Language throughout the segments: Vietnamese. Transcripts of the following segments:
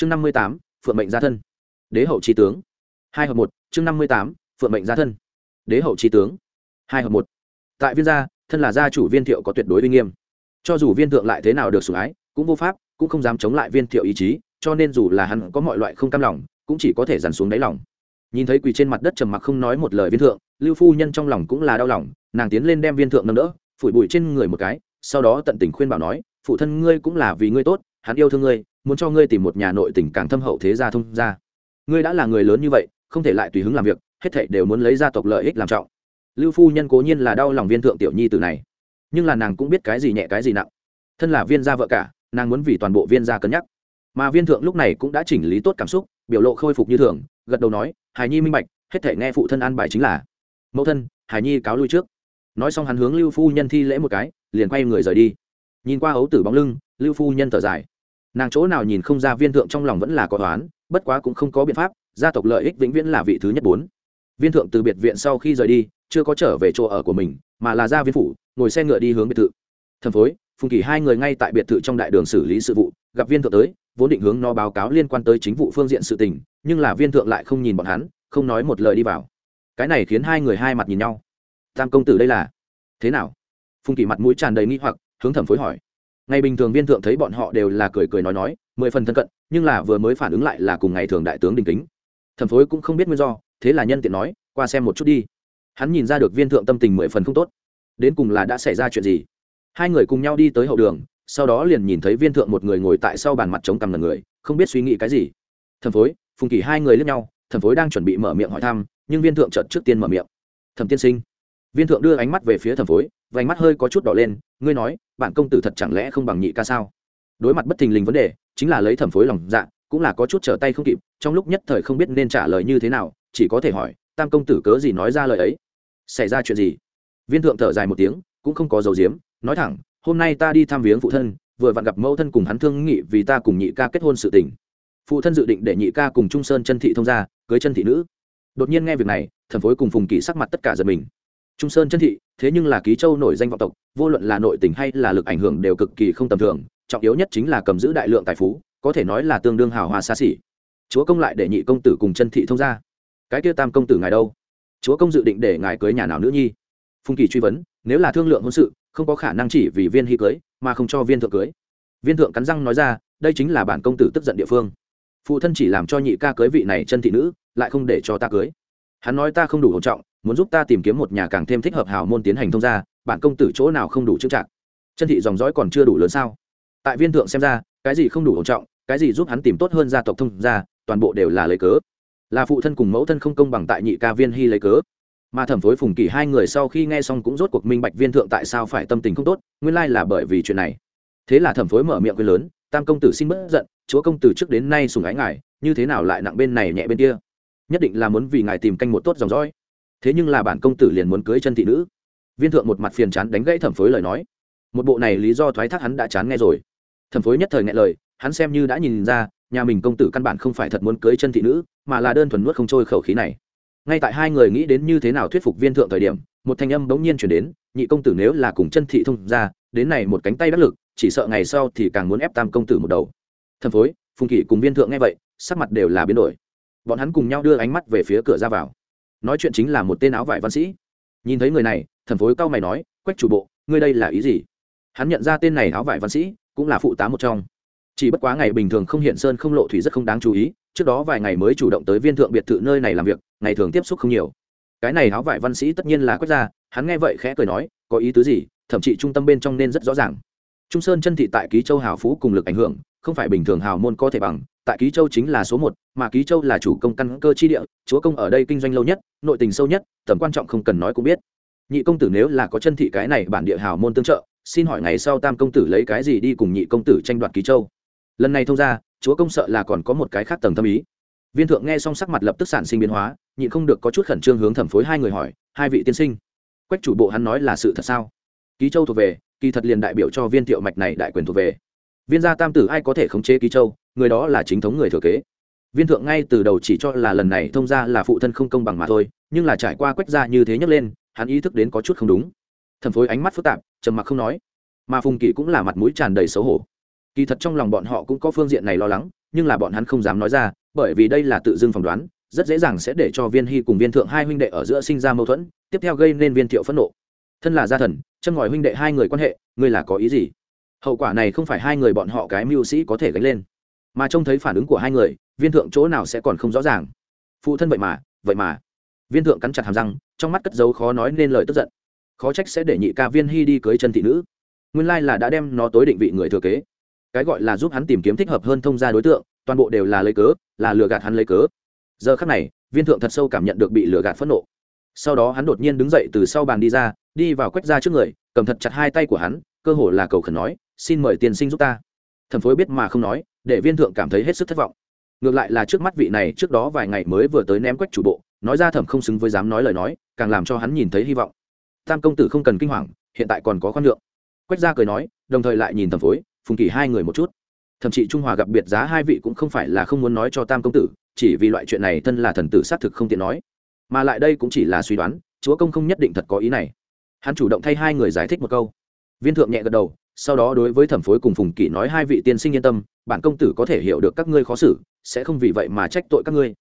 chương năm mươi tám, phượng mệnh gia thân. Đế hậu trí tướng. Hai hợp một, chương năm mươi tám, phượng mệnh gia thân. Đế hậu trí tướng. Hai hợp một. Tại viên gia, thân là gia chủ viên thiệu có tuyệt đối uy nghiêm. Cho dù viên thượng lại thế nào được sủng ái, cũng vô pháp, cũng không dám chống lại viên thiệu ý chí, cho nên dù là hắn có mọi loại không cam lòng, cũng chỉ có thể dằn xuống đáy lòng. Nhìn thấy quỳ trên mặt đất trầm mặc không nói một lời viên thượng, lưu phu nhân trong lòng cũng là đau lòng, nàng tiến lên đem viên thượng nâng đỡ, phủi bụi trên người một cái, sau đó tận tình khuyên bảo nói, phụ thân ngươi cũng là vì ngươi tốt, hắn yêu thương ngươi muốn cho ngươi tìm một nhà nội tình càng thâm hậu thế gia thông gia. Ngươi đã là người lớn như vậy, không thể lại tùy hứng làm việc, hết thảy đều muốn lấy gia tộc lợi ích làm trọng. Lưu phu nhân cố nhiên là đau lòng viên thượng tiểu nhi từ này. Nhưng là nàng cũng biết cái gì nhẹ cái gì nặng. Thân là viên gia vợ cả, nàng muốn vì toàn bộ viên gia cân nhắc. Mà viên thượng lúc này cũng đã chỉnh lý tốt cảm xúc, biểu lộ khôi phục như thường, gật đầu nói, hải nhi minh bạch, hết thể nghe phụ thân an bài chính là mẫu thân, hải nhi cáo lui trước. Nói xong hắn hướng lưu phu nhân thi lễ một cái, liền quay người rời đi. Nhìn qua hấu tử bóng lưng, lưu phu nhân thở dài nàng chỗ nào nhìn không ra viên thượng trong lòng vẫn là có toán bất quá cũng không có biện pháp, gia tộc lợi ích vĩnh viễn là vị thứ nhất bốn. Viên thượng từ biệt viện sau khi rời đi, chưa có trở về chỗ ở của mình, mà là ra viên phủ, ngồi xe ngựa đi hướng biệt thự. Thần phối, phùng kỳ hai người ngay tại biệt thự trong đại đường xử lý sự vụ, gặp viên thượng tới, vốn định hướng nó báo cáo liên quan tới chính vụ phương diện sự tình, nhưng là viên thượng lại không nhìn bọn hắn, không nói một lời đi vào. Cái này khiến hai người hai mặt nhìn nhau. Tam công tử đây là? Thế nào? Phùng kỳ mặt mũi tràn đầy nghi hoặc, hướng thẩm phối hỏi ngày bình thường viên thượng thấy bọn họ đều là cười cười nói nói, mười phần thân cận, nhưng là vừa mới phản ứng lại là cùng ngày thường đại tướng đình kính. Thẩm phối cũng không biết nguyên do, thế là nhân tiện nói, qua xem một chút đi. Hắn nhìn ra được viên thượng tâm tình mười phần không tốt. Đến cùng là đã xảy ra chuyện gì? Hai người cùng nhau đi tới hậu đường, sau đó liền nhìn thấy viên thượng một người ngồi tại sau bàn mặt chống cằm lần người, không biết suy nghĩ cái gì. Thẩm phối, phùng kỳ hai người lướt nhau, thẩm phối đang chuẩn bị mở miệng hỏi thăm, nhưng viên thượng chợt trước tiên mở miệng. Thẩm tiên sinh viên thượng đưa ánh mắt về phía thẩm phối và ánh mắt hơi có chút đỏ lên, ngươi nói bạn công tử thật chẳng lẽ không bằng nhị ca sao? Đối mặt bất thình lình vấn đề, chính là lấy thẩm phối lòng dạ cũng là có chút trở tay không kịp, trong lúc nhất thời không biết nên trả lời như thế nào, chỉ có thể hỏi, tam công tử cớ gì nói ra lời ấy? Xảy ra chuyện gì? Viên thượng thở dài một tiếng, cũng không có dầu diếm, nói thẳng, hôm nay ta đi thăm viếng phụ thân, vừa vặn gặp mẫu thân cùng hắn thương nghị vì ta cùng nhị ca kết hôn sự tình. Phụ thân dự định để nhị ca cùng trung sơn chân thị thông gia, cưới chân thị nữ. Đột nhiên nghe việc này, Thẩm phối cùng phùng kỳ sắc mặt tất cả giật mình trung sơn chân thị, thế nhưng là ký châu nổi danh vọng tộc, vô luận là nội tình hay là lực ảnh hưởng đều cực kỳ không tầm thường, trọng yếu nhất chính là cầm giữ đại lượng tài phú, có thể nói là tương đương hào hoa xa xỉ. Chúa công lại để nhị công tử cùng chân thị thông gia. Cái kia tam công tử ngài đâu? Chúa công dự định để ngài cưới nhà nào nữ nhi? Phung kỳ truy vấn, nếu là thương lượng hôn sự, không có khả năng chỉ vì viên hy cưới, mà không cho viên thượng cưới. Viên thượng cắn răng nói ra, đây chính là bản công tử tức giận địa phương. Phụ thân chỉ làm cho nhị ca cưới vị này chân thị nữ, lại không để cho ta cưới. Hắn nói ta không đủ hỗ trọng muốn giúp ta tìm kiếm một nhà càng thêm thích hợp hào môn tiến hành thông gia bản công tử chỗ nào không đủ trưng trạng chân thị dòng dõi còn chưa đủ lớn sao? Tại viên thượng xem ra, cái gì không đủ ổn trọng, cái gì giúp hắn tìm tốt hơn gia tộc thông gia, toàn bộ đều là lấy cớ. Là phụ thân cùng mẫu thân không công bằng tại nhị ca viên hy lấy cớ. Mà thẩm phối phùng kỳ hai người sau khi nghe xong cũng rốt cuộc minh bạch viên thượng tại sao phải tâm tình không tốt, nguyên lai là bởi vì chuyện này. Thế là thẩm phối mở miệng quên lớn, tam công tử xin bớt giận, chúa công tử trước đến nay sùng ái ngài, như thế nào lại nặng bên này nhẹ bên kia? Nhất định là muốn vì ngài tìm canh một tốt dòng dõi thế nhưng là bản công tử liền muốn cưới chân thị nữ. Viên thượng một mặt phiền chán đánh gãy thẩm phối lời nói. Một bộ này lý do thoái thác hắn đã chán nghe rồi. Thẩm phối nhất thời nghe lời, hắn xem như đã nhìn ra, nhà mình công tử căn bản không phải thật muốn cưới chân thị nữ, mà là đơn thuần nuốt không trôi khẩu khí này. Ngay tại hai người nghĩ đến như thế nào thuyết phục viên thượng thời điểm, một thanh âm bỗng nhiên chuyển đến, nhị công tử nếu là cùng chân thị thông ra đến này một cánh tay đắc lực, chỉ sợ ngày sau thì càng muốn ép tam công tử một đầu. Thần phối, phùng kỷ cùng viên thượng nghe vậy, sắc mặt đều là biến đổi. Bọn hắn cùng nhau đưa ánh mắt về phía cửa ra vào nói chuyện chính là một tên áo vải văn sĩ. Nhìn thấy người này, thần phối cao mày nói, quách chủ bộ, ngươi đây là ý gì? Hắn nhận ra tên này áo vải văn sĩ, cũng là phụ tá một trong. Chỉ bất quá ngày bình thường không hiện sơn không lộ thủy rất không đáng chú ý, trước đó vài ngày mới chủ động tới viên thượng biệt thự nơi này làm việc, ngày thường tiếp xúc không nhiều. Cái này áo vải văn sĩ tất nhiên là quách gia. hắn nghe vậy khẽ cười nói, có ý tứ gì? Thậm chí trung tâm bên trong nên rất rõ ràng. Trung sơn chân thị tại ký châu hào phú cùng lực ảnh hưởng, không phải bình thường hào môn có thể bằng tại ký châu chính là số một, mà ký châu là chủ công căn cơ chi địa, chúa công ở đây kinh doanh lâu nhất, nội tình sâu nhất, tầm quan trọng không cần nói cũng biết. Nhị công tử nếu là có chân thị cái này bản địa hào môn tương trợ, xin hỏi ngày sau tam công tử lấy cái gì đi cùng nhị công tử tranh đoạt ký châu? Lần này thông ra, chúa công sợ là còn có một cái khác tầng tâm ý. Viên thượng nghe xong sắc mặt lập tức sản sinh biến hóa, nhị không được có chút khẩn trương hướng thẩm phối hai người hỏi, hai vị tiên sinh, quách chủ bộ hắn nói là sự thật sao? Ký châu thuộc về, kỳ thật liền đại biểu cho viên thiệu mạch này đại quyền thuộc về viên gia tam tử ai có thể khống chế ký châu, người đó là chính thống người thừa kế. Viên thượng ngay từ đầu chỉ cho là lần này thông ra là phụ thân không công bằng mà thôi, nhưng là trải qua quách gia như thế nhấc lên, hắn ý thức đến có chút không đúng. Thần phối ánh mắt phức tạp, trầm mặc không nói. Mà phùng Kỵ cũng là mặt mũi tràn đầy xấu hổ. Kỳ thật trong lòng bọn họ cũng có phương diện này lo lắng, nhưng là bọn hắn không dám nói ra, bởi vì đây là tự dưng phỏng đoán, rất dễ dàng sẽ để cho viên hy cùng viên thượng hai huynh đệ ở giữa sinh ra mâu thuẫn, tiếp theo gây nên viên thiệu phẫn nộ. Thân là gia thần chân ngòi huynh đệ hai người quan hệ, ngươi là có ý gì? Hậu quả này không phải hai người bọn họ cái mưu sĩ có thể gánh lên, mà trông thấy phản ứng của hai người, viên thượng chỗ nào sẽ còn không rõ ràng. Phụ thân vậy mà vậy mà. Viên thượng cắn chặt hàm răng, trong mắt cất dấu khó nói nên lời tức giận. Khó trách sẽ để nhị ca viên hy đi cưới chân thị nữ. Nguyên lai là đã đem nó tối định vị người thừa kế. Cái gọi là giúp hắn tìm kiếm thích hợp hơn thông gia đối tượng, toàn bộ đều là lấy cớ, là lừa gạt hắn lấy cớ. Giờ khắc này, viên thượng thật sâu cảm nhận được bị lừa gạt phẫn nộ. Sau đó hắn đột nhiên đứng dậy từ sau bàn đi ra, đi vào quách ra trước người, cầm thật chặt hai tay của hắn, cơ hồ là cầu khẩn nói xin mời tiên sinh giúp ta. Thẩm phối biết mà không nói, để viên thượng cảm thấy hết sức thất vọng. Ngược lại là trước mắt vị này trước đó vài ngày mới vừa tới ném quách chủ bộ, nói ra thẩm không xứng với dám nói lời nói, càng làm cho hắn nhìn thấy hy vọng. Tam công tử không cần kinh hoàng, hiện tại còn có khoan lượng quách gia cười nói, đồng thời lại nhìn thẩm phối, phùng kỳ hai người một chút. Thậm chí trung hòa gặp biệt giá hai vị cũng không phải là không muốn nói cho tam công tử, chỉ vì loại chuyện này thân là thần tử xác thực không tiện nói. Mà lại đây cũng chỉ là suy đoán, chúa công không nhất định thật có ý này. Hắn chủ động thay hai người giải thích một câu. Viên thượng nhẹ gật đầu sau đó đối với thẩm phối cùng phùng kỷ nói hai vị tiên sinh yên tâm, bản công tử có thể hiểu được các ngươi khó xử, sẽ không vì vậy mà trách tội các ngươi.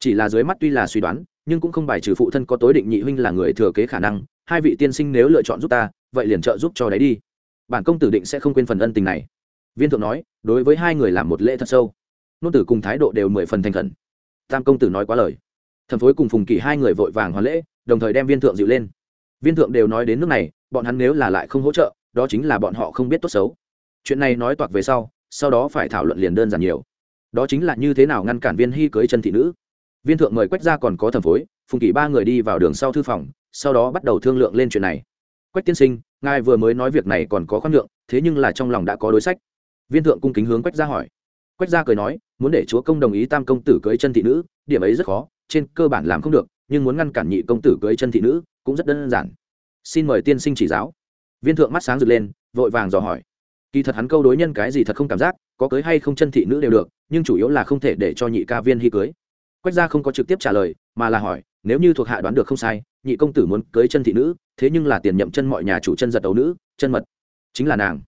Chỉ là dưới mắt tuy là suy đoán, nhưng cũng không bài trừ phụ thân có tối định nhị huynh là người thừa kế khả năng, hai vị tiên sinh nếu lựa chọn giúp ta, vậy liền trợ giúp cho đấy đi. Bản công tử định sẽ không quên phần ân tình này. Viên thượng nói, đối với hai người làm một lễ thật sâu. Nôn tử cùng thái độ đều mười phần thành khẩn. Tam công tử nói quá lời. Thần phối cùng phùng kỷ hai người vội vàng hoàn lễ, đồng thời đem viên thượng dịu lên. Viên thượng đều nói đến nước này, bọn hắn nếu là lại không hỗ trợ đó chính là bọn họ không biết tốt xấu. Chuyện này nói toạc về sau sau đó phải thảo luận liền đơn giản nhiều. Đó chính là như thế nào ngăn cản viên hy cưới chân thị nữ. Viên thượng mời quách ra còn có thẩm phối, phùng kỷ ba người đi vào đường sau thư phòng, sau đó bắt đầu thương lượng lên chuyện này. Quách tiên sinh, ngài vừa mới nói việc này còn có khoan lượng thế nhưng là trong lòng đã có đối sách. Viên thượng cung kính hướng quách ra hỏi. Quách gia cười nói, muốn để chúa công đồng ý tam công tử cưới chân thị nữ, điểm ấy rất khó, trên cơ bản làm không được, nhưng muốn ngăn cản nhị công tử cưới chân thị nữ cũng rất đơn giản. Xin mời tiên sinh chỉ giáo viên thượng mắt sáng rực lên, vội vàng dò hỏi. Kỳ thật hắn câu đối nhân cái gì thật không cảm giác, có cưới hay không chân thị nữ đều được, nhưng chủ yếu là không thể để cho nhị ca viên hy cưới. Quách gia không có trực tiếp trả lời, mà là hỏi, nếu như thuộc hạ đoán được không sai, nhị công tử muốn cưới chân thị nữ, thế nhưng là tiền nhậm chân mọi nhà chủ chân giật đấu nữ, chân mật. Chính là nàng.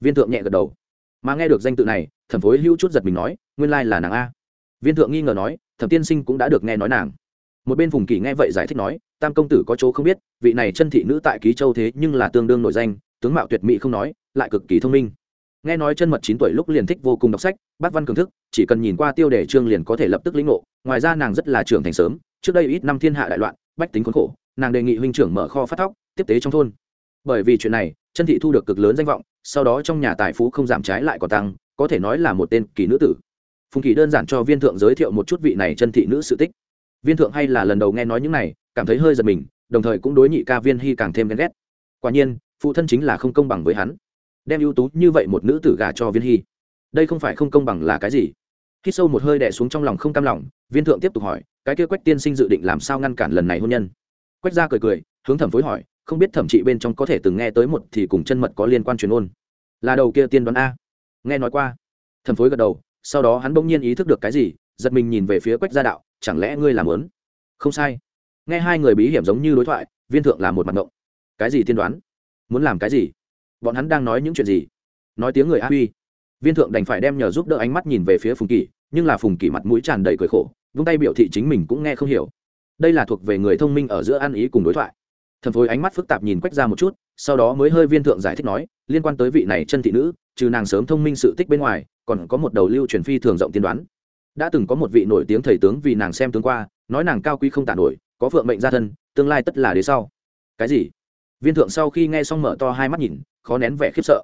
Viên thượng nhẹ gật đầu. Mà nghe được danh tự này, thẩm phối hữu chút giật mình nói, nguyên lai là nàng a. Viên thượng nghi ngờ nói, thẩm tiên sinh cũng đã được nghe nói nàng một bên phùng kỳ nghe vậy giải thích nói, tam công tử có chỗ không biết, vị này chân thị nữ tại ký châu thế nhưng là tương đương nổi danh, tướng mạo tuyệt mỹ không nói, lại cực kỳ thông minh. Nghe nói chân mật chín tuổi lúc liền thích vô cùng đọc sách, bác văn cường thức, chỉ cần nhìn qua tiêu đề trương liền có thể lập tức lĩnh ngộ, ngoài ra nàng rất là trưởng thành sớm, trước đây ít năm thiên hạ đại loạn, bách tính khốn khổ, nàng đề nghị huynh trưởng mở kho phát thóc, tiếp tế trong thôn. Bởi vì chuyện này, chân thị thu được cực lớn danh vọng, sau đó trong nhà tài phú không giảm trái lại còn tăng, có thể nói là một tên kỳ nữ tử. Phùng kỳ đơn giản cho viên thượng giới thiệu một chút vị này chân thị nữ sự tích viên thượng hay là lần đầu nghe nói những này, cảm thấy hơi giật mình, đồng thời cũng đối nhị ca viên hy càng thêm ghen ghét. Quả nhiên, phụ thân chính là không công bằng với hắn. Đem ưu tú như vậy một nữ tử gà cho viên hy. Đây không phải không công bằng là cái gì? Khi sâu một hơi đẻ xuống trong lòng không cam lòng, viên thượng tiếp tục hỏi, cái kia quách tiên sinh dự định làm sao ngăn cản lần này hôn nhân? Quách ra cười cười, hướng thẩm phối hỏi, không biết thẩm trị bên trong có thể từng nghe tới một thì cùng chân mật có liên quan truyền ôn. Là đầu kia tiên đoán a. Nghe nói qua. Thẩm phối gật đầu, sau đó hắn bỗng nhiên ý thức được cái gì giật mình nhìn về phía quách gia đạo, chẳng lẽ ngươi làm lớn không sai. Nghe hai người bí hiểm giống như đối thoại, viên thượng là một mặt ngộng. Cái gì tiên đoán? Muốn làm cái gì? Bọn hắn đang nói những chuyện gì? Nói tiếng người a huy. Viên thượng đành phải đem nhờ giúp đỡ ánh mắt nhìn về phía phùng kỳ nhưng là phùng kỳ mặt mũi tràn đầy cười khổ, vung tay biểu thị chính mình cũng nghe không hiểu. Đây là thuộc về người thông minh ở giữa ăn ý cùng đối thoại. Thần phối ánh mắt phức tạp nhìn quách ra một chút, sau đó mới hơi viên thượng giải thích nói, liên quan tới vị này chân thị nữ, trừ nàng sớm thông minh sự tích bên ngoài, còn có một đầu lưu truyền phi thường rộng tiên đoán đã từng có một vị nổi tiếng thầy tướng vì nàng xem tướng qua, nói nàng cao quý không tả nổi, có phượng mệnh gia thân, tương lai tất là đế sau. Cái gì? Viên thượng sau khi nghe xong mở to hai mắt nhìn, khó nén vẻ khiếp sợ.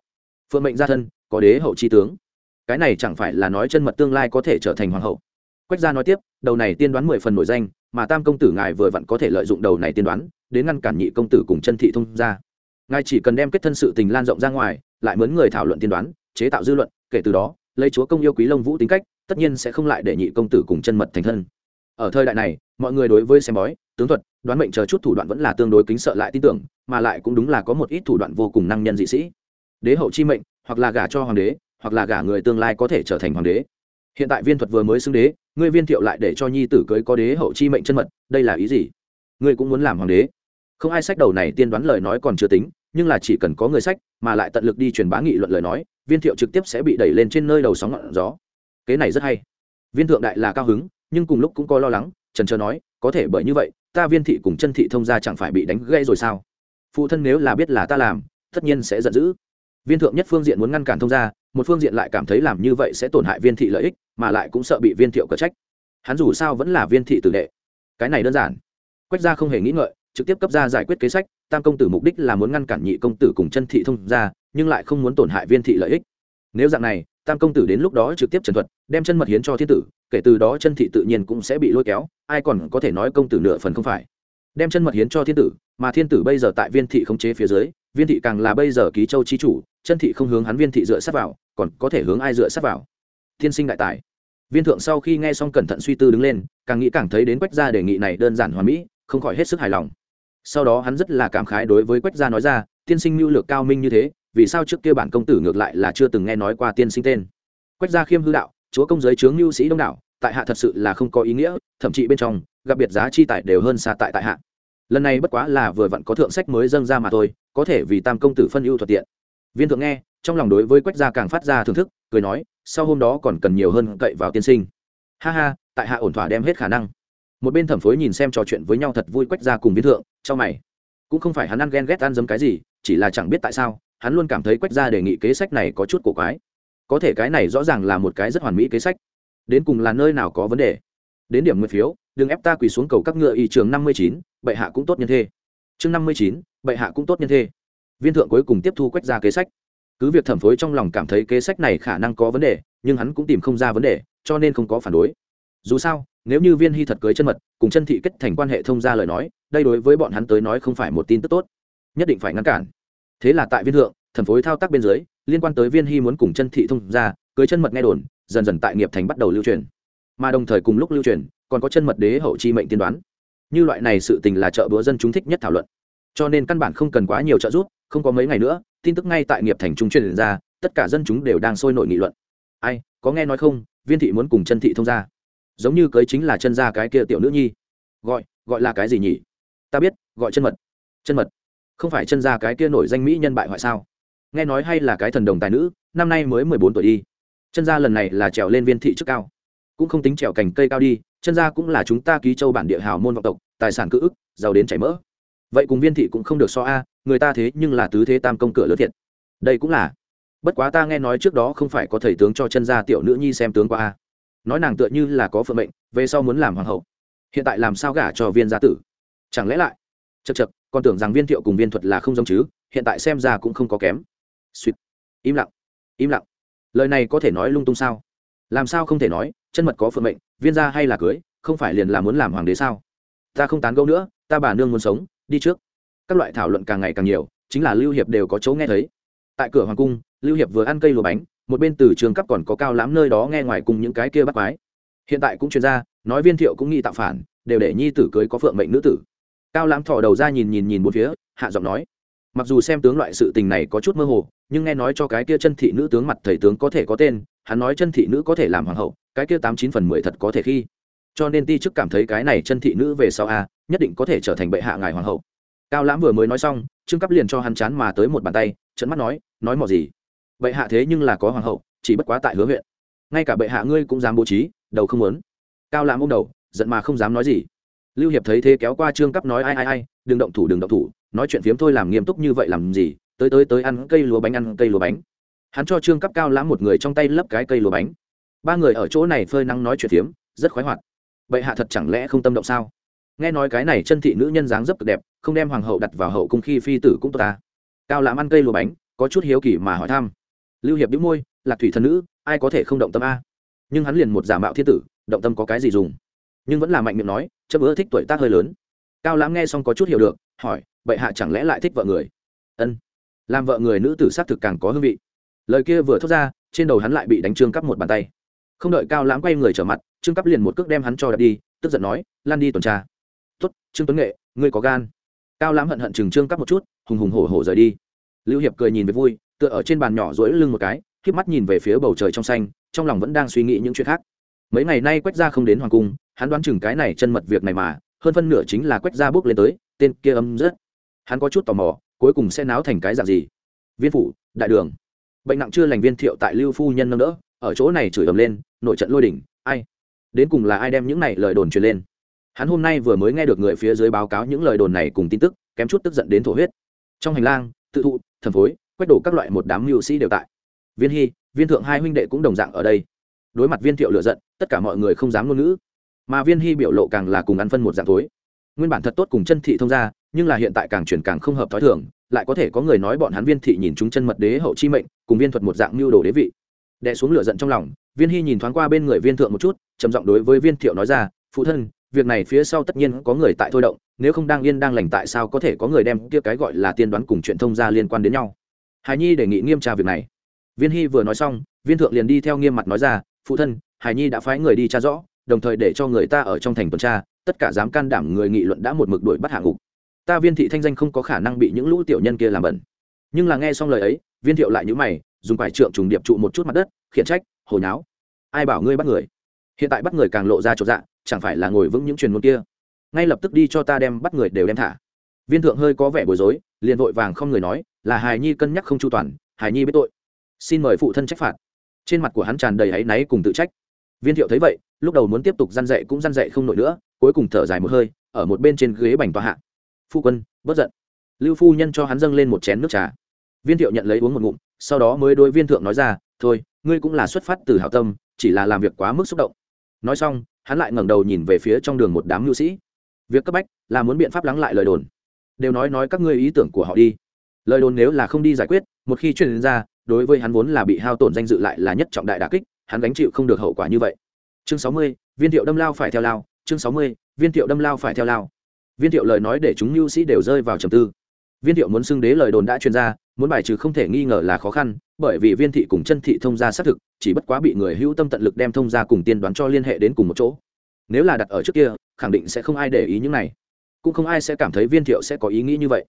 Phượng mệnh gia thân, có đế hậu chi tướng. Cái này chẳng phải là nói chân mật tương lai có thể trở thành hoàng hậu. Quách gia nói tiếp, đầu này tiên đoán mười phần nổi danh, mà tam công tử ngài vừa vặn có thể lợi dụng đầu này tiên đoán, đến ngăn cản nhị công tử cùng chân thị thông ra ngài chỉ cần đem kết thân sự tình lan rộng ra ngoài, lại mướn người thảo luận tiên đoán, chế tạo dư luận, kể từ đó, lấy chúa công yêu quý lông vũ tính cách tất nhiên sẽ không lại để nhị công tử cùng chân mật thành thân. Ở thời đại này, mọi người đối với xem bói, tướng thuật, đoán mệnh chờ chút thủ đoạn vẫn là tương đối kính sợ lại tin tưởng, mà lại cũng đúng là có một ít thủ đoạn vô cùng năng nhân dị sĩ. Đế hậu chi mệnh, hoặc là gả cho hoàng đế, hoặc là gả người tương lai có thể trở thành hoàng đế. Hiện tại viên thuật vừa mới xưng đế, ngươi viên thiệu lại để cho nhi tử cưới có đế hậu chi mệnh chân mật, đây là ý gì? Ngươi cũng muốn làm hoàng đế. Không ai sách đầu này tiên đoán lời nói còn chưa tính, nhưng là chỉ cần có người sách, mà lại tận lực đi truyền bá nghị luận lời nói, viên thiệu trực tiếp sẽ bị đẩy lên trên nơi đầu sóng ngọn gió kế này rất hay. Viên thượng đại là cao hứng, nhưng cùng lúc cũng có lo lắng, trần trờ nói, có thể bởi như vậy, ta viên thị cùng chân thị thông gia chẳng phải bị đánh gây rồi sao? Phụ thân nếu là biết là ta làm, tất nhiên sẽ giận dữ. Viên thượng nhất phương diện muốn ngăn cản thông gia, một phương diện lại cảm thấy làm như vậy sẽ tổn hại viên thị lợi ích, mà lại cũng sợ bị viên thiệu cở trách. Hắn dù sao vẫn là viên thị tử đệ. Cái này đơn giản. Quách gia không hề nghĩ ngợi, trực tiếp cấp ra giải quyết kế sách, tam công tử mục đích là muốn ngăn cản nhị công tử cùng chân thị thông gia, nhưng lại không muốn tổn hại viên thị lợi ích. Nếu dạng này tam công tử đến lúc đó trực tiếp trần thuật, đem chân mật hiến cho thiên tử, kể từ đó chân thị tự nhiên cũng sẽ bị lôi kéo, ai còn có thể nói công tử nửa phần không phải. Đem chân mật hiến cho thiên tử, mà thiên tử bây giờ tại viên thị khống chế phía dưới, viên thị càng là bây giờ ký châu chi chủ, chân thị không hướng hắn viên thị dựa sát vào, còn có thể hướng ai dựa sát vào? Thiên sinh đại tài. Viên thượng sau khi nghe xong cẩn thận suy tư đứng lên, càng nghĩ càng thấy đến quách gia đề nghị này đơn giản hoàn mỹ, không khỏi hết sức hài lòng. Sau đó hắn rất là cảm khái đối với quách gia nói ra, tiên sinh mưu lược cao minh như thế vì sao trước kia bản công tử ngược lại là chưa từng nghe nói qua tiên sinh tên? Quách gia khiêm hư đạo, chúa công giới chướng lưu sĩ đông đảo, tại hạ thật sự là không có ý nghĩa, thậm chí bên trong, gặp biệt giá chi tài đều hơn xa tại tại hạ. Lần này bất quá là vừa vặn có thượng sách mới dâng ra mà thôi, có thể vì tam công tử phân ưu thuận tiện. Viên thượng nghe, trong lòng đối với quách gia càng phát ra thưởng thức, cười nói, sau hôm đó còn cần nhiều hơn cậy vào tiên sinh. Ha ha, tại hạ ổn thỏa đem hết khả năng. Một bên thẩm phối nhìn xem trò chuyện với nhau thật vui quách gia cùng viên thượng trong mày. Cũng không phải hắn ăn ghen ghét ăn dấm cái gì, chỉ là chẳng biết tại sao hắn luôn cảm thấy quách gia đề nghị kế sách này có chút cổ quái. Có thể cái này rõ ràng là một cái rất hoàn mỹ kế sách. Đến cùng là nơi nào có vấn đề? Đến điểm nguyện phiếu, đừng ép ta quỳ xuống cầu các ngựa y trường năm mươi chín, bệ hạ cũng tốt nhân thê. Chương năm mươi chín, bệ hạ cũng tốt nhân thê. Viên thượng cuối cùng tiếp thu quách ra kế sách. Cứ việc thẩm phối trong lòng cảm thấy kế sách này khả năng có vấn đề, nhưng hắn cũng tìm không ra vấn đề, cho nên không có phản đối. Dù sao, nếu như viên hy thật cưới chân mật, cùng chân thị kết thành quan hệ thông ra lời nói, đây đối với bọn hắn tới nói không phải một tin tức tốt. Nhất định phải ngăn cản thế là tại viên thượng, thần phối thao tác bên dưới, liên quan tới viên hy muốn cùng chân thị thông ra, cưới chân mật nghe đồn, dần dần tại nghiệp thành bắt đầu lưu truyền. Mà đồng thời cùng lúc lưu truyền, còn có chân mật đế hậu chi mệnh tiên đoán. Như loại này sự tình là chợ búa dân chúng thích nhất thảo luận. Cho nên căn bản không cần quá nhiều trợ giúp, không có mấy ngày nữa, tin tức ngay tại nghiệp thành trung truyền ra, tất cả dân chúng đều đang sôi nổi nghị luận. Ai, có nghe nói không, viên thị muốn cùng chân thị thông gia giống như cưới chính là chân gia cái kia tiểu nữ nhi. Gọi gọi là cái gì nhỉ? Ta biết, gọi chân mật. Chân mật không phải chân gia cái kia nổi danh mỹ nhân bại hoại sao? Nghe nói hay là cái thần đồng tài nữ, năm nay mới mười bốn tuổi đi. Chân gia lần này là trèo lên viên thị trước cao. Cũng không tính trèo cành cây cao đi, chân gia cũng là chúng ta ký châu bản địa hào môn vọng tộc, tài sản cự ức, giàu đến chảy mỡ. Vậy cùng viên thị cũng không được so a, người ta thế nhưng là tứ thế tam công cửa lớn thiệt. Đây cũng là. Bất quá ta nghe nói trước đó không phải có thầy tướng cho chân gia tiểu nữ nhi xem tướng qua a. Nói nàng tựa như là có phận mệnh, về sau muốn làm hoàng hậu. Hiện tại làm sao gả cho viên gia tử? Chẳng lẽ lại? Chật chật còn tưởng rằng viên thiệu cùng viên thuật là không giống chứ, hiện tại xem ra cũng không có kém. Suýt im lặng. Im lặng. Lời này có thể nói lung tung sao? Làm sao không thể nói, chân mật có phượng mệnh, viên gia hay là cưới, không phải liền là muốn làm hoàng đế sao? Ta không tán gẫu nữa, ta bà nương muốn sống, đi trước. Các loại thảo luận càng ngày càng nhiều, chính là lưu hiệp đều có chỗ nghe thấy. Tại cửa hoàng cung, lưu hiệp vừa ăn cây lúa bánh, một bên từ trường cấp còn có cao lắm nơi đó nghe ngoài cùng những cái kia bắt quái. Hiện tại cũng chuyên ra, nói viên thiệu cũng nghĩ tạo phản, đều để nhi tử cưới có phượng mệnh nữ tử cao lãm thỏ đầu ra nhìn nhìn nhìn một phía, hạ giọng nói. Mặc dù xem tướng loại sự tình này có chút mơ hồ, nhưng nghe nói cho cái kia chân thị nữ tướng mặt thầy tướng có thể có tên, hắn nói chân thị nữ có thể làm hoàng hậu, cái kia tám chín phần mười thật có thể khi. Cho nên ti chức cảm thấy cái này chân thị nữ về sau a nhất định có thể trở thành bệ hạ ngài hoàng hậu. Cao lãm vừa mới nói xong, trương cấp liền cho hắn chán mà tới một bàn tay trận mắt nói nói mò gì? Bệ hạ thế nhưng là có hoàng hậu, chỉ bất quá tại hứa huyện. Ngay cả bệ hạ ngươi cũng dám bố trí, đầu không muốn. Cao lãm ôm đầu, giận mà không dám nói gì lưu hiệp thấy thế kéo qua trương cấp nói, ai ai ai, đừng động thủ, đừng động thủ. Nói chuyện phiếm thôi, làm nghiêm túc như vậy làm gì? Tới tới tới, ăn cây lúa bánh, ăn cây lúa bánh. Hắn cho trương cấp cao lãm một người trong tay lấp cái cây lúa bánh. Ba người ở chỗ này phơi nắng nói chuyện phiếm, rất khoái hoạt. Bệ hạ thật chẳng lẽ không tâm động sao? Nghe nói cái này chân thị nữ nhân dáng dấp cực đẹp, không đem hoàng hậu đặt vào hậu cung khi phi tử cũng tốt ta. Cao lãm ăn cây lúa bánh, có chút hiếu kỳ mà hỏi thăm. Lưu hiệp đĩu môi, lạc thủy thần nữ, ai có thể không động tâm a? Nhưng hắn liền một giả mạo thiên tử, động tâm có cái gì dùng? Nhưng vẫn là mạnh miệng nói chấp ưa thích tuổi tác hơi lớn. Cao lãm nghe xong có chút hiểu được, hỏi, bệ hạ chẳng lẽ lại thích vợ người? Ân, làm vợ người nữ tử s á c thực càng có hương vị. Lời kia vừa thốt ra, trên đầu hắn lại bị đánh trương cắp một bàn tay. Không đợi cao lãm quay người trở mặt, trương cắp liền một cước đem hắn cho đập đi, tức giận nói, lan đi tuần tra. Tuất trương tuấn nghệ, ngươi có gan. Cao lãm hận hận chừng trương cắp một chút, hùng hùng hổ hổ rời đi. Lưu hiệp cười nhìn với vui, tựa ở trên bàn nhỏ rỗi lưng một cái k mắt nhìn về phía bầu trời trong xanh, trong lòng vẫn đang suy nghĩ những chuyện khác. Mấy ngày nay quách gia không đến hoàng cung hắn đoán chừng cái này chân mật việc này mà, hơn phân nửa chính là quách ra bước lên tới, tên kia âm rất hắn có chút tò mò, cuối cùng sẽ náo thành cái dạng gì? Viên phủ, đại đường. Bệnh nặng chưa lành viên thiệu tại lưu phu nhân nâng đỡ, ở chỗ này chửi ầm lên, nội trận lôi đỉnh, ai? Đến cùng là ai đem những này lời đồn truyền lên? Hắn hôm nay vừa mới nghe được người phía dưới báo cáo những lời đồn này cùng tin tức, kém chút tức giận đến thổ huyết. Trong hành lang, tự thụ thần phối, quét đổ các loại một đám mưu sĩ đều tại. Viên hy, viên thượng hai huynh đệ cũng đồng dạng ở đây. Đối mặt viên thiệu lựa giận, tất cả mọi người không dám ngôn ngữ mà viên hy biểu lộ càng là cùng ăn phân một dạng thối nguyên bản thật tốt cùng chân thị thông ra nhưng là hiện tại càng chuyển càng không hợp t h ó i thường, lại có thể có người nói bọn hắn viên thị nhìn chúng chân mật đế hậu chi mệnh, cùng viên thuật một dạng mưu đồ đế vị. Đẻ xuống lửa giận trong lòng, viên hy nhìn thoáng qua bên người viên thượng một chút, trầm giọng đối với viên thiệu nói ra, phụ thân, việc này phía sau tất nhiên có người tại thôi động, nếu không đang yên đang lành tại sao có thể có người đem kia cái gọi là tiên đoán cùng chuyện thông gia liên quan đến nhau? Hài nhi đề nghị nghiêm tra việc này. Viên hy vừa nói xong, viên thượng liền đi theo nghiêm mặt nói ra, phụ thân hài nhi đã phái người đi tra rõ đồng thời để cho người ta ở trong thành tuần tra, tất cả dám can đảm người nghị luận đã một mực đuổi bắt hạ ngục. Ta viên thị thanh danh không có khả năng bị những lũ tiểu nhân kia làm bẩn. Nhưng là nghe xong lời ấy, viên thiệu lại nhữ mày, dùng quải trượng trùng điệp trụ một chút mặt đất, khiển trách hồi nháo. Ai bảo ngươi bắt người? Hiện tại bắt người càng lộ ra chỗ dạ chẳng phải là ngồi vững những truyền ngôn kia? Ngay lập tức đi cho ta đem bắt người đều đem thả. Viên thượng hơi có vẻ bối rối, liền vội vàng không người nói, là hài nhi cân nhắc không chu toàn hài nhi biết tội. Xin mời phụ thân trách phạt. Trên mặt của hắn tràn đầy áy náy cùng tự trách. Viên thiệu thấy vậy lúc đầu muốn tiếp tục răn dậy cũng răn dậy không nổi nữa, cuối cùng thở dài một hơi, ở một bên trên ghế bành tòa hạ. Phu quân bất giận. Lưu phu nhân cho hắn dâng lên một chén nước trà. Viên thiệu nhận lấy uống một ngụm, sau đó mới đôi viên thượng nói ra, thôi, ngươi cũng là xuất phát từ hảo tâm, chỉ là làm việc quá mức xúc động. Nói xong, hắn lại ngẩng đầu nhìn về phía trong đường một đám nhu sĩ. Việc cấp bách là muốn biện pháp lắng lại lời đồn. Đều nói nói các ngươi ý tưởng của họ đi. Lời đồn nếu là không đi giải quyết, một khi truyền ra, đối với hắn vốn là bị hao tổn danh dự lại là nhất trọng đại đà kích, hắn gánh chịu không được hậu quả như vậy chương sáu mươi, viên thiệu đâm lao phải theo lao, chương sáu mươi, viên thiệu đâm lao phải theo lao. Viên thiệu lời nói để chúng mưu sĩ đều rơi vào trầm tư. Viên thiệu muốn xưng đế lời đồn đã truyền ra, muốn bài trừ không thể nghi ngờ là khó khăn, bởi vì viên thị cùng chân thị thông gia xác thực, chỉ bất quá bị người hữu tâm tận lực đem thông gia cùng tiên đoán cho liên hệ đến cùng một chỗ. Nếu là đặt ở trước kia, khẳng định sẽ không ai để ý những này. Cũng không ai sẽ cảm thấy viên thiệu sẽ có ý nghĩ như vậy.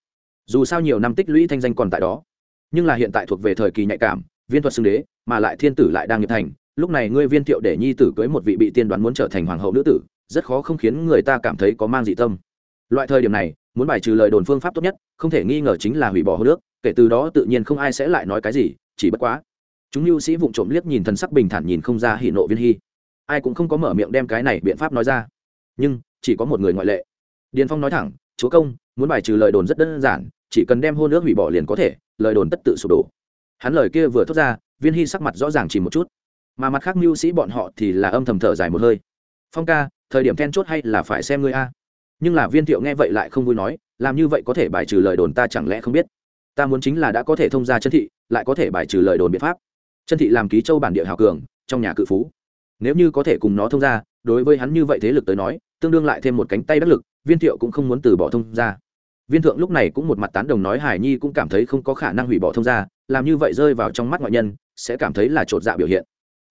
Dù sao nhiều năm tích lũy thanh danh còn tại đó. Nhưng là hiện tại thuộc về thời kỳ nhạy cảm, viên thuật xưng đế, mà lại thiên tử lại đang nghiệp thành lúc này ngươi viên thiệu để nhi tử cưới một vị bị tiên đoán muốn trở thành hoàng hậu nữ tử, rất khó không khiến người ta cảm thấy có mang dị tâm. Loại thời điểm này, muốn bài trừ lời đồn phương pháp tốt nhất, không thể nghi ngờ chính là hủy bỏ hô nước kể từ đó tự nhiên không ai sẽ lại nói cái gì, chỉ bất quá. Chúng lưu sĩ vụng trộm liếc nhìn thần sắc bình thản nhìn không ra hỉ nộ viên hy. Ai cũng không có mở miệng đem cái này biện pháp nói ra. Nhưng, chỉ có một người ngoại lệ. Điền phong nói thẳng, chúa công, muốn bài trừ lời đồn rất đơn giản, chỉ cần đem hôn ước hủy bỏ liền có thể, lời đồn tất tự sụp đổ. Hắn lời kia vừa thốt ra, viên hy sắc mặt rõ ràng chỉ một chút mà mặt khác mưu sĩ bọn họ thì là âm thầm thở dài một hơi. Phong ca, thời điểm then chốt hay là phải xem ngươi a? Nhưng là viên thiệu nghe vậy lại không vui nói, làm như vậy có thể bài trừ lời đồn ta chẳng lẽ không biết? Ta muốn chính là đã có thể thông ra chân thị, lại có thể bài trừ lời đồn biện pháp. Chân thị làm ký châu bản địa hào cường, trong nhà cự phú. Nếu như có thể cùng nó thông ra đối với hắn như vậy thế lực tới nói, tương đương lại thêm một cánh tay đắc lực, viên thiệu cũng không muốn từ bỏ thông ra viên thượng lúc này cũng một mặt tán đồng nói hải nhi cũng cảm thấy không có khả năng hủy bỏ thông ra làm như vậy rơi vào trong mắt ngoại nhân, sẽ cảm thấy là t r ộ t dạ biểu hiện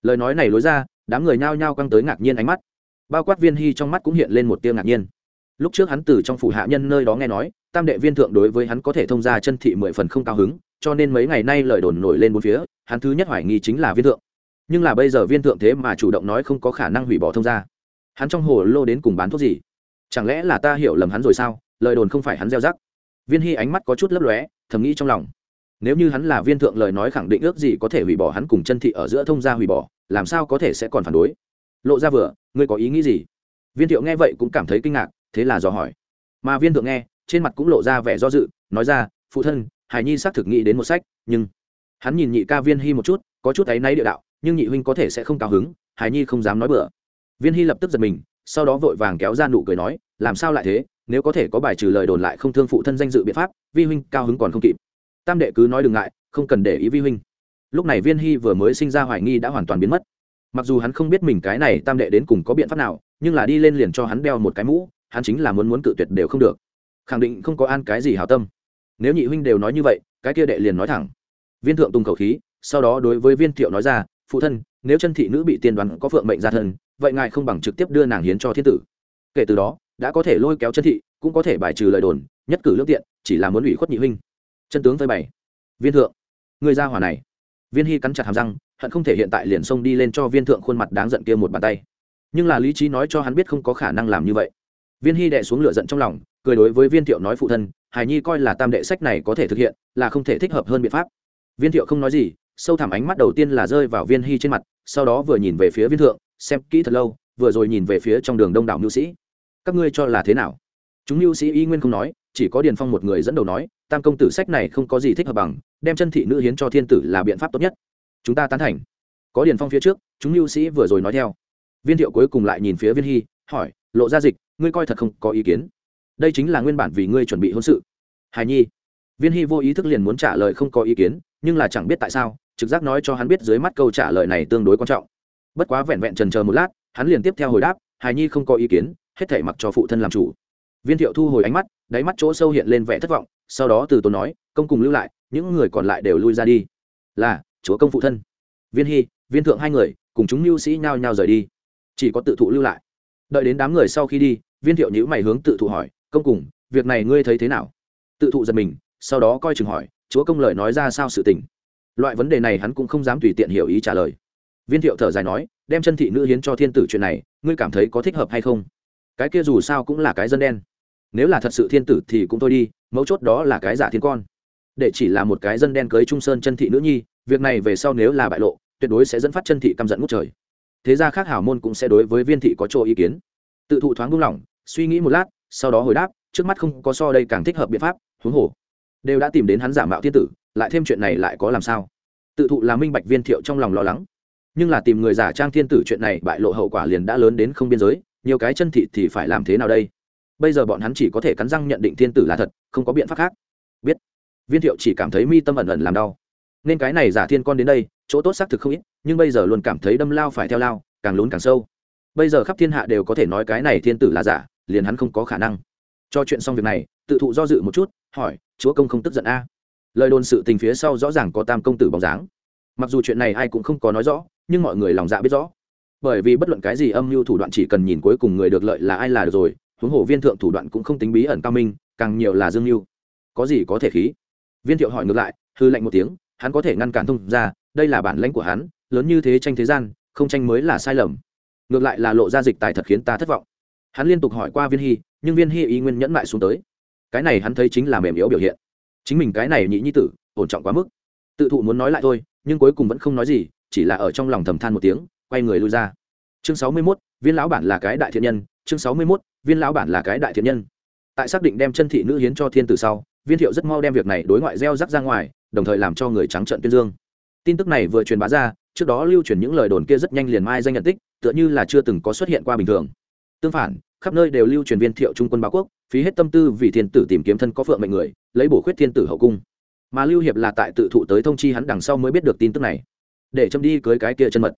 lời nói này lối ra, đám người nhao nhao căng tới ngạc nhiên ánh mắt. Bao quát viên hy trong mắt cũng hiện lên một tiêu ngạc nhiên. Lúc trước hắn từ trong phủ hạ nhân nơi đó nghe nói, tam đệ viên thượng đối với hắn có thể thông ra chân thị mười phần không cao hứng, cho nên mấy ngày nay lời đồn nổi lên bốn phía, hắn thứ nhất hoài nghi chính là viên thượng. Nhưng là bây giờ viên thượng thế mà chủ động nói không có khả năng hủy bỏ thông ra. Hắn trong hồ lô đến cùng bán thuốc gì? Chẳng lẽ là ta hiểu lầm hắn rồi sao? Lời đồn không phải hắn gieo rắc. Viên hy ánh mắt có chút lấp lóe, thầm nghĩ trong lòng. Nếu như hắn là viên thượng lời nói khẳng định ước gì có thể hủy bỏ hắn cùng chân thị ở giữa thông gia hủy bỏ làm sao có thể sẽ còn phản đối? Lộ ra vừa, ngươi có ý nghĩ gì? Viên thiệu nghe vậy cũng cảm thấy kinh ngạc, thế là dò hỏi. Mà viên thượng nghe, trên mặt cũng lộ ra vẻ do dự, nói ra, phụ thân, hải nhi xác thực nghĩ đến một sách, nhưng hắn nhìn nhị ca viên hy một chút, có chút áy náy địa đạo, nhưng nhị huynh có thể sẽ không cao hứng, hải nhi không dám nói bừa. Viên hy lập tức giật mình, sau đó vội vàng kéo ra nụ cười nói, làm sao lại thế? Nếu có thể có bài trừ lời đồn lại không thương phụ thân danh dự biện pháp, vi huynh cao hứng còn không kịp. Tam đệ cứ nói đừng ngại, không cần để ý vi huynh lúc này viên hy vừa mới sinh ra hoài nghi đã hoàn toàn biến mất. Mặc dù hắn không biết mình cái này tam đệ đến cùng có biện pháp nào, nhưng là đi lên liền cho hắn đeo một cái mũ, hắn chính là muốn muốn cự tuyệt đều không được. Khẳng định không có an cái gì hào tâm. Nếu nhị huynh đều nói như vậy, cái kia đệ liền nói thẳng. Viên thượng tung khẩu khí, sau đó đối với viên thiệu nói ra, phụ thân, nếu chân thị nữ bị tiên đoán có phượng mệnh gia thân, vậy ngài không bằng trực tiếp đưa nàng hiến cho thiên tử. Kể từ đó, đã có thể lôi kéo chân thị, cũng có thể bài trừ lời đồn, nhất cử lương tiện, chỉ là muốn ủy khuất nhị huynh. Chân tướng phơi bày. Viên thượng, người ra hỏa này viên hy cắn chặt hàm răng, hận không thể hiện tại liền xông đi lên cho viên thượng khuôn mặt đáng giận kia một bàn tay. Nhưng là lý trí nói cho hắn biết không có khả năng làm như vậy. Viên hy đệ xuống lửa giận trong lòng, cười đối với viên thiệu nói phụ thân, hải nhi coi là tam đệ sách này có thể thực hiện, là không thể thích hợp hơn biện pháp. Viên thiệu không nói gì, sâu thẳm ánh mắt đầu tiên là rơi vào viên hy trên mặt, sau đó vừa nhìn về phía viên thượng, xem kỹ thật lâu, vừa rồi nhìn về phía trong đường đông đảo mưu sĩ. Các ngươi cho là thế nào? Chúng mưu sĩ y nguyên không nói, chỉ có điền phong một người dẫn đầu nói tam công tử sách này không có gì thích hợp bằng, đem chân thị nữ hiến cho thiên tử là biện pháp tốt nhất. Chúng ta tán thành. Có điền phong phía trước, chúng lưu sĩ vừa rồi nói theo. Viên thiệu cuối cùng lại nhìn phía viên hy, hỏi, lộ ra dịch, ngươi coi thật không có ý kiến? Đây chính là nguyên bản vì ngươi chuẩn bị hôn sự. Hài nhi. Viên hy vô ý thức liền muốn trả lời không có ý kiến, nhưng là chẳng biết tại sao, trực giác nói cho hắn biết dưới mắt câu trả lời này tương đối quan trọng. Bất quá vẹn vẹn trần chờ một lát, hắn liền tiếp theo hồi đáp, hài nhi không có ý kiến, hết thể mặc cho phụ thân làm chủ. Viên thiệu thu hồi ánh mắt, đáy mắt chỗ sâu hiện lên vẻ thất vọng sau đó từ tốn nói, công cùng lưu lại, những người còn lại đều lui ra đi. Là, chúa công phụ thân. Viên hy, viên thượng hai người, cùng chúng mưu sĩ nhao nhao rời đi. Chỉ có tự thụ lưu lại. Đợi đến đám người sau khi đi, viên thiệu nhữ mày hướng tự thụ hỏi, công cùng, việc này ngươi thấy thế nào? Tự thụ giật mình, sau đó coi chừng hỏi, chúa công lời nói ra sao sự tình? Loại vấn đề này hắn cũng không dám tùy tiện hiểu ý trả lời. Viên thiệu thở dài nói, đem chân thị nữ hiến cho thiên tử chuyện này, ngươi cảm thấy có thích hợp hay không? Cái kia dù sao cũng là cái dân đen nếu là thật sự thiên tử thì cũng thôi đi, mấu chốt đó là cái giả thiên con. Để chỉ là một cái dân đen cưới trung sơn chân thị nữ nhi, việc này về sau nếu là bại lộ, tuyệt đối sẽ dẫn phát chân thị căm giận ngút trời. Thế ra khác hảo môn cũng sẽ đối với viên thị có chỗ ý kiến. Tự thụ thoáng buông lỏng, suy nghĩ một lát, sau đó hồi đáp, trước mắt không có so đây càng thích hợp biện pháp, huống hồ, đều đã tìm đến hắn giả mạo thiên tử, lại thêm chuyện này lại có làm sao? Tự thụ là minh bạch viên thiệu trong lòng lo lắng. Nhưng là tìm người giả trang thiên tử chuyện này bại lộ hậu quả liền đã lớn đến không biên giới, nhiều cái chân thị thì phải làm thế nào đây? Bây giờ bọn hắn chỉ có thể cắn răng nhận định thiên tử là thật, không có biện pháp khác. Biết. Viên thiệu chỉ cảm thấy mi tâm ẩn ẩn làm đau. Nên cái này giả thiên con đến đây, chỗ tốt xác thực không ít, nhưng bây giờ luôn cảm thấy đâm lao phải theo lao, càng lún càng sâu. Bây giờ khắp thiên hạ đều có thể nói cái này thiên tử là giả, liền hắn không có khả năng. Cho chuyện xong việc này, tự thụ do dự một chút, hỏi, chúa công không tức giận a? Lời đồn sự tình phía sau rõ ràng có tam công tử bóng dáng. Mặc dù chuyện này ai cũng không có nói rõ, nhưng mọi người lòng dạ biết rõ. Bởi vì bất luận cái gì âm mưu thủ đoạn chỉ cần nhìn cuối cùng người được lợi là ai là được rồi huống hồ viên thượng thủ đoạn cũng không tính bí ẩn cao minh càng nhiều là dương mưu có gì có thể khí? Viên thiệu hỏi ngược lại hư lạnh một tiếng hắn có thể ngăn cản thông ra đây là bản lãnh của hắn lớn như thế tranh thế gian không tranh mới là sai lầm. Ngược lại là lộ ra dịch tài thật khiến ta thất vọng. Hắn liên tục hỏi qua viên hy nhưng viên hy ý nguyên nhẫn lại xuống tới. Cái này hắn thấy chính là mềm yếu biểu hiện. Chính mình cái này nhị nhi tử ổn trọng quá mức. Tự thụ muốn nói lại thôi nhưng cuối cùng vẫn không nói gì chỉ là ở trong lòng thầm than một tiếng quay người lui ra. Chương sáu mươi 61, viên lão bản là cái đại thiện nhân chương sáu mươi 61, viên lão bản là cái đại thiện nhân. Tại xác định đem chân thị nữ hiến cho thiên tử sau, viên thiệu rất mau đem việc này đối ngoại gieo rắc ra ngoài, đồng thời làm cho người trắng trợn tuyên dương. Tin tức này vừa truyền bá ra, trước đó lưu truyền những lời đồn kia rất nhanh liền mai danh nhận tích, tựa như là chưa từng có xuất hiện qua bình thường. Tương phản, khắp nơi đều lưu truyền viên thiệu trung quân báo quốc, phí hết tâm tư vì thiên tử tìm kiếm thân có phượng mệnh người, lấy bổ khuyết thiên tử hậu cung. Mà lưu hiệp là tại tự thụ tới thông chi hắn đằng sau mới biết được tin tức này. Để châm đi cưới cái kia chân mật.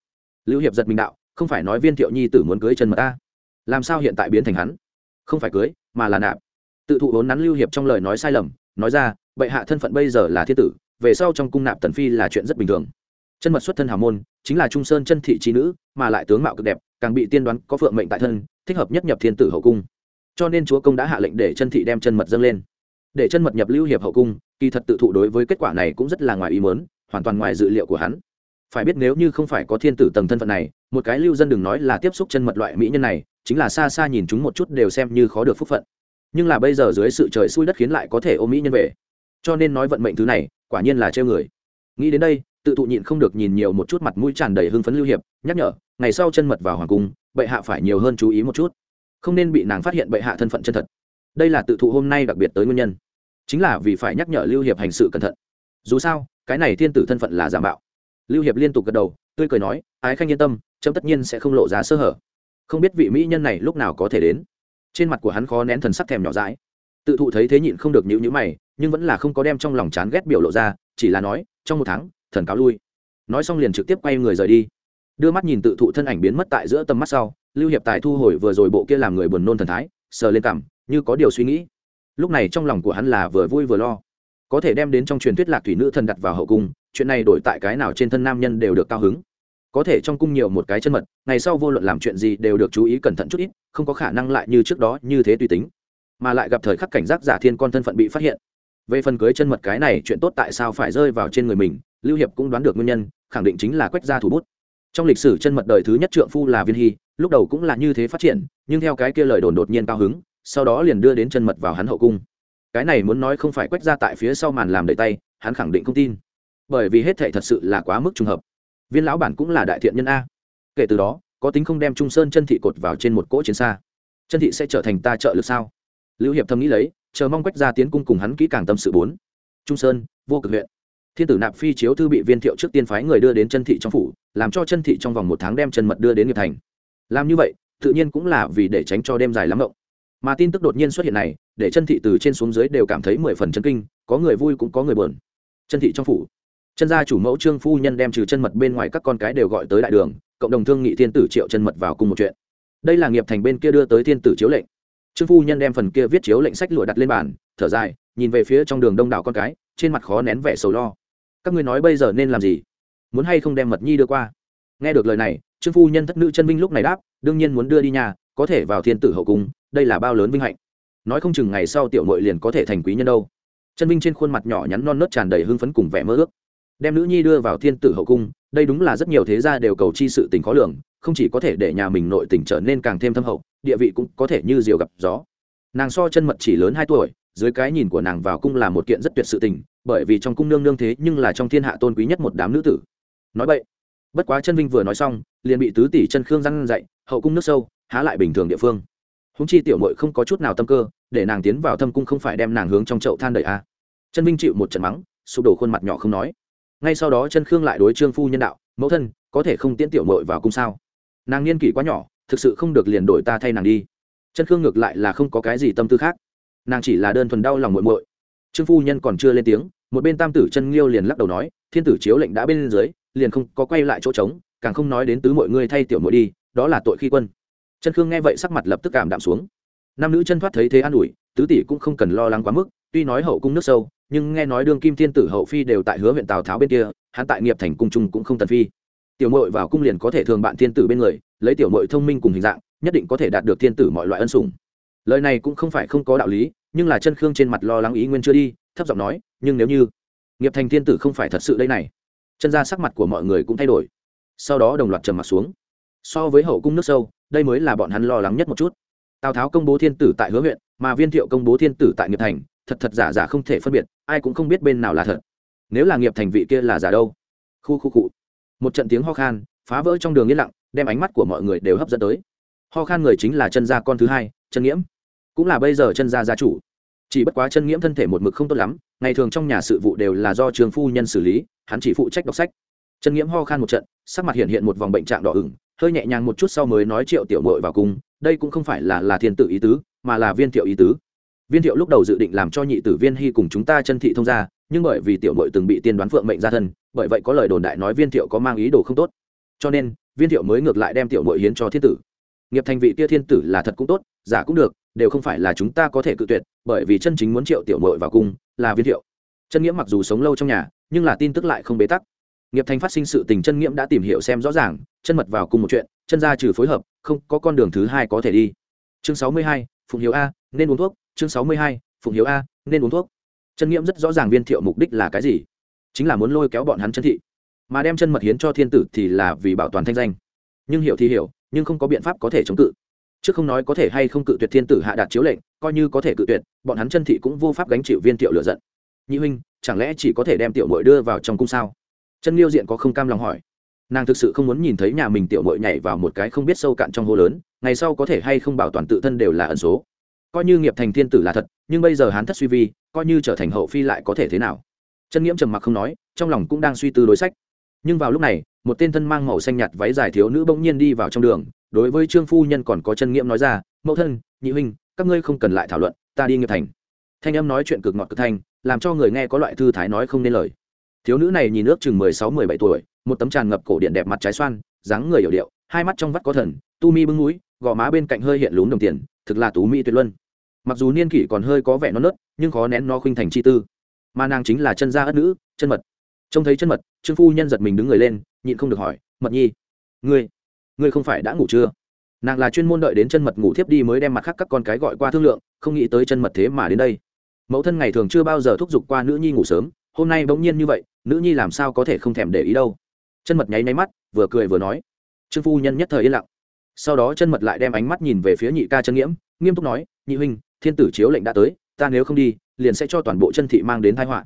Lưu hiệp giật mình đạo, không phải nói viên thiệu nhi tử muốn cưới chân mật ta làm sao hiện tại biến thành hắn? Không phải cưới, mà là nạp. Tự thụ vốn nắn lưu hiệp trong lời nói sai lầm, nói ra, bệ hạ thân phận bây giờ là thiên tử, về sau trong cung nạp tần phi là chuyện rất bình thường. Chân mật xuất thân hào môn, chính là trung sơn chân thị trí nữ, mà lại tướng mạo cực đẹp, càng bị tiên đoán có phượng mệnh tại thân, thích hợp nhất nhập thiên tử hậu cung. Cho nên chúa công đã hạ lệnh để chân thị đem chân mật dâng lên. Để chân mật nhập lưu hiệp hậu cung, kỳ thật tự thụ đối với kết quả này cũng rất là ngoài ý mớn hoàn toàn ngoài dự liệu của hắn. Phải biết nếu như không phải có thiên tử tầng thân phận này, một cái lưu dân đừng nói là tiếp xúc chân mật loại mỹ nhân này chính là xa xa nhìn chúng một chút đều xem như khó được phúc phận. Nhưng là bây giờ dưới sự trời xui đất khiến lại có thể ôm mỹ nhân về. Cho nên nói vận mệnh thứ này, quả nhiên là treo người. Nghĩ đến đây, tự thụ nhịn không được nhìn nhiều một chút mặt mũi tràn đầy hưng phấn lưu hiệp, nhắc nhở, ngày sau chân mật vào hoàng cung, bệ hạ phải nhiều hơn chú ý một chút. Không nên bị nàng phát hiện bệ hạ thân phận chân thật. Đây là tự thụ hôm nay đặc biệt tới nguyên nhân. Chính là vì phải nhắc nhở lưu hiệp hành sự cẩn thận. Dù sao, cái này thiên tử thân phận là giả mạo. Lưu hiệp liên tục gật đầu, tươi cười nói, ái khanh yên tâm trâm tất nhiên sẽ không lộ ra sơ hở không biết vị mỹ nhân này lúc nào có thể đến. Trên mặt của hắn khó nén thần sắc thèm nhỏ dãi. Tự thụ thấy thế nhịn không được nhữ nhữ mày, nhưng vẫn là không có đem trong lòng chán ghét biểu lộ ra, chỉ là nói, trong một tháng, thần cáo lui. Nói xong liền trực tiếp quay người rời đi. Đưa mắt nhìn tự thụ thân ảnh biến mất tại giữa tầm mắt sau, lưu hiệp tài thu hồi vừa rồi bộ kia làm người buồn nôn thần thái, sờ lên cảm như có điều suy nghĩ. Lúc này trong lòng của hắn là vừa vui vừa lo. Có thể đem đến trong truyền thuyết lạc thủy nữ thần đặt vào hậu cung, chuyện này đổi tại cái nào trên thân nam nhân đều được cao hứng có thể trong cung nhiều một cái chân mật, ngày sau vô luận làm chuyện gì đều được chú ý cẩn thận chút ít, không có khả năng lại như trước đó như thế tùy tính. Mà lại gặp thời khắc cảnh giác giả thiên con thân phận bị phát hiện. Về phần cưới chân mật cái này, chuyện tốt tại sao phải rơi vào trên người mình, lưu hiệp cũng đoán được nguyên nhân, khẳng định chính là quách gia thủ bút. Trong lịch sử chân mật đời thứ nhất trượng phu là viên hy, lúc đầu cũng là như thế phát triển, nhưng theo cái kia lời đồn đột nhiên cao hứng, sau đó liền đưa đến chân mật vào hắn hậu cung. Cái này muốn nói không phải quách gia tại phía sau màn làm đầy tay, hắn khẳng định không tin. Bởi vì hết thệ thật sự là quá mức trùng hợp viên lão bản cũng là đại thiện nhân a. Kể từ đó, có tính không đem trung sơn chân thị cột vào trên một cỗ chiến xa. Chân thị sẽ trở thành ta trợ lực sao? Lưu hiệp thầm nghĩ lấy, chờ mong quách ra tiến cung cùng hắn kỹ càng tâm sự bốn. Trung sơn, vô cực huyện. Thiên tử nạp phi chiếu thư bị viên thiệu trước tiên phái người đưa đến chân thị trong phủ, làm cho chân thị trong vòng một tháng đem chân mật đưa đến nghiệp thành. Làm như vậy, tự nhiên cũng là vì để tránh cho đêm dài lắm rộng mà tin tức đột nhiên xuất hiện này, để chân thị từ trên xuống dưới đều cảm thấy mười phần chân kinh, có người vui cũng có người buồn. Chân thị trong phủ chân gia chủ mẫu trương phu nhân đem trừ chân mật bên ngoài các con cái đều gọi tới đại đường, cộng đồng thương nghị thiên tử triệu chân mật vào cùng một chuyện. Đây là nghiệp thành bên kia đưa tới thiên tử chiếu lệnh. Trương phu nhân đem phần kia viết chiếu lệnh sách lụa đặt lên bàn, thở dài, nhìn về phía trong đường đông đảo con cái, trên mặt khó nén vẻ sầu lo. Các ngươi nói bây giờ nên làm gì? Muốn hay không đem mật nhi đưa qua? Nghe được lời này, trương phu nhân thất nữ chân minh lúc này đáp, đương nhiên muốn đưa đi nhà, có thể vào thiên tử hậu cung, đây là bao lớn vinh hạnh. Nói không chừng ngày sau tiểu nội liền có thể thành quý nhân đâu. Chân minh trên khuôn mặt nhỏ nhắn non nớt tràn đầy hưng phấn cùng vẻ mơ ước đem nữ nhi đưa vào thiên tử hậu cung, đây đúng là rất nhiều thế gia đều cầu chi sự tình khó lường, không chỉ có thể để nhà mình nội tình trở nên càng thêm thâm hậu, địa vị cũng có thể như diều gặp gió. Nàng so chân mật chỉ lớn hai tuổi, dưới cái nhìn của nàng vào cung là một kiện rất tuyệt sự tình, bởi vì trong cung nương nương thế nhưng là trong thiên hạ tôn quý nhất một đám nữ tử. Nói vậy, bất quá chân vinh vừa nói xong, liền bị tứ tỷ chân khương răn dậy hậu cung nước sâu, há lại bình thường địa phương. Húng chi tiểu mội không có chút nào tâm cơ, để nàng tiến vào thâm cung không phải đem nàng hướng trong chậu than đợi a à. chân vinh chịu một trận mắng, sụp đổ khuôn mặt nhỏ không nói ngay sau đó chân khương lại đối trương phu nhân đạo, mẫu thân, có thể không tiễn tiểu mội vào cung sao? Nàng niên kỷ quá nhỏ, thực sự không được liền đổi ta thay nàng đi. Chân khương ngược lại là không có cái gì tâm tư khác. Nàng chỉ là đơn thuần đau lòng muội muội. Trương phu nhân còn chưa lên tiếng, một bên tam tử chân liêu liền lắc đầu nói, thiên tử chiếu lệnh đã bên dưới, liền không có quay lại chỗ trống, càng không nói đến tứ mọi người thay tiểu mội đi, đó là tội khi quân. Chân khương nghe vậy sắc mặt lập tức cảm đạm xuống. Nam nữ chân thoát thấy thế an ủi, tứ tỷ cũng không cần lo lắng quá mức tuy nói hậu cung nước sâu, nhưng nghe nói đương kim thiên tử hậu phi đều tại hứa huyện tào tháo bên kia, hắn tại nghiệp thành cung trung cũng không tần phi. Tiểu mội vào cung liền có thể thường bạn thiên tử bên người, lấy tiểu mội thông minh cùng hình dạng, nhất định có thể đạt được thiên tử mọi loại ân sủng. Lời này cũng không phải không có đạo lý, nhưng là chân khương trên mặt lo lắng ý nguyên chưa đi, thấp giọng nói, nhưng nếu như nghiệp thành thiên tử không phải thật sự đây này. Chân ra sắc mặt của mọi người cũng thay đổi. Sau đó đồng loạt trầm mặt xuống. So với hậu cung nước sâu, đây mới là bọn hắn lo lắng nhất một chút. Tào tháo công bố thiên tử tại hứa huyện, mà viên thiệu công bố thiên tử tại nghiệp thành thật thật giả giả không thể phân biệt, ai cũng không biết bên nào là thật. Nếu là nghiệp thành vị kia là giả đâu? Khu khu cụ một trận tiếng ho khan, phá vỡ trong đường yên lặng, đem ánh mắt của mọi người đều hấp dẫn tới. Ho khan người chính là chân gia con thứ hai, chân nghiễm. Cũng là bây giờ chân gia gia chủ. Chỉ bất quá chân nghiễm thân thể một mực không tốt lắm, ngày thường trong nhà sự vụ đều là do trường phu nhân xử lý, hắn chỉ phụ trách đọc sách. Chân nghiễm ho khan một trận, sắc mặt hiện hiện một vòng bệnh trạng đỏ ửng, hơi nhẹ nhàng một chút sau mới nói triệu tiểu mội vào cung, đây cũng không phải là là thiên tự ý tứ, mà là viên tiểu ý tứ viên thiệu lúc đầu dự định làm cho nhị tử viên hy cùng chúng ta chân thị thông ra nhưng bởi vì tiểu mội từng bị tiên đoán phượng mệnh ra thân, bởi vậy có lời đồn đại nói viên thiệu có mang ý đồ không tốt. Cho nên, viên thiệu mới ngược lại đem tiểu mội hiến cho thiên tử. Nghiệp thành vị kia thiên tử là thật cũng tốt, giả cũng được, đều không phải là chúng ta có thể cự tuyệt, bởi vì chân chính muốn triệu tiểu mội vào cung là viên thiệu. Chân nghĩa mặc dù sống lâu trong nhà, nhưng là tin tức lại không bế tắc. Nghiệp thành phát sinh sự tình chân nghiễm đã tìm hiểu xem rõ ràng, chân mật vào cùng một chuyện, chân ra trừ phối hợp, không có con đường thứ hai có thể đi. Chương sáu mươi hai, phụng hiếu a, nên uống thuốc chương sáu mươi hai, phụng hiếu a, nên uống thuốc. Chân nghiễm rất rõ ràng viên thiệu mục đích là cái gì. Chính là muốn lôi kéo bọn hắn chân thị. Mà đem chân mật hiến cho thiên tử thì là vì bảo toàn thanh danh. Nhưng hiểu thì hiểu, nhưng không có biện pháp có thể chống cự. Chứ không nói có thể hay không cự tuyệt thiên tử hạ đạt chiếu lệnh, coi như có thể cự tuyệt, bọn hắn chân thị cũng vô pháp gánh chịu viên thiệu lựa giận. Nhị huynh, chẳng lẽ chỉ có thể đem tiểu mội đưa vào trong cung sao? Chân liêu diện có không cam lòng hỏi. Nàng thực sự không muốn nhìn thấy nhà mình tiểu mội nhảy vào một cái không biết sâu cạn trong hố lớn, ngày sau có thể hay không bảo toàn tự thân đều là ẩn số coi như nghiệp thành thiên tử là thật, nhưng bây giờ hán thất suy vi, coi như trở thành hậu phi lại có thể thế nào? Chân nghiễm trầm mặc không nói, trong lòng cũng đang suy tư đối sách. Nhưng vào lúc này, một tên thân mang màu xanh nhạt váy dài thiếu nữ bỗng nhiên đi vào trong đường, đối với trương phu nhân còn có chân nghiễm nói ra, mẫu thân, nhị huynh, các ngươi không cần lại thảo luận, ta đi nghiệp thành. Thanh âm nói chuyện cực ngọt cực thanh, làm cho người nghe có loại thư thái nói không nên lời. Thiếu nữ này nhìn ước chừng mười sáu, mười bảy tuổi, một tấm tràn ngập cổ điện đẹp mặt trái xoan, dáng người hiểu điệu, hai mắt trong vắt có thần, tu mi bưng núi, gò má bên cạnh hơi hiện lún đồng tiền, thực là tú mỹ tuyệt luân mặc dù niên kỷ còn hơi có vẻ non nớt, nhưng khó nén nó khuynh thành chi tư. Mà nàng chính là chân gia ất nữ, chân mật. Trông thấy chân mật, trương phu nhân giật mình đứng người lên, nhịn không được hỏi, mật nhi, ngươi ngươi không phải đã ngủ chưa? Nàng là chuyên môn đợi đến chân mật ngủ thiếp đi mới đem mặt khác các con cái gọi qua thương lượng, không nghĩ tới chân mật thế mà đến đây. Mẫu thân ngày thường chưa bao giờ thúc giục qua nữ nhi ngủ sớm, hôm nay bỗng nhiên như vậy, nữ nhi làm sao có thể không thèm để ý đâu. Chân mật nháy nháy mắt, vừa cười vừa nói. Trương phu nhân nhất thời yên lặng. Sau đó chân mật lại đem ánh mắt nhìn về phía nhị ca chân nghiễm, nghiêm túc nói, nhị huynh thiên tử chiếu lệnh đã tới, ta nếu không đi, liền sẽ cho toàn bộ chân thị mang đến thái họa.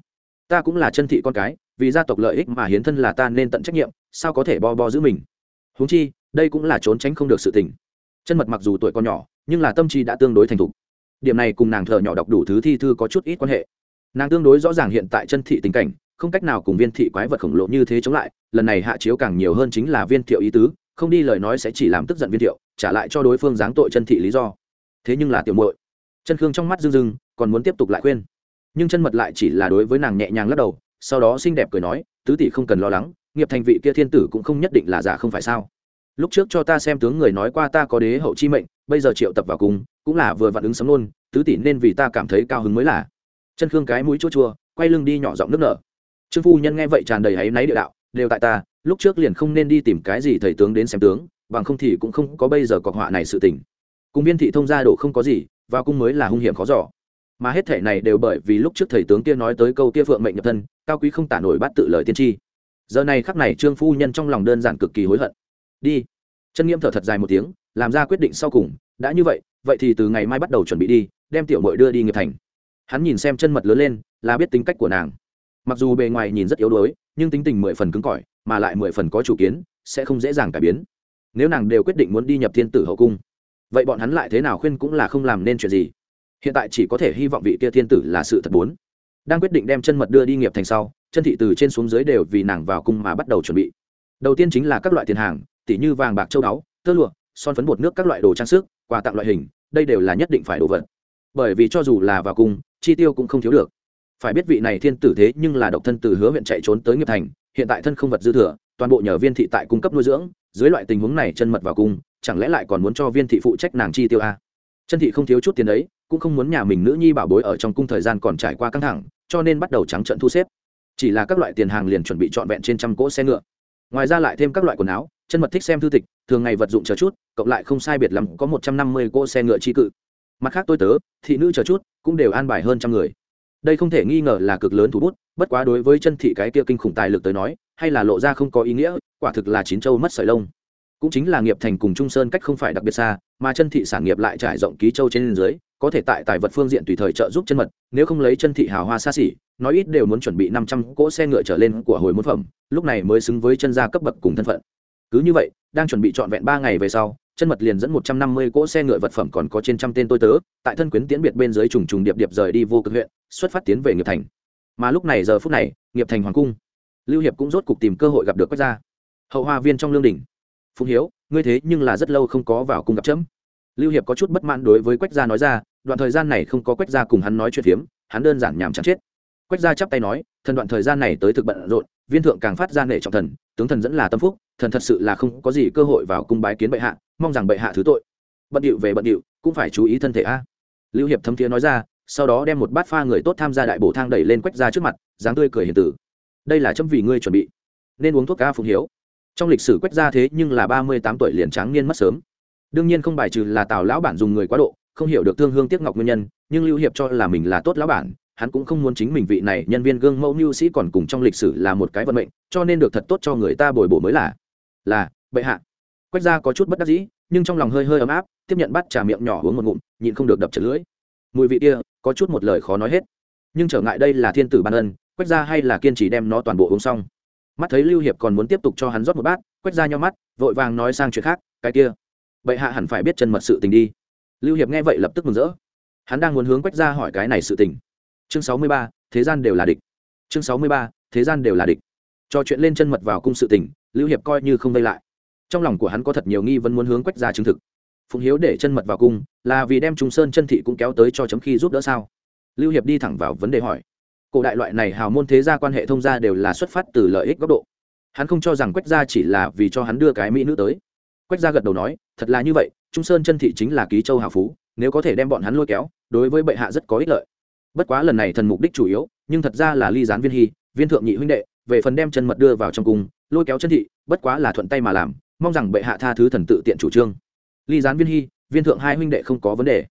Ta cũng là chân thị con cái, vì gia tộc lợi ích mà hiến thân là ta nên tận trách nhiệm, sao có thể bo bo giữ mình? Huống chi, đây cũng là trốn tránh không được sự tình. Chân mật mặc dù tuổi còn nhỏ, nhưng là tâm trí đã tương đối thành thục. Điểm này cùng nàng thợ nhỏ đọc đủ thứ thi thư có chút ít quan hệ. Nàng tương đối rõ ràng hiện tại chân thị tình cảnh, không cách nào cùng viên thị quái vật khổng lồ như thế chống lại, lần này hạ chiếu càng nhiều hơn chính là viên thiệu ý tứ, không đi lời nói sẽ chỉ làm tức giận viên thiệu, trả lại cho đối phương giáng tội chân thị lý do. Thế nhưng là tiểu muội chân khương trong mắt rưng rưng, còn muốn tiếp tục lại khuyên. Nhưng chân mật lại chỉ là đối với nàng nhẹ nhàng lắc đầu, sau đó xinh đẹp cười nói, tứ tỷ không cần lo lắng, nghiệp thành vị kia thiên tử cũng không nhất định là giả không phải sao. Lúc trước cho ta xem tướng người nói qua ta có đế hậu chi mệnh, bây giờ triệu tập vào cùng, cũng là vừa vặn ứng sấm luôn, tứ tỷ nên vì ta cảm thấy cao hứng mới là. Chân khương cái mũi chua chua, quay lưng đi nhỏ giọng nước nở. Trương phu nhân nghe vậy tràn đầy áy náy địa đạo, đều tại ta, lúc trước liền không nên đi tìm cái gì thầy tướng đến xem tướng, bằng không thì cũng không có bây giờ cọc họa này sự tình. Cùng viên thị thông gia độ không có gì vào cung mới là hung hiểm khó giỏ mà hết thể này đều bởi vì lúc trước thầy tướng kia nói tới câu kia phượng mệnh nhập thân, cao quý không tả nổi bắt tự lời tiên tri. Giờ này khắc này trương phu nhân trong lòng đơn giản cực kỳ hối hận. Đi. Chân nghiêm thở thật dài một tiếng, làm ra quyết định sau cùng, đã như vậy vậy thì từ ngày mai bắt đầu chuẩn bị đi, đem tiểu mội đưa đi nghiệp thành. Hắn nhìn xem chân mật lớn lên, là biết tính cách của nàng. Mặc dù bề ngoài nhìn rất yếu đuối, nhưng tính tình mười phần cứng cỏi, mà lại mười phần có chủ kiến, sẽ không dễ dàng cải biến. Nếu nàng đều quyết định muốn đi nhập thiên tử hậu cung vậy bọn hắn lại thế nào khuyên cũng là không làm nên chuyện gì. Hiện tại chỉ có thể hy vọng vị kia thiên tử là sự thật bốn. Đang quyết định đem chân mật đưa đi nghiệp thành sau, chân thị từ trên xuống dưới đều vì nàng vào cung mà bắt đầu chuẩn bị. Đầu tiên chính là các loại tiền hàng, tỉ như vàng bạc châu đáo, tơ lụa, son phấn bột nước các loại đồ trang sức, quà tặng loại hình, đây đều là nhất định phải đồ vật. Bởi vì cho dù là vào cung, chi tiêu cũng không thiếu được. Phải biết vị này thiên tử thế nhưng là độc thân từ hứa huyện chạy trốn tới nghiệp thành, hiện tại thân không vật dư thừa toàn bộ nhờ viên thị tại cung cấp nuôi dưỡng, dưới loại tình huống này chân mật vào cung, chẳng lẽ lại còn muốn cho viên thị phụ trách nàng chi tiêu a chân thị không thiếu chút tiền đấy, cũng không muốn nhà mình nữ nhi bảo bối ở trong cung thời gian còn trải qua căng thẳng, cho nên bắt đầu trắng trận thu xếp. Chỉ là các loại tiền hàng liền chuẩn bị trọn vẹn trên trăm cỗ xe ngựa. Ngoài ra lại thêm các loại quần áo, chân mật thích xem thư tịch, thường ngày vật dụng chờ chút, cộng lại không sai biệt lắm có một trăm năm mươi cỗ xe ngựa chi cự. Mặt khác tôi tớ, thị nữ chờ chút, cũng đều an bài hơn trăm người. Đây không thể nghi ngờ là cực lớn thủ bút, bất quá đối với chân thị cái kia kinh khủng tài lực tới nói hay là lộ ra không có ý nghĩa, quả thực là chín châu mất sợi lông. Cũng chính là nghiệp thành cùng trung sơn cách không phải đặc biệt xa, mà chân thị sản nghiệp lại trải rộng ký châu trên dưới, có thể tại tài vật phương diện tùy thời trợ giúp chân mật, nếu không lấy chân thị hào hoa xa xỉ, nói ít đều muốn chuẩn bị năm trăm cỗ xe ngựa trở lên của hồi môn phẩm, lúc này mới xứng với chân gia cấp bậc cùng thân phận. Cứ như vậy, đang chuẩn bị trọn vẹn ba ngày về sau, chân mật liền dẫn một trăm năm mươi cỗ xe ngựa vật phẩm còn có trên trăm tên tôi tớ, tại thân quyến tiễn biệt bên dưới trùng trùng điệp điệp rời đi vô cực huyện, xuất phát tiến về nghiệp thành. Mà lúc này giờ phút này, nghiệp thành hoàng cung lưu hiệp cũng rốt cục tìm cơ hội gặp được quách gia. Hậu hoa viên trong lương đình phụng hiếu, ngươi thế nhưng là rất lâu không có vào cung gặp chấm. Lưu hiệp có chút bất mãn đối với quách gia nói ra, đoạn thời gian này không có quách gia cùng hắn nói chuyện phiếm, hắn đơn giản nhàm chán chết. Quách gia chắp tay nói, thần đoạn thời gian này tới thực bận rộn, viên thượng càng phát ra nể trọng thần, tướng thần dẫn là tâm phúc, thần thật sự là không có gì cơ hội vào cung bái kiến bệ hạ, mong rằng bệ hạ thứ tội. Bận điệu về bận điệu, cũng phải chú ý thân thể a. Lưu hiệp thâm thiế nói ra, sau đó đem một bát pha người tốt tham gia đại bổ thang đẩy lên quách ra trước mặt, dáng tươi cười hiền tử đây là chấm vì ngươi chuẩn bị. Nên uống thuốc ca phụng hiếu. Trong lịch sử quách ra thế nhưng là ba mươi tám tuổi liền tráng niên mất sớm. Đương nhiên không bài trừ là tào lão bản dùng người quá độ, không hiểu được thương hương tiếc ngọc nguyên nhân, nhưng lưu hiệp cho là mình là tốt lão bản, hắn cũng không muốn chính mình vị này nhân viên gương mẫu mưu sĩ còn cùng trong lịch sử là một cái vận mệnh, cho nên được thật tốt cho người ta bồi bổ mới là. Là, bệ hạ. Quách ra có chút bất đắc dĩ, nhưng trong lòng hơi hơi ấm áp, tiếp nhận bắt trà miệng nhỏ uống một ngụm, nhịn không được đập chật lưỡi. Mùi vị kia, có chút một lời khó nói hết. Nhưng trở ngại đây là thiên tử ban ân quách ra hay là kiên trì đem nó toàn bộ uống xong? Mắt thấy lưu hiệp còn muốn tiếp tục cho hắn rót một bát, quách ra nhau mắt, vội vàng nói sang chuyện khác, cái kia, bệ hạ hẳn phải biết chân mật sự tình đi. Lưu hiệp nghe vậy lập tức mừng rỡ. Hắn đang muốn hướng quách ra hỏi cái này sự tình. Chương sáu mươi ba, thế gian đều là địch. Chương sáu mươi ba, thế gian đều là địch. Cho chuyện lên chân mật vào cung sự tình, lưu hiệp coi như không vây lại. Trong lòng của hắn có thật nhiều nghi vấn muốn hướng quách ra chứng thực. Phụng hiếu để chân mật vào cung, là vì đem trung sơn chân thị cũng kéo tới cho chấm khi giúp đỡ sao? Lưu hiệp đi thẳng vào vấn đề hỏi cổ đại loại này hào môn thế gia quan hệ thông gia đều là xuất phát từ lợi ích góc độ. Hắn không cho rằng quách gia chỉ là vì cho hắn đưa cái mỹ nữ tới. Quách gia gật đầu nói, thật là như vậy, trung sơn chân thị chính là ký châu hào phú, nếu có thể đem bọn hắn lôi kéo, đối với bệ hạ rất có ích lợi. Bất quá lần này thần mục đích chủ yếu, nhưng thật ra là ly gián viên hy, viên thượng nhị huynh đệ, về phần đem chân mật đưa vào trong cung, lôi kéo chân thị, bất quá là thuận tay mà làm, mong rằng bệ hạ tha thứ thần tự tiện chủ trương. Ly gián viên hy, viên thượng hai huynh đệ không có vấn đề,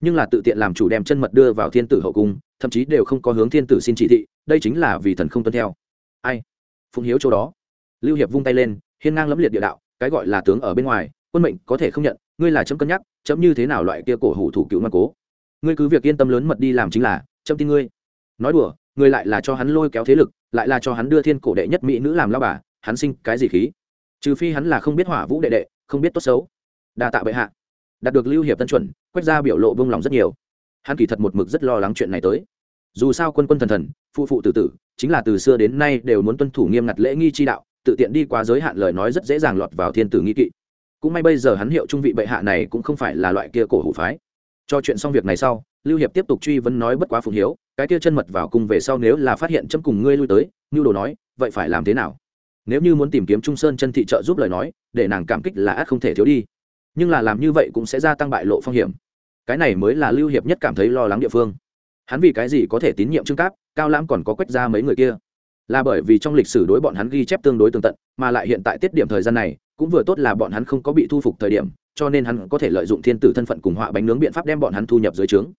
nhưng là tự tiện làm chủ đem chân mật đưa vào thiên tử hậu cung thậm chí đều không có hướng thiên tử xin chỉ thị, đây chính là vì thần không tuân theo. Ai? Phụng hiếu chỗ đó. Lưu hiệp vung tay lên, hiên ngang lẫm liệt địa đạo, cái gọi là tướng ở bên ngoài, quân mệnh có thể không nhận, ngươi là chấm cân nhắc, chấm như thế nào loại kia cổ hủ thủ cựu ngoan cố? Ngươi cứ việc yên tâm lớn mật đi làm chính là, chấm tin ngươi. Nói đùa, ngươi lại là cho hắn lôi kéo thế lực, lại là cho hắn đưa thiên cổ đệ nhất mỹ nữ làm lao bà, hắn sinh cái gì khí? Trừ phi hắn là không biết hỏa vũ đệ đệ, không biết tốt xấu. Đa tạ bệ hạ. Đạt được lưu hiệp tân chuẩn, quách ra biểu lộ vung lòng rất nhiều hắn kỳ thật một mực rất lo lắng chuyện này tới. Dù sao quân quân thần thần, phụ phụ tử tử, chính là từ xưa đến nay đều muốn tuân thủ nghiêm ngặt lễ nghi chi đạo, tự tiện đi quá giới hạn lời nói rất dễ dàng lọt vào thiên tử nghi kỵ. Cũng may bây giờ hắn hiệu trung vị bệ hạ này cũng không phải là loại kia cổ hủ phái. Cho chuyện xong việc này sau, lưu hiệp tiếp tục truy vấn nói bất quá phụng hiếu, cái kia chân mật vào cùng về sau nếu là phát hiện chấm cùng ngươi lui tới như đồ nói, vậy phải làm thế nào? Nếu như muốn tìm kiếm trung sơn chân thị trợ giúp lời nói, để nàng cảm kích là ác không thể thiếu đi. Nhưng là làm như vậy cũng sẽ gia tăng bại lộ phong hiểm cái này mới là lưu hiệp nhất cảm thấy lo lắng địa phương. Hắn vì cái gì có thể tín nhiệm trương cáp, cao lãm còn có quách ra mấy người kia? Là bởi vì trong lịch sử đối bọn hắn ghi chép tương đối tường tận, mà lại hiện tại tiết điểm thời gian này, cũng vừa tốt là bọn hắn không có bị thu phục thời điểm, cho nên hắn có thể lợi dụng thiên tử thân phận cùng họa bánh nướng biện pháp đem bọn hắn thu nhập dưới trướng.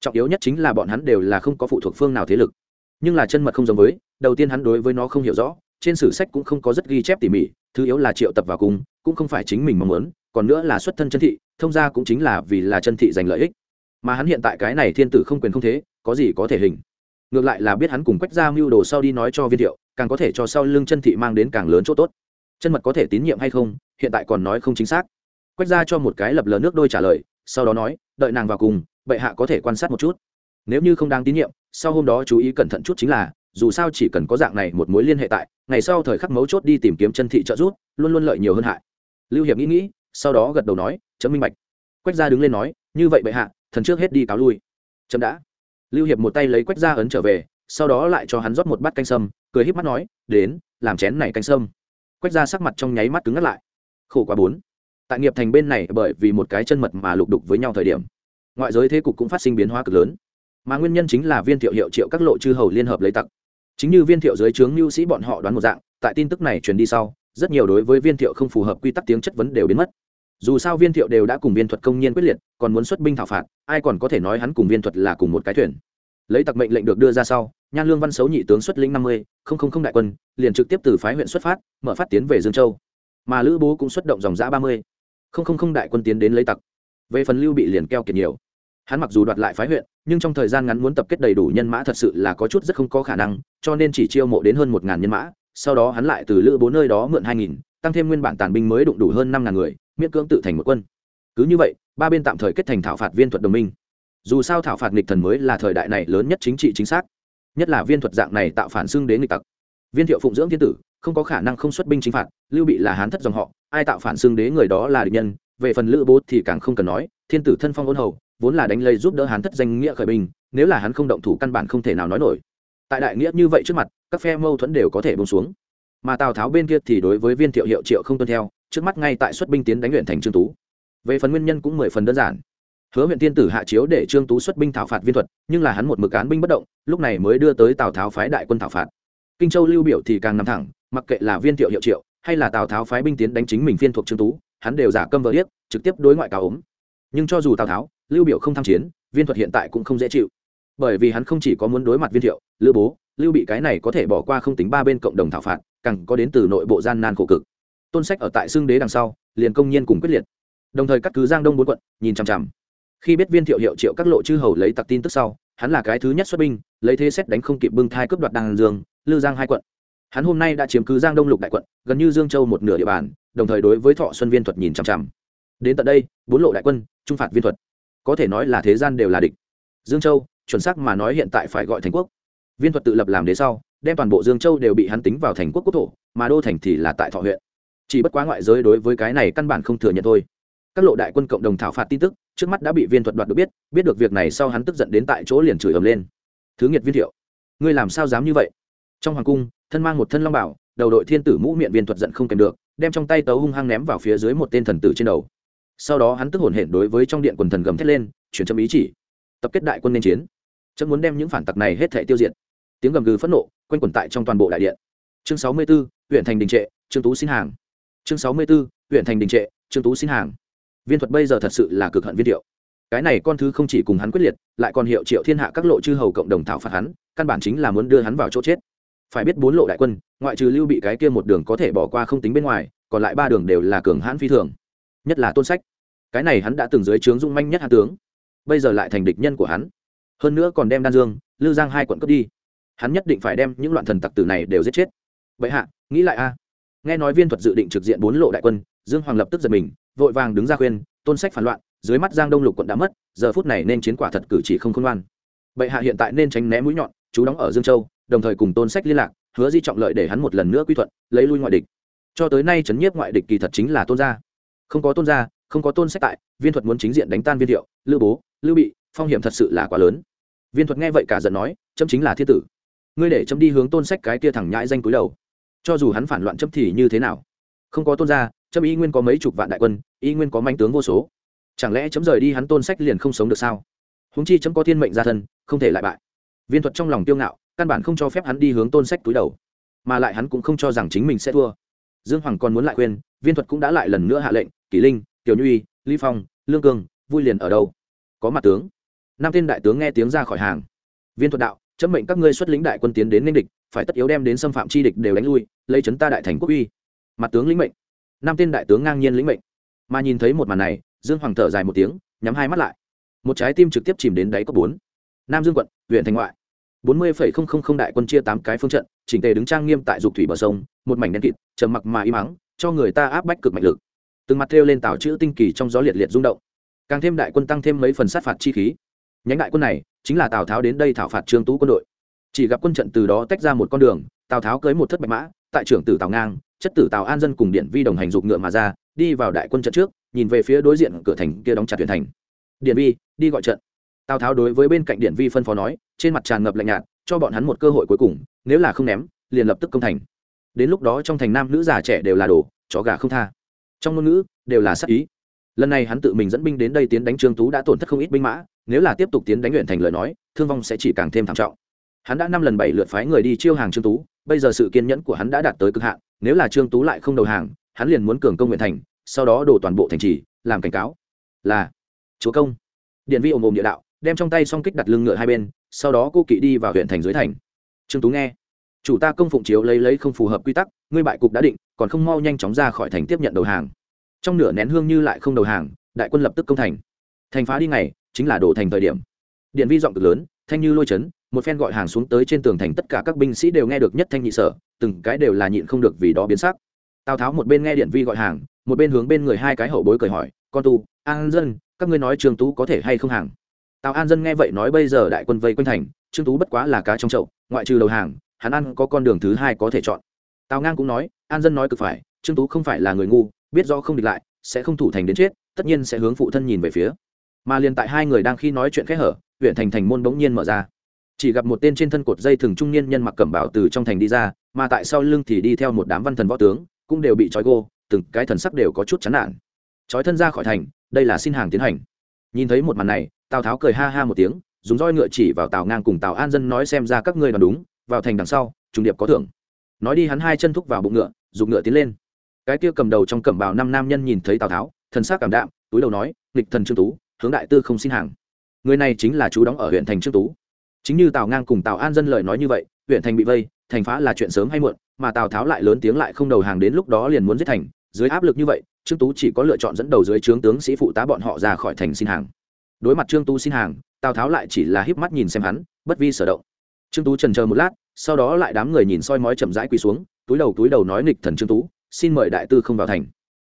Trọng yếu nhất chính là bọn hắn đều là không có phụ thuộc phương nào thế lực. Nhưng là chân mật không giống với, đầu tiên hắn đối với nó không hiểu rõ trên sử sách cũng không có rất ghi chép tỉ mỉ, thứ yếu là triệu tập vào cùng, cũng không phải chính mình mong muốn, còn nữa là xuất thân chân thị, thông ra cũng chính là vì là chân thị giành lợi ích. Mà hắn hiện tại cái này thiên tử không quyền không thế, có gì có thể hình? Ngược lại là biết hắn cùng quách ra mưu đồ sau đi nói cho viên thiệu, càng có thể cho sau lưng chân thị mang đến càng lớn chỗ tốt. Chân mật có thể tín nhiệm hay không, hiện tại còn nói không chính xác. Quách ra cho một cái lập lờ nước đôi trả lời, sau đó nói, đợi nàng vào cùng, bệ hạ có thể quan sát một chút. Nếu như không đáng tín nhiệm, sau hôm đó chú ý cẩn thận chút chính là dù sao chỉ cần có dạng này một mối liên hệ tại, ngày sau thời khắc mấu chốt đi tìm kiếm chân thị trợ giúp, luôn luôn lợi nhiều hơn hại. Lưu hiệp nghĩ nghĩ, sau đó gật đầu nói, chấm minh bạch. Quách gia đứng lên nói, như vậy bệ hạ, thần trước hết đi cáo lui. Chấm đã. Lưu hiệp một tay lấy quách gia ấn trở về, sau đó lại cho hắn rót một bát canh sâm, cười híp mắt nói, đến, làm chén này canh sâm. Quách gia sắc mặt trong nháy mắt cứng ngắt lại. Khổ quá bốn. Tại nghiệp thành bên này bởi vì một cái chân mật mà lục đục với nhau thời điểm, ngoại giới thế cục cũng phát sinh biến hóa cực lớn. Mà nguyên nhân chính là viên thiệu hiệu triệu các lộ chư hầu liên hợp lấy tặc chính như viên thiệu dưới trướng mưu sĩ bọn họ đoán một dạng, tại tin tức này truyền đi sau, rất nhiều đối với viên thiệu không phù hợp quy tắc tiếng chất vấn đều biến mất. Dù sao viên thiệu đều đã cùng viên thuật công nhiên quyết liệt, còn muốn xuất binh thảo phạt, ai còn có thể nói hắn cùng viên thuật là cùng một cái thuyền. Lấy tặc mệnh lệnh được đưa ra sau, nhan lương văn xấu nhị tướng xuất lĩnh năm mươi, không không không đại quân, liền trực tiếp từ phái huyện xuất phát, mở phát tiến về dương châu. Mà lữ bố cũng xuất động dòng giã ba mươi. Không không không đại quân tiến đến lấy tặc. Về phần lưu bị liền keo kiệt nhiều hắn mặc dù đoạt lại phái huyện, nhưng trong thời gian ngắn muốn tập kết đầy đủ nhân mã thật sự là có chút rất không có khả năng, cho nên chỉ chiêu mộ đến hơn một ngàn nhân mã, sau đó hắn lại từ lữ bố nơi đó mượn hai nghìn, tăng thêm nguyên bản tàn binh mới đụng đủ hơn năm ngàn người, miễn cưỡng tự thành một quân. Cứ như vậy, ba bên tạm thời kết thành thảo phạt viên thuật đồng minh. Dù sao thảo phạt nghịch thần mới là thời đại này lớn nhất chính trị chính xác, nhất là viên thuật dạng này tạo phản xưng đến nghịch tặc. Viên thiệu phụng dưỡng thiên tử, không có khả năng không xuất binh chính phạt, lưu bị là hán thất dòng họ, ai tạo phản xưng đế người đó là địch nhân, về phần lữ bố thì càng không cần nói, thiên tử thân phong ôn hầu vốn là đánh lây giúp đỡ hắn thất danh nghĩa khởi binh, nếu là hắn không động thủ căn bản không thể nào nói nổi. Tại đại nghĩa như vậy trước mặt, các phe mâu thuẫn đều có thể bông xuống. Mà tào tháo bên kia thì đối với viên thiệu hiệu triệu không tuân theo, trước mắt ngay tại xuất binh tiến đánh huyện thành trương tú. Về phần nguyên nhân cũng mười phần đơn giản. Hứa huyện tiên tử hạ chiếu để trương tú xuất binh thảo phạt viên thuật, nhưng là hắn một mực án binh bất động, lúc này mới đưa tới tào tháo phái đại quân thảo phạt. Kinh châu lưu biểu thì càng nằm thẳng, mặc kệ là viên thiệu hiệu triệu, hay là tào tháo phái binh tiến đánh chính mình phiên thuộc trương tú, hắn đều giả câm vỡ điếc, trực tiếp đối ngoại cáo ốm. Nhưng cho dù tào tháo lưu biểu không tham chiến, viên thuật hiện tại cũng không dễ chịu. Bởi vì hắn không chỉ có muốn đối mặt viên thiệu, Lưu bố, lưu bị cái này có thể bỏ qua không tính ba bên cộng đồng thảo phạt, càng có đến từ nội bộ gian nan khổ cực. Tôn sách ở tại xương đế đằng sau, liền công nhiên cùng quyết liệt. Đồng thời cắt cứ giang đông bốn quận, nhìn chằm chằm. Khi biết viên thiệu hiệu triệu các lộ chư hầu lấy tặc tin tức sau, hắn là cái thứ nhất xuất binh, lấy thế xét đánh không kịp bưng thai cướp đoạt đàng dương lư giang hai quận. Hắn hôm nay đã chiếm cứ giang đông lục đại quận, gần như dương châu một nửa địa bàn, đồng thời đối với thọ xuân viên thuật nhìn chằm chằm. Đến tận đây, bốn lộ đại quân, trung phạt viên thuật có thể nói là thế gian đều là địch. Dương châu, chuẩn xác mà nói hiện tại phải gọi thành quốc. Viên thuật tự lập làm đế sau, đem toàn bộ dương châu đều bị hắn tính vào thành quốc quốc thổ, mà đô thành thì là tại thọ huyện. Chỉ bất quá ngoại giới đối với cái này căn bản không thừa nhận thôi. Các lộ đại quân cộng đồng thảo phạt tin tức, trước mắt đã bị viên thuật đoạt được biết biết được việc này sau hắn tức giận đến tại chỗ liền chửi ầm lên. Thứ nghiệt viên thiệu, ngươi làm sao dám như vậy? Trong hoàng cung, thân mang một thân long bảo, đầu đội thiên tử mũ miệng viên thuật giận không kèm được, đem trong tay tấu hung hăng ném vào phía dưới một tên thần tử trên đầu sau đó hắn tức hổn hển đối với trong điện quần thần gầm thét lên chuyển chấm ý chỉ. Tập kết đại quân nên chiến. Chấm muốn đem những phản tặc này hết thể tiêu diệt. Tiếng gầm gừ phẫn nộ quanh quẩn tại trong toàn bộ đại điện. Chương sáu mươi 64, huyện thành đình trệ trương tú xin hàng. Chương sáu mươi 64, huyện thành đình trệ trương tú xin hàng. Viên thuật bây giờ thật sự là cực hận viên thiệu. Cái này con thứ không chỉ cùng hắn quyết liệt lại còn hiệu triệu thiên hạ các lộ chư hầu cộng đồng thảo phạt hắn căn bản chính là muốn đưa hắn vào chỗ chết. Phải biết bốn lộ đại quân ngoại trừ lưu bị cái kia một đường có thể bỏ qua không tính bên ngoài còn lại ba đường đều là cường hãn phi thường nhất là tôn sách. Cái này hắn đã từng dưới trướng dung manh nhất hạ tướng, bây giờ lại thành địch nhân của hắn. Hơn nữa còn đem đan dương, lư giang hai quận cướp đi. Hắn nhất định phải đem những loạn thần tặc tử này đều giết chết. Vậy hạ, nghĩ lại a. Nghe nói viên thuật dự định trực diện bốn lộ đại quân, dương hoàng lập tức giật mình, vội vàng đứng ra khuyên, tôn sách phản loạn, dưới mắt giang đông lục quận đã mất, giờ phút này nên chiến quả thật cử chỉ không khôn ngoan. Bệ hạ hiện tại nên tránh né mũi nhọn chú đóng ở dương châu, đồng thời cùng tôn sách liên lạc, hứa di trọng lợi để hắn một lần nữa quy thuận, lấy lui ngoại địch. Cho tới nay chấn nhiếp ngoại địch kỳ thật chính là tôn gia không có tôn gia, không có tôn sách tại, viên thuật muốn chính diện đánh tan viên thiệu lưu bố, lưu bị, phong hiểm thật sự là quá lớn. Viên thuật nghe vậy cả giận nói, chấm chính là thiên tử. Ngươi để chấm đi hướng tôn sách cái kia thẳng nhãi danh cúi đầu. Cho dù hắn phản loạn chấm thì như thế nào? Không có tôn gia, chấm y nguyên có mấy chục vạn đại quân, y nguyên có manh tướng vô số. Chẳng lẽ chấm rời đi hắn tôn sách liền không sống được sao? Húng chi chấm có thiên mệnh gia thân, không thể lại bại. Viên thuật trong lòng tiêu ngạo, căn bản không cho phép hắn đi hướng tôn sách túi đầu. Mà lại hắn cũng không cho rằng chính mình sẽ thua. Dương hoàng còn muốn lại khuyên, viên thuật cũng đã lại lần nữa hạ lệnh kỷ linh, tiểu nhuy ly phong, lương cương, vui liền ở đâu? Có mặt tướng. Năm tên đại tướng nghe tiếng ra khỏi hàng. Viên thuật đạo, chấm mệnh các ngươi xuất lĩnh đại quân tiến đến ninh địch, phải tất yếu đem đến xâm phạm chi địch đều đánh lui, lấy chấn ta đại thành quốc uy. Mặt tướng lĩnh mệnh. Năm tên đại tướng ngang nhiên lĩnh mệnh. Mà nhìn thấy một màn này, dương hoàng thở dài một tiếng, nhắm hai mắt lại. Một trái tim trực tiếp chìm đến đáy cấp bốn. Nam dương quận, huyện thành ngoại. bốn mươi phẩy không không không đại quân chia tám cái phương trận, chỉnh tề đứng trang nghiêm tại dục thủy bờ sông, một mảnh đen kịt, trầm mặc mà im ắng, cho người ta áp bách cực mạnh lực từng mặt thêu lên tảo chữ tinh kỳ trong gió liệt liệt rung động. Càng thêm đại quân tăng thêm mấy phần sát phạt chi khí. Nhánh đại quân này chính là tào tháo đến đây thảo phạt trương tú quân đội. Chỉ gặp quân trận từ đó tách ra một con đường, tào tháo cưới một thất bạch mã, tại trưởng tử tào ngang, chất tử tào an dân cùng điện vi đồng hành dục ngựa mà ra, đi vào đại quân trận trước, nhìn về phía đối diện cửa thành kia đóng chặt tuyển thành. Điện vi, đi gọi trận. Tào tháo đối với bên cạnh điện vi phân phó nói, trên mặt tràn ngập lạnh nhạt, cho bọn hắn một cơ hội cuối cùng, nếu là không ném, liền lập tức công thành. Đến lúc đó trong thành nam nữ già trẻ đều là đồ, chó gà không tha trong ngôn ngữ đều là sắc ý. Lần này hắn tự mình dẫn binh đến đây tiến đánh trương tú đã tổn thất không ít binh mã, nếu là tiếp tục tiến đánh huyện thành lời nói, thương vong sẽ chỉ càng thêm thảm trọng. Hắn đã năm lần bảy lượt phái người đi chiêu hàng trương tú, bây giờ sự kiên nhẫn của hắn đã đạt tới cực hạn, nếu là trương tú lại không đầu hàng, hắn liền muốn cường công huyện thành, sau đó đổ toàn bộ thành trì, làm cảnh cáo. Là, chúa công. Điện vi ồm ồm địa đạo, đem trong tay song kích đặt lưng ngựa hai bên, sau đó cô kỵ đi vào huyện thành dưới thành. Trương tú nghe. Chủ ta công phụng chiếu lấy lấy không phù hợp quy tắc, ngươi bại cục đã định còn không mau nhanh chóng ra khỏi thành tiếp nhận đầu hàng. Trong nửa nén hương như lại không đầu hàng, đại quân lập tức công thành. Thành phá đi ngày, chính là đổ thành thời điểm. Điện vi giọng cực lớn, thanh như lôi chấn, một phen gọi hàng xuống tới trên tường thành tất cả các binh sĩ đều nghe được nhất thanh nhị sở, từng cái đều là nhịn không được vì đó biến sắc. Tào tháo một bên nghe điện vi gọi hàng, một bên hướng bên người hai cái hậu bối cười hỏi, con tu, an dân, các ngươi nói trương tú có thể hay không hàng? Tào an dân nghe vậy nói bây giờ đại quân vây quanh thành, trương tú bất quá là cá trong chậu, ngoại trừ đầu hàng, hắn ăn có con đường thứ hai có thể chọn tào ngang cũng nói, an dân nói cực phải, trương tú không phải là người ngu, biết do không địch lại, sẽ không thủ thành đến chết, tất nhiên sẽ hướng phụ thân nhìn về phía. Mà liền tại hai người đang khi nói chuyện khẽ hở, huyện thành thành môn bỗng nhiên mở ra. Chỉ gặp một tên trên thân cột dây thường trung niên nhân mặc cẩm bảo từ trong thành đi ra, mà tại sau lưng thì đi theo một đám văn thần võ tướng, cũng đều bị trói gô, từng cái thần sắc đều có chút chán nản. Trói thân ra khỏi thành, đây là xin hàng tiến hành. Nhìn thấy một màn này, tào tháo cười ha ha một tiếng, dùng roi ngựa chỉ vào tào ngang cùng tào an dân nói xem ra các ngươi đoán đúng, vào thành đằng sau, trùng điệp có thưởng nói đi hắn hai chân thúc vào bụng ngựa dùng ngựa tiến lên. Cái kia cầm đầu trong cẩm bào năm nam nhân nhìn thấy tào tháo, thần sắc cảm đạm, túi đầu nói nghịch thần trương tú, hướng đại tư không xin hàng. Người này chính là chú đóng ở huyện thành trương tú. Chính như tào ngang cùng tào an dân lời nói như vậy, huyện thành bị vây, thành phá là chuyện sớm hay muộn, mà tào tháo lại lớn tiếng lại không đầu hàng đến lúc đó liền muốn giết thành. Dưới áp lực như vậy, trương tú chỉ có lựa chọn dẫn đầu dưới trướng tướng sĩ phụ tá bọn họ ra khỏi thành xin hàng. Đối mặt trương tú xin hàng, tào tháo lại chỉ là híp mắt nhìn xem hắn, bất vi sở động. Trương tú trần chờ một lát sau đó lại đám người nhìn soi mói chậm rãi quỳ xuống, túi đầu túi đầu nói nghịch thần trương tú, xin mời đại tư không vào thành.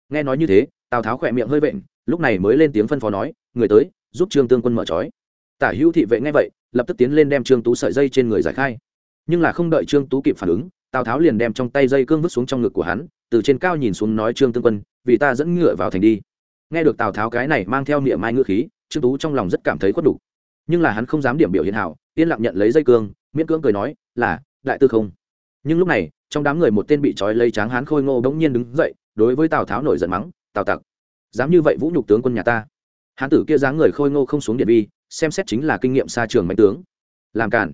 Nghe nói như thế, tào tháo khỏe miệng hơi vện, lúc này mới lên tiếng phân phó nói, người tới, giúp trương tương quân mở trói. Tả hữu thị vệ nghe vậy, lập tức tiến lên đem trương tú sợi dây trên người giải khai. Nhưng là không đợi trương tú kịp phản ứng, tào tháo liền đem trong tay dây cương vứt xuống trong ngực của hắn, từ trên cao nhìn xuống nói, trương tương quân, vì ta dẫn ngựa vào thành đi. Nghe được tào tháo cái này mang theo niệm mai ngựa khí, trương tú trong lòng rất cảm thấy khuất đủ. Nhưng là hắn không dám điểm biểu hiện hảo yên lặng nhận lấy dây cương, miễn cưỡng cười nói, là, đại tư không. Nhưng lúc này, trong đám người một tên bị trói lấy tráng hán khôi ngô bỗng nhiên đứng dậy, đối với tào tháo nổi giận mắng, tào tặc, dám như vậy vũ nhục tướng quân nhà ta. Hán tử kia dáng người khôi ngô không xuống điện vi, xem xét chính là kinh nghiệm xa trường mạnh tướng. Làm cản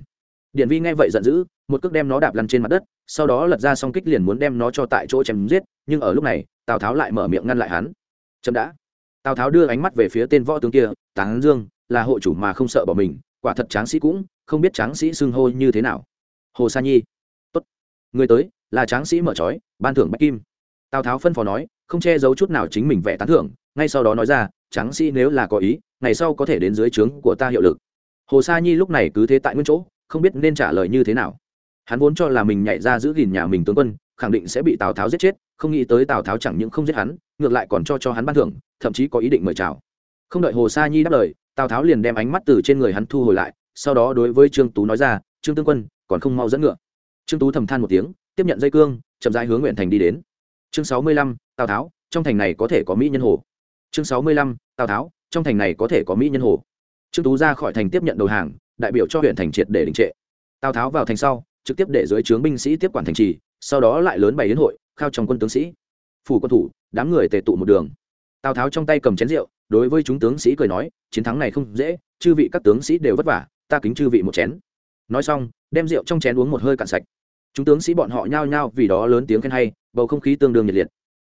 điện vi nghe vậy giận dữ, một cước đem nó đạp lăn trên mặt đất, sau đó lật ra xong kích liền muốn đem nó cho tại chỗ chém giết, nhưng ở lúc này, tào tháo lại mở miệng ngăn lại hắn. Chậm đã. Tào tháo đưa ánh mắt về phía tên võ tướng kia tán dương, là hộ chủ mà không sợ bỏ mình quả thật tráng sĩ cũng không biết tráng sĩ xưng hô như thế nào. Hồ sa nhi. Tốt. Người tới, là tráng sĩ mở trói, ban thưởng bách kim. Tào tháo phân phó nói, không che giấu chút nào chính mình vẽ tán thưởng, ngay sau đó nói ra, tráng sĩ nếu là có ý, ngày sau có thể đến dưới trướng của ta hiệu lực. Hồ sa nhi lúc này cứ thế tại nguyên chỗ, không biết nên trả lời như thế nào. Hắn vốn cho là mình nhảy ra giữ gìn nhà mình tướng quân, khẳng định sẽ bị tào tháo giết chết, không nghĩ tới tào tháo chẳng những không giết hắn, ngược lại còn cho cho hắn ban thưởng, thậm chí có ý định mời chào. Không đợi hồ sa nhi đáp lời tào tháo liền đem ánh mắt từ trên người hắn thu hồi lại, sau đó đối với trương tú nói ra, trương tương quân, còn không mau dẫn ngựa. Trương tú thầm than một tiếng, tiếp nhận dây cương, chậm rãi hướng nguyện thành đi đến. Chương sáu mươi lăm, tào tháo, trong thành này có thể có mỹ nhân hồ. Chương sáu mươi lăm, tào tháo, trong thành này có thể có mỹ nhân hồ. Trương tú ra khỏi thành tiếp nhận đầu hàng, đại biểu cho huyện thành triệt để đình trệ. Tào tháo vào thành sau, trực tiếp để dưới trướng binh sĩ tiếp quản thành trì, sau đó lại lớn bày hiến hội, khao trong quân tướng sĩ. Phủ quân thủ, đám người tề tụ một đường tào tháo trong tay cầm chén rượu, đối với chúng tướng sĩ cười nói, chiến thắng này không dễ, chư vị các tướng sĩ đều vất vả, ta kính chư vị một chén. Nói xong, đem rượu trong chén uống một hơi cạn sạch. Chúng tướng sĩ bọn họ nhao nhao vì đó lớn tiếng khen hay, bầu không khí tương đương nhiệt liệt.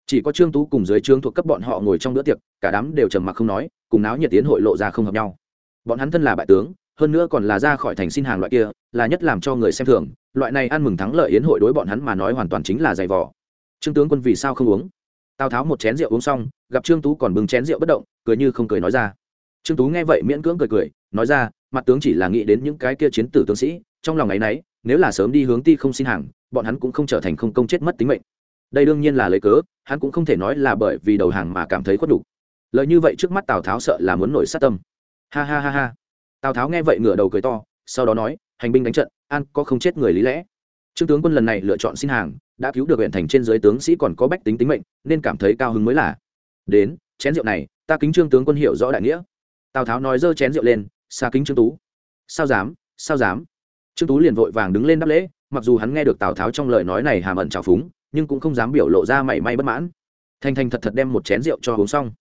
Chỉ có trương tú cùng dưới trương thuộc cấp bọn họ ngồi trong bữa tiệc, cả đám đều trầm mặc không nói, cùng náo nhiệt tiến hội lộ ra không hợp nhau. Bọn hắn thân là bại tướng, hơn nữa còn là ra khỏi thành xin hàng loại kia, là nhất làm cho người xem thường, loại này ăn mừng thắng lợi yến hội đối bọn hắn mà nói hoàn toàn chính là giày vò. Trương tướng quân vì sao không uống? Tào tháo một chén rượu uống xong gặp trương tú còn bưng chén rượu bất động cười như không cười nói ra. Trương tú nghe vậy miễn cưỡng cười cười nói ra mặt tướng chỉ là nghĩ đến những cái kia chiến tử tướng sĩ trong lòng ấy nấy, nếu là sớm đi hướng ti không xin hàng bọn hắn cũng không trở thành không công chết mất tính mệnh. Đây đương nhiên là lấy cớ hắn cũng không thể nói là bởi vì đầu hàng mà cảm thấy khuất đủ lợi như vậy trước mắt tào tháo sợ là muốn nổi sát tâm. Ha ha ha ha. Tào tháo nghe vậy ngửa đầu cười to sau đó nói hành binh đánh trận an có không chết người lý lẽ? Trương tướng quân lần này lựa chọn xin hàng, đã cứu được huyện thành trên dưới tướng sĩ còn có bách tính tính mệnh, nên cảm thấy cao hứng mới là. Đến, chén rượu này, ta kính trương tướng quân hiểu rõ đại nghĩa. Tào tháo nói giơ chén rượu lên xa kính trương tú. Sao dám sao dám? Trương tú liền vội vàng đứng lên đáp lễ, mặc dù hắn nghe được tào tháo trong lời nói này hàm ẩn trào phúng, nhưng cũng không dám biểu lộ ra mảy may bất mãn. Thành thành thật thật đem một chén rượu cho uống xong.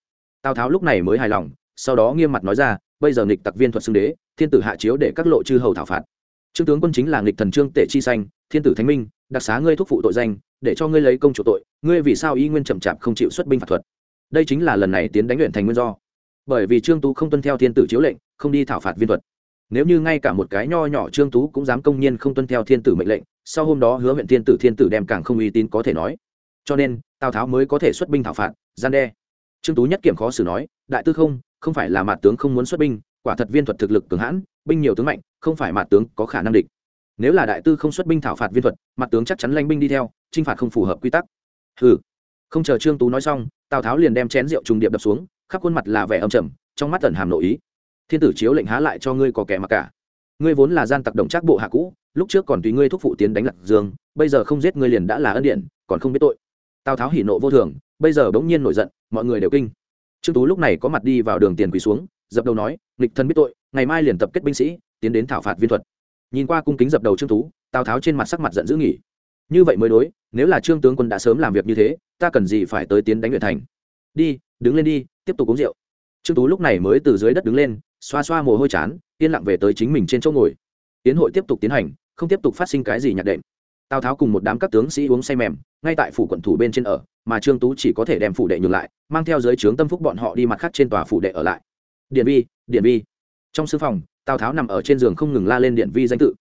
Tào tháo lúc này mới hài lòng, sau đó nghiêm mặt nói ra, bây giờ nghịch tặc viên thuật xưng đế, thiên tử hạ chiếu để các lộ chư hầu thảo phạt trương tướng quân chính là nghịch thần trương tể chi xanh, thiên tử thánh minh, đặc xá ngươi thúc phụ tội danh, để cho ngươi lấy công chủ tội, ngươi vì sao y nguyên chậm chạp không chịu xuất binh phạt thuật? Đây chính là lần này tiến đánh luyện thành nguyên do. Bởi vì trương tú không tuân theo thiên tử chiếu lệnh, không đi thảo phạt viên thuật. Nếu như ngay cả một cái nho nhỏ trương tú cũng dám công nhiên không tuân theo thiên tử mệnh lệnh, sau hôm đó hứa huyện thiên tử thiên tử đem càng không uy tín có thể nói. Cho nên, tào tháo mới có thể xuất binh thảo phạt, gian đe. Trương tú nhất kiểm khó xử nói, đại tư không không phải là mạt tướng không muốn xuất binh quả thật viên thuật thực lực cường hãn, binh nhiều tướng mạnh, không phải mặt tướng có khả năng địch. Nếu là đại tư không xuất binh thảo phạt viên thuật, mặt tướng chắc chắn lanh binh đi theo, chinh phạt không phù hợp quy tắc. Hừ. Không chờ trương tú nói xong, tào tháo liền đem chén rượu trùng điệp đập xuống, khắp khuôn mặt là vẻ âm trầm, trong mắt tẩn hàm nội ý. Thiên tử chiếu lệnh há lại cho ngươi có kẻ mặc cả. Ngươi vốn là gian tặc đồng trác bộ hạ cũ, lúc trước còn tùy ngươi thúc phụ tiến đánh lạc dương, bây giờ không giết ngươi liền đã là ân điện, còn không biết tội. Tào tháo hỉ nộ vô thường, bây giờ bỗng nhiên nổi giận, mọi người đều kinh. Trương tú lúc này có mặt đi vào đường tiền quỳ xuống dập đầu nói, nghịch thân biết tội, ngày mai liền tập kết binh sĩ, tiến đến thảo phạt viên thuật. Nhìn qua cung kính dập đầu trương tú, tào tháo trên mặt sắc mặt giận dữ nghỉ. Như vậy mới đối, nếu là trương tướng quân đã sớm làm việc như thế, ta cần gì phải tới tiến đánh huyện thành? Đi, đứng lên đi, tiếp tục uống rượu. Trương tú lúc này mới từ dưới đất đứng lên, xoa xoa mồ hôi chán, yên lặng về tới chính mình trên chỗ ngồi. Tiến hội tiếp tục tiến hành, không tiếp tục phát sinh cái gì nhạc đệm. Tào tháo cùng một đám các tướng sĩ uống say mềm, ngay tại phủ quận thủ bên trên ở, mà trương tú chỉ có thể đem phủ đệ nhường lại, mang theo giới trướng tâm phúc bọn họ đi mặt khác trên tòa phủ đệ ở lại điện vi điện vi. Trong sư phòng, tào tháo nằm ở trên giường không ngừng la lên điện vi danh tự.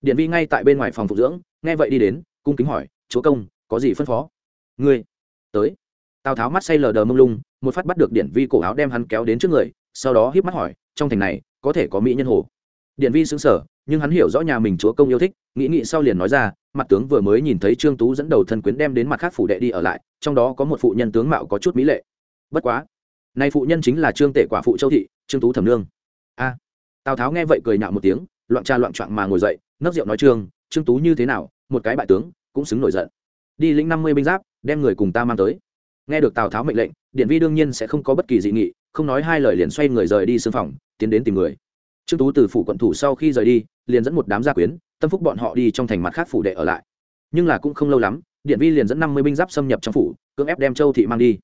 Điện vi ngay tại bên ngoài phòng phục dưỡng, nghe vậy đi đến, cung kính hỏi, chúa công, có gì phân phó? Ngươi, tới. Tào tháo mắt say lờ đờ mông lung, một phát bắt được điện vi cổ áo đem hắn kéo đến trước người, sau đó hiếp mắt hỏi, trong thành này, có thể có mỹ nhân hồ? Điện vi xứng sở nhưng hắn hiểu rõ nhà mình chúa công yêu thích, nghĩ nghĩ sau liền nói ra, mặt tướng vừa mới nhìn thấy trương tú dẫn đầu thân quyến đem đến mặt khác phủ đệ đi ở lại, trong đó có một phụ nhân tướng mạo có chút mỹ lệ. Bất quá nay phụ nhân chính là trương tể quả phụ châu thị, trương tú thẩm nương. A. Tào tháo nghe vậy cười nhạo một tiếng, loạn cha loạn trạng mà ngồi dậy, nấc rượu nói trương trương tú như thế nào, một cái bại tướng, cũng xứng nổi giận. Đi lĩnh năm mươi binh giáp, đem người cùng ta mang tới. Nghe được tào tháo mệnh lệnh, điện vi đương nhiên sẽ không có bất kỳ dị nghị, không nói hai lời liền xoay người rời đi xương phòng, tiến đến tìm người. Trương tú từ phủ quận thủ sau khi rời đi, liền dẫn một đám gia quyến, tâm phúc bọn họ đi trong thành mặt khác phủ đệ ở lại. Nhưng là cũng không lâu lắm, điện vi liền dẫn năm mươi binh giáp xâm nhập trong phủ, cưỡng ép đem châu thị mang đi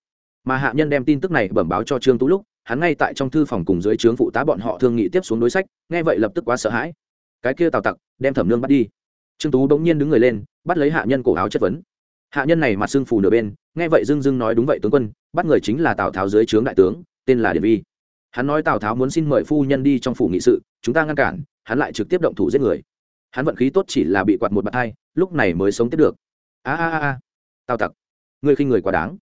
mà hạ nhân đem tin tức này bẩm báo cho trương tú lúc, hắn ngay tại trong thư phòng cùng dưới trướng phụ tá bọn họ thương nghị tiếp xuống đối sách, nghe vậy lập tức quá sợ hãi. Cái kia tào tặc, đem thẩm nương bắt đi. Trương tú bỗng nhiên đứng người lên, bắt lấy hạ nhân cổ áo chất vấn. Hạ nhân này mặt xưng phù nửa bên, nghe vậy dưng dưng nói đúng vậy tướng quân, bắt người chính là tào tháo dưới trướng đại tướng, tên là điền vi. Hắn nói tào tháo muốn xin mời phu nhân đi trong phủ nghị sự, chúng ta ngăn cản, hắn lại trực tiếp động thủ giết người. Hắn vận khí tốt chỉ là bị quạt một bạt hai, lúc này mới sống tiếp được. A a a tào tặc, ngươi khi người quá đáng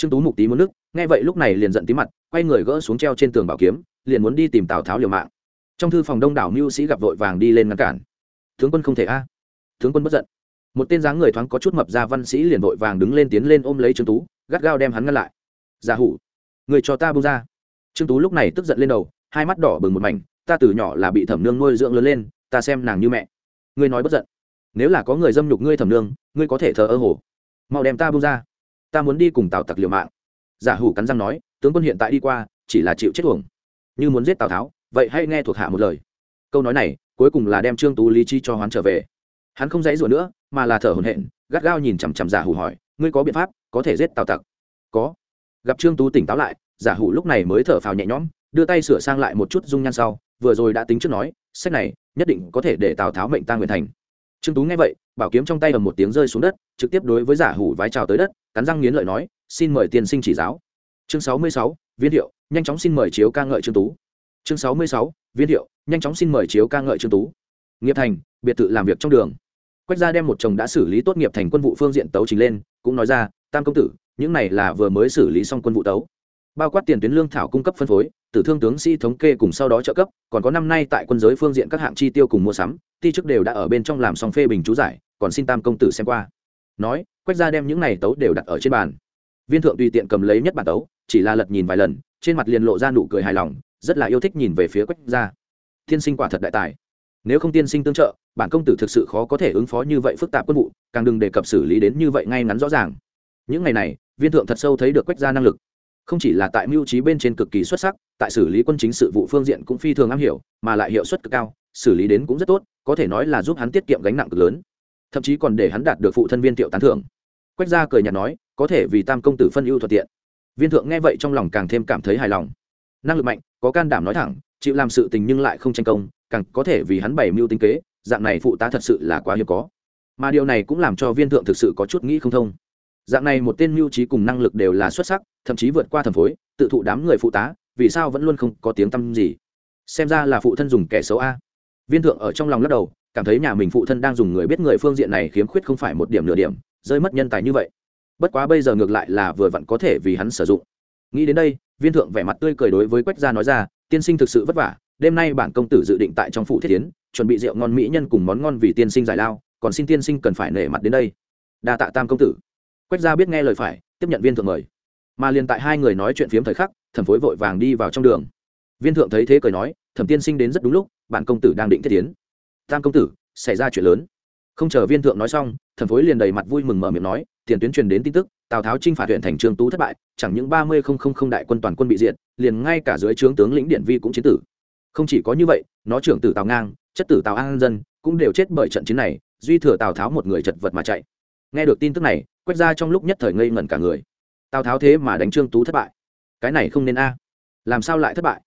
trương tú mục tí muốn nước, nghe vậy lúc này liền giận tí mặt, quay người gỡ xuống treo trên tường bảo kiếm, liền muốn đi tìm tào tháo liều mạng. Trong thư phòng đông đảo mưu sĩ gặp vội vàng đi lên ngăn cản. Tướng quân không thể a. Tướng quân bất giận. Một tên dáng người thoáng có chút mập ra văn sĩ liền vội vàng đứng lên tiến lên ôm lấy trương tú, gắt gao đem hắn ngăn lại. Giả hủ, người cho ta bung ra. Trương tú lúc này tức giận lên đầu, hai mắt đỏ bừng một mảnh, ta từ nhỏ là bị thẩm nương nuôi dưỡng lớn lên, ta xem nàng như mẹ. Ngươi nói bất giận. Nếu là có người dâm nhục ngươi thẩm nương, ngươi có thể thờ ơ hồ. Mau đem ta bung ra ta muốn đi cùng tào tặc liều mạng giả hủ cắn răng nói tướng quân hiện tại đi qua chỉ là chịu chết thuồng như muốn giết tào tháo vậy hãy nghe thuộc hạ một lời câu nói này cuối cùng là đem trương tú lý chi cho hoán trở về hắn không dãy rủa nữa mà là thở hổn hển gắt gao nhìn chằm chằm giả hủ hỏi ngươi có biện pháp có thể giết tào tặc có gặp trương tú tỉnh táo lại giả hủ lúc này mới thở phào nhẹ nhõm đưa tay sửa sang lại một chút dung nhan sau vừa rồi đã tính trước nói sách này nhất định có thể để tào tháo mệnh ta nguyện thành trương tú nghe vậy bảo kiếm trong tay ầm một tiếng rơi xuống đất, trực tiếp đối với giả hủ vái chào tới đất, cắn răng nghiến lợi nói, xin mời tiên sinh chỉ giáo. Chương sáu mươi sáu, viên hiệu, nhanh chóng xin mời chiếu ca ngợi trương tú. Chương sáu mươi sáu, viên hiệu, nhanh chóng xin mời chiếu ca ngợi trương tú. Nghiệp thành, biệt thự làm việc trong đường. Quách gia đem một chồng đã xử lý tốt nghiệp thành quân vụ phương diện tấu trình lên, cũng nói ra, tam công tử, những này là vừa mới xử lý xong quân vụ tấu. Bao quát tiền tuyến lương thảo cung cấp phân phối, tử thương tướng sĩ thống kê cùng sau đó trợ cấp, còn có năm nay tại quân giới phương diện các hạng chi tiêu cùng mua sắm, ti chức đều đã ở bên trong làm xong phê bình chú giải còn xin tam công tử xem qua. Nói, quách gia đem những này tấu đều đặt ở trên bàn. Viên thượng tùy tiện cầm lấy nhất bản tấu, chỉ là lật nhìn vài lần, trên mặt liền lộ ra nụ cười hài lòng, rất là yêu thích nhìn về phía quách gia. Tiên sinh quả thật đại tài. Nếu không tiên sinh tương trợ, bản công tử thực sự khó có thể ứng phó như vậy phức tạp quân vụ, càng đừng đề cập xử lý đến như vậy ngay ngắn rõ ràng. Những ngày này, viên thượng thật sâu thấy được quách gia năng lực. Không chỉ là tại mưu trí bên trên cực kỳ xuất sắc, tại xử lý quân chính sự vụ phương diện cũng phi thường am hiểu, mà lại hiệu suất cực cao, xử lý đến cũng rất tốt, có thể nói là giúp hắn tiết kiệm gánh nặng cực lớn thậm chí còn để hắn đạt được phụ thân viên thiệu tán thưởng. Quách gia cười nhạt nói, có thể vì tam công tử phân ưu thuận tiện. Viên thượng nghe vậy trong lòng càng thêm cảm thấy hài lòng. Năng lực mạnh, có can đảm nói thẳng, chịu làm sự tình nhưng lại không tranh công, càng có thể vì hắn bày mưu tính kế, dạng này phụ tá thật sự là quá hiếm có. Mà điều này cũng làm cho viên thượng thực sự có chút nghĩ không thông. Dạng này một tên mưu trí cùng năng lực đều là xuất sắc, thậm chí vượt qua thần phối, tự thụ đám người phụ tá, vì sao vẫn luôn không có tiếng tăm gì? Xem ra là phụ thân dùng kẻ xấu a. Viên thượng ở trong lòng lắc đầu cảm thấy nhà mình phụ thân đang dùng người biết người phương diện này khiếm khuyết không phải một điểm nửa điểm, rơi mất nhân tài như vậy. Bất quá bây giờ ngược lại là vừa vặn có thể vì hắn sử dụng. Nghĩ đến đây, viên thượng vẻ mặt tươi cười đối với quách gia nói ra, tiên sinh thực sự vất vả, đêm nay bản công tử dự định tại trong phủ thiết tiến chuẩn bị rượu ngon mỹ nhân cùng món ngon vì tiên sinh giải lao, còn xin tiên sinh cần phải nể mặt đến đây. Đa tạ tam công tử. Quách gia biết nghe lời phải, tiếp nhận viên thượng mời. Mà liền tại hai người nói chuyện phiếm thời khắc, thẩm phối vội vàng đi vào trong đường. Viên thượng thấy thế cười nói, thẩm tiên sinh đến rất đúng lúc, bản công tử đang định thiết tiến tam công tử, xảy ra chuyện lớn. Không chờ viên thượng nói xong, Thần phối liền đầy mặt vui mừng mở miệng nói, tiền tuyến truyền đến tin tức, tào tháo chinh phạt huyện thành trương tú thất bại, chẳng những ba mươi không không không đại quân toàn quân bị diệt, liền ngay cả dưới trướng tướng lĩnh điện vi cũng chiến tử. Không chỉ có như vậy, nó trưởng tử tào ngang, chất tử tào an dân, cũng đều chết bởi trận chiến này, duy thừa tào tháo một người chật vật mà chạy. Nghe được tin tức này, quét ra trong lúc nhất thời ngây ngẩn cả người. Tào tháo thế mà đánh trương tú thất bại. Cái này không nên a. Làm sao lại thất bại?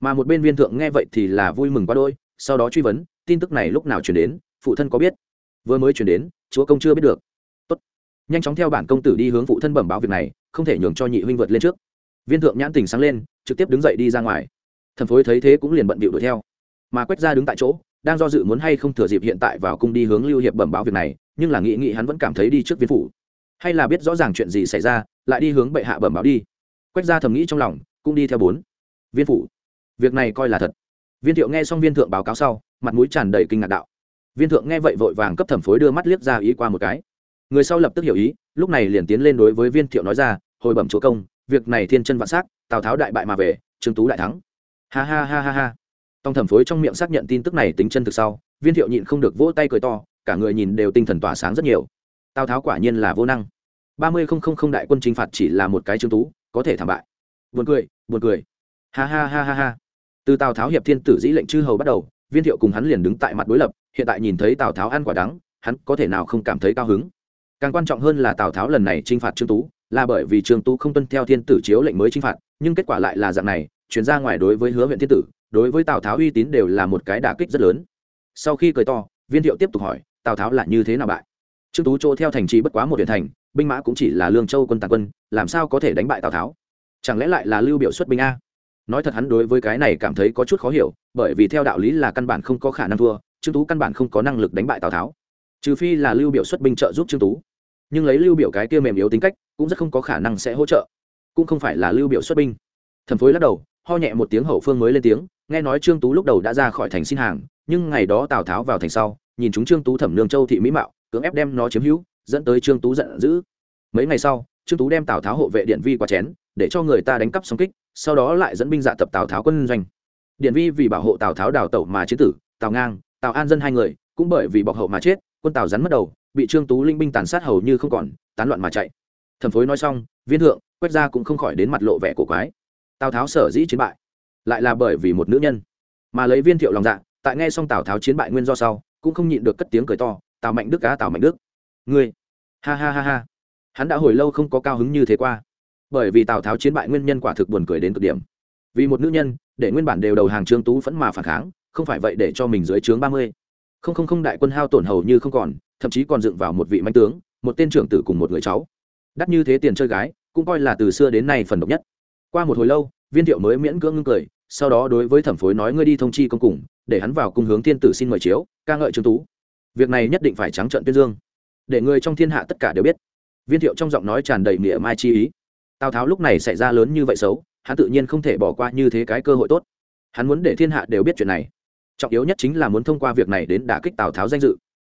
Mà một bên viên thượng nghe vậy thì là vui mừng quá đôi sau đó truy vấn, tin tức này lúc nào chuyển đến, phụ thân có biết? Vừa mới chuyển đến, chúa công chưa biết được. Tốt. nhanh chóng theo bản công tử đi hướng phụ thân bẩm báo việc này, không thể nhường cho nhị huynh vượt lên trước. Viên thượng nhãn tình sáng lên, trực tiếp đứng dậy đi ra ngoài. Thần phối thấy thế cũng liền bận bịu đuổi theo. Mà quách ra đứng tại chỗ, đang do dự muốn hay không thừa dịp hiện tại vào cung đi hướng lưu hiệp bẩm báo việc này, nhưng là nghĩ nghĩ hắn vẫn cảm thấy đi trước viên phủ. Hay là biết rõ ràng chuyện gì xảy ra, lại đi hướng bệ hạ bẩm báo đi. Quách ra thầm nghĩ trong lòng, cũng đi theo bốn. Viên phủ. Việc này coi là thật viên thiệu nghe xong viên thượng báo cáo sau, mặt mũi tràn đầy kinh ngạc đạo. Viên thượng nghe vậy vội vàng cấp thẩm phối đưa mắt liếc ra ý qua một cái. Người sau lập tức hiểu ý, lúc này liền tiến lên đối với viên thiệu nói ra, hồi bẩm chúa công, việc này thiên chân vạn s á c tào tháo đại bại mà về, trương tú đại thắng. Ha ha ha ha ha. Tòng thẩm phối trong miệng xác nhận tin tức này tính chân thực sau, viên thiệu nhịn không được vỗ tay cười to, cả người nhìn đều tinh thần tỏa sáng rất nhiều. Tào tháo quả nhiên là vô năng. Ba mươi không không không đại quân chinh phạt chỉ là một cái trương tú, có thể thảm bại. Buồn cười buồn cười. Ha ha ha ha ha từ tào tháo hiệp thiên tử dĩ lệnh chư hầu bắt đầu, viên thiệu cùng hắn liền đứng tại mặt đối lập, hiện tại nhìn thấy tào tháo ăn quả đắng, hắn có thể nào không cảm thấy cao hứng? Càng quan trọng hơn là tào tháo lần này t r i n h phạt trương tú, là bởi vì trương tú không tuân theo thiên tử chiếu lệnh mới t r i n h phạt, nhưng kết quả lại là dạng này, chuyển ra ngoài đối với hứa huyện thiên tử, đối với tào tháo uy tín đều là một cái đà kích rất lớn. Sau khi cười to, viên thiệu tiếp tục hỏi, tào tháo là như thế nào bại? Trương tú chỗ theo thành trì bất quá một huyện thành, binh mã cũng chỉ là lương châu quân tàn quân, làm sao có thể đánh bại tào tháo? Chẳng lẽ lại là lưu biểu xuất binh a? Nói thật hắn đối với cái này cảm thấy có chút khó hiểu, bởi vì theo đạo lý là căn bản không có khả năng thua, trương tú căn bản không có năng lực đánh bại tào tháo. Trừ phi là lưu biểu xuất binh trợ giúp trương tú. Nhưng lấy lưu biểu cái kia mềm yếu tính cách, cũng rất không có khả năng sẽ hỗ trợ. Cũng không phải là lưu biểu xuất binh. Thần phối lắc đầu, ho nhẹ một tiếng hậu phương mới lên tiếng, nghe nói trương tú lúc đầu đã ra khỏi thành xin hàng, nhưng ngày đó tào tháo vào thành sau, nhìn chúng trương tú thẩm nương châu thị mỹ mạo, cưỡng ép đem nó chiếm hữu, dẫn tới trương tú giận dữ. Mấy ngày sau, trương tú đem tào tháo hộ vệ điện vi qua chén để cho người ta đánh cắp song kích, sau đó lại dẫn binh dạ tập tào tháo quân doanh. Điện vi vì bảo hộ tào tháo đào tẩu mà chết tử, tào ngang, tào an dân hai người, cũng bởi vì bọc hậu mà chết, quân tào rắn mất đầu, bị trương tú linh binh tàn sát hầu như không còn, tán loạn mà chạy. Thẩm phối nói xong, viên thượng, quét ra cũng không khỏi đến mặt lộ vẻ cổ quái. Tào tháo sở dĩ chiến bại, lại là bởi vì một nữ nhân. Mà lấy viên thiệu lòng dạ tại nghe xong tào tháo chiến bại nguyên do sau, cũng không nhịn được cất tiếng cười to, tào mạnh đức cá tào mạnh đức. Ngươi. Ha ha ha ha. Hắn đã hồi lâu không có cao hứng như thế qua bởi vì tào tháo chiến bại nguyên nhân quả thực buồn cười đến cực điểm vì một nữ nhân để nguyên bản đều đầu hàng trương tú vẫn mà phản kháng không phải vậy để cho mình dưới trướng ba mươi không không không đại quân hao tổn hầu như không còn thậm chí còn dựng vào một vị manh tướng một tên trưởng tử cùng một người cháu đắt như thế tiền chơi gái cũng coi là từ xưa đến nay phần độc nhất qua một hồi lâu viên thiệu mới miễn cưỡng ngưng cười sau đó đối với thẩm phối nói ngươi đi thông chi công cùng để hắn vào cung hướng thiên tử xin mời chiếu ca ngợi trương tú việc này nhất định phải trắng trợn tuyên dương để người trong thiên hạ tất cả đều biết viên thiệu trong giọng nói tràn đầy nghĩa mai chi ý tào tháo lúc này xảy ra lớn như vậy xấu, hắn tự nhiên không thể bỏ qua như thế cái cơ hội tốt. Hắn muốn để thiên hạ đều biết chuyện này. Trọng yếu nhất chính là muốn thông qua việc này đến đả kích tào tháo danh dự.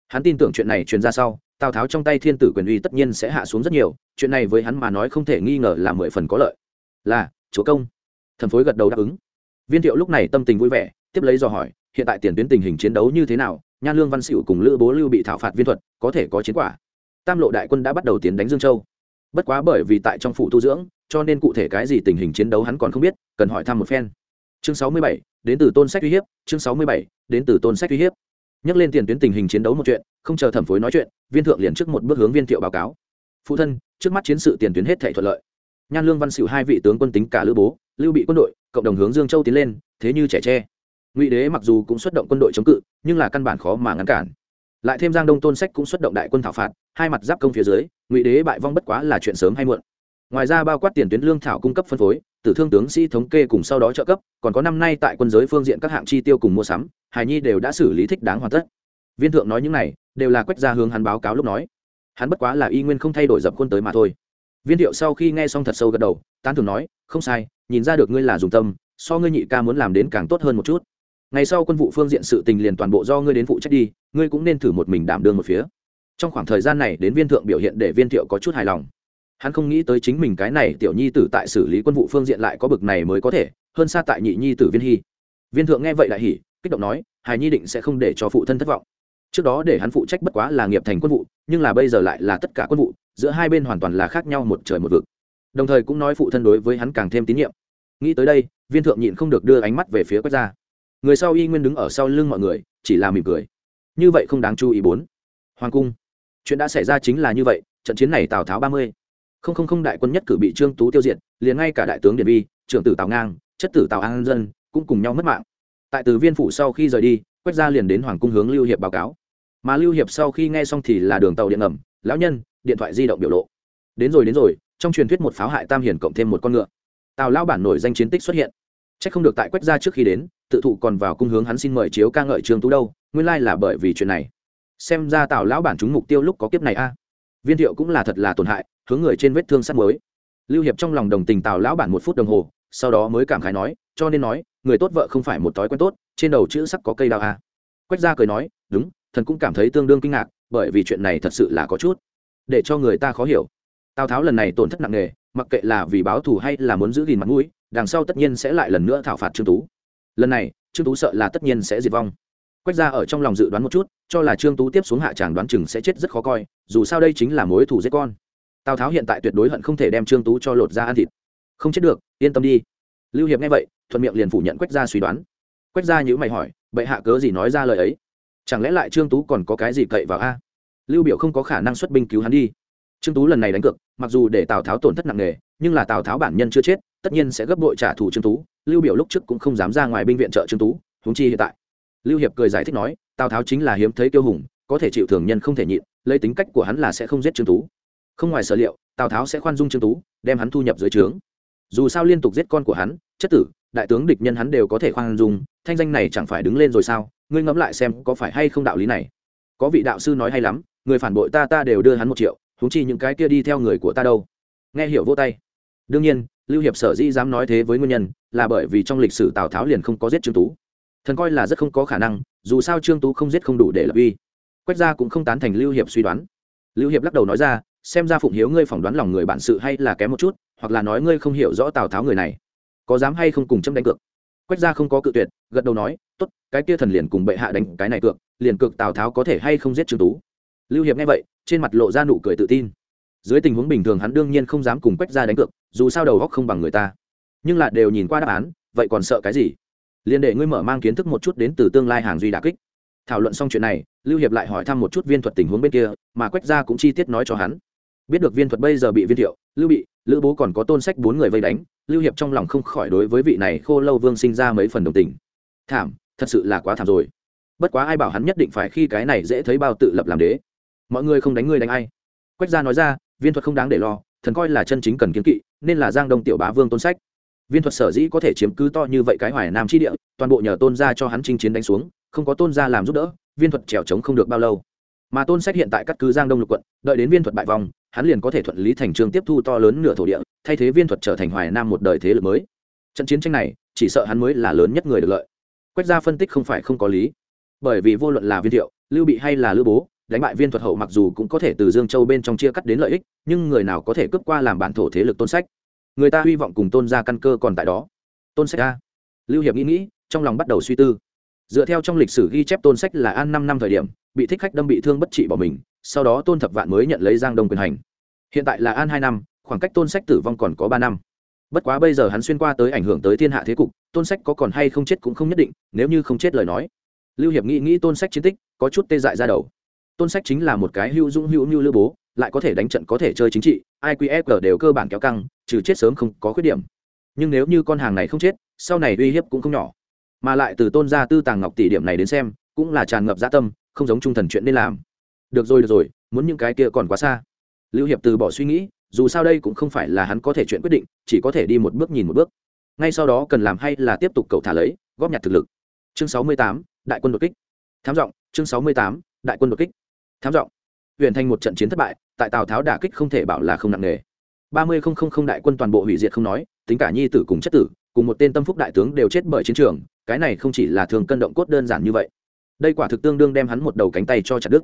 Hắn tin tưởng chuyện này truyền ra sau, tào tháo trong tay thiên tử quyền uy tất nhiên sẽ hạ xuống rất nhiều, chuyện này với hắn mà nói không thể nghi ngờ là mười phần có lợi. Là, chúa công. Thần phối gật đầu đáp ứng. Viên thiệu lúc này tâm tình vui vẻ, tiếp lấy dò hỏi, hiện tại tiền tuyến tình hình chiến đấu như thế nào, nhan lương văn sĩu cùng lữ bố lưu bị thảo phạt viên thuật, có thể có chiến quả. Tam lộ đại quân đã bắt đầu tiến đánh dương châu bất quá bởi vì tại trong phủ tu dưỡng, cho nên cụ thể cái gì tình hình chiến đấu hắn còn không biết, cần hỏi thăm một phen. Chương sáu mươi bảy, đến từ tôn sách uy hiếp, chương sáu mươi bảy, đến từ tôn sách uy hiếp. Nhắc lên tiền tuyến tình hình chiến đấu một chuyện, không chờ thẩm phối nói chuyện, viên thượng liền trước một bước hướng viên thiệu báo cáo. Phụ thân, trước mắt chiến sự tiền tuyến hết thể thuận lợi. Nhan lương văn xỉu hai vị tướng quân tính cả lữ bố, lưu bị quân đội, cộng đồng hướng dương châu tiến lên, thế như trẻ tre. Ngụy đế mặc dù cũng xuất động quân đội chống cự, nhưng là căn bản khó mà ngăn cản lại thêm giang đông tôn sách cũng xuất động đại quân thảo phạt, hai mặt giáp công phía dưới, ngụy đế bại vong bất quá là chuyện sớm hay muộn. Ngoài ra bao quát tiền tuyến lương thảo cung cấp phân phối, tử thương tướng sĩ thống kê cùng sau đó trợ cấp, còn có năm nay tại quân giới phương diện các hạng chi tiêu cùng mua sắm hài nhi đều đã xử lý thích đáng hoàn tất. Viên thượng nói những này, đều là quét ra hướng hắn báo cáo lúc nói. Hắn bất quá là y nguyên không thay đổi dập quân tới mà thôi. Viên thiệu sau khi nghe xong thật sâu gật đầu, tán thường nói, không sai, nhìn ra được ngươi là dùng tâm, so ngươi nhị ca muốn làm đến càng tốt hơn một chút ngày sau quân vụ phương diện sự tình liền toàn bộ do ngươi đến phụ trách đi, ngươi cũng nên thử một mình đảm đương một phía. Trong khoảng thời gian này, đến viên thượng biểu hiện để viên thiệu có chút hài lòng. Hắn không nghĩ tới chính mình cái này tiểu nhi tử tại xử lý quân vụ phương diện lại có bực này mới có thể, hơn xa tại nhị nhi tử viên hy. Viên thượng nghe vậy lại hỉ, kích động nói, hài nhi định sẽ không để cho phụ thân thất vọng. Trước đó để hắn phụ trách bất quá là nghiệp thành quân vụ, nhưng là bây giờ lại là tất cả quân vụ, giữa hai bên hoàn toàn là khác nhau một trời một vực. Đồng thời cũng nói phụ thân đối với hắn càng thêm tín nhiệm. Nghĩ tới đây, viên thượng nhịn không được đưa ánh mắt về phía quách gia người sau y nguyên đứng ở sau lưng mọi người, chỉ là mỉm cười. Như vậy không đáng chú ý bốn. Hoàng cung. Chuyện đã xảy ra chính là như vậy, trận chiến này tào tháo ba mươi. Không không không đại quân nhất cử bị trương tú tiêu diệt, liền ngay cả đại tướng điện vi trưởng tử tào ngang, chất tử tào an dân cũng cùng nhau mất mạng. Tại từ viên phủ sau khi rời đi quách gia liền đến hoàng cung hướng lưu hiệp báo cáo. Mà lưu hiệp sau khi nghe xong thì là đường tàu điện ngầm, lão nhân, điện thoại di động biểu lộ. Đến rồi đến rồi, trong truyền thuyết một pháo hại tam hiển cộng thêm một con ngựa. Tào lao bản nổi danh chiến tích xuất hiện chắc không được tại quách gia trước khi đến, tự thụ còn vào cung hướng hắn xin mời chiếu ca ngợi trường tú đâu, nguyên lai là bởi vì chuyện này. Xem ra tào lão bản chúng mục tiêu lúc có kiếp này a. Viên thiệu cũng là thật là tổn hại, hướng người trên vết thương sắt mới lưu hiệp trong lòng đồng tình tào lão bản một phút đồng hồ, sau đó mới cảm khái nói, cho nên nói, người tốt vợ không phải một thói quen tốt, trên đầu chữ sắc có cây đao a. Quách gia cười nói, đúng, thần cũng cảm thấy tương đương kinh ngạc, bởi vì chuyện này thật sự là có chút, để cho người ta khó hiểu. Tào tháo lần này tổn thất nặng nề, mặc kệ là vì báo thù hay là muốn giữ gìn mặt mũi đằng sau tất nhiên sẽ lại lần nữa thảo phạt trương tú. Lần này, trương tú sợ là tất nhiên sẽ diệt vong. Quách ra ở trong lòng dự đoán một chút, cho là trương tú tiếp xuống hạ tràng đoán chừng sẽ chết rất khó coi, dù sao đây chính là mối thù giết con. Tào tháo hiện tại tuyệt đối hận không thể đem trương tú cho lột ra ăn thịt. Không chết được, yên tâm đi. Lưu hiệp nghe vậy, thuận miệng liền phủ nhận quách ra suy đoán. Quách ra nhữ mày hỏi, bệ hạ cớ gì nói ra lời ấy? Chẳng lẽ lại trương tú còn có cái gì cậy vào a? Lưu biểu không có khả năng xuất binh cứu hắn đi. Trương tú lần này đánh cược, mặc dù để tào tháo tổn thất nặng nề, nhưng là tào tháo bản nhân chưa chết tất nhiên sẽ gấp bội trả thù trương tú, lưu biểu lúc trước cũng không dám ra ngoài binh viện trợ trương tú, huống chi hiện tại. Lưu hiệp cười giải thích nói, tào tháo chính là hiếm thấy kiêu hùng, có thể chịu thường nhân không thể nhịn, lấy tính cách của hắn là sẽ không giết trương tú. Không ngoài sở liệu, tào tháo sẽ khoan dung trương tú, đem hắn thu nhập dưới trướng. Dù sao liên tục giết con của hắn, chất tử, đại tướng địch nhân hắn đều có thể khoan dung, thanh danh này chẳng phải đứng lên rồi sao? Ngươi ngẫm lại xem có phải hay không đạo lý này. Có vị đạo sư nói hay lắm, người phản bội ta ta đều đưa hắn một triệu thúng chi những cái kia đi theo người của ta đâu. Nghe hiểu vô tay. Đương nhiên lưu hiệp sở dĩ dám nói thế với nguyên nhân là bởi vì trong lịch sử tào tháo liền không có giết trương tú. Thần coi là rất không có khả năng, dù sao trương tú không giết không đủ để lập uy. Quách gia cũng không tán thành lưu hiệp suy đoán. Lưu hiệp lắc đầu nói ra, xem ra phụng hiếu ngươi phỏng đoán lòng người bản sự hay là kém một chút, hoặc là nói ngươi không hiểu rõ tào tháo người này. Có dám hay không cùng chấm đánh cược? Quách gia không có cự tuyệt, gật đầu nói, tốt, cái kia thần liền cùng bệ hạ đánh cái này cược, liền cược tào tháo có thể hay không giết trương tú? Lưu hiệp nghe vậy, trên mặt lộ ra nụ cười tự tin. Dưới tình huống bình thường hắn đương nhiên không dám cùng quách gia đánh cược dù sao đầu góc không bằng người ta. Nhưng là đều nhìn qua đáp án, vậy còn sợ cái gì? Liền để ngươi mở mang kiến thức một chút đến từ tương lai hàng duy đà kích. Thảo luận xong chuyện này, lưu hiệp lại hỏi thăm một chút viên thuật tình huống bên kia, mà quách gia cũng chi tiết nói cho hắn. Biết được viên thuật bây giờ bị viên thiệu, lưu bị, lữ bố còn có tôn sách bốn người vây đánh, lưu hiệp trong lòng không khỏi đối với vị này khô lâu vương sinh ra mấy phần đồng tình. Thảm, thật sự là quá thảm rồi. Bất quá ai bảo hắn nhất định phải khi cái này dễ thấy bao tự lập làm đế. Mọi người không đánh ngươi đánh ai. Quách gia nói ra, viên thuật không đáng để lo, thần coi là chân chính cần kiến kỵ nên là giang đông tiểu bá vương tôn sách. Viên thuật sở dĩ có thể chiếm cứ to như vậy cái hoài nam chi địa, toàn bộ nhờ tôn gia cho hắn chinh chiến đánh xuống, không có tôn gia làm giúp đỡ, viên thuật trèo trống không được bao lâu. Mà tôn sách hiện tại cắt cứ giang đông lục quận, đợi đến viên thuật bại vòng hắn liền có thể thuận lý thành trương tiếp thu to lớn nửa thổ địa, thay thế viên thuật trở thành hoài nam một đời thế lực mới. Trận chiến tranh này, chỉ sợ hắn mới là lớn nhất người được lợi. Quách gia phân tích không phải không có lý. Bởi vì vô luận là viên thiệu, lưu bị hay là lưu bố đánh bại viên thuật hậu mặc dù cũng có thể từ dương châu bên trong chia cắt đến lợi ích, nhưng người nào có thể cướp qua làm bản thổ thế lực tôn sách? Người ta hy vọng cùng tôn ra căn cơ còn tại đó. Tôn sách a. Lưu hiệp nghĩ nghĩ, trong lòng bắt đầu suy tư. Dựa theo trong lịch sử ghi chép tôn sách là an năm năm thời điểm, bị thích khách đâm bị thương bất trị bỏ mình, sau đó tôn thập vạn mới nhận lấy giang đông quyền hành. Hiện tại là an hai năm, khoảng cách tôn sách tử vong còn có ba năm. Bất quá bây giờ hắn xuyên qua tới ảnh hưởng tới thiên hạ thế cục, tôn sách có còn hay không chết cũng không nhất định, nếu như không chết lời nói. Lưu hiệp nghĩ nghĩ tôn sách chiến tích, có chút tê dại ra đầu tôn sách chính là một cái hữu dũng hữu như lưu bố, lại có thể đánh trận có thể chơi chính trị iqf e đều cơ bản kéo căng, trừ chết sớm không có khuyết điểm. Nhưng nếu như con hàng này không chết, sau này uy hiếp cũng không nhỏ. Mà lại từ tôn gia tư tàng ngọc tỷ điểm này đến xem, cũng là tràn ngập gia tâm, không giống trung thần chuyện nên làm. Được rồi được rồi, muốn những cái kia còn quá xa. Lưu hiệp từ bỏ suy nghĩ, dù sao đây cũng không phải là hắn có thể chuyện quyết định, chỉ có thể đi một bước nhìn một bước. Ngay sau đó cần làm hay là tiếp tục cầu thả lấy, góp nhặt thực lực. Chương sáu mươi tám, đại quân đột kích. Thám giọng, chương sáu mươi tám, đại quân đột kích thám giọng. Huyện thành một trận chiến thất bại, tại tào tháo đả kích không thể bảo là không nặng nề. Ba mươi không không không đại quân toàn bộ hủy diệt không nói, tính cả nhi tử cùng chất tử, cùng một tên tâm phúc đại tướng đều chết bởi chiến trường, cái này không chỉ là thường cân động cốt đơn giản như vậy. Đây quả thực tương đương đem hắn một đầu cánh tay cho chặt đứt.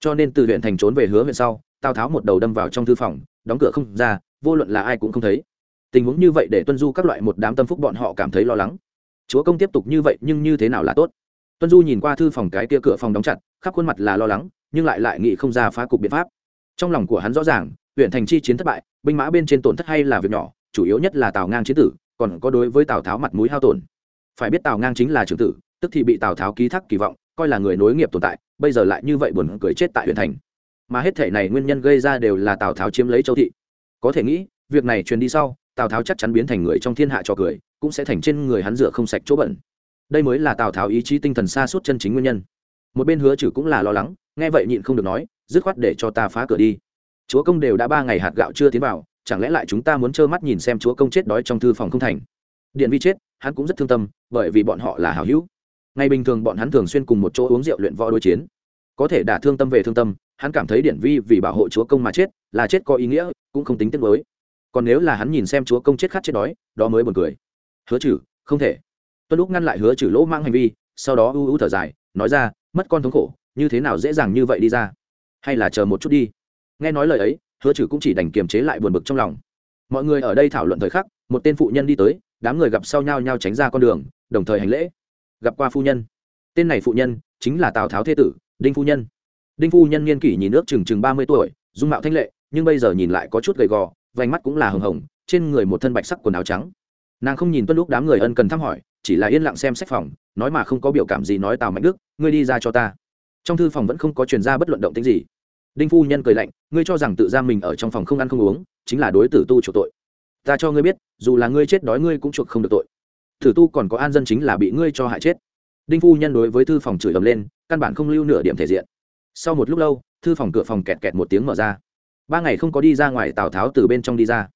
Cho nên từ huyện thành trốn về hứa huyện sau, tào tháo một đầu đâm vào trong thư phòng, đóng cửa không ra, vô luận là ai cũng không thấy. Tình huống như vậy để tuân du các loại một đám tâm phúc bọn họ cảm thấy lo lắng. Chúa công tiếp tục như vậy, nhưng như thế nào là tốt? Tuân du nhìn qua thư phòng cái kia cửa phòng đóng chặt, khắp khuôn mặt là lo lắng nhưng lại lại nghĩ không ra phá cục biện pháp. Trong lòng của hắn rõ ràng, huyện thành chi chiến thất bại, binh mã bên trên tổn thất hay là việc nhỏ, chủ yếu nhất là tào ngang chiến tử, còn có đối với tào tháo mặt mũi hao tổn. Phải biết tào ngang chính là trưởng tử, tức thì bị tào tháo ký thác kỳ vọng, coi là người nối nghiệp tồn tại, bây giờ lại như vậy buồn cười chết tại huyện thành. Mà hết thể này nguyên nhân gây ra đều là tào tháo chiếm lấy châu thị. Có thể nghĩ, việc này truyền đi sau, tào tháo chắc chắn biến thành người trong thiên hạ cho cười, cũng sẽ thành trên người hắn rửa không sạch chỗ bẩn. Đây mới là tào tháo ý chí tinh thần xa suốt chân chính nguyên nhân một bên hứa chử cũng là lo lắng, nghe vậy nhịn không được nói, dứt khoát để cho ta phá cửa đi. Chúa công đều đã ba ngày hạt gạo chưa tiến vào, chẳng lẽ lại chúng ta muốn trơ mắt nhìn xem chúa công chết đói trong thư phòng không thành? Điện vi chết, hắn cũng rất thương tâm, bởi vì bọn họ là hảo hữu. Ngày bình thường bọn hắn thường xuyên cùng một chỗ uống rượu luyện võ đối chiến. Có thể đả thương tâm về thương tâm, hắn cảm thấy điện vi vì bảo hộ chúa công mà chết, là chết có ý nghĩa, cũng không tính tiếc mới còn nếu là hắn nhìn xem chúa công chết khát chết đói, đó mới buồn cười. Hứa chử không thể. Tuân lúc ngăn lại hứa chử lỗ mang hành vi, sau đó ưu ưu thở dài, nói ra mất con thống khổ, như thế nào dễ dàng như vậy đi ra? Hay là chờ một chút đi. Nghe nói lời ấy, hứa chử cũng chỉ đành kiềm chế lại buồn bực trong lòng. Mọi người ở đây thảo luận thời khắc, một tên phụ nhân đi tới, đám người gặp sau nhau nhau tránh ra con đường, đồng thời hành lễ. Gặp qua phu nhân. Tên này phụ nhân chính là tào tháo thế tử, đinh phu nhân. Đinh phu nhân niên kỷ nhìn nước chừng chừng ba mươi tuổi, dung mạo thanh lệ, nhưng bây giờ nhìn lại có chút gầy gò, vành mắt cũng là hồng hồng, trên người một thân bạch sắc quần áo trắng. Nàng không nhìn tuân lúc đám người ân cần thăm hỏi chỉ là yên lặng xem sách phòng, nói mà không có biểu cảm gì nói tào mạnh đức, ngươi đi ra cho ta. Trong thư phòng vẫn không có truyền ra bất luận động tính gì. Đinh phu nhân cười lạnh, ngươi cho rằng tự giam mình ở trong phòng không ăn không uống, chính là đối tử tu chuộc tội. Ta cho ngươi biết, dù là ngươi chết đói ngươi cũng chuộc không được tội. Tử tu còn có an dân chính là bị ngươi cho hại chết. Đinh phu nhân đối với thư phòng chửi ầm lên, căn bản không lưu nửa điểm thể diện. Sau một lúc lâu, thư phòng cửa phòng kẹt kẹt một tiếng mở ra. Ba ngày không có đi ra ngoài, tào tháo từ bên trong đi ra.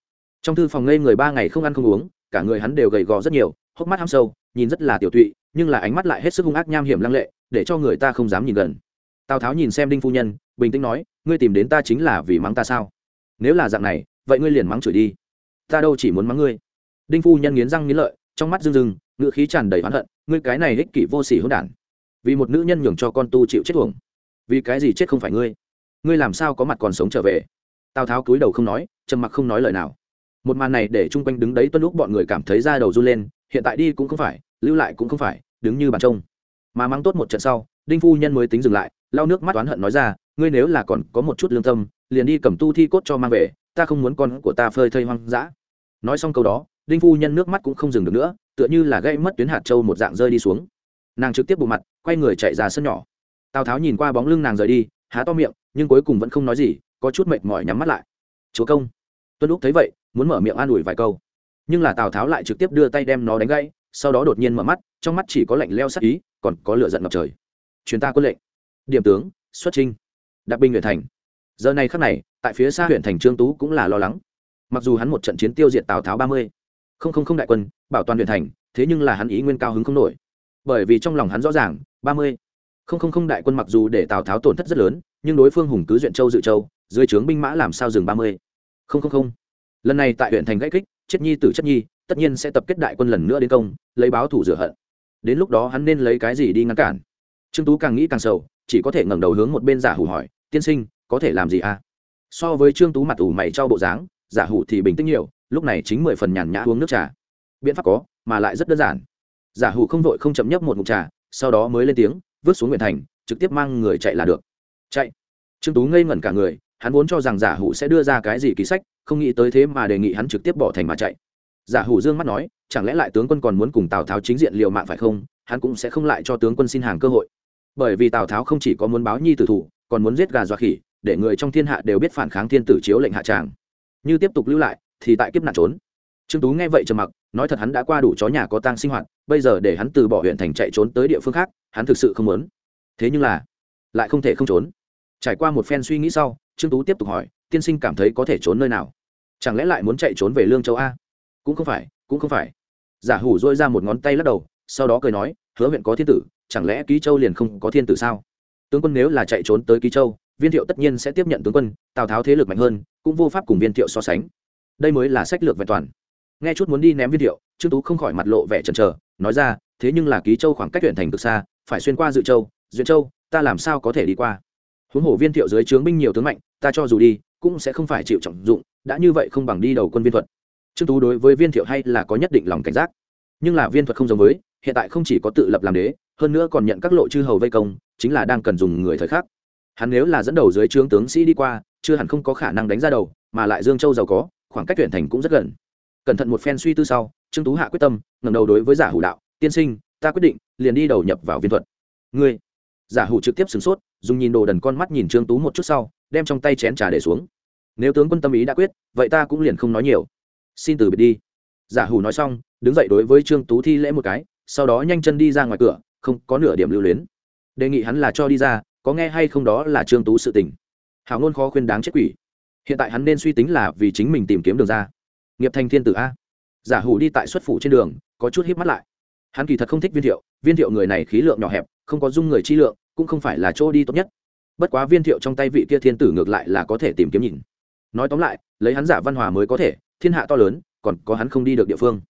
Trong thư phòng ngây người ba ngày không ăn không uống, cả người hắn đều gầy gò rất nhiều, hốc mắt ham sâu nhìn rất là tiểu tụy, nhưng là ánh mắt lại hết sức hung ác nham hiểm lăng lệ, để cho người ta không dám nhìn gần. Tào tháo nhìn xem đinh phu nhân, bình tĩnh nói, ngươi tìm đến ta chính là vì mắng ta sao? Nếu là dạng này, vậy ngươi liền mắng chửi đi. Ta đâu chỉ muốn mắng ngươi. Đinh phu nhân nghiến răng nghiến lợi, trong mắt rưng rưng ngự khí tràn đầy oán hận, ngươi cái này ích kỷ vô sỉ hỗn đản. Vì một nữ nhân nhường cho con tu chịu chết thuồng vì cái gì chết không phải ngươi? Ngươi làm sao có mặt còn sống trở về? Tào tháo cúi đầu không nói, trầm mặc không nói lời nào. Một màn này để chung quanh đứng đấy tuân lúc bọn người cảm thấy da đầu run lên hiện tại đi cũng không phải, lưu lại cũng không phải, đứng như bàn trông. Mà mắng tốt một trận sau, đinh phu nhân mới tính dừng lại, lau nước mắt oán hận nói ra, ngươi nếu là còn có một chút lương tâm, liền đi cầm tu thi cốt cho mang về, ta không muốn con của ta phơi thây hoang dã. Nói xong câu đó, đinh phu nhân nước mắt cũng không dừng được nữa, tựa như là gây mất tuyến hạt châu một dạng rơi đi xuống. Nàng trực tiếp bộ mặt, quay người chạy ra sân nhỏ. Tào tháo nhìn qua bóng lưng nàng rời đi, há to miệng, nhưng cuối cùng vẫn không nói gì, có chút mệt mỏi nhắm mắt lại. Chúa công. Tuân lúc thấy vậy, muốn mở miệng an ủi vài câu nhưng là tào tháo lại trực tiếp đưa tay đem nó đánh gãy, sau đó đột nhiên mở mắt, trong mắt chỉ có lạnh leo sắc ý, còn có lửa giận ngập trời. Chuyến ta quân lệnh. Điểm tướng, xuất trinh đặc binh huyện thành. Giờ này khắc này, tại phía xa huyện thành trương tú cũng là lo lắng. Mặc dù hắn một trận chiến tiêu diệt tào tháo ba mươi, không không không đại quân, bảo toàn huyện thành, thế nhưng là hắn ý nguyên cao hứng không nổi. Bởi vì trong lòng hắn rõ ràng, ba mươi, không không không đại quân mặc dù để tào tháo tổn thất rất lớn, nhưng đối phương hùng cứ duyện châu dự châu, dưới trướng binh mã làm sao dừng ba mươi? Không không không. Lần này tại huyện thành gãy kích chết nhi tử chất nhi, tất nhiên sẽ tập kết đại quân lần nữa đến công, lấy báo thủ rửa hận. Đến lúc đó hắn nên lấy cái gì đi ngăn cản? Trương tú càng nghĩ càng sầu, chỉ có thể ngẩng đầu hướng một bên giả hủ hỏi, tiên sinh, có thể làm gì à? So với trương tú mặt ủ mày trao bộ dáng, giả hủ thì bình tĩnh nhiều, lúc này chính mười phần nhàn nhã uống nước trà. Biện pháp có, mà lại rất đơn giản. Giả hủ không vội không chậm nhấp một mục trà, sau đó mới lên tiếng, vứt xuống nguyện thành, trực tiếp mang người chạy là được. Chạy. Trương tú ngây ngẩn cả người hắn vốn cho rằng giả hủ sẽ đưa ra cái gì ký sách, không nghĩ tới thế mà đề nghị hắn trực tiếp bỏ thành mà chạy. Giả hủ dương mắt nói, chẳng lẽ lại tướng quân còn muốn cùng tào tháo chính diện liều mạng phải không? Hắn cũng sẽ không lại cho tướng quân xin hàng cơ hội. Bởi vì tào tháo không chỉ có muốn báo nhi tử thủ, còn muốn giết gà dọa khỉ, để người trong thiên hạ đều biết phản kháng thiên tử chiếu lệnh hạ tràng. Như tiếp tục lưu lại, thì tại kiếp nạn trốn. Trương tú nghe vậy trầm mặc, nói thật hắn đã qua đủ chó nhà có tang sinh hoạt, bây giờ để hắn từ bỏ huyện thành chạy trốn tới địa phương khác, hắn thực sự không muốn. Thế nhưng là, lại không thể không trốn. Trải qua một phen suy nghĩ sau trương tú tiếp tục hỏi, tiên sinh cảm thấy có thể trốn nơi nào? Chẳng lẽ lại muốn chạy trốn về lương châu a? Cũng không phải, cũng không phải. Giả hủ dôi ra một ngón tay lắc đầu, sau đó cười nói, hứa huyện có thiên tử, chẳng lẽ ký châu liền không có thiên tử sao? Tướng quân nếu là chạy trốn tới ký châu, viên thiệu tất nhiên sẽ tiếp nhận tướng quân, tào tháo thế lực mạnh hơn, cũng vô pháp cùng viên thiệu so sánh. Đây mới là sách lược vẹn toàn. Nghe chút muốn đi ném viên thiệu, trương tú không khỏi mặt lộ vẻ chần chờ, nói ra, thế nhưng là ký châu khoảng cách huyện thành cực xa, phải xuyên qua dự châu, duyện châu, ta làm sao có thể đi qua? Huống hồ viên thiệu dưới trướng binh nhiều tướng mạnh, ta cho dù đi, cũng sẽ không phải chịu trọng dụng, đã như vậy không bằng đi đầu quân viên thuật. Trương tú đối với viên thiệu hay là có nhất định lòng cảnh giác. Nhưng là viên thuật không giống với, hiện tại không chỉ có tự lập làm đế, hơn nữa còn nhận các lộ chư hầu vây công, chính là đang cần dùng người thời khắc. Hắn nếu là dẫn đầu dưới trướng tướng sĩ đi qua, chưa hẳn không có khả năng đánh ra đầu, mà lại dương châu giàu có, khoảng cách tuyển thành cũng rất gần. Cẩn thận một phen suy tư sau, trương tú hạ quyết tâm, ngẩng đầu đối với giả hủ đạo, tiên sinh, ta quyết định liền đi đầu nhập vào viên thuật. Ngươi? Giả hủ trực tiếp sửng sốt, dùng nhìn đồ đần con mắt nhìn trương tú một chút sau, đem trong tay chén trà để xuống. Nếu tướng quân tâm ý đã quyết, vậy ta cũng liền không nói nhiều. Xin từ biệt đi. Giả hủ nói xong, đứng dậy đối với trương tú thi lễ một cái, sau đó nhanh chân đi ra ngoài cửa, không có nửa điểm lưu luyến. Đề nghị hắn là cho đi ra, có nghe hay không đó là trương tú sự tình. Hảo ngôn khó khuyên đáng chết quỷ. Hiện tại hắn nên suy tính là vì chính mình tìm kiếm đường ra. Nghiệp thành thiên tử a. Giả hủ đi tại xuất phủ trên đường, có chút hít mắt lại. Hắn kỳ thật không thích viên thiệu viên thiệu người này khí lượng nhỏ hẹp, không có dung người chi lượng cũng không phải là chỗ đi tốt nhất. Bất quá viên thiệu trong tay vị kia thiên tử ngược lại là có thể tìm kiếm nhìn. Nói tóm lại, lấy hắn giả văn hòa mới có thể, thiên hạ to lớn, còn có hắn không đi được địa phương.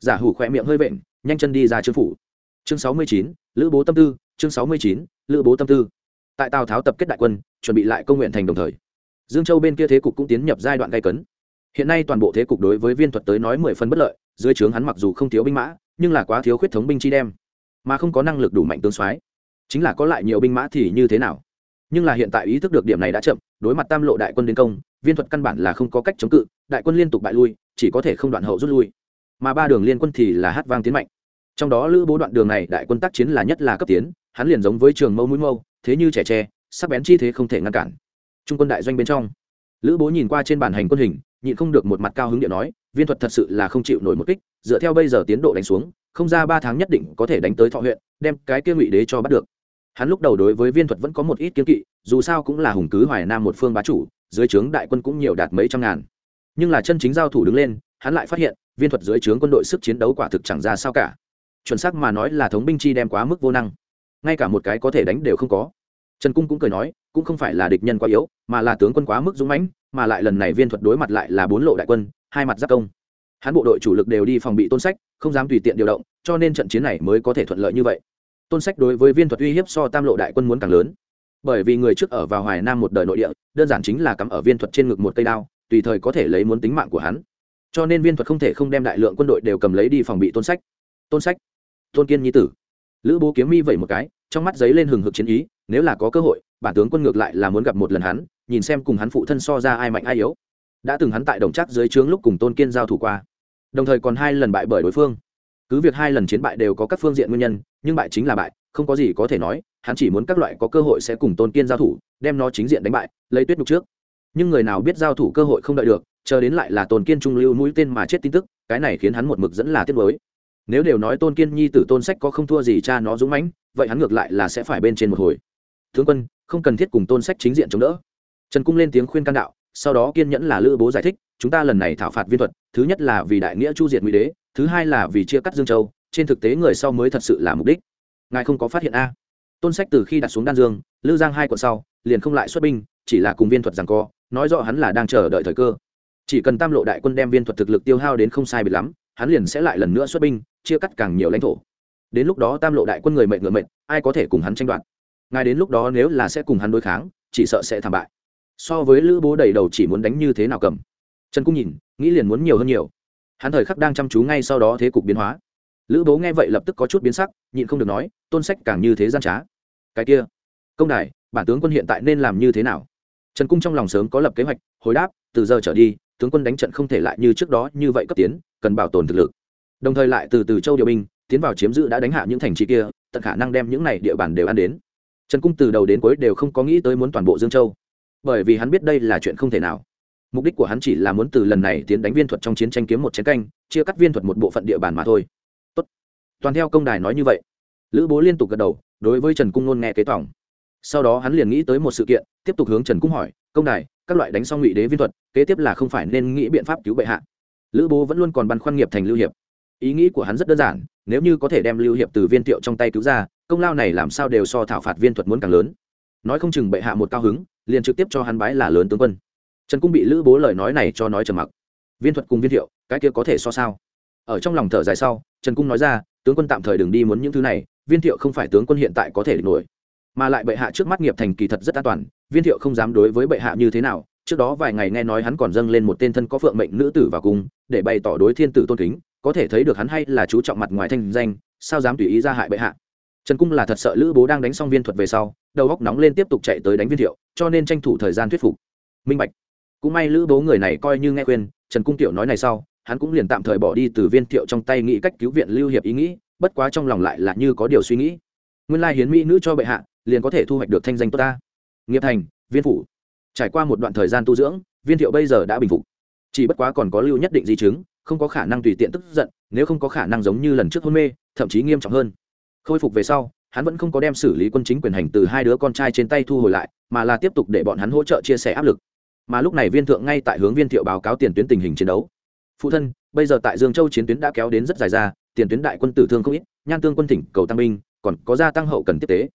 Giả hủ khỏe miệng hơi vện, nhanh chân đi ra chương phủ. Chương sáu mươi chín, lữ bố tâm tư, chương sáu mươi chín, lữ bố tâm tư. Tại tào tháo tập kết đại quân, chuẩn bị lại công nguyện thành đồng thời, dương châu bên kia thế cục cũng tiến nhập giai đoạn gây cấn. Hiện nay toàn bộ thế cục đối với viên thuật tới nói mười phần bất lợi, dưới trướng hắn mặc dù không thiếu binh mã, nhưng là quá thiếu khuyết thống binh chi đem, mà không có năng lực đủ mạnh tương soái chính là có lại nhiều binh mã thì như thế nào? Nhưng là hiện tại ý thức được điểm này đã chậm, đối mặt tam lộ đại quân đến công, viên thuật căn bản là không có cách chống cự, đại quân liên tục bại lui, chỉ có thể không đoạn hậu rút lui. Mà ba đường liên quân thì là hát vang tiến mạnh. Trong đó lữ bố đoạn đường này đại quân tác chiến là nhất là cấp tiến, hắn liền giống với trường mâu mũi mâu, thế như trẻ tre, sắc bén chi thế không thể ngăn cản. Trung quân đại doanh bên trong, lữ bố nhìn qua trên bản hành quân hình, nhịn không được một mặt cao hứng điện nói, viên thuật thật sự là không chịu nổi một kích, dựa theo bây giờ tiến độ đánh xuống, không ra ba tháng nhất định có thể đánh tới thọ huyện, đem cái kia ngụy đế cho bắt được hắn lúc đầu đối với viên thuật vẫn có một ít kiến kỵ, dù sao cũng là hùng cứ hoài nam một phương bá chủ, dưới trướng đại quân cũng nhiều đạt mấy trăm ngàn. Nhưng là chân chính giao thủ đứng lên, hắn lại phát hiện, viên thuật dưới trướng quân đội sức chiến đấu quả thực chẳng ra sao cả. Chuẩn xác mà nói là thống binh chi đem quá mức vô năng. Ngay cả một cái có thể đánh đều không có. Trần cung cũng cười nói, cũng không phải là địch nhân quá yếu, mà là tướng quân quá mức dũng mãnh, mà lại lần này viên thuật đối mặt lại là bốn lộ đại quân, hai mặt giáp công. Hắn bộ đội chủ lực đều đi phòng bị tôn sách, không dám tùy tiện điều động, cho nên trận chiến này mới có thể thuận lợi như vậy tôn sách đối với viên thuật uy hiếp so tam lộ đại quân muốn càng lớn. Bởi vì người trước ở vào hoài nam một đời nội địa, đơn giản chính là cắm ở viên thuật trên ngực một cây đao, tùy thời có thể lấy muốn tính mạng của hắn. Cho nên viên thuật không thể không đem đại lượng quân đội đều cầm lấy đi phòng bị tôn sách. Tôn sách, tôn kiên nhi tử. Lữ bố kiếm mi vẩy một cái, trong mắt giấy lên hừng hực chiến ý, nếu là có cơ hội, bản tướng quân ngược lại là muốn gặp một lần hắn, nhìn xem cùng hắn phụ thân so ra ai mạnh ai yếu. Đã từng hắn tại đồng chắc dưới trướng lúc cùng tôn kiên giao thủ qua. Đồng thời còn hai lần bại bởi đối phương. Cứ việc hai lần chiến bại đều có các phương diện nguyên nhân nhưng bại chính là bại, không có gì có thể nói, hắn chỉ muốn các loại có cơ hội sẽ cùng tôn kiên giao thủ, đem nó chính diện đánh bại, lấy tuyết nhục trước. Nhưng người nào biết giao thủ cơ hội không đợi được, chờ đến lại là tôn kiên trung lưu mũi tên mà chết tin tức, cái này khiến hắn một mực dẫn là tiết mới nếu đều nói tôn kiên nhi tử tôn sách có không thua gì cha nó dũng mãnh, vậy hắn ngược lại là sẽ phải bên trên một hồi. Tướng quân, không cần thiết cùng tôn sách chính diện chống đỡ. Trần cung lên tiếng khuyên can đạo, sau đó kiên nhẫn là lữ bố giải thích, chúng ta lần này thảo phạt viên thuật, thứ nhất là vì đại nghĩa chu diệt ngụy đế, thứ hai là vì chia cắt dương châu trên thực tế người sau mới thật sự là mục đích. Ngài không có phát hiện a. Tôn sách từ khi đặt xuống đan dương, lư giang hai quận sau, liền không lại xuất binh, chỉ là cùng viên thuật rằng co, nói rõ hắn là đang chờ đợi thời cơ. Chỉ cần tam lộ đại quân đem viên thuật thực lực tiêu hao đến không sai biệt lắm, hắn liền sẽ lại lần nữa xuất binh, chia cắt càng nhiều lãnh thổ. Đến lúc đó tam lộ đại quân người mệnh ngựa mệnh, ai có thể cùng hắn tranh đoạt? Ngài đến lúc đó nếu là sẽ cùng hắn đối kháng, chỉ sợ sẽ thảm bại. So với lữ bố đầy đầu chỉ muốn đánh như thế nào cầm? Trần cung nhìn, nghĩ liền muốn nhiều hơn nhiều. Hắn thời khắc đang chăm chú ngay sau đó thế cục biến hóa lữ bố nghe vậy lập tức có chút biến sắc, nhịn không được nói, tôn sách càng như thế gian trá. Cái kia, công đài, bản tướng quân hiện tại nên làm như thế nào? Trần cung trong lòng sớm có lập kế hoạch, hồi đáp, từ giờ trở đi, tướng quân đánh trận không thể lại như trước đó như vậy cấp tiến, cần bảo tồn thực lực. Đồng thời lại từ từ châu điều binh, tiến vào chiếm giữ đã đánh hạ những thành trì kia, tận khả năng đem những này địa bàn đều ăn đến. Trần cung từ đầu đến cuối đều không có nghĩ tới muốn toàn bộ dương châu, bởi vì hắn biết đây là chuyện không thể nào. Mục đích của hắn chỉ là muốn từ lần này tiến đánh viên thuật trong chiến tranh kiếm một chiến canh, chia cắt viên thuật một bộ phận địa bàn mà thôi toàn theo công đài nói như vậy. Lữ bố liên tục gật đầu, đối với trần cung nôn nghe kế tỏng sau đó hắn liền nghĩ tới một sự kiện, tiếp tục hướng trần cung hỏi, công đài, các loại đánh xong ngụy đế viên thuật, kế tiếp là không phải nên nghĩ biện pháp cứu bệ hạ? Lữ bố vẫn luôn còn băn khoăn nghiệp thành lưu hiệp. Ý nghĩ của hắn rất đơn giản, nếu như có thể đem lưu hiệp từ viên tiệu trong tay cứu ra, công lao này làm sao đều so thảo phạt viên thuật muốn càng lớn. Nói không chừng bệ hạ một cao hứng, liền trực tiếp cho hắn bái là lớn tướng quân. Trần cung bị lữ bố lời nói này cho nói trầm mặc. Viên thuật cùng viên thiệu, cái kia có thể so sao? Ở trong lòng thở dài sau, trần cung nói ra tướng quân tạm thời đừng đi muốn những thứ này, viên thiệu không phải tướng quân hiện tại có thể địch nổi. Mà lại bệ hạ trước mắt nghiệp thành kỳ thật rất an toàn, viên thiệu không dám đối với bệ hạ như thế nào, trước đó vài ngày nghe nói hắn còn dâng lên một tên thân có phượng mệnh nữ tử vào cung, để bày tỏ đối thiên tử tôn kính, có thể thấy được hắn hay là chú trọng mặt ngoài thanh danh, sao dám tùy ý ra hại bệ hạ. Trần cung là thật sợ lữ bố đang đánh xong viên thuật về sau, đầu góc nóng lên tiếp tục chạy tới đánh viên thiệu, cho nên tranh thủ thời gian thuyết phục. Minh bạch. Cũng may lữ bố người này coi như nghe khuyên, trần cung tiểu nói này sau hắn cũng liền tạm thời bỏ đi từ viên thiệu trong tay nghĩ cách cứu viện lưu hiệp ý nghĩ, bất quá trong lòng lại là như có điều suy nghĩ. Nguyên lai hiến mỹ nữ cho bệ hạ, liền có thể thu hoạch được thanh danh tốt ta. Nghiệp thành, viên phủ. Trải qua một đoạn thời gian tu dưỡng, viên thiệu bây giờ đã bình phục. Chỉ bất quá còn có lưu nhất định di chứng, không có khả năng tùy tiện tức giận, nếu không có khả năng giống như lần trước hôn mê, thậm chí nghiêm trọng hơn. Khôi phục về sau, hắn vẫn không có đem xử lý quân chính quyền hành từ hai đứa con trai trên tay thu hồi lại, mà là tiếp tục để bọn hắn hỗ trợ chia sẻ áp lực. Mà lúc này viên thượng ngay tại hướng viên thiệu báo cáo tiền tuyến tình hình chiến đấu phụ thân, bây giờ tại dương châu chiến tuyến đã kéo đến rất dài ra, tiền tuyến đại quân tử thương không ít, nhan tương quân tỉnh cầu tăng binh, còn có gia tăng hậu cần tiếp tế.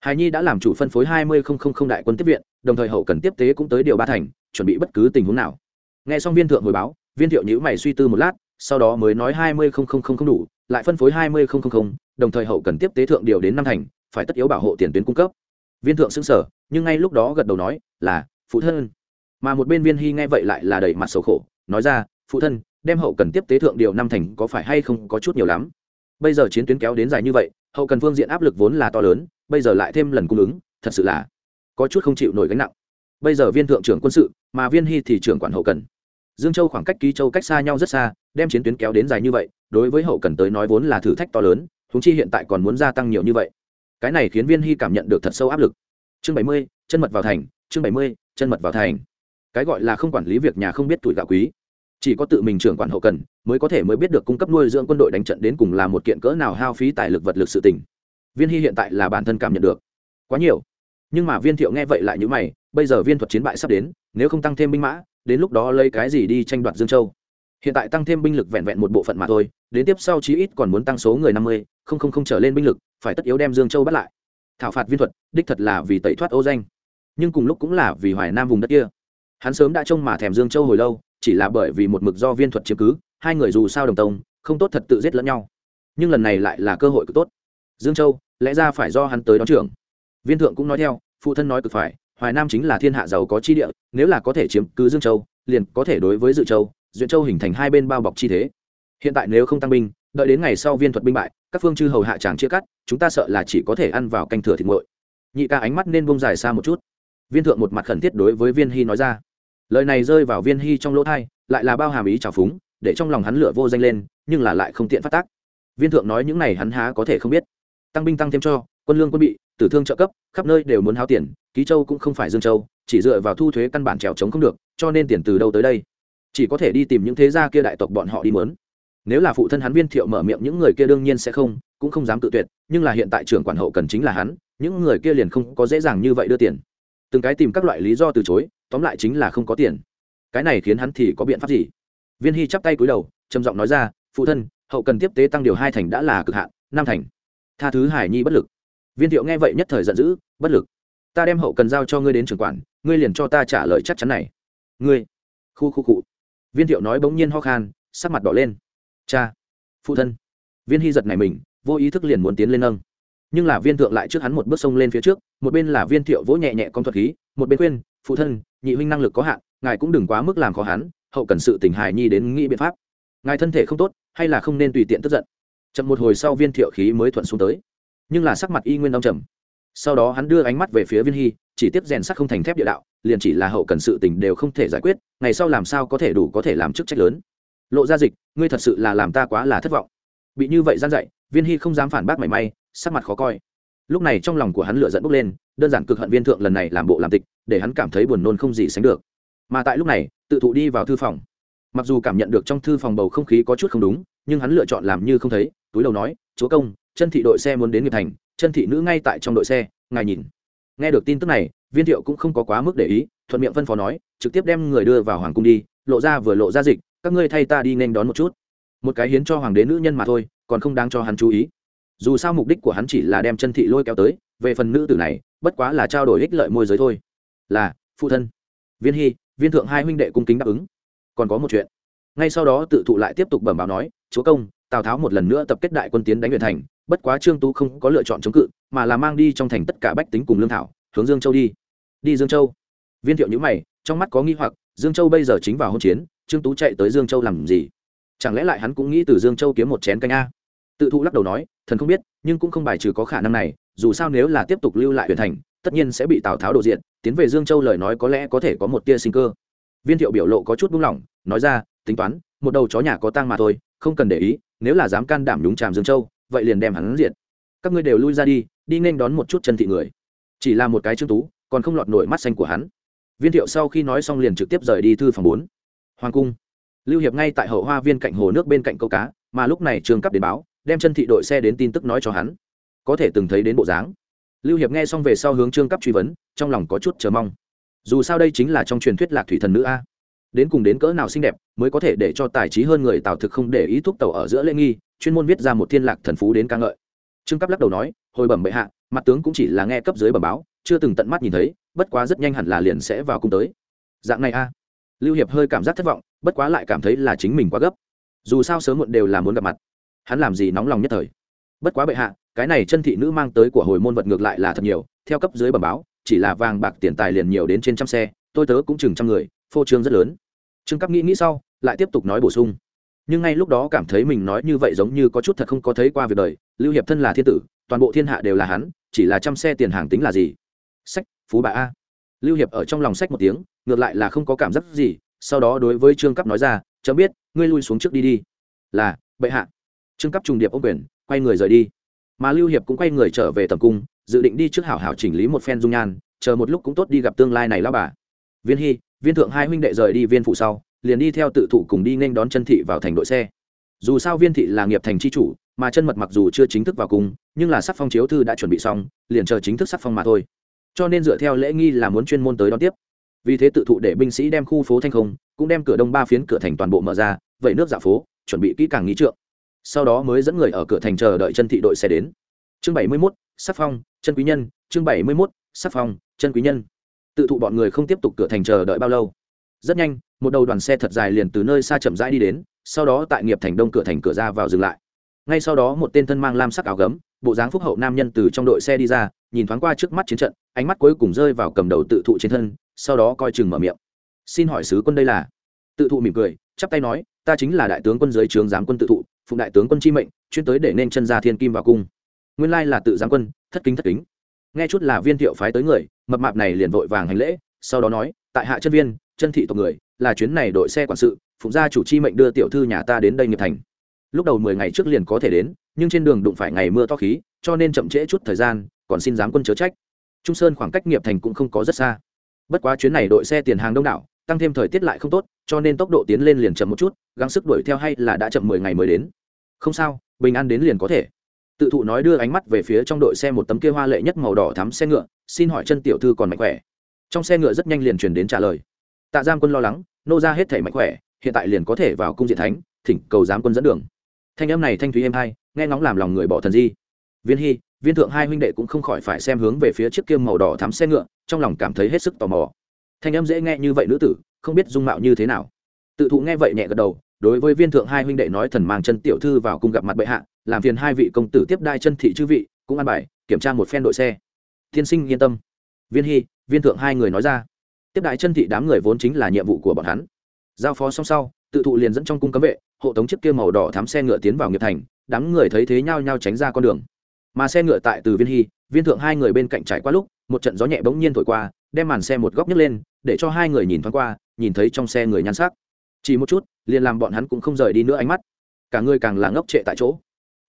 Hài nhi đã làm chủ phân phối hai mươi đại quân tiếp viện, đồng thời hậu cần tiếp tế cũng tới điều ba thành, chuẩn bị bất cứ tình huống nào. Nghe xong viên thượng hồi báo, viên thiệu nhữ mày suy tư một lát, sau đó mới nói hai mươi không đủ, lại phân phối hai mươi đồng thời hậu cần tiếp tế thượng điều đến năm thành, phải tất yếu bảo hộ tiền tuyến cung cấp. Viên thượng xưng sở nhưng ngay lúc đó gật đầu nói là, phụ thân. Mà một bên viên hy nghe vậy lại là đầy mặt sầu khổ, nói ra, phụ thân đem hậu cần tiếp tế thượng điều năm thành có phải hay không có chút nhiều lắm. Bây giờ chiến tuyến kéo đến dài như vậy, hậu cần phương diện áp lực vốn là to lớn, bây giờ lại thêm lần cung ứng, thật sự là có chút không chịu nổi gánh nặng. Bây giờ viên thượng trưởng quân sự, mà viên hy thì trưởng quản hậu cần. Dương châu khoảng cách ký châu cách xa nhau rất xa, đem chiến tuyến kéo đến dài như vậy, đối với hậu cần tới nói vốn là thử thách to lớn húng chi hiện tại còn muốn gia tăng nhiều như vậy. Cái này khiến viên hy cảm nhận được thật sâu áp lực. Chương bảy mươi, chân mật vào thành, chương bảy mươi, chân mật vào thành. Cái gọi là không quản lý việc nhà không biết tuổi gạo quý chỉ có tự mình trưởng quản hậu cần, mới có thể mới biết được cung cấp nuôi dưỡng quân đội đánh trận đến cùng là một kiện cỡ nào hao phí tài lực vật lực sự tình. Viên hy hiện tại là bản thân cảm nhận được. Quá nhiều. Nhưng mà viên thiệu nghe vậy lại như mày, bây giờ viên thuật chiến bại sắp đến, nếu không tăng thêm binh mã, đến lúc đó lấy cái gì đi tranh đoạt dương châu? Hiện tại tăng thêm binh lực vẹn vẹn một bộ phận mà thôi, đến tiếp sau chí ít còn muốn tăng số người năm mươi, không không không trở lên binh lực, phải tất yếu đem dương châu bắt lại. Thảo phạt viên thuật, đích thật là vì tẩy thoát ô danh. Nhưng cùng lúc cũng là vì hoài nam vùng đất kia. Hắn sớm đã trông mà thèm dương châu hồi lâu chỉ là bởi vì một mực do viên thuật chiếm cứ, hai người dù sao đồng tông, không tốt thật tự giết lẫn nhau. Nhưng lần này lại là cơ hội cực tốt. Dương châu, lẽ ra phải do hắn tới đón trưởng. Viên thượng cũng nói theo, phụ thân nói cực phải, hoài nam chính là thiên hạ giàu có chi địa, nếu là có thể chiếm cứ dương châu, liền có thể đối với dự châu, duyện châu hình thành hai bên bao bọc chi thế. Hiện tại nếu không tăng binh, đợi đến ngày sau viên thuật binh bại, các phương chư hầu hạ tràng chia cắt, chúng ta sợ là chỉ có thể ăn vào canh thừa thịt nguội. Nhị ca ánh mắt nên bông dài xa một chút. Viên thượng một mặt khẩn thiết đối với viên hy nói ra lời này rơi vào viên hy trong lỗ thai, lại là bao hàm ý trào phúng, để trong lòng hắn lửa vô danh lên, nhưng là lại không tiện phát tác. Viên thượng nói những này hắn há có thể không biết. Tăng binh tăng thêm cho, quân lương quân bị, tử thương trợ cấp, khắp nơi đều muốn hao tiền, ký châu cũng không phải dương châu, chỉ dựa vào thu thuế căn bản trèo trống không được, cho nên tiền từ đâu tới đây? Chỉ có thể đi tìm những thế gia kia đại tộc bọn họ đi mớn. Nếu là phụ thân hắn viên thiệu mở miệng những người kia đương nhiên sẽ không, cũng không dám tự tuyệt, nhưng là hiện tại trưởng quản hậu cần chính là hắn, những người kia liền không có dễ dàng như vậy đưa tiền. Từng cái tìm các loại lý do từ chối tóm lại chính là không có tiền. Cái này khiến hắn thì có biện pháp gì? Viên hy chắp tay cúi đầu, trầm giọng nói ra, phụ thân, hậu cần tiếp tế tăng điều hai thành đã là cực hạn, năm thành. Tha thứ hải nhi bất lực. Viên thiệu nghe vậy nhất thời giận dữ, bất lực? Ta đem hậu cần giao cho ngươi đến trưởng quản, ngươi liền cho ta trả lời chắc chắn này. Ngươi? Khu khu cụ viên thiệu nói bỗng nhiên ho khan, sắc mặt đỏ lên. Cha, phụ thân. Viên hy giật này mình, vô ý thức liền muốn tiến lên nâng. Nhưng là viên thượng lại trước hắn một bước sông lên phía trước, một bên là viên thiệu vỗ nhẹ nhẹ con thuật khí, một bên khuyên phụ thân, nhị huynh năng lực có hạn, ngài cũng đừng quá mức làm khó hắn, hậu cần sự tình hài nhi đến nghĩ biện pháp. Ngài thân thể không tốt, hay là không nên tùy tiện tức giận. Chậm một hồi sau viên thiệu khí mới thuận xuống tới. Nhưng là sắc mặt y nguyên đông trầm. Sau đó hắn đưa ánh mắt về phía viên hy, chỉ tiếp rèn sắc không thành thép địa đạo, liền chỉ là hậu cần sự tình đều không thể giải quyết, ngày sau làm sao có thể đủ có thể làm chức trách lớn. Lộ ra dịch, ngươi thật sự là làm ta quá là thất vọng. Bị như vậy gian dạy, viên hy không dám phản bác mảy may, sắc mặt khó coi lúc này trong lòng của hắn lựa dẫn bốc lên, đơn giản cực hận viên thượng lần này làm bộ làm tịch, để hắn cảm thấy buồn nôn không gì sánh được. Mà tại lúc này, tự thụ đi vào thư phòng. Mặc dù cảm nhận được trong thư phòng bầu không khí có chút không đúng, nhưng hắn lựa chọn làm như không thấy, túi đầu nói, chúa công, chân thị đội xe muốn đến nghiệp thành, chân thị nữ ngay tại trong đội xe, ngài nhìn. Nghe được tin tức này, viên thiệu cũng không có quá mức để ý, thuận miệng phân phó nói, trực tiếp đem người đưa vào hoàng cung đi, lộ ra vừa lộ ra dịch, các ngươi thay ta đi nên đón một chút. Một cái hiến cho hoàng đế nữ nhân mà thôi, còn không đáng cho hắn chú ý dù sao mục đích của hắn chỉ là đem chân thị lôi kéo tới, về phần nữ tử này, bất quá là trao đổi ích lợi môi giới thôi. Là, phụ thân. Viên hy viên thượng hai huynh đệ cung kính đáp ứng. Còn có một chuyện. Ngay sau đó tự thụ lại tiếp tục bẩm báo nói, chúa công, tào tháo một lần nữa tập kết đại quân tiến đánh huyện thành, bất quá trương tú không có lựa chọn chống cự, mà là mang đi trong thành tất cả bách tính cùng lương thảo, hướng dương châu đi. Đi dương châu. Viên thiệu nhữ mày, trong mắt có nghi hoặc, dương châu bây giờ chính vào hôn chiến, trương tú chạy tới dương châu làm gì? Chẳng lẽ lại hắn cũng nghĩ từ dương châu kiếm một chén canh a? Tự thụ lắc đầu nói, thần không biết, nhưng cũng không bài trừ có khả năng này, dù sao nếu là tiếp tục lưu lại huyện thành, tất nhiên sẽ bị tào tháo đổ diện tiến về dương châu lời nói có lẽ có thể có một tia sinh cơ. Viên thiệu biểu lộ có chút buông lỏng, nói ra, tính toán, một đầu chó nhà có tang mà thôi, không cần để ý, nếu là dám can đảm nhúng tràm dương châu, vậy liền đem hắn diện các ngươi đều lui ra đi đi nên đón một chút chân thị người. Chỉ là một cái trương tú, còn không lọt nổi mắt xanh của hắn. Viên thiệu sau khi nói xong liền trực tiếp rời đi thư phòng bốn. Hoàng cung. Lưu hiệp ngay tại hậu hoa viên cạnh hồ nước bên cạnh câu cá, mà lúc này trường cấp đến báo đem chân thị đội xe đến tin tức nói cho hắn. Có thể từng thấy đến bộ dáng. Lưu hiệp nghe xong về sau hướng trương cấp truy vấn, trong lòng có chút chờ mong. Dù sao đây chính là trong truyền thuyết lạc thủy thần nữ a. Đến cùng đến cỡ nào xinh đẹp, mới có thể để cho tài trí hơn người tào thực không để ý thúc tàu ở giữa lễ nghi, chuyên môn viết ra một thiên lạc thần phú đến ca ngợi. Trương cấp lắc đầu nói, hồi bẩm bệ hạ, mặt tướng cũng chỉ là nghe cấp dưới bẩm báo, chưa từng tận mắt nhìn thấy, bất quá rất nhanh hẳn là liền sẽ vào cung tới. Dạng này a. Lưu hiệp hơi cảm giác thất vọng, bất quá lại cảm thấy là chính mình quá gấp. Dù sao sớm muộn đều là muốn gặp mặt hắn làm gì nóng lòng nhất thời? Bất quá bệ hạ, cái này chân thị nữ mang tới của hồi môn vật ngược lại là thật nhiều, theo cấp dưới bẩm báo, chỉ là vàng bạc tiền tài liền nhiều đến trên trăm xe, tôi tớ cũng chừng trăm người, phô trương rất lớn. Trương cấp nghĩ nghĩ sau, lại tiếp tục nói bổ sung. Nhưng ngay lúc đó cảm thấy mình nói như vậy giống như có chút thật không có thấy qua việc đời, lưu hiệp thân là thiên tử, toàn bộ thiên hạ đều là hắn, chỉ là trăm xe tiền hàng tính là gì? Sách, phú bà a. Lưu hiệp ở trong lòng sách một tiếng, ngược lại là không có cảm giác gì, sau đó đối với trương cấp nói ra, chấm biết, ngươi lui xuống trước đi đi. Là, bệ hạ trương cấp trùng điệp ô quyền, quay người rời đi. Mà lưu hiệp cũng quay người trở về tầm cung, dự định đi trước hảo hảo chỉnh lý một phen dung nhan, chờ một lúc cũng tốt đi gặp tương lai này lao bà. Viên hy, viên thượng hai huynh đệ rời đi viên phụ sau, liền đi theo tự thụ cùng đi nên đón chân thị vào thành đội xe. Dù sao viên thị là nghiệp thành c h i chủ, mà chân mật mặc dù chưa chính thức vào cung, nhưng là sắc phong chiếu thư đã chuẩn bị xong, liền chờ chính thức sắc phong mà thôi. Cho nên dựa theo lễ nghi là muốn chuyên môn tới đón tiếp. Vì thế tự thụ để binh sĩ đem khu phố thanh không, cũng đem cửa đông ba phiến cửa thành toàn bộ mở ra vậy nước dạ phố, chuẩn bị kỹ càng nghĩ trượng sau đó mới dẫn người ở cửa thành chờ đợi chân thị đội xe đến. Chương bảy mươi mốt, sắc phong, chân quý nhân. Chương bảy mươi mốt, sắc phong, chân quý nhân. Tự thụ bọn người không tiếp tục cửa thành chờ đợi bao lâu. Rất nhanh, một đầu đoàn xe thật dài liền từ nơi xa chậm rãi đi đến, sau đó tại nghiệp thành đông cửa thành cửa ra vào dừng lại. Ngay sau đó một tên thân mang lam sắc áo gấm, bộ dáng phúc hậu nam nhân từ trong đội xe đi ra, nhìn thoáng qua trước mắt chiến trận, ánh mắt cuối cùng rơi vào cầm đầu tự thụ trên thân, sau đó coi chừng mở miệng. Xin hỏi sứ quân đây là? Tự thụ mỉm cười, chắp tay nói, ta chính là đại tướng quân giới trướng giám quân tự thụ phụng đại tướng quân chi mệnh, chuyên tới để nên chân ra thiên kim vào cung. Nguyên lai là tự giám quân, thất kính thất kính. Nghe chút là viên thiệu phái tới người, mập mạp này liền vội vàng hành lễ, sau đó nói, tại hạ chân viên, chân thị tộc người, là chuyến này đội xe quản sự, phụng gia chủ chi mệnh đưa tiểu thư nhà ta đến đây nghiệp thành. Lúc đầu mười ngày trước liền có thể đến, nhưng trên đường đụng phải ngày mưa to khí, cho nên chậm trễ chút thời gian, còn xin giám quân chớ trách. Trung sơn khoảng cách nghiệp thành cũng không có rất xa. Bất quá chuyến này đội xe tiền hàng đông đảo, tăng thêm thời tiết lại không tốt, cho nên tốc độ tiến lên liền chậm một chút, gắng sức đuổi theo hay là đã chậm mười ngày mới đến không sao, bình an đến liền có thể. Tự thụ nói đưa ánh mắt về phía trong đội xe một tấm kia hoa lệ nhất màu đỏ thắm xe ngựa, xin hỏi chân tiểu thư còn mạnh khỏe? Trong xe ngựa rất nhanh liền truyền đến trả lời. Tạ giam quân lo lắng, nô ra hết thể mạnh khỏe, hiện tại liền có thể vào cung diện thánh, thỉnh cầu giám quân dẫn đường. Thanh âm này thanh thúy êm hai nghe ngóng làm lòng người bỏ thần di. Viên hy viên thượng hai huynh đệ cũng không khỏi phải xem hướng về phía chiếc kia màu đỏ thắm xe ngựa, trong lòng cảm thấy hết sức tò mò. Thanh âm dễ nghe như vậy nữ tử, không biết dung mạo như thế nào. Tự thụ nghe vậy nhẹ gật đầu đối với viên thượng hai huynh đệ nói thần mang chân tiểu thư vào cung gặp mặt bệ hạ, làm phiền hai vị công tử tiếp đai chân thị chư vị, cũng ăn bài, kiểm tra một phen đội xe. Tiên sinh yên tâm. Viên hy viên thượng hai người nói ra. Tiếp đại chân thị đám người vốn chính là nhiệm vụ của bọn hắn. Giao phó xong sau, tự thụ liền dẫn trong cung cấm vệ, hộ tống chiếc kia màu đỏ thám xe ngựa tiến vào nghiệp thành, đám người thấy thế nhau nhau tránh ra con đường. Mà xe ngựa tại từ viên hy viên thượng hai người bên cạnh trải qua lúc, một trận gió nhẹ bỗng nhiên thổi qua, đem màn xe một góc nhấc lên, để cho hai người nhìn thoáng qua, nhìn thấy trong xe người nhan sắc chỉ một chút, liền làm bọn hắn cũng không rời đi nữa ánh mắt. Cả người càng là ngốc trệ tại chỗ.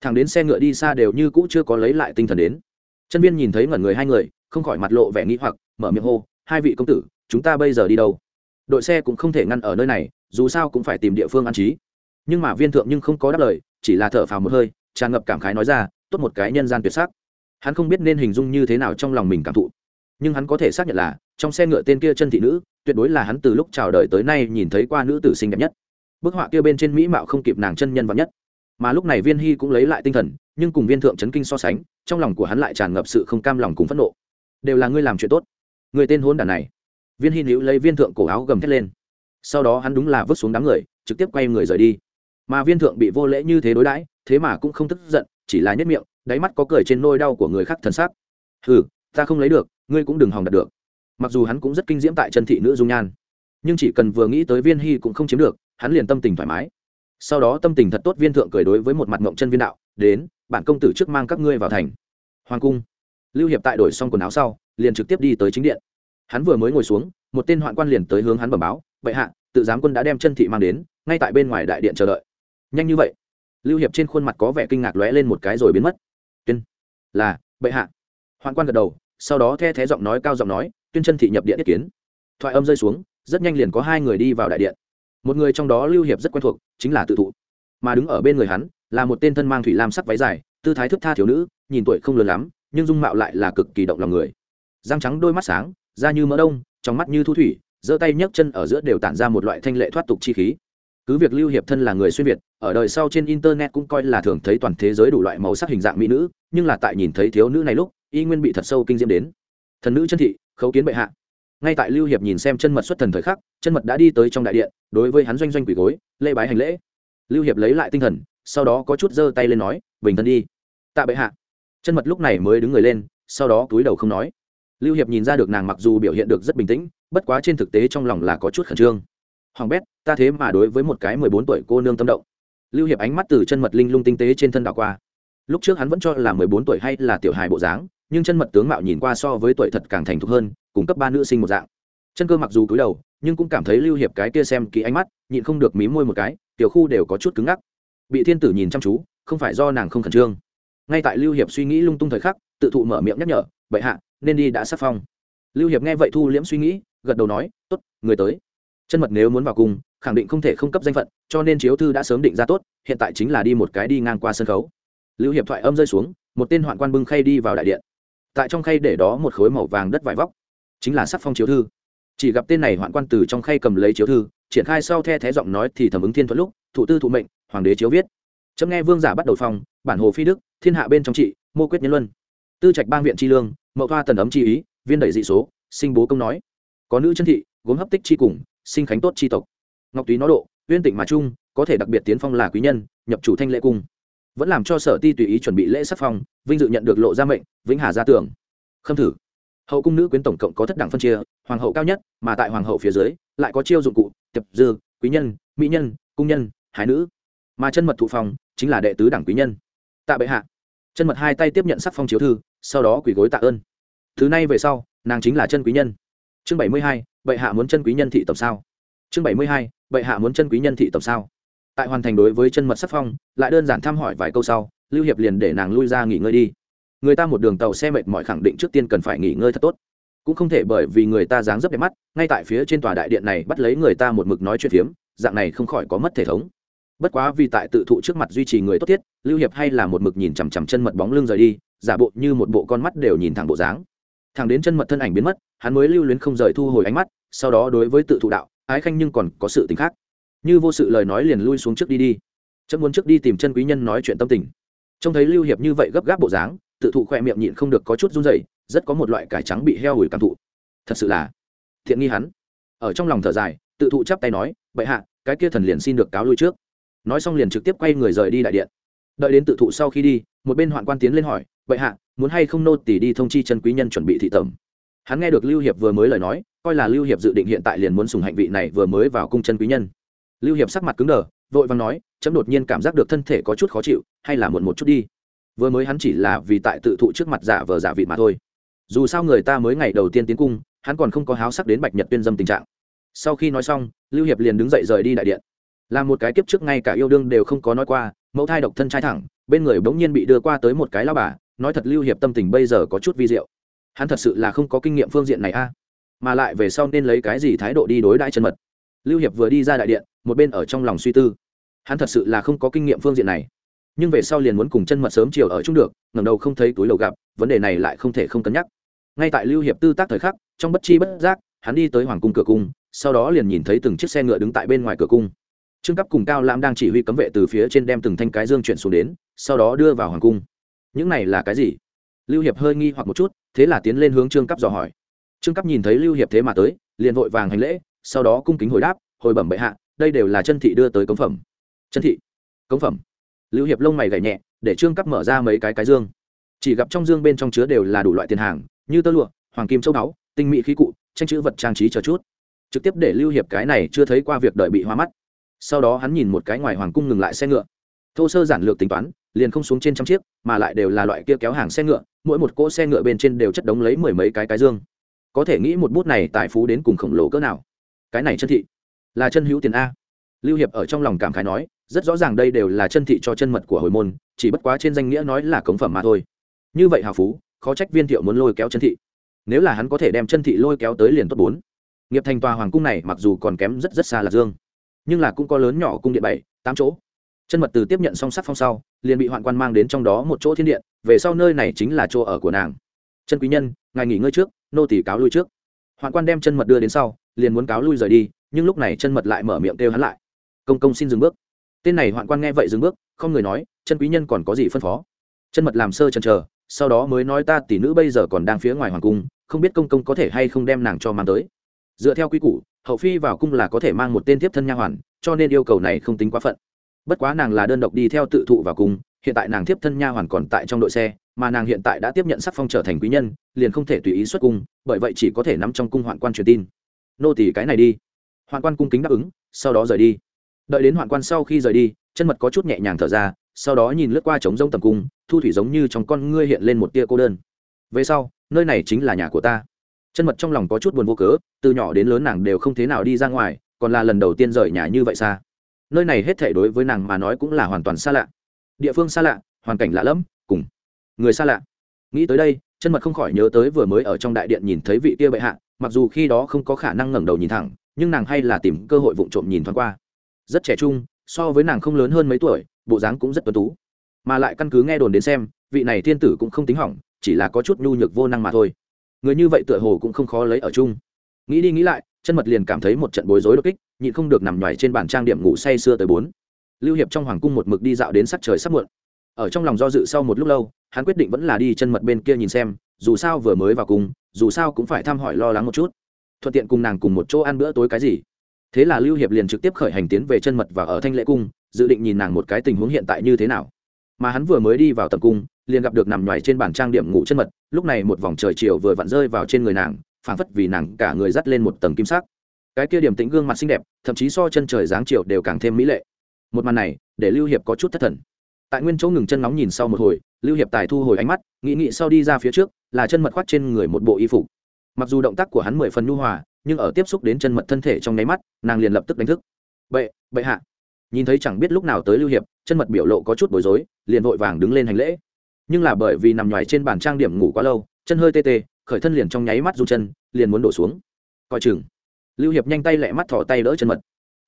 Thằng đến xe ngựa đi xa đều như cũ chưa có lấy lại tinh thần đến. Chân viên nhìn thấy ngẩn người hai người, không khỏi mặt lộ vẻ nghĩ hoặc, mở miệng hô, hai vị công tử, chúng ta bây giờ đi đâu? Đội xe cũng không thể ngăn ở nơi này, dù sao cũng phải tìm địa phương an trí. Nhưng mà viên thượng nhưng không có đáp lời, chỉ là thở phào một hơi, tràn ngập cảm khái nói ra, tốt một cái nhân gian tuyệt sắc. Hắn không biết nên hình dung như thế nào trong lòng mình cảm thụ. Nhưng hắn có thể xác nhận là trong xe ngựa tên kia chân thị nữ, tuyệt đối là hắn từ lúc chào đời tới nay nhìn thấy qua nữ tử xinh đẹp nhất. Bức họa kia bên trên mỹ mạo không kịp nàng chân nhân vật nhất. Mà lúc này viên hy cũng lấy lại tinh thần, nhưng cùng viên thượng trấn kinh so sánh, trong lòng của hắn lại tràn ngập sự không cam lòng cùng phẫn nộ. Đều là ngươi làm chuyện tốt. Người tên hôn đàn này. Viên hy nữ lấy viên thượng cổ áo gầm thét lên. Sau đó hắn đúng là vứt xuống đám người, trực tiếp quay người rời đi. Mà viên thượng bị vô lễ như thế đối đãi, thế mà cũng không tức giận, chỉ là nhất miệng, đáy mắt có cười trên nôi đau của người khác thần sắc. Hừ, ta không lấy được, ngươi cũng đừng hòng đạt được mặc dù hắn cũng rất kinh diễm tại chân thị nữ dung nhan, nhưng chỉ cần vừa nghĩ tới viên hy cũng không chiếm được, hắn liền tâm tình thoải mái. Sau đó tâm tình thật tốt, viên thượng cười đối với một mặt mộng chân viên đạo, đến, bản công tử trước mang các ngươi vào thành. Hoàng cung, lưu hiệp tại đổi xong quần áo sau, liền trực tiếp đi tới chính điện. Hắn vừa mới ngồi xuống, một tên hoạn quan liền tới hướng hắn bẩm báo, bệ hạ, tự giám quân đã đem chân thị mang đến, ngay tại bên ngoài đại điện chờ đợi. Nhanh như vậy, lưu hiệp trên khuôn mặt có vẻ kinh ngạc lóe lên một cái rồi biến mất. Tuyên, là, bệ hạ. Hoạn quan gật đầu, sau đó the thé giọng nói cao giọng nói tuyên chân thị nhập điện ý kiến. Thoại âm rơi xuống, rất nhanh liền có hai người đi vào đại điện. Một người trong đó lưu hiệp rất quen thuộc, chính là tự thụ. Mà đứng ở bên người hắn, là một tên thân mang thủy lam sắc váy dài, tư thái thức tha thiếu nữ, nhìn tuổi không lớn lắm, nhưng dung mạo lại là cực kỳ động lòng người. Răng trắng đôi mắt sáng, da như mỡ đông, trong mắt như thu thủy, giơ tay nhấc chân ở giữa đều tản ra một loại thanh lệ thoát tục chi khí. Cứ việc lưu hiệp thân là người xuyên việt, ở đời sau trên internet cũng coi là thường thấy toàn thế giới đủ loại màu sắc hình dạng mỹ nữ, nhưng là tại nhìn thấy thiếu nữ này lúc, y nguyên bị thật sâu kinh diễm đến. Thần nữ chân thị khấu kiến bệ hạ. Ngay tại lưu hiệp nhìn xem chân mật xuất thần thời khắc, chân mật đã đi tới trong đại điện, đối với hắn doanh doanh quỷ gối lê bái hành lễ. Lưu hiệp lấy lại tinh thần, sau đó có chút giơ tay lên nói, bình thân đi. Tạ bệ hạ. Chân mật lúc này mới đứng người lên, sau đó túi đầu không nói. Lưu hiệp nhìn ra được nàng mặc dù biểu hiện được rất bình tĩnh, bất quá trên thực tế trong lòng là có chút khẩn trương. Hoàng bét, ta thế mà đối với một cái mười bốn tuổi cô nương tâm động. Lưu hiệp ánh mắt từ chân mật linh lung tinh tế trên thân đảo qua. Lúc trước hắn vẫn cho là mười bốn tuổi hay là tiểu hài bộ dáng nhưng chân mật tướng mạo nhìn qua so với tuổi thật càng thành thục hơn cung cấp ba nữ sinh một dạng. Chân cơ mặc dù cúi đầu, nhưng cũng cảm thấy lưu hiệp cái kia xem kỹ ánh mắt, nhịn không được mí môi một cái, tiểu khu đều có chút cứng ngắc. Bị thiên tử nhìn chăm chú, không phải do nàng không khẩn trương. Ngay tại lưu hiệp suy nghĩ lung tung thời khắc, tự thụ mở miệng nhắc nhở, bệ hạ, nên đi đã sắp phong. Lưu hiệp nghe vậy thu liễm suy nghĩ, gật đầu nói, tốt, người tới. Chân mật nếu muốn vào cùng khẳng định không thể không cấp danh phận, cho nên chiếu thư đã sớm định ra tốt, hiện tại chính là đi một cái đi ngang qua sân khấu. Lưu hiệp thoại âm rơi xuống, một tên hoạn quan bưng khay đi vào đại điện tại trong khay để đó một khối màu vàng đất vải vóc, chính là sắc phong chiếu thư. Chỉ gặp tên này hoạn quan từ trong khay cầm lấy chiếu thư, triển khai sau the thé giọng nói thì thẩm ứng thiên thuận lúc thủ tư thụ mệnh, hoàng đế chiếu viết. Chấm nghe vương giả bắt đầu phong, bản hồ phi đức, thiên hạ bên trong trị, mô quyết nhân luân. Tư trạch bang viện tri lương, mậu thoa tần ấm chi ý, viên đẩy dị số, sinh bố công nói. Có nữ chân thị, gốm hấp tích chi cùng, sinh khánh tốt chi tộc. Ngọc túy nó độ, uyên tịnh mà trung, có thể đặc biệt tiến phong là quý nhân, nhập chủ thanh lễ cung. Vẫn làm cho sở ti tùy ý chuẩn bị lễ sắc phong vinh dự nhận được lộ ra mệnh, vĩnh hà gia tưởng khâm thử. Hậu cung nữ quyến tổng cộng có thất đẳng phân chia, hoàng hậu cao nhất, mà tại hoàng hậu phía dưới, lại có chiêu dụng cụ, tiệp dư, quý nhân, mỹ nhân, cung nhân hải nữ. Mà chân mật thụ phòng chính là đệ tứ đẳng quý nhân. Tạ bệ hạ. Chân mật hai tay tiếp nhận sắc phong chiếu thư, sau đó quỳ gối tạ ơn. Thứ này về sau, nàng chính là chân quý nhân. Chương bảy mươi hai, bệ hạ muốn chân quý nhân thị tầm sao? Chương bảy mươi hai, bệ hạ muốn chân quý nhân thị tầm sao? Tại hoàn thành đối với chân mật sắc phong, lại đơn giản thăm hỏi vài câu sau lưu hiệp liền để nàng lui ra nghỉ ngơi đi. Người ta một đường tàu xe mệt mỏi khẳng định trước tiên cần phải nghỉ ngơi thật tốt. Cũng không thể bởi vì người ta dáng dấp đẹp mắt, ngay tại phía trên tòa đại điện này bắt lấy người ta một mực nói chuyện phiếm, dạng này không khỏi có mất thể thống. Bất quá vì tại tự thụ trước mặt duy trì người tốt thiết lưu hiệp hay là một mực nhìn chằm chằm chân mật bóng lưng rời đi, giả bộ như một bộ con mắt đều nhìn thẳng bộ dáng. Thẳng đến chân mật thân ảnh biến mất, hắn mới lưu luyến không rời thu hồi ánh mắt, sau đó đối với tự thụ đạo, ái khanh nhưng còn có sự tình khác. Như vô sự lời nói liền lui xuống trước đi đi. Chấm muốn trước đi tìm chân quý nhân nói chuyện tâm tình trông thấy lưu hiệp như vậy gấp gáp bộ dáng, tự thụ khoe miệng nhịn không được có chút run rẩy, rất có một loại cải trắng bị heo hủi cảm thụ. Thật sự là thiện nghi hắn. Ở trong lòng thở dài, tự thụ chắp tay nói, bệ hạ, cái kia thần liền xin được cáo lui trước. Nói xong liền trực tiếp quay người rời đi đại điện. Đợi đến tự thụ sau khi đi, một bên hoạn quan tiến lên hỏi, bệ hạ, muốn hay không nô tỉ đi thông chi chân quý nhân chuẩn bị thị tẩm? Hắn nghe được lưu hiệp vừa mới lời nói, coi là lưu hiệp dự định hiện tại liền muốn sùng hạnh vị này vừa mới vào cung chân quý nhân lưu hiệp sắc mặt cứng đờ, vội vàng nói, chấm đột nhiên cảm giác được thân thể có chút khó chịu, hay là muộn một chút đi. Vừa mới hắn chỉ là vì tại tự thụ trước mặt giả vờ giả vị mà thôi. Dù sao người ta mới ngày đầu tiên tiến cung, hắn còn không có háo sắc đến bạch nhật tuyên dâm tình trạng. Sau khi nói xong, lưu hiệp liền đứng dậy rời đi đại điện. Là một cái kiếp trước ngay cả yêu đương đều không có nói qua, mẫu thai độc thân trai thẳng, bên người bỗng nhiên bị đưa qua tới một cái lao bà, nói thật lưu hiệp tâm tình bây giờ có chút vi diệu. Hắn thật sự là không có kinh nghiệm phương diện này a, mà lại về sau nên lấy cái gì thái độ đi đối đãi chân mật. Lưu hiệp vừa đi ra đại điện một bên ở trong lòng suy tư. Hắn thật sự là không có kinh nghiệm phương diện này. Nhưng về sau liền muốn cùng chân mật sớm chiều ở chung được ngầm đầu không thấy túi lầu gặp, vấn đề này lại không thể không cân nhắc. Ngay tại lưu hiệp tư tác thời khắc, trong bất chi bất giác, hắn đi tới hoàng cung cửa cung, sau đó liền nhìn thấy từng chiếc xe ngựa đứng tại bên ngoài cửa cung. Trương cấp cùng cao lam đang chỉ huy cấm vệ từ phía trên đem từng thanh cái dương chuyển xuống đến, sau đó đưa vào hoàng cung. Những này là cái gì? Lưu hiệp hơi nghi hoặc một chút, thế là tiến lên hướng trương cấp dò hỏi. Trương cấp nhìn thấy lưu hiệp thế mà tới, liền vội vàng hành lễ, sau đó cung kính hồi đáp, hồi bẩm bệ hạ đây đều là chân thị đưa tới cống phẩm. Chân thị? Cống phẩm? Lưu hiệp lông mày gảy nhẹ, để trương cắp mở ra mấy cái cái dương. Chỉ gặp trong dương bên trong chứa đều là đủ loại tiền hàng, như tơ lụa, hoàng kim châu báu, tinh mỹ khí cụ, tranh chữ vật trang trí chờ chút. Trực tiếp để lưu hiệp cái này chưa thấy qua việc đợi bị hoa mắt. Sau đó hắn nhìn một cái ngoài hoàng cung ngừng lại xe ngựa. Thô sơ giản lược tính toán, liền không xuống trên trăm chiếc, mà lại đều là loại kia kéo hàng xe ngựa, mỗi một cỗ xe ngựa bên trên đều chất đống lấy mười mấy cái cái dương. Có thể nghĩ một bút này tài phú đến cùng khổng lồ cỡ nào. Cái này chân thị là chân hữu tiền a. Lưu hiệp ở trong lòng cảm khái nói, rất rõ ràng đây đều là chân thị cho chân mật của hồi môn, chỉ bất quá trên danh nghĩa nói là cống phẩm mà thôi. Như vậy hào phú, khó trách viên thiệu muốn lôi kéo chân thị. Nếu là hắn có thể đem chân thị lôi kéo tới liền tốt bốn. Nghiệp thành tòa hoàng cung này mặc dù còn kém rất rất xa lạc dương, nhưng là cũng có lớn nhỏ cung điện bảy, tám chỗ. Chân mật từ tiếp nhận song sắc phong sau, liền bị hoạn quan mang đến trong đó một chỗ thiên điện, về sau nơi này chính là chỗ ở của nàng. Chân quý nhân, ngài nghỉ ngơi trước, nô tỷ cáo lui trước. Hoạn quan đem chân mật đưa đến sau, liền muốn cáo lui rời đi nhưng lúc này chân mật lại mở miệng kêu hắn lại. Công công xin dừng bước. Tên này hoạn quan nghe vậy dừng bước, không người nói, chân quý nhân còn có gì phân phó? Chân mật làm sơ chân chờ, sau đó mới nói ta tỷ nữ bây giờ còn đang phía ngoài hoàng cung, không biết công công có thể hay không đem nàng cho mang tới. Dựa theo quy củ, hậu phi vào cung là có thể mang một tên thiếp thân nha hoàn, cho nên yêu cầu này không tính quá phận. Bất quá nàng là đơn độc đi theo tự thụ vào cung, hiện tại nàng thiếp thân nha hoàn còn tại trong đội xe, mà nàng hiện tại đã tiếp nhận sắc phong trở thành quý nhân, liền không thể tùy ý xuất cung, bởi vậy chỉ có thể nắm trong cung hoạn quan truyền tin. Nô tỷ cái này đi hoạn quan cung kính đáp ứng, sau đó rời đi. Đợi đến hoạn quan sau khi rời đi, chân mật có chút nhẹ nhàng thở ra, sau đó nhìn lướt qua trống rông tầm cung, thu thủy giống như trong con ngươi hiện lên một tia cô đơn. Về sau, nơi này chính là nhà của ta. Chân mật trong lòng có chút buồn vô cớ, từ nhỏ đến lớn nàng đều không thế nào đi ra ngoài, còn là lần đầu tiên rời nhà như vậy xa. Nơi này hết thể đối với nàng mà nói cũng là hoàn toàn xa lạ. Địa phương xa lạ, hoàn cảnh lạ lẫm, cùng người xa lạ. Nghĩ tới đây, chân mật không khỏi nhớ tới vừa mới ở trong đại điện nhìn thấy vị kia bệ hạ, mặc dù khi đó không có khả năng ngẩng đầu nhìn thẳng nhưng nàng hay là tìm cơ hội vụng trộm nhìn thoáng qua. Rất trẻ trung, so với nàng không lớn hơn mấy tuổi, bộ dáng cũng rất tuấn tú. Mà lại căn cứ nghe đồn đến xem, vị này thiên tử cũng không tính hỏng, chỉ là có chút nhu nhược vô năng mà thôi. Người như vậy tựa hồ cũng không khó lấy ở chung. Nghĩ đi nghĩ lại, chân mật liền cảm thấy một trận bối rối đột kích, nhịn không được nằm nhoài trên bàn trang điểm ngủ say sưa tới bốn. Lưu hiệp trong hoàng cung một mực đi dạo đến sắc trời sắp muộn. Ở trong lòng do dự sau một lúc lâu, hắn quyết định vẫn là đi chân mật bên kia nhìn xem, dù sao vừa mới vào cung, dù sao cũng phải thăm hỏi lo lắng một chút thuận tiện cùng nàng cùng một chỗ ăn bữa tối cái gì. Thế là lưu hiệp liền trực tiếp khởi hành tiến về chân mật và ở thanh lễ cung, dự định nhìn nàng một cái tình huống hiện tại như thế nào. Mà hắn vừa mới đi vào tầm cung, liền gặp được nằm ngoài trên bàn trang điểm ngủ chân mật, lúc này một vòng trời chiều vừa vặn rơi vào trên người nàng, phảng phất vì nàng cả người dắt lên một tầng kim sắc. Cái kia điểm tĩnh gương mặt xinh đẹp, thậm chí so chân trời dáng chiều đều càng thêm mỹ lệ. Một màn này, để lưu hiệp có chút thất thần. Tại nguyên chỗ ngừng chân nóng nhìn sau một hồi, lưu hiệp tài thu hồi ánh mắt, nghĩ nghĩ sau đi ra phía trước, là chân mật khoác trên người một bộ y phục mặc dù động tác của hắn mười phần nhu hòa, nhưng ở tiếp xúc đến chân mật thân thể trong nháy mắt, nàng liền lập tức đánh thức. Bệ bệ hạ. Nhìn thấy chẳng biết lúc nào tới lưu hiệp, chân mật biểu lộ có chút bối rối, liền vội vàng đứng lên hành lễ. Nhưng là bởi vì nằm ngoài trên bàn trang điểm ngủ quá lâu, chân hơi tê tê, khởi thân liền trong nháy mắt run chân, liền muốn đổ xuống. Coi chừng. Lưu hiệp nhanh tay lẹ mắt thỏ tay đỡ chân mật.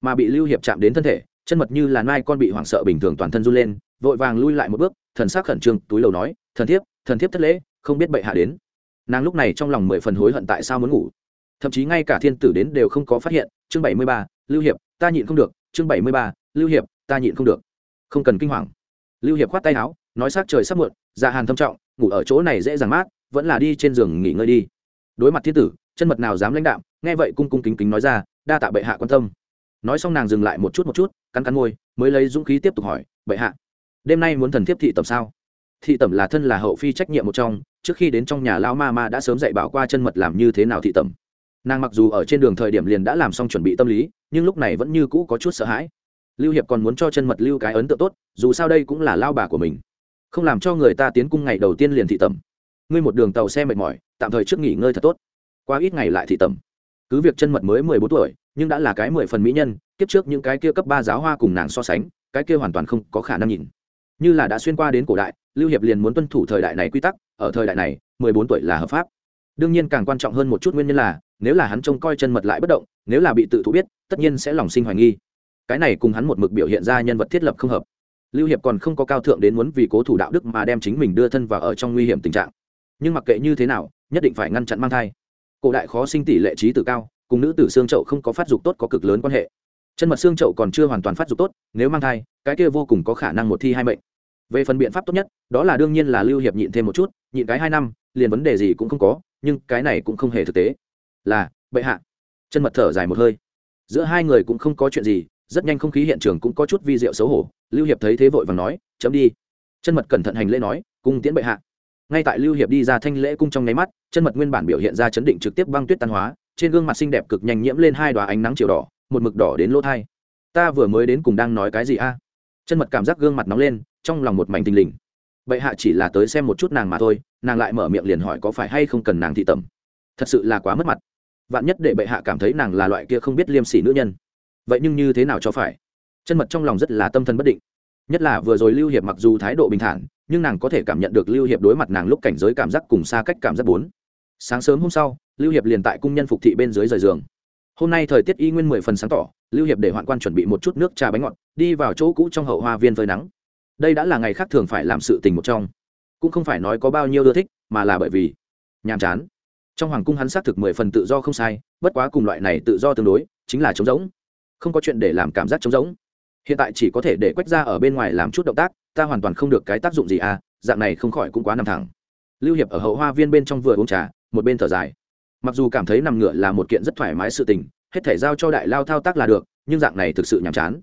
Mà bị lưu hiệp chạm đến thân thể, chân mật như là nai con bị hoảng sợ bình thường toàn thân run lên, vội vàng lui lại một bước, thần sắc khẩn trương, túi lầu nói, thần thiếp thần thiếp thất lễ, không biết bệ hạ đến nàng lúc này trong lòng mười phần hối hận tại sao muốn ngủ. Thậm chí ngay cả thiên tử đến đều không có phát hiện, chương bảy mươi ba, lưu hiệp, ta nhịn không được, chương bảy mươi ba, lưu hiệp, ta nhịn không được. Không cần kinh hoàng. Lưu hiệp khoát tay áo, nói s trời sắp muộn dạ hàn thâm trọng, ngủ ở chỗ này dễ dàng mát, vẫn là đi trên giường nghỉ ngơi đi. Đối mặt thiên tử, chân mật nào dám lãnh đạo nghe vậy cung cung kính kính nói ra, đa tạ bệ hạ quan tâm. Nói xong nàng dừng lại một chút một chút, cắn cắn môi, mới lấy dũng khí tiếp tục hỏi, bệ hạ, đêm nay muốn thần thiếp thị tầm sao? Thị tẩm là thân là hậu phi trách nhiệm một trong, trước khi đến trong nhà lao ma ma đã sớm dạy bảo qua chân mật làm như thế nào thị tẩm. Nàng mặc dù ở trên đường thời điểm liền đã làm xong chuẩn bị tâm lý, nhưng lúc này vẫn như cũ có chút sợ hãi. Lưu hiệp còn muốn cho chân mật lưu cái ấn tượng tốt, dù sao đây cũng là lao bà của mình. Không làm cho người ta tiến cung ngày đầu tiên liền thị tẩm. Ngươi một đường tàu xe mệt mỏi, tạm thời trước nghỉ ngơi thật tốt. Qua ít ngày lại thị tẩm. Cứ việc chân mật mới mười bốn tuổi, nhưng đã là cái mười phần mỹ nhân, kiếp trước những cái kia cấp ba giáo hoa cùng nàng so sánh, cái kia hoàn toàn không có khả năng nhìn như là đã xuyên qua đến cổ đại, lưu hiệp liền muốn tuân thủ thời đại này quy tắc, ở thời đại này, mười bốn tuổi là hợp pháp. Đương nhiên càng quan trọng hơn một chút nguyên nhân là, nếu là hắn trông coi chân mật lại bất động, nếu là bị tự thú biết, tất nhiên sẽ lòng sinh hoài nghi. Cái này cùng hắn một mực biểu hiện ra nhân vật thiết lập không hợp. Lưu hiệp còn không có cao thượng đến muốn vì cố thủ đạo đức mà đem chính mình đưa thân vào ở trong nguy hiểm tình trạng. Nhưng mặc kệ như thế nào, nhất định phải ngăn chặn mang thai. Cổ đại khó sinh tỷ lệ trí tử cao, cùng nữ tử xương chậu không có phát dục tốt có cực lớn quan hệ chân mật xương chậu còn chưa hoàn toàn phát dục tốt, nếu mang thai, cái kia vô cùng có khả năng một thi hai mệnh. Về phần biện pháp tốt nhất, đó là đương nhiên là lưu hiệp nhịn thêm một chút, nhịn cái hai năm, liền vấn đề gì cũng không có, nhưng cái này cũng không hề thực tế. Là, bệ hạ. Chân mật thở dài một hơi. Giữa hai người cũng không có chuyện gì, rất nhanh không khí hiện trường cũng có chút vi diệu xấu hổ, lưu hiệp thấy thế vội và nói, chấm đi. Chân mật cẩn thận hành lễ nói, cung tiễn bệ hạ. Ngay tại lưu hiệp đi ra thanh lễ cung trong nháy mắt, chân mật nguyên bản biểu hiện ra chấn định trực tiếp băng tuyết tan hóa, trên gương mặt xinh đẹp cực nhanh nhiễm lên hai đoá ánh nắng chiều đỏ một mực đỏ đến lỗ thai. Ta vừa mới đến cùng đang nói cái gì a? Chân mật cảm giác gương mặt nóng lên, trong lòng một mảnh tình lình. Bệ hạ chỉ là tới xem một chút nàng mà thôi, nàng lại mở miệng liền hỏi có phải hay không cần nàng thị tẩm. Thật sự là quá mất mặt. Vạn nhất để bệ hạ cảm thấy nàng là loại kia không biết liêm sỉ nữ nhân. Vậy nhưng như thế nào cho phải? Chân mật trong lòng rất là tâm thần bất định. Nhất là vừa rồi lưu hiệp mặc dù thái độ bình thản, nhưng nàng có thể cảm nhận được lưu hiệp đối mặt nàng lúc cảnh giới cảm giác cùng xa cách cảm giác bốn. Sáng sớm hôm sau, lưu hiệp liền tại cung nhân phục thị bên dưới rời giường hôm nay thời tiết y nguyên mười phần sáng tỏ, lưu hiệp để hoạn quan chuẩn bị một chút nước trà bánh ngọt, đi vào chỗ cũ trong hậu hoa viên phơi nắng. Đây đã là ngày khác thường phải làm sự tình một trong. Cũng không phải nói có bao nhiêu ưa thích, mà là bởi vì nhàm chán. Trong hoàng cung hắn xác thực mười phần tự do không sai, bất quá cùng loại này tự do tương đối, chính là trống rỗng. Không có chuyện để làm cảm giác trống rỗng. Hiện tại chỉ có thể để quách ra ở bên ngoài làm chút động tác, ta hoàn toàn không được cái tác dụng gì à dạng này không khỏi cũng quá nằm thẳng. Lưu hiệp ở hậu hoa viên bên trong vừa uống trà, một bên thở dài mặc dù cảm thấy nằm ngựa là một kiện rất thoải mái sự tình, hết thể giao cho đại lao thao tác là được, nhưng dạng này thực sự nhàm chán.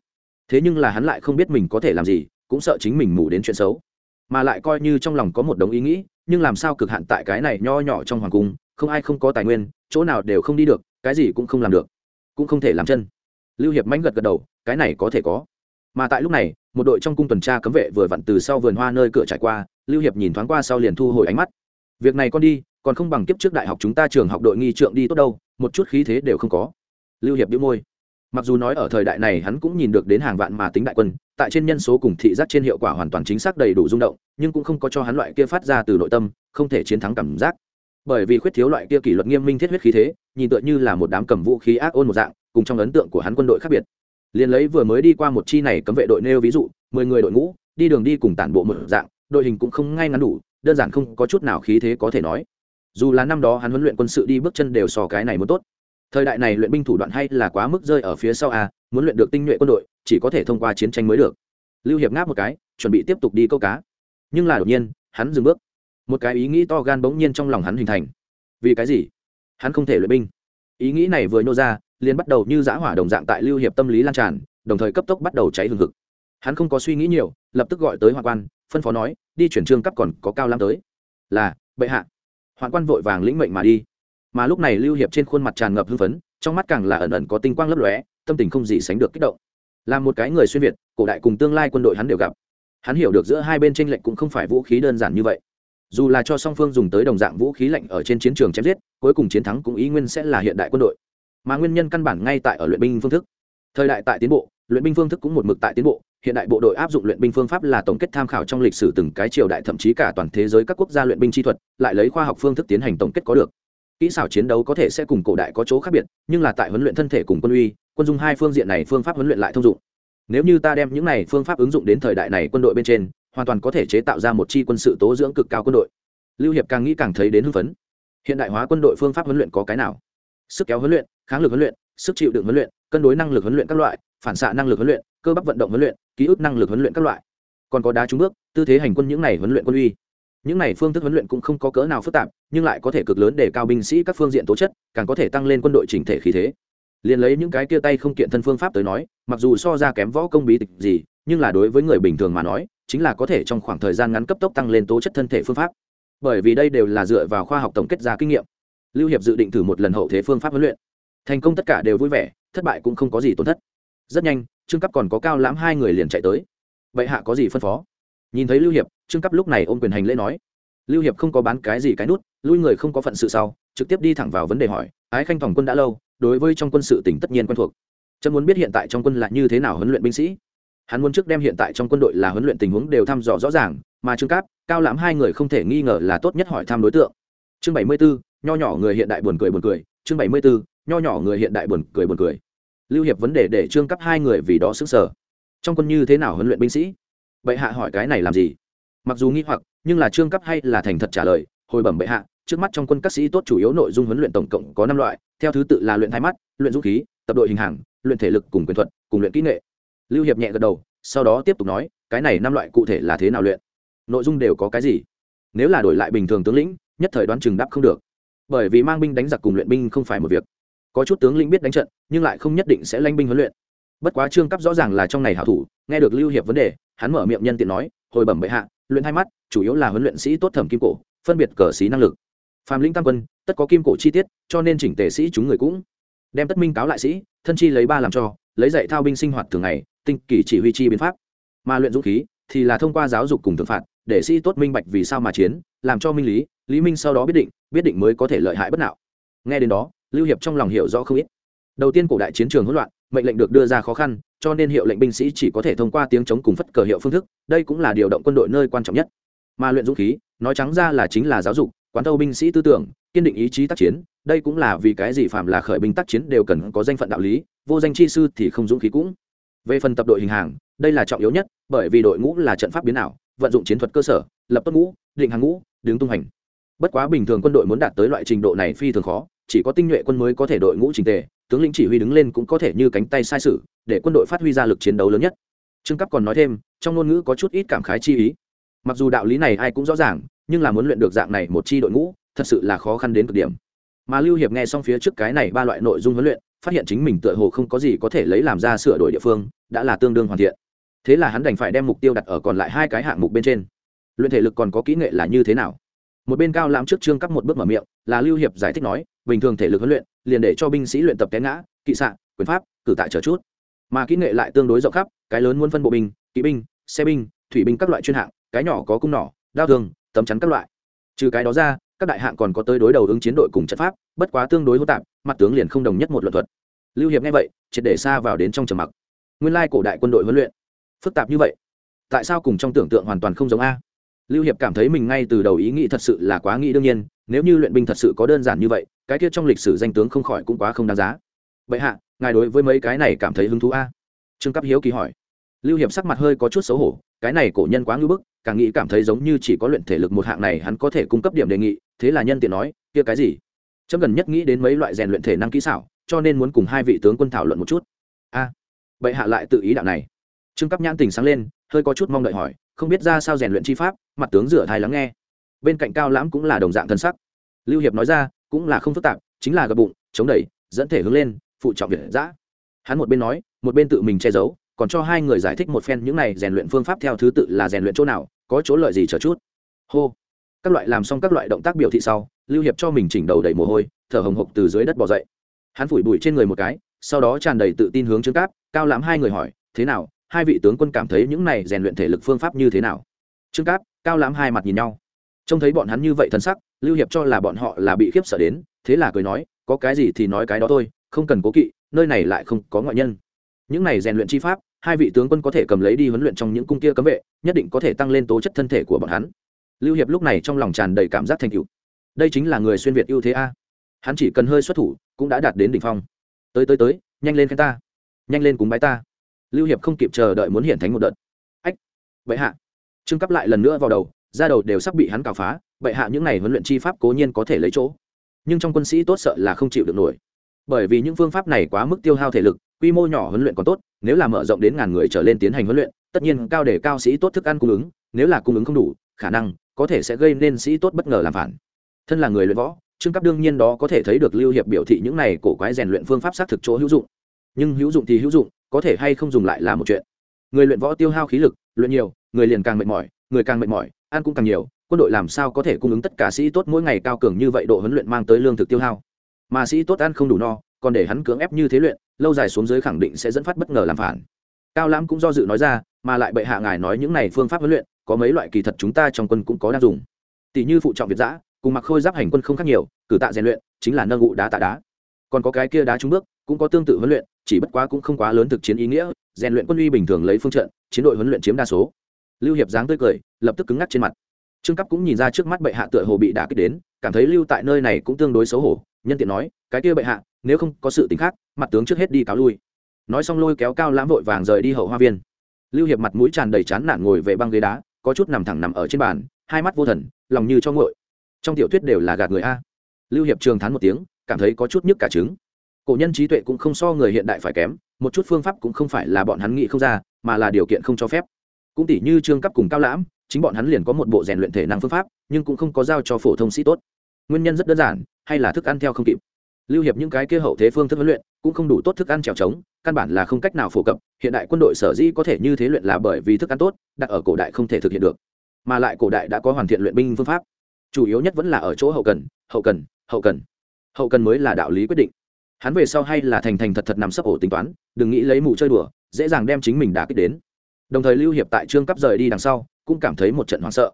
Thế nhưng là hắn lại không biết mình có thể làm gì, cũng sợ chính mình mù đến chuyện xấu. Mà lại coi như trong lòng có một đống ý nghĩ, nhưng làm sao cực hạn tại cái này nho nhỏ trong hoàng cung, không ai không có tài nguyên, chỗ nào đều không đi được, cái gì cũng không làm được, cũng không thể làm chân. Lưu hiệp mánh gật gật đầu, cái này có thể có. Mà tại lúc này, một đội trong cung tuần tra cấm vệ vừa vặn từ sau vườn hoa nơi cửa trải qua, lưu hiệp nhìn thoáng qua sau liền thu hồi ánh mắt. Việc này con đi còn không bằng kiếp trước đại học chúng ta trường học đội nghi trượng đi tốt đâu, một chút khí thế đều không có. Lưu hiệp đĩu môi. Mặc dù nói ở thời đại này hắn cũng nhìn được đến hàng vạn mà tính đại quân, tại trên nhân số cùng thị giác trên hiệu quả hoàn toàn chính xác đầy đủ rung động, nhưng cũng không có cho hắn loại kia phát ra từ nội tâm, không thể chiến thắng cảm giác. Bởi vì khuyết thiếu loại kia kỷ luật nghiêm minh thiết huyết khí thế, nhìn tựa như là một đám cầm vũ khí ác ôn một dạng, cùng trong ấn tượng của hắn quân đội khác biệt. Liền lấy vừa mới đi qua một chi này cấm vệ đội nêu ví dụ, mười người đội ngũ, đi đường đi cùng tản bộ một dạng, đội hình cũng không ngay ngắn đủ, đơn giản không có chút nào khí thế có thể nói dù là năm đó hắn huấn luyện quân sự đi bước chân đều so cái này muốn tốt. Thời đại này luyện binh thủ đoạn hay là quá mức rơi ở phía sau a, muốn luyện được tinh nhuệ quân đội, chỉ có thể thông qua chiến tranh mới được. Lưu hiệp ngáp một cái, chuẩn bị tiếp tục đi câu cá. Nhưng là đột nhiên, hắn dừng bước. Một cái ý nghĩ to gan bỗng nhiên trong lòng hắn hình thành. Vì cái gì? Hắn không thể luyện binh. Ý nghĩ này vừa nhô ra, liền bắt đầu như giã hỏa đồng dạng tại lưu hiệp tâm lý lan tràn, đồng thời cấp tốc bắt đầu cháy hừng hực. Hắn không có suy nghĩ nhiều, lập tức gọi tới hoa quan, phân phó nói, đi chuyển trương cấp còn có cao lắm tới. Là, bệ hạ hoạn quan vội vàng lĩnh mệnh mà đi. Mà lúc này lưu hiệp trên khuôn mặt tràn ngập hưng phấn, trong mắt càng là ẩn ẩn có tinh quang lấp lóe, tâm tình không gì sánh được kích động. Là một cái người xuyên việt, cổ đại cùng tương lai quân đội hắn đều gặp. Hắn hiểu được giữa hai bên tranh lệnh cũng không phải vũ khí đơn giản như vậy. Dù là cho song phương dùng tới đồng dạng vũ khí lạnh ở trên chiến trường chém giết, cuối cùng chiến thắng cũng ý nguyên sẽ là hiện đại quân đội. Mà nguyên nhân căn bản ngay tại ở luyện binh phương thức thời đại tại tiến bộ, luyện binh phương thức cũng một mực tại tiến bộ, hiện đại bộ đội áp dụng luyện binh phương pháp là tổng kết tham khảo trong lịch sử từng cái triều đại thậm chí cả toàn thế giới các quốc gia luyện binh chi thuật, lại lấy khoa học phương thức tiến hành tổng kết có được. Kỹ xảo chiến đấu có thể sẽ cùng cổ đại có chỗ khác biệt, nhưng là tại huấn luyện thân thể cùng quân uy, quân dung hai phương diện này phương pháp huấn luyện lại thông dụng. Nếu như ta đem những này phương pháp ứng dụng đến thời đại này quân đội bên trên, hoàn toàn có thể chế tạo ra một chi quân sự tố dưỡng cực cao quân đội. Lưu hiệp càng nghĩ càng thấy đến hưng phấn. Hiện đại hóa quân đội phương pháp huấn luyện có cái nào? Sức kéo huấn luyện, kháng lực huấn luyện sức chịu đựng huấn luyện, cân đối năng lực huấn luyện các loại, phản xạ năng lực huấn luyện, cơ bắp vận động huấn luyện, ký ức năng lực huấn luyện các loại. Còn có đá trúng bước, tư thế hành quân những này huấn luyện quân uy. Những này phương thức huấn luyện cũng không có cỡ nào phức tạp, nhưng lại có thể cực lớn để cao binh sĩ các phương diện tố chất, càng có thể tăng lên quân đội chỉnh thể khí thế. Liền lấy những cái kia tay không kiện thân phương pháp tới nói, mặc dù so ra kém võ công bí tịch gì, nhưng là đối với người bình thường mà nói, chính là có thể trong khoảng thời gian ngắn cấp tốc tăng lên tố chất thân thể phương pháp. Bởi vì đây đều là dựa vào khoa học tổng kết ra kinh nghiệm. Lưu hiệp dự định thử một lần hậu thế phương pháp huấn luyện thành công tất cả đều vui vẻ, thất bại cũng không có gì tổn thất. Rất nhanh, trương cấp còn có cao lãm hai người liền chạy tới. Vậy hạ có gì phân phó? Nhìn thấy lưu hiệp, trương cấp lúc này ôm quyền hành lễ nói. Lưu hiệp không có bán cái gì cái nút, lui người không có phận sự sau, trực tiếp đi thẳng vào vấn đề hỏi, ái khanh phòng quân đã lâu, đối với trong quân sự tỉnh tất nhiên quen thuộc. Trâm muốn biết hiện tại trong quân là như thế nào huấn luyện binh sĩ? Hắn muốn trước đem hiện tại trong quân đội là huấn luyện tình huống đều thăm dò rõ ràng, mà trương cáp, cao lãm hai người không thể nghi ngờ là tốt nhất hỏi thăm đối tượng. Chương bảy mươi bốn nho nhỏ người hiện đại buồn cười buồn cười, chương bảy mươi bốn nho nhỏ người hiện đại buồn cười buồn cười. Lưu hiệp vấn đề để trương cấp hai người vì đó xứng sở trong quân như thế nào huấn luyện binh sĩ? Bệ hạ hỏi cái này làm gì? Mặc dù nghi hoặc, nhưng là trương cấp hay là thành thật trả lời, hồi bẩm bệ hạ, trước mắt trong quân các sĩ tốt chủ yếu nội dung huấn luyện tổng cộng có năm loại, theo thứ tự là luyện thái mắt, luyện dũng khí, tập đội hình hàng, luyện thể lực cùng quyền thuật, cùng luyện kỹ nghệ. Lưu hiệp nhẹ gật đầu, sau đó tiếp tục nói, cái này năm loại cụ thể là thế nào luyện? Nội dung đều có cái gì? Nếu là đổi lại bình thường tướng lĩnh, nhất thời đoán chừng đáp không được. Bởi vì mang binh đánh giặc cùng luyện binh không phải một việc có chút tướng lĩnh biết đánh trận, nhưng lại không nhất định sẽ lanh binh huấn luyện. Bất quá trương cấp rõ ràng là trong này hảo thủ, nghe được lưu hiệp vấn đề, hắn mở miệng nhân tiện nói, hồi bẩm bệ hạ, luyện hai mắt, chủ yếu là huấn luyện sĩ tốt thẩm kim cổ, phân biệt cờ sĩ năng lực. Phàm lĩnh tam quân, tất có kim cổ chi tiết, cho nên chỉnh tề sĩ chúng người cũng. Đem tất minh cáo lại sĩ, thân chi lấy ba làm cho, lấy dạy thao binh sinh hoạt thường ngày, tinh kỳ chỉ huy chi biến pháp. Mà luyện dũng khí, thì là thông qua giáo dục cùng thượng phạt, để sĩ tốt minh bạch vì sao mà chiến, làm cho minh lý lý minh sau đó biết định biết định mới có thể lợi hại bất nào nghe đến đó lưu hiệp trong lòng hiểu rõ không ít. Đầu tiên cổ đại chiến trường hỗn loạn, mệnh lệnh được đưa ra khó khăn, cho nên hiệu lệnh binh sĩ chỉ có thể thông qua tiếng chống cùng phất cờ hiệu phương thức, đây cũng là điều động quân đội nơi quan trọng nhất. Mà luyện dũng khí, nói trắng ra là chính là giáo dục, quán thâu binh sĩ tư tưởng, kiên định ý chí tác chiến, đây cũng là vì cái gì phạm là khởi binh tác chiến đều cần có danh phận đạo lý, vô danh chi sư thì không dũng khí cũng. Về phần tập đội hình hàng, đây là trọng yếu nhất, bởi vì đội ngũ là trận pháp biến ảo, vận dụng chiến thuật cơ sở, lập tốt ngũ, định hàng ngũ, đứng tung hành bất quá bình thường quân đội muốn đạt tới loại trình độ này phi thường khó chỉ có tinh nhuệ quân mới có thể đội ngũ trình tề, tướng lĩnh chỉ huy đứng lên cũng có thể như cánh tay sai sự, để quân đội phát huy ra lực chiến đấu lớn nhất. Trương cấp còn nói thêm, trong ngôn ngữ có chút ít cảm khái chi ý. Mặc dù đạo lý này ai cũng rõ ràng, nhưng là muốn luyện được dạng này một chi đội ngũ, thật sự là khó khăn đến cực điểm. Mà lưu hiệp nghe xong phía trước cái này ba loại nội dung huấn luyện, phát hiện chính mình tựa hồ không có gì có thể lấy làm ra sửa đổi địa phương, đã là tương đương hoàn thiện. Thế là hắn đành phải đem mục tiêu đặt ở còn lại hai cái hạng mục bên trên. Luyện thể lực còn có kỹ nghệ là như thế nào? Một bên cao lãm trước trương cắp một bước mở miệng, là lưu hiệp giải thích nói, bình thường thể lực huấn luyện, liền để cho binh sĩ luyện tập té ngã, kỵ xạ, quyền pháp, cử tại chờ chút. Mà kỹ nghệ lại tương đối rộng khắp, cái lớn muốn phân bộ binh, kỵ binh, xe binh, thủy binh các loại chuyên hạng, cái nhỏ có cung nỏ, đao thương, tấm chắn các loại. Trừ cái đó ra, các đại hạng còn có tới đối đầu ứng chiến đội cùng trận pháp, bất quá tương đối hỗn tạp, mặt tướng liền không đồng nhất một luận thuật. Lưu hiệp nghe vậy, triệt để xa vào đến trong trầm mặc. Nguyên lai cổ đại quân đội huấn luyện, phức tạp như vậy, tại sao cùng trong tưởng tượng hoàn toàn không giống a? Lưu hiệp cảm thấy mình ngay từ đầu ý nghĩ thật sự là quá nghĩ đương nhiên nếu như luyện binh thật sự có đơn giản như vậy cái kia trong lịch sử danh tướng không khỏi cũng quá không đáng giá. Vậy hạ ngài đối với mấy cái này cảm thấy hứng thú a? Trương cấp hiếu kỳ hỏi. Lưu hiệp sắc mặt hơi có chút xấu hổ cái này cổ nhân quá ngưỡng bức càng nghĩ cảm thấy giống như chỉ có luyện thể lực một hạng này hắn có thể cung cấp điểm đề nghị thế là nhân tiện nói kia cái gì? Chấm gần nhất nghĩ đến mấy loại rèn luyện thể năng kỹ xảo cho nên muốn cùng hai vị tướng quân thảo luận một chút. A à, bệ hạ lại tự ý đạo này. Trương cấp nhãn tình sáng lên hơi có chút mong đợi hỏi không biết ra sao rèn luyện chi pháp, mặt tướng rửa thai lắng nghe. Bên cạnh cao lãm cũng là đồng dạng thân sắc. Lưu hiệp nói ra, cũng là không phức tạp, chính là gập bụng, chống đẩy, dẫn thể hướng lên, phụ trọng việt giã. Hắn một bên nói, một bên tự mình che giấu, còn cho hai người giải thích một phen những này rèn luyện phương pháp theo thứ tự là rèn luyện chỗ nào, có chỗ lợi gì chờ chút. Hô. Các loại làm xong các loại động tác biểu thị sau, lưu hiệp cho mình chỉnh đầu đầy mồ hôi, thở hồng hộc từ dưới đất bỏ dậy. Hắn phủi bụi trên người một cái, sau đó tràn đầy tự tin hướng trương cáp, cao lãm hai người hỏi, thế nào hai vị tướng quân cảm thấy những này rèn luyện thể lực phương pháp như thế nào? Trương cáp, cao lãm hai mặt nhìn nhau. Trông thấy bọn hắn như vậy thân sắc, lưu hiệp cho là bọn họ là bị khiếp sợ đến, thế là cười nói, có cái gì thì nói cái đó thôi, không cần cố kỵ, nơi này lại không có ngoại nhân. Những này rèn luyện chi pháp, hai vị tướng quân có thể cầm lấy đi huấn luyện trong những cung kia cấm vệ, nhất định có thể tăng lên tố chất thân thể của bọn hắn. Lưu hiệp lúc này trong lòng tràn đầy cảm giác thành cựu đây chính là người xuyên việt ưu thế a. Hắn chỉ cần hơi xuất thủ, cũng đã đạt đến đỉnh phong. Tới tới tới, nhanh lên khen ta, nhanh lên cúng bái ta lưu hiệp không kịp chờ đợi muốn hiện thánh một đợt. Ách vậy hạ. Trương cấp lại lần nữa vào đầu ra đầu đều sắp bị hắn cào phá vậy hạ những này huấn luyện chi pháp cố nhiên có thể lấy chỗ. Nhưng trong quân sĩ tốt sợ là không chịu được nổi. Bởi vì những phương pháp này quá mức tiêu hao thể lực, quy mô nhỏ huấn luyện còn tốt, nếu là mở rộng đến ngàn người trở lên tiến hành huấn luyện, tất nhiên cao để cao sĩ tốt thức ăn cung ứng, nếu là cung ứng không đủ, khả năng có thể sẽ gây nên sĩ tốt bất ngờ làm phản. Thân là người luyện võ, trương cấp đương nhiên đó có thể thấy được lưu hiệp biểu thị những này cổ quái rèn luyện phương pháp xác thực chỗ hữu dụng. Nhưng hữu dụng thì hữu dụng có thể hay không dùng lại là một chuyện. Người luyện võ tiêu hao khí lực, luyện nhiều, người liền càng mệt mỏi, người càng mệt mỏi, ăn cũng càng nhiều, quân đội làm sao có thể cung ứng tất cả sĩ tốt mỗi ngày cao cường như vậy độ huấn luyện mang tới lương thực tiêu hao. Mà sĩ tốt ăn không đủ no, còn để hắn cưỡng ép như thế luyện, lâu dài xuống dưới khẳng định sẽ dẫn phát bất ngờ làm phản. Cao lãm cũng do dự nói ra, mà lại bệ hạ ngài nói những này phương pháp huấn luyện, có mấy loại kỳ thật chúng ta trong quân cũng có đang dùng. Tỷ như phụ trọng việt giã, cùng mặc khôi giáp hành quân không khác nhiều, cử tạ rèn luyện, chính là nâng ngụ đá tạ đá. Còn có cái kia đá trúng bước cũng có tương tự huấn luyện, chỉ bất quá cũng không quá lớn thực chiến ý nghĩa, rèn luyện quân uy bình thường lấy phương trận, chiến đội huấn luyện chiếm đa số. Lưu hiệp dáng tươi cười, lập tức cứng ngắc trên mặt. Trương cấp cũng nhìn ra trước mắt bệ hạ tựa hồ bị đả kích đến, cảm thấy lưu tại nơi này cũng tương đối xấu hổ, nhân tiện nói, cái kia bệ hạ, nếu không có sự tình khác, mặt tướng trước hết đi cáo lui. Nói xong lôi kéo cao lãm vội vàng rời đi hậu hoa viên. Lưu hiệp mặt mũi tràn đầy chán nản ngồi về băng ghế đá, có chút nằm thẳng nằm ở trên bàn, hai mắt vô thần, lòng như cho ngội trong tiểu thuyết đều là gạt người a. Lưu hiệp trường thán một tiếng, cảm thấy có chút nhức cả trứng cổ nhân trí tuệ cũng không so người hiện đại phải kém, một chút phương pháp cũng không phải là bọn hắn nghĩ không ra, mà là điều kiện không cho phép. Cũng tỷ như trương cấp cùng cao lãm, chính bọn hắn liền có một bộ rèn luyện thể năng phương pháp, nhưng cũng không có giao cho phổ thông sĩ tốt. Nguyên nhân rất đơn giản, hay là thức ăn theo không kịp. Lưu hiệp những cái kia hậu thế phương thức huấn luyện, cũng không đủ tốt thức ăn trèo trống, căn bản là không cách nào phổ cập, hiện đại quân đội sở dĩ có thể như thế luyện là bởi vì thức ăn tốt, đặt ở cổ đại không thể thực hiện được. Mà lại cổ đại đã có hoàn thiện luyện binh phương pháp. Chủ yếu nhất vẫn là ở chỗ hậu cần hậu cần hậu cần. Hậu cần mới là đạo lý quyết định hắn về sau hay là thành thành thật thật nằm sấp ổ tính toán, đừng nghĩ lấy mụ chơi đùa, dễ dàng đem chính mình đã kích đến. Đồng thời lưu hiệp tại trương cấp rời đi đằng sau, cũng cảm thấy một trận hoảng sợ.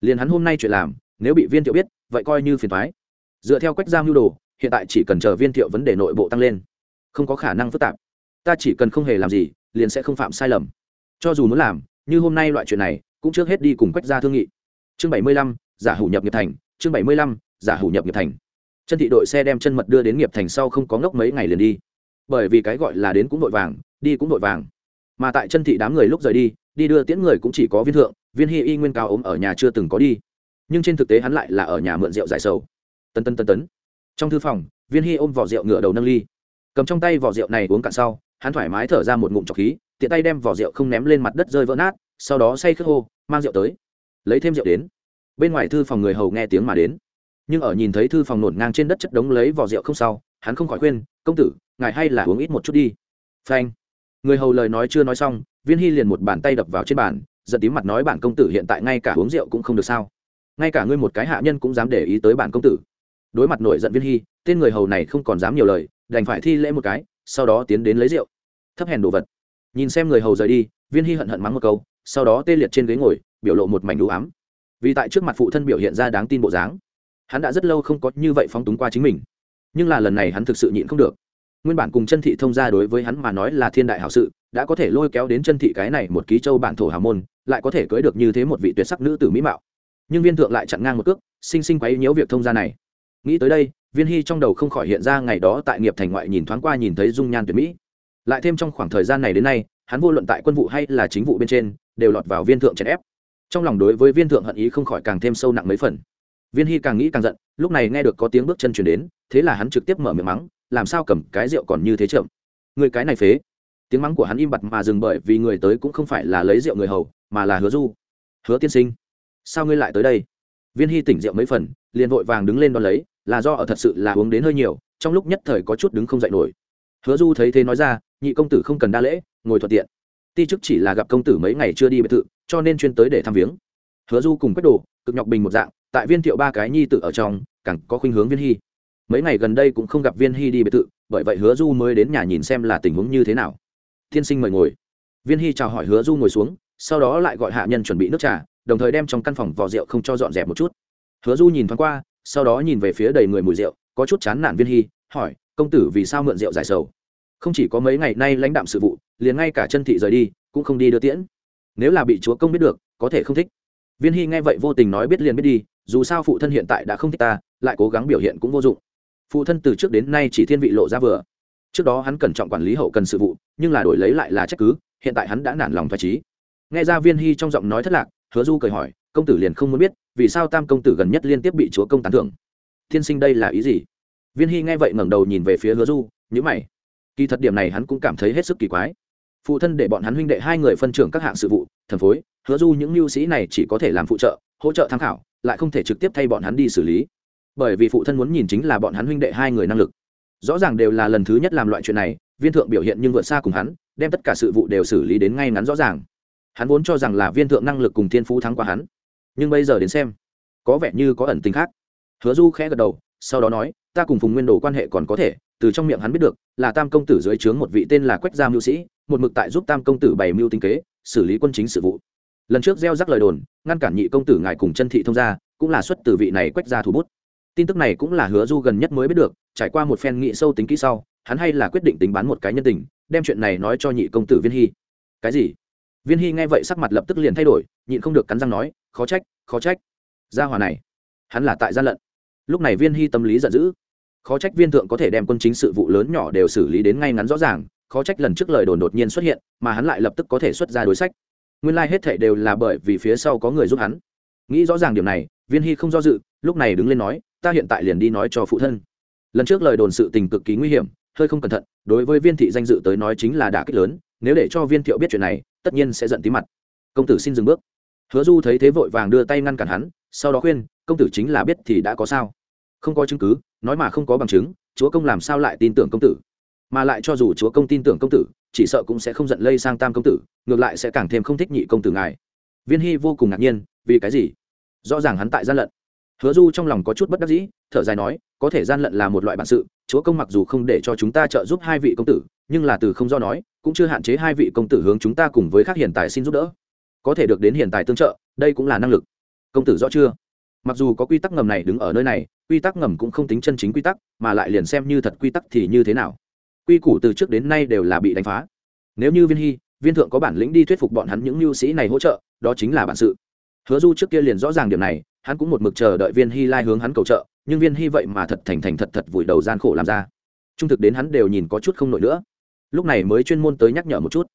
Liền hắn hôm nay chuyện làm, nếu bị viên thiệu biết, vậy coi như phiền thoái dựa theo quách giam nhu đồ, hiện tại chỉ cần chờ viên thiệu vấn đề nội bộ tăng lên. Không có khả năng phức tạp. Ta chỉ cần không hề làm gì, liền sẽ không phạm sai lầm. Cho dù muốn làm, như hôm nay loại chuyện này, cũng trước hết đi cùng quách gia thương nghị. Chương bảy mươi lăm, giả hủ nhập nghiệp thành. Chương bảy mươi lăm, giả hủ nhập nghiệp thành chân thị đội xe đem chân mật đưa đến nghiệp thành sau không có ngốc mấy ngày liền đi. Bởi vì cái gọi là đến cũng vội vàng, đi cũng vội vàng. Mà tại chân thị đám người lúc rời đi đi đưa tiễn người cũng chỉ có viên thượng, viên hy y nguyên cao ốm ở nhà chưa từng có đi. Nhưng trên thực tế hắn lại là ở nhà mượn rượu giải sầu. Tân tân tân tấn. Trong thư phòng, viên hy ôm vỏ rượu ngựa đầu nâng ly. Cầm trong tay vỏ rượu này uống cạn sau, hắn thoải mái thở ra một ngụm trọc khí, tiện tay đem vỏ rượu không ném lên mặt đất rơi vỡ nát, sau đó say khước hô, mang rượu tới. Lấy thêm rượu đến. Bên ngoài thư phòng người hầu nghe tiếng mà đến nhưng ở nhìn thấy thư phòng nổn ngang trên đất chất đống lấy vỏ rượu không sau, hắn không khỏi khuyên, công tử, ngài hay là uống ít một chút đi. Phanh. Người hầu lời nói chưa nói xong, viên hy liền một bàn tay đập vào trên bàn, giận tím mặt nói, bản công tử hiện tại ngay cả uống rượu cũng không được sao? Ngay cả ngươi một cái hạ nhân cũng dám để ý tới bản công tử. Đối mặt nổi giận viên hy, tên người hầu này không còn dám nhiều lời, đành phải thi lễ một cái, sau đó tiến đến lấy rượu. Thấp hèn đồ vật. Nhìn xem người hầu rời đi, viên hy hận hận mắng một câu, sau đó tê liệt trên ghế ngồi, biểu lộ một mảnh đủ ám. Vì tại trước mặt phụ thân biểu hiện ra đáng tin bộ dáng hắn đã rất lâu không có như vậy phóng túng qua chính mình. Nhưng là lần này hắn thực sự nhịn không được. Nguyên bản cùng chân thị thông gia đối với hắn mà nói là thiên đại hảo sự, đã có thể lôi kéo đến chân thị cái này một ký châu bản thổ hào môn, lại có thể cưới được như thế một vị tuyệt sắc nữ tử mỹ mạo. Nhưng viên thượng lại chặn ngang một cước, sinh sinh quấy nhiễu việc thông gia này. Nghĩ tới đây, viên hy trong đầu không khỏi hiện ra ngày đó tại nghiệp thành ngoại nhìn thoáng qua nhìn thấy dung nhan tuyệt mỹ. Lại thêm trong khoảng thời gian này đến nay, hắn vô luận tại quân vụ hay là chính vụ bên trên, đều lọt vào viên thượng chèn ép. Trong lòng đối với viên thượng hận ý không khỏi càng thêm sâu nặng mấy phần viên hy càng nghĩ càng giận, lúc này nghe được có tiếng bước chân chuyển đến, thế là hắn trực tiếp mở miệng mắng, làm sao cầm cái rượu còn như thế chậm. Người cái này phế. Tiếng mắng của hắn im bặt mà dừng bởi vì người tới cũng không phải là lấy rượu người hầu, mà là hứa du. Hứa tiên sinh, sao ngươi lại tới đây? Viên hy tỉnh rượu mấy phần, liền vội vàng đứng lên đón lấy, là do ở thật sự là uống đến hơi nhiều, trong lúc nhất thời có chút đứng không dậy nổi. Hứa du thấy thế nói ra, nhị công tử không cần đa lễ, ngồi thuận tiện. Ti chức chỉ là gặp công tử mấy ngày chưa đi biệt thự, cho nên chuyên tới để thăm viếng. Hứa du cùng quách đồ, cực nhọc bình một dạng tại viên thiệu ba cái nhi tự ở trong, càng có khuynh hướng viên hy. Mấy ngày gần đây cũng không gặp viên hy đi biệt thự, bởi vậy hứa du mới đến nhà nhìn xem là tình huống như thế nào. Tiên sinh mời ngồi. Viên hy chào hỏi hứa du ngồi xuống, sau đó lại gọi hạ nhân chuẩn bị nước trà, đồng thời đem trong căn phòng vò rượu không cho dọn dẹp một chút. Hứa du nhìn thoáng qua, sau đó nhìn về phía đầy người mùi rượu, có chút chán nản viên hy, hỏi, công tử vì sao mượn rượu giải sầu? Không chỉ có mấy ngày nay lãnh đạm sự vụ, liền ngay cả chân thị rời đi, cũng không đi đưa tiễn. Nếu là bị chúa công biết được, có thể không thích. Viên hy nghe vậy vô tình nói biết liền biết đi dù sao phụ thân hiện tại đã không thích ta, lại cố gắng biểu hiện cũng vô dụng. Phụ thân từ trước đến nay chỉ thiên vị lộ ra vừa. Trước đó hắn cẩn trọng quản lý hậu cần sự vụ, nhưng là đổi lấy lại là trách cứ, hiện tại hắn đã nản lòng thoải trí nghe ra viên hy trong giọng nói thất lạc, hứa du cười hỏi, công tử liền không muốn biết, vì sao tam công tử gần nhất liên tiếp bị chúa công tán thưởng? Thiên sinh đây là ý gì? Viên hy nghe vậy ngẩng đầu nhìn về phía hứa du nhữ mày. Kỳ thật điểm này hắn cũng cảm thấy hết sức kỳ quái. Phụ thân để bọn hắn huynh đệ hai người phân trưởng các hạng sự vụ thần phối, hứa du những mưu sĩ này chỉ có thể làm phụ trợ, hỗ trợ tham khảo lại không thể trực tiếp thay bọn hắn đi xử lý. Bởi vì phụ thân muốn nhìn chính là bọn hắn huynh đệ hai người năng lực. Rõ ràng đều là lần thứ nhất làm loại chuyện này, viên thượng biểu hiện nhưng vượt xa cùng hắn, đem tất cả sự vụ đều xử lý đến ngay ngắn rõ ràng. Hắn vốn cho rằng là viên thượng năng lực cùng thiên phú thắng qua hắn. Nhưng bây giờ đến xem, có vẻ như có ẩn tính khác. Hứa du khẽ gật đầu, sau đó nói, ta cùng phùng nguyên đồ quan hệ còn có thể, từ trong miệng hắn biết được, là tam công tử dưới trướng một vị tên là quách gia mưu sĩ, một mực tại giúp tam công tử bày mưu tinh kế, xử lý quân chính sự vụ lần trước gieo rắc lời đồn, ngăn cản nhị công tử ngài cùng chân thị thông gia, cũng là xuất từ vị này quách ra thủ bút. Tin tức này cũng là hứa du gần nhất mới biết được, trải qua một phen nghị sâu tính kỹ sau, hắn hay là quyết định tính bán một cái nhân tình, đem chuyện này nói cho nhị công tử viên hy. Cái gì? Viên hy nghe vậy sắc mặt lập tức liền thay đổi, nhịn không được cắn răng nói, khó trách khó trách. Gia hòa này, hắn là tại gian lận. Lúc này viên hy tâm lý giận dữ. Khó trách viên thượng có thể đem quân chính sự vụ lớn nhỏ đều xử lý đến ngay ngắn rõ ràng, khó trách lần trước lời đồn đột nhiên xuất hiện, mà hắn lại lập tức có thể xuất ra đối sách nguyên lai、like、hết thệ đều là bởi vì phía sau có người giúp hắn. Nghĩ rõ ràng điểm này, viên hy không do dự, lúc này đứng lên nói, ta hiện tại liền đi nói cho phụ thân. Lần trước lời đồn sự tình cực kỳ nguy hiểm, hơi không cẩn thận, đối với viên thị danh dự tới nói chính là đả kích lớn, nếu để cho viên thiệu biết chuyện này, tất nhiên sẽ giận tí mặt. Công tử xin dừng bước. Hứa du thấy thế vội vàng đưa tay ngăn cản hắn, sau đó khuyên, công tử chính là biết thì đã có sao. Không có chứng cứ, nói mà không có bằng chứng, chúa công làm sao lại tin tưởng công tử? Mà lại cho dù chúa công tin tưởng công tử chỉ sợ cũng sẽ không giận lây sang tam công tử, ngược lại sẽ càng thêm không thích nhị công tử ngài. Viên hy vô cùng ngạc nhiên, vì cái gì? Rõ ràng hắn tại gian lận. Hứa du trong lòng có chút bất đắc dĩ, thở dài nói, có thể gian lận là một loại bản sự, chúa công mặc dù không để cho chúng ta trợ giúp hai vị công tử, nhưng là từ không do nói, cũng chưa hạn chế hai vị công tử hướng chúng ta cùng với các hiện tài xin giúp đỡ. Có thể được đến hiện tài tương trợ, đây cũng là năng lực. Công tử rõ chưa? Mặc dù có quy tắc ngầm này đứng ở nơi này, quy tắc ngầm cũng không tính chân chính quy tắc, mà lại liền xem như thật quy tắc thì như thế nào? Quy củ từ trước đến nay đều là bị đánh phá. Nếu như viên hy, viên thượng có bản lĩnh đi thuyết phục bọn hắn những mưu sĩ này hỗ trợ, đó chính là bản sự. Hứa du trước kia liền rõ ràng điểm này, hắn cũng một mực chờ đợi viên hy lai hướng hắn cầu trợ, nhưng viên hy vậy mà thật thành thành thật thật vùi đầu gian khổ làm ra. Trung thực đến hắn đều nhìn có chút không nổi nữa. Lúc này mới chuyên môn tới nhắc nhở một chút.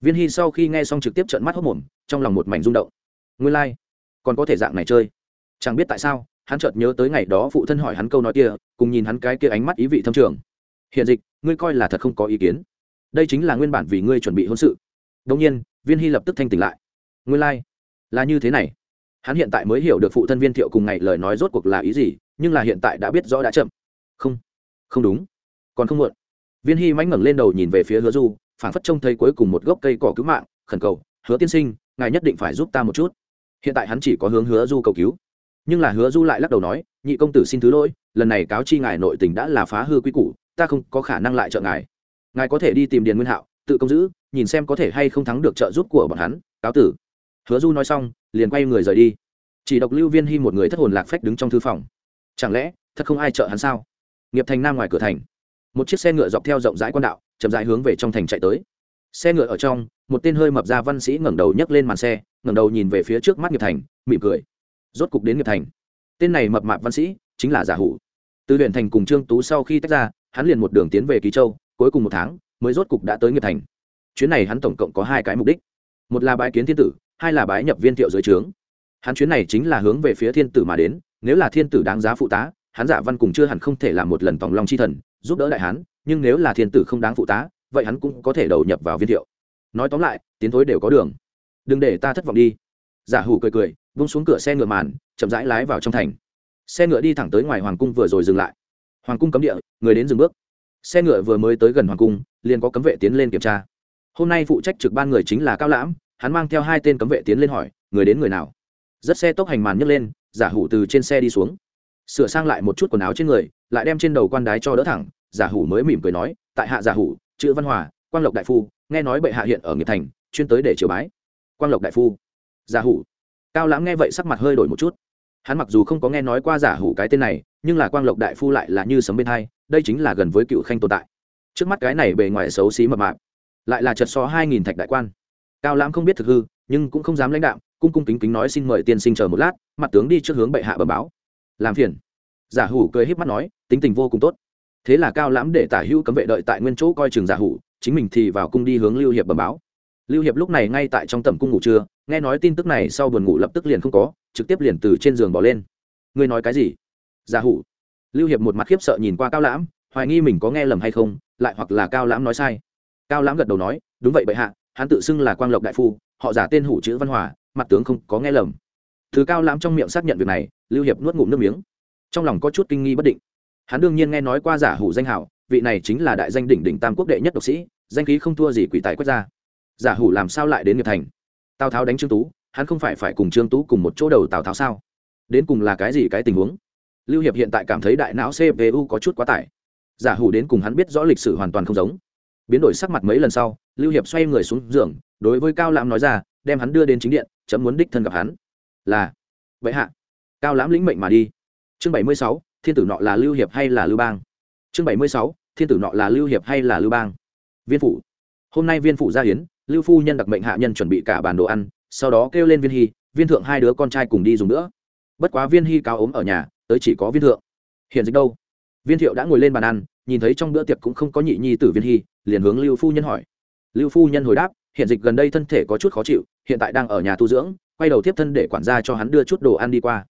Viên hy sau khi nghe xong trực tiếp trận mắt hốc mồm, trong lòng một mảnh rung động. Nguyên lai、like. còn có thể dạng này chơi. Chẳng biết tại sao, hắn chợt nhớ tới ngày đó phụ thân hỏi hắn câu nói kia, cùng nhìn hắn cái kia ánh mắt ý vị thâm trường hiện dịch, ngươi coi là thật không có ý kiến. Đây chính là nguyên bản vì ngươi chuẩn bị hôn sự. Đông nhiên, viên hy lập tức thanh tỉnh lại. Nguyên lai、like. là như thế này. Hắn hiện tại mới hiểu được phụ thân viên thiệu cùng ngày lời nói rốt cuộc là ý gì, nhưng là hiện tại đã biết rõ đã chậm. Không không đúng. Còn không muộn. Viên hy mánh ngẩng lên đầu nhìn về phía hứa du phản phất trông thấy cuối cùng một gốc cây cỏ cứu mạng, khẩn cầu, hứa tiên sinh, ngài nhất định phải giúp ta một chút. Hiện tại hắn chỉ có hướng hứa du cầu cứu. Nhưng là hứa du lại lắc đầu nói, nhị công tử xin thứ lỗi, lần này cáo chi ngài nội tình đã là phá hư quy củ ta không có khả năng lại trợ ngài. Ngài có thể đi tìm điền nguyên hạo, tự công giữ, nhìn xem có thể hay không thắng được trợ giúp của bọn hắn, cáo tử. Hứa du nói xong, liền quay người rời đi. Chỉ độc lưu viên hy một người thất hồn lạc phách đứng trong thư phòng. Chẳng lẽ, thật không ai trợ hắn sao? Nghiệp thành nam ngoài cửa thành. Một chiếc xe ngựa dọc theo rộng rãi quan đạo, chậm rãi hướng về trong thành chạy tới. Xe ngựa ở trong, một tên hơi mập ra văn sĩ ngẩng đầu nhấc lên màn xe, ngẩng đầu nhìn về phía trước mắt nghiệp thành, mỉm cười. Rốt cục đến nghiệp thành. Tên này mập mạp văn sĩ chính là giả hủ. Từ huyện thành cùng trương tú sau khi tách ra hắn liền một đường tiến về ký châu, cuối cùng một tháng mới rốt cục đã tới nghiệp thành. Chuyến này hắn tổng cộng có hai cái mục đích. Một là bái kiến thiên tử, hai là bái nhập viên thiệu dưới trướng. Hắn chuyến này chính là hướng về phía thiên tử mà đến, nếu là thiên tử đáng giá phụ tá, hắn giả văn cùng chưa hẳn không thể làm một lần tòng long chi thần, giúp đỡ đại hắn, nhưng nếu là thiên tử không đáng phụ tá, vậy hắn cũng có thể đầu nhập vào viên thiệu. Nói tóm lại, tiến thối đều có đường. Đừng để ta thất vọng đi. Giả hủ cười cười, vung xuống cửa xe ngựa màn, chậm rãi lái vào trong thành. Xe ngựa đi thẳng tới ngoài hoàng cung vừa rồi dừng lại hoàng cung cấm địa, người đến dừng bước. Xe ngựa vừa mới tới gần hoàng cung, liền có cấm vệ tiến lên kiểm tra. Hôm nay phụ trách trực ban người chính là cao lãm, hắn mang theo hai tên cấm vệ tiến lên hỏi, người đến người nào? Rất xe tốc hành màn nhấc lên, giả hủ từ trên xe đi xuống. Sửa sang lại một chút quần áo trên người, lại đem trên đầu quan đái cho đỡ thẳng, giả hủ mới mỉm cười nói, tại hạ giả hủ, chữ văn hòa, quang lộc đại phu, nghe nói bệ hạ hiện ở nghiệp thành, chuyên tới để triều bái. Quang lộc đại phu. Giả hủ. Cao lãm nghe vậy sắc mặt hơi đổi một chút. Hắn mặc dù không có nghe nói qua giả hủ cái tên này nhưng là quang lộc đại phu lại là như sấm bên hai, đây chính là gần với cựu khanh tồn tại. Trước mắt cái này bề ngoài xấu xí mập mạp, lại là chật so hai nghìn thạch đại quan. Cao lãm không biết thực hư, nhưng cũng không dám lãnh đạo cung cung kính kính nói xin mời tiên sinh chờ một lát, mặt tướng đi trước hướng bệ hạ bẩm báo. Làm phiền. Giả hủ cười híp mắt nói, tính tình vô cùng tốt. Thế là cao lãm để tả hữu cấm vệ đợi tại nguyên chỗ coi trường giả hủ, chính mình thì vào cung đi hướng lưu hiệp bẩm báo. Lưu hiệp lúc này ngay tại trong tầm cung ngủ trưa, nghe nói tin tức này sau buồn ngủ lập tức liền không có, trực tiếp liền từ trên giường bỏ lên. Ngươi nói cái gì? Giả hủ. Lưu hiệp một mặt khiếp sợ nhìn qua cao lãm, hoài nghi mình có nghe lầm hay không, lại hoặc là cao lãm nói sai. Cao lãm gật đầu nói, đúng vậy bệ hạ, hắn tự xưng là quang lộc đại phu, họ giả tên hủ chữ văn hòa, mặt tướng không có nghe lầm. Thứ cao lãm trong miệng xác nhận việc này, lưu hiệp nuốt ngụm nước miếng. Trong lòng có chút kinh nghi bất định. Hắn đương nhiên nghe nói qua giả hủ danh hảo, vị này chính là đại danh đỉnh đỉnh tam quốc đệ nhất độc sĩ, danh khí không thua gì quỷ tài quét ra. Giả hủ làm sao lại đến nghiệp thành? Tào tháo đánh trương tú, hắn không phải phải cùng trương tú cùng một chỗ đầu tào tháo sao? Đến cùng là cái gì cái tình huống? Lưu hiệp hiện tại cảm thấy đại não cpu có chút quá tải. Giả hủ đến cùng hắn biết rõ lịch sử hoàn toàn không giống. Biến đổi sắc mặt mấy lần sau, lưu hiệp xoay người xuống giường, đối với cao lãm nói ra, đem hắn đưa đến chính điện, chấm muốn đích thân gặp hắn. Là. Vậy hạ. Cao lãm lĩnh mệnh mà đi. Chương bảy mươi sáu, thiên tử nọ là lưu hiệp hay là lưu bang? Chương bảy mươi sáu, thiên tử nọ là lưu hiệp hay là lưu bang? Viên phủ. Hôm nay viên phủ gia hiến, lưu phu nhân đặc mệnh hạ nhân chuẩn bị cả bàn đồ ăn, sau đó kêu lên viên hy, viên thượng hai đứa con trai cùng đi dùng nữa. Bất quá viên hy cao ốm ở nhà tới chỉ có viên thượng. Hiện dịch đâu? Viên thiệu đã ngồi lên bàn ăn, nhìn thấy trong bữa tiệc cũng không có nhị nhi tử viên hy, liền hướng lưu phu nhân hỏi. Lưu phu nhân hồi đáp hiện dịch gần đây thân thể có chút khó chịu, hiện tại đang ở nhà tu dưỡng, quay đầu tiếp thân để quản gia cho hắn đưa chút đồ ăn đi qua.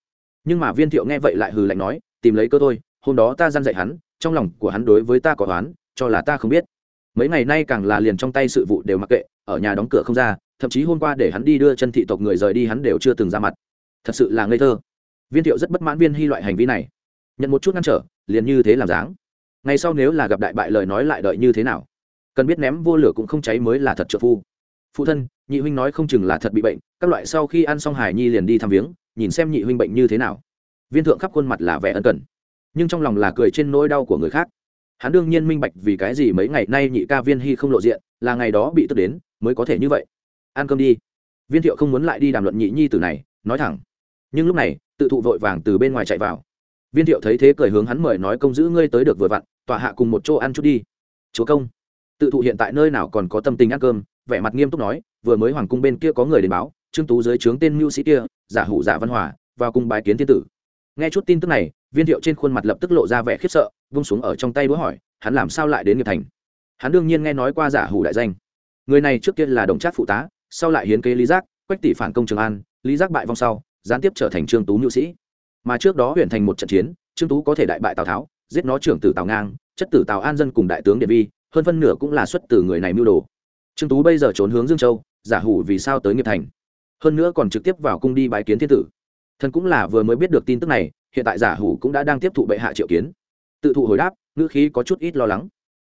Nhưng mà viên thiệu nghe vậy lại hừ lạnh nói, tìm lấy cơ tôi hôm đó ta gian dạy hắn, trong lòng của hắn đối với ta có toán cho là ta không biết. Mấy ngày nay càng là liền trong tay sự vụ đều mặc kệ, ở nhà đóng cửa không ra, thậm chí hôm qua để hắn đi đưa chân thị tộc người rời đi hắn đều chưa từng ra mặt. Thật sự là ngây thơ viên thiệu rất bất mãn viên hy loại hành vi này. Nhận một chút ngăn trở, liền như thế làm dáng. Ngày sau nếu là gặp đại bại lời nói lại đợi như thế nào? Cần biết ném vô lửa cũng không cháy mới là thật trợ phu. Phụ thân, nhị huynh nói không chừng là thật bị bệnh, các loại sau khi ăn xong hải nhi liền đi thăm viếng, nhìn xem nhị huynh bệnh như thế nào. Viên thượng khắp khuôn mặt là vẻ ân cần, nhưng trong lòng là cười trên nỗi đau của người khác. Hắn đương nhiên minh bạch vì cái gì mấy ngày nay nhị ca viên hy không lộ diện, là ngày đó bị tức đến, mới có thể như vậy. Ăn cơm đi. Viên thiệu không muốn lại đi đàm luận nhị nhi tử này, nói thẳng. Nhưng lúc này tự thụ vội vàng từ bên ngoài chạy vào. Viên thiệu thấy thế cười hướng hắn mời nói công giữ ngươi tới được vừa vặn, tọa hạ cùng một chỗ ăn chút đi. Chúa công. Tự thụ hiện tại nơi nào còn có tâm tình ăn cơm, vẻ mặt nghiêm túc nói, vừa mới hoàng cung bên kia có người đến báo, trương tú dưới trướng tên mưu sĩ kia, giả hủ giả văn hòa, vào cung bái kiến thiên tử. Nghe chút tin tức này, viên thiệu trên khuôn mặt lập tức lộ ra vẻ khiếp sợ, vung xuống ở trong tay búa hỏi, hắn làm sao lại đến nghiệp thành? Hắn đương nhiên nghe nói qua giả hủ đại danh. Người này trước kia là đồng trác phụ tá, sau lại hiến kế lý giác, quách tỷ phản công trường an, lý giác bại vong sau gián tiếp trở thành trương tú nhu sĩ. Mà trước đó huyện thành một trận chiến, trương tú có thể đại bại tào tháo, giết nó trưởng tử tào ngang, chất tử tào an dân cùng đại tướng điện vi hơn phân nửa cũng là xuất từ người này mưu đồ. Trương tú bây giờ trốn hướng dương châu, giả hủ vì sao tới nghiệp thành. Hơn nữa còn trực tiếp vào cung đi bái kiến thiên tử. Thần cũng là vừa mới biết được tin tức này, hiện tại giả hủ cũng đã đang tiếp thụ bệ hạ triệu kiến. Tự thụ hồi đáp, ngữ khí có chút ít lo lắng.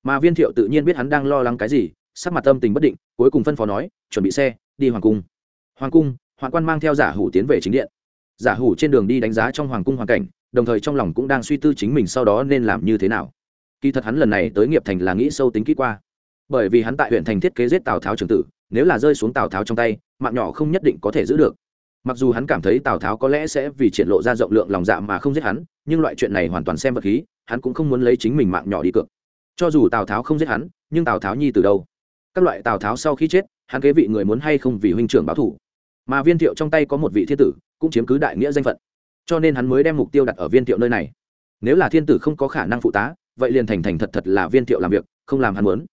Mà viên thiệu tự nhiên biết hắn đang lo lắng cái gì, sắc mặt tâm tình bất định, cuối cùng phân phó nói, chuẩn bị xe, đi hoàng cung. Hoàng cung hoàng quan mang theo giả hủ tiến về chính điện. Giả hủ trên đường đi đánh giá trong hoàng cung hoàn cảnh, đồng thời trong lòng cũng đang suy tư chính mình sau đó nên làm như thế nào. Kỳ thật hắn lần này tới nghiệp thành là nghĩ sâu tính kỹ qua. Bởi vì hắn tại huyện thành thiết kế giết tào tháo trường tử, nếu là rơi xuống tào tháo trong tay, mạng nhỏ không nhất định có thể giữ được. Mặc dù hắn cảm thấy tào tháo có lẽ sẽ vì triển lộ ra rộng lượng lòng dạ mà không giết hắn, nhưng loại chuyện này hoàn toàn xem vật khí, hắn cũng không muốn lấy chính mình mạng nhỏ đi cược. Cho dù tào tháo không giết hắn, nhưng tào tháo nhi từ đâu? Các loại tào tháo sau khi chết, hắn kế vị người muốn hay không vì huynh trưởng báo thủ? Mà viên thiệu trong tay có một vị thiên tử, cũng chiếm cứ đại nghĩa danh phận. Cho nên hắn mới đem mục tiêu đặt ở viên thiệu nơi này. Nếu là thiên tử không có khả năng phụ tá, vậy liền thành thành thật thật là viên thiệu làm việc, không làm hắn muốn.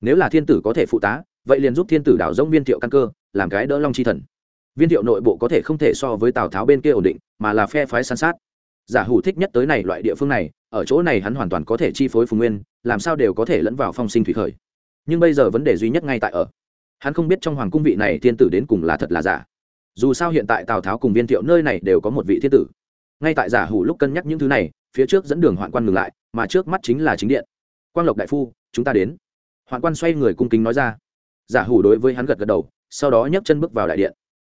Nếu là thiên tử có thể phụ tá, vậy liền giúp thiên tử đảo rông viên thiệu căn cơ, làm cái đỡ long chi thần. Viên thiệu nội bộ có thể không thể so với tào tháo bên kia ổn định, mà là phe phái san sát. Giả hủ thích nhất tới này loại địa phương này, ở chỗ này hắn hoàn toàn có thể chi phối phùng nguyên, làm sao đều có thể lẫn vào phong sinh thủy khởi. Nhưng bây giờ vấn đề duy nhất ngay tại ở. Hắn không biết trong hoàng cung vị này thiên tử đến cùng là thật là giả dù sao hiện tại tào tháo cùng viên thiệu nơi này đều có một vị thiên tử ngay tại giả hủ lúc cân nhắc những thứ này phía trước dẫn đường hoạn quan ngừng lại mà trước mắt chính là chính điện quang lộc đại phu chúng ta đến hoạn quan xoay người cung kính nói ra giả hủ đối với hắn gật gật đầu sau đó nhấc chân bước vào đại điện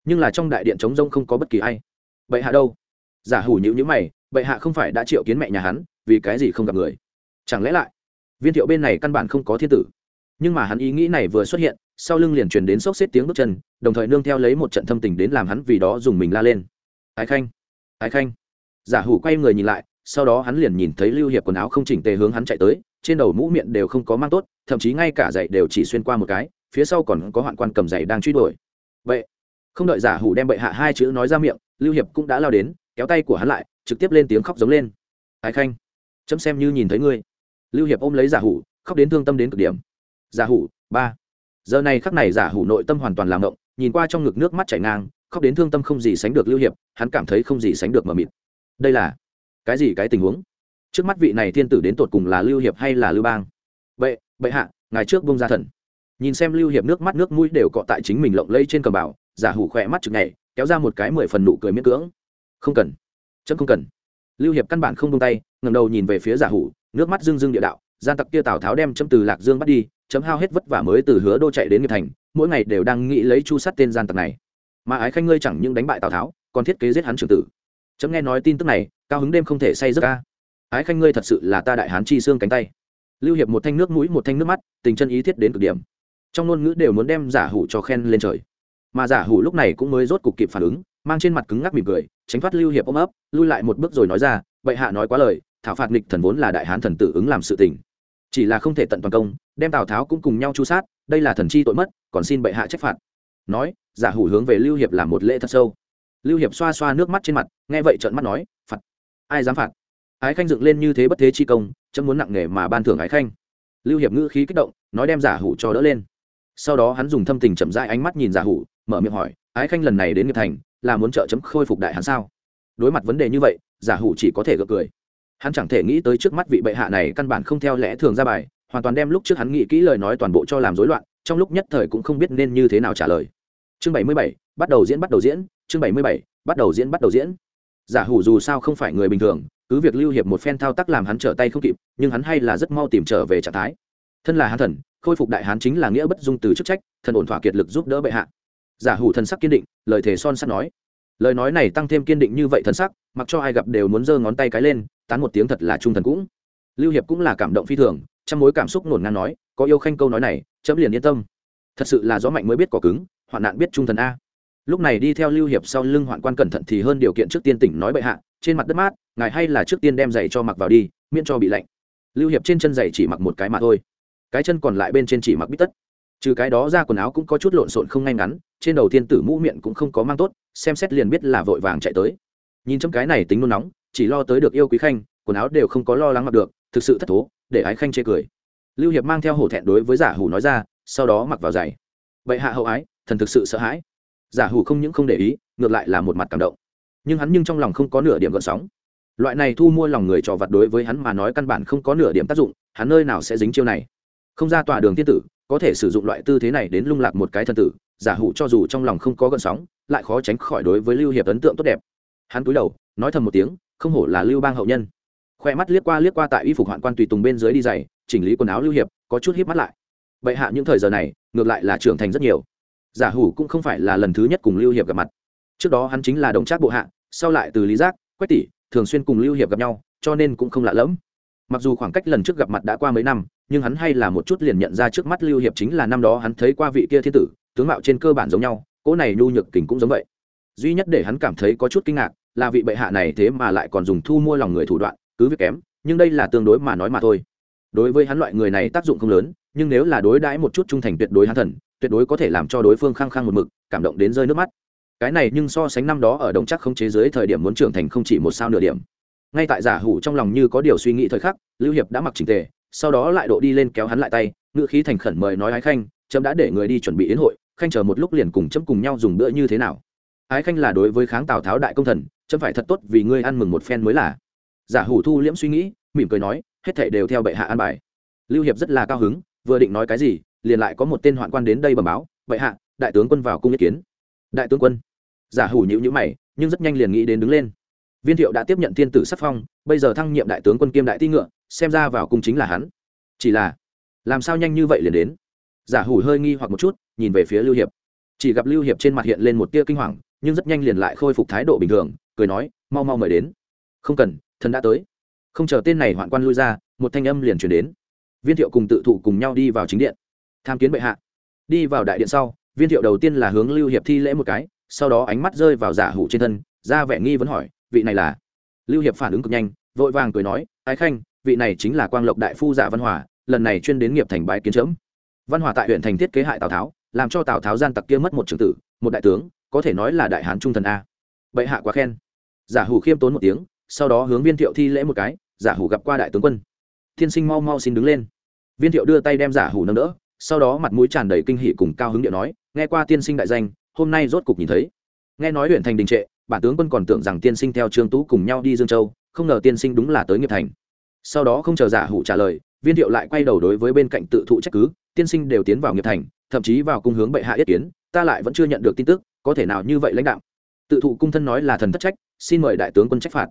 nhưng là trong đại điện trống rông không có bất kỳ ai Bệ hạ đâu giả hủ nhữ nhữ mày bệ hạ không phải đã triệu kiến mẹ nhà hắn vì cái gì không gặp người chẳng lẽ lại viên thiệu bên này căn bản không có thiên tử nhưng mà hắn ý nghĩ này vừa xuất hiện, sau lưng liền truyền đến sốc xếp tiếng bước chân, đồng thời nương theo lấy một trận thâm tình đến làm hắn vì đó dùng mình la lên. Ái khanh ái khanh. Giả hủ quay người nhìn lại, sau đó hắn liền nhìn thấy lưu hiệp quần áo không chỉnh tề hướng hắn chạy tới, trên đầu mũ miệng đều không có mang tốt, thậm chí ngay cả giày đều chỉ xuyên qua một cái, phía sau còn có hoạn quan cầm giày đang truy đuổi. Vậy, không đợi giả hủ đem bệ hạ hai chữ nói ra miệng, lưu hiệp cũng đã lao đến, kéo tay của hắn lại, trực tiếp lên tiếng khóc giống lên. Ái khanh, chấm xem như nhìn thấy ngươi. Lưu hiệp ôm lấy giả hủ, khóc đến thương tâm đến cực điểm giả hủ, ba. Giờ này khắc này giả hủ nội tâm hoàn toàn làm động, nhìn qua trong ngực nước mắt chảy ngang, khóc đến thương tâm không gì sánh được lưu hiệp, hắn cảm thấy không gì sánh được mờ mịt. Đây là cái gì cái tình huống? Trước mắt vị này thiên tử đến tột cùng là lưu hiệp hay là lưu bang? Vậy bệ hạ, ngài trước bông ra thần. Nhìn xem lưu hiệp nước mắt nước mũi đều cọ tại chính mình lộng lây trên cầm bảo giả hủ khỏe mắt chực nhảy, kéo ra một cái mười phần nụ cười miễn cưỡng. Không cần. Chấm không cần. Lưu hiệp căn bản không bông tay ngầm đầu nhìn về phía giả hủ, nước mắt rưng rưng địa đạo gian tặc kia tào tháo đem chấm từ lạc dương bắt đi, chấm hao hết vất vả mới từ hứa đô chạy đến nghiệp thành, mỗi ngày đều đang nghĩ lấy chu sát tên gian tặc này. Mà ái khanh ngươi chẳng những đánh bại tào tháo, còn thiết kế giết hắn trường tử. Chấm nghe nói tin tức này, cao hứng đêm không thể say giấc ca. Ái khanh ngươi thật sự là ta đại hán chi xương cánh tay. Lưu hiệp một thanh nước mũi, một thanh nước mắt, tình chân ý thiết đến cực điểm. Trong ngôn ngữ đều muốn đem giả hủ cho khen lên trời. Mà giả hủ lúc này cũng mới rốt cục kịp phản ứng, mang trên mặt cứng ngắc mỉm cười, tránh thoát lưu hiệp ôm ấp, lui lại một bước rồi nói ra vậy hạ nói quá lời, thảo phạt nghịch thần vốn là đại hán thần tử ứng làm sự tình chỉ là không thể tận toàn công, đem tào tháo cũng cùng nhau chu sát, đây là thần chi tội mất, còn xin bệ hạ trách phạt. Nói, giả hủ hướng về lưu hiệp làm một lễ thật sâu. Lưu hiệp xoa xoa nước mắt trên mặt, nghe vậy trợn mắt nói, phạt. Ai dám phạt? Ái khanh dựng lên như thế bất thế chi công, chấm muốn nặng nề mà ban thưởng ái khanh. Lưu hiệp ngữ khí kích động, nói đem giả hủ cho đỡ lên. Sau đó hắn dùng thâm tình chậm rãi ánh mắt nhìn giả hủ, mở miệng hỏi, ái khanh lần này đến nghiệp thành, là muốn trợ chấm khôi phục đại hắn sao? Đối mặt vấn đề như vậy, giả hủ chỉ có thể gật cười hắn chẳng thể nghĩ tới trước mắt vị bệ hạ này căn bản không theo lẽ thường ra bài, hoàn toàn đem lúc trước hắn nghĩ kỹ lời nói toàn bộ cho làm rối loạn, trong lúc nhất thời cũng không biết nên như thế nào trả lời. Chương bảy mươi bảy, bắt đầu diễn bắt đầu diễn, chương bảy mươi bảy, bắt đầu diễn bắt đầu diễn. Giả hủ dù sao không phải người bình thường, cứ việc lưu hiệp một phen thao tác làm hắn trở tay không kịp, nhưng hắn hay là rất mau tìm trở về trạng thái. Thân là hán thần, khôi phục đại hán chính là nghĩa bất dung từ chức trách, thần ổn thỏa kiệt lực giúp đỡ bệ hạ. Giả hủ thần sắc kiên định, lời thề son sắt nói lời nói này tăng thêm kiên định như vậy thần sắc, mặc cho ai gặp đều muốn giơ ngón tay cái lên, tán một tiếng thật là trung thần cũng. Lưu hiệp cũng là cảm động phi thường, trong mối cảm xúc nổn ngang nói, có yêu khanh câu nói này, chấm liền yên tâm. Thật sự là gió mạnh mới biết cỏ cứng, hoạn nạn biết trung thần a. Lúc này đi theo lưu hiệp sau lưng hoạn quan cẩn thận thì hơn điều kiện trước tiên tỉnh nói bệ hạ, trên mặt đất mát, ngài hay là trước tiên đem giày cho mặc vào đi, miễn cho bị lạnh. Lưu hiệp trên chân giày chỉ mặc một cái mà thôi. Cái chân còn lại bên trên chỉ mặc bít tất trừ cái đó ra quần áo cũng có chút lộn xộn không ngay ngắn, trên đầu thiên tử mũ miệng cũng không có mang tốt, xem xét liền biết là vội vàng chạy tới. Nhìn trong cái này tính nôn nóng, chỉ lo tới được yêu quý khanh, quần áo đều không có lo lắng mặc được, thực sự thất thố, để ái khanh chê cười. Lưu hiệp mang theo hổ thẹn đối với giả hủ nói ra, sau đó mặc vào giày. Vậy hạ hậu ái, thần thực sự sợ hãi. Giả hủ không những không để ý, ngược lại là một mặt cảm động. Nhưng hắn nhưng trong lòng không có nửa điểm gợn sóng. Loại này thu mua lòng người trò vặt đối với hắn mà nói căn bản không có nửa điểm tác dụng, hắn nơi nào sẽ dính chiêu này? Không ra tòa đường tiên tử có thể sử dụng loại tư thế này đến lung lạc một cái thân tử, giả hủ cho dù trong lòng không có gợn sóng, lại khó tránh khỏi đối với lưu hiệp ấn tượng tốt đẹp. Hắn cúi đầu, nói thầm một tiếng, không hổ là lưu bang hậu nhân. Khoe mắt liếc qua liếc qua tại y phục hoạn quan tùy tùng bên dưới đi giày, chỉnh lý quần áo lưu hiệp, có chút hiếp mắt lại. Bệ hạ những thời giờ này, ngược lại là trưởng thành rất nhiều. Giả hủ cũng không phải là lần thứ nhất cùng lưu hiệp gặp mặt. Trước đó hắn chính là đồng trác bộ hạ, sau lại từ lý giác, quách tỷ, thường xuyên cùng lưu hiệp gặp nhau, cho nên cũng không lạ lẫm mặc dù khoảng cách lần trước gặp mặt đã qua mấy năm, nhưng hắn hay là một chút liền nhận ra trước mắt lưu hiệp chính là năm đó hắn thấy qua vị kia thiên tử, tướng mạo trên cơ bản giống nhau, cỗ này nhu nhược kình cũng giống vậy. Duy nhất để hắn cảm thấy có chút kinh ngạc là vị bệ hạ này thế mà lại còn dùng thu mua lòng người thủ đoạn, cứ việc kém, nhưng đây là tương đối mà nói mà thôi. Đối với hắn loại người này tác dụng không lớn, nhưng nếu là đối đãi một chút trung thành tuyệt đối hắn thần, tuyệt đối có thể làm cho đối phương khăng khăng một mực, cảm động đến rơi nước mắt. Cái này nhưng so sánh năm đó ở đồng chắc không chế giới thời điểm muốn trưởng thành không chỉ một sao nửa điểm ngay tại giả hủ trong lòng như có điều suy nghĩ thời khắc, lưu hiệp đã mặc trình tề, sau đó lại độ đi lên kéo hắn lại tay ngự khí thành khẩn mời nói ái khanh trâm đã để người đi chuẩn bị yến hội, khanh chờ một lúc liền cùng chấm cùng nhau dùng bữa như thế nào. Ái khanh là đối với kháng tào tháo đại công thần, chấm phải thật tốt vì ngươi ăn mừng một phen mới là. Giả hủ thu liễm suy nghĩ, mỉm cười nói, hết thảy đều theo bệ hạ an bài. Lưu hiệp rất là cao hứng, vừa định nói cái gì, liền lại có một tên hoạn quan đến đây bẩm báo, bệ hạ, đại tướng quân vào cung ý kiến. Đại tướng quân? Giả hủ nhữ nhữ mày, nhưng rất nhanh liền nghĩ đến đứng lên viên thiệu đã tiếp nhận thiên tử sắc phong, bây giờ thăng nhiệm đại tướng quân kiêm đại ti ngựa, xem ra vào cung chính là hắn. Chỉ là, làm sao nhanh như vậy liền đến? Giả hủ hơi nghi hoặc một chút, nhìn về phía lưu hiệp. Chỉ gặp lưu hiệp trên mặt hiện lên một tia kinh hoàng, nhưng rất nhanh liền lại khôi phục thái độ bình thường, cười nói, mau mau mời đến. Không cần, thần đã tới. Không chờ tên này hoạn quan lui ra, một thanh âm liền chuyển đến. Viên thiệu cùng tự thủ cùng nhau đi vào chính điện. Tham kiến bệ hạ. Đi vào đại điện sau, viên thiệu đầu tiên là hướng lưu hiệp thi lễ một cái, sau đó ánh mắt rơi vào giả hủ trên thân, ra vẻ nghi vấn hỏi vị này là lưu hiệp phản ứng cực nhanh, vội vàng cười nói, ái khanh, vị này chính là quang lộc đại phu giả văn hòa, lần này chuyên đến nghiệp thành bái kiến chớm văn hòa tại huyện thành thiết kế hại tào tháo, làm cho tào tháo gian tặc kia mất một trưởng tử, một đại tướng, có thể nói là đại hán trung thần a. Bệ hạ quá khen. Giả hủ khiêm tốn một tiếng, sau đó hướng viên thiệu thi lễ một cái, giả hủ gặp qua đại tướng quân. Thiên sinh mau mau xin đứng lên. Viên thiệu đưa tay đem giả hủ nâng đỡ, sau đó mặt mũi tràn đầy kinh hỉ cùng cao hứng điệu nói, nghe qua tiên sinh đại danh, hôm nay rốt cục nhìn thấy. Nghe nói huyện thành đình trệ bản tướng quân còn tưởng rằng tiên sinh theo trương tú cùng nhau đi dương châu, không ngờ tiên sinh đúng là tới nghiệp thành. Sau đó không chờ giả hủ trả lời, viên thiệu lại quay đầu đối với bên cạnh tự thụ trách cứ, tiên sinh đều tiến vào nghiệp thành, thậm chí vào cung hướng bệ hạ yết kiến, ta lại vẫn chưa nhận được tin tức, có thể nào như vậy lãnh đạo tự thụ cung thân nói là thần thất trách, xin mời đại tướng quân trách phạt.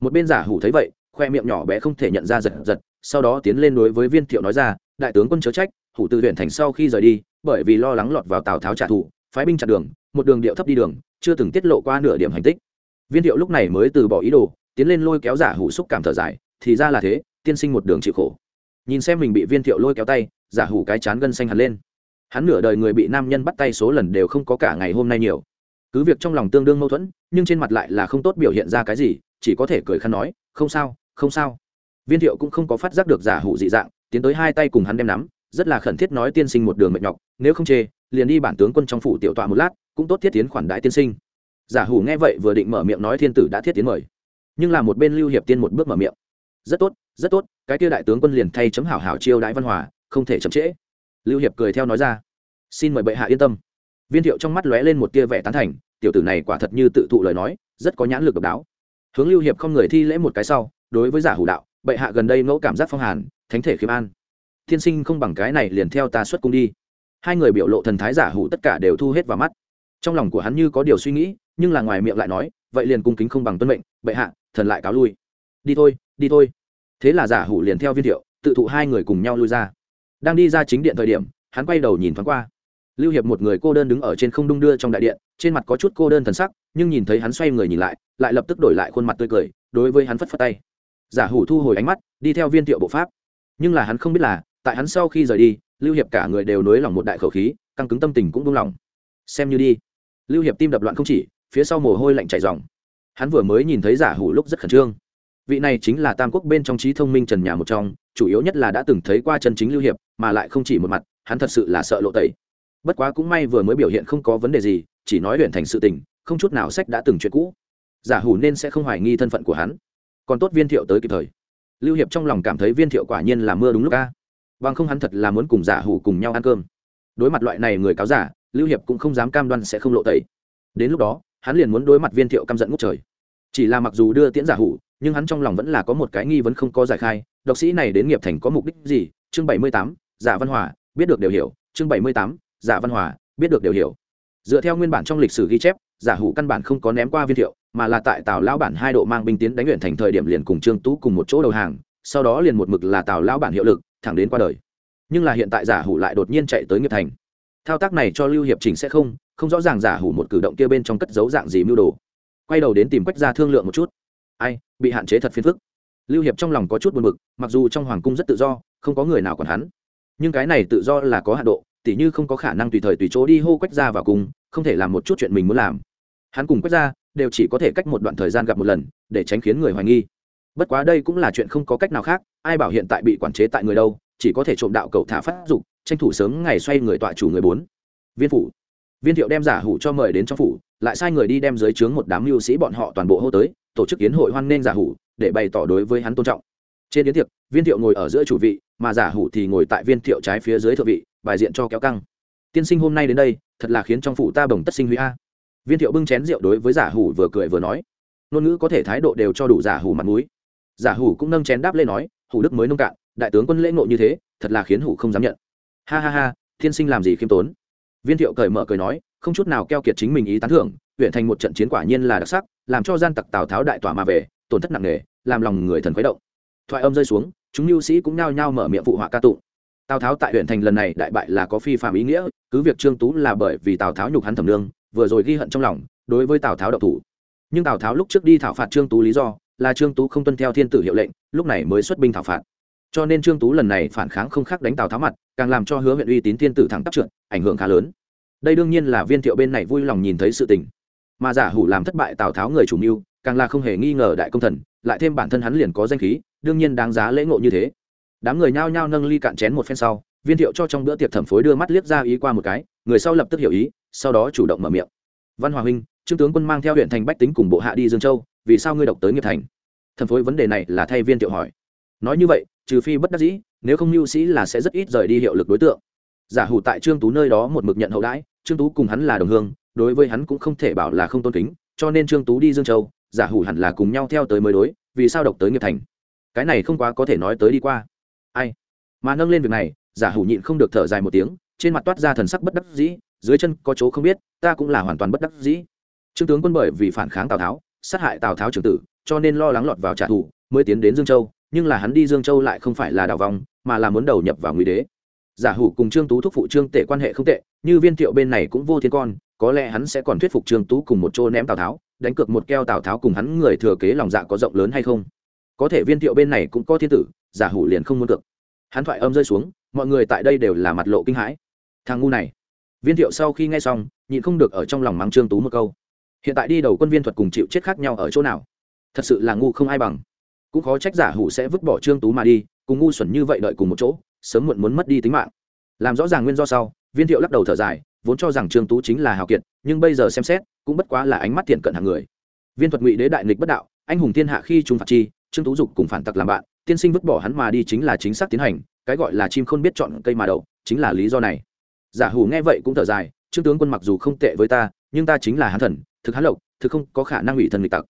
Một bên giả hủ thấy vậy, khoe miệng nhỏ bé không thể nhận ra giật giật, sau đó tiến lên đối với viên thiệu nói ra, đại tướng quân chớ trách, hủ tự huyện thành sau khi rời đi, bởi vì lo lắng lọt vào tào tháo trả thù, phái binh chặn đường, một đường điệu thấp đi đường chưa từng tiết lộ qua nửa điểm hành tích. Viên thiệu lúc này mới từ bỏ ý đồ, tiến lên lôi kéo giả hủ xúc cảm thở dài, thì ra là thế, tiên sinh một đường chịu khổ. Nhìn xem mình bị viên thiệu lôi kéo tay, giả hủ cái chán gân xanh hẳn lên. Hắn nửa đời người bị nam nhân bắt tay số lần đều không có cả ngày hôm nay nhiều. Cứ việc trong lòng tương đương mâu thuẫn, nhưng trên mặt lại là không tốt biểu hiện ra cái gì, chỉ có thể cười khăn nói, không sao không sao. Viên thiệu cũng không có phát giác được giả hủ dị dạng, tiến tới hai tay cùng hắn đem nắm, rất là khẩn thiết nói, tiên sinh một đường mệt nhọc, nếu không chê, liền đi bản tướng quân trong phủ tiểu tọa một lát cũng tốt thiết tiến khoản đại tiên sinh. Giả hủ nghe vậy vừa định mở miệng nói thiên tử đã thiết tiến mời. Nhưng là một bên lưu hiệp tiên một bước mở miệng. Rất tốt rất tốt, cái kia đại tướng quân liền thay chấm hảo hảo chiêu đại văn hòa, không thể chậm trễ. Lưu hiệp cười theo nói ra. Xin mời bệ hạ yên tâm. Viên thiệu trong mắt lóe lên một tia vẻ tán thành, tiểu tử này quả thật như tự thụ lời nói, rất có nhãn lực độc đáo. Hướng lưu hiệp không người thi lễ một cái sau, đối với giả hủ đạo, bệ hạ gần đây ngẫu cảm giác phong hàn, thánh thể khiêm an. Thiên sinh không bằng cái này liền theo ta xuất cung đi. Hai người biểu lộ thần thái giả hủ tất cả đều thu hết vào mắt trong lòng của hắn như có điều suy nghĩ, nhưng là ngoài miệng lại nói, vậy liền cung kính không bằng tuân mệnh, bệ hạ, thần lại cáo lui. Đi thôi đi thôi. Thế là giả hủ liền theo viên thiệu, tự thụ hai người cùng nhau lui ra. Đang đi ra chính điện thời điểm, hắn quay đầu nhìn thoáng qua. Lưu hiệp một người cô đơn đứng ở trên không đung đưa trong đại điện, trên mặt có chút cô đơn thần sắc, nhưng nhìn thấy hắn xoay người nhìn lại lại lập tức đổi lại khuôn mặt tươi cười, đối với hắn phất phất tay. Giả hủ thu hồi ánh mắt, đi theo viên thiệu bộ pháp. Nhưng là hắn không biết là, tại hắn sau khi rời đi, lưu hiệp cả người đều nối lòng một đại khẩu khí, căng cứng tâm tình cũng buông lòng xem như đi lưu hiệp tim đập loạn không chỉ, phía sau mồ hôi lạnh chảy dòng. Hắn vừa mới nhìn thấy giả hủ lúc rất khẩn trương. Vị này chính là tam quốc bên trong trí thông minh trần nhà một trong, chủ yếu nhất là đã từng thấy qua chân chính lưu hiệp, mà lại không chỉ một mặt, hắn thật sự là sợ lộ tẩy. Bất quá cũng may vừa mới biểu hiện không có vấn đề gì, chỉ nói luyện thành sự tình, không chút nào sách đã từng chuyện cũ. Giả hủ nên sẽ không hoài nghi thân phận của hắn. Còn tốt viên thiệu tới kịp thời. Lưu hiệp trong lòng cảm thấy viên thiệu quả nhiên là mưa đúng lúc ca bằng không hắn thật là muốn cùng giả hủ cùng nhau ăn cơm. Đối mặt loại này người cáo giả lưu hiệp cũng không dám cam đoan sẽ không lộ tẩy. Đến lúc đó, hắn liền muốn đối mặt viên thiệu căm giận ngút trời. Chỉ là mặc dù đưa tiễn giả hủ, nhưng hắn trong lòng vẫn là có một cái nghi vấn không có giải khai. Độc sĩ này đến nghiệp thành có mục đích gì? Chương bảy mươi tám giả văn hòa, biết được đều hiểu. Chương bảy mươi tám giả văn hòa, biết được đều hiểu. Dựa theo nguyên bản trong lịch sử ghi chép, giả hủ căn bản không có ném qua viên thiệu, mà là tại tào lão bản hai độ mang binh tiến đánh luyện thành thời điểm liền cùng trương tú cùng một chỗ đầu hàng, sau đó liền một mực là tào lão bản hiệu lực, thẳng đến qua đời. Nhưng là hiện tại giả hủ lại đột nhiên chạy tới nghiệp thành thao tác này cho lưu hiệp chỉnh sẽ không không rõ ràng giả hủ một cử động kia bên trong cất dấu dạng gì mưu đồ. Quay đầu đến tìm quách ra thương lượng một chút. Ai bị hạn chế thật phiền phức. Lưu hiệp trong lòng có chút buồn bực mặc dù trong hoàng cung rất tự do không có người nào còn hắn. Nhưng cái này tự do là có hạ độ tỉ như không có khả năng tùy thời tùy chỗ đi hô quách ra vào cùng, không thể làm một chút chuyện mình muốn làm. Hắn cùng quách ra đều chỉ có thể cách một đoạn thời gian gặp một lần để tránh khiến người hoài nghi. Bất quá đây cũng là chuyện không có cách nào khác ai bảo hiện tại bị quản chế tại người đâu chỉ có thể trộm đạo cậu thả phát dục tranh thủ sớm ngày xoay người tọa chủ người bốn. Viên phủ. Viên thiệu đem giả hủ cho mời đến trong phủ, lại sai người đi đem dưới trướng một đám mưu sĩ bọn họ toàn bộ hô tới, tổ chức kiến hội hoan nghênh giả hủ, để bày tỏ đối với hắn tôn trọng. Trên yến tiệc, viên thiệu ngồi ở giữa chủ vị, mà giả hủ thì ngồi tại viên thiệu trái phía dưới thượng vị, bài diện cho kéo căng. Tiên sinh hôm nay đến đây, thật là khiến trong phủ ta bồng tất sinh huy a. Viên thiệu bưng chén rượu đối với giả hủ vừa cười vừa nói. Ngôn ngữ có thể thái độ đều cho đủ giả hủ mặt mũi. Giả hủ cũng nâng chén đáp lên nói, hủ đức mới nông cạn, đại tướng quân lễ ngộ như thế, thật là khiến hủ không dám nhận ha ha ha thiên sinh làm gì khiêm tốn? Viên thiệu cởi mở cười nói, không chút nào keo kiệt chính mình ý tán thưởng, huyện thành một trận chiến quả nhiên là đặc sắc, làm cho gian tặc tào tháo đại tỏa mà về, tổn thất nặng nề, làm lòng người thần khuấy động. Thoại âm rơi xuống, chúng lưu sĩ cũng nao nhao mở miệng phụ họa ca tụng. Tào tháo tại huyện thành lần này đại bại là có phi phạm ý nghĩa, cứ việc trương tú là bởi vì tào tháo nhục hắn thẩm lương vừa rồi ghi hận trong lòng, đối với tào tháo độc thủ. Nhưng tào tháo lúc trước đi thảo phạt trương tú lý do, là trương tú không tuân theo thiên tử hiệu lệnh, lúc này mới xuất binh thảo phạt cho nên trương tú lần này phản kháng không khác đánh tào tháo mặt, càng làm cho hứa huyện uy tín thiên tử thẳng tắp trượt, ảnh hưởng khá lớn. Đây đương nhiên là viên thiệu bên này vui lòng nhìn thấy sự tình. Mà giả hủ làm thất bại tào tháo người chủ mưu, càng là không hề nghi ngờ đại công thần, lại thêm bản thân hắn liền có danh khí, đương nhiên đáng giá lễ ngộ như thế. Đám người nhao nhao nâng ly cạn chén một phen sau, viên thiệu cho trong bữa tiệc thẩm phối đưa mắt liếc ra ý qua một cái, người sau lập tức hiểu ý, sau đó chủ động mở miệng. Văn hòa huynh, trương tướng quân mang theo huyện thành bách tính cùng bộ hạ đi dương châu, vì sao ngươi độc tới nghiệp thành? Thẩm phối vấn đề này là thay viên thiệu hỏi nói như vậy, trừ phi bất đắc dĩ, nếu không mưu sĩ là sẽ rất ít rời đi hiệu lực đối tượng. Giả hủ tại trương tú nơi đó một mực nhận hậu đãi, trương tú cùng hắn là đồng hương, đối với hắn cũng không thể bảo là không tôn kính, cho nên trương tú đi dương châu, giả hủ hẳn là cùng nhau theo tới mới đối, vì sao độc tới nghiệp thành. Cái này không quá có thể nói tới đi qua. Ai? Mà nâng lên việc này, giả hủ nhịn không được thở dài một tiếng, trên mặt toát ra thần sắc bất đắc dĩ, dưới chân có chỗ không biết, ta cũng là hoàn toàn bất đắc dĩ. Trương tướng quân bởi vì phản kháng tào tháo, sát hại tào tháo trưởng tử, cho nên lo lắng lọt vào trả thù, mới tiến đến dương châu nhưng là hắn đi dương châu lại không phải là đào vong mà là muốn đầu nhập vào nguy đế. Giả hủ cùng trương tú thúc phụ trương tể quan hệ không tệ, như viên thiệu bên này cũng vô thiên con, có lẽ hắn sẽ còn thuyết phục trương tú cùng một chỗ ném tào tháo, đánh cược một keo tào tháo cùng hắn người thừa kế lòng dạ có rộng lớn hay không. Có thể viên thiệu bên này cũng có thiên tử, giả hủ liền không muốn cược. Hắn thoại âm rơi xuống, mọi người tại đây đều là mặt lộ kinh hãi. Thằng ngu này. Viên thiệu sau khi nghe xong, nhịn không được ở trong lòng mắng trương tú một câu. Hiện tại đi đầu quân viên thuật cùng chịu chết khác nhau ở chỗ nào? Thật sự là ngu không ai bằng cũng khó trách giả hủ sẽ vứt bỏ trương tú mà đi, cùng ngu xuẩn như vậy đợi cùng một chỗ, sớm muộn muốn mất đi tính mạng. Làm rõ ràng nguyên do sau, viên thiệu lắc đầu thở dài, vốn cho rằng trương tú chính là hào kiệt, nhưng bây giờ xem xét, cũng bất quá là ánh mắt thiện cận hàng người. Viên thuật ngụy đế đại nghịch bất đạo, anh hùng thiên hạ khi trung phạt chi, trương tú dục cùng phản tặc làm bạn, tiên sinh vứt bỏ hắn mà đi chính là chính xác tiến hành, cái gọi là chim không biết chọn cây mà đậu chính là lý do này. Giả hủ nghe vậy cũng thở dài, trương tướng quân mặc dù không tệ với ta, nhưng ta chính là hán thần, thực hán lộc, thực không có khả năng ủy thần nghịch tặc.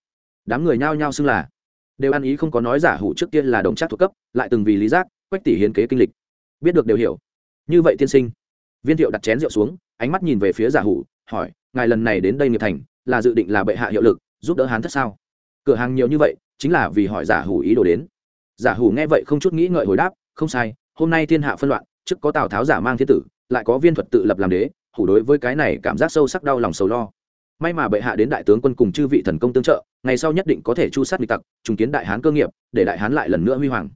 Đám người nhao nhao xưng là đều ăn ý không có nói giả hủ trước tiên là đồng trác thuộc cấp, lại từng vì lý giác, quách tỷ hiến kế kinh lịch. Biết được đều hiểu. Như vậy tiên sinh. Viên thiệu đặt chén rượu xuống, ánh mắt nhìn về phía giả hủ, hỏi, ngài lần này đến đây nghiệp thành, là dự định là bệ hạ hiệu lực, giúp đỡ hán thất sao? Cửa hàng nhiều như vậy, chính là vì hỏi giả hủ ý đồ đến. Giả hủ nghe vậy không chút nghĩ ngợi hồi đáp, không sai, hôm nay thiên hạ phân loạn, trước có tào tháo giả mang thiên tử, lại có viên thuật tự lập làm đế, hủ đối với cái này cảm giác sâu sắc đau lòng sầu lo may mà bệ hạ đến đại tướng quân cùng chư vị thần công tương trợ, ngày sau nhất định có thể chu sát địch tặc, trùng kiến đại hán cơ nghiệp, để đại hán lại lần nữa huy hoàng.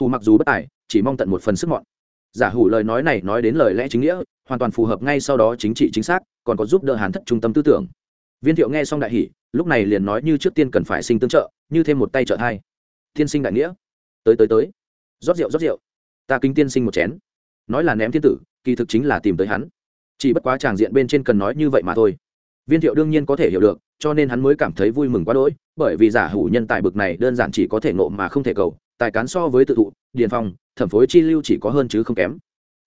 Hù mặc dù bất tài, chỉ mong tận một phần sức mọn. Giả hủ lời nói này nói đến lời lẽ chính nghĩa, hoàn toàn phù hợp ngay sau đó chính trị chính xác, còn có giúp đỡ hán thất trung tâm tư tưởng. Viên thiệu nghe xong đại hỷ lúc này liền nói như trước tiên cần phải sinh tương trợ, như thêm một tay trợ thai. Tiên sinh đại nghĩa. Tới tới tới. Rót rượu rót rượu. Ta kính tiên sinh một chén. Nói là ném thiên tử, kỳ thực chính là tìm tới hắn. Chỉ bất quá tràng diện bên trên cần nói như vậy mà thôi viên thiệu đương nhiên có thể hiểu được, cho nên hắn mới cảm thấy vui mừng quá đỗi, bởi vì giả hủ nhân tài bực này đơn giản chỉ có thể nộ mà không thể cầu, tài cán so với tự thụ, điền phong, thẩm phối chi lưu chỉ có hơn chứ không kém.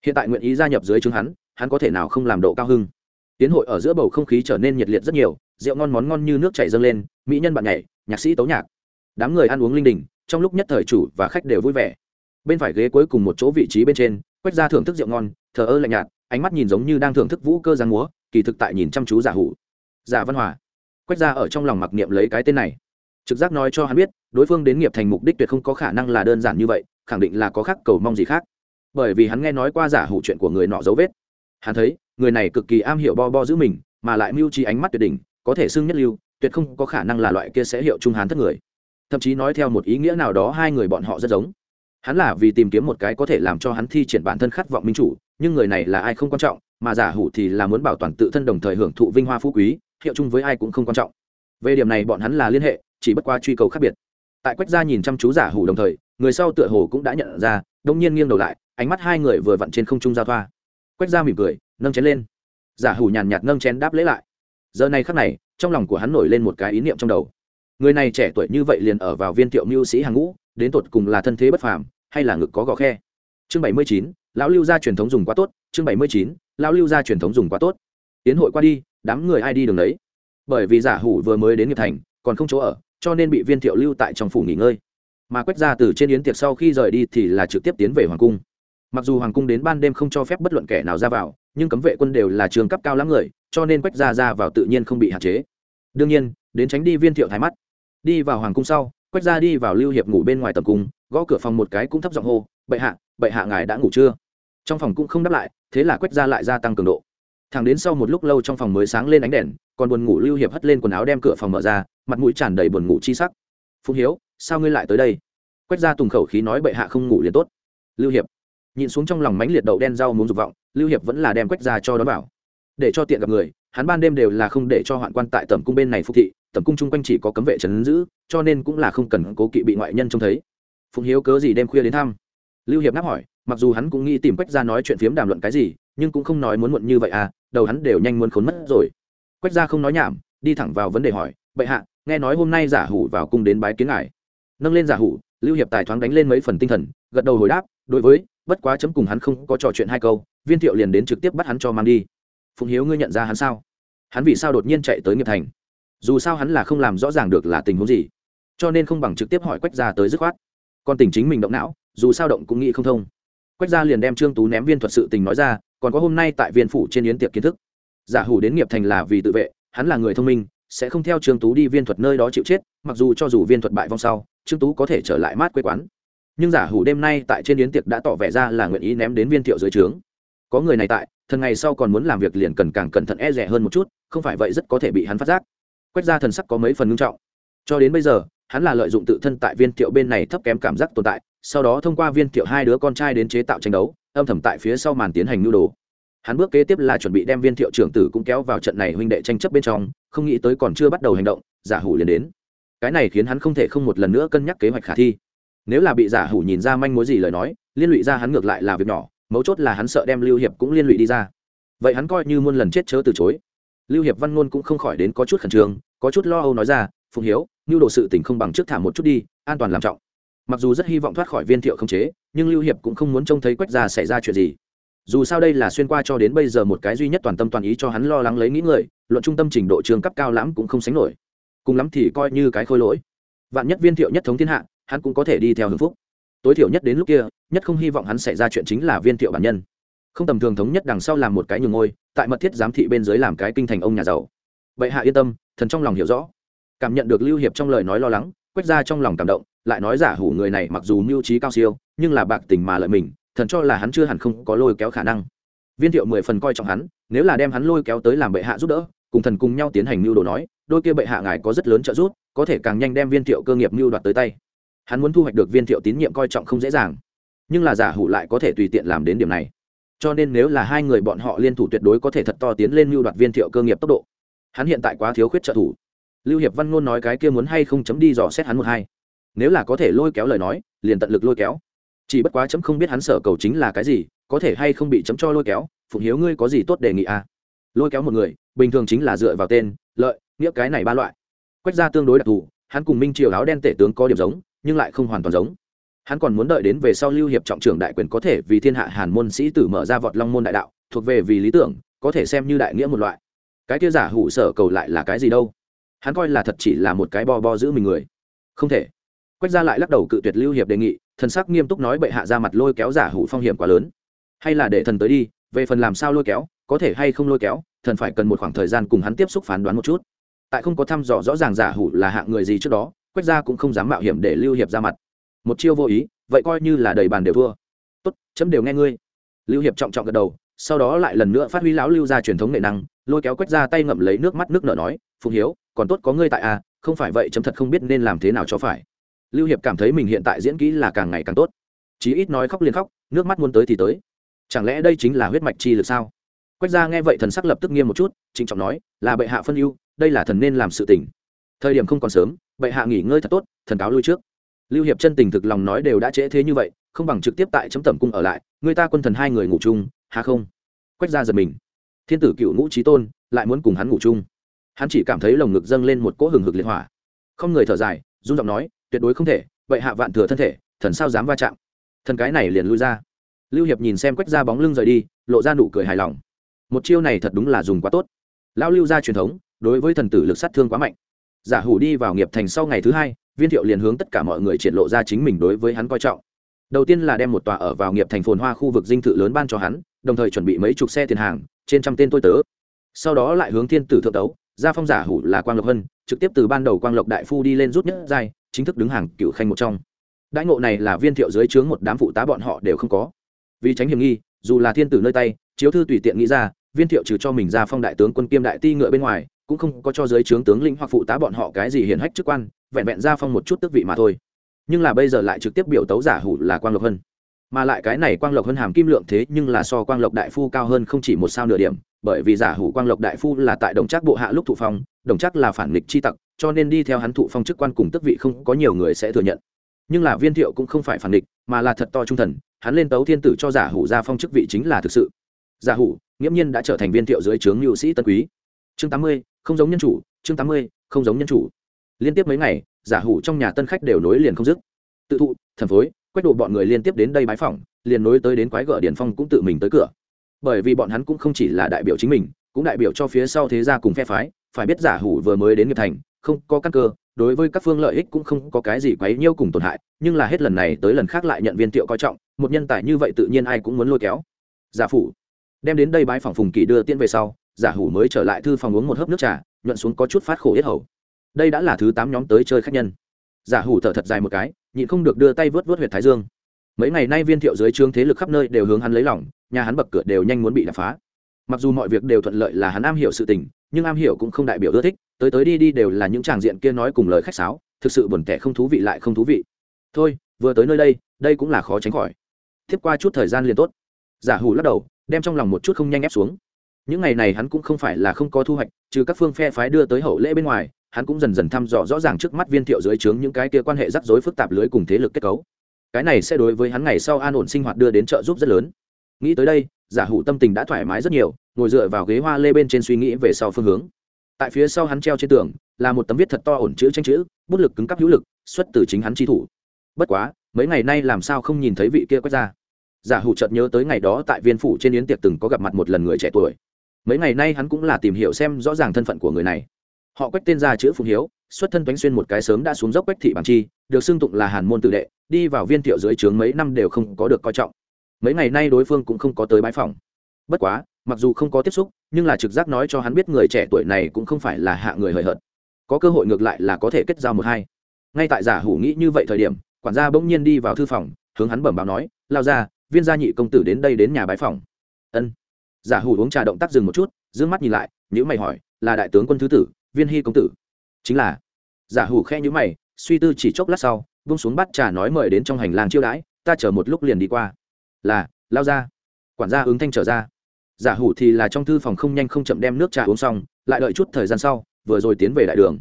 Hiện tại nguyện ý gia nhập dưới chứng hắn hắn có thể nào không làm độ cao hưng. Tiến hội ở giữa bầu không khí trở nên nhiệt liệt rất nhiều, rượu ngon món ngon như nước chảy dâng lên, mỹ nhân bạn nhảy, nhạc sĩ tấu nhạc. Đám người ăn uống linh đình, trong lúc nhất thời chủ và khách đều vui vẻ. Bên phải ghế cuối cùng một chỗ vị trí bên trên, quách ra thưởng thức rượu ngon, thờ ơ lạnh nhạt, ánh mắt nhìn giống như đang thưởng thức vũ cơ giang múa, kỳ thực tại nhìn chăm chú giả hủ giả văn hòa. Quách ra ở trong lòng mặc niệm lấy cái tên này. Trực giác nói cho hắn biết, đối phương đến nghiệp thành mục đích tuyệt không có khả năng là đơn giản như vậy, khẳng định là có khác cầu mong gì khác. Bởi vì hắn nghe nói qua giả hủ chuyện của người nọ dấu vết. Hắn thấy, người này cực kỳ am hiểu bo bo giữ mình, mà lại mưu trí ánh mắt tuyệt đỉnh, có thể xưng nhất lưu, tuyệt không có khả năng là loại kia sẽ hiệu trung hán thất người. Thậm chí nói theo một ý nghĩa nào đó hai người bọn họ rất giống. Hắn là vì tìm kiếm một cái có thể làm cho hắn thi triển bản thân khát vọng minh chủ, nhưng người này là ai không quan trọng, mà giả hủ thì là muốn bảo toàn tự thân đồng thời hưởng thụ vinh hoa phú quý hiệu chung với ai cũng không quan trọng. Về điểm này bọn hắn là liên hệ, chỉ bất qua truy cầu khác biệt. Tại quách gia nhìn chăm chú giả hủ đồng thời, người sau tựa hồ cũng đã nhận ra, đông nhiên nghiêng đầu lại, ánh mắt hai người vừa vặn trên không trung giao thoa. Quách gia mỉm cười, nâng chén lên. Giả hủ nhàn nhạt nâng chén đáp lễ lại. Giờ này khắc này, trong lòng của hắn nổi lên một cái ý niệm trong đầu. Người này trẻ tuổi như vậy liền ở vào viên thiệu mưu sĩ hàng ngũ, đến tột cùng là thân thế bất phàm, hay là ngực có gò khe? Chương bảy mươi chín, lão lưu gia truyền thống dùng quá tốt, chương bảy mươi chín, lão lưu gia truyền thống dùng quá tốt. Tiến hội qua đi đám người ai đi đường đấy. Bởi vì giả hủ vừa mới đến nghiệp thành, còn không chỗ ở, cho nên bị viên thiệu lưu tại trong phủ nghỉ ngơi. Mà quách ra từ trên yến tiệc sau khi rời đi thì là trực tiếp tiến về hoàng cung. Mặc dù hoàng cung đến ban đêm không cho phép bất luận kẻ nào ra vào, nhưng cấm vệ quân đều là trường cấp cao lắm người, cho nên quách ra ra vào tự nhiên không bị hạn chế. Đương nhiên, đến tránh đi viên thiệu thái mắt. Đi vào hoàng cung sau quách ra đi vào lưu hiệp ngủ bên ngoài tầm cung, gõ cửa phòng một cái cũng thấp giọng hô, bệ hạ bệ hạ ngài đã ngủ chưa? Trong phòng cũng không đáp lại, thế là quách ra lại gia tăng cường độ thẳng đến sau một lúc lâu trong phòng mới sáng lên ánh đèn, còn buồn ngủ lưu hiệp hất lên quần áo đem cửa phòng mở ra, mặt mũi tràn đầy buồn ngủ chi sắc. Phùng hiếu, sao ngươi lại tới đây? Quách ra tùng khẩu khí nói bệ hạ không ngủ liền tốt. Lưu hiệp nhìn xuống trong lòng mánh liệt đậu đen rau muốn dục vọng, lưu hiệp vẫn là đem quách ra cho đón vào. Để cho tiện gặp người, hắn ban đêm đều là không để cho hoạn quan tại tầm cung bên này phục thị tầm cung chung quanh chỉ có cấm vệ trấn giữ, cho nên cũng là không cần cố kỵ bị ngoại nhân trông thấy. Phùng hiếu cớ gì đêm khuya đến thăm? Lưu hiệp ngáp hỏi, mặc dù hắn cũng nghĩ tìm quách ra nói chuyện phiếm đàm luận cái gì nhưng cũng không nói muốn muộn như vậy à đầu hắn đều nhanh muốn khốn mất rồi. Quách gia không nói nhảm, đi thẳng vào vấn đề hỏi, bệ hạ, nghe nói hôm nay giả hủ vào cung đến bái kiến ngài. Nâng lên giả hủ, lưu hiệp tài thoáng đánh lên mấy phần tinh thần, gật đầu hồi đáp, đối với, bất quá chấm cùng hắn không có trò chuyện hai câu, viên thiệu liền đến trực tiếp bắt hắn cho mang đi. Phùng hiếu ngươi nhận ra hắn sao? Hắn vì sao đột nhiên chạy tới nghiệp thành? Dù sao hắn là không làm rõ ràng được là tình huống gì, cho nên không bằng trực tiếp hỏi quách ra tới dứt khoát. Còn tình chính mình động não, dù sao động cũng nghĩ không thông quách Gia liền đem trương tú ném viên thuật sự tình nói ra, còn có hôm nay tại viên phủ trên yến tiệc kiến thức. Giả hủ đến nghiệp thành là vì tự vệ, hắn là người thông minh, sẽ không theo trương tú đi viên thuật nơi đó chịu chết, mặc dù cho dù viên thuật bại vong sau, trương tú có thể trở lại mát quê quán. Nhưng giả hủ đêm nay tại trên yến tiệc đã tỏ vẻ ra là nguyện ý ném đến viên thiệu dưới trướng. Có người này tại, thần ngày sau còn muốn làm việc liền cần càng cẩn thận e rẻ hơn một chút, không phải vậy rất có thể bị hắn phát giác. Quét ra thần sắc có mấy phần ngưng trọng. Cho đến bây giờ, hắn là lợi dụng tự thân tại viên thiệu bên này thấp kém cảm giác tồn tại sau đó thông qua viên thiệu hai đứa con trai đến chế tạo tranh đấu, âm thầm tại phía sau màn tiến hành nhu đồ. Hắn bước kế tiếp là chuẩn bị đem viên thiệu trưởng tử cũng kéo vào trận này huynh đệ tranh chấp bên trong, không nghĩ tới còn chưa bắt đầu hành động, giả hủ liền đến. Cái này khiến hắn không thể không một lần nữa cân nhắc kế hoạch khả thi. Nếu là bị giả hủ nhìn ra manh mối gì lời nói, liên lụy ra hắn ngược lại là việc nhỏ, mấu chốt là hắn sợ đem lưu hiệp cũng liên lụy đi ra. Vậy hắn coi như muôn lần chết chớ từ chối. Lưu hiệp văn ngôn cũng không khỏi đến có chút khẩn trương, có chút lo âu nói ra phùng hiếu, nhu đồ sự tình không bằng trước thả một chút đi, an toàn làm trọng mặc dù rất hy vọng thoát khỏi viên thiệu không chế, nhưng lưu hiệp cũng không muốn trông thấy quách gia xảy ra chuyện gì. Dù sao đây là xuyên qua cho đến bây giờ một cái duy nhất toàn tâm toàn ý cho hắn lo lắng lấy nghĩ người, luận trung tâm trình độ trường cấp cao lắm cũng không sánh nổi. Cùng lắm thì coi như cái khôi lỗi. Vạn nhất viên thiệu nhất thống thiên hạ, hắn cũng có thể đi theo hưng phúc. Tối thiểu nhất đến lúc kia, nhất không hy vọng hắn xảy ra chuyện chính là viên thiệu bản nhân. Không tầm thường thống nhất đằng sau làm một cái nhường ngôi, tại mật thiết giám thị bên dưới làm cái kinh thành ông nhà giàu. Vậy hạ yên tâm, thần trong lòng hiểu rõ. Cảm nhận được lưu hiệp trong lời nói lo lắng quét ra trong lòng cảm động, lại nói giả hủ người này mặc dù mưu trí cao siêu, nhưng là bạc tình mà lợi mình, thần cho là hắn chưa hẳn không có lôi kéo khả năng. Viên thiệu mười phần coi trọng hắn, nếu là đem hắn lôi kéo tới làm bệ hạ giúp đỡ, cùng thần cùng nhau tiến hành mưu đồ nói, đôi kia bệ hạ ngài có rất lớn trợ giúp, có thể càng nhanh đem viên thiệu cơ nghiệp mưu đoạt tới tay. Hắn muốn thu hoạch được viên thiệu tín nhiệm coi trọng không dễ dàng, nhưng là giả hủ lại có thể tùy tiện làm đến điểm này. Cho nên nếu là hai người bọn họ liên thủ tuyệt đối có thể thật to tiến lên mưu đoạt viên thiệu cơ nghiệp tốc độ. Hắn hiện tại quá thiếu khuyết trợ thủ lưu hiệp văn ngôn nói cái kia muốn hay không chấm đi dò xét hắn một hai. Nếu là có thể lôi kéo lời nói, liền tận lực lôi kéo. Chỉ bất quá chấm không biết hắn sở cầu chính là cái gì, có thể hay không bị chấm cho lôi kéo, phụng hiếu ngươi có gì tốt đề nghị à? Lôi kéo một người, bình thường chính là dựa vào tên, lợi, nghĩa cái này ba loại. Quách ra tương đối đặc thù, hắn cùng minh triều áo đen tể tướng có điểm giống, nhưng lại không hoàn toàn giống. Hắn còn muốn đợi đến về sau lưu hiệp trọng trưởng đại quyền có thể vì thiên hạ hàn môn sĩ tử mở ra vọt long môn đại đạo, thuộc về vì lý tưởng, có thể xem như đại nghĩa một loại. Cái kia giả hủ sở cầu lại là cái gì đâu? Hắn coi là thật chỉ là một cái bo bo giữ mình người. Không thể. Quách ra lại lắc đầu cự tuyệt lưu hiệp đề nghị, thần sắc nghiêm túc nói bệ hạ ra mặt lôi kéo giả hủ phong hiểm quá lớn. Hay là để thần tới đi, về phần làm sao lôi kéo, có thể hay không lôi kéo, thần phải cần một khoảng thời gian cùng hắn tiếp xúc phán đoán một chút. Tại không có thăm dò rõ ràng giả hủ là hạng người gì trước đó, quách gia cũng không dám mạo hiểm để lưu hiệp ra mặt. Một chiêu vô ý, vậy coi như là đầy bàn đều thua. Tốt, chấm đều nghe ngươi. Lưu hiệp trọng trọng gật đầu sau đó lại lần nữa phát huy lão lưu ra truyền thống nghệ năng, lôi kéo quách ra tay ngậm lấy nước mắt nước nở nói phùng hiếu, còn tốt có ngươi tại à không phải vậy chấm thật không biết nên làm thế nào cho phải. Lưu hiệp cảm thấy mình hiện tại diễn kỹ là càng ngày càng tốt. Chí ít nói khóc liền khóc, nước mắt muốn tới thì tới. Chẳng lẽ đây chính là huyết mạch chi lực sao? Quách ra nghe vậy thần sắc lập tức nghiêm một chút, trịnh trọng nói, là bệ hạ phân ưu, đây là thần nên làm sự tỉnh thời điểm không còn sớm, bệ hạ nghỉ ngơi thật tốt, thần cáo lui trước. Lưu hiệp chân tình thực lòng nói đều đã trễ thế như vậy, không bằng trực tiếp tại chấm tẩm cung ở lại, người ta quân thần hai người ngủ chung hà không? Quách ra giật mình. Thiên tử cựu ngũ trí tôn, lại muốn cùng hắn ngủ chung. Hắn chỉ cảm thấy lồng ngực dâng lên một cỗ hừng hực liệt hỏa. Không người thở dài, run giọng nói, tuyệt đối không thể, vậy hạ vạn thừa thân thể, thần sao dám va chạm? Thần cái này liền lui ra. Lưu hiệp nhìn xem quách ra bóng lưng rời đi, lộ ra nụ cười hài lòng. Một chiêu này thật đúng là dùng quá tốt. Lão lưu ra truyền thống, đối với thần tử lực sát thương quá mạnh. Giả hủ đi vào nghiệp thành sau ngày thứ hai, viên thiệu liền hướng tất cả mọi người triển lộ ra chính mình đối với hắn coi trọng đầu tiên là đem một tòa ở vào nghiệp thành phồn hoa khu vực dinh thự lớn ban cho hắn, đồng thời chuẩn bị mấy chục xe tiền hàng, trên trăm tên tôi tớ. Sau đó lại hướng thiên tử thượng tấu ra phong giả hủ là quang lộc hân, trực tiếp từ ban đầu quang lộc đại phu đi lên rút nhất giai, chính thức đứng hàng cựu khanh một trong. Đãi ngộ này là viên thiệu dưới trướng một đám phụ tá bọn họ đều không có. Vì tránh hiểm nghi, dù là thiên tử nơi tay, chiếu thư tùy tiện nghĩ ra, viên thiệu trừ cho mình ra phong đại tướng quân kiêm đại ti ngựa bên ngoài, cũng không có cho giới trướng tướng lĩnh hoặc phụ tá bọn họ cái gì hiển hách chức quan, vẹn vẹn ra phong một chút tước vị mà thôi nhưng là bây giờ lại trực tiếp biểu tấu giả hủ là quang lộc hân. Mà lại cái này quang lộc hân hàm kim lượng thế nhưng là so quang lộc đại phu cao hơn không chỉ một sao nửa điểm, bởi vì giả hủ quang lộc đại phu là tại đồng trác bộ hạ lúc thụ phong, đồng trác là phản nghịch chi tặc, cho nên đi theo hắn thụ phong chức quan cùng tước vị không có nhiều người sẽ thừa nhận. Nhưng là viên thiệu cũng không phải phản nghịch, mà là thật to trung thần, hắn lên tấu thiên tử cho giả hủ ra phong chức vị chính là thực sự. Giả hủ, nghiễm nhiên đã trở thành viên thiệu dưới trướng hữu sĩ tân quý. Chương tám mươi, không giống nhân chủ, chương tám mươi, không giống nhân chủ. Liên tiếp mấy ngày giả hủ trong nhà tân khách đều nối liền không dứt. Tự thụ, thần phối, quét đồ bọn người liên tiếp đến đây bái phỏng, liền nối tới đến quái gở điển phong cũng tự mình tới cửa. Bởi vì bọn hắn cũng không chỉ là đại biểu chính mình, cũng đại biểu cho phía sau thế gia cùng phe phái, phải biết giả hủ vừa mới đến nghiệp thành, không có căn cơ, đối với các phương lợi ích cũng không có cái gì quấy nhiêu cùng tổn hại, nhưng là hết lần này tới lần khác lại nhận viên tiệu coi trọng, một nhân tài như vậy tự nhiên ai cũng muốn lôi kéo. Giả phủ đem đến đây bái phòng phùng kỳ đưa tiễn về sau, giả hủ mới trở lại thư phòng uống một hớp nước trà, nhuận xuống có chút phát khổ yết hầu đây đã là thứ tám nhóm tới chơi khách nhân. Giả hủ thở thật dài một cái, nhịn không được đưa tay vớt vớt huyệt thái dương. Mấy ngày nay viên thiệu dưới trương thế lực khắp nơi đều hướng hắn lấy lỏng nhà hắn bậc cửa đều nhanh muốn bị đập phá. Mặc dù mọi việc đều thuận lợi là hắn am hiểu sự tình, nhưng am hiểu cũng không đại biểu ưa thích, tới tới đi đi đều là những tràng diện kia nói cùng lời khách sáo, thực sự buồn tẻ không thú vị lại không thú vị. Thôi, vừa tới nơi đây đây cũng là khó tránh khỏi. Tiếp qua chút thời gian liền tốt. Giả hủ lắc đầu, đem trong lòng một chút không nhanh ép xuống. Những ngày này hắn cũng không phải là không có thu hoạch, trừ các phương phe phái đưa tới hậu lễ bên ngoài hắn cũng dần dần thăm dò rõ ràng trước mắt viên thiệu dưới trướng những cái kia quan hệ rắc rối phức tạp lưới cùng thế lực kết cấu. Cái này sẽ đối với hắn ngày sau an ổn sinh hoạt đưa đến trợ giúp rất lớn. Nghĩ tới đây, giả hủ tâm tình đã thoải mái rất nhiều, ngồi dựa vào ghế hoa lê bên trên suy nghĩ về sau phương hướng. Tại phía sau hắn treo trên tường, là một tấm viết thật to ổn chữ tranh chữ, bút lực cứng cắp hữu lực, xuất từ chính hắn chi thủ. Bất quá, mấy ngày nay làm sao không nhìn thấy vị kia quét ra. Giả hủ chợt nhớ tới ngày đó tại viên phủ trên yến tiệc từng có gặp mặt một lần người trẻ tuổi. Mấy ngày nay hắn cũng là tìm hiểu xem rõ ràng thân phận của người này họ quách tên ra chữ phùng hiếu, xuất thân bánh xuyên một cái sớm đã xuống dốc quách thị bằng chi, được xưng tụng là hàn môn tự đệ, đi vào viên thiệu dưới trướng mấy năm đều không có được coi trọng. Mấy ngày nay đối phương cũng không có tới bãi phòng. Bất quá, mặc dù không có tiếp xúc, nhưng là trực giác nói cho hắn biết người trẻ tuổi này cũng không phải là hạ người hời hợt. Có cơ hội ngược lại là có thể kết giao một hai. Ngay tại giả hủ nghĩ như vậy thời điểm, quản gia bỗng nhiên đi vào thư phòng, hướng hắn bẩm báo nói, lao ra viên gia nhị công tử đến đây đến nhà bãi phòng. Ân. Giả hủ uống trà động tác dừng một chút d ư ơ n g mắt nhìn lại nhữ mày hỏi, là đại tướng quân thứ tử viên hy công tử. Chính là, giả hủ khe nhữ mày, suy tư chỉ chốc lát sau vung xuống bắt trà nói mời đến trong hành lang chiêu đãi, ta chờ một lúc liền đi qua. Là, lao ra. Quản gia ứng thanh trở ra. Giả hủ thì là trong thư phòng không nhanh không chậm đem nước trà uống xong, lại đợi chút thời gian sau, vừa rồi tiến về đại đường.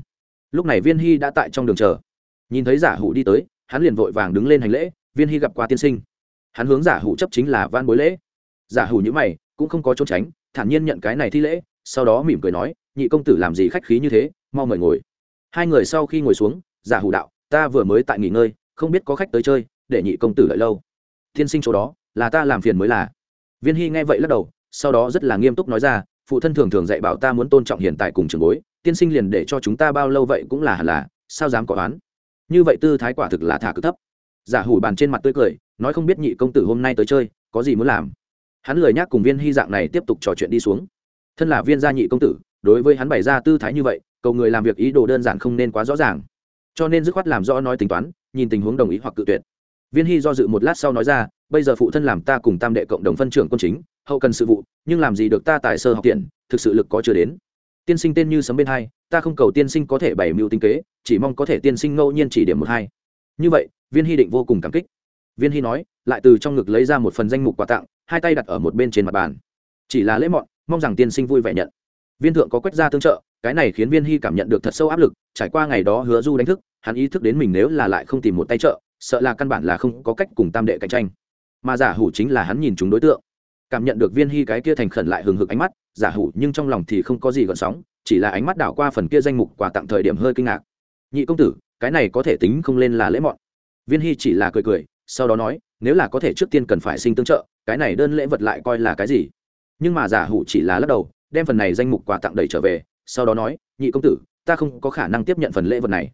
Lúc này viên hy đã tại trong đường chờ. Nhìn thấy giả hủ đi tới, hắn liền vội vàng đứng lên hành lễ, viên hy gặp qua tiên sinh. Hắn hướng giả hủ chấp chính là van bối lễ. Giả hủ nhữ mày, cũng không có trốn tránh, thản nhiên nhận cái này thi lễ, sau đó mỉm cười nói nhị công tử làm gì khách khí như thế, mau mời ngồi. Hai người sau khi ngồi xuống, giả hủ đạo, ta vừa mới tại nghỉ ngơi, không biết có khách tới chơi, để nhị công tử đợi lâu. Tiên sinh chỗ đó, là ta làm phiền mới là. Viên hy nghe vậy lắc đầu, sau đó rất là nghiêm túc nói ra, phụ thân thường thường dạy bảo ta muốn tôn trọng hiện tại cùng trường bối, tiên sinh liền để cho chúng ta bao lâu vậy cũng là hẳn là, sao dám có oán? Như vậy tư thái quả thực là thả cực thấp. Giả hủ bàn trên mặt tươi cười, nói không biết nhị công tử hôm nay tới chơi, có gì muốn làm. Hắn lời nhắc cùng viên hy dạng này tiếp tục trò chuyện đi xuống. Thân là viên gia nhị công tử đối với hắn bày ra tư thái như vậy, cầu người làm việc ý đồ đơn giản không nên quá rõ ràng. Cho nên dứt khoát làm rõ nói tính toán, nhìn tình huống đồng ý hoặc cự tuyệt. Viên hy do dự một lát sau nói ra, bây giờ phụ thân làm ta cùng tam đệ cộng đồng phân trưởng quân chính, hậu cần sự vụ, nhưng làm gì được ta tại sơ học tiền, thực sự lực có chưa đến. Tiên sinh tên như sấm bên hai, ta không cầu tiên sinh có thể bày mưu tinh kế, chỉ mong có thể tiên sinh ngẫu nhiên chỉ điểm một hai. Như vậy, viên hy định vô cùng cảm kích. Viên hy nói, lại từ trong ngực lấy ra một phần danh mục quà tặng, hai tay đặt ở một bên trên mặt bàn. Chỉ là lễ mọn, mong rằng tiên sinh vui vẻ nhận viên thượng có quét ra tương trợ, cái này khiến viên hy cảm nhận được thật sâu áp lực, trải qua ngày đó hứa du đánh thức, hắn ý thức đến mình nếu là lại không tìm một tay trợ, sợ là căn bản là không có cách cùng tam đệ cạnh tranh. Mà giả hủ chính là hắn nhìn chúng đối tượng. Cảm nhận được viên hy cái kia thành khẩn lại hừng hực ánh mắt, giả hủ nhưng trong lòng thì không có gì gợn sóng, chỉ là ánh mắt đảo qua phần kia danh mục quà tặng thời điểm hơi kinh ngạc. Nhị công tử, cái này có thể tính không lên là lễ mọn. Viên hy chỉ là cười cười, sau đó nói, nếu là có thể trước tiên cần phải sinh tương trợ, cái này đơn lễ vật lại coi là cái gì? Nhưng mà giả hủ chỉ là lắc đầu đem phần này danh mục quà tặng đẩy trở về, sau đó nói, nhị công tử, ta không có khả năng tiếp nhận phần lễ vật này.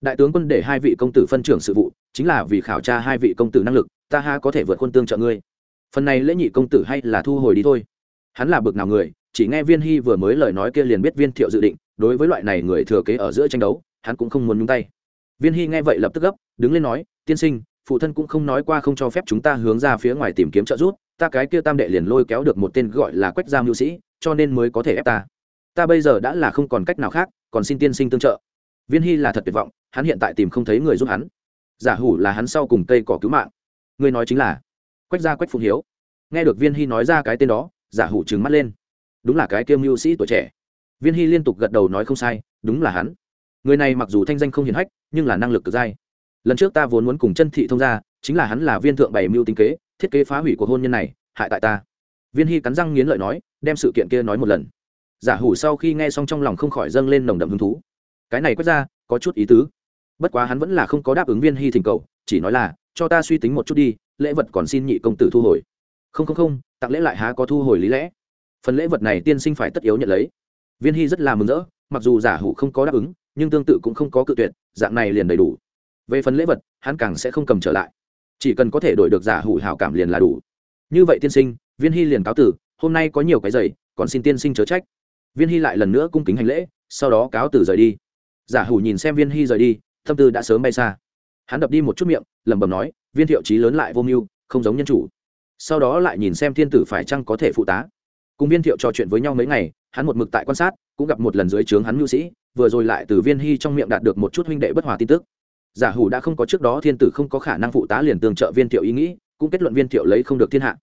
Đại tướng quân để hai vị công tử phân trưởng sự vụ, chính là vì khảo tra hai vị công tử năng lực, ta ha có thể vượt quân tương trợ ngươi. Phần này lễ nhị công tử hay là thu hồi đi thôi. Hắn là bực nào người, chỉ nghe viên hy vừa mới lời nói kia liền biết viên thiệu dự định, đối với loại này người thừa kế ở giữa tranh đấu, hắn cũng không muốn nhúng tay. Viên hy nghe vậy lập tức gấp, đứng lên nói, tiên sinh, phụ thân cũng không nói qua không cho phép chúng ta hướng ra phía ngoài tìm kiếm trợ giúp, ta cái kia tam đệ liền lôi kéo được một tên gọi là quách gia mưu sĩ cho nên mới có thể ép ta. Ta bây giờ đã là không còn cách nào khác, còn xin tiên sinh tương trợ. Viên hy là thật tuyệt vọng, hắn hiện tại tìm không thấy người giúp hắn. Giả hủ là hắn sau cùng cây cỏ cứu mạng. Người nói chính là quách gia quách phụng hiếu. Nghe được viên hy nói ra cái tên đó, giả hủ trừng mắt lên. Đúng là cái kiêm mưu sĩ tuổi trẻ. Viên hy liên tục gật đầu nói không sai, đúng là hắn. Người này mặc dù thanh danh không hiển hách, nhưng là năng lực cực dai. Lần trước ta vốn muốn cùng chân thị thông ra chính là hắn là viên thượng bảy mưu tính kế, thiết kế phá hủy cuộc hôn nhân này, hại tại ta viên hy cắn răng nghiến lợi nói, đem sự kiện kia nói một lần. Giả hủ sau khi nghe xong trong lòng không khỏi dâng lên nồng đậm hứng thú. Cái này quét ra, có chút ý tứ. Bất quá hắn vẫn là không có đáp ứng viên hy thỉnh cầu, chỉ nói là, cho ta suy tính một chút đi, lễ vật còn xin nhị công tử thu hồi. Không không không, tặng lễ lại há có thu hồi lý lẽ. Phần lễ vật này tiên sinh phải tất yếu nhận lấy. Viên hy rất là mừng rỡ, mặc dù giả hủ không có đáp ứng, nhưng tương tự cũng không có cự tuyệt, dạng này liền đầy đủ. Về phần lễ vật, hắn càng sẽ không cầm trở lại. Chỉ cần có thể đổi được giả hủ hảo cảm liền là đủ. Như vậy tiên sinh viên hy liền cáo tử, hôm nay có nhiều cái giày, còn xin tiên sinh chớ trách. Viên hy lại lần nữa cung kính hành lễ, sau đó cáo tử rời đi. Giả hủ nhìn xem viên hy rời đi, tâm tư đã sớm bay xa. Hắn đập đi một chút miệng, lẩm bẩm nói, viên thiệu trí lớn lại vô mưu, không giống nhân chủ. Sau đó lại nhìn xem thiên tử phải chăng có thể phụ tá. Cùng viên thiệu trò chuyện với nhau mấy ngày, hắn một mực tại quan sát, cũng gặp một lần dưới trướng hắn mưu sĩ, vừa rồi lại từ viên hy trong miệng đạt được một chút huynh đệ bất hòa tin tức. Giả hủ đã không có trước đó thiên tử không có khả năng phụ tá liền tương trợ viên thiệu ý nghĩ, cũng kết luận viên thiệu lấy không được thiên hạ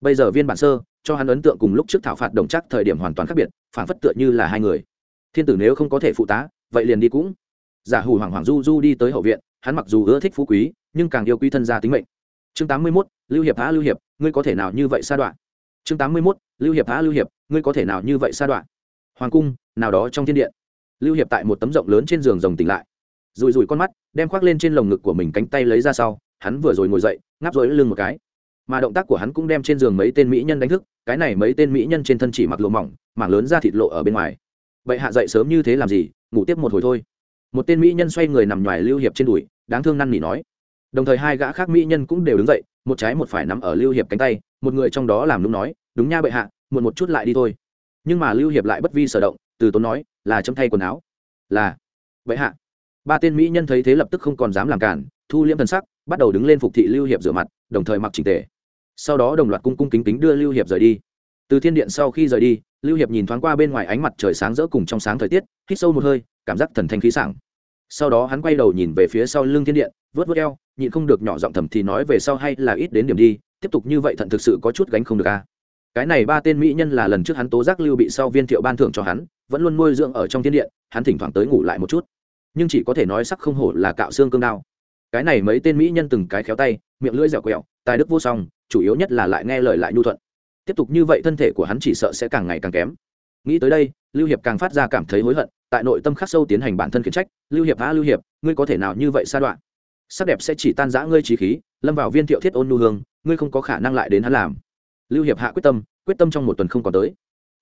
bây giờ viên bản sơ cho hắn ấn tượng cùng lúc trước thảo phạt đồng chắc thời điểm hoàn toàn khác biệt phản phất tựa như là hai người. Thiên tử nếu không có thể phụ tá vậy liền đi cũng. Giả hủ hoàng hoàng du du đi tới hậu viện hắn mặc dù ưa thích phú quý nhưng càng yêu quý thân gia tính mệnh. Chương tám mươi 81, lưu hiệp há lưu hiệp ngươi có thể nào như vậy sa đoạn chương tám mươi 81, lưu hiệp há lưu hiệp ngươi có thể nào như vậy sa đoạn hoàng cung nào đó trong thiên điện. Lưu hiệp tại một tấm rộng lớn trên giường rồng tỉnh lại. Rùi rùi con mắt đem khoác lên trên lồng ngực của mình cánh tay lấy ra sau hắn vừa rồi ngồi dậy ngáp rồi lưng một cái mà động tác của hắn cũng đem trên giường mấy tên mỹ nhân đánh thức, cái này mấy tên mỹ nhân trên thân chỉ mặc lộ mỏng, mảng lớn ra thịt lộ ở bên ngoài. Vậy hạ dậy sớm như thế làm gì? Ngủ tiếp một hồi thôi. Một tên mỹ nhân xoay người nằm ngoài lưu hiệp trên đùi, đáng thương năn nỉ nói. Đồng thời hai gã khác mỹ nhân cũng đều đứng dậy, một trái một phải nằm ở lưu hiệp cánh tay, một người trong đó làm đúng nói, đúng nha bệ hạ, muộn một chút lại đi thôi. Nhưng mà lưu hiệp lại bất vi sở động, từ tốn nói, là châm thay quần áo. Là. Bệ hạ. Ba tên mỹ nhân thấy thế lập tức không còn dám làm cản, thu liễm thần sắc, bắt đầu đứng lên phục thị lưu hiệp rửa mặt, đồng thời mặc trình tề sau đó đồng loạt cung cung kính kính đưa lưu hiệp rời đi. Từ thiên điện sau khi rời đi, lưu hiệp nhìn thoáng qua bên ngoài ánh mặt trời sáng rỡ cùng trong sáng thời tiết, hít sâu một hơi, cảm giác thần thanh khí sảng. Sau đó hắn quay đầu nhìn về phía sau lưng thiên điện, vớt vớt eo, nhịn không được nhỏ giọng thầm thì nói về sau hay là ít đến điểm đi, tiếp tục như vậy thận thực sự có chút gánh không được a à. cái này ba tên mỹ nhân là lần trước hắn tố giác lưu bị sau viên thiệu ban thưởng cho hắn, vẫn luôn nuôi dưỡng ở trong thiên điện, hắn thỉnh thoảng tới ngủ lại một chút. Nhưng chỉ có thể nói sắc không hổ là cạo xương cương đao. Cái này mấy tên mỹ nhân từng cái khéo tay, miệng lưỡi dẻo quẹo, tài đức vô song chủ yếu nhất là lại nghe lời lại nhu thuận. Tiếp tục như vậy thân thể của hắn chỉ sợ sẽ càng ngày càng kém. Nghĩ tới đây, lưu hiệp càng phát ra cảm thấy hối hận, tại nội tâm khắc sâu tiến hành bản thân khiển trách. Lưu hiệp, a lưu hiệp, ngươi có thể nào như vậy sa đoạn? Sắc đẹp sẽ chỉ tan rã ngươi trí khí, lâm vào viên thiệu thiết ôn nu hương, ngươi không có khả năng lại đến hắn làm. Lưu hiệp hạ quyết tâm quyết tâm trong một tuần không còn tới.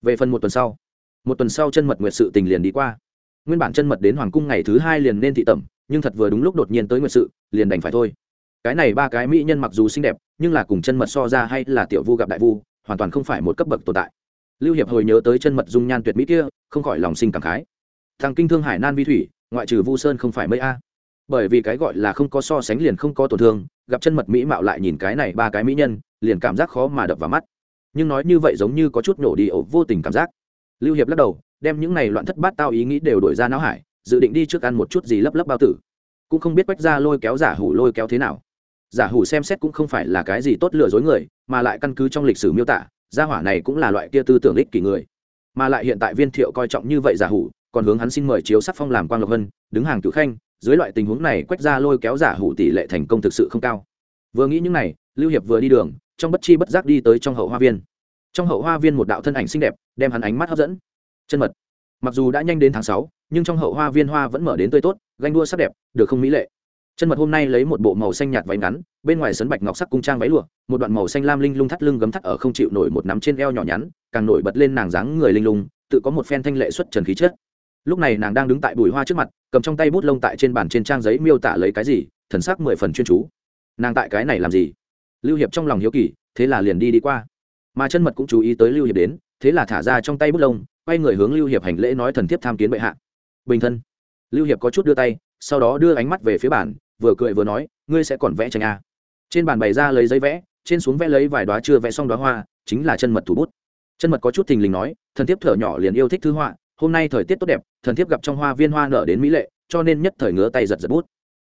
Về phần một tuần sau, một tuần sau chân mật nguyệt sự tình liền đi qua. Nguyên bản chân mật đến hoàng cung ngày thứ hai liền nên thị tẩm, nhưng thật vừa đúng lúc đột nhiên tới nguyệt sự, liền đành phải thôi. Cái này ba cái mỹ nhân mặc dù xinh đẹp nhưng là cùng chân mật so ra hay là tiểu vu gặp đại vu, hoàn toàn không phải một cấp bậc tồn tại. Lưu hiệp hồi nhớ tới chân mật dung nhan tuyệt mỹ kia, không khỏi lòng sinh cảm khái. Thằng kinh thương hải nan vi thủy, ngoại trừ vu sơn không phải mây a. Bởi vì cái gọi là không có so sánh liền không có tổn thương, gặp chân mật mỹ mạo lại nhìn cái này ba cái mỹ nhân, liền cảm giác khó mà đập vào mắt. Nhưng nói như vậy giống như có chút nổ đi ổ vô tình cảm giác. Lưu hiệp lắc đầu, đem những này loạn thất bát tao ý nghĩ đều đổi ra não hải, dự định đi trước ăn một chút gì lấp lấp bao tử. Cũng không biết quách ra lôi kéo giả hủ lôi kéo thế nào giả hủ xem xét cũng không phải là cái gì tốt lừa dối người, mà lại căn cứ trong lịch sử miêu tả, gia hỏa này cũng là loại kia tư tưởng ích kỷ người. Mà lại hiện tại viên thiệu coi trọng như vậy giả hủ, còn hướng hắn xin mời chiếu sắc phong làm quang lộc vân, đứng hàng cử khanh, dưới loại tình huống này quách ra lôi kéo giả hủ tỷ lệ thành công thực sự không cao. Vừa nghĩ những này, lưu hiệp vừa đi đường, trong bất chi bất giác đi tới trong hậu hoa viên. Trong hậu hoa viên một đạo thân ảnh xinh đẹp, đem hắn ánh mắt hấp dẫn. Chân mật. Mặc dù đã nhanh đến tháng sáu, nhưng trong hậu hoa viên hoa vẫn mở đến tươi tốt, ganh đua sắc đẹp, được không mỹ lệ chân mật hôm nay lấy một bộ màu xanh nhạt váy ngắn, bên ngoài sấn bạch ngọc sắc cung trang váy lụa, một đoạn màu xanh lam linh lung thắt lưng gấm thắt ở không chịu nổi một nắm trên eo nhỏ nhắn, càng nổi bật lên nàng dáng người linh lung, tự có một phen thanh lệ xuất trần khí chất. Lúc này nàng đang đứng tại bùi hoa trước mặt, cầm trong tay bút lông tại trên bàn trên trang giấy miêu tả lấy cái gì, thần sắc mười phần chuyên chú. Nàng tại cái này làm gì? Lưu hiệp trong lòng hiếu kỳ, thế là liền đi đi qua. Mà chân mật cũng chú ý tới lưu hiệp đến, thế là thả ra trong tay bút lông, quay người hướng lưu hiệp hành lễ nói thần thiếp tham kiến bệ hạ. Bình thân. Lưu hiệp có chút đưa tay, sau đó đưa ánh mắt về phía bản vừa cười vừa nói, ngươi sẽ còn vẽ tranh a trên bàn bày ra lấy giấy vẽ, trên xuống vẽ lấy vài đoá chưa vẽ xong đoá hoa, chính là chân mật thủ bút. Chân mật có chút thình lình nói, thần thiếp thở nhỏ liền yêu thích thư họa, hôm nay thời tiết tốt đẹp, thần thiếp gặp trong hoa viên hoa nở đến mỹ lệ, cho nên nhất thời ngứa tay giật giật bút.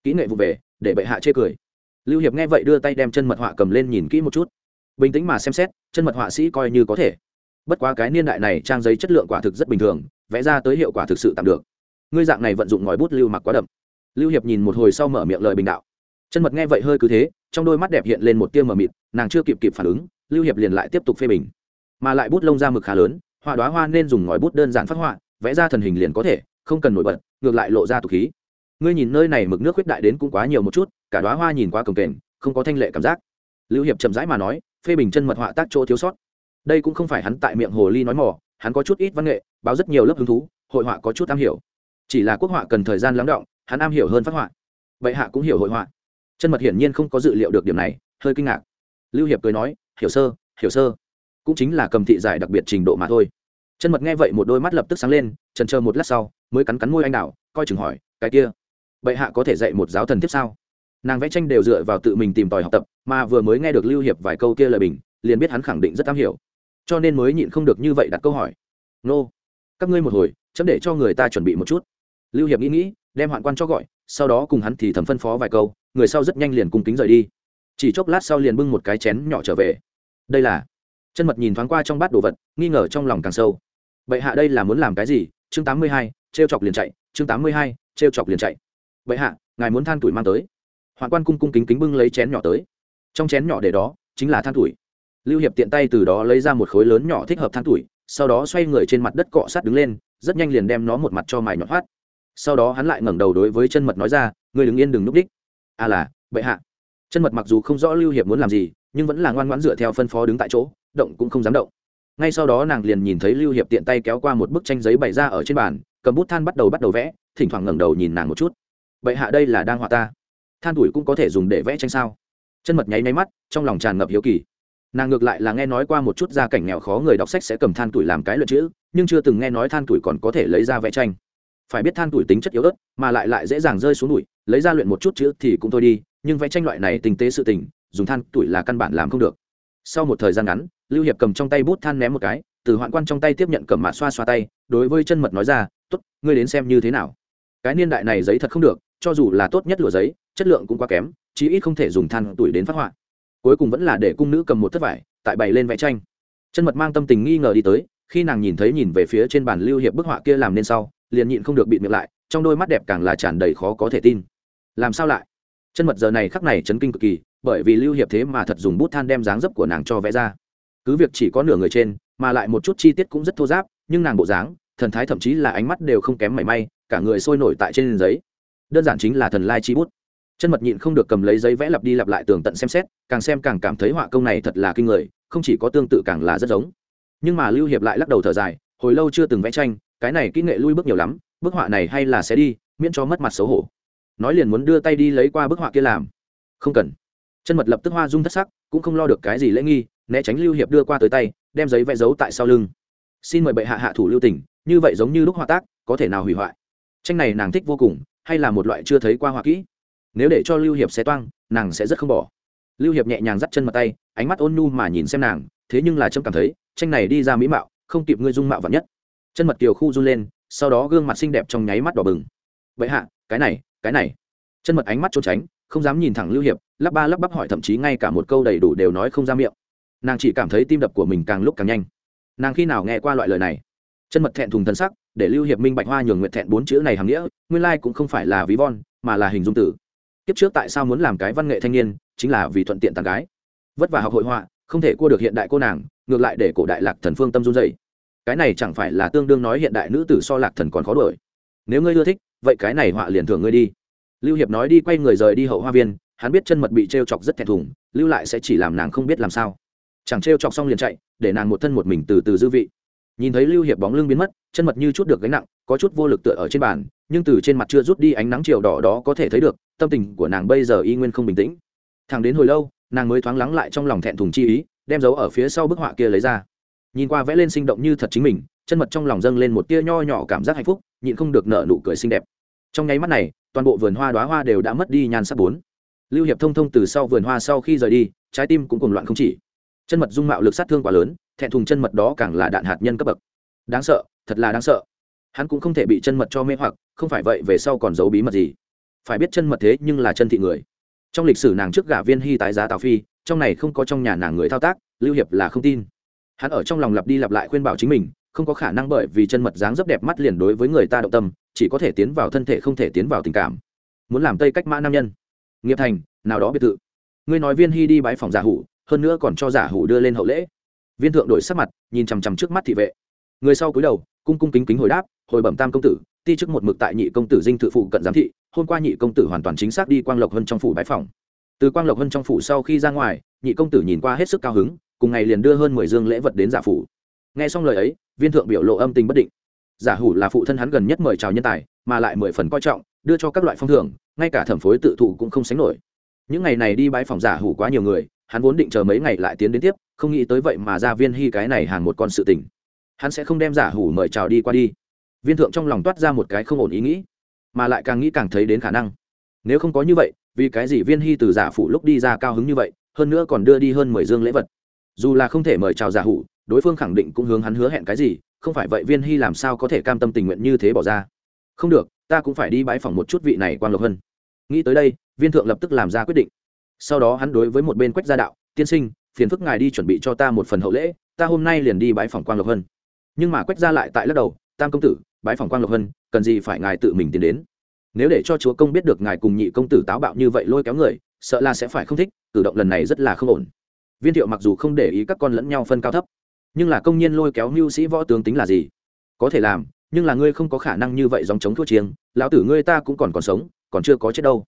Kỹ nghệ vụ về, để bệ hạ chê cười. Lưu hiệp nghe vậy đưa tay đem chân mật họa cầm lên nhìn kỹ một chút. Bình tĩnh mà xem xét, chân mật họa sĩ coi như có thể. Bất quá cái niên đại này trang giấy chất lượng quả thực rất bình thường, vẽ ra tới hiệu quả thực sự tạm được. Ngươi dạng này vận dụng ngòi bút lưu mặc quá đậm lưu hiệp nhìn một hồi sau mở miệng lời bình đạo. Chân mật nghe vậy hơi cứ thế, trong đôi mắt đẹp hiện lên một tia mờ mịt, nàng chưa kịp kịp phản ứng, lưu hiệp liền lại tiếp tục phê bình. Mà lại bút lông ra mực khá lớn, họa đoá hoa nên dùng ngòi bút đơn giản phát họa, vẽ ra thần hình liền có thể, không cần nổi bật, ngược lại lộ ra tục khí. Ngươi nhìn nơi này mực nước khuyết đại đến cũng quá nhiều một chút, cả đoá hoa nhìn quá cồng kềnh, không có thanh lệ cảm giác. Lưu hiệp chậm rãi mà nói, phê bình chân mật họa tác chỗ thiếu sót. Đây cũng không phải hắn tại miệng hồ ly nói mỏ hắn có chút ít văn nghệ, báo rất nhiều lớp hứng thú, hội họa có chút am hiểu. Chỉ là quốc họa cần thời gian lắng động hắn am hiểu hơn phát họa. Vậy hạ cũng hiểu hội họa. Chân mật hiển nhiên không có dự liệu được điểm này, hơi kinh ngạc. Lưu hiệp cười nói, hiểu sơ hiểu sơ. Cũng chính là cầm thị giải đặc biệt trình độ mà thôi. Chân mật nghe vậy một đôi mắt lập tức sáng lên, trần chờ một lát sau, mới cắn cắn môi anh đạo coi chừng hỏi, cái kia, bệ hạ có thể dạy một giáo thần tiếp sao? Nàng vẽ tranh đều dựa vào tự mình tìm tòi học tập, mà vừa mới nghe được lưu hiệp vài câu kia lời bình, liền biết hắn khẳng định rất am hiểu. Cho nên mới nhịn không được như vậy đặt câu hỏi. Nô, các ngươi một hồi, chấm để cho người ta chuẩn bị một chút. Lưu hiệp nghĩ nghĩ đem hoạn quan cho gọi, sau đó cùng hắn thì thầm phân phó vài câu, người sau rất nhanh liền cung kính rời đi. Chỉ chốc lát sau liền bưng một cái chén nhỏ trở về. Đây là, chân mật nhìn thoáng qua trong bát đồ vật, nghi ngờ trong lòng càng sâu. Bệ hạ đây là muốn làm cái gì? Chương tám mươi hai, trêu chọc liền chạy. Chương tám mươi hai, trêu chọc liền chạy. Bệ hạ, ngài muốn than tuổi mang tới. Hoạn quan cung cung kính kính bưng lấy chén nhỏ tới. Trong chén nhỏ để đó, chính là than tuổi. Lưu hiệp tiện tay từ đó lấy ra một khối lớn nhỏ thích hợp than tuổi, sau đó xoay người trên mặt đất cọ sát đứng lên, rất nhanh liền đem nó một mặt cho mài nhọn hoắt sau đó hắn lại ngẩng đầu đối với chân mật nói ra người đứng yên đừng núp đích a à là, bệ hạ. Chân mật mặc dù không rõ lưu hiệp muốn làm gì, nhưng vẫn là ngoan ngoãn dựa theo phân phó đứng tại chỗ, động cũng không dám động. Ngay sau đó nàng liền nhìn thấy lưu hiệp tiện tay kéo qua một bức tranh giấy bày ra ở trên bàn, cầm bút than bắt đầu bắt đầu vẽ, thỉnh thoảng ngẩng đầu nhìn nàng một chút. Bệ hạ đây là đang họa ta. Than tuổi cũng có thể dùng để vẽ tranh sao? Chân mật nháy máy mắt, trong lòng tràn ngập hiếu kỳ. Nàng ngược lại là nghe nói qua một chút gia cảnh nghèo khó người đọc sách sẽ cầm than tuổi làm cái luận chữ, nhưng chưa từng nghe nói than tuổi còn có thể lấy ra vẽ tranh phải biết than tuổi tính chất yếu ớt mà lại lại dễ dàng rơi xuống đùi lấy ra luyện một chút chữ thì cũng thôi đi nhưng vẽ tranh loại này tinh tế sự tình dùng than tuổi là căn bản làm không được. Sau một thời gian ngắn lưu hiệp cầm trong tay bút than ném một cái từ hoạn quan trong tay tiếp nhận cầm mạ xoa xoa tay đối với chân mật nói ra tốt, ngươi đến xem như thế nào. Cái niên đại này giấy thật không được cho dù là tốt nhất lụa giấy chất lượng cũng quá kém chí ít không thể dùng than tuổi đến phát họa. Cuối cùng vẫn là để cung nữ cầm một thất vải tại bày lên vẽ tranh. Chân mật mang tâm tình nghi ngờ đi tới khi nàng nhìn thấy nhìn về phía trên bàn lưu hiệp bức họa kia làm nên sau liền nhịn không được bịt miệng lại, trong đôi mắt đẹp càng là tràn đầy khó có thể tin. Làm sao lại? Chân mật giờ này khắc này chấn kinh cực kỳ, bởi vì lưu hiệp thế mà thật dùng bút than đem dáng dấp của nàng cho vẽ ra. Cứ việc chỉ có nửa người trên, mà lại một chút chi tiết cũng rất thô giáp, nhưng nàng bộ dáng, thần thái thậm chí là ánh mắt đều không kém mảy may, cả người sôi nổi tại trên giấy. Đơn giản chính là thần lai chi bút. Chân mật nhịn không được cầm lấy giấy vẽ lặp đi lặp lại tường tận xem xét, càng xem càng cảm thấy họa công này thật là kinh người, không chỉ có tương tự càng là rất giống. Nhưng mà lưu hiệp lại lắc đầu thở dài, hồi lâu chưa từng vẽ tranh cái này kỹ nghệ lui bước nhiều lắm, bức họa này hay là sẽ đi, miễn cho mất mặt xấu hổ. Nói liền muốn đưa tay đi lấy qua bức họa kia làm. Không cần. Chân mật lập tức hoa dung thất sắc, cũng không lo được cái gì lễ nghi, né tránh lưu hiệp đưa qua tới tay, đem giấy vẽ giấu tại sau lưng. Xin mời bệ hạ hạ thủ lưu tỉnh như vậy giống như lúc họa tác, có thể nào hủy hoại? Tranh này nàng thích vô cùng, hay là một loại chưa thấy qua họa kỹ? Nếu để cho lưu hiệp xé toang, nàng sẽ rất không bỏ. Lưu hiệp nhẹ nhàng dắt chân mặt tay, ánh mắt ôn nhu mà nhìn xem nàng, thế nhưng là trâm cảm thấy, tranh này đi ra mỹ mạo, không kịp ngươi dung mạo vạn nhất chân mật kiều khu run lên, sau đó gương mặt xinh đẹp trong nháy mắt đỏ bừng. Vậy hạ, cái này cái này. Chân mật ánh mắt trốn tránh, không dám nhìn thẳng lưu hiệp, lắp ba lắp bắp hỏi thậm chí ngay cả một câu đầy đủ đều nói không ra miệng. Nàng chỉ cảm thấy tim đập của mình càng lúc càng nhanh. Nàng khi nào nghe qua loại lời này? Chân mật thẹn thùng thân sắc, để lưu hiệp minh bạch hoa nhường nguyện thẹn bốn chữ này hàm nghĩa, nguyên lai cũng không phải là ví von, mà là hình dung tử kiếp trước tại sao muốn làm cái văn nghệ thanh niên, chính là vì thuận tiện tàn gái. Vất vả học hội họa, không thể cua được hiện đại cô nàng, ngược lại để cổ đại lạc thần phương tâm run dày cái này chẳng phải là tương đương nói hiện đại nữ tử so lạc thần còn khó đuổi. nếu ngươi ưa thích, vậy cái này họa liền thưởng ngươi đi. Lưu hiệp nói đi quay người rời đi hậu hoa viên, hắn biết chân mật bị t r e o chọc rất thẹn thùng, lưu lại sẽ chỉ làm nàng không biết làm sao. Chẳng t r e o chọc xong liền chạy, để nàng một thân một mình từ từ dư vị. Nhìn thấy lưu hiệp bóng lưng biến mất, chân mật như chút được gánh nặng, có chút vô lực tựa ở trên bàn, nhưng từ trên mặt chưa rút đi ánh nắng chiều đỏ đó có thể thấy được, tâm tình của nàng bây giờ y nguyên không bình tĩnh. Thẳng đến hồi lâu, nàng mới thoáng lắng lại trong lòng thẹn thùng chi ý, đem dấu ở phía sau bức họa kia lấy ra nhìn qua vẽ lên sinh động như thật chính mình, chân mật trong lòng dâng lên một tia nho nhỏ cảm giác hạnh phúc, nhịn không được nở nụ cười xinh đẹp. Trong nháy mắt này, toàn bộ vườn hoa đoá hoa đều đã mất đi nhan sắc bốn. Lưu hiệp thông thông từ sau vườn hoa sau khi rời đi, trái tim cũng cùng loạn không chỉ. Chân mật dung mạo lực sát thương quá lớn, thẹn thùng chân mật đó càng là đạn hạt nhân cấp bậc. Đáng sợ, thật là đáng sợ. Hắn cũng không thể bị chân mật cho mê hoặc, không phải vậy về sau còn giấu bí mật gì. Phải biết chân mật thế nhưng là chân thị người. Trong lịch sử nàng trước gả viên hy tái giá tào phi, trong này không có trong nhà nàng người thao tác, lưu hiệp là không tin hắn ở trong lòng lặp đi lặp lại khuyên bảo chính mình, không có khả năng bởi vì chân mật dáng rất đẹp mắt liền đối với người ta động tâm, chỉ có thể tiến vào thân thể không thể tiến vào tình cảm. Muốn làm tây cách mã nam nhân. Nghiệp thành, nào đó biệt thự. Ngươi nói viên hy đi bãi phòng giả hủ, hơn nữa còn cho giả hủ đưa lên hậu lễ. Viên thượng đổi sắc mặt, nhìn chằm chằm trước mắt thị vệ. Người sau cúi đầu, cung cung kính kính hồi đáp, hồi bẩm tam công tử, ti chức một mực tại nhị công tử dinh thự phụ cận giám thị, hôm qua nhị công tử hoàn toàn chính xác đi quang lộc hơn trong phủ bãi phòng. Từ quang lộc hơn trong phủ sau khi ra ngoài, nhị công tử nhìn qua hết sức cao hứng cùng ngày liền đưa hơn mười dương lễ vật đến giả phủ. Nghe xong lời ấy, viên thượng biểu lộ âm tình bất định. Giả hủ là phụ thân hắn gần nhất mời chào nhân tài, mà lại mười phần coi trọng, đưa cho các loại phong thưởng, ngay cả thẩm phối tự thụ cũng không sánh nổi. Những ngày này đi bãi phòng giả hủ quá nhiều người, hắn vốn định chờ mấy ngày lại tiến đến tiếp, không nghĩ tới vậy mà ra viên hy cái này hàng một con sự tình. Hắn sẽ không đem giả hủ mời chào đi qua đi. Viên thượng trong lòng toát ra một cái không ổn ý nghĩ, mà lại càng nghĩ càng thấy đến khả năng. Nếu không có như vậy, vì cái gì viên hy từ giả phủ lúc đi ra cao hứng như vậy, hơn nữa còn đưa đi hơn mười dương lễ vật? Dù là không thể mời chào giả hủ, đối phương khẳng định cũng hướng hắn hứa hẹn cái gì, không phải vậy viên hy làm sao có thể cam tâm tình nguyện như thế bỏ ra. Không được, ta cũng phải đi bãi phòng một chút vị này quang lộc hơn nghĩ tới đây, viên thượng lập tức làm ra quyết định. Sau đó hắn đối với một bên quách gia đạo, tiên sinh, phiền phức ngài đi chuẩn bị cho ta một phần hậu lễ, ta hôm nay liền đi bãi phòng quang lộc hơn nhưng mà quách gia lại tại lắc đầu, tam công tử bãi phòng quang lộc hơn cần gì phải ngài tự mình tiến đến? Nếu để cho chúa công biết được ngài cùng nhị công tử táo bạo như vậy lôi kéo người, sợ là sẽ phải không thích, cử động lần này rất là không ổn viên thiệu mặc dù không để ý các con lẫn nhau phân cao thấp, nhưng là công nhân lôi kéo mưu sĩ võ tướng tính là gì? Có thể làm, nhưng là ngươi không có khả năng như vậy dòng chống thua chiêng, lão tử ngươi ta cũng còn còn sống, còn chưa có chết đâu.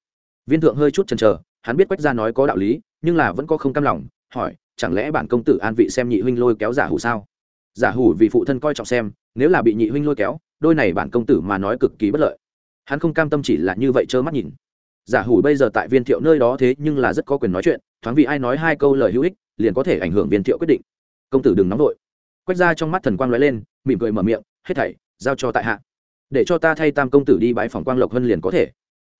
Viên thượng hơi chút chần chờ, hắn biết quách gia nói có đạo lý, nhưng là vẫn có không cam lòng, hỏi, chẳng lẽ bản công tử an vị xem nhị huynh lôi kéo giả hủ sao? Giả hủ vì phụ thân coi trọng xem, nếu là bị nhị huynh lôi kéo, đôi này bản công tử mà nói cực kỳ bất lợi. Hắn không cam tâm chỉ là như vậy trơ mắt nhìn. Giả hủ bây giờ tại viên thiệu nơi đó thế nhưng là rất có quyền nói chuyện, thoáng vì ai nói hai câu lời hữu ích liền có thể ảnh hưởng viên thiệu quyết định. Công tử đừng nóng vội. Quách ra trong mắt thần quang lóe lên, mỉm cười mở miệng, hết thảy, giao cho tại hạ. Để cho ta thay tam công tử đi bãi phòng quang lộc hơn liền có thể.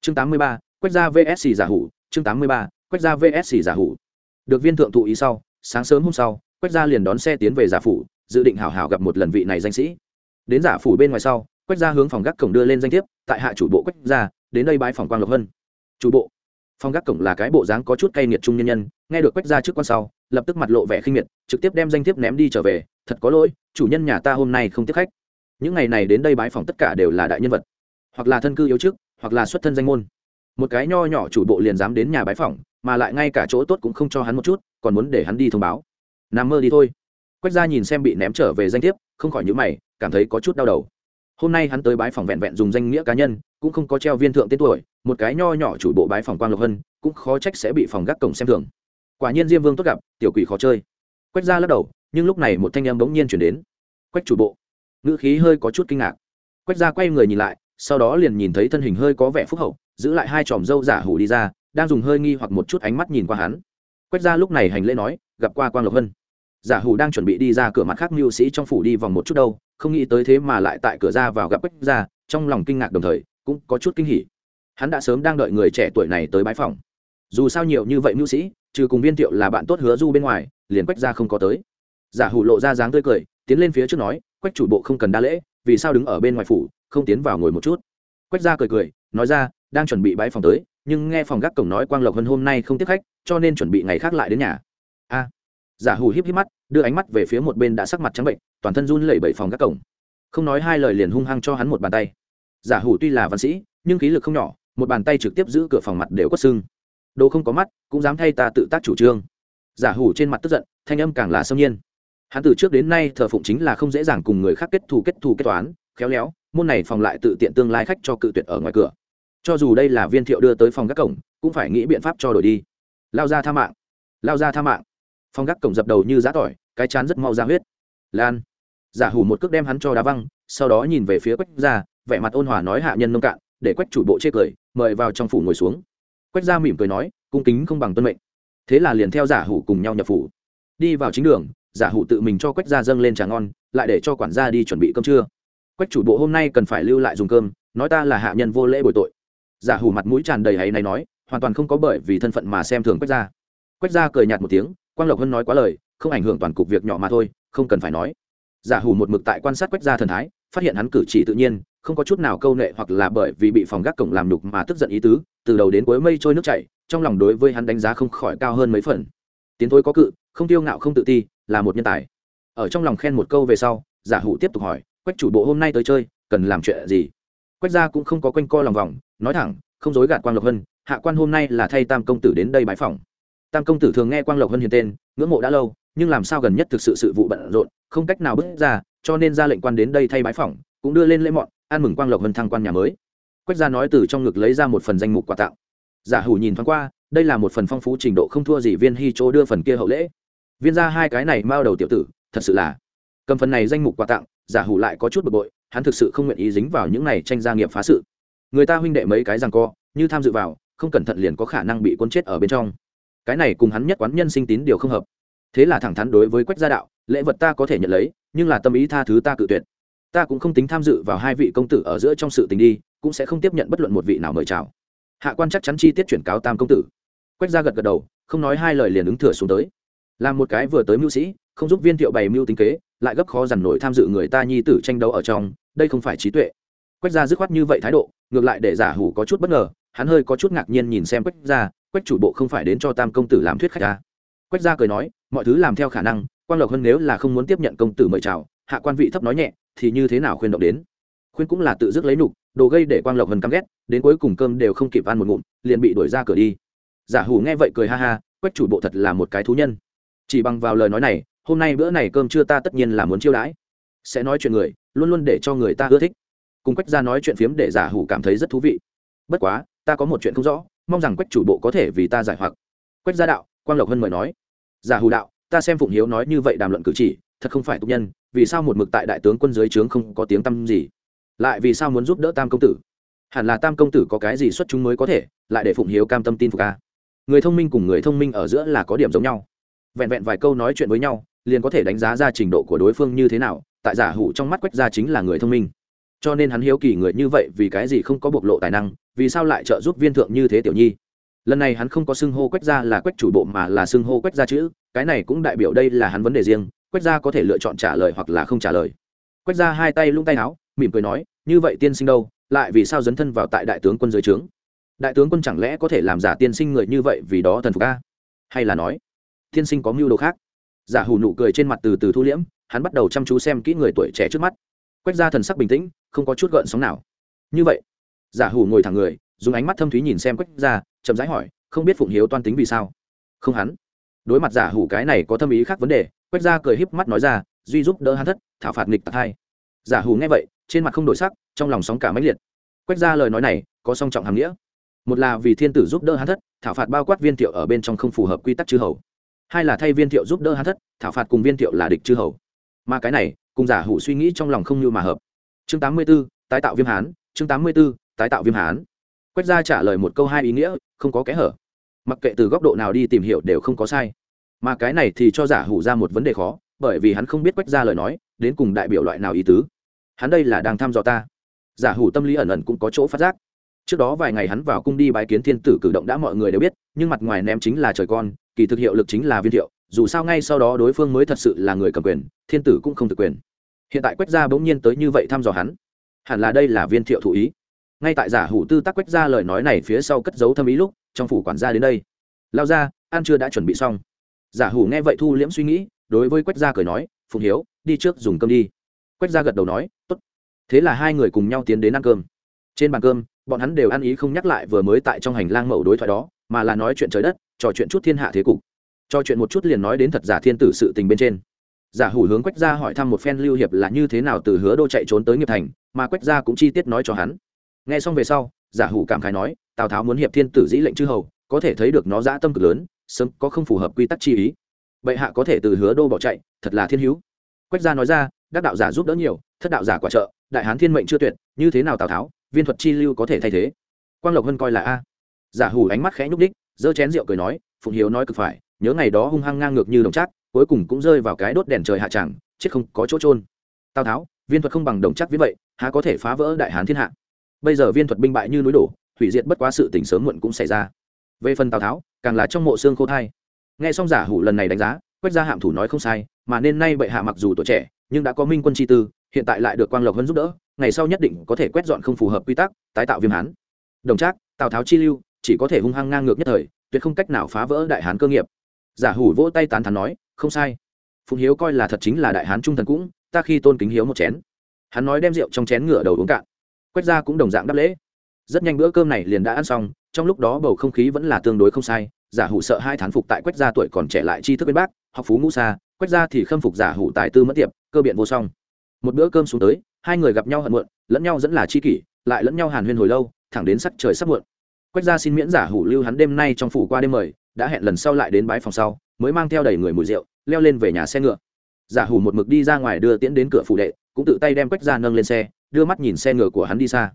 Chương tám mươi ba, quách ra vsc giả hủ. Chương tám mươi ba, quách ra vsc giả hủ. Được viên thượng thụ ý sau, sáng sớm hôm sau, quách ra liền đón xe tiến về giả phủ, dự định hảo hảo gặp một lần vị này danh sĩ. Đến giả phủ bên ngoài sau, quách ra hướng phòng gác cổng đưa lên danh thiếp, tại hạ chủ bộ quách ra đến đây bãi phòng quang lộc hơn. Chủ bộ? Phong gác cổng là cái bộ dáng có chút cay nghiệt trung nhân nhân, nghe được quách ra trước con sau, lập tức mặt lộ vẻ khinh miệt, trực tiếp đem danh thiếp ném đi trở về, thật có lỗi, chủ nhân nhà ta hôm nay không tiếp khách. Những ngày này đến đây bái phòng tất cả đều là đại nhân vật, hoặc là thân cư yếu chức, hoặc là xuất thân danh môn. Một cái nho nhỏ chủ bộ liền dám đến nhà bái phòng mà lại ngay cả chỗ tốt cũng không cho hắn một chút, còn muốn để hắn đi thông báo. Nằm mơ đi thôi. Quách ra nhìn xem bị ném trở về danh thiếp, không khỏi nhữ mày, cảm thấy có chút đau đầu. Hôm nay hắn tới bái phòng vẹn vẹn dùng danh nghĩa cá nhân cũng không có treo viên thượng tên tuổi, một cái nho nhỏ chủ bộ bái phòng quang lộc hân, cũng khó trách sẽ bị phòng gác cổng xem thường. Quả nhiên diêm vương tốt gặp, tiểu quỷ khó chơi. Quách ra lắc đầu, nhưng lúc này một thanh em bỗng nhiên chuyển đến. Quách chủ bộ. Ngữ khí hơi có chút kinh ngạc. Quách ra quay người nhìn lại, sau đó liền nhìn thấy thân hình hơi có vẻ phúc hậu, giữ lại hai chòm dâu giả hủ đi ra, đang dùng hơi nghi hoặc một chút ánh mắt nhìn qua hắn. Quách ra lúc này hành lễ nói, gặp qua quang lộc hân. Giả hủ đang chuẩn bị đi ra cửa mặt khác mưu sĩ trong phủ đi vòng một chút đâu, không nghĩ tới thế mà lại tại cửa ra vào gặp quách ra trong lòng kinh ngạc đồng thời cũng có chút kinh hỉ. Hắn đã sớm đang đợi người trẻ tuổi này tới bãi phòng. Dù sao nhiều như vậy mưu sĩ, trừ cùng viên thiệu là bạn tốt hứa du bên ngoài, liền quách ra không có tới. Giả hủ lộ ra dáng tươi cười, tiến lên phía trước nói, quách chủ bộ không cần đa lễ, vì sao đứng ở bên ngoài phủ, không tiến vào ngồi một chút? Quách ra cười cười, nói ra, đang chuẩn bị bãi phòng tới, nhưng nghe phòng gác cổng nói quang lộc hơn hôm nay không tiếp khách, cho nên chuẩn bị ngày khác lại đến nhà. A. Giả hủ híp híp mắt, đưa ánh mắt về phía một bên đã sắc mặt trắng bệnh, toàn thân run lẩy bẩy phòng gác cổng. Không nói hai lời liền hung hăng cho hắn một bàn tay giả hủ tuy là văn sĩ, nhưng khí lực không nhỏ, một bàn tay trực tiếp giữ cửa phòng mặt đều có sưng. Đồ không có mắt, cũng dám thay ta tự tác chủ trương. Giả hủ trên mặt tức giận, thanh âm càng là xâm nhiên. Hắn từ trước đến nay thờ phụng chính là không dễ dàng cùng người khác kết thù kết thù kết toán, khéo léo, môn này phòng lại tự tiện tương lai khách cho cự tuyệt ở ngoài cửa. Cho dù đây là viên thiệu đưa tới phòng gác cổng, cũng phải nghĩ biện pháp cho đổi đi. Lao ra tha mạng. Lao ra tha mạng. Phòng gác cổng dập đầu như giá tỏi, cái chán rất mau ra huyết. Lan. Giả hủ một cước đem hắn cho đá văng, sau đó nhìn về phía quách ra vẻ mặt ôn hòa nói hạ nhân nông cạn, để quách chủ bộ chê cười, mời vào trong phủ ngồi xuống. Quách ra mỉm cười nói, cung kính không bằng tuân mệnh. Thế là liền theo giả hủ cùng nhau nhập phủ. Đi vào chính đường, giả hủ tự mình cho quách ra dâng lên trà ngon, lại để cho quản gia đi chuẩn bị cơm trưa. Quách chủ bộ hôm nay cần phải lưu lại dùng cơm, nói ta là hạ nhân vô lễ bồi tội. Giả hủ mặt mũi tràn đầy hay này nói, hoàn toàn không có bởi vì thân phận mà xem thường quách ra quách ra cười nhạt một tiếng, quang lộc hân nói quá lời, không ảnh hưởng toàn cục việc nhỏ mà thôi, không cần phải nói. Giả hủ một mực tại quan sát quách ra thần thái, phát hiện hắn cử chỉ tự nhiên không có chút nào câu nệ hoặc là bởi vì bị phòng gác cổng làm nhục mà tức giận ý tứ, từ đầu đến cuối mây trôi nước chảy, trong lòng đối với hắn đánh giá không khỏi cao hơn mấy phần. Tiến thối có cự, không tiêu ngạo không tự ti, là một nhân tài. Ở trong lòng khen một câu về sau, giả hủ tiếp tục hỏi, quách chủ bộ hôm nay tới chơi, cần làm chuyện gì? Quách gia cũng không có quanh co lòng vòng, nói thẳng, không dối gạt quang lộc hân, hạ quan hôm nay là thay tam công tử đến đây bãi phòng tam công tử thường nghe quang lộc hân hiền tên, ngưỡng mộ đã lâu, nhưng làm sao gần nhất thực sự sự vụ bận rộn, không cách nào bước ra, cho nên ra lệnh quan đến đây thay bãi phòng cũng đưa lên lễ mọn ăn mừng quang lộc hân thăng quan nhà mới. Quách gia nói từ trong ngực lấy ra một phần danh mục quà tặng. Giả hủ nhìn thoáng qua, đây là một phần phong phú trình độ không thua gì viên hy chỗ đưa phần kia hậu lễ. Viên ra hai cái này mao đầu tiểu tử, thật sự là cầm phần này danh mục quà tặng, giả hủ lại có chút bực bội, hắn thực sự không nguyện ý dính vào những này tranh gia nghiệp phá sự. Người ta huynh đệ mấy cái rằng co, như tham dự vào, không cẩn thận liền có khả năng bị quân chết ở bên trong. Cái này cùng hắn nhất quán nhân sinh tín điều không hợp. Thế là thẳng thắn đối với quách gia đạo, lễ vật ta có thể nhận lấy, nhưng là tâm ý tha thứ ta cự tuyệt ta cũng không tính tham dự vào hai vị công tử ở giữa trong sự tình đi, cũng sẽ không tiếp nhận bất luận một vị nào mời chào. Hạ quan chắc chắn chi tiết chuyển cáo tam công tử. Quách gia gật gật đầu, không nói hai lời liền ứng thừa xuống tới. Làm một cái vừa tới mưu sĩ, không giúp viên thiệu bày mưu tính kế, lại gấp khó dằn nổi tham dự người ta nhi tử tranh đấu ở trong, đây không phải trí tuệ. Quách gia dứt khoát như vậy thái độ, ngược lại để giả hủ có chút bất ngờ, hắn hơi có chút ngạc nhiên nhìn xem quách gia, quách chủ bộ không phải đến cho tam công tử làm thuyết khách ta quách gia cười nói, mọi thứ làm theo khả năng quan lộc hơn nếu là không muốn tiếp nhận công tử mời chào, hạ quan vị thấp nói nhẹ thì như thế nào khuyên động đến? Khuyên cũng là tự dứt lấy nục, đồ gây để quang lộc hân căm ghét, đến cuối cùng cơm đều không kịp ăn một ngụm, liền bị đuổi ra cửa đi. Giả hủ nghe vậy cười ha ha, quách chủ bộ thật là một cái thú nhân. Chỉ bằng vào lời nói này, hôm nay bữa này cơm chưa ta tất nhiên là muốn chiêu đãi. Sẽ nói chuyện người, luôn luôn để cho người ta ưa thích. Cùng quách ra nói chuyện phiếm để giả hủ cảm thấy rất thú vị. Bất quá, ta có một chuyện không rõ, mong rằng quách chủ bộ có thể vì ta giải hoặc. Quách gia đạo, quang lộc hân mời nói. Giả hủ đạo, ta xem phụng hiếu nói như vậy đàm luận cử chỉ thật không phải tục nhân, vì sao một mực tại đại tướng quân dưới trướng không có tiếng tăm gì? Lại vì sao muốn giúp đỡ tam công tử? Hẳn là tam công tử có cái gì xuất chúng mới có thể, lại để phụng hiếu cam tâm tin phục ca người thông minh cùng người thông minh ở giữa là có điểm giống nhau. Vẹn vẹn vài câu nói chuyện với nhau, liền có thể đánh giá ra trình độ của đối phương như thế nào, tại giả hủ trong mắt quách gia chính là người thông minh. Cho nên hắn hiếu kỳ người như vậy vì cái gì không có bộc lộ tài năng, vì sao lại trợ giúp viên thượng như thế tiểu nhi? Lần này hắn không có xưng hô quách gia là quách chủ bộ mà là xưng hô quách gia chữ, cái này cũng đại biểu đây là hắn vấn đề riêng quách gia có thể lựa chọn trả lời hoặc là không trả lời. Quách gia hai tay lung tay áo, mỉm cười nói, như vậy tiên sinh đâu? Lại vì sao dấn thân vào tại đại tướng quân dưới trướng? Đại tướng quân chẳng lẽ có thể làm giả tiên sinh người như vậy vì đó thần phục a? Hay là nói, tiên sinh có mưu đồ khác? Giả hủ nụ cười trên mặt từ từ thu liễm, hắn bắt đầu chăm chú xem kỹ người tuổi trẻ trước mắt. Quách ra thần sắc bình tĩnh, không có chút gợn sóng nào. Như vậy? Giả hủ ngồi thẳng người, dùng ánh mắt thâm thúy nhìn xem quách ra chậm rãi hỏi, không biết phụng hiếu toan tính vì sao? Không hắn đối mặt giả hủ cái này có thâm ý khác vấn đề quách ra cười híp mắt nói ra duy giúp đỡ hắn thất thảo phạt nghịch tạc hai. Giả hủ nghe vậy trên mặt không đổi sắc trong lòng sóng cả máy liệt. Quách ra lời nói này có song trọng hàm nghĩa. Một là vì thiên tử giúp đỡ hắn thất thảo phạt bao quát viên thiệu ở bên trong không phù hợp quy tắc chư hầu. Hai là thay viên thiệu giúp đỡ hắn thất thảo phạt cùng viên thiệu là địch chư hầu. Mà cái này cùng giả hủ suy nghĩ trong lòng không như mà hợp. Chương tám mươi 84, tái tạo viêm hán chương tám mươi 84, tái tạo viêm hán. Quách gia trả lời một câu hai ý nghĩa không có kẽ hở mặc kệ từ góc độ nào đi tìm hiểu đều không có sai. Mà cái này thì cho giả hủ ra một vấn đề khó, bởi vì hắn không biết quách gia lời nói, đến cùng đại biểu loại nào ý tứ. Hắn đây là đang thăm dò ta. Giả hủ tâm lý ẩn ẩn cũng có chỗ phát giác. Trước đó vài ngày hắn vào cung đi bái kiến thiên tử cử động đã mọi người đều biết, nhưng mặt ngoài ném chính là trời con, kỳ thực hiệu lực chính là viên thiệu, dù sao ngay sau đó đối phương mới thật sự là người cầm quyền, thiên tử cũng không thực quyền. Hiện tại quách gia bỗng nhiên tới như vậy thăm dò hắn. Hẳn là đây là viên thiệu thụ ý. Ngay tại giả hủ tư tác quách gia lời nói này phía sau cất giấu thâm ý lúc trong phủ quản gia đến đây. Lao ra, ăn chưa đã chuẩn bị xong. Giả hủ nghe vậy thu liễm suy nghĩ, đối với quách gia cười nói phùng hiếu, đi trước dùng cơm đi. Quách gia gật đầu nói, tốt. Thế là hai người cùng nhau tiến đến ăn cơm. Trên bàn cơm, bọn hắn đều ăn ý không nhắc lại vừa mới tại trong hành lang mẫu đối thoại đó, mà là nói chuyện trời đất, trò chuyện chút thiên hạ thế cục. Trò chuyện một chút liền nói đến thật giả thiên tử sự tình bên trên. Giả hủ hướng quách gia hỏi thăm một phen lưu hiệp là như thế nào từ hứa đô chạy trốn tới nghiệp thành, mà quách gia cũng chi tiết nói cho hắn. Nghe xong về sau giả hủ cảm khái nói, tào tháo muốn hiệp thiên tử dĩ lệnh chư hầu, có thể thấy được nó dã tâm cực lớn, sớm có không phù hợp quy tắc chi ý. Bệ hạ có thể từ hứa đô bỏ chạy, thật là thiên hữu. Quách gia nói ra, đắc đạo giả giúp đỡ nhiều, thất đạo giả quả trợ, đại hán thiên mệnh chưa tuyệt, như thế nào tào tháo, viên thuật chi lưu có thể thay thế? Quang lộc hân coi là a. Giả hủ ánh mắt khẽ nhúc đích giơ chén rượu cười nói, phụng hiếu nói cực phải, nhớ ngày đó hung hăng ngang ngược như đồng trác, cuối cùng cũng rơi vào cái đốt đèn trời hạ tràng chết không có chỗ trôn tào tháo, viên thuật không bằng đồng chắc viết vậy, há có thể phá vỡ đại hán thiên hạ? Bây giờ viên thuật binh bại như núi đổ, hủy diệt bất quá sự tình sớm muộn cũng xảy ra. Về phần tào tháo, càng là trong mộ xương khô thai. Nghe xong giả hủ lần này đánh giá, quách gia hạm thủ nói không sai, mà nên nay bệ hạ mặc dù tuổi trẻ, nhưng đã có minh quân chi tư, hiện tại lại được quang lộc hơn giúp đỡ, ngày sau nhất định có thể quét dọn không phù hợp quy tắc, tái tạo viêm hán. Đồng trác, tào tháo chi lưu, chỉ có thể hung hăng ngang ngược nhất thời, tuyệt không cách nào phá vỡ đại hán cơ nghiệp. Giả hủ vỗ tay tán thán nói, không sai. Phụng hiếu coi là thật chính là đại hán trung thần cũng, ta khi tôn kính hiếu một chén. Hắn nói đem rượu trong chén ngựa đầu uống cạn. Quách Gia cũng đồng dạng đáp lễ. Rất nhanh bữa cơm này liền đã ăn xong, trong lúc đó bầu không khí vẫn là tương đối không sai, giả hủ sợ hai thán phục tại quách gia tuổi còn trẻ lại chi thức bên bác, học phú ngũ xa quách gia thì khâm phục giả hủ tài tư mất tiệp, cơ biện vô song. Một bữa cơm xuống tới, hai người gặp nhau hận muộn, lẫn nhau dẫn là chi kỷ, lại lẫn nhau hàn huyên hồi lâu, thẳng đến sắc trời sắp muộn. Quách gia xin miễn giả hủ lưu hắn đêm nay trong phủ qua đêm mời, đã hẹn lần sau lại đến bãi phòng sau, mới mang theo đầy người mùi rượu, leo lên về nhà xe ngựa. Giả hủ một mực đi ra ngoài đưa tiễn đến cửa phủ đệ, cũng tự tay đem quách gia nâng lên xe đưa mắt nhìn xe ngựa của hắn đi xa.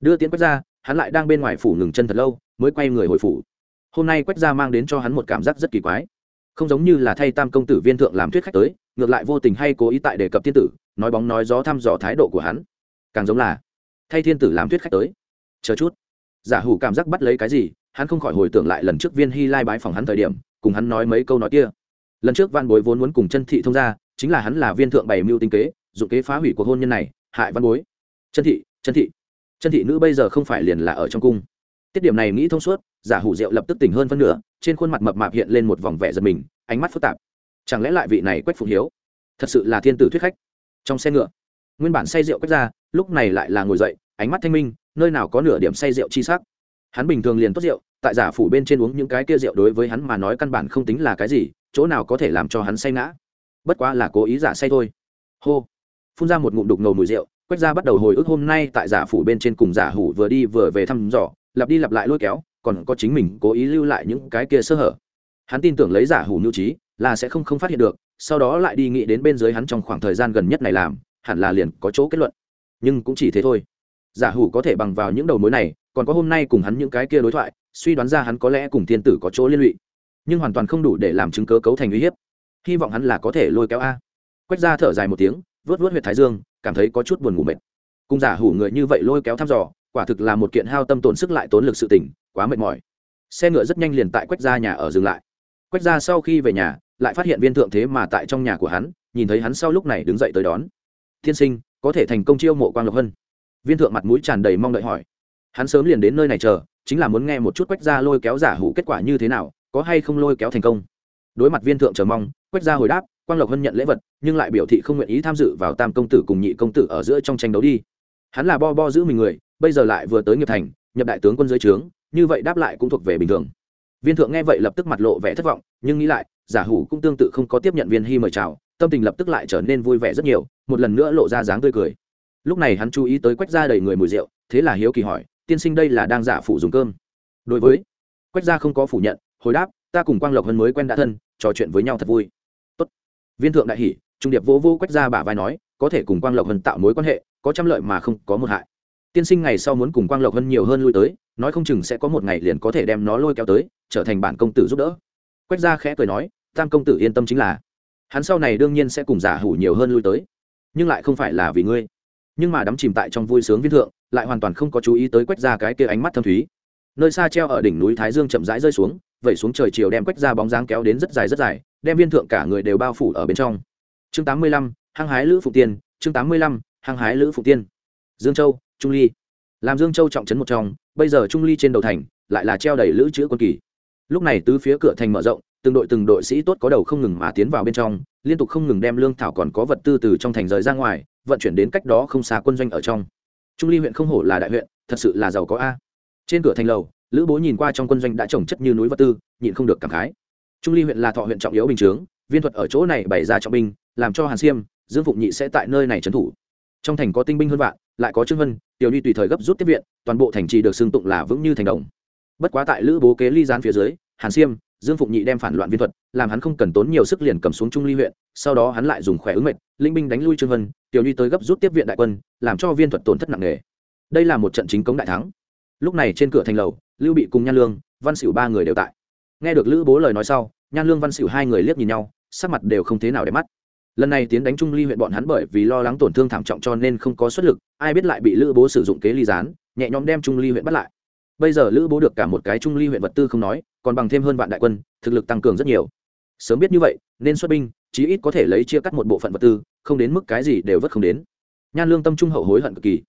Đưa Tiến quách ra, hắn lại đang bên ngoài phủ ngừng chân thật lâu mới quay người hồi phủ. Hôm nay quách gia mang đến cho hắn một cảm giác rất kỳ quái. Không giống như là thay tam công tử viên thượng làm thuyết khách tới ngược lại vô tình hay cố ý tại đề cập thiên tử nói bóng nói gió thăm dò thái độ của hắn. Càng giống là thay thiên tử làm thuyết khách tới. Chờ chút. Giả hủ cảm giác bắt lấy cái gì hắn không khỏi hồi tưởng lại lần trước viên hy lai bái phòng hắn thời điểm cùng hắn nói mấy câu nói kia. Lần trước văn bối vốn muốn cùng chân thị thông ra chính là hắn là viên thượng bày mưu tinh kế dụng kế phá hủy cuộc hôn nhân này hại văn bối chân thị chân thị. Chân thị nữ bây giờ không phải liền là ở trong cung. Tiết điểm này nghĩ thông suốt, giả hủ rượu lập tức tỉnh hơn phân nửa, trên khuôn mặt mập mạp hiện lên một vòng vẻ giật mình, ánh mắt phức tạp. Chẳng lẽ lại vị này quách phụng hiếu? Thật sự là thiên tử thuyết khách. Trong xe ngựa, nguyên bản say rượu quách ra, lúc này lại là ngồi dậy, ánh mắt thanh minh, nơi nào có nửa điểm say rượu chi sắc. Hắn bình thường liền tốt rượu, tại giả phủ bên trên uống những cái kia rượu đối với hắn mà nói căn bản không tính là cái gì, chỗ nào có thể làm cho hắn say ngã. Bất quá là cố ý giả say thôi. Hô. Phun ra một ngụm đục ngầu mùi rượu quách gia bắt đầu hồi ức hôm nay tại giả phủ bên trên cùng giả hủ vừa đi vừa về thăm dò, lặp đi lặp lại lôi kéo, còn có chính mình cố ý lưu lại những cái kia sơ hở. Hắn tin tưởng lấy giả hủ nhu trí, là sẽ không không phát hiện được, sau đó lại đi nghĩ đến bên dưới hắn trong khoảng thời gian gần nhất này làm, hẳn là liền có chỗ kết luận. Nhưng cũng chỉ thế thôi. Giả hủ có thể bằng vào những đầu mối này, còn có hôm nay cùng hắn những cái kia đối thoại, suy đoán ra hắn có lẽ cùng thiên tử có chỗ liên lụy. Nhưng hoàn toàn không đủ để làm chứng cớ cấu thành uy hiếp. Hy vọng hắn là có thể lôi kéo a. Quách ra thở dài một tiếng vớt vớt huyệt thái dương cảm thấy có chút buồn ngủ mệt. Cung giả hủ người như vậy lôi kéo thăm dò, quả thực là một kiện hao tâm tổn sức lại tốn lực sự tỉnh quá mệt mỏi. Xe ngựa rất nhanh liền tại quách ra nhà ở dừng lại. Quách ra sau khi về nhà, lại phát hiện viên thượng thế mà tại trong nhà của hắn, nhìn thấy hắn sau lúc này đứng dậy tới đón. Tiên sinh, có thể thành công chiêu mộ quang lộc hân? Viên thượng mặt mũi tràn đầy mong đợi hỏi. Hắn sớm liền đến nơi này chờ, chính là muốn nghe một chút quách ra lôi kéo giả hủ kết quả như thế nào, có hay không lôi kéo thành công. Đối mặt viên thượng chờ mong, quách ra hồi đáp quang lộc hân nhận lễ vật, nhưng lại biểu thị không nguyện ý tham dự vào tam công tử cùng nhị công tử ở giữa trong tranh đấu đi. Hắn là bo bo giữ mình người, bây giờ lại vừa tới nghiệp thành, nhập đại tướng quân dưới trướng, như vậy đáp lại cũng thuộc về bình thường. Viên thượng nghe vậy lập tức mặt lộ vẻ thất vọng, nhưng nghĩ lại, giả hủ cũng tương tự không có tiếp nhận viên hy mời chào, tâm tình lập tức lại trở nên vui vẻ rất nhiều, một lần nữa lộ ra dáng tươi cười. Lúc này hắn chú ý tới quách ra đầy người mùi rượu, thế là hiếu kỳ hỏi, tiên sinh đây là đang giả phụ dùng cơm? Đối với quách gia không có phủ nhận, hồi đáp, ta cùng quang lộc hân mới quen đã thân, trò chuyện với nhau thật vui viên thượng đại hỷ trung điệp vô vô quách gia bả vai nói, có thể cùng quang lộc hân tạo mối quan hệ, có trăm lợi mà không có một hại. Tiên sinh ngày sau muốn cùng quang lộc hân nhiều hơn lui tới, nói không chừng sẽ có một ngày liền có thể đem nó lôi kéo tới, trở thành bản công tử giúp đỡ. Quách gia khẽ cười nói, tam công tử yên tâm chính là, hắn sau này đương nhiên sẽ cùng giả hủ nhiều hơn lui tới, nhưng lại không phải là vì ngươi. Nhưng mà đắm chìm tại trong vui sướng viên thượng, lại hoàn toàn không có chú ý tới quách ra cái kia ánh mắt thâm thúy. Nơi xa treo ở đỉnh núi thái dương chậm rãi rơi xuống vẩy xuống trời chiều đem quách ra bóng dáng kéo đến rất dài rất dài, đem viên thượng cả người đều bao phủ ở bên trong. Chương tám mươi lăm, hăng hái lữ phụ tiên, chương tám mươi lăm, hăng hái lữ phụ tiên. Dương châu, trung ly. Làm dương châu trọng trấn một trong, bây giờ trung ly trên đầu thành, lại là treo đầy lữ chữ quân kỳ. Lúc này tứ phía cửa thành mở rộng, từng đội từng đội sĩ tốt có đầu không ngừng mà tiến vào bên trong, liên tục không ngừng đem lương thảo còn có vật tư từ trong thành rời ra ngoài, vận chuyển đến cách đó không xa quân doanh ở trong. Trung ly huyện không hổ là đại huyện, thật sự là giàu có a. Trên cửa thành lầu lữ bố nhìn qua trong quân doanh đã trồng chất như núi vật tư, nhịn không được cảm khái. Trung ly huyện là thọ huyện trọng yếu bình chướng, viên thuật ở chỗ này bày ra trọng binh, làm cho hàn siêm, dương phụng nhị sẽ tại nơi này trấn thủ. Trong thành có tinh binh hơn vạn, lại có trương vân, tiểu ly tùy thời gấp rút tiếp viện, toàn bộ thành trì được xưng tụng là vững như thành đồng. Bất quá tại lữ bố kế ly gián phía dưới, hàn siêm, dương phụng nhị đem phản loạn viên thuật, làm hắn không cần tốn nhiều sức liền cầm xuống trung ly huyện, sau đó hắn lại dùng khỏe ứng mệnh linh binh đánh lui trương vân, tiểu ly tới gấp rút tiếp viện đại quân, làm cho viên thuật tổn thất nặng nề. Đây là một trận chính công đại thắng. Lúc này trên cửa thành lầu lưu bị cùng nhan lương, văn xỉu ba người đều tại. Nghe được lữ bố lời nói sau, nhan lương, văn xỉu hai người liếc nhìn nhau, sắc mặt đều không thế nào để mắt. Lần này tiến đánh trung ly huyện bọn hắn bởi vì lo lắng tổn thương thảm trọng cho nên không có xuất lực, ai biết lại bị lữ bố sử dụng kế ly gián, nhẹ nhõm đem trung ly huyện bắt lại. Bây giờ lữ bố được cả một cái trung ly huyện vật tư không nói, còn bằng thêm hơn vạn đại quân, thực lực tăng cường rất nhiều. Sớm biết như vậy, nên xuất binh, chí ít có thể lấy chia cắt một bộ phận vật tư, không đến mức cái gì đều vất không đến. Nhan lương tâm trung hậu hối hận cực kỳ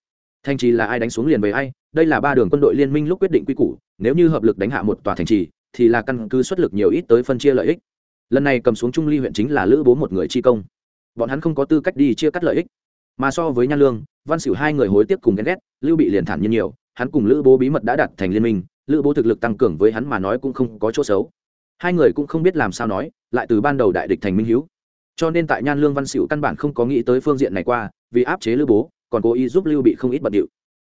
thành trì là ai đánh xuống liền về ai, đây là ba đường quân đội liên minh lúc quyết định quy củ, nếu như hợp lực đánh hạ một tòa thành trì, thì là căn cứ xuất lực nhiều ít tới phân chia lợi ích. Lần này cầm xuống trung ly huyện chính là lữ bố một người chi công. Bọn hắn không có tư cách đi chia cắt lợi ích. Mà so với nhan lương, văn xỉu hai người hối tiếc cùng ghen ghét, lưu bị liền thản nhiên nhiều, hắn cùng lữ bố bí mật đã đặt thành liên minh, lữ bố thực lực tăng cường với hắn mà nói cũng không có chỗ xấu. Hai người cũng không biết làm sao nói, lại từ ban đầu đại địch thành minh hữu cho nên tại nhan lương văn xỉu căn bản không có nghĩ tới phương diện này qua, vì áp chế lữ bố còn cố ý giúp lưu bị không ít bận điệu.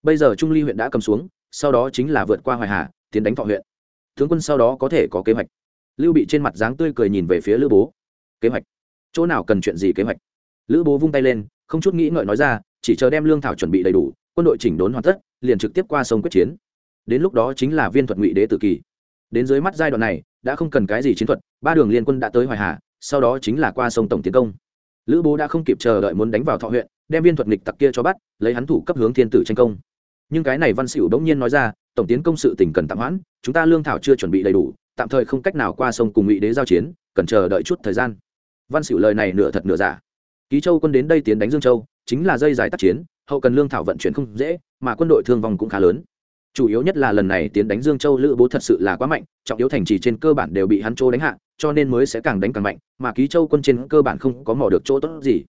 Bây giờ trung ly huyện đã cầm xuống, sau đó chính là vượt qua hoài hà, tiến đánh thọ huyện. Tướng quân sau đó có thể có kế hoạch. Lưu bị trên mặt dáng tươi cười nhìn về phía lữ bố. Kế hoạch? Chỗ nào cần chuyện gì kế hoạch? Lữ bố vung tay lên, không chút nghĩ ngợi nói ra, chỉ chờ đem lương thảo chuẩn bị đầy đủ, quân đội chỉnh đốn hoàn tất, liền trực tiếp qua sông quyết chiến. Đến lúc đó chính là viên thuật ngụy đế tự kỳ. Đến dưới mắt giai đoạn này, đã không cần cái gì chiến thuật, ba đường liên quân đã tới hoài hà, sau đó chính là qua sông tổng tiến công. Lữ bố đã không kịp chờ đợi muốn đánh vào thọ huyện đem viên thuật nghịch tặc kia cho bắt, lấy hắn thủ cấp hướng thiên tử tranh công. Nhưng cái này văn xỉu đống nhiên nói ra, tổng tiến công sự tỉnh cần tạm hoãn, chúng ta lương thảo chưa chuẩn bị đầy đủ, tạm thời không cách nào qua sông cùng ngụy đế giao chiến, cần chờ đợi chút thời gian. Văn xỉu lời này nửa thật nửa giả. Ký châu quân đến đây tiến đánh dương châu, chính là dây dài tác chiến, hậu cần lương thảo vận chuyển không dễ, mà quân đội thương vong cũng khá lớn. Chủ yếu nhất là lần này tiến đánh dương châu lữ bố thật sự là quá mạnh, trọng yếu thành trì trên cơ bản đều bị hắn Châu đánh hạ, cho nên mới sẽ càng đánh càng mạnh, mà ký châu quân trên cơ bản không có mò được chỗ tốt gì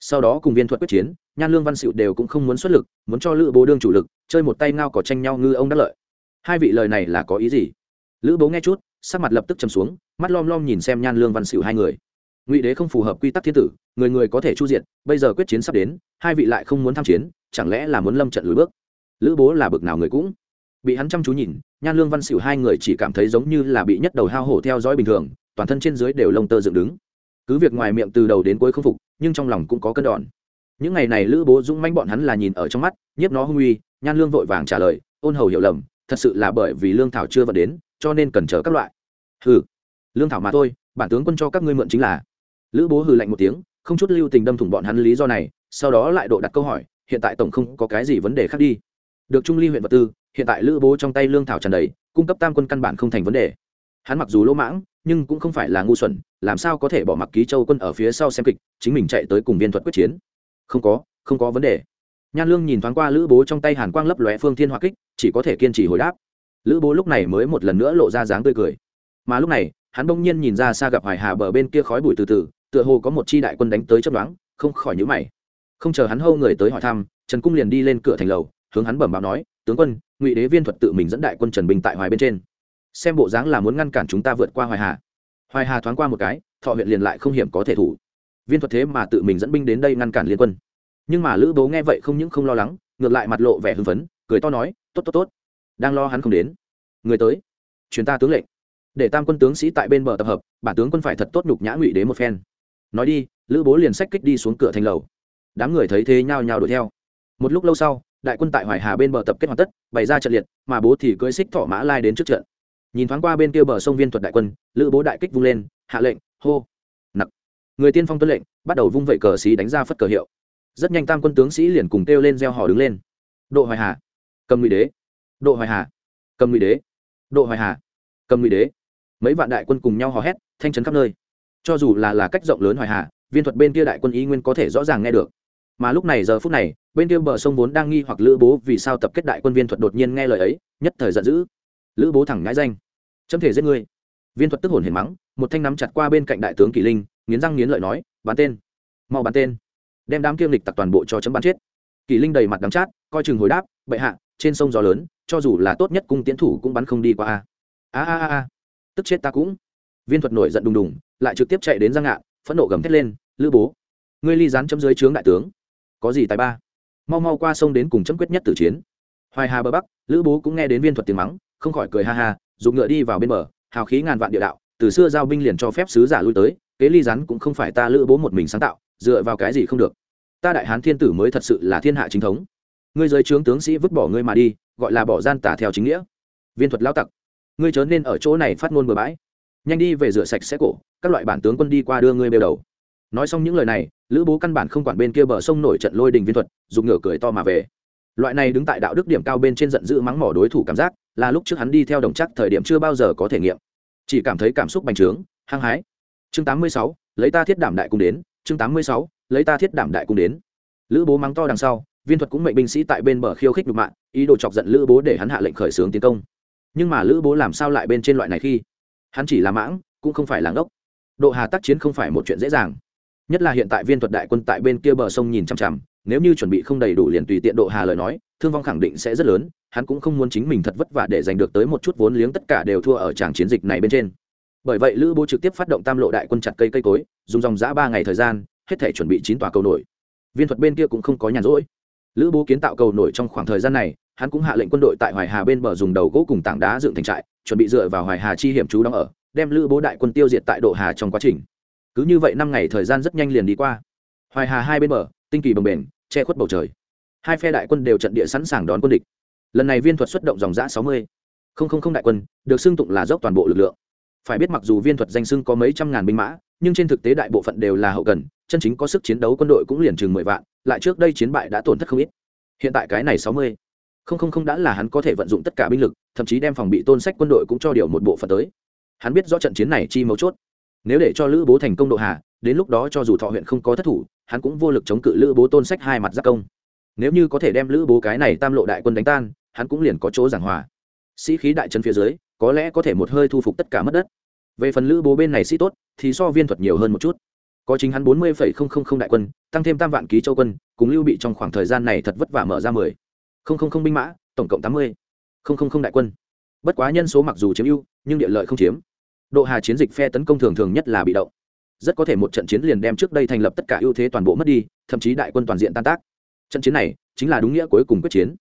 sau đó cùng viên thuật quyết chiến, nhan lương văn xịu đều cũng không muốn xuất lực, muốn cho lữ bố đương chủ lực, chơi một tay ngao cỏ tranh nhau ngư ông đắc lợi. Hai vị lời này là có ý gì? Lữ bố nghe chút, sắc mặt lập tức chầm xuống, mắt lom lom nhìn xem nhan lương văn xịu hai người. Ngụy đế không phù hợp quy tắc thiên tử, người người có thể chu diện bây giờ quyết chiến sắp đến, hai vị lại không muốn tham chiến, chẳng lẽ là muốn lâm trận lùi bước? Lữ bố là bực nào người cũng bị hắn chăm chú nhìn, nhan lương văn sửu hai người chỉ cảm thấy giống như là bị nhất đầu hao hổ theo dõi bình thường, toàn thân trên dưới đều lông tơ dựng đứng cứ việc ngoài miệng từ đầu đến cuối không phục, nhưng trong lòng cũng có cân đòn. Những ngày này lữ bố dũng manh bọn hắn là nhìn ở trong mắt, nhiếp nó hung uy, nhan lương vội vàng trả lời, ôn hầu hiểu lầm, thật sự là bởi vì lương thảo chưa vận đến, cho nên cần chờ các loại. Hừ, lương thảo mà thôi, bản tướng quân cho các ngươi mượn chính là. Lữ bố hừ lạnh một tiếng, không chút lưu tình đâm thủng bọn hắn lý do này, sau đó lại độ đặt câu hỏi, hiện tại tổng không có cái gì vấn đề khác đi. Được trung ly huyện vật tư, hiện tại lữ bố trong tay lương thảo tràn đầy, cung cấp tam quân căn bản không thành vấn đề hắn mặc dù lỗ mãng, nhưng cũng không phải là ngu xuẩn, làm sao có thể bỏ mặc ký châu quân ở phía sau xem kịch, chính mình chạy tới cùng viên thuật quyết chiến? Không có không có vấn đề. Nhan lương nhìn thoáng qua lữ bố trong tay hàn quang lấp lóe phương thiên hoa kích, chỉ có thể kiên trì hồi đáp. Lữ bố lúc này mới một lần nữa lộ ra dáng tươi cười. Mà lúc này, hắn bỗng nhiên nhìn ra xa gặp hoài hà bờ bên kia khói bụi từ từ, tựa hồ có một chi đại quân đánh tới chấp đoán không khỏi nhữ mày. Không chờ hắn hâu người tới hỏi thăm, trần cung liền đi lên cửa thành lầu, hướng hắn bẩm báo nói, tướng quân, ngụy đế viên thuật tự mình dẫn đại quân trần bình tại hoài bên trên xem bộ dáng là muốn ngăn cản chúng ta vượt qua hoài hà. Hoài hà thoáng qua một cái, thọ huyện liền lại không hiểm có thể thủ. Viên thuật thế mà tự mình dẫn binh đến đây ngăn cản liên quân. Nhưng mà lữ bố nghe vậy không những không lo lắng, ngược lại mặt lộ vẻ hưng phấn, cười to nói, tốt tốt tốt. Đang lo hắn không đến. Người tới. Chuyến ta tướng lệnh. Để tam quân tướng sĩ tại bên bờ tập hợp, bản tướng quân phải thật tốt nhục nhã ngụy đế một phen. Nói đi, lữ bố liền sách kích đi xuống cửa thành lầu. Đám người thấy thế nhao nhao đuổi theo. Một lúc lâu sau, đại quân tại hoài hà bên bờ tập kết hoàn tất, bày ra trận liệt, mà bố thì cưỡi xích thỏ mã lai đến trước trận nhìn thoáng qua bên kia bờ sông viên thuật đại quân, lữ bố đại kích vung lên, hạ lệnh, hô, nặc. Người tiên phong tuân lệnh, bắt đầu vung vẩy cờ xí đánh ra phất cờ hiệu. Rất nhanh tam quân tướng sĩ liền cùng kêu lên gieo hò đứng lên. Độ hoài hà, cầm ngụy đế. Độ hoài hà, cầm ngụy đế. Độ hoài hà, cầm ngụy đế. Mấy vạn đại quân cùng nhau hò hét, thanh trấn khắp nơi. Cho dù là là cách rộng lớn hoài hà, viên thuật bên kia đại quân ý nguyên có thể rõ ràng nghe được. Mà lúc này giờ phút này, bên kia bờ sông vốn đang nghi hoặc lữ bố vì sao tập kết đại quân viên thuật đột nhiên nghe lời ấy, nhất thời giận dữ lữ bố thẳng ngãi danh. Chấm thể giết ngươi. Viên thuật tức hồn hiền mắng, một thanh nắm chặt qua bên cạnh đại tướng kỷ linh, nghiến răng nghiến lợi nói, bắn tên. Mau bắn tên. Đem đám kiêm lịch tặc toàn bộ cho chấm bắn chết. Kỷ linh đầy mặt đắm chát, coi chừng hồi đáp, bệ hạ, trên sông gió lớn, cho dù là tốt nhất cung tiến thủ cũng bắn không đi qua a. A a a tức chết ta cũng. Viên thuật nổi giận đùng đùng, lại trực tiếp chạy đến giang ngạn phẫn nộ gầm thét lên, lữ bố, ngươi ly dán chấm dưới trướng đại tướng. Có gì tài ba? Mau mau qua sông đến cùng chấm quyết nhất tử chiến. Hoài hà bờ bắc, lữ bố cũng nghe đến viên thuật tiếng mắng không khỏi cười ha ha dùng ngựa đi vào bên bờ, hào khí ngàn vạn địa đạo, từ xưa giao binh liền cho phép sứ giả lui tới, kế ly rắn cũng không phải ta lữ bố một mình sáng tạo, dựa vào cái gì không được. Ta đại hán thiên tử mới thật sự là thiên hạ chính thống. Ngươi giới trướng tướng sĩ vứt bỏ ngươi mà đi, gọi là bỏ gian tả theo chính nghĩa. Viên thuật lao tặc, ngươi chớ nên ở chỗ này phát ngôn bừa bãi. Nhanh đi về rửa sạch sẽ cổ, các loại bản tướng quân đi qua đưa ngươi bêu đầu. Nói xong những lời này, lữ bố căn bản không quản bên kia bờ sông nổi trận lôi đình viên thuật dùng ngửa cười to mà về loại này đứng tại đạo đức điểm cao bên trên giận dữ mắng mỏ đối thủ cảm giác, là lúc trước hắn đi theo đồng chắc thời điểm chưa bao giờ có thể nghiệm. Chỉ cảm thấy cảm xúc bành trướng, hăng hái. Chương tám mươi sáu, lấy ta thiết đảm đại cung đến. Chương tám mươi sáu, lấy ta thiết đảm đại cung đến. Lữ bố mắng to đằng sau, viên thuật cũng mệnh binh sĩ tại bên bờ khiêu khích nhục mạng ý đồ chọc giận lữ bố để hắn hạ lệnh khởi xướng tiến công. Nhưng mà lữ bố làm sao lại bên trên loại này khi? Hắn chỉ là mãng, cũng không phải là ngốc. Độ hà tác chiến không phải một chuyện dễ dàng. Nhất là hiện tại viên thuật đại quân tại bên kia bờ sông nhìn chằm chằm nếu như chuẩn bị không đầy đủ liền tùy tiện độ hà lời nói, thương vong khẳng định sẽ rất lớn, hắn cũng không muốn chính mình thật vất vả để giành được tới một chút vốn liếng tất cả đều thua ở tràng chiến dịch này bên trên. Bởi vậy lữ bố trực tiếp phát động tam lộ đại quân chặt cây cây cối, dùng dòng giã ba ngày thời gian, hết thể chuẩn bị chín tòa cầu nổi. Viên thuật bên kia cũng không có nhàn rỗi. Lữ bố kiến tạo cầu nổi trong khoảng thời gian này, hắn cũng hạ lệnh quân đội tại hoài hà bên bờ dùng đầu gỗ cùng tảng đá dựng thành trại, chuẩn bị dựa vào hoài hà chi hiểm trú đóng ở, đem lữ bố đại quân tiêu diệt tại độ hà trong quá trình. Cứ như vậy năm ngày thời gian rất nhanh liền đi qua. Hoài hà hai bên bờ, tinh kỳ bồng bềnh che khuất bầu trời. Hai phe đại quân đều trận địa sẵn sàng đón quân địch. Lần này viên thuật xuất động dòng giã sáu mươi. Không không không đại quân, được xưng tụng là dốc toàn bộ lực lượng. Phải biết mặc dù viên thuật danh xưng có mấy trăm ngàn binh mã, nhưng trên thực tế đại bộ phận đều là hậu cần, chân chính có sức chiến đấu quân đội cũng liền chừng mười vạn, lại trước đây chiến bại đã tổn thất không ít. Hiện tại cái này sáu mươi, không không không đã là hắn có thể vận dụng tất cả binh lực, thậm chí đem phòng bị tôn sách quân đội cũng cho điều một bộ phận tới. Hắn biết rõ trận chiến này chi mấu chốt. Nếu để cho lữ bố thành công độ hà đến lúc đó cho dù thọ huyện không có thất thủ hắn cũng vô lực chống cự lữ bố tôn sách hai mặt giác công. Nếu như có thể đem lữ bố cái này tam lộ đại quân đánh tan, hắn cũng liền có chỗ giảng hòa. Sĩ khí đại chân phía dưới, có lẽ có thể một hơi thu phục tất cả mất đất. Về phần lữ bố bên này sĩ tốt, thì so viên thuật nhiều hơn một chút. Có chính hắn bốn mươi không không không đại quân, tăng thêm tam vạn ký châu quân, cùng lưu bị trong khoảng thời gian này thật vất vả mở ra mười. Không không không binh mã, tổng cộng tám mươi. Không không không đại quân. Bất quá nhân số mặc dù chiếm ưu, nhưng địa lợi không chiếm. Độ hà chiến dịch phe tấn công thường thường nhất là bị động rất có thể một trận chiến liền đem trước đây thành lập tất cả ưu thế toàn bộ mất đi, thậm chí đại quân toàn diện tan tác. Trận chiến này chính là đúng nghĩa cuối cùng quyết chiến.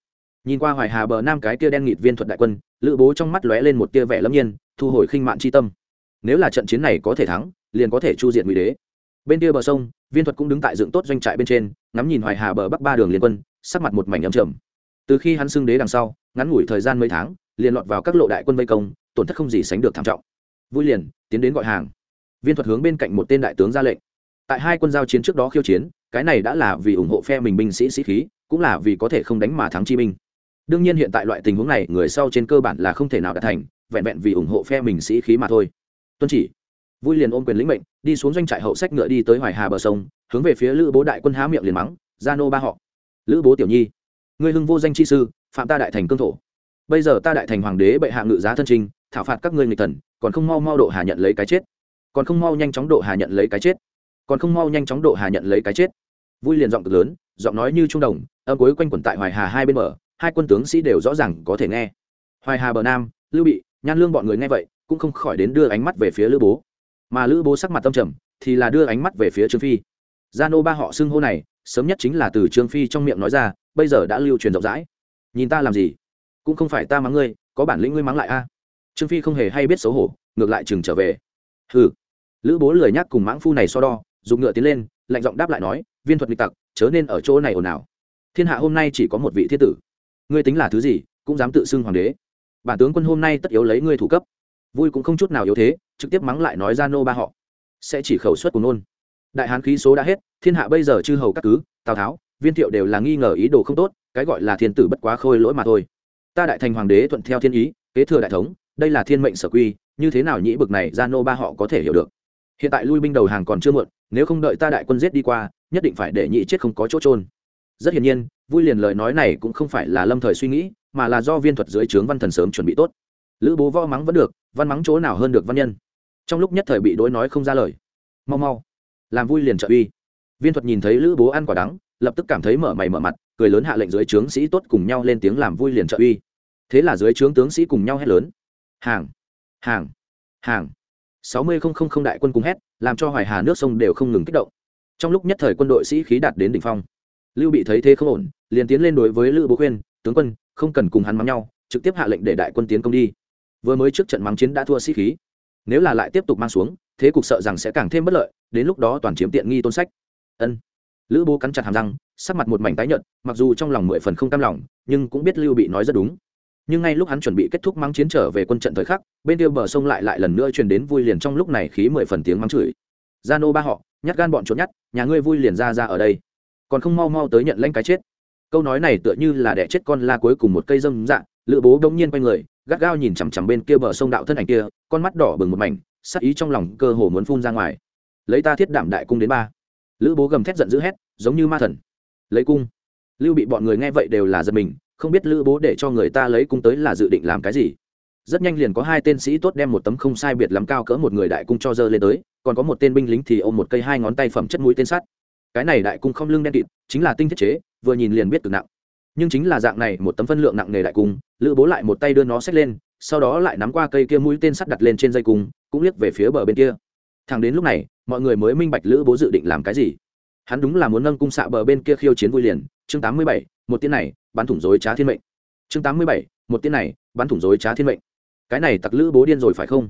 Nhìn qua hoài hà bờ nam cái kia đen nghịt viên thuật đại quân, lữ bố trong mắt lóe lên một tia vẻ lâm nhiên, thu hồi khinh mạn c tâm. Nếu là trận chiến này có thể thắng, liền có thể chu diện ngụy đế. Bên kia bờ sông, viên thuật cũng đứng tại dựng tốt doanh trại bên trên, ngắm nhìn hoài hà bờ bắc ba đường liên quân, sắc mặt một mảnh ấm trầm. Từ khi hắn xưng đế đằng sau, ngắn ngủi thời gian mấy tháng, liền lọt vào các lộ đại quân vây công, tổn thất không gì sánh được thảm trọng. Vui liền, tiến đến gọi hàng viên thuật hướng bên cạnh một tên đại tướng ra lệnh. Tại hai quân giao chiến trước đó khiêu chiến, cái này đã là vì ủng hộ phe mình binh sĩ sĩ khí, cũng là vì có thể không đánh mà thắng chi binh. Đương nhiên hiện tại loại tình huống này, người sau trên cơ bản là không thể nào đạt thành, vẹn vẹn vì ủng hộ phe mình sĩ khí mà thôi. Tuân chỉ, vui liền ôm quyền lĩnh mệnh, đi xuống doanh trại hậu sách ngựa đi tới hoài hà bờ sông, hướng về phía lữ bố đại quân há miệng liền mắng, gia nô ba họ. Lữ bố tiểu nhi, ngươi hưng vô danh chi sư, phạm ta đại thành cương thổ. Bây giờ ta đại thành hoàng đế bệ hạ ngự giá thân trinh thảo phạt các ngươi nghịch thần, còn không mau mau độ hà nhận lấy cái chết còn không mau nhanh chóng độ hà nhận lấy cái chết. Còn không mau nhanh chóng độ hà nhận lấy cái chết. Vui liền giọng cực lớn giọng nói như trung đồng âm cuối quanh quẩn tại hoài hà hai bên mở, hai quân tướng sĩ đều rõ ràng có thể nghe. Hoài hà bờ nam lưu bị nhan lương bọn người nghe vậy cũng không khỏi đến đưa ánh mắt về phía lữ bố. Mà lữ bố sắc mặt tâm trầm thì là đưa ánh mắt về phía trương phi. Gia nô ba họ xưng hô này sớm nhất chính là từ trương phi trong miệng nói ra bây giờ đã lưu truyền rộng rãi. Nhìn ta làm gì? Cũng không phải ta mắng ngươi có bản lĩnh ngươi mắng lại a. Trương phi không hề hay biết xấu hổ ngược lại chừng trở về. Hừ lữ bố lười nhắc cùng mãng phu này so đo, dùng ngựa tiến lên, lạnh giọng đáp lại nói, viên thuật nghịch tặc, chớ nên ở chỗ này ồn ào. Thiên hạ hôm nay chỉ có một vị thiên tử. Ngươi tính là thứ gì, cũng dám tự xưng hoàng đế. Bản tướng quân hôm nay tất yếu lấy ngươi thủ cấp. Vui cũng không chút nào yếu thế, trực tiếp mắng lại nói ra nô ba họ. Sẽ chỉ khẩu suất của nôn. Đại hán khí số đã hết, thiên hạ bây giờ chư hầu các cứ, tào tháo, viên thiệu đều là nghi ngờ ý đồ không tốt, cái gọi là thiên tử bất quá khôi lỗi mà thôi. Ta đại thành hoàng đế thuận theo thiên ý, kế thừa đại thống, đây là thiên mệnh sở quy, như thế nào nhĩ bực này ra nô ba họ có thể hiểu được? Hiện tại lui binh đầu hàng còn chưa muộn, nếu không đợi ta đại quân giết đi qua, nhất định phải để nhị chết không có chỗ trôn rất hiển nhiên, vui liền lời nói này cũng không phải là lâm thời suy nghĩ, mà là do viên thuật dưới trướng văn thần sớm chuẩn bị tốt. Lữ bố võ mắng vẫn được, văn mắng chỗ nào hơn được văn nhân. Trong lúc nhất thời bị đối nói không ra lời. Mau mau. Làm vui liền trợ uy. Viên thuật nhìn thấy lữ bố ăn quả đắng, lập tức cảm thấy mở mày mở mặt, cười lớn hạ lệnh dưới trướng sĩ tốt cùng nhau lên tiếng làm vui liền trợ uy. Thế là dưới trướng tướng sĩ cùng nhau hét lớn. Hàng. Hàng. Hàng sáu mươi không không không đại quân cùng hét, làm cho hoài hà nước sông đều không ngừng kích động. Trong lúc nhất thời quân đội sĩ khí đạt đến đỉnh phong. Lưu bị thấy thế không ổn, liền tiến lên đối với lữ bố khuyên, tướng quân, không cần cùng hắn mắng nhau, trực tiếp hạ lệnh để đại quân tiến công đi. Vừa mới trước trận mắng chiến đã thua sĩ khí. Nếu là lại tiếp tục mang xuống, thế cục sợ rằng sẽ càng thêm bất lợi, đến lúc đó toàn chiếm tiện nghi tôn sách. Ân. Lữ bố cắn chặt hàm răng, sắc mặt một mảnh tái nhợt, mặc dù trong lòng mười phần không cam lòng, nhưng cũng biết lưu bị nói rất đúng nhưng ngay lúc hắn chuẩn bị kết thúc mắng chiến trở về quân trận thời khắc, bên kia bờ sông lại lại lần nữa truyền đến vui liền trong lúc này khí mười phần tiếng mắng chửi. Gia nô ba họ, nhát gan bọn trốn nhát, nhà ngươi vui liền ra ra ở đây. Còn không mau mau tới nhận lãnh cái chết. Câu nói này tựa như là đẻ chết con la cuối cùng một cây dâm dạ lựa bố đông nhiên quay người, gắt gao nhìn chằm chằm bên kia bờ sông đạo thân ảnh kia, con mắt đỏ bừng một mảnh, sắc ý trong lòng cơ hồ muốn phun ra ngoài. Lấy ta thiết đảm đại cung đến ba. Lữ bố gầm thét giận dữ hét, giống như ma thần. Lấy cung. Lưu bị bọn người nghe vậy đều là giật mình không biết lữ bố để cho người ta lấy cung tới là dự định làm cái gì. Rất nhanh liền có hai tên sĩ tốt đem một tấm không sai biệt lắm cao cỡ một người đại cung cho dơ lên tới, còn có một tên binh lính thì ôm một cây hai ngón tay phẩm chất mũi tên sắt. Cái này đại cung không lưng đen kịt, chính là tinh thiết chế, vừa nhìn liền biết cực nặng. Nhưng chính là dạng này, một tấm phân lượng nặng nề đại cung, lữ bố lại một tay đưa nó xách lên, sau đó lại nắm qua cây kia mũi tên sắt đặt lên trên dây cung, cũng liếc về phía bờ bên kia. Thẳng đến lúc này, mọi người mới minh bạch lữ bố dự định làm cái gì. Hắn đúng là muốn nâng cung xạ bờ bên kia khiêu chiến vui liền. Chương tám mươi bảy, một tiếng này bắn thủng dối trá thiên mệnh. Chương tám mươi bảy, một tiếng này bắn thủng dối trá thiên mệnh. Cái này tặc lữ bố điên rồi phải không?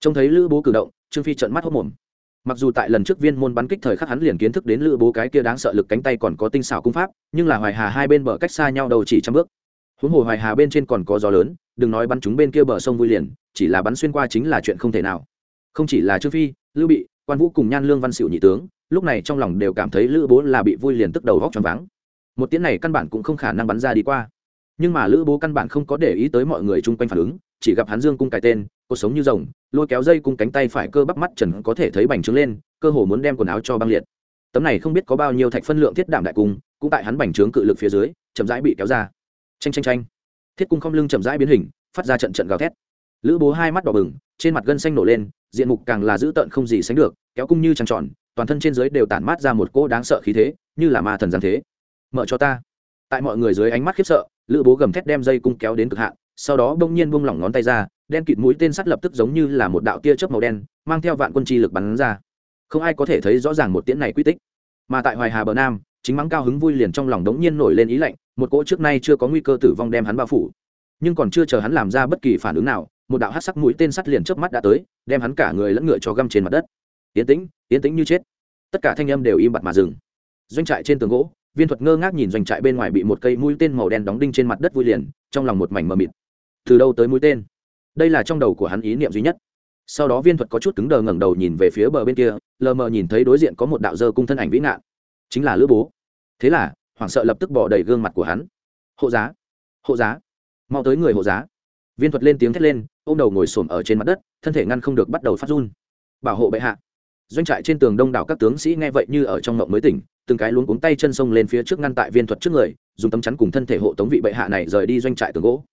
Trông thấy lữ bố cử động, trương phi trận mắt hốc mồm. Mặc dù tại lần trước viên môn bắn kích thời khắc hắn liền kiến thức đến lữ bố cái kia đáng sợ lực cánh tay còn có tinh xảo cung pháp, nhưng là hoài hà hai bên bờ cách xa nhau đầu chỉ trăm bước. Huống hồ hoài hà bên trên còn có gió lớn, đừng nói bắn chúng bên kia bờ sông vui liền, chỉ là bắn xuyên qua chính là chuyện không thể nào. Không chỉ là trương phi, lưu bị, quan vũ cùng nhan lương văn xỉu nhị tướng, lúc này trong lòng đều cảm thấy lữ bố là bị vui liền tức đầu góc choáng váng một tiếng này căn bản cũng không khả năng bắn ra đi qua. Nhưng mà lữ bố căn bản không có để ý tới mọi người chung quanh phản ứng, chỉ gặp hắn dương cung cài tên cuộc sống như rồng, lôi kéo dây cung cánh tay phải cơ bắp mắt trần có thể thấy bành trướng lên, cơ hồ muốn đem quần áo cho băng liệt. Tấm này không biết có bao nhiêu thạch phân lượng thiết đảm đại cung, cũng tại hắn bành trướng cự lực phía dưới, chậm rãi bị kéo ra. Tranh tranh tranh thiết cung không lưng chậm rãi biến hình, phát ra trận trận gào thét. Lữ bố hai mắt đỏ bừng, trên mặt gân xanh nổ lên, diện mục càng là dữ tợn không gì sánh được, kéo cung như trăng tròn, toàn thân trên dưới đều tản mát ra một cỗ đáng sợ khí thế, như là ma thần giáng thế mở cho ta. Tại mọi người dưới ánh mắt khiếp sợ, lữ bố gầm thét đem dây cung kéo đến cực hạn, sau đó bỗng nhiên buông lỏng ngón tay ra, đen kịt mũi tên sắt lập tức giống như là một đạo tia chớp màu đen, mang theo vạn quân chi lực bắn ra. Không ai có thể thấy rõ ràng một tiễn này quy tích. Mà tại hoài hà bờ nam, chính mắng cao hứng vui liền trong lòng đống nhiên nổi lên ý lạnh, một cỗ trước nay chưa có nguy cơ tử vong đem hắn bao phủ. Nhưng còn chưa chờ hắn làm ra bất kỳ phản ứng nào, một đạo hát sắc mũi tên sắt liền trước mắt đã tới, đem hắn cả người lẫn ngựa cho găm trên mặt đất. Yến tĩnh yến tĩnh như chết. Tất cả thanh âm đều im bặt mà dừng. Doanh trại trên tường gỗ viên thuật ngơ ngác nhìn doanh trại bên ngoài bị một cây mũi tên màu đen đóng đinh trên mặt đất vui liền, trong lòng một mảnh mờ mịt. Từ đâu tới mũi tên? Đây là trong đầu của hắn ý niệm duy nhất. Sau đó viên thuật có chút cứng đờ ngẩng đầu nhìn về phía bờ bên kia, lờ mờ nhìn thấy đối diện có một đạo dơ cung thân ảnh vĩ nạn chính là lữ bố. Thế là, hoảng sợ lập tức bỏ đầy gương mặt của hắn. Hộ giá. Hộ giá. Mau tới người hộ giá. Viên thuật lên tiếng thét lên ô m đầu ngồi xổm ở trên mặt đất, thân thể ngăn không được bắt đầu phát run. Bảo hộ bệ hạ. Doanh trại trên tường đông đảo các tướng sĩ nghe vậy như ở trong ngộng mới tỉnh từng cái luống cuống tay chân sông lên phía trước ngăn tại viên thuật trước người, dùng tấm chắn cùng thân thể hộ tống vị bệ hạ này rời đi doanh trại tường gỗ.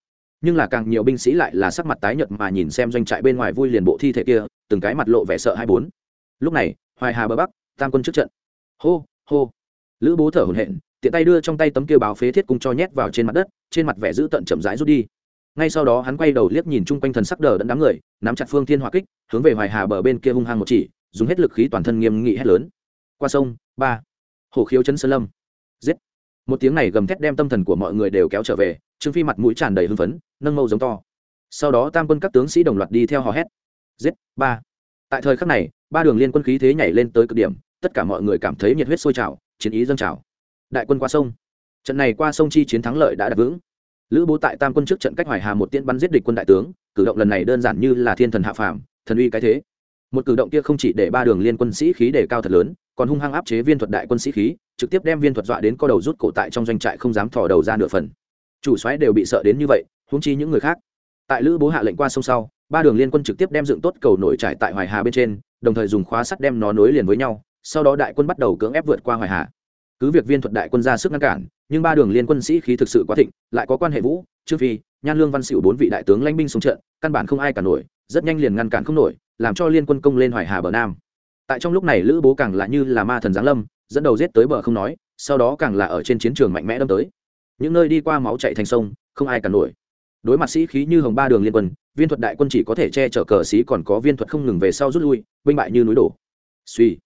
Nhưng là càng nhiều binh sĩ lại là sắc mặt tái nhợt mà nhìn xem doanh trại bên ngoài vui liền bộ thi thể kia, từng cái mặt lộ vẻ sợ hai bốn. Lúc này, hoài hà bờ bắc, tam quân trước trận. Hô hô. Lữ bố thở hổn hển, tiện tay đưa trong tay tấm kia báo phế thiết cung cho nhét vào trên mặt đất, trên mặt vẻ giữ tận chậm rãi rút đi. Ngay sau đó hắn quay đầu liếc nhìn chung quanh thần sắc đờ đẫn đám người, nắm chặt phương thiên hỏa kích, hướng về hoài hà bờ bên kia hung hăng một chỉ, dùng hết lực khí toàn thân nghiêm nghị hét lớn. Qua sông, ba hổ khiếu chấn sơn lâm. Giết. Một tiếng này gầm thét đem tâm thần của mọi người đều kéo trở về, trương phi mặt mũi tràn đầy hưng phấn, nâng mâu giống to. Sau đó tam quân các tướng sĩ đồng loạt đi theo hò hét. Giết. Ba. Tại thời khắc này, ba đường liên quân khí thế nhảy lên tới cực điểm, tất cả mọi người cảm thấy nhiệt huyết sôi trào, chiến ý dâng trào. Đại quân qua sông. Trận này qua sông chi chiến thắng lợi đã đạt vững. Lữ bố tại tam quân trước trận cách hoài hà một tiễn bắn giết địch quân đại tướng, cử động lần này đơn giản như là thiên thần hạ phàm, thần uy cái thế. Một cử động kia không chỉ để ba đường liên quân sĩ khí đề cao thật lớn còn hung hăng áp chế viên thuật đại quân sĩ khí, trực tiếp đem viên thuật dọa đến co đầu rút cổ tại trong doanh trại không dám thò đầu ra nửa phần. Chủ xoáy đều bị sợ đến như vậy húng chi những người khác. Tại lữ bố hạ lệnh qua sông sau, ba đường liên quân trực tiếp đem dựng tốt cầu nổi trải tại hoài hà bên trên, đồng thời dùng khóa sắt đem nó nối liền với nhau, sau đó đại quân bắt đầu cưỡng ép vượt qua hoài hà. Cứ việc viên thuật đại quân ra sức ngăn cản, nhưng ba đường liên quân sĩ khí thực sự quá thịnh, lại có quan hệ vũ, trương phi, nhan lương văn xỉu bốn vị đại tướng lãnh binh xuống trận, căn bản không ai cả nổi, rất nhanh liền ngăn cản không nổi, làm cho liên quân công lên hoài hà bờ nam tại trong lúc này lữ bố càng là như là ma thần giáng lâm, dẫn đầu giết tới bờ không nói, sau đó càng là ở trên chiến trường mạnh mẽ đâm tới. Những nơi đi qua máu chạy thành sông, không ai cản nổi. Đối mặt sĩ khí như hồng ba đường liên quân, viên thuật đại quân chỉ có thể che chở cờ sĩ còn có viên thuật không ngừng về sau rút lui, binh bại như núi đổ. Suy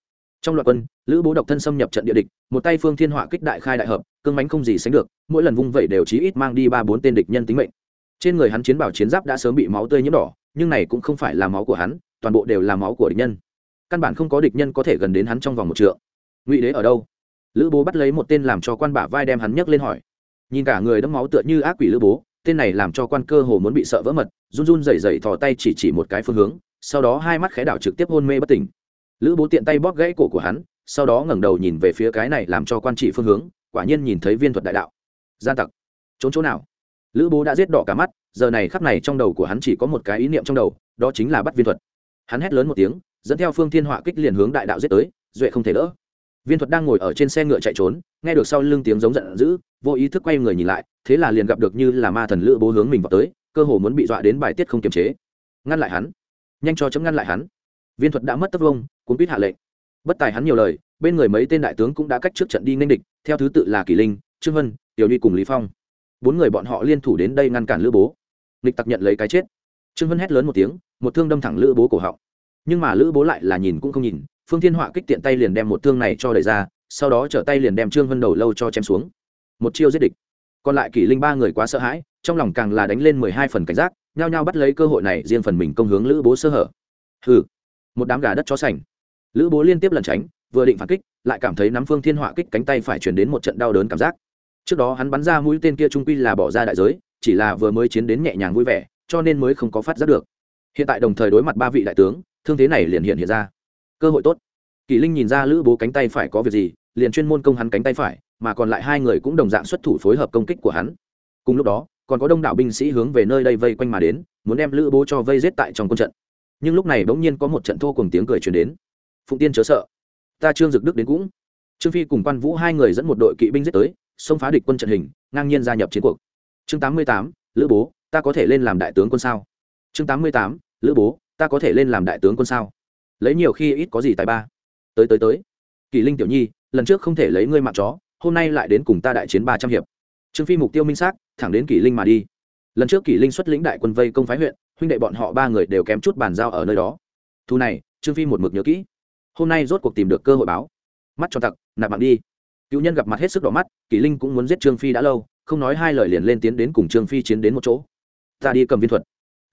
trong loạt quân, lữ bố độc thân xâm nhập trận địa địch, một tay phương thiên họa kích đại khai đại hợp, cương mánh không gì sánh được, mỗi lần vung vẩy đều chí ít mang đi ba bốn tên địch nhân tính mệnh. Trên người hắn chiến bảo chiến giáp đã sớm bị máu tươi nhiễm đỏ, nhưng này cũng không phải là máu của hắn, toàn bộ đều là máu của địch nhân căn bản không có địch nhân có thể gần đến hắn trong vòng một trượng. Ngụy đế ở đâu? Lữ bố bắt lấy một tên làm cho quan bả vai đem hắn nhấc lên hỏi. Nhìn cả người đẫm máu tựa như ác quỷ lữ bố, tên này làm cho quan cơ hồ muốn bị sợ vỡ mật, run run rẩy rẩy thò tay chỉ chỉ một cái phương hướng, sau đó hai mắt khẽ đảo trực tiếp hôn mê bất tỉnh. Lữ bố tiện tay bóp gãy cổ của hắn, sau đó ngẩng đầu nhìn về phía cái này làm cho quan chỉ phương hướng, quả nhiên nhìn thấy viên thuật đại đạo. Gian tặc. Trốn chỗ nào? Lữ bố đã giết đỏ cả mắt, giờ này khắp này trong đầu của hắn chỉ có một cái ý niệm trong đầu, đó chính là bắt viên thuật. Hắn hét lớn một tiếng dẫn theo phương thiên họa kích liền hướng đại đạo giết tới, duệ không thể đỡ. Viên thuật đang ngồi ở trên xe ngựa chạy trốn, nghe được sau lưng tiếng giống giận dữ, vô ý thức quay người nhìn lại, thế là liền gặp được như là ma thần lữ bố hướng mình vào tới, cơ hồ muốn bị dọa đến bài tiết không kiềm chế. Ngăn lại hắn. Nhanh cho chấm ngăn lại hắn. Viên thuật đã mất tất vông cuốn quýt hạ lệnh. Bất tài hắn nhiều lời, bên người mấy tên đại tướng cũng đã cách trước trận đi nên địch, theo thứ tự là kỳ linh, trương vân, tiểu ly cùng lý phong. Bốn người bọn họ liên thủ đến đây ngăn cản lữ bố. Nghịch tặc nhận lấy cái chết. Trương vân hét lớn một tiếng, một thương đâm thẳng lữ bố cổ họng nhưng mà lữ bố lại là nhìn cũng không nhìn, phương thiên họa kích tiện tay liền đem một thương này cho đẩy ra, sau đó trở tay liền đem trương vân đầu lâu cho chém xuống. Một chiêu giết địch. Còn lại kỷ linh ba người quá sợ hãi, trong lòng càng là đánh lên mười hai phần cảnh giác, nhao nhao bắt lấy cơ hội này riêng phần mình công hướng lữ bố sơ hở. Hừ, một đám gà đất chó sành. Lữ bố liên tiếp lẩn tránh, vừa định phản kích, lại cảm thấy nắm phương thiên họa kích cánh tay phải chuyển đến một trận đau đớn cảm giác. Trước đó hắn bắn ra mũi tên kia trung quy là bỏ ra đại giới, chỉ là vừa mới chiến đến nhẹ nhàng vui vẻ, cho nên mới không có phát giác được. Hiện tại đồng thời đối mặt ba vị đại tướng thương thế này liền hiện hiện ra. Cơ hội tốt. Kỳ linh nhìn ra lữ bố cánh tay phải có việc gì, liền chuyên môn công hắn cánh tay phải, mà còn lại hai người cũng đồng dạng xuất thủ phối hợp công kích của hắn. Cùng lúc đó, còn có đông đảo binh sĩ hướng về nơi đây vây quanh mà đến, muốn đem lữ bố cho vây giết tại trong quân trận. Nhưng lúc này bỗng nhiên có một trận thô cùng tiếng cười truyền đến. Phụng tiên chớ sợ. Ta trương dực đức đến cũng. Trương phi cùng quan vũ hai người dẫn một đội kỵ binh giết tới, xông phá địch quân trận hình, ngang nhiên gia nhập chiến cuộc. Chương tám mươi tám, lữ bố, ta có thể lên làm đại tướng quân sao? Chương tám mươi tám, lữ bố ta có thể lên làm đại tướng quân sao? Lấy nhiều khi ít có gì tài ba. Tới tới tới. Kỳ linh tiểu nhi, lần trước không thể lấy ngươi mạng chó, hôm nay lại đến cùng ta đại chiến ba trăm hiệp. Trương phi mục tiêu minh xác, thẳng đến kỷ linh mà đi. Lần trước kỷ linh xuất lĩnh đại quân vây công phái huyện, huynh đệ bọn họ ba người đều kém chút bàn giao ở nơi đó. Thu này, trương phi một mực nhớ kỹ. Hôm nay rốt cuộc tìm được cơ hội báo. Mắt cho tặc, nạp mạng đi. Cựu nhân gặp mặt hết sức đỏ mắt, kỷ linh cũng muốn giết trương phi đã lâu, không nói hai lời liền lên tiến đến cùng trương phi chiến đến một chỗ. Ta đi cầm viên thuật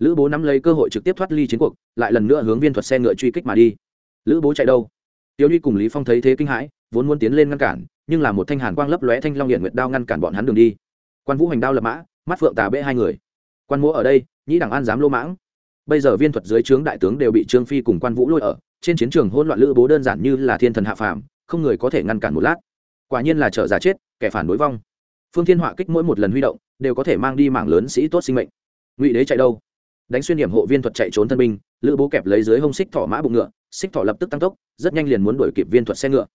lữ bố nắm lấy cơ hội trực tiếp thoát ly chiến cuộc, lại lần nữa hướng viên thuật xe ngựa truy kích mà đi. Lữ bố chạy đâu? Tiêu duy cùng lý phong thấy thế kinh hãi, vốn muốn tiến lên ngăn cản, nhưng là một thanh hàn quang lấp lóe thanh long hiện nguyệt đao ngăn cản bọn hắn đường đi. Quan vũ hành đao lập mã, mắt phượng tà bệ hai người. Quan múa ở đây, nhĩ đẳng an dám lô mãng. Bây giờ viên thuật dưới trướng đại tướng đều bị trương phi cùng quan vũ lôi ở, trên chiến trường hỗn loạn lữ bố đơn giản như là thiên thần hạ phàm, không người có thể ngăn cản một lát. Quả nhiên là trở giả chết, kẻ phản đối vong. Phương thiên họa kích mỗi một lần huy động, đều có thể mang đi mảng lớn sĩ tốt sinh mệnh. Ngụy đế chạy đâu? Đánh xuyên điểm hộ viên thuật chạy trốn thân binh, lữ bố kẹp lấy dưới hông xích thỏ mã bụng ngựa, xích thỏ lập tức tăng tốc, rất nhanh liền muốn đuổi kịp viên thuật xe ngựa.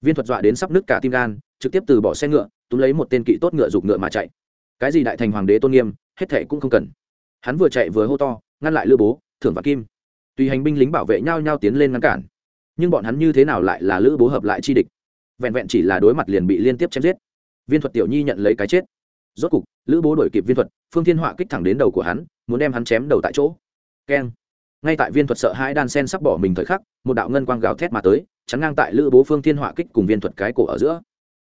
Viên thuật dọa đến sắp nứt cả tim gan, trực tiếp từ bỏ xe ngựa, túm lấy một tên kỵ tốt ngựa giục ngựa mà chạy. Cái gì đại thành hoàng đế tôn nghiêm, hết thệ cũng không cần. Hắn vừa chạy vừa hô to, ngăn lại lữ bố, thưởng và kim. Tùy hành binh lính bảo vệ nhau nhau tiến lên ngăn cản. Nhưng bọn hắn như thế nào lại là lữ bố hợp lại chi địch? Vẹn vẹn chỉ là đối mặt liền bị liên tiếp chém giết. Viên thuật tiểu nhi nhận lấy cái chết. Rốt cục, lữ bố đổi kịp viên thuật, phương thiên họa kích thẳng đến đầu của hắn muốn đem hắn chém đầu tại chỗ. Keng. Ngay tại viên thuật sợ hai đan sen sắp bỏ mình thời khắc, một đạo ngân quang gào thét mà tới, chắn ngang tại lữ bố phương thiên họa kích cùng viên thuật cái cổ ở giữa.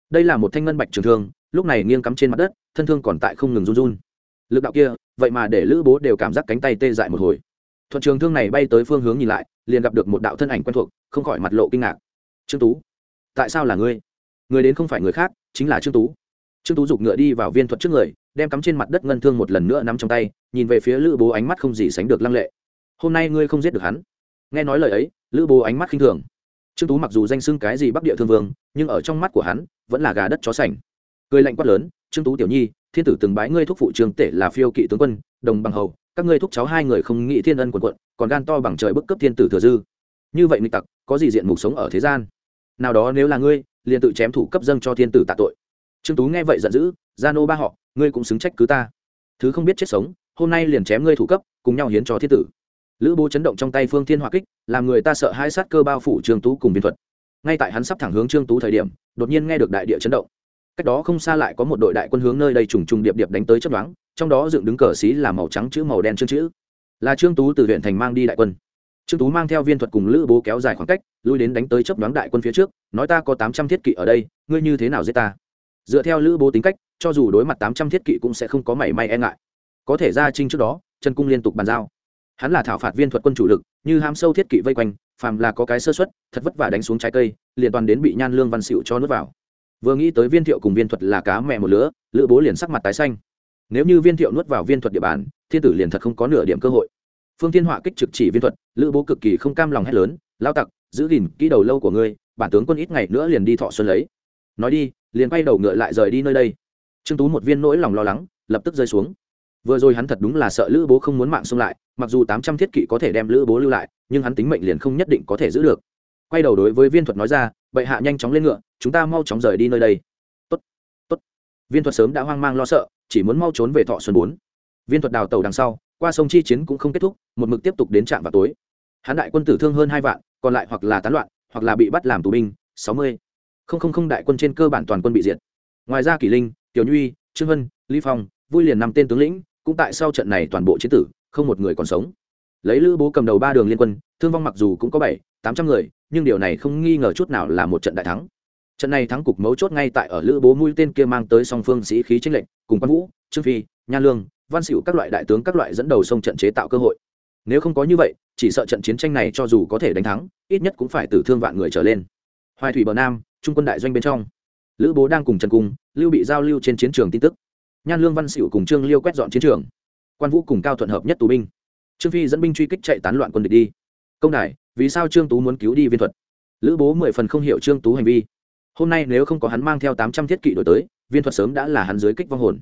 Đây là một thanh ngân bạch trường thương, lúc này nghiêng cắm trên mặt đất, thân thương còn tại không ngừng run run. Lực đạo kia, vậy mà để lữ bố đều cảm giác cánh tay tê dại một hồi. Thuận trường thương này bay tới phương hướng nhìn lại, liền gặp được một đạo thân ảnh quen thuộc, không khỏi mặt lộ kinh ngạc. Trương tú. Tại sao là ngươi? Người đến không phải người khác, chính là trương tú trương tú dục ngựa đi vào viên thuật trước người, đem cắm trên mặt đất ngân thương một lần nữa nắm trong tay, nhìn về phía lữ bố ánh mắt không gì sánh được lăng lệ. Hôm nay ngươi không giết được hắn. Nghe nói lời ấy, lữ bố ánh mắt khinh thường. Trương tú mặc dù danh xưng cái gì bắc địa thương vương, nhưng ở trong mắt của hắn, vẫn là gà đất chó sành. Cười lạnh quát lớn, trương tú tiểu nhi, thiên tử từng bái ngươi thúc phụ trường tể là phiêu kỵ tướng quân, đồng bằng hầu, các ngươi thúc cháu hai người không nghĩ thiên ân quần quận, còn gan to bằng trời bức cấp thiên tử thừa dư. Như vậy nghịch tặc, có gì diện mục sống ở thế gian? Nào đó nếu là ngươi, liền tự chém thủ cấp dâng cho thiên tử tạ tội trương tú nghe vậy giận dữ, gia nô ba họ, ngươi cũng xứng trách cứ ta. Thứ không biết chết sống, hôm nay liền chém ngươi thủ cấp, cùng nhau hiến cho thiên tử. Lữ bố chấn động trong tay phương thiên hỏa kích, làm người ta sợ hai sát cơ bao phủ trương tú cùng viên thuật. Ngay tại hắn sắp thẳng hướng trương tú thời điểm, đột nhiên nghe được đại địa chấn động. Cách đó không xa lại có một đội đại quân hướng nơi đây trùng trùng điệp điệp đánh tới chấp đoán trong đó dựng đứng cờ xí là màu trắng chữ màu đen trương chữ. Là trương tú từ huyện thành mang đi đại quân. Trương tú mang theo viên thuật cùng lữ bố kéo dài khoảng cách, lui đến đánh tới chấp đoán đại quân phía trước, nói ta có tám trăm thiết kỵ ở đây, ngươi như thế nào giết ta? Dựa theo lữ bố tính cách, cho dù đối mặt tám trăm thiết kỵ cũng sẽ không có mảy may e ngại. Có thể ra trinh trước đó, trần cung liên tục bàn giao. Hắn là thảo phạt viên thuật quân chủ lực, như ham sâu thiết kỵ vây quanh, phàm là có cái sơ xuất thật vất vả đánh xuống trái cây, liền toàn đến bị nhan lương văn xịu cho nước vào. Vừa nghĩ tới viên thiệu cùng viên thuật là cá mẹ một lứa, lữ bố liền sắc mặt tái xanh. Nếu như viên thiệu nuốt vào viên thuật địa bàn, thiên tử liền thật không có nửa điểm cơ hội. Phương thiên họa kích trực chỉ viên thuật, lữ bố cực kỳ không cam lòng hét lớn lao tặc, giữ gìn kỹ đầu lâu của ngươi, bản tướng quân ít ngày nữa liền đi thọ xuân lấy nói đi liền quay đầu ngựa lại rời đi nơi đây. Trương tú một viên nỗi lòng lo lắng lập tức rơi xuống. Vừa rồi hắn thật đúng là sợ lữ bố không muốn mạng xông lại mặc dù tám trăm thiết kỵ có thể đem lữ bố lưu lại nhưng hắn tính mệnh liền không nhất định có thể giữ được. Quay đầu đối với viên thuật nói ra bệ hạ nhanh chóng lên ngựa chúng ta mau chóng rời đi nơi đây. Tốt, tốt. viên thuật sớm đã hoang mang lo sợ chỉ muốn mau trốn về thọ xuân bốn. Viên thuật đào tàu đằng sau qua sông chi chiến cũng không kết thúc một mực tiếp tục đến trạm vào tối. Hắn đại quân tử thương hơn hai vạn còn lại hoặc là tán loạn hoặc là bị bắt làm tù binh sáu mươi không không không đại quân trên cơ bản toàn quân bị diệt. Ngoài ra kỷ linh, tiểu nhuy, trương vân, lý phong, vui liền năm tên tướng lĩnh, cũng tại sau trận này toàn bộ chiến tử, không một người còn sống. Lấy lữ bố cầm đầu ba đường liên quân, thương vong mặc dù cũng có bảy, tám trăm người, nhưng điều này không nghi ngờ chút nào là một trận đại thắng. Trận này thắng cục mấu chốt ngay tại ở lữ bố mũi tên kia mang tới song phương sĩ khí tranh lệnh cùng quan vũ, trương phi, nha lương, văn xỉu các loại đại tướng các loại dẫn đầu sông trận chế tạo cơ hội. Nếu không có như vậy, chỉ sợ trận chiến tranh này cho dù có thể đánh thắng, ít nhất cũng phải tử thương vạn người trở lên. Hoài thủy bờ nam trung quân đại doanh bên trong. Lữ bố đang cùng trần cung, lưu bị giao lưu trên chiến trường tin tức. Nhan lương văn xỉu cùng trương liêu quét dọn chiến trường. Quan vũ cùng cao thuận hợp nhất tù binh. Trương phi dẫn binh truy kích chạy tán loạn quân địch đi. Công đài, vì sao trương tú muốn cứu đi viên thuật? Lữ bố mười phần không hiểu trương tú hành vi. Hôm nay nếu không có hắn mang theo tám trăm thiết kỵ đổi tới, viên thuật sớm đã là hắn dưới kích vong hồn.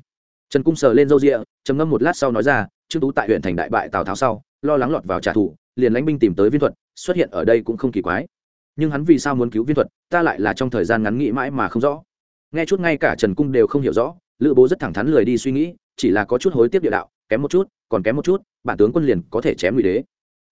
Trần cung sờ lên râu rịa, trầm ngâm một lát sau nói ra, trương tú tại huyện thành đại bại tào tháo sau, lo lắng lọt vào trả thù, liền lãnh binh tìm tới viên thuật, xuất hiện ở đây cũng không kỳ quái nhưng hắn vì sao muốn cứu viên thuật, ta lại là trong thời gian ngắn nghĩ mãi mà không rõ. Nghe chút ngay cả trần cung đều không hiểu rõ, lữ bố rất thẳng thắn lười đi suy nghĩ, chỉ là có chút hối tiếc địa đạo, kém một chút, còn kém một chút, bản tướng quân liền có thể chém ngụy đế.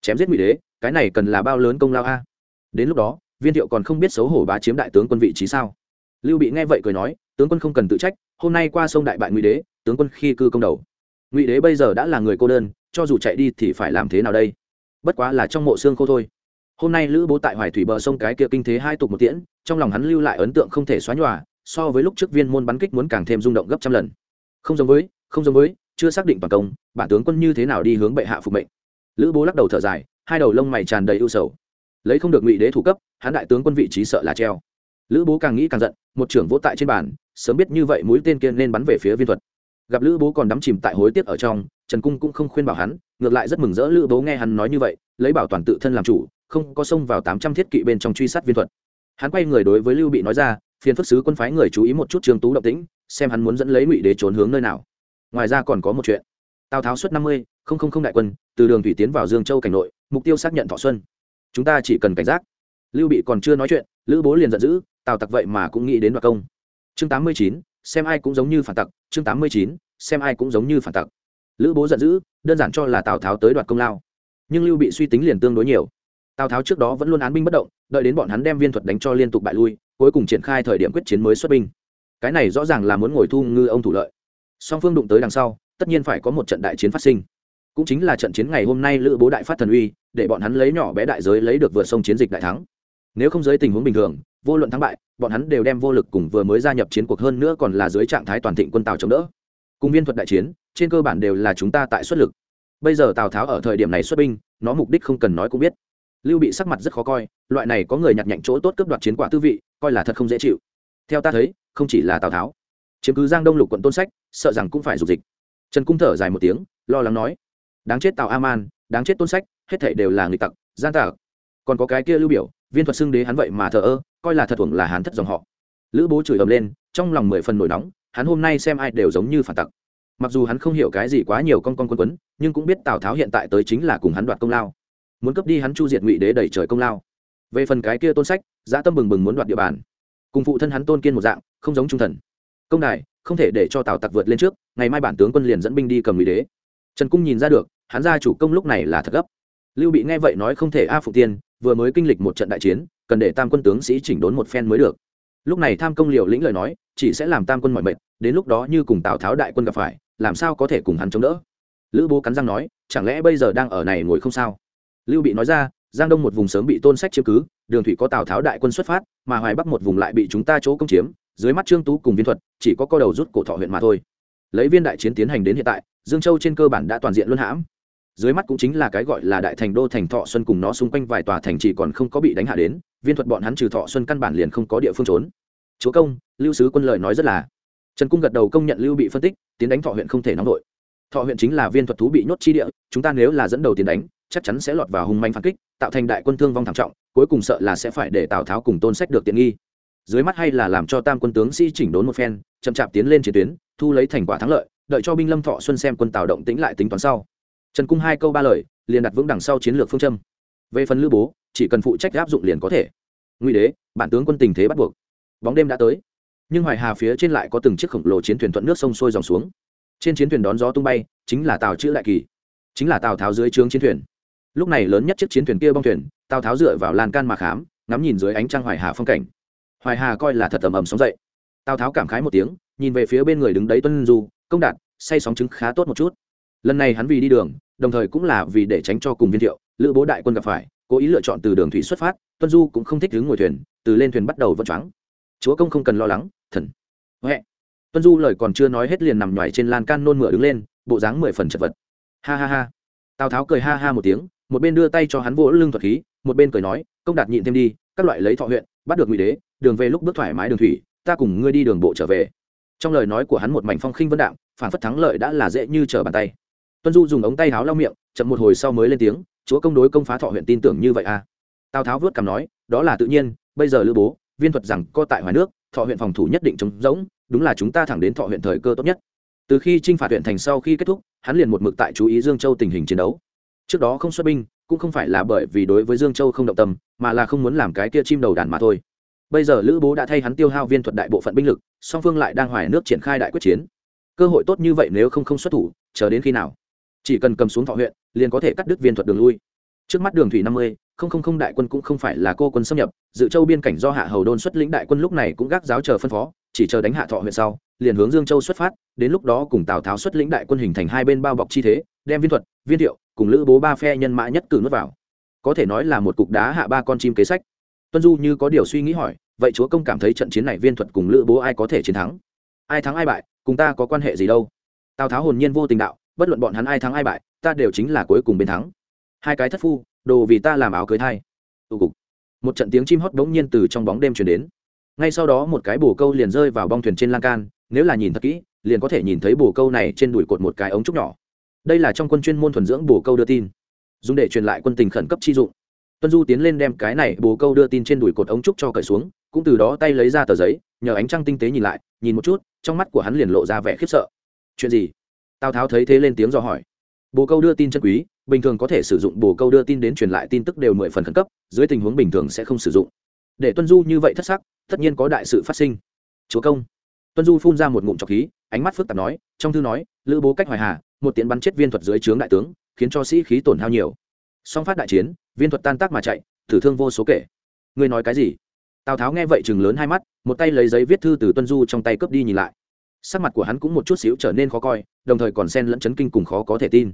Chém giết ngụy đế, cái này cần là bao lớn công lao a? Đến lúc đó, viên thiệu còn không biết xấu hổ bá chiếm đại tướng quân vị trí sao? Lưu bị nghe vậy cười nói, tướng quân không cần tự trách, hôm nay qua sông đại bại ngụy đế, tướng quân khi cư công đầu. Ngụy đế bây giờ đã là người cô đơn, cho dù chạy đi thì phải làm thế nào đây? Bất quá là trong mộ xương khô thôi hôm nay lữ bố tại hoài thủy bờ sông cái kia kinh thế hai tục một tiễn, trong lòng hắn lưu lại ấn tượng không thể xóa nhòa, so với lúc trước viên môn bắn kích muốn càng thêm rung động gấp trăm lần. Không giống với, không giống với, chưa xác định toàn công, bản tướng quân như thế nào đi hướng bệ hạ phục mệnh. Lữ bố lắc đầu thở dài, hai đầu lông mày tràn đầy ưu sầu. Lấy không được ngụy đế thủ cấp, hắn đại tướng quân vị trí sợ là treo. Lữ bố càng nghĩ càng giận, một trưởng vỗ tại trên bàn, sớm biết như vậy mũi tên kia nên bắn về phía viên thuật. Gặp lữ bố còn đắm chìm tại hối tiếc ở trong, trần cung cũng không khuyên bảo hắn, ngược lại rất mừng rỡ lữ bố nghe hắn nói như vậy, lấy bảo toàn tự thân làm chủ không có xông vào tám trăm thiết kỵ bên trong truy sát viên thuật. Hắn quay người đối với lưu bị nói ra, phiền phức sứ quân phái người chú ý một chút trương tú động tĩnh, xem hắn muốn dẫn lấy ngụy đế trốn hướng nơi nào. Ngoài ra còn có một chuyện. Tào tháo xuất năm mươi, không không không đại quân, từ đường thủy tiến vào dương châu cảnh nội, mục tiêu xác nhận thọ xuân. Chúng ta chỉ cần cảnh giác. Lưu bị còn chưa nói chuyện, lữ bố liền giận dữ, tào tặc vậy mà cũng nghĩ đến đoạt công. Chương tám mươi chín, xem ai cũng giống như phản tặc. Chương tám mươi chín, xem ai cũng giống như phản tặc. Lữ bố giận dữ, đơn giản cho là tào tháo tới đoạt công lao. Nhưng lưu bị suy tính liền tương đối nhiều tào tháo trước đó vẫn luôn án binh bất động, đợi đến bọn hắn đem viên thuật đánh cho liên tục bại lui, cuối cùng triển khai thời điểm quyết chiến mới xuất binh. Cái này rõ ràng là muốn ngồi thu ngư ông thủ lợi. Song phương đụng tới đằng sau, tất nhiên phải có một trận đại chiến phát sinh. Cũng chính là trận chiến ngày hôm nay lữ bố đại phát thần uy, để bọn hắn lấy nhỏ bé đại giới lấy được vượt sông chiến dịch đại thắng. Nếu không dưới tình huống bình thường, vô luận thắng bại, bọn hắn đều đem vô lực cùng vừa mới gia nhập chiến cuộc hơn nữa còn là dưới trạng thái toàn thịnh quân tào chống đỡ. Cùng viên thuật đại chiến, trên cơ bản đều là chúng ta tại xuất lực. Bây giờ tào tháo ở thời điểm này xuất binh, nó mục đích không cần nói cũng biết lưu bị sắc mặt rất khó coi, loại này có người nhặt nhạnh chỗ tốt cướp đoạt chiến quả tư vị, coi là thật không dễ chịu. Theo ta thấy, không chỉ là tào tháo, chiếm cứ giang đông lục quận tôn sách, sợ rằng cũng phải dục dịch. Trần cung thở dài một tiếng, lo lắng nói, đáng chết tào a man đáng chết tôn sách, hết thảy đều là người tặc, gian tặc. Còn có cái kia lưu biểu, viên thuật xưng đế hắn vậy mà thờ ơ, coi là thật thuồng là hắn thất dòng họ. Lữ bố chửi ầm lên, trong lòng mười phần nổi nóng, hắn hôm nay xem ai đều giống như phản tặc. Mặc dù hắn không hiểu cái gì quá nhiều con con quân quấn, nhưng cũng biết tào tháo hiện tại tới chính là cùng hắn đoạt công lao muốn cấp đi hắn chu diệt ngụy đế đẩy trời công lao. Về phần cái kia tôn sách dã tâm bừng bừng muốn đoạt địa bàn. Cùng phụ thân hắn tôn kiên một dạng, không giống trung thần. Công đài, không thể để cho tào tặc vượt lên trước, ngày mai bản tướng quân liền dẫn binh đi cầm ngụy đế. Trần cung nhìn ra được, hắn ra chủ công lúc này là thật gấp. Lưu bị nghe vậy nói không thể a phụ tiên, vừa mới kinh lịch một trận đại chiến, cần để tam quân tướng sĩ chỉnh đốn một phen mới được. Lúc này tham công liều lĩnh lời nói, chỉ sẽ làm tam quân mọi mệt, đến lúc đó như cùng tào tháo đại quân gặp phải, làm sao có thể cùng hắn chống đỡ? Lữ bố cắn răng nói, chẳng lẽ bây giờ đang ở này ngồi không sao? Lưu bị nói ra, giang đông một vùng sớm bị tôn sách chiếm cứ, đường thủy có tào tháo đại quân xuất phát, mà hoài bắc một vùng lại bị chúng ta chỗ công chiếm, dưới mắt trương tú cùng viên thuật, chỉ có co đầu rút cổ thọ huyện mà thôi. Lấy viên đại chiến tiến hành đến hiện tại, dương châu trên cơ bản đã toàn diện luân hãm. Dưới mắt cũng chính là cái gọi là đại thành đô thành thọ xuân cùng nó xung quanh vài tòa thành chỉ còn không có bị đánh hạ đến, viên thuật bọn hắn trừ thọ xuân căn bản liền không có địa phương trốn. Chúa công, lưu sứ quân lợi nói rất là. Trần cung gật đầu công nhận lưu bị phân tích, tiến đánh thọ huyện không thể nóng đội thọ huyện chính là viên thuật thú bị nhốt chi địa, chúng ta nếu là dẫn đầu tiến đánh chắc chắn sẽ lọt vào hung manh phản kích, tạo thành đại quân thương vong thảm trọng, cuối cùng sợ là sẽ phải để tào tháo cùng tôn sách được tiện nghi. Dưới mắt hay là làm cho tam quân tướng sĩ chỉnh đốn một phen, chậm chạp tiến lên chiến tuyến, thu lấy thành quả thắng lợi, đợi cho binh lâm thọ xuân xem quân tào động tĩnh lại tính toán sau. Trần cung hai câu ba lời, liền đặt vững đằng sau chiến lược phương châm. Về phần lữ bố, chỉ cần phụ trách áp dụng liền có thể. Nguy đế, bản tướng quân tình thế bắt buộc. Bóng đêm đã tới. Nhưng hoài hà phía trên lại có từng chiếc khổng lồ chiến thuyền thuận nước sông sôi dòng xuống. Trên chiến thuyền đón gió tung bay, chính là tàu chữ đại kỳ. Chính là tàu tháo dưới trướng chiến thuyền lúc này lớn nhất chiếc chiến thuyền kia bong thuyền, tào tháo dựa vào lan can mà khám, ngắm nhìn dưới ánh trăng hoài hà phong cảnh. Hoài hà coi là thật ầm ầm sóng dậy. Tào tháo cảm khái một tiếng, nhìn về phía bên người đứng đấy tuân du, công đạt, say sóng chứng khá tốt một chút. Lần này hắn vì đi đường, đồng thời cũng là vì để tránh cho cùng viên thiệu, lữ bố đại quân gặp phải, cố ý lựa chọn từ đường thủy xuất phát, tuân du cũng không thích đứng ngồi thuyền, từ lên thuyền bắt đầu vận choáng. Chúa công không cần lo lắng, thần. Huệ. Tuân du lời còn chưa nói hết liền nằm nhoài trên lan can nôn mửa đứng lên, bộ dáng mười phần chật vật. Ha ha ha. Tào tháo cười ha ha một tiếng một bên đưa tay cho hắn vỗ lưng thuật khí, một bên cười nói, công đạt nhịn thêm đi, các loại lấy thọ huyện, bắt được ngụy đế, đường về lúc bước thoải mái đường thủy, ta cùng ngươi đi đường bộ trở về. Trong lời nói của hắn một mảnh phong khinh vân đạm phản phất thắng lợi đã là dễ như trở bàn tay. Tuân du dùng ống tay háo lau miệng, chậm một hồi sau mới lên tiếng, chúa công đối công phá thọ huyện tin tưởng như vậy à? Tào tháo vớt cằm nói, đó là tự nhiên, bây giờ lữ bố, viên thuật rằng co tại hoài nước, thọ huyện phòng thủ nhất định chống rỗng, đúng là chúng ta thẳng đến thọ huyện thời cơ tốt nhất. Từ khi t r i n h phạt huyện thành sau khi kết thúc, hắn liền một mực tại chú ý dương châu tình hình chiến đấu trước đó không xuất binh, cũng không phải là bởi vì đối với dương châu không động tâm, mà là không muốn làm cái kia chim đầu đàn mà thôi. Bây giờ lữ bố đã thay hắn tiêu hao viên thuật đại bộ phận binh lực, song phương lại đang hoài nước triển khai đại quyết chiến. Cơ hội tốt như vậy nếu không không xuất thủ, chờ đến khi nào? Chỉ cần cầm xuống thọ huyện, liền có thể cắt đứt viên thuật đường lui. Trước mắt đường thủy năm mươi, không không không đại quân cũng không phải là cô quân xâm nhập, dự châu biên cảnh do hạ hầu đôn xuất lĩnh đại quân lúc này cũng gác giáo chờ phân phó, chỉ chờ đánh hạ thọ huyện sau, liền hướng dương châu xuất phát, đến lúc đó cùng tào tháo xuất lĩnh đại quân hình thành hai bên bao bọc chi thế, đem viên thuật, viên thiệu cùng lữ bố ba phe nhân mã nhất cử nuốt vào. Có thể nói là một cục đá hạ ba con chim kế sách. Tuân du như có điều suy nghĩ hỏi, vậy chúa công cảm thấy trận chiến này viên thuật cùng lữ bố ai có thể chiến thắng? Ai thắng ai bại, cùng ta có quan hệ gì đâu? Tào tháo hồn nhiên vô tình đạo, bất luận bọn hắn ai thắng ai bại, ta đều chính là cuối cùng bên thắng. Hai cái thất phu, đồ vì ta làm áo cưới thai tụ cục. Một trận tiếng chim hót bỗng nhiên từ trong bóng đêm chuyển đến. Ngay sau đó một cái bồ câu liền rơi vào bong thuyền trên lan can, nếu là nhìn thật kỹ, liền có thể nhìn thấy bồ câu này trên đùi cột một cái ống trúc nhỏ đây là trong quân chuyên môn thuần dưỡng bồ câu đưa tin, dùng để truyền lại quân tình khẩn cấp chi dụng. Tuân du tiến lên đem cái này bồ câu đưa tin trên đùi cột ống trúc cho cởi xuống, cũng từ đó tay lấy ra tờ giấy, nhờ ánh trăng tinh tế nhìn lại, nhìn một chút, trong mắt của hắn liền lộ ra vẻ khiếp sợ. Chuyện gì? Tào tháo thấy thế lên tiếng do hỏi. Bồ câu đưa tin chân quý, bình thường có thể sử dụng bồ câu đưa tin đến truyền lại tin tức đều mười phần khẩn cấp, dưới tình huống bình thường sẽ không sử dụng. Để tuân du như vậy thất sắc, tất nhiên có đại sự phát sinh. Chúa công tuân du phun ra một ngụm trọc khí, ánh mắt phức tạp nói, trong thư nói, lữ bố cách hoài hà, một tiện bắn chết viên thuật dưới trướng đại tướng, khiến cho sĩ khí tổn hao nhiều. Song phát đại chiến, viên thuật tan tác mà chạy, tử thương vô số kể. Ngươi nói cái gì? Tào tháo nghe vậy chừng lớn hai mắt, một tay lấy giấy viết thư từ tuân du trong tay cướp đi nhìn lại. Sắc mặt của hắn cũng một chút xíu trở nên khó coi, đồng thời còn xen lẫn chấn kinh cùng khó có thể tin.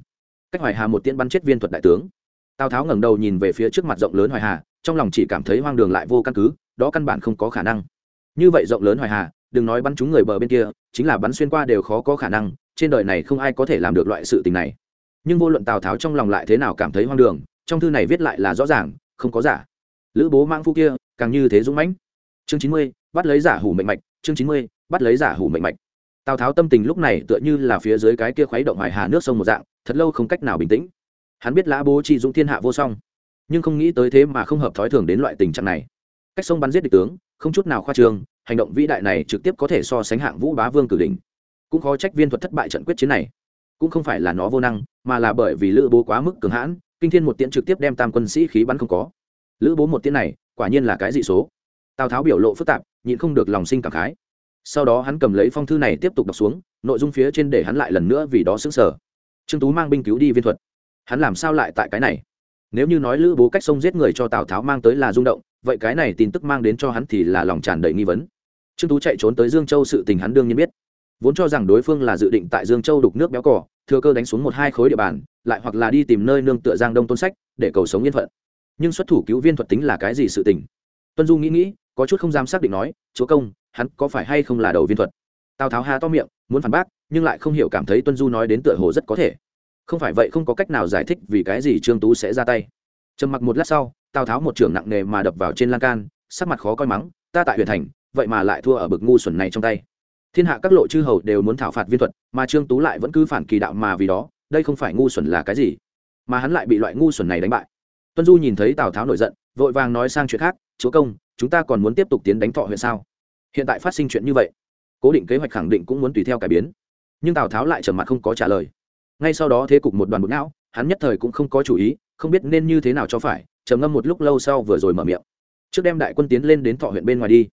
Cách hoài hà một tiễn bắn chết viên thuật đại tướng. Tào tháo ngẩng đầu nhìn về phía trước mặt rộng lớn hoài hà, trong lòng chỉ cảm thấy hoang đường lại vô căn cứ, đó căn bản không có khả năng. Như vậy rộng lớn hoài hà đừng nói bắn trúng người bờ bên kia, chính là bắn xuyên qua đều khó có khả năng, trên đời này không ai có thể làm được loại sự tình này. Nhưng vô luận tào tháo trong lòng lại thế nào cảm thấy hoang đường, trong thư này viết lại là rõ ràng, không có giả. Lữ bố mang phu kia, càng như thế dũng mãnh. Chương chín mươi, bắt lấy giả hủ mệnh mạch, chương chín mươi, bắt lấy giả hủ mệnh mạch. Tào tháo tâm tình lúc này tựa như là phía dưới cái kia khuấy động hoài hà nước sông một dạng, thật lâu không cách nào bình tĩnh. Hắn biết lã bố chi dũng thiên hạ vô song, nhưng không nghĩ tới thế mà không hợp thói thường đến loại tình trạng này. Cách sông bắn giết địch tướng, không chút nào khoa trương hành động vĩ đại này trực tiếp có thể so sánh hạng vũ bá vương cử đỉnh. Cũng khó trách viên thuật thất bại trận quyết chiến này. Cũng không phải là nó vô năng, mà là bởi vì lữ bố quá mức cường hãn, kinh thiên một tiễn trực tiếp đem tam quân sĩ khí bắn không có. Lữ bố một tiễn này, quả nhiên là cái dị số. Tào tháo biểu lộ phức tạp, nhịn không được lòng sinh cảm khái. Sau đó hắn cầm lấy phong thư này tiếp tục đọc xuống, nội dung phía trên để hắn lại lần nữa vì đó xứng sở trương tú mang binh cứu đi viên thuật. Hắn làm sao lại tại cái này? Nếu như nói lữ bố cách sông giết người cho tào tháo mang tới là rung động, vậy cái này tin tức mang đến cho hắn thì là lòng tràn đầy nghi vấn trương tú chạy trốn tới dương châu sự tình hắn đương nhiên biết. Vốn cho rằng đối phương là dự định tại dương châu đục nước béo cỏ thừa cơ đánh xuống một hai khối địa bàn, lại hoặc là đi tìm nơi nương tựa giang đông tôn sách để cầu sống yên phận. Nhưng xuất thủ cứu viên thuật tính là cái gì sự tình? Tuân du nghĩ nghĩ, có chút không dám xác định nói, chúa công, hắn có phải hay không là đầu viên thuật? Tào tháo hà to miệng, muốn phản bác, nhưng lại không hiểu cảm thấy tuân du nói đến tựa hồ rất có thể. Không phải vậy không có cách nào giải thích vì cái gì trương tú sẽ ra tay. Trầm mặc một lát sau, tào tháo một trưởng nặng nề mà đập vào trên lan can, sắc mặt khó coi mắng, ta tại huyện thành vậy mà lại thua ở bực ngu xuẩn này trong tay. Thiên hạ các lộ chư hầu đều muốn thảo phạt viên thuật, mà trương tú lại vẫn cứ phản kỳ đạo mà vì đó, đây không phải ngu xuẩn là cái gì? Mà hắn lại bị loại ngu xuẩn này đánh bại. Tuân du nhìn thấy tào tháo nổi giận, vội vàng nói sang chuyện khác, chúa công, chúng ta còn muốn tiếp tục tiến đánh thọ huyện sao? Hiện tại phát sinh chuyện như vậy, cố định kế hoạch khẳng định cũng muốn tùy theo cải biến. Nhưng tào tháo lại trầm mặt không có trả lời. Ngay sau đó thế cục một đoàn bột não, hắn nhất thời cũng không có chủ ý, không biết nên như thế nào cho phải, trầm ngâm một lúc lâu sau vừa rồi mở miệng. Trước đem đại quân tiến lên đến thọ huyện bên ngoài đi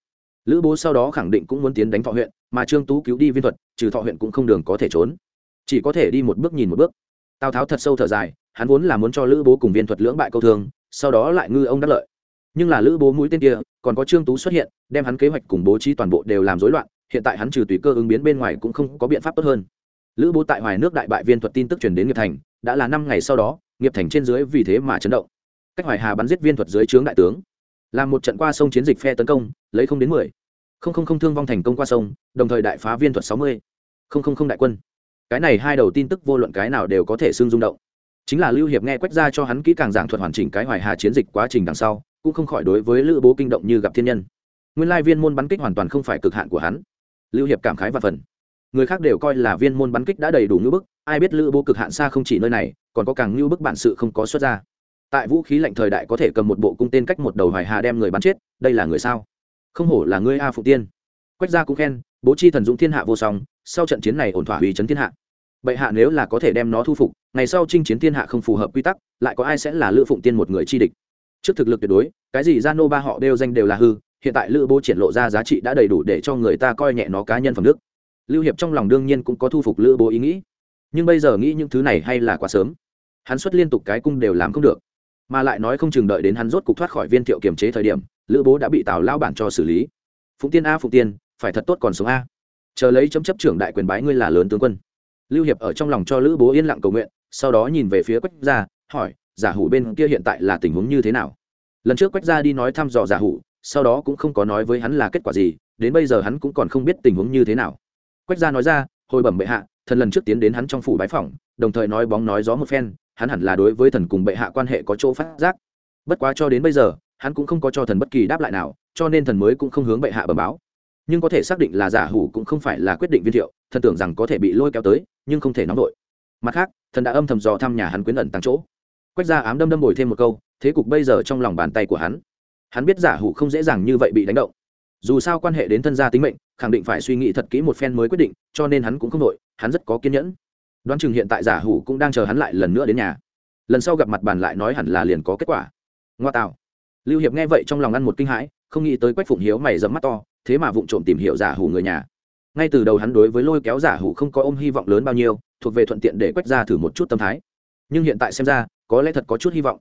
lữ bố sau đó khẳng định cũng muốn tiến đánh thọ huyện, mà trương tú cứu đi viên thuật, trừ thọ huyện cũng không đường có thể trốn. Chỉ có thể đi một bước nhìn một bước. Tào tháo thật sâu thở dài, hắn vốn là muốn cho lữ bố cùng viên thuật lưỡng bại câu thương, sau đó lại ngư ông đắc lợi. Nhưng là lữ bố mũi tên kia, còn có trương tú xuất hiện, đem hắn kế hoạch cùng bố trí toàn bộ đều làm rối loạn, hiện tại hắn trừ tùy cơ ứng biến bên ngoài cũng không có biện pháp tốt hơn. Lữ bố tại hoài nước đại bại viên thuật tin tức truyền đến nghiệp thành, đã là năm ngày sau đó, nghiệp thành trên dưới vì thế mà chấn động. Cách hoài hà bắn giết viên thuật dưới trướng đại tướng làm một trận qua sông chiến dịch phe tấn công, lấy không đến mười. Không không không thương vong thành công qua sông, đồng thời đại phá viên thuật sáu mươi. Không không không đại quân. Cái này hai đầu tin tức vô luận cái nào đều có thể xưng rung động. Chính là lưu hiệp nghe quách ra cho hắn kỹ càng giảng thuật hoàn chỉnh cái hoài hà chiến dịch quá trình đằng sau, cũng không khỏi đối với lữ bố kinh động như gặp thiên nhân. Nguyên lai viên môn bắn kích hoàn toàn không phải cực hạn của hắn. Lưu hiệp cảm khái và phần. Người khác đều coi là viên môn bắn kích đã đầy đủ ngưỡng bức, ai biết lữ bố cực hạn xa không chỉ nơi này, còn có càng ngưỡng bức bản sự không có xuất ra tại vũ khí lạnh thời đại có thể cầm một bộ cung tên cách một đầu hoài hà đem người bắn chết, đây là người sao? Không hổ là ngươi a phụ tiên. Quách gia cũng khen, bố chi thần dũng thiên hạ vô song, sau trận chiến này ổn thỏa uy chấn thiên hạ. Bệ hạ nếu là có thể đem nó thu phục, ngày sau chinh chiến thiên hạ không phù hợp quy tắc, lại có ai sẽ là lữ phụng tiên một người chi địch? Trước thực lực tuyệt đối, cái gì gia nô ba họ đều danh đều là hư, hiện tại lữ bố triển lộ ra giá trị đã đầy đủ để cho người ta coi nhẹ nó cá nhân phẩm đức. Lưu hiệp trong lòng đương nhiên cũng có thu phục lữ bố ý nghĩ. Nhưng bây giờ nghĩ những thứ này hay là quá sớm. Hắn xuất liên tục cái cung đều làm không được mà lại nói không chừng đợi đến hắn rốt cục thoát khỏi viên thiệu kiềm chế thời điểm, lữ bố đã bị tào lao bản cho xử lý. Phụng tiên a, phụng tiên, phải thật tốt còn sống a. Chờ lấy chấm chấp trưởng đại quyền bái ngươi là lớn tướng quân. Lưu hiệp ở trong lòng cho lữ bố yên lặng cầu nguyện, sau đó nhìn về phía quách gia, hỏi, giả hủ bên kia hiện tại là tình huống như thế nào? Lần trước quách gia đi nói thăm dò giả hủ, sau đó cũng không có nói với hắn là kết quả gì, đến bây giờ hắn cũng còn không biết tình huống như thế nào. Quách gia nói ra, hồi bẩm bệ hạ, thần lần trước tiến đến hắn trong phủ bái phỏng, đồng thời nói bóng nói gió một phen hắn hẳn là đối với thần cùng bệ hạ quan hệ có chỗ phát giác. Bất quá cho đến bây giờ, hắn cũng không có cho thần bất kỳ đáp lại nào, cho nên thần mới cũng không hướng bệ hạ bẩm báo. Nhưng có thể xác định là giả hủ cũng không phải là quyết định viên thiệu, thần tưởng rằng có thể bị lôi kéo tới, nhưng không thể nóng vội. Mặt khác, thần đã âm thầm dò thăm nhà hắn quyến ẩn tăng chỗ. Quách ra ám đâm đâm bồi thêm một câu, thế cục bây giờ trong lòng bàn tay của hắn. Hắn biết giả hủ không dễ dàng như vậy bị đánh động. Dù sao quan hệ đến thân gia tính mệnh, khẳng định phải suy nghĩ thật kỹ một phen mới quyết định, cho nên hắn cũng không đội hắn rất có kiên nhẫn đoán chừng hiện tại giả hủ cũng đang chờ hắn lại lần nữa đến nhà. Lần sau gặp mặt bàn lại nói hẳn là liền có kết quả. Ngoa tạo. Lưu hiệp nghe vậy trong lòng ăn một kinh hãi, không nghĩ tới quách phụng hiếu mày dẫm mắt to, thế mà vụng trộm tìm hiểu giả hủ người nhà. Ngay từ đầu hắn đối với lôi kéo giả hủ không có ôm hy vọng lớn bao nhiêu, thuộc về thuận tiện để quách ra thử một chút tâm thái. Nhưng hiện tại xem ra, có lẽ thật có chút hy vọng.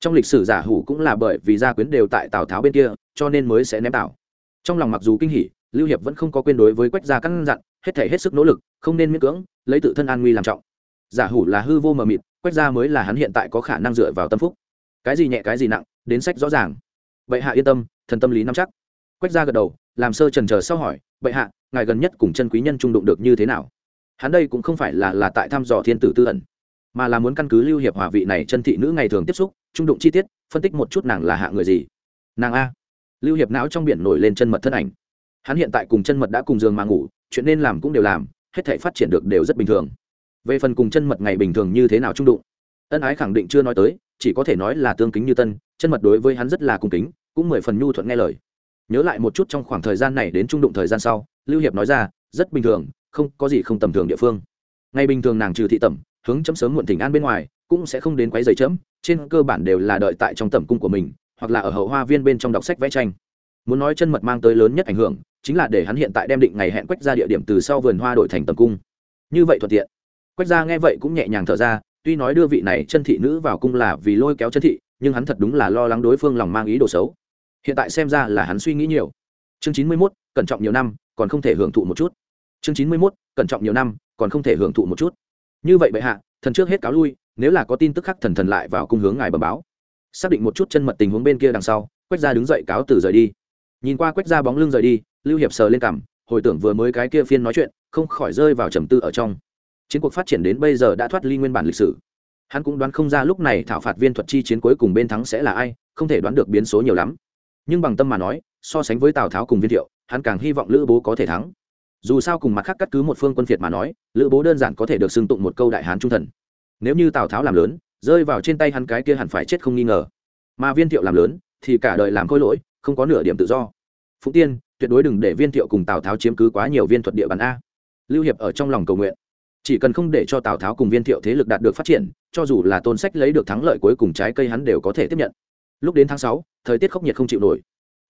Trong lịch sử giả hủ cũng là bởi vì gia quyến đều tại tào tháo bên kia, cho nên mới sẽ ném tạo. Trong lòng mặc dù kinh hỉ, lưu hiệp vẫn không có quên đối với quách gia căn dặn hết thể hết sức nỗ lực, không nên miễn cưỡng, lấy tự thân an nguy làm trọng. Giả hủ là hư vô mờ mịt, quách gia mới là hắn hiện tại có khả năng dựa vào tâm phúc. Cái gì nhẹ, cái gì nặng, đến sách rõ ràng. Vậy hạ yên tâm, thần tâm lý nắm chắc. Quách gia gật đầu, làm sơ trần chờ sau hỏi vậy hạ, ngài gần nhất cùng chân quý nhân trung đụng được như thế nào? Hắn đây cũng không phải là là tại thăm dò thiên tử tư ẩn, mà là muốn căn cứ lưu hiệp hòa vị này chân thị nữ ngày thường tiếp xúc, trung đụng chi tiết, phân tích một chút nàng là hạ người gì. Nàng a. Lưu hiệp não trong biển nổi lên chân mật thân ảnh. Hắn hiện tại cùng chân mật đã cùng giường mà ngủ chuyện nên làm cũng đều làm, hết thể phát triển được đều rất bình thường. Về phần cùng chân mật ngày bình thường như thế nào trung đụng, ân ái khẳng định chưa nói tới, chỉ có thể nói là tương kính như tân, chân mật đối với hắn rất là cung kính, cũng mười phần nhu thuận nghe lời. Nhớ lại một chút trong khoảng thời gian này đến trung đụng thời gian sau, lưu hiệp nói ra, rất bình thường, không có gì không tầm thường địa phương. Ngày bình thường nàng trừ thị tẩm, hướng chấm sớm muộn tỉnh an bên ngoài, cũng sẽ không đến quấy giày chấm, trên cơ bản đều là đợi tại trong tẩm cung của mình, hoặc là ở hậu hoa viên bên trong đọc sách vẽ tranh. Muốn nói chân mật mang tới lớn nhất ảnh hưởng chính là để hắn hiện tại đem định ngày hẹn quách ra địa điểm từ sau vườn hoa đổi thành tầm cung. Như vậy thuận tiện. Quách ra nghe vậy cũng nhẹ nhàng thở ra, tuy nói đưa vị này chân thị nữ vào cung là vì lôi kéo chân thị, nhưng hắn thật đúng là lo lắng đối phương lòng mang ý đồ xấu. Hiện tại xem ra là hắn suy nghĩ nhiều. Chương chín mươi mốt, cẩn trọng nhiều năm, còn không thể hưởng thụ một chút. Chương chín mươi mốt, cẩn trọng nhiều năm, còn không thể hưởng thụ một chút. Như vậy bệ hạ, thần trước hết cáo lui, nếu là có tin tức khác thần thần lại vào cung hướng ngài bờ báo. Xác định một chút chân mật tình huống bên kia đằng sau, quách gia đứng dậy cáo từ rời đi nhìn qua quét ra bóng lưng rời đi, lưu hiệp sờ lên cằm, hồi tưởng vừa mới cái kia phiên nói chuyện, không khỏi rơi vào trầm tư ở trong. Chiến cuộc phát triển đến bây giờ đã thoát ly nguyên bản lịch sử. Hắn cũng đoán không ra lúc này thảo phạt viên thuật chi chiến cuối cùng bên thắng sẽ là ai, không thể đoán được biến số nhiều lắm. Nhưng bằng tâm mà nói, so sánh với tào tháo cùng viên thiệu, hắn càng hy vọng lữ bố có thể thắng. Dù sao cùng mặt khác cắt cứ một phương quân phiệt mà nói, lữ bố đơn giản có thể được xưng tụng một câu đại hán trung thần. Nếu như tào tháo làm lớn, rơi vào trên tay hắn cái kia hẳn phải chết không nghi ngờ. Mà viên thiệu làm lớn, thì cả đời làm khôi lỗi không có nửa điểm tự do. Phụng tiên, tuyệt đối đừng để viên thiệu cùng tào tháo chiếm cứ quá nhiều viên thuật địa bàn a. Lưu hiệp ở trong lòng cầu nguyện. Chỉ cần không để cho tào tháo cùng viên thiệu thế lực đạt được phát triển, cho dù là tôn sách lấy được thắng lợi cuối cùng trái cây hắn đều có thể tiếp nhận. Lúc đến tháng sáu, thời tiết khốc nhiệt không chịu nổi.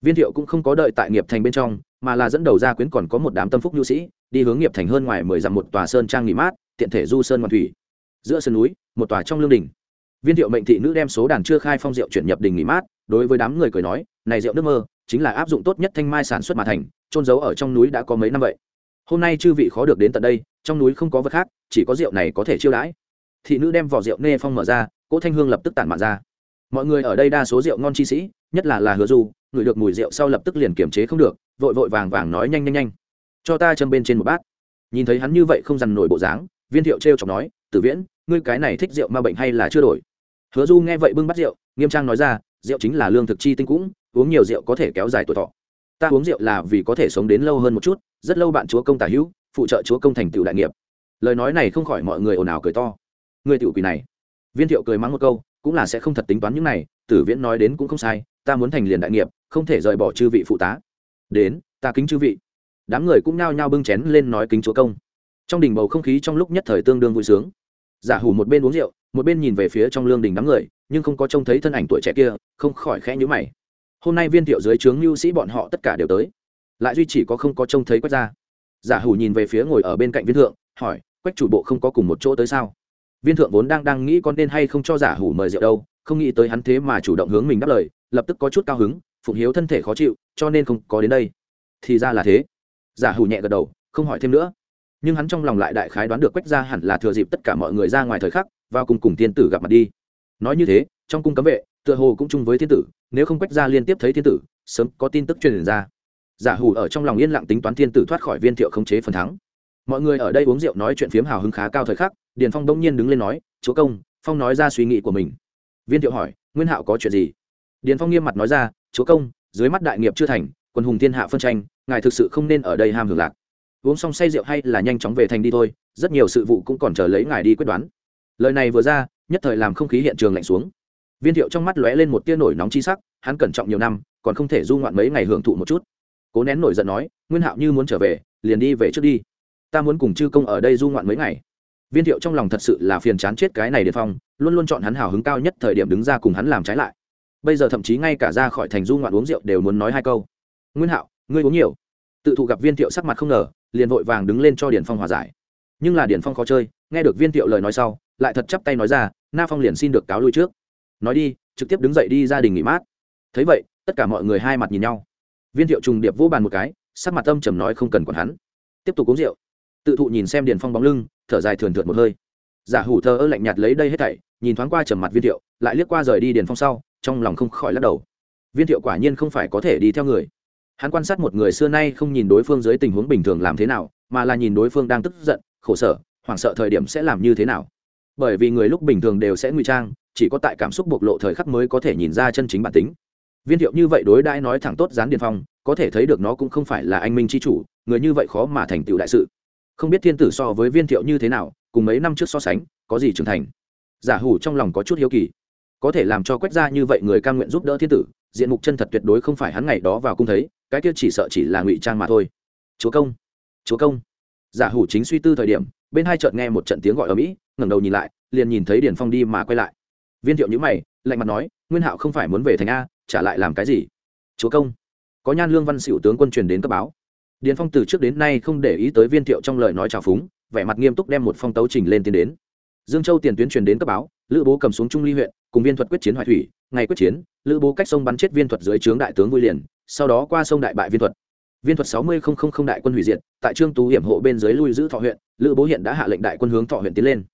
Viên thiệu cũng không có đợi tại nghiệp thành bên trong, mà là dẫn đầu ra quyến còn có một đám tâm phúc nhu sĩ, đi hướng nghiệp thành hơn ngoài mười dặm một tòa sơn trang nghỉ mát, tiện thể du sơn ngoan thủy. Giữa sơn núi, một tòa trong lương đình viên thiệu mệnh thị nữ đem số đàn chưa khai phong rượu chuyển nhập đình nghỉ mát, đối với đám người cười nói, này rượu nước mơ, chính là áp dụng tốt nhất thanh mai sản xuất mà thành trôn giấu ở trong núi đã có mấy năm vậy. Hôm nay chư vị khó được đến tận đây, trong núi không có vật khác, chỉ có rượu này có thể chiêu đãi. Thị nữ đem vỏ rượu nê phong mở ra, cỗ thanh hương lập tức tản mạn ra. Mọi người ở đây đa số rượu ngon chi sĩ, nhất là là hứa du ngửi được mùi rượu sau lập tức liền kiềm chế không được, vội vội vàng vàng nói nhanh nhanh nhanh. Cho ta châm bên trên một bát. Nhìn thấy hắn như vậy không dằn nổi bộ dáng, viên thiệu trêu chọc nói, tử viễn ngươi cái này thích rượu ma bệnh hay là chưa đổi? Hứa du nghe vậy bưng bắt rượu, nghiêm trang nói ra, rượu chính là lương thực chi tinh cũng, uống nhiều rượu có thể kéo dài tuổi thọ. Ta uống rượu là vì có thể sống đến lâu hơn một chút, rất lâu bạn chúa công tả hữu, phụ trợ chúa công thành tựu đại nghiệp. Lời nói này không khỏi mọi người ồn ào cười to. Người tiểu quỷ này. Viên thiệu cười mắng một câu, cũng là sẽ không thật tính toán những này, tử viễn nói đến cũng không sai, ta muốn thành liền đại nghiệp, không thể rời bỏ chư vị phụ tá. Đến, ta kính chư vị. Đám người cũng nao nhao bưng chén lên nói kính chúa công. Trong đỉnh bầu không khí trong lúc nhất thời tương đương vui sướng giả hủ một bên uống rượu, một bên nhìn về phía trong lương đình đám người, nhưng không có trông thấy thân ảnh tuổi trẻ kia, không khỏi khẽ nhữ mày. Hôm nay viên thiệu dưới trướng mưu sĩ bọn họ tất cả đều tới. Lại duy chỉ có không có trông thấy quách ra giả hủ nhìn về phía ngồi ở bên cạnh viên thượng, hỏi, quách chủ bộ không có cùng một chỗ tới sao? Viên thượng vốn đang đang nghĩ con nên hay không cho giả hủ mời rượu đâu, không nghĩ tới hắn thế mà chủ động hướng mình đáp lời, lập tức có chút cao hứng, phụng hiếu thân thể khó chịu, cho nên không có đến đây. Thì ra là thế. Giả hủ nhẹ gật đầu, không hỏi thêm nữa nhưng hắn trong lòng lại đại khái đoán được quách ra hẳn là thừa dịp tất cả mọi người ra ngoài thời khắc, vào cùng cùng Thiên tử gặp mặt đi. Nói như thế, trong cung cấm vệ, tựa hồ cũng chung với thiên tử, nếu không quách ra liên tiếp thấy thiên tử, sớm có tin tức truyền ra. Giả hủ ở trong lòng yên lặng tính toán thiên tử thoát khỏi viên thiệu khống chế phần thắng. Mọi người ở đây uống rượu nói chuyện phiếm hào hứng khá cao thời khắc, điền phong đông nhiên đứng lên nói, chúa công, phong nói ra suy nghĩ của mình. Viên thiệu hỏi, nguyên hạo có chuyện gì? Điền phong nghiêm mặt nói ra, chúa công, dưới mắt đại nghiệp chưa thành, quân hùng thiên hạ phân tranh, ngài thực sự không nên ở đây ham hưởng lạc uống xong say rượu hay là nhanh chóng về thành đi thôi, rất nhiều sự vụ cũng còn chờ lấy ngài đi quyết đoán. Lời này vừa ra, nhất thời làm không khí hiện trường lạnh xuống. Viên thiệu trong mắt lóe lên một tia nổi nóng chi sắc, hắn cẩn trọng nhiều năm, còn không thể du ngoạn mấy ngày hưởng thụ một chút. Cố nén nổi giận nói, nguyên hạo như muốn trở về, liền đi về trước đi. Ta muốn cùng chư công ở đây du ngoạn mấy ngày. Viên thiệu trong lòng thật sự là phiền chán chết cái này điện phong, luôn luôn chọn hắn hào hứng cao nhất thời điểm đứng ra cùng hắn làm trái lại. Bây giờ thậm chí ngay cả ra khỏi thành du ngoạn uống rượu đều muốn nói hai câu. Nguyên hạo, ngươi uống nhiều. Tự thụ gặp viên thiệu sắc mặt không ngờ liền vội vàng đứng lên cho điển phong hòa giải nhưng là điển phong khó chơi nghe được viên thiệu lời nói sau lại thật chắp tay nói ra na phong liền xin được cáo lui trước nói đi trực tiếp đứng dậy đi gia đình nghỉ mát thấy vậy tất cả mọi người hai mặt nhìn nhau viên thiệu trùng điệp vô bàn một cái sắc mặt âm trầm nói không cần còn hắn tiếp tục uống rượu tự thụ nhìn xem điền phong bóng lưng thở dài thườn thượt một hơi giả hủ thơ ơ lạnh nhạt lấy đây hết thảy nhìn thoáng qua trầm mặt viên thiệu lại liếc qua rời đi điền phong sau trong lòng không khỏi lắc đầu viên thiệu quả nhiên không phải có thể đi theo người hắn quan sát một người xưa nay không nhìn đối phương dưới tình huống bình thường làm thế nào, mà là nhìn đối phương đang tức giận, khổ sở, hoảng sợ thời điểm sẽ làm như thế nào. Bởi vì người lúc bình thường đều sẽ ngụy trang, chỉ có tại cảm xúc bộc lộ thời khắc mới có thể nhìn ra chân chính bản tính. Viên thiệu như vậy đối đãi nói thẳng tốt gián điền phong, có thể thấy được nó cũng không phải là anh minh c h i chủ, người như vậy khó mà thành tựu đại sự. Không biết thiên tử so với viên thiệu như thế nào, cùng mấy năm trước so sánh, có gì trưởng thành? Giả hủ trong lòng có chút hiếu kỳ. Có thể làm cho quét ra như vậy người cam nguyện giúp đỡ thiên tử diện mục chân thật tuyệt đối không phải hắn ngày đó vào cung thấy, cái kia chỉ sợ chỉ là ngụy trang mà thôi. Chúa công chúa công. Giả hủ chính suy tư thời điểm, bên hai chợt nghe một trận tiếng gọi ở mỹ, ngẩng đầu nhìn lại, liền nhìn thấy điền phong đi mà quay lại. Viên thiệu nhữ mày, lạnh mặt nói, nguyên hạo không phải muốn về thành a, trả lại làm cái gì? Chúa công. Có nhan lương văn xỉu tướng quân truyền đến cấp báo. Điền phong từ trước đến nay không để ý tới viên thiệu trong lời nói trào phúng, vẻ mặt nghiêm túc đem một phong tấu trình lên tiến đến dương châu tiền tuyến truyền đến cấp báo, lữ bố cầm xuống trung ly huyện, cùng viên thuật quyết chiến hoài thủy, ngày quyết chiến, lữ bố cách sông bắn chết viên thuật dưới trướng đại tướng vui liền, sau đó qua sông đại bại viên thuật. Viên thuật sáu mươi đại quân hủy diệt, tại trương tú hiểm hộ bên dưới lui giữ thọ huyện, lữ bố hiện đã hạ lệnh đại quân hướng thọ huyện tiến lên.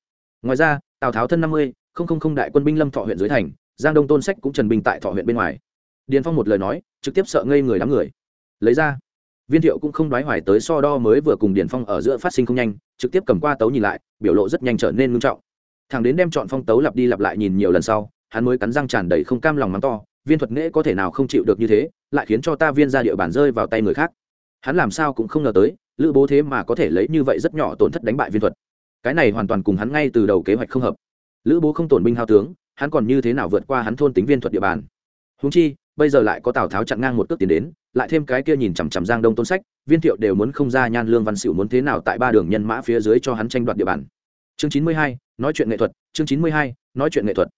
Ngoài ra, tào tháo thân năm mươi đại quân binh lâm thọ huyện dưới thành, giang đông tôn sách cũng trần binh tại thọ huyện bên ngoài. Điền phong một lời nói, trực tiếp sợ ngây người đám người. Lấy ra viên thiệu cũng không đoái hoài tới so đo mới vừa cùng điền phong ở giữa phát sinh không nhanh, trực tiếp cầm qua tấu nhìn lại, biểu lộ rất nhanh trở nên ngưng trọng. Thằng đến đem chọn phong tấu lặp đi lặp lại nhìn nhiều lần sau, hắn mới cắn răng tràn đầy không cam lòng mắng to, viên thuật nghệ có thể nào không chịu được như thế, lại khiến cho ta viên ra địa bàn rơi vào tay người khác. Hắn làm sao cũng không ngờ tới, lữ bố thế mà có thể lấy như vậy rất nhỏ tổn thất đánh bại viên thuật. Cái này hoàn toàn cùng hắn ngay từ đầu kế hoạch không hợp. Lữ bố không tổn binh hao tướng, hắn còn như thế nào vượt qua hắn thôn tính viên thuật địa bàn? Húng chi, bây giờ lại có tào tháo chặn ngang một cước tiến đến lại thêm cái kia nhìn chằm chằm giang đông tôn sách, viên thiệu đều muốn không ra nhan lương văn xỉu muốn thế nào tại ba đường nhân mã phía dưới cho hắn tranh đoạt địa bàn. Chương chín mươi hai, nói chuyện nghệ thuật, chương chín mươi hai, nói chuyện nghệ thuật.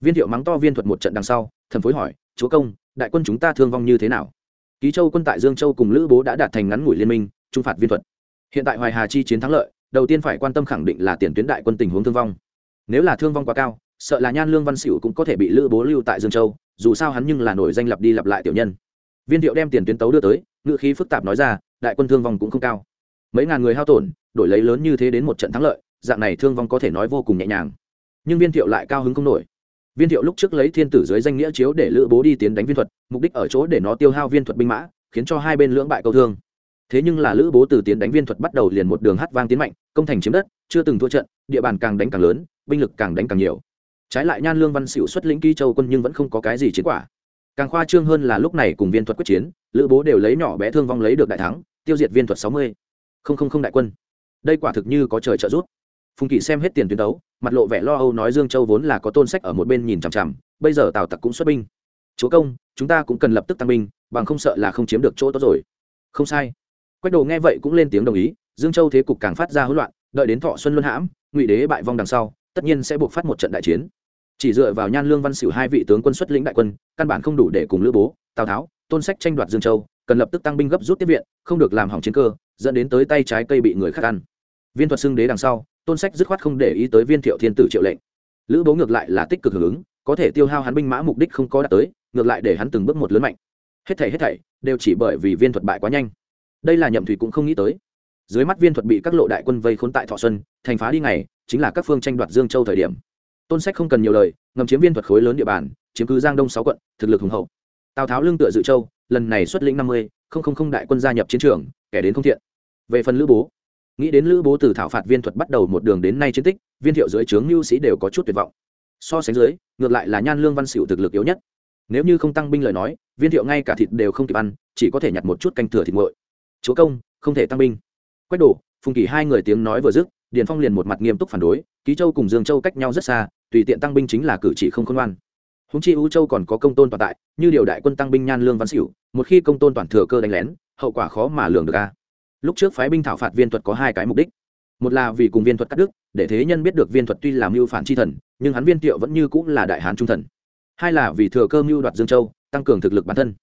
Viên thiệu mắng to viên thuật một trận đằng sau thần phối hỏi, chúa công, đại quân chúng ta thương vong như thế nào? Ký châu quân tại dương châu cùng lữ bố đã đạt thành ngắn ngủi liên minh, trung phạt viên thuật. Hiện tại hoài hà chi chiến thắng lợi, đầu tiên phải quan tâm khẳng định là tiền tuyến đại quân tình huống thương vong. Nếu là thương vong quá cao, sợ là nhan lương văn xỉu cũng có thể bị lữ bố lưu tại dương châu, dù sao hắn nhưng là nổi danh lặp đi lặp lại tiểu nhân viên thiệu đem tiền tuyến tấu đưa tới ngự khí phức tạp nói ra, đại quân thương vong cũng không cao. Mấy ngàn người hao tổn, đổi lấy lớn như thế đến một trận thắng lợi, dạng này thương vong có thể nói vô cùng nhẹ nhàng. Nhưng viên thiệu lại cao hứng không nổi. Viên thiệu lúc trước lấy thiên tử dưới danh nghĩa chiếu để lữ bố đi tiến đánh viên thuật, mục đích ở chỗ để nó tiêu hao viên thuật binh mã, khiến cho hai bên lưỡng bại câu thương. Thế nhưng là lữ bố từ tiến đánh viên thuật bắt đầu liền một đường hát vang tiến mạnh, công thành chiếm đất, chưa từng thua trận, địa bàn càng đánh càng lớn, binh lực càng đánh càng nhiều. Trái lại nhan lương văn xịu xuất lĩnh ký châu quân nhưng vẫn không có cái gì chiến quả càng khoa trương hơn là lúc này cùng viên thuật quyết chiến, lữ bố đều lấy nhỏ bé thương vong lấy được đại thắng, tiêu diệt viên thuật sáu mươi. Không không không đại quân. Đây quả thực như có trời trợ giúp. Phùng kỵ xem hết tiền tuyến đấu, mặt lộ vẻ lo âu nói dương châu vốn là có tôn sách ở một bên nhìn chằm chằm, bây giờ tào tặc cũng xuất binh. Chúa công, chúng ta cũng cần lập tức tăng binh, bằng không sợ là không chiếm được chỗ tốt rồi. Không sai. Quách đồ nghe vậy cũng lên tiếng đồng ý, dương châu thế cục càng phát ra hỗn loạn, đợi đến thọ xuân luân hãm, ngụy đế bại vong đằng sau, tất nhiên sẽ buộc phát một trận đại chiến chỉ dựa vào nhan lương văn xỉu hai vị tướng quân xuất lĩnh đại quân, căn bản không đủ để cùng lữ bố, tào tháo, tôn sách tranh đoạt dương châu, cần lập tức tăng binh gấp rút tiếp viện, không được làm hỏng chiến cơ, dẫn đến tới tay trái cây bị người khác ăn. Viên thuật xưng đế đằng sau, tôn sách dứt khoát không để ý tới viên thiệu thiên tử triệu lệnh. Lữ bố ngược lại là tích cực hưởng ứng, có thể tiêu hao hắn binh mã mục đích không có đạt tới, ngược lại để hắn từng bước một lớn mạnh. Hết thảy hết thảy đều chỉ bởi vì viên thuật bại quá nhanh. Đây là nhậm thủy cũng không nghĩ tới. Dưới mắt viên thuật bị các lộ đại quân vây khốn tại thọ xuân, thành phá đi ngày, chính là các phương tranh đoạt dương châu thời điểm tôn sách không cần nhiều lời, ngầm chiếm viên thuật khối lớn địa bàn, chiếm cứ giang đông sáu quận, thực lực hùng hậu. Tào tháo lương tựa dự châu, lần này xuất lĩnh năm mươi, không không không đại quân gia nhập chiến trường, kẻ đến không thiện. Về phần lữ bố, nghĩ đến lữ bố từ thảo phạt viên thuật bắt đầu một đường đến nay chiến tích, viên thiệu dưới trướng mưu sĩ đều có chút tuyệt vọng. So sánh dưới, ngược lại là nhan lương văn xỉu thực lực yếu nhất. Nếu như không tăng binh lời nói, viên thiệu ngay cả thịt đều không kịp ăn, chỉ có thể nhặt một chút canh thừa thịt nguội. Chúa công, không thể tăng binh. Quách đổ phùng kỳ hai người tiếng nói vừa dứt, điền phong liền một mặt nghiêm túc phản đối ký châu cùng dương châu cách nhau rất xa, tùy tiện tăng binh chính là cử chỉ không khôn ngoan. Húng chi ưu châu còn có công tôn toàn tại, như điều đại quân tăng binh nhan lương văn xỉu, một khi công tôn toàn thừa cơ đánh lén, hậu quả khó mà lường được a. Lúc trước phái binh thảo phạt viên thuật có hai cái mục đích. Một là vì cùng viên thuật cắt đức để thế nhân biết được viên thuật tuy làm mưu phản chi thần, nhưng hắn viên tiệu vẫn như cũng là đại hán trung thần. Hai là vì thừa cơ mưu đoạt dương châu, tăng cường thực lực bản thân.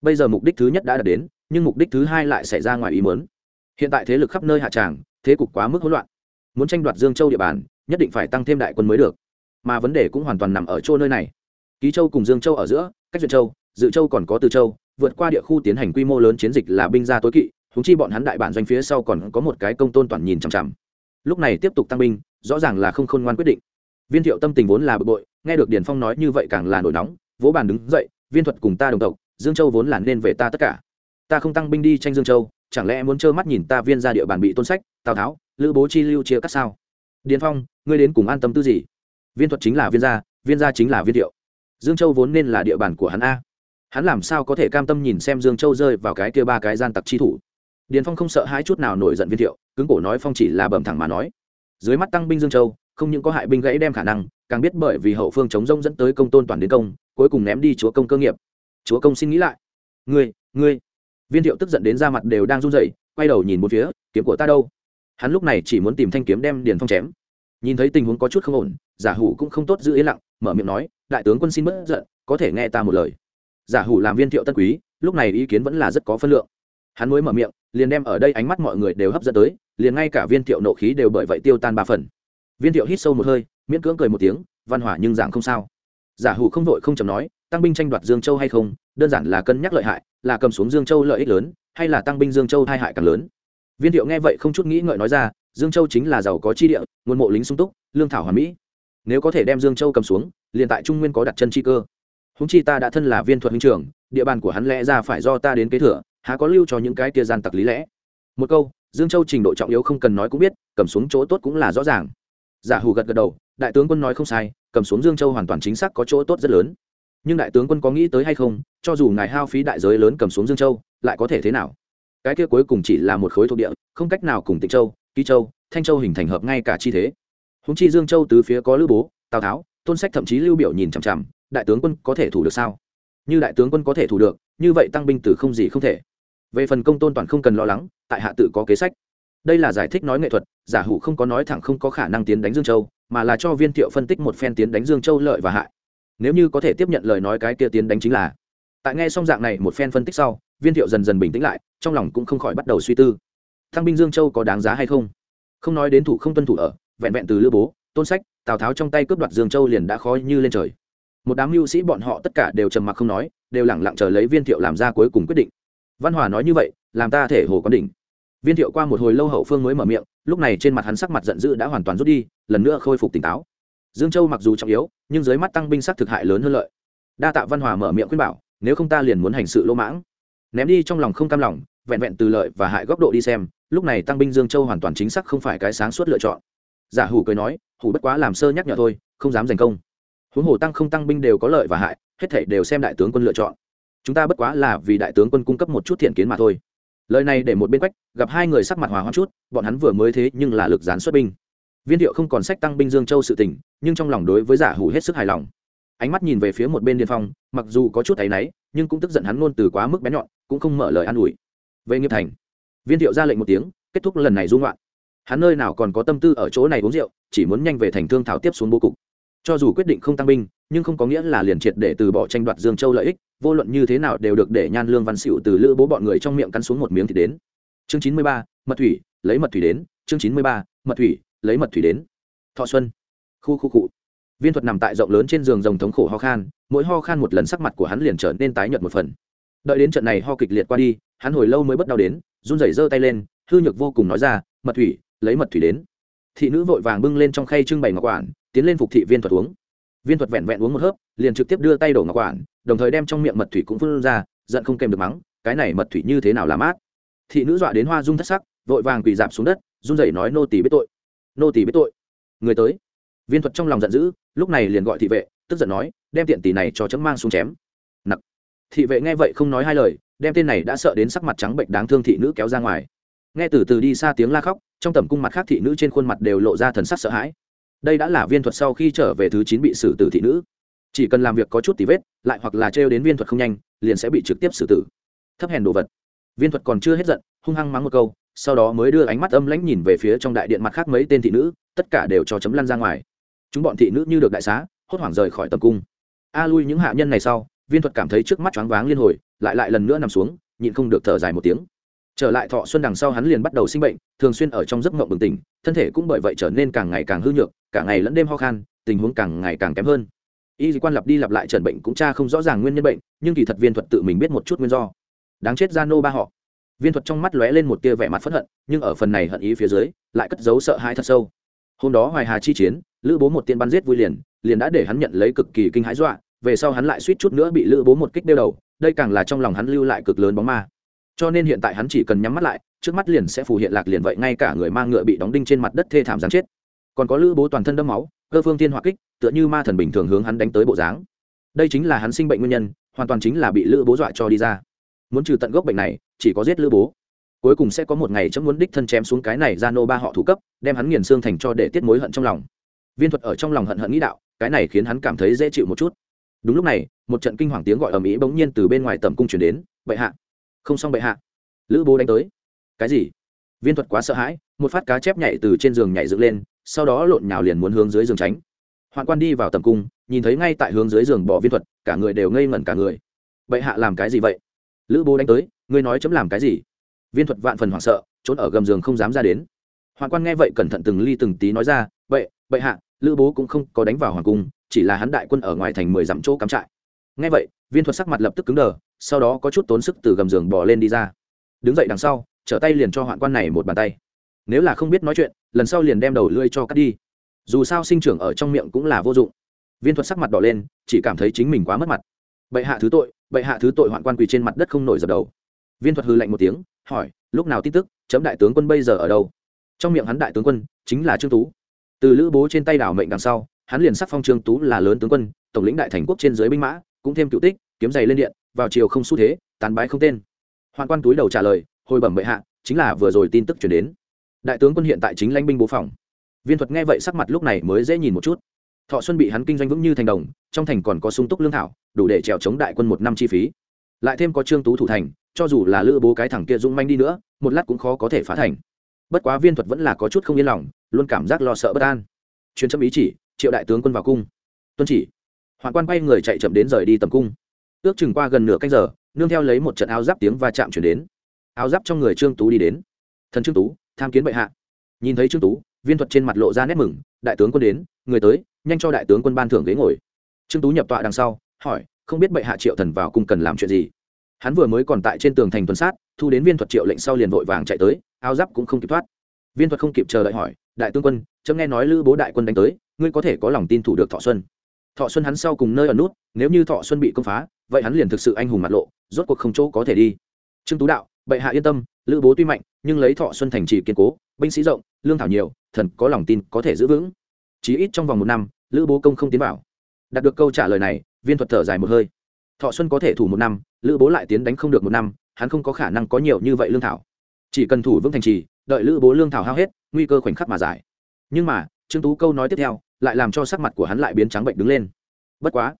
Bây giờ mục đích thứ nhất đã đạt đến, nhưng mục đích thứ hai lại xảy ra ngoài ý muốn. Hiện tại thế lực khắp nơi hạ tràng, thế cục quá mức hỗn loạn. Muốn tranh đoạt dương châu địa bàn nhất định phải tăng thêm đại quân mới được. Mà vấn đề cũng hoàn toàn nằm ở chỗ nơi này. Ký châu cùng dương châu ở giữa, cách duyệt châu, dự châu còn có từ châu, vượt qua địa khu tiến hành quy mô lớn chiến dịch là binh gia tối kỵ húng chi bọn hắn đại bản doanh phía sau còn có một cái công tôn toàn nhìn chằm chằm. Lúc này tiếp tục tăng binh, rõ ràng là không khôn ngoan quyết định. Viên thiệu tâm tình vốn là bực bội, nghe được điền phong nói như vậy càng là nổi nóng, vỗ bàn đứng dậy, viên thuật cùng ta đồng tộc, dương châu vốn là nên về ta tất cả. Ta không tăng binh đi tranh dương châu, chẳng lẽ muốn trơ mắt nhìn ta viên ra địa bàn bị tôn sách, tào tháo, lữ bố chi lưu chia cắt sao? Điền phong, ngươi đến cùng an tâm tư gì? Viên thuật chính là viên gia viên gia chính là viên thiệu. Dương châu vốn nên là địa bàn của hắn a. Hắn làm sao có thể cam tâm nhìn xem dương châu rơi vào cái kia ba cái gian tặc chi thủ? Điền phong không sợ hai chút nào nổi giận viên thiệu, cứng cổ nói phong chỉ là bẩm thẳng mà nói. Dưới mắt tăng binh dương châu, không những có hại binh gãy đem khả năng, càng biết bởi vì hậu phương chống rông dẫn tới công tôn toàn đến công, cuối cùng ném đi chúa công cơ nghiệp. Chúa công xin nghĩ lại. Ngươi ngươi. Viên thiệu tức giận đến ra mặt đều đang run rẩy, quay đầu nhìn một phía, kiếm của ta đâu? Hắn lúc này chỉ muốn tìm thanh kiếm đem điền phong chém. Nhìn thấy tình huống có chút không ổn, giả hủ cũng không tốt giữ yên lặng, mở miệng nói, đại tướng quân xin bất giận, có thể nghe ta một lời. Giả hủ làm viên thiệu tân quý, lúc này ý kiến vẫn là rất có phân lượng. Hắn mới mở miệng, liền đem ở đây ánh mắt mọi người đều hấp dẫn tới, liền ngay cả viên thiệu nộ khí đều bởi vậy tiêu tan ba phần. Viên thiệu hít sâu một hơi, miễn cưỡng cười một tiếng, văn hỏa nhưng dạng không sao. Giả hủ không vội không chầm nói, tăng binh tranh đoạt dương châu hay không? Đơn giản là cân nhắc lợi hại, là cầm xuống dương châu lợi ích lớn, hay là tăng binh dương châu hai hại càng lớn? Viên thiệu nghe vậy không chút nghĩ ngợi nói ra, dương châu chính là giàu có chi địa, nguồn mộ lính sung túc, lương thảo hòa mỹ. Nếu có thể đem dương châu cầm xuống, liền tại trung nguyên có đặt chân chi cơ. Húng chi ta đã thân là viên thuật huynh trưởng, địa bàn của hắn lẽ ra phải do ta đến kế thừa, há có lưu cho những cái tia gian tặc lý lẽ. Một câu, dương châu trình độ trọng yếu không cần nói cũng biết, cầm xuống chỗ tốt cũng là rõ ràng. Giả hủ gật gật đầu, đại tướng quân nói không sai, cầm xuống dương châu hoàn toàn chính xác có chỗ tốt rất lớn. Nhưng đại tướng quân có nghĩ tới hay không, cho dù ngài hao phí đại giới lớn cầm xuống dương châu, lại có thể thế nào? Cái kia cuối cùng chỉ là một khối thuộc địa, không cách nào cùng tịnh châu, ký châu, thanh châu hình thành hợp ngay cả chi thế. Húng chi dương châu từ phía có lữ bố, tào tháo, tôn sách thậm chí lưu biểu nhìn chằm chằm, đại tướng quân có thể thủ được sao? Như đại tướng quân có thể thủ được, như vậy tăng binh từ không gì không thể. Về phần công tôn toàn không cần lo lắng, tại hạ tự có kế sách. Đây là giải thích nói nghệ thuật, giả hủ không có nói thẳng không có khả năng tiến đánh dương châu, mà là cho viên thiệu phân tích một phen tiến đánh dương châu lợi và hại. Nếu như có thể tiếp nhận lời nói cái kia tiến đánh chính là tại nghe xong dạng này một phen phân tích sau, viên thiệu dần dần bình tĩnh lại, trong lòng cũng không khỏi bắt đầu suy tư. Thăng binh dương châu có đáng giá hay không? Không nói đến thủ không tuân thủ ở, vẹn vẹn từ lữ bố, tôn sách, tào tháo trong tay cướp đoạt dương châu liền đã khó như lên trời. Một đám mưu sĩ bọn họ tất cả đều trầm mặc không nói, đều lẳng lặng chờ lấy viên thiệu làm ra cuối cùng quyết định. Văn hòa nói như vậy, làm ta thể hồ quán đỉnh. Viên thiệu qua một hồi lâu hậu phương mới mở miệng, lúc này trên mặt hắn sắc mặt giận dữ đã hoàn toàn rút đi, lần nữa khôi phục tỉnh táo. Dương châu mặc dù trọng yếu, nhưng dưới mắt tăng binh sắc thực hại lớn hơn lợi. Đa tạ văn hòa mở miệng khuyên bảo nếu không ta liền muốn hành sự lỗ mãng. Ném đi trong lòng không cam lòng, vẹn vẹn từ lợi và hại góc độ đi xem, lúc này tăng binh dương châu hoàn toàn chính xác không phải cái sáng suốt lựa chọn. Giả hủ cười nói, hủ bất quá làm sơ nhắc nhở thôi, không dám giành công. Huống hồ tăng không tăng binh đều có lợi và hại, hết thể đều xem đại tướng quân lựa chọn. Chúng ta bất quá là vì đại tướng quân cung cấp một chút thiện kiến mà thôi. Lời này để một bên quách, gặp hai người sắc mặt hòa hoãn chút, bọn hắn vừa mới thế nhưng là lực gián xuất binh. Viên thiệu không còn sách tăng binh dương châu sự tỉnh nhưng trong lòng đối với giả hủ hết sức hài lòng ánh mắt nhìn về phía một bên điên phong, mặc dù có chút áy náy, nhưng cũng tức giận hắn ngôn từ quá mức bén nhọn, cũng không mở lời an ủi. Về nghiệp thành. Viên thiệu ra lệnh một tiếng, kết thúc lần này dung loạn. Hắn nơi nào còn có tâm tư ở chỗ này uống rượu, chỉ muốn nhanh về thành thương thảo tiếp xuống bố cục. Cho dù quyết định không tăng binh, nhưng không có nghĩa là liền triệt để từ bỏ tranh đoạt dương châu lợi ích, vô luận như thế nào đều được để nhan lương văn xịu từ lữ bố bọn người trong miệng cắn xuống một miếng thì đến. Chương chín mươi ba, mật thủy, lấy mật thủy đến. Chương chín mươi ba, mật thủy, lấy mật thủy đến. Thọ xuân. Khu khu cụ viên thuật nằm tại rộng lớn trên giường rồng thống khổ ho khan, mỗi ho khan một lần sắc mặt của hắn liền trở nên tái nhợt một phần. Đợi đến trận này ho kịch liệt qua đi, hắn hồi lâu mới bất đau đến, run rẩy giơ tay lên, hư nhược vô cùng nói ra, mật thủy, lấy mật thủy đến. Thị nữ vội vàng bưng lên trong khay trưng bày ngọc quản, tiến lên phục thị viên thuật uống. Viên thuật vẹn vẹn uống một hớp, liền trực tiếp đưa tay đổ ngọc quản, đồng thời đem trong miệng mật thủy cũng phun ra, giận không kèm được mắng, cái này mật thủy như thế nào làm mát? thị nữ dọa đến hoa dung thất sắc, vội vàng quỳ dạp xuống đất, run rẩy nói, nô tỳ biết tội, nô tỳ biết tội, người tới viên thuật trong lòng giận dữ, lúc này liền gọi thị vệ, tức giận nói, đem tiện tỷ này cho chấm mang xuống chém. Nặc. Thị vệ nghe vậy không nói hai lời, đem tên này đã sợ đến sắc mặt trắng bệnh đáng thương thị nữ kéo ra ngoài. Nghe từ từ đi xa tiếng la khóc, trong tầm cung mặt khác thị nữ trên khuôn mặt đều lộ ra thần sắc sợ hãi. Đây đã là viên thuật sau khi trở về thứ chín bị xử tử thị nữ. Chỉ cần làm việc có chút tí vết, lại hoặc là trêu đến viên thuật không nhanh, liền sẽ bị trực tiếp xử tử. Thấp hèn đồ vật. Viên thuật còn chưa hết giận, hung hăng mắng một câu, sau đó mới đưa ánh mắt âm lãnh nhìn về phía trong đại điện mặt khác mấy tên thị nữ, tất cả đều cho chấm lăn ra ngoài chúng bọn thị nữ như được đại xá, hốt hoảng rời khỏi tầm cung. A lui những hạ nhân này sau, viên thuật cảm thấy trước mắt choáng váng liên hồi, lại lại lần nữa nằm xuống, nhịn không được thở dài một tiếng. Trở lại thọ xuân đằng sau hắn liền bắt đầu sinh bệnh, thường xuyên ở trong giấc mộng bừng tỉnh, thân thể cũng bởi vậy trở nên càng ngày càng hư nhược, cả ngày lẫn đêm ho khan, tình huống càng ngày càng kém hơn. Y quan lặp đi lặp lại trần bệnh cũng cha không rõ ràng nguyên nhân bệnh, nhưng kỳ thật viên thuật tự mình biết một chút nguyên do. Đáng chết gia nô ba họ. Viên thuật trong mắt lóe lên một tia vẻ mặt phẫn hận, nhưng ở phần này hận ý phía dưới, lại cất giấu sợ hãi thật sâu. Hôm đó hoài hà chi chiến lữ bố một tiên bắn giết vui liền liền đã để hắn nhận lấy cực kỳ kinh hãi dọa, về sau hắn lại suýt chút nữa bị lữ bố một kích đeo đầu, đây càng là trong lòng hắn lưu lại cực lớn bóng ma. Cho nên hiện tại hắn chỉ cần nhắm mắt lại, trước mắt liền sẽ phù hiện lạc liền vậy, ngay cả người mang ngựa bị đóng đinh trên mặt đất thê thảm giáng chết. Còn có lữ bố toàn thân đâm máu, cơ phương thiên hỏa kích, tựa như ma thần bình thường hướng hắn đánh tới bộ dáng. Đây chính là hắn sinh bệnh nguyên nhân, hoàn toàn chính là bị lữ bố dọa cho đi ra. Muốn trừ tận gốc bệnh này, chỉ có giết lữ bố. Cuối cùng sẽ có một ngày chấm muốn đích thân chém xuống cái này ra nô ba họ thủ cấp, đem hắn nghiền xương thành cho để tiết mối hận trong lòng viên thuật ở trong lòng hận hận nghĩ đạo, cái này khiến hắn cảm thấy dễ chịu một chút. Đúng lúc này, một trận kinh hoàng tiếng gọi ầm ĩ bỗng nhiên từ bên ngoài tầm cung chuyển đến, bệ hạ. Không xong, bệ hạ. Lữ bố đánh tới. Cái gì? Viên thuật quá sợ hãi, một phát cá chép nhảy từ trên giường nhảy dựng lên, sau đó lộn nhào liền muốn hướng dưới giường tránh. Hoạn quan đi vào tầm cung, nhìn thấy ngay tại hướng dưới giường bỏ viên thuật, cả người đều ngây ngẩn cả người. Bệ hạ làm cái gì vậy? Lữ bố đánh tới, ngươi nói chấm làm cái gì? Viên thuật vạn phần hoảng sợ, trốn ở gầm giường không dám ra đến. Hoàng quan nghe vậy cẩn thận từng ly từng tí nói ra, vậy vậy hạ, lữ bố cũng không có đánh vào hoàng cung, chỉ là hắn đại quân ở ngoài thành mười dặm chỗ cắm trại. Nghe vậy, viên thuật sắc mặt lập tức cứng đờ, sau đó có chút tốn sức từ gầm giường bỏ lên đi ra. Đứng dậy đằng sau, trở tay liền cho hoạn quan này một bàn tay. Nếu là không biết nói chuyện, lần sau liền đem đầu lưỡi cho cắt đi. Dù sao sinh trưởng ở trong miệng cũng là vô dụng. Viên thuật sắc mặt đỏ lên, chỉ cảm thấy chính mình quá mất mặt. Bệ hạ thứ tội, bệ hạ thứ tội. Hoạn quan quỳ trên mặt đất không nổi dập đầu. Viên thuật hư lạnh một tiếng, hỏi, lúc nào tin tức? Chấm đại tướng quân bây giờ ở đâu? Trong miệng hắn đại tướng quân chính là trương tú. Từ lữ bố trên tay đảo mệnh đằng sau, hắn liền sắc phong trương tú là lớn tướng quân, tổng lĩnh đại thành quốc trên dưới binh mã, cũng thêm cựu tích, kiếm giày lên điện, vào chiều không xu thế tàn bái không tên. Hoạn quan túi đầu trả lời, hồi bẩm bệ hạ, chính là vừa rồi tin tức chuyển đến. Đại tướng quân hiện tại chính lãnh binh bố phòng. Viên thuật nghe vậy sắc mặt lúc này mới dễ nhìn một chút. Thọ xuân bị hắn kinh doanh vững như thành đồng, trong thành còn có sung túc lương thảo, đủ để trèo chống đại quân một năm chi phí. Lại thêm có trương tú thủ thành, cho dù là lữ bố cái thằng kia dũng manh đi nữa, một lát cũng khó có thể phá thành bất quá viên thuật vẫn là có chút không yên lòng, luôn cảm giác lo sợ bất an. Chuyến châm ý chỉ, triệu đại tướng quân vào cung. Tuân chỉ. Hoạn quan quay người chạy chậm đến rời đi tầm cung. Ước chừng qua gần nửa canh giờ, nương theo lấy một trận áo giáp tiếng va chạm chuyển đến. Áo giáp trong người trương tú đi đến. Thần trương tú, tham kiến bệ hạ. Nhìn thấy trương tú, viên thuật trên mặt lộ ra nét mừng, đại tướng quân đến, người tới, nhanh cho đại tướng quân ban thưởng ghế ngồi. Trương tú nhập tọa đằng sau, hỏi, không biết bệ hạ triệu thần vào cung cần làm chuyện gì? Hắn vừa mới còn tại trên tường thành tuần sát, thu đến viên thuật triệu lệnh sau liền vội vàng chạy tới áo giáp cũng không kịp thoát. Viên thuật không kịp chờ đợi hỏi, đại tướng quân, chấm nghe nói lữ bố đại quân đánh tới, ngươi có thể có lòng tin thủ được thọ xuân? Thọ xuân hắn sau cùng nơi ở nút, nếu như thọ xuân bị công phá, vậy hắn liền thực sự anh hùng mặt lộ, rốt cuộc không chỗ có thể đi. Trương tú đạo, bệ hạ yên tâm, lữ bố tuy mạnh, nhưng lấy thọ xuân thành trì kiên cố, binh sĩ rộng, lương thảo nhiều, thần có lòng tin có thể giữ vững. Chí ít trong vòng một năm, lữ bố công không tiến vào. Đạt được câu trả lời này, viên thuật thở dài một hơi. Thọ xuân có thể thủ một năm, lữ bố lại tiến đánh không được một năm, hắn không có khả năng có nhiều như vậy lương thảo chỉ cần thủ vững thành trì, đợi lữ bố lương thảo hao hết, nguy cơ khoảnh khắc mà giải. Nhưng mà, trương tú câu nói tiếp theo, lại làm cho sắc mặt của hắn lại biến trắng bệnh đứng lên. Bất quá,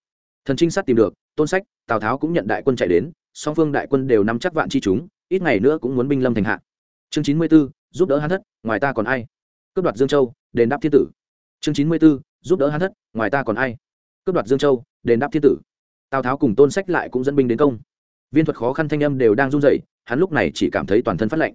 thần trinh sát tìm được, tôn sách, tào tháo cũng nhận đại quân chạy đến, song phương đại quân đều nắm chắc vạn chi chúng, ít ngày nữa cũng muốn binh lâm thành hạ. Chương chín mươi b ố giúp đỡ hắn thất, ngoài ta còn ai? Cướp đoạt dương châu, đền đáp thiên tử. Chương chín mươi b ố giúp đỡ hắn thất, ngoài ta còn ai? Cướp đoạt dương châu, đền đáp thiên tử. Tào tháo cùng tôn sách lại cũng dẫn binh đến công. Viên thuật khó khăn thanh âm đều đang run rẩy hắn lúc này chỉ cảm thấy toàn thân phát lạnh.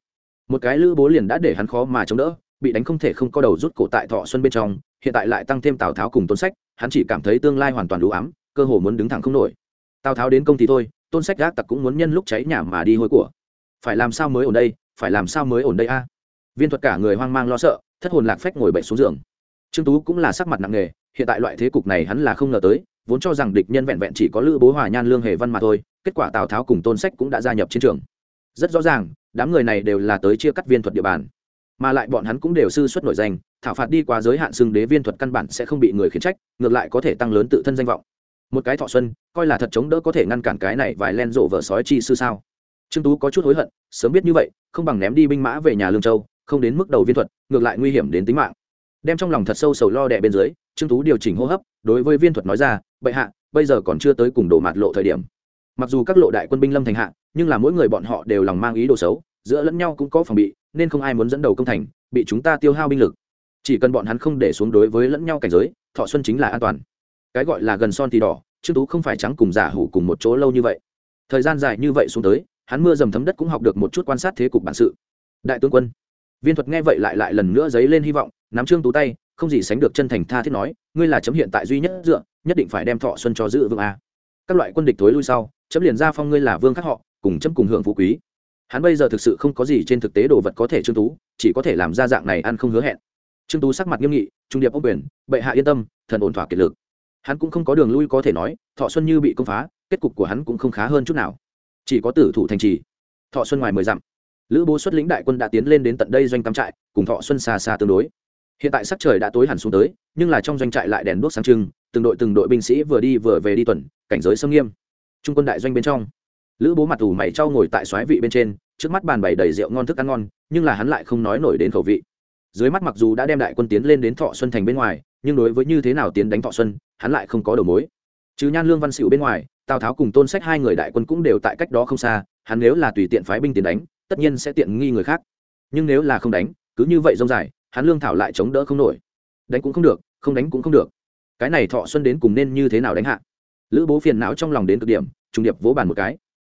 Một cái lữ bố liền đã để hắn khó mà chống đỡ, bị đánh không thể không có đầu rút cổ tại thọ xuân bên trong, hiện tại lại tăng thêm tào tháo cùng tôn sách, hắn chỉ cảm thấy tương lai hoàn toàn đủ ám, cơ hồ muốn đứng thẳng không nổi. Tào tháo đến công thì thôi, tôn sách gác tặc cũng muốn nhân lúc cháy nhà mà đi hôi của. Phải làm sao mới ổn đây, phải làm sao mới ổn đây a? Viên thuật cả người hoang mang lo sợ, thất hồn lạc phách ngồi bệnh xuống giường. Trương tú cũng là sắc mặt nặng nề, hiện tại loại thế cục này hắn là không ngờ tới, vốn cho rằng địch nhân vẹn vẹn chỉ có lữ bố hòa nhan lương hề văn mà thôi, kết quả tào tháo cùng tôn sách cũng đã gia nhập chiến trường rất rõ ràng, đám người này đều là tới chia cắt viên thuật địa bàn. Mà lại bọn hắn cũng đều sư xuất nổi danh, thảo phạt đi quá giới hạn xưng đế viên thuật căn bản sẽ không bị người khiển trách, ngược lại có thể tăng lớn tự thân danh vọng. Một cái thọ xuân, coi là thật chống đỡ có thể ngăn cản cái này vài len rộ vợ sói chi sư sao? Trương tú có chút hối hận, sớm biết như vậy, không bằng ném đi binh mã về nhà lương châu, không đến mức đầu viên thuật, ngược lại nguy hiểm đến tính mạng. Đem trong lòng thật sâu sầu lo đẻ bên dưới, trương tú điều chỉnh hô hấp, đối với viên thuật nói ra, bệ hạ, bây giờ còn chưa tới cùng đổ mạt lộ thời điểm mặc dù các lộ đại quân binh lâm thành hạ, nhưng là mỗi người bọn họ đều lòng mang ý đồ xấu, giữa lẫn nhau cũng có phòng bị, nên không ai muốn dẫn đầu công thành, bị chúng ta tiêu hao binh lực. Chỉ cần bọn hắn không để xuống đối với lẫn nhau cảnh giới, thọ xuân chính là an toàn. Cái gọi là gần son thì đỏ, trương tú không phải trắng cùng giả hủ cùng một chỗ lâu như vậy. Thời gian dài như vậy xuống tới, hắn mưa dầm thấm đất cũng học được một chút quan sát thế cục bản sự. Đại tướng quân, viên thuật nghe vậy lại lại lần nữa dấy lên hy vọng, nắm trương tú tay, không gì sánh được chân thành tha thiết nói, ngươi là chấm hiện tại duy nhất dựa, nhất định phải đem thọ xuân cho giữ vương a. Các loại quân địch thối lui sau chấm liền ra phong ngươi là vương khác họ, cùng chấm cùng hưởng phú quý. Hắn bây giờ thực sự không có gì trên thực tế đồ vật có thể trương tú, chỉ có thể làm ra dạng này ăn không hứa hẹn. Trương tú sắc mặt nghiêm nghị, trung điệp ông quyền, bệ hạ yên tâm, thần ổn thỏa kiệt lực. Hắn cũng không có đường lui có thể nói, thọ xuân như bị công phá, kết cục của hắn cũng không khá hơn chút nào. Chỉ có tử thủ thành trì. Thọ xuân ngoài mười dặm, lữ bố xuất lĩnh đại quân đã tiến lên đến tận đây doanh cắm trại, cùng thọ xuân xa xa tương đối. Hiện tại sắc trời đã tối hẳn xuống tới, nhưng là trong doanh trại lại đèn đuốc sáng trưng, từng đội từng đội binh sĩ vừa đi vừa về đi tuần, cảnh giới sâm nghiêm trung quân đại doanh bên trong. Lữ bố mặt ủ mày trao ngồi tại xoáy vị bên trên, trước mắt bàn bày đầy rượu ngon thức ăn ngon, nhưng là hắn lại không nói nổi đến khẩu vị. Dưới mắt mặc dù đã đem đại quân tiến lên đến thọ xuân thành bên ngoài, nhưng đối với như thế nào tiến đánh thọ xuân, hắn lại không có đầu mối. Chứ nhan lương văn xịu bên ngoài, tào tháo cùng tôn sách hai người đại quân cũng đều tại cách đó không xa, hắn nếu là tùy tiện phái binh tiến đánh, tất nhiên sẽ tiện nghi người khác. Nhưng nếu là không đánh, cứ như vậy rông dài, hắn lương thảo lại chống đỡ không nổi. Đánh cũng không được, không đánh cũng không được. Cái này thọ xuân đến cùng nên như thế nào đánh hạ? Lữ bố phiền não trong lòng đến cực điểm trung điệp vỗ bàn một cái.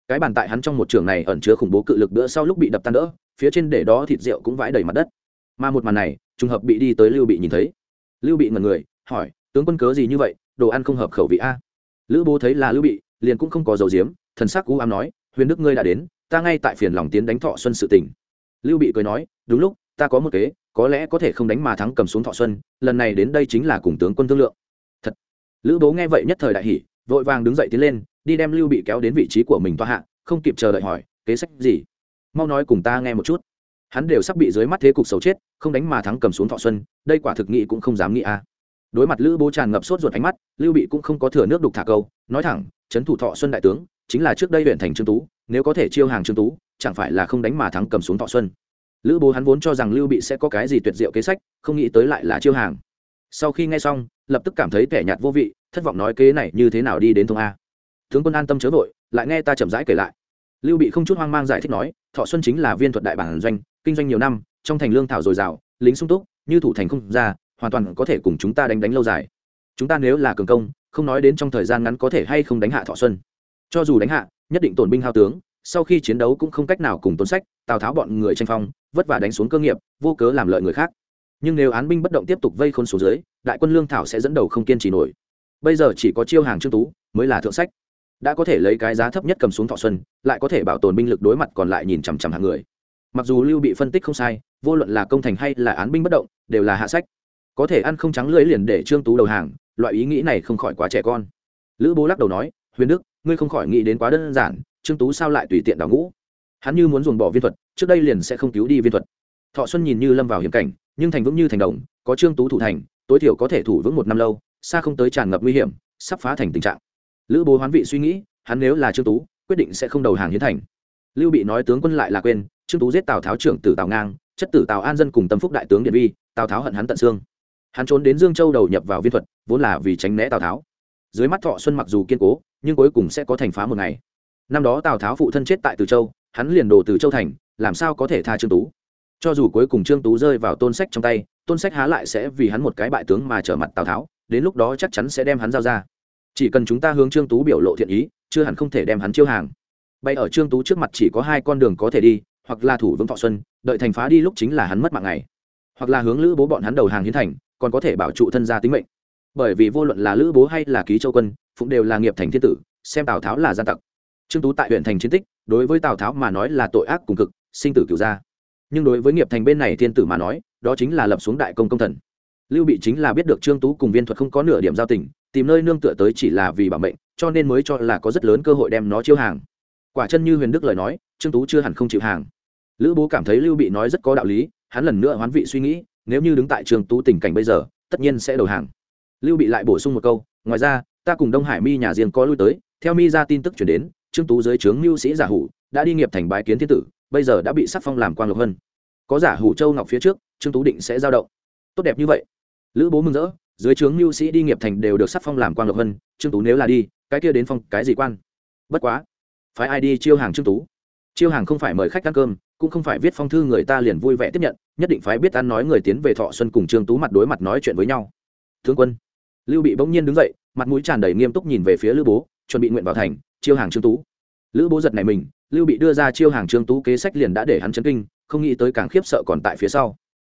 Cái bàn tại hắn trong một trường này ẩn chứa khủng bố cự lực bữa sau lúc bị đập tan đỡ, phía trên để đó thịt rượu cũng vãi đầy mặt đất. Mà một màn này, trùng hợp bị đi tới lưu bị nhìn thấy. Lưu bị ngần người, hỏi, tướng quân cớ gì như vậy? Đồ ăn không hợp khẩu vị a? Lữ bố thấy là lưu bị, liền cũng không có dầu diếm thần sắc u ám nói, huyền đức ngươi đã đến, ta ngay tại phiền lòng tiến đánh thọ xuân sự tỉnh lưu bị cười nói, đúng lúc, ta có một kế, có lẽ có thể không đánh mà thắng cầm xuống thọ xuân, lần này đến đây chính là cùng tướng quân thương lượng. Thật. Lữ bố nghe vậy nhất thời đại hỷ vội vàng đứng dậy tiến lên, đi đem lưu bị kéo đến vị trí của mình toa hạ, không kịp chờ đợi hỏi, kế sách gì? Mau nói cùng ta nghe một chút. Hắn đều sắp bị dưới mắt thế cục xấu chết, không đánh mà thắng cầm xuống thọ xuân, đây quả thực nghĩ cũng không dám nghĩ a. Đối mặt lữ bố tràn ngập sốt ruột ánh mắt, lưu bị cũng không có thừa nước đục thả câu, nói thẳng trấn thủ thọ xuân đại tướng, chính là trước đây huyện thành trương tú, nếu có thể chiêu hàng trương tú, chẳng phải là không đánh mà thắng cầm xuống thọ xuân? Lữ bố hắn vốn cho rằng lưu bị sẽ có cái gì tuyệt diệu kế sách, không nghĩ tới lại là chiêu hàng. Sau khi nghe xong, lập tức cảm thấy tẻ nhạt vô vị thất vọng nói kế này như thế nào đi đến thông a. Tướng quân an tâm chớ vội, lại nghe ta chậm rãi kể lại. Lưu bị không chút hoang mang giải thích nói, thọ xuân chính là viên thuật đại bản doanh, kinh doanh nhiều năm, trong thành lương thảo dồi dào, lính sung túc, như thủ thành không ra, hoàn toàn có thể cùng chúng ta đánh đánh lâu dài. Chúng ta nếu là cường công, không nói đến trong thời gian ngắn có thể hay không đánh hạ thọ xuân. Cho dù đánh hạ, nhất định tổn binh hao tướng, sau khi chiến đấu cũng không cách nào cùng tốn sách, tào tháo bọn người tranh phong, vất vả đánh xuống cơ nghiệp, vô cớ làm lợi người khác. Nhưng nếu án binh bất động tiếp tục vây khôn xuống dưới, đại quân lương thảo sẽ dẫn đầu không kiên trì nổi bây giờ chỉ có chiêu hàng trương tú mới là thượng sách. Đã có thể lấy cái giá thấp nhất cầm xuống thọ xuân, lại có thể bảo tồn binh lực đối mặt còn lại nhìn chằm chằm hàng người. Mặc dù lưu bị phân tích không sai, vô luận là công thành hay là án binh bất động, đều là hạ sách. Có thể ăn không trắng lưỡi liền để trương tú đầu hàng, loại ý nghĩ này không khỏi quá trẻ con. Lữ bố lắc đầu nói, huyền đức, ngươi không khỏi nghĩ đến quá đơn giản, trương tú sao lại tùy tiện đào ngũ? Hắn như muốn dồn bỏ viên thuật, trước đây liền sẽ không cứu đi viên thuật. Thọ xuân nhìn như lâm vào hiểm cảnh, nhưng thành vững như thành đồng, có trương tú thủ thành, tối thiểu có thể thủ vững một năm lâu xa không tới tràn ngập nguy hiểm, sắp phá thành tình trạng. Lữ bố hoán vị suy nghĩ, hắn nếu là trương tú, quyết định sẽ không đầu hàng hiến thành. Lưu bị nói tướng quân lại là quên, trương tú giết tào tháo trưởng tử tào ngang, chất tử tào an dân cùng tâm phúc đại tướng điện vi tào tháo hận hắn tận xương. Hắn trốn đến dương châu đầu nhập vào viên thuật, vốn là vì tránh né tào tháo. Dưới mắt thọ xuân mặc dù kiên cố, nhưng cuối cùng sẽ có thành phá một ngày. Năm đó tào tháo phụ thân chết tại từ châu, hắn liền đổ từ châu thành, làm sao có thể tha trương tú? Cho dù cuối cùng trương tú rơi vào tôn sách trong tay, tôn sách há lại sẽ vì hắn một cái bại tướng mà trở mặt tào tháo đến lúc đó chắc chắn sẽ đem hắn giao ra. Chỉ cần chúng ta hướng trương tú biểu lộ thiện ý, chưa hẳn không thể đem hắn chiêu hàng. Bay ở trương tú trước mặt chỉ có hai con đường có thể đi, hoặc là thủ vững thọ xuân, đợi thành phá đi lúc chính là hắn mất mạng ngày. Hoặc là hướng lữ bố bọn hắn đầu hàng hiến thành, còn có thể bảo trụ thân gia tính mệnh. Bởi vì vô luận là lữ bố hay là ký châu quân, phụng đều là nghiệp thành thiên tử, xem tào tháo là gian tặc. Trương tú tại huyện thành chiến tích, đối với tào tháo mà nói là tội ác cùng cực, sinh tử cửu gia. Nhưng đối với nghiệp thành bên này thiên tử mà nói, đó chính là lập xuống đại công công thần lưu bị chính là biết được trương tú cùng viên thuật không có nửa điểm giao tình, tìm nơi nương tựa tới chỉ là vì bảo mệnh, cho nên mới cho là có rất lớn cơ hội đem nó chiêu hàng. Quả chân như huyền đức lời nói, trương tú chưa hẳn không chịu hàng. Lữ bố cảm thấy lưu bị nói rất có đạo lý, hắn lần nữa hoán vị suy nghĩ, nếu như đứng tại trương tú tình cảnh bây giờ, tất nhiên sẽ đầu hàng. Lưu bị lại bổ sung một câu, ngoài ra, ta cùng đông hải mi nhà riêng có lui tới, theo mi ra tin tức chuyển đến, trương tú dưới trướng mưu sĩ giả hủ, đã đi nghiệp thành bái kiến thiên tử, bây giờ đã bị sắc phong làm quan lộc hơn. có giả hủ châu ngọc phía trước, trương tú định sẽ giao động. Tốt đẹp như vậy lữ bố mừng rỡ, dưới trướng mưu sĩ đi nghiệp thành đều được sắc phong làm quan lộc vân trương tú nếu là đi, cái kia đến phong cái gì quan? Bất quá phải ai đi chiêu hàng trương tú? Chiêu hàng không phải mời khách ăn cơm, cũng không phải viết phong thư người ta liền vui vẻ tiếp nhận, nhất định phải biết ăn nói người tiến về thọ xuân cùng trương tú mặt đối mặt nói chuyện với nhau. Thương quân, lưu bị bỗng nhiên đứng dậy, mặt mũi tràn đầy nghiêm túc nhìn về phía lữ bố, chuẩn bị nguyện vào thành, chiêu hàng trương tú. Lữ bố giật này mình, lưu bị đưa ra chiêu hàng trương tú kế sách liền đã để hắn chấn kinh, không nghĩ tới càng khiếp sợ còn tại phía sau.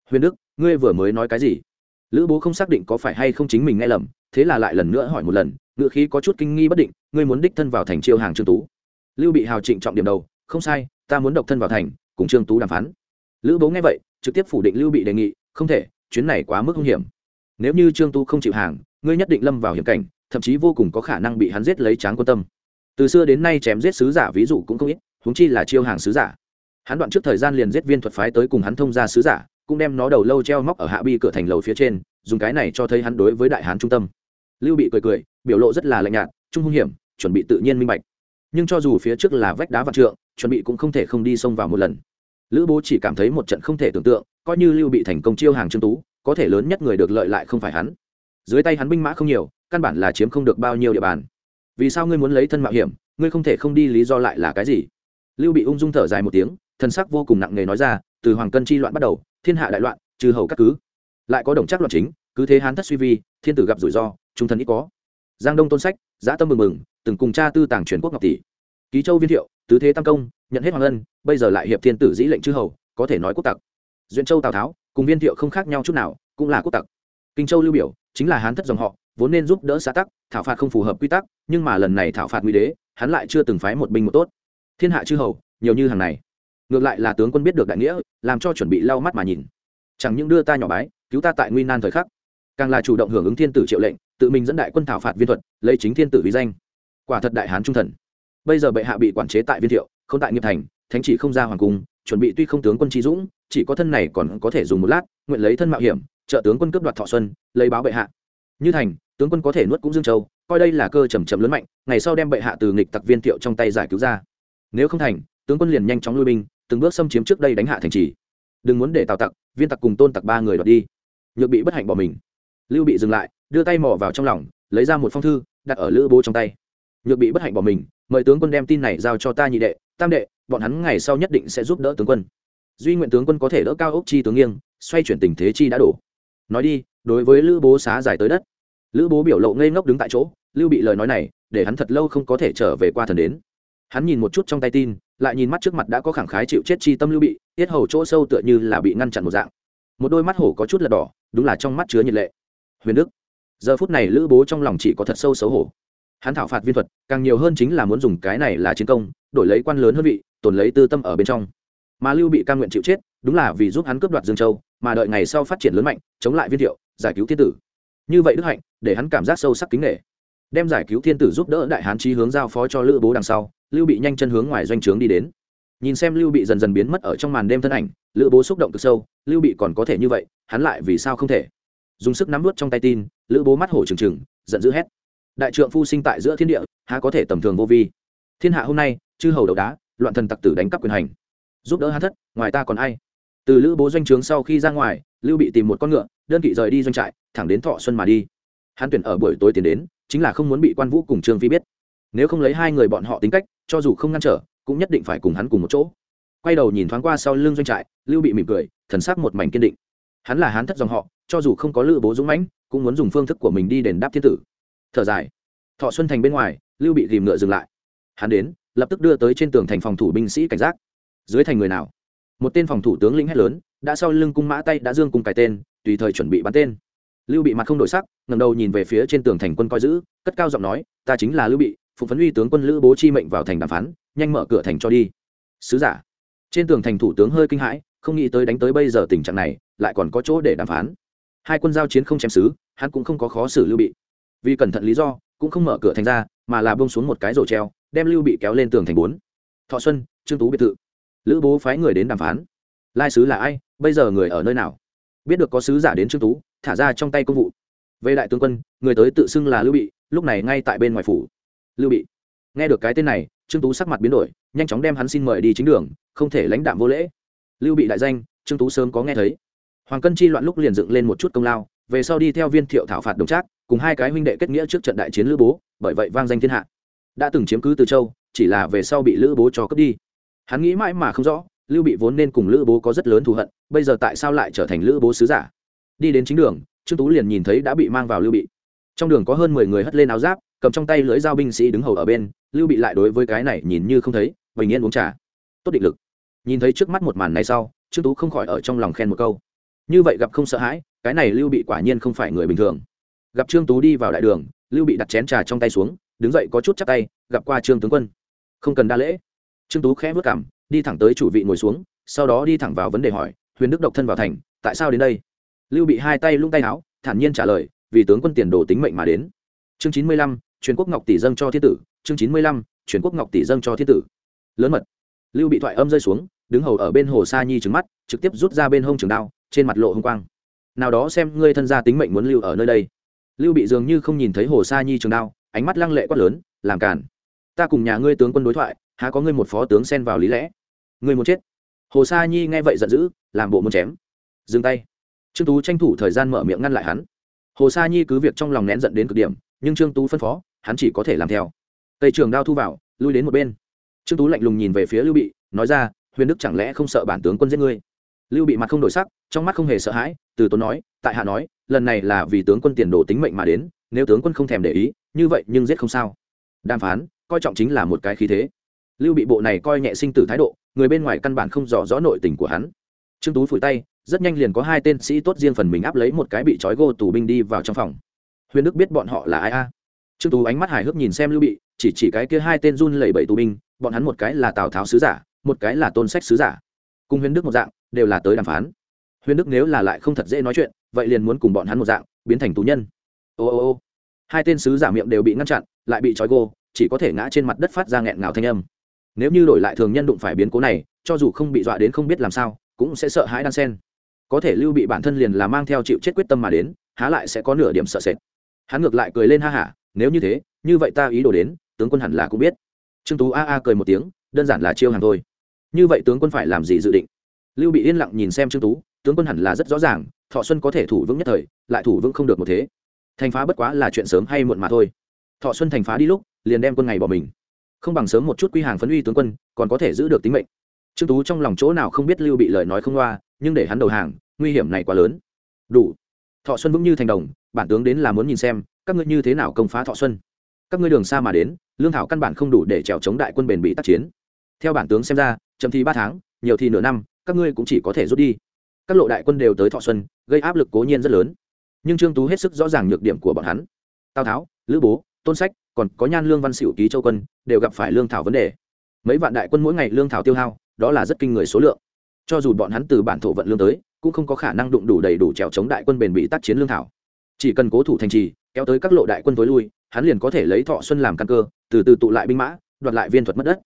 Huyền đức, ngươi vừa mới nói cái gì? Lữ bố không xác định có phải hay không chính mình nghe lầm, thế là lại lần nữa hỏi một lần ngự khí có chút kinh nghi bất định, ngươi muốn đích thân vào thành chiêu hàng trương tú. Lưu bị hào trịnh trọng điểm đầu, không sai, ta muốn độc thân vào thành, cùng trương tú đàm phán. Lữ bố nghe vậy, trực tiếp phủ định lưu bị đề nghị, không thể, chuyến này quá mức hung hiểm. Nếu như trương tú không chịu hàng, ngươi nhất định lâm vào hiểm cảnh, thậm chí vô cùng có khả năng bị hắn giết lấy tráng quan tâm. Từ xưa đến nay chém giết sứ giả ví dụ cũng không ít, huống chi là chiêu hàng sứ giả. Hắn đoạn trước thời gian liền giết viên thuật phái tới cùng hắn thông ra sứ giả cũng đem nó đầu lâu treo móc ở hạ bi cửa thành lầu phía trên, dùng cái này cho thấy hắn đối với đại hán trung tâm. Lưu bị cười cười, biểu lộ rất là lạnh nhạt, trung hung hiểm, chuẩn bị tự nhiên minh bạch. Nhưng cho dù phía trước là vách đá vạn trượng, chuẩn bị cũng không thể không đi xông vào một lần. Lữ bố chỉ cảm thấy một trận không thể tưởng tượng, coi như lưu bị thành công chiêu hàng trương tú, có thể lớn nhất người được lợi lại không phải hắn. Dưới tay hắn binh mã không nhiều, căn bản là chiếm không được bao nhiêu địa bàn. Vì sao ngươi muốn lấy thân mạo hiểm, ngươi không thể không đi lý do lại là cái gì? Lưu bị ung dung thở dài một tiếng, thân sắc vô cùng nặng nề nói ra, từ hoàng cân chi loạn bắt đầu thiên hạ đại loạn, trừ hầu các cứ. Lại có đồng chắc loạn chính, cứ thế hán thất suy vi, thiên tử gặp rủi ro, trung thần ít có. Giang đông tôn sách, giã tâm mừng mừng, từng cùng cha tư tàng truyền quốc ngọc tỷ. Ký châu viên thiệu, tứ thế tam công, nhận hết hoàng ân, bây giờ lại hiệp thiên tử dĩ lệnh chư hầu, có thể nói quốc tặc. Duyện châu tào tháo, cùng viên thiệu không khác nhau chút nào, cũng là quốc tặc. Kinh châu lưu biểu, chính là hán thất dòng họ, vốn nên giúp đỡ xã tắc, thảo phạt không phù hợp quy tắc, nhưng mà lần này thảo phạt nguy đế, hắn lại chưa từng phái một binh một tốt. Thiên hạ chư hầu, nhiều như hàng này. Ngược lại là tướng quân biết được đại nghĩa làm cho chuẩn bị lau mắt mà nhìn. Chẳng những đưa ta nhỏ bái, cứu ta tại nguy nan thời khắc, càng là chủ động hưởng ứng thiên tử triệu lệnh, tự mình dẫn đại quân thảo phạt viên thuật, lấy chính thiên tử vi danh. Quả thật đại hán trung thần. Bây giờ bệ hạ bị quản chế tại viên thiệu, không tại nghiệp thành, thánh chỉ không ra hoàng cung, chuẩn bị tuy không tướng quân trí dũng, chỉ có thân này còn có thể dùng một lát, nguyện lấy thân mạo hiểm, trợ tướng quân cướp đoạt thọ xuân, lấy báo bệ hạ. Như thành, tướng quân có thể nuốt cũng dương châu, coi đây là cơ trầm trầm lớn mạnh, ngày sau đem bệ hạ từ nghịch tặc viên thiệu trong tay giải cứu ra. Nếu không thành, tướng quân liền nhanh chóng lui binh từng bước xâm chiếm trước đây đánh hạ thành trì. Đừng muốn để tào tặc, viên tặc cùng tôn tặc ba người đoạt đi. Nhược bị bất hạnh bỏ mình. Lưu bị dừng lại, đưa tay mò vào trong lòng, lấy ra một phong thư, đặt ở lữ bố trong tay. Nhược bị bất hạnh bỏ mình, mời tướng quân đem tin này giao cho ta nhị đệ, tam đệ, bọn hắn ngày sau nhất định sẽ giúp đỡ tướng quân. Duy nguyện tướng quân có thể đỡ cao ốc chi tướng nghiêng, xoay chuyển tình thế chi đã đổ. Nói đi, đối với lữ bố xá giải tới đất. Lữ bố biểu lộ ngây ngốc đứng tại chỗ, lưu bị lời nói này, để hắn thật lâu không có thể trở về qua thần đến hắn nhìn một chút trong tay tin, lại nhìn mắt trước mặt đã có khẳng khái chịu chết chi tâm lưu bị, tiết hầu chỗ sâu tựa như là bị ngăn chặn một dạng. Một đôi mắt hổ có chút lật đỏ, đúng là trong mắt chứa nhiệt lệ. Huyền đức, giờ phút này lữ bố trong lòng chỉ có thật sâu xấu hổ. Hắn thảo phạt viên thuật, càng nhiều hơn chính là muốn dùng cái này là chiến công, đổi lấy quan lớn hơn vị tồn lấy tư tâm ở bên trong. Mà lưu bị căn nguyện chịu chết, đúng là vì giúp hắn cướp đoạt dương châu, mà đợi ngày sau phát triển lớn mạnh, chống lại viên thiệu, giải cứu thiên tử. Như vậy đức hạnh, để hắn cảm giác sâu sắc kính nghệ đem giải cứu thiên tử giúp đỡ đại hán trí hướng giao phó cho lữ bố đằng sau lưu bị nhanh chân hướng ngoài doanh trướng đi đến. Nhìn xem lưu bị dần dần biến mất ở trong màn đêm thân ảnh, lữ bố xúc động cực sâu, lưu bị còn có thể như vậy, hắn lại vì sao không thể? Dùng sức nắm vút trong tay tin, lữ bố mắt hổ trừng trừng, giận dữ hét. Đại trượng phu sinh tại giữa thiên địa, há có thể tầm thường vô vi? Thiên hạ hôm nay, chư hầu đầu đá, loạn thần tặc tử đánh cắp quyền hành. Giúp đỡ hắn thất, ngoài ta còn ai? Từ lữ bố doanh trướng sau khi ra ngoài, lưu bị tìm một con ngựa, đơn kỵ rời đi doanh trại, thẳng đến thọ xuân mà đi. Hắn tuyển ở buổi tối tiến đến, chính là không muốn bị quan vũ cùng trương phi biết nếu không lấy hai người bọn họ tính cách, cho dù không ngăn trở, cũng nhất định phải cùng hắn cùng một chỗ. Quay đầu nhìn thoáng qua sau lưng doanh trại, lưu bị mỉm cười, thần sắc một mảnh kiên định. Hắn là hán thất dòng họ, cho dù không có lữ bố dũng mãnh, cũng muốn dùng phương thức của mình đi đền đáp thiên tử. Thở dài. Thọ xuân thành bên ngoài, lưu bị tìm ngựa dừng lại. Hắn đến, lập tức đưa tới trên tường thành phòng thủ binh sĩ cảnh giác. Dưới thành người nào? Một tên phòng thủ tướng lĩnh hét lớn, đã sau lưng cung mã tay đã dương cùng cài tên, tùy thời chuẩn bị bắn tên. Lưu bị mặt không đổi sắc ngầm đầu nhìn về phía trên tường thành quân coi giữ, cất cao giọng nói, ta chính là lưu bị phụ phấn uy tướng quân lữ bố chi mệnh vào thành đàm phán nhanh mở cửa thành cho đi. Sứ giả trên tường thành thủ tướng hơi kinh hãi không nghĩ tới đánh tới bây giờ tình trạng này lại còn có chỗ để đàm phán. Hai quân giao chiến không chém sứ, hắn cũng không có khó xử lưu bị. Vì cẩn thận lý do cũng không mở cửa thành ra mà là bông xuống một cái rổ treo đem lưu bị kéo lên tường thành bốn. Thọ xuân trương tú biệt thự. Lữ bố phái người đến đàm phán. Lai sứ là ai bây giờ người ở nơi nào? Biết được có sứ giả đến trương tú thả ra trong tay công vụ. Về đại tướng quân người tới tự xưng là lưu bị lúc này ngay tại bên ngoài phủ lưu bị. Nghe được cái tên này, trương tú sắc mặt biến đổi, nhanh chóng đem hắn xin mời đi chính đường, không thể lãnh đạm vô lễ. Lưu bị đại danh, trương tú sớm có nghe thấy. Hoàng cân chi loạn lúc liền dựng lên một chút công lao, về sau đi theo viên thiệu thảo phạt đồng trác, cùng hai cái huynh đệ kết nghĩa trước trận đại chiến lữ bố, bởi vậy vang danh thiên hạ. Đã từng chiếm cứ từ châu, chỉ là về sau bị lữ bố cho cướp đi. Hắn nghĩ mãi mà không rõ, lưu bị vốn nên cùng lữ bố có rất lớn thù hận, bây giờ tại sao lại trở thành lữ bố sứ giả? Đi đến chính đường, trương tú liền nhìn thấy đã bị mang vào lưu bị. Trong đường có hơn mười người hất lên áo giáp cầm trong tay lưỡi dao binh sĩ đứng hầu ở bên, lưu bị lại đối với cái này nhìn như không thấy, bình yên uống trà. Tốt định lực. Nhìn thấy trước mắt một màn này sau, trương tú không khỏi ở trong lòng khen một câu. Như vậy gặp không sợ hãi, cái này lưu bị quả nhiên không phải người bình thường. Gặp trương tú đi vào đại đường, lưu bị đặt chén trà trong tay xuống, đứng dậy có chút chắc tay, gặp qua trương tướng quân. Không cần đa lễ. Trương tú khẽ vất cảm đi thẳng tới chủ vị ngồi xuống, sau đó đi thẳng vào vấn đề hỏi, huyền đức độc thân vào thành, tại sao đến đây? Lưu bị hai tay lung tay áo, thản nhiên trả lời, vì tướng quân tiền đồ tính mệnh mà đến. Chương chín mươi lăm truyền quốc ngọc tỷ dâng cho thiên tử, chương chín mươi lăm, truyền quốc ngọc tỷ dâng cho thiên tử. Lớn mật. Lưu bị thoại âm rơi xuống, đứng hầu ở bên hồ sa nhi trứng mắt, trực tiếp rút ra bên hông trường đao, trên mặt lộ hông quang. Nào đó xem ngươi thân gia tính mệnh muốn lưu ở nơi đây. Lưu bị dường như không nhìn thấy hồ sa nhi trường đao, ánh mắt lăng lệ quát lớn, làm cản ta cùng nhà ngươi tướng quân đối thoại, há có ngươi một phó tướng xen vào lý lẽ? Ngươi muốn chết. Hồ sa nhi nghe vậy giận dữ, làm bộ muốn chém. Dừng tay. Trương tú tranh thủ thời gian mở miệng ngăn lại hắn. Hồ sa nhi cứ việc trong lòng nén giận đến cực điểm nhưng trương tú phân phó, hắn chỉ có thể làm theo. Tây trường đao thu vào, lui đến một bên. Trương tú lạnh lùng nhìn về phía lưu bị, nói ra, huyền đức chẳng lẽ không sợ bản tướng quân giết ngươi? Lưu bị mặt không đổi sắc, trong mắt không hề sợ hãi, từ tốn nói, tại hạ nói, lần này là vì tướng quân tiền đồ tính mệnh mà đến, nếu tướng quân không thèm để ý, như vậy nhưng giết không sao. Đàm phán, coi trọng chính là một cái khí thế. Lưu bị bộ này coi nhẹ sinh tử thái độ, người bên ngoài căn bản không rõ rõ nội tình của hắn. Trương tú phủi tay, rất nhanh liền có hai tên sĩ tốt riêng phần mình áp lấy một cái bị trói gô tù binh đi vào trong phòng huyền đức biết bọn họ là ai a? Trương tú ánh mắt hài hước nhìn xem lưu bị, chỉ chỉ cái kia hai tên run lẩy bẩy tù binh, bọn hắn một cái là tào tháo sứ giả, một cái là tôn sách sứ giả. Cùng huyền đức một dạng, đều là tới đàm phán. Huyền đức nếu là lại không thật dễ nói chuyện, vậy liền muốn cùng bọn hắn một dạng, biến thành tù nhân. Ô ô ô. Hai tên sứ giả miệng đều bị ngăn chặn, lại bị trói gô, chỉ có thể ngã trên mặt đất phát ra nghẹn ngào thanh âm. Nếu như đổi lại thường nhân đụng phải biến cố này, cho dù không bị dọa đến không biết làm sao, cũng sẽ sợ hãi đan sen. Có thể lưu bị bản thân liền là mang theo chịu chết quyết tâm mà đến, há lại sẽ có nửa điểm sợ sệt hắn ngược lại cười lên ha hả, nếu như thế, như vậy ta ý đồ đến, tướng quân hẳn là cũng biết. Trương tú a a cười một tiếng, đơn giản là chiêu hàng thôi. Như vậy tướng quân phải làm gì dự định? Lưu bị yên lặng nhìn xem trương tú, tướng quân hẳn là rất rõ ràng, thọ xuân có thể thủ vững nhất thời, lại thủ vững không được một thế. Thành phá bất quá là chuyện sớm hay muộn mà thôi. Thọ xuân thành phá đi lúc, liền đem quân ngày bỏ mình. Không bằng sớm một chút quy hàng phấn uy tướng quân, còn có thể giữ được tính mệnh. Trương tú trong lòng chỗ nào không biết lưu bị lời nói không loa, nhưng để hắn đầu hàng, nguy hiểm này quá lớn. Đủ thọ xuân vững như thành đồng, bản tướng đến là muốn nhìn xem, các ngươi như thế nào công phá thọ xuân. Các ngươi đường xa mà đến, lương thảo căn bản không đủ để trèo chống đại quân bền bị tác chiến. Theo bản tướng xem ra, chậm thì ba tháng, nhiều thì nửa năm, các ngươi cũng chỉ có thể rút đi. Các lộ đại quân đều tới thọ xuân, gây áp lực cố nhiên rất lớn. Nhưng trương tú hết sức rõ ràng nhược điểm của bọn hắn. Tào tháo, lữ bố, tôn sách, còn có nhan lương văn xỉu ký châu quân, đều gặp phải lương thảo vấn đề. Mấy vạn đại quân mỗi ngày lương thảo tiêu hao, đó là rất kinh người số lượng. Cho dù bọn hắn từ bản thổ vận lương tới cũng không có khả năng đụng đủ đầy đủ trèo chống đại quân bền bị tác chiến lương thảo. Chỉ cần cố thủ thành trì, kéo tới các lộ đại quân tối lui, hắn liền có thể lấy thọ xuân làm căn cơ, từ từ tụ lại binh mã, đoạt lại viên thuật mất đất.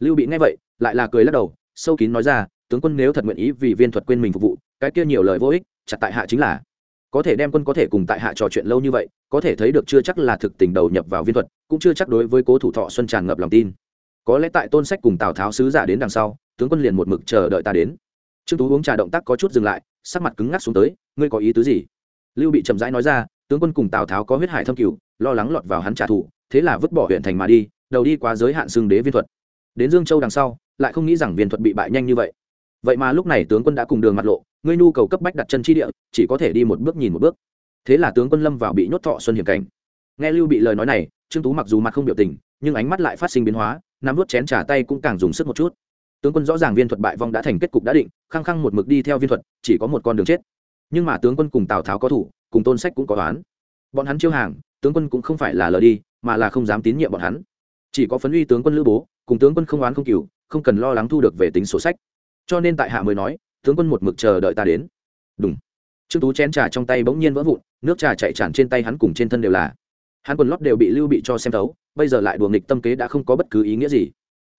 Lưu bị nghe vậy, lại là cười lắc đầu, sâu kín nói ra, tướng quân nếu thật nguyện ý vì viên thuật quên mình phục vụ, cái kia nhiều lời vô ích, chặt tại hạ chính là. Có thể đem quân có thể cùng tại hạ trò chuyện lâu như vậy, có thể thấy được chưa chắc là thực tình đầu nhập vào viên thuật, cũng chưa chắc đối với cố thủ thọ xuân tràn ngập lòng tin. Có lẽ tại tôn sách cùng tào tháo sứ giả đến đằng sau, tướng quân liền một mực chờ đợi ta đến trương tú uống trà động tác có chút dừng lại sắc mặt cứng ngắc xuống tới ngươi có ý tứ gì lưu bị chậm rãi nói ra tướng quân cùng tào tháo có huyết hải thâm cửu lo lắng lọt vào hắn trả thù thế là vứt bỏ huyện thành mà đi đầu đi qua giới hạn xương đế viên thuật đến dương châu đằng sau lại không nghĩ rằng viên thuật bị bại nhanh như vậy vậy mà lúc này tướng quân đã cùng đường mặt lộ ngươi nhu cầu cấp bách đặt chân chi địa chỉ có thể đi một bước nhìn một bước thế là tướng quân lâm vào bị nhốt thọ xuân hiểm cảnh nghe lưu bị lời nói này trương tú mặc dù mặt không biểu tình nhưng ánh mắt lại phát sinh biến hóa nắm vút chén trà tay cũng càng dùng sức một chút tướng quân rõ ràng viên thuật bại vong đã thành kết cục đã định, khăng khăng một mực đi theo viên thuật, chỉ có một con đường chết. Nhưng mà tướng quân cùng tào tháo có thủ, cùng tôn sách cũng có toán bọn hắn chiêu hàng, tướng quân cũng không phải là lờ đi, mà là không dám tín nhiệm bọn hắn. Chỉ có phấn uy tướng quân lữ bố, cùng tướng quân không oán không cừu, không cần lo lắng thu được về tính sổ sách. Cho nên tại hạ mới nói, tướng quân một mực chờ đợi ta đến. Đúng trương tú chén trà trong tay bỗng nhiên vỡ vụn, nước trà chạy tràn trên tay hắn cùng trên thân đều là. Hắn quần lót đều bị lưu bị cho xem thấu, bây giờ lại đùa nghịch tâm kế đã không có bất cứ ý nghĩa gì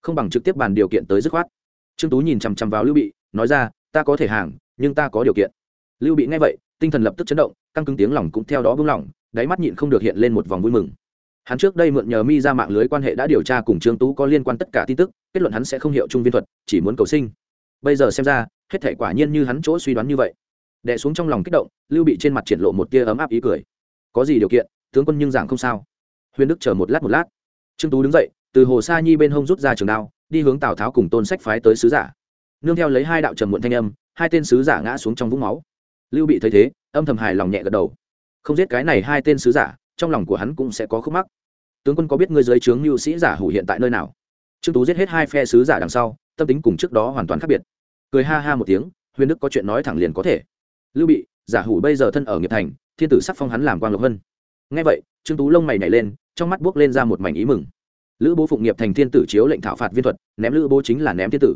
không bằng trực tiếp bàn điều kiện tới dứt khoát. Trương tú nhìn chằm chằm vào lưu bị, nói ra, ta có thể hàng, nhưng ta có điều kiện. Lưu bị nghe vậy, tinh thần lập tức chấn động, căng cứng tiếng lòng cũng theo đó buông lỏng, đáy mắt nhịn không được hiện lên một vòng vui mừng. Hắn trước đây mượn nhờ mi ra mạng lưới quan hệ đã điều tra cùng trương tú có liên quan tất cả tin tức, kết luận hắn sẽ không hiệu trung viên thuật, chỉ muốn cầu sinh. Bây giờ xem ra, hết thể quả nhiên như hắn chỗ suy đoán như vậy. Đẻ xuống trong lòng kích động, lưu bị trên mặt triển lộ một tia ấm áp ý cười. Có gì điều kiện, tướng quân nhưng giảng không sao. Huyền đức chờ một lát một lát. Trương tú đứng dậy từ hồ sa nhi bên hông rút ra trường đao, đi hướng tào tháo cùng tôn sách phái tới sứ giả. Nương theo lấy hai đạo trầm muộn thanh âm, hai tên sứ giả ngã xuống trong vũng máu. Lưu bị thấy thế, âm thầm hài lòng nhẹ gật đầu. Không giết cái này hai tên sứ giả, trong lòng của hắn cũng sẽ có khúc mắc. Tướng quân có biết ngươi dưới trướng lưu sĩ giả hủ hiện tại nơi nào? Trương tú giết hết hai phe sứ giả đằng sau, tâm tính cùng trước đó hoàn toàn khác biệt. Cười ha ha một tiếng, huyền đức có chuyện nói thẳng liền có thể. Lưu bị, giả hủ bây giờ thân ở nghiệp thành, thiên tử sắc phong hắn làm quang lộc vân ngay vậy, trương tú lông mày nhảy lên, trong mắt buốc lên ra một mảnh ý mừng lữ bố phụng nghiệp thành thiên tử chiếu lệnh thảo phạt viên thuật, ném lữ bố chính là ném thiên tử.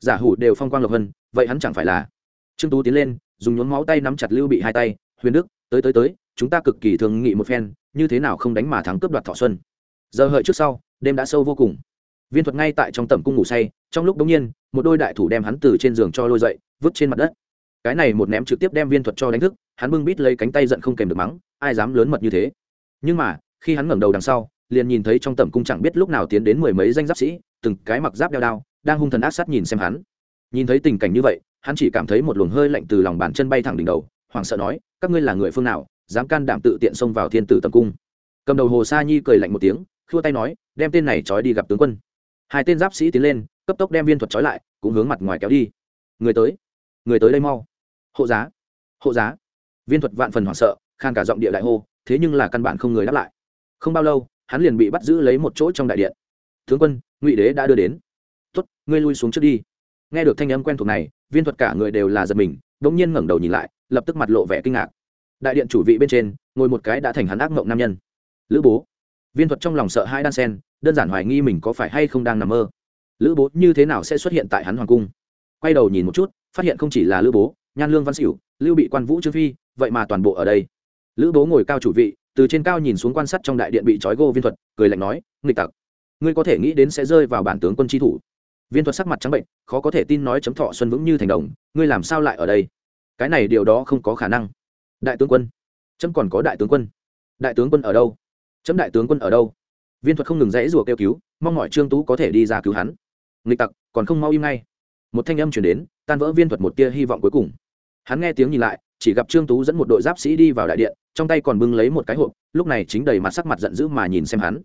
Giả hủ đều phong quang lộc hân, vậy hắn chẳng phải là? Trương tú tiến lên, dùng nhốn máu tay nắm chặt lưu bị hai tay, huyền đức, tới tới tới, chúng ta cực kỳ thường nghị một phen, như thế nào không đánh mà thắng cướp đoạt thọ xuân? Giờ hợi trước sau, đêm đã sâu vô cùng. Viên thuật ngay tại trong tầm cung ngủ say, trong lúc đống nhiên, một đôi đại thủ đem hắn từ trên giường cho lôi dậy, vứt trên mặt đất. Cái này một ném trực tiếp đem viên thuật cho đánh thức, hắn bưng bít lấy cánh tay giận không kèm được mắng, ai dám lớn mật như thế? Nhưng mà, khi hắn ngẩng đầu đằng sau liền nhìn thấy trong tầm cung chẳng biết lúc nào tiến đến mười mấy danh giáp sĩ, từng cái mặc giáp đeo đao, đang hung thần ác sát nhìn xem hắn. Nhìn thấy tình cảnh như vậy, hắn chỉ cảm thấy một luồng hơi lạnh từ lòng bàn chân bay thẳng đỉnh đầu, hoảng sợ nói, các ngươi là người phương nào, dám can đảm tự tiện xông vào thiên tử tầm cung? Cầm đầu hồ sa nhi cười lạnh một tiếng, khua tay nói, đem tên này trói đi gặp tướng quân. Hai tên giáp sĩ tiến lên, cấp tốc đem viên thuật trói lại, cũng hướng mặt ngoài kéo đi. Người tới người tới đây mau. Hộ giá. Hộ giá. Viên thuật vạn phần hoảng sợ, khan cả giọng địa đại hô, thế nhưng là căn bản không người đáp lại. Không bao lâu hắn liền bị bắt giữ lấy một chỗ trong đại điện. Tướng quân, ngụy đế đã đưa đến. Tuất ngươi lui xuống trước đi. Nghe được thanh âm quen thuộc này, viên thuật cả người đều là giật mình đ ỗ n g nhiên ngẩng đầu nhìn lại, lập tức mặt lộ vẻ kinh ngạc. Đại điện chủ vị bên trên, ngồi một cái đã thành hắn ác mộng nam nhân. Lữ bố. Viên thuật trong lòng sợ hai đan sen đơn giản hoài nghi mình có phải hay không đang nằm mơ. Lữ bố như thế nào sẽ xuất hiện tại hắn hoàng cung? Quay đầu nhìn một chút, phát hiện không chỉ là lữ bố, nhan lương văn xỉu lưu bị quan vũ trương phi, vậy mà toàn bộ ở đây. Lữ bố ngồi cao chủ vị từ trên cao nhìn xuống quan sát trong đại điện bị trói gô viên thuật, cười lạnh nói, nghịch tặc, ngươi có thể nghĩ đến sẽ rơi vào bản tướng quân tri thủ. Viên thuật sắc mặt trắng bệnh, khó có thể tin nói chấm thọ xuân vững như thành đồng, ngươi làm sao lại ở đây? Cái này điều đó không có khả năng. Đại tướng quân, chấm còn có đại tướng quân. Đại tướng quân ở đâu? Chấm đại tướng quân ở đâu? Viên thuật không ngừng dãy rủa kêu cứu, mong mọi trương tú có thể đi ra cứu hắn. Nghịch tặc, còn không mau im ngay. Một thanh âm chuyển đến, tan vỡ viên thuật một tia hy vọng cuối cùng. Hắn nghe tiếng nhìn lại chỉ gặp trương tú dẫn một đội giáp sĩ đi vào đại điện, trong tay còn bưng lấy một cái hộp, lúc này chính đầy mặt sắc mặt giận dữ mà nhìn xem hắn.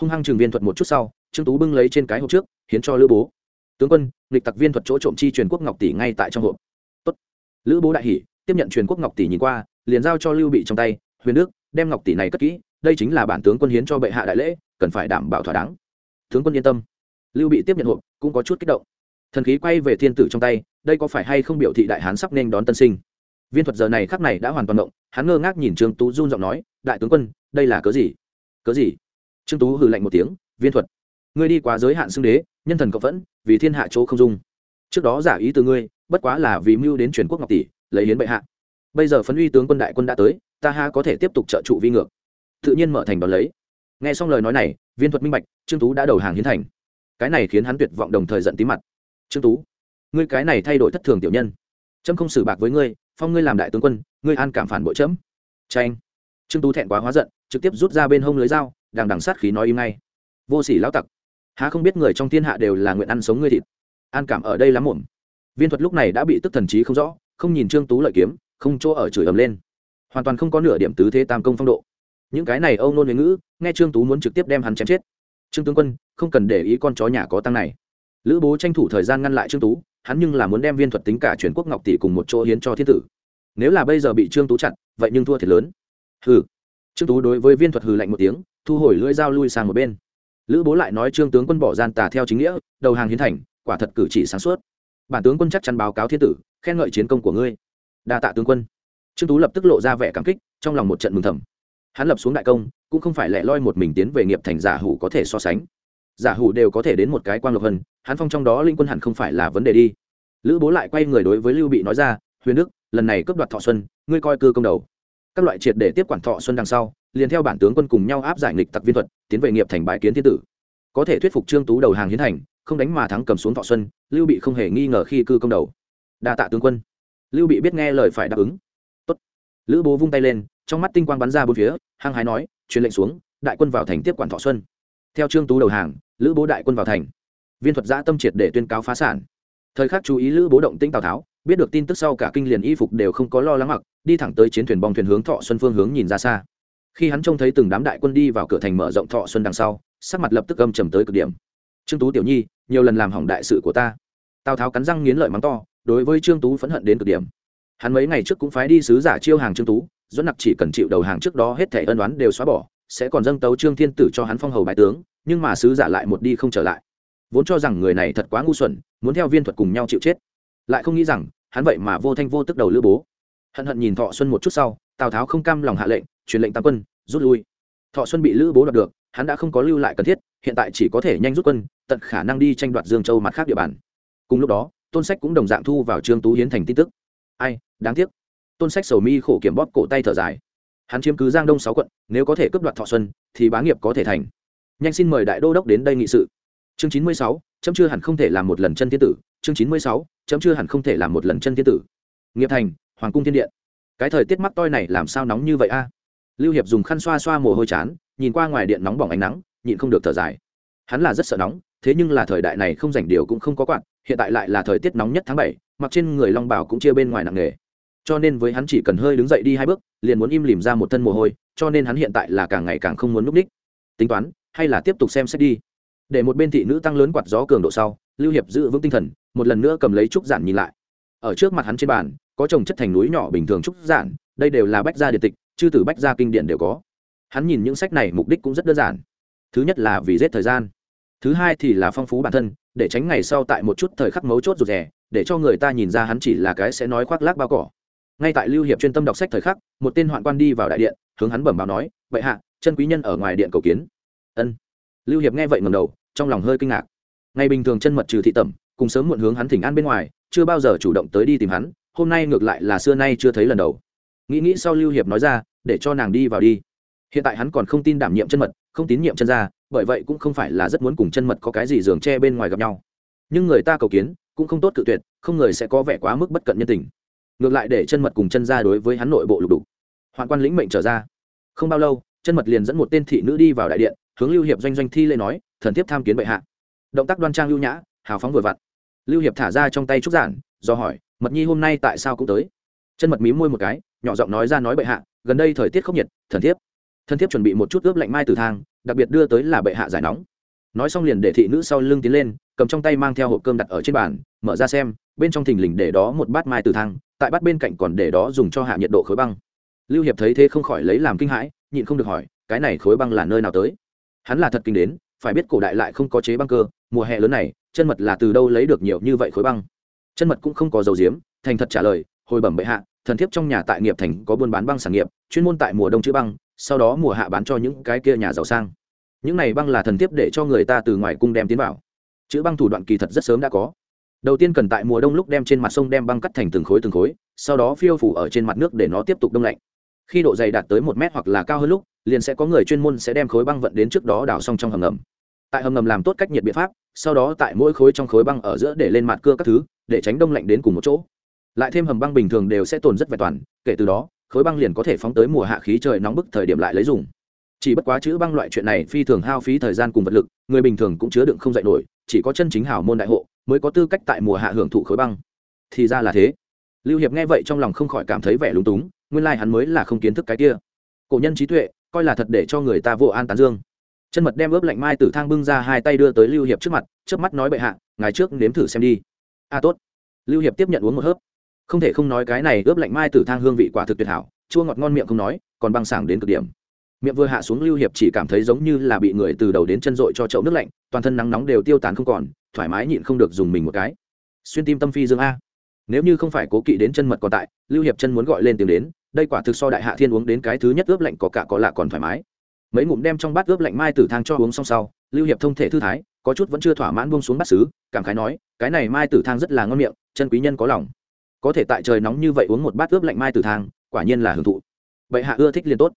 Hung hăng trường viên thuật một chút sau, trương tú bưng lấy trên cái hộp trước, hiến cho lữ bố. Tướng quân, nghịch tặc viên thuật chỗ trộm chi truyền quốc ngọc tỷ ngay tại trong hộp. Tốt. lữ bố đại hỉ, tiếp nhận truyền quốc ngọc tỷ nhìn qua, liền giao cho lưu bị trong tay, huyền đức, đem ngọc tỷ này cất kỹ, đây chính là bản tướng quân hiến cho bệ hạ đại lễ, cần phải đảm bảo thỏa đáng. Tướng quân yên tâm. Lưu bị tiếp nhận hộp, cũng có chút kích động. Thần khí quay về thiên tử trong tay, đây có phải hay không biểu thị đại hán sắp nên đón tân sinh? Viên thuật giờ này khắc này đã hoàn toàn động, hắn ngơ ngác nhìn trương tú run giọng nói, đại tướng quân, đây là cớ gì? Cớ gì? Trương tú hừ lạnh một tiếng, viên thuật, ngươi đi quá giới hạn xưng đế, nhân thần cộng vẫn vì thiên hạ chỗ không dung. Trước đó giả ý từ ngươi, bất quá là vì mưu đến truyền quốc ngọc tỷ, lấy hiến bệ hạ. Bây giờ phấn uy tướng quân đại quân đã tới, ta ha có thể tiếp tục trợ trụ vi ngược. Tự nhiên mở thành đón lấy. Nghe xong lời nói này, viên thuật minh bạch, trương tú đã đầu hàng hiến thành. Cái này khiến hắn tuyệt vọng đồng thời giận tí mặt. Trương tú, ngươi cái này thay đổi thất thường tiểu nhân trâm không xử bạc với ngươi phong ngươi làm đại tướng quân, ngươi an cảm phản bội chấm. Tranh trương tú thẹn quá hóa giận, trực tiếp rút ra bên hông lưới dao, đằng đằng sát khí nói im ngay. Vô sỉ lão tặc. Há không biết người trong thiên hạ đều là nguyện ăn sống ngươi thịt. An cảm ở đây lắm muộn. Viên thuật lúc này đã bị tức thần trí không rõ, không nhìn trương tú lợi kiếm, không chỗ ở chửi ầm lên. Hoàn toàn không có nửa điểm tứ thế tam công phong độ. Những cái này âu nôn huế ngữ, nghe trương tú muốn trực tiếp đem hắn chém chết. Trương tướng quân, không cần để ý con chó nhà có tăng này. Lữ bố tranh thủ thời gian ngăn lại trương tú hắn nhưng là muốn đem viên thuật tính cả truyền quốc ngọc tỷ cùng một chỗ hiến cho thiên tử. Nếu là bây giờ bị trương tú chặn, vậy nhưng thua thiệt lớn. Hừ. Trương tú đối với viên thuật hừ lạnh một tiếng, thu hồi lưỡi dao lui sang một bên. Lữ bố lại nói trương tướng quân bỏ gian tà theo chính nghĩa, đầu hàng hiến thành, quả thật cử chỉ sáng suốt. Bản tướng quân chắc chắn báo cáo thiên tử, khen ngợi chiến công của ngươi. Đa tạ tướng quân. Trương tú lập tức lộ ra vẻ cảm kích, trong lòng một trận mừng thầm. Hắn lập xuống đại công, cũng không phải lẻ loi một mình tiến về nghiệp thành giả hủ có thể so sánh giả hủ đều có thể đến một cái quang lộc hân, hắn phong trong đó linh quân hẳn không phải là vấn đề đi. Lữ bố lại quay người đối với lưu bị nói ra, huyền đức, lần này cướp đoạt thọ xuân, ngươi coi cư công đầu. Các loại triệt để tiếp quản thọ xuân đằng sau, liền theo bản tướng quân cùng nhau áp giải nghịch tặc viên thuật, tiến về nghiệp thành bãi kiến thiên tử. Có thể thuyết phục trương tú đầu hàng hiến thành, không đánh mà thắng cầm xuống thọ xuân, lưu bị không hề nghi ngờ khi cư công đầu. Đa tạ tướng quân. Lưu bị biết nghe lời phải đáp ứng. Tốt. lữ bố vung tay lên, trong mắt tinh quang bắn ra bốn phía, hăng hái nói, truyền lệnh xuống, đại quân vào thành tiếp quản thọ xuân. Theo trương tú đầu hàng lữ bố đại quân vào thành. Viên thuật giã tâm triệt để tuyên cáo phá sản. Thời khắc chú ý lữ bố động tĩnh tào tháo, biết được tin tức sau cả kinh liền y phục đều không có lo lắng mặc, đi thẳng tới chiến thuyền bong thuyền hướng thọ xuân phương hướng nhìn ra xa. Khi hắn trông thấy từng đám đại quân đi vào cửa thành mở rộng thọ xuân đằng sau, sắc mặt lập tức âm trầm tới cực điểm. Trương tú tiểu nhi, nhiều lần làm hỏng đại sự của ta. Tào tháo cắn răng nghiến lợi mắng to, đối với trương tú phẫn hận đến cực điểm. Hắn mấy ngày trước cũng phái đi sứ giả chiêu hàng trương tú dẫn nặc chỉ cần chịu đầu hàng trước đó hết thẻ ân đoán đều xóa bỏ sẽ còn dâng tấu trương thiên tử cho hắn phong hầu bài tướng, nhưng mà sứ giả lại một đi không trở lại. Vốn cho rằng người này thật quá ngu xuẩn, muốn theo viên thuật cùng nhau chịu chết. Lại không nghĩ rằng, hắn vậy mà vô thanh vô tức đầu lữ bố. Hận hận nhìn thọ xuân một chút sau, tào tháo không cam lòng hạ lệnh, truyền lệnh tam quân, rút lui. Thọ xuân bị lữ bố đoạt được, hắn đã không có lưu lại cần thiết, hiện tại chỉ có thể nhanh rút quân, tận khả năng đi tranh đoạt dương châu mặt khác địa bàn. Cùng lúc đó, tôn sách cũng đồng dạng thu vào trương tú hiến thành tin tức. Ai, đáng tiếc. Tôn sách sầu mi khổ kiểm bóp cổ tay thở dài hắn chiếm cứ giang đông sáu quận, nếu có thể cướp đoạt thọ xuân, thì bá nghiệp có thể thành. Nhanh xin mời đại đô đốc đến đây nghị sự. Chương chín mươi sáu, chấm chưa hẳn không thể làm một lần chân thiên tử. Chương chín mươi sáu, chấm chưa hẳn không thể làm một lần chân thiên tử. Nghiệp thành, hoàng cung thiên điện. Cái thời tiết mắc toi này làm sao nóng như vậy a? Lưu hiệp dùng khăn xoa xoa mồ hôi chán, nhìn qua ngoài điện nóng bỏng ánh nắng, nhịn không được thở dài. Hắn là rất sợ nóng, thế nhưng là thời đại này không dành điều cũng không có quạt, hiện tại lại là thời tiết nóng nhất tháng bảy, mặc trên người long bảo cũng chia bên ngoài nặng nghề cho nên với hắn chỉ cần hơi đứng dậy đi hai bước, liền muốn im lìm ra một thân mồ hôi, cho nên hắn hiện tại là càng ngày càng không muốn núp ních tính toán, hay là tiếp tục xem xét đi. Để một bên thị nữ tăng lớn quạt gió cường độ sau, lưu hiệp giữ vững tinh thần, một lần nữa cầm lấy trúc giản nhìn lại. Ở trước mặt hắn trên bàn, có trồng chất thành núi nhỏ bình thường trúc giản, đây đều là bách gia điện tịch, chư tử bách gia kinh điển đều có. Hắn nhìn những sách này mục đích cũng rất đơn giản. Thứ nhất là vì giết thời gian. Thứ hai thì là phong phú bản thân, để tránh ngày sau tại một chút thời khắc mấu chốt rụt rè, để cho người ta nhìn ra hắn chỉ là cái sẽ nói khoác lác bao cỏ ngay tại lưu hiệp chuyên tâm đọc sách thời khắc, một tên hoạn quan đi vào đại điện, hướng hắn bẩm báo nói vậy hạ, chân quý nhân ở ngoài điện cầu kiến. Ân. Lưu hiệp nghe vậy ngầm đầu, trong lòng hơi kinh ngạc. Ngày bình thường chân mật trừ thị tẩm, cùng sớm muộn hướng hắn thỉnh an bên ngoài, chưa bao giờ chủ động tới đi tìm hắn, hôm nay ngược lại là xưa nay chưa thấy lần đầu. Nghĩ nghĩ sau lưu hiệp nói ra, để cho nàng đi vào đi. Hiện tại hắn còn không tin đảm nhiệm chân mật, không tín nhiệm chân ra bởi vậy cũng không phải là rất muốn cùng chân mật có cái gì giường che bên ngoài gặp nhau. Nhưng người ta cầu kiến, cũng không tốt cự tuyệt, không người sẽ có vẻ quá mức bất cận nhân tình ngược lại để chân mật cùng chân ra đối với hắn nội bộ lục đục. Hoạn quan lĩnh mệnh trở ra. Không bao lâu, chân mật liền dẫn một tên thị nữ đi vào đại điện, hướng lưu hiệp doanh doanh thi lễ nói, thần thiếp tham kiến bệ hạ. Động tác đoan trang lưu nhã, hào phóng vừa vặn. Lưu hiệp thả ra trong tay trúc giản, do hỏi, mật nhi hôm nay tại sao cũng tới? Chân mật mí môi một cái, nhỏ giọng nói ra nói bệ hạ, gần đây thời tiết khốc nhiệt, thần thiếp. Thần thiếp chuẩn bị một chút ướp lạnh mai từ thang, đặc biệt đưa tới là bệ hạ giải nóng. Nói xong liền để thị nữ sau lưng tiến lên, cầm trong tay mang theo hộp cơm đặt ở trên bàn, mở ra xem, bên trong thình lình để đó một bát mai từ thang tại bát bên cạnh còn để đó dùng cho hạ nhiệt độ khối băng. Lưu hiệp thấy thế không khỏi lấy làm kinh hãi, nhịn không được hỏi, cái này khối băng là nơi nào tới? Hắn là thật kinh đến, phải biết cổ đại lại không có chế băng cơ, mùa hè lớn này, chân mật là từ đâu lấy được nhiều như vậy khối băng? Chân mật cũng không có dầu diếm, thành thật trả lời, hồi bẩm bệ hạ, thần thiếp trong nhà tại nghiệp thành có buôn bán băng sản nghiệp, chuyên môn tại mùa đông chữ băng, sau đó mùa hạ bán cho những cái kia nhà giàu sang. Những này băng là thần thiếp để cho người ta từ ngoài cung đem tiến vào. Chữ băng thủ đoạn kỳ thật rất sớm đã có đầu tiên cần tại mùa đông lúc đem trên mặt sông đem băng cắt thành từng khối từng khối, sau đó phiêu phủ ở trên mặt nước để nó tiếp tục đông lạnh. Khi độ dày đạt tới một mét hoặc là cao hơn lúc, liền sẽ có người chuyên môn sẽ đem khối băng vận đến trước đó đào xong trong hầm ngầm. Tại hầm ngầm làm tốt cách nhiệt biện pháp, sau đó tại mỗi khối trong khối băng ở giữa để lên mặt cưa các thứ, để tránh đông lạnh đến cùng một chỗ. Lại thêm hầm băng bình thường đều sẽ tồn rất vẹn toàn, kể từ đó, khối băng liền có thể phóng tới mùa hạ khí trời nóng bức thời điểm lại lấy dùng. Chỉ bất quá chữ băng loại chuyện này phi thường hao phí thời gian cùng vật lực, người bình thường cũng chứa đựng không dạy nổi, chỉ có chân chính hảo môn đại hộ mới có tư cách tại mùa hạ hưởng thụ khối băng. Thì ra là thế. Lưu hiệp nghe vậy trong lòng không khỏi cảm thấy vẻ lúng túng, nguyên lai hắn mới là không kiến thức cái kia. Cổ nhân trí tuệ, coi là thật để cho người ta vô an tán dương. Chân mật đem ướp lạnh mai tử thang bưng ra hai tay đưa tới lưu hiệp trước mặt trước mắt nói bệ hạ ngày trước nếm thử xem đi. A tốt. Lưu hiệp tiếp nhận uống một hớp. Không thể không nói cái này ướp lạnh mai tử thang hương vị quả thực tuyệt hảo, chua ngọt ngon miệng không nói, còn băng sảng đến cực điểm. Miệng vừa hạ xuống lưu hiệp chỉ cảm thấy giống như là bị người từ đầu đến chân dội cho chậu nước lạnh, toàn thân nắng nóng đều tiêu tán không còn thoải mái nhịn không được dùng mình một cái. Xuyên tim tâm phi dương a. Nếu như không phải cố kỵ đến chân mật còn tại, lưu hiệp chân muốn gọi lên tiếng đến, đây quả thực so đại hạ thiên uống đến cái thứ nhất ướp lạnh có cả có lạ còn thoải mái. Mấy ngụm đem trong bát ướp lạnh mai tử thang cho uống xong sau, lưu hiệp thông thể thư thái, có chút vẫn chưa thỏa mãn buông xuống bát xứ cảm khái nói, cái này mai tử thang rất là ngon miệng, chân quý nhân có lòng. Có thể tại trời nóng như vậy uống một bát ướp lạnh mai tử thang, quả nhiên là hưởng thụ. Vậy hạ ưa thích liền tốt.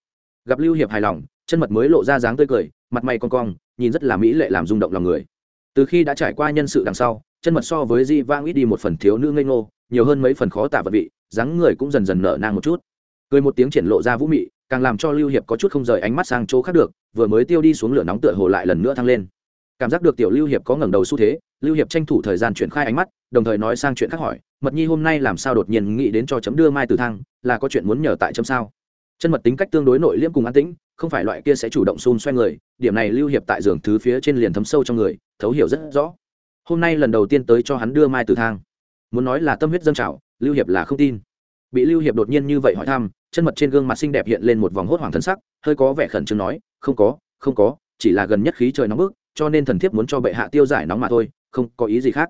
Gặp lưu hiệp hài lòng, chân mật mới lộ ra dáng tươi cười, mặt mày con cong, nhìn rất là mỹ lệ làm rung động lòng người từ khi đã trải qua nhân sự đằng sau, chân mật so với di vang ít đi một phần thiếu nữ ngây ngô, nhiều hơn mấy phần khó tả vật vị, dáng người cũng dần dần nở nang một chút. Cười một tiếng triển lộ ra vũ mị, càng làm cho lưu hiệp có chút không rời ánh mắt sang chỗ khác được, vừa mới tiêu đi xuống lửa nóng tựa hồ lại lần nữa thăng lên. Cảm giác được tiểu lưu hiệp có ngẩng đầu xu thế, lưu hiệp tranh thủ thời gian chuyển khai ánh mắt, đồng thời nói sang chuyện khác hỏi, mật nhi hôm nay làm sao đột nhiên nghĩ đến cho chấm đưa mai từ thang là có chuyện muốn nhờ tại chấm sao? Chân mật tính cách tương đối nội liễm cùng an tĩnh, không phải loại kia sẽ chủ động xôn xoay người, điểm này lưu hiệp tại giường thứ phía trên liền thấm sâu trong người thấu hiểu rất rõ. Hôm nay lần đầu tiên tới cho hắn đưa mai từ thang. Muốn nói là tâm huyết dân trào, lưu hiệp là không tin. Bị lưu hiệp đột nhiên như vậy hỏi thăm, chân mật trên gương mặt xinh đẹp hiện lên một vòng hốt hoảng thân sắc, hơi có vẻ khẩn trương nói, không có không có, chỉ là gần nhất khí trời nóng bức, cho nên thần thiếp muốn cho bệ hạ tiêu giải nóng mà thôi, không có ý gì khác.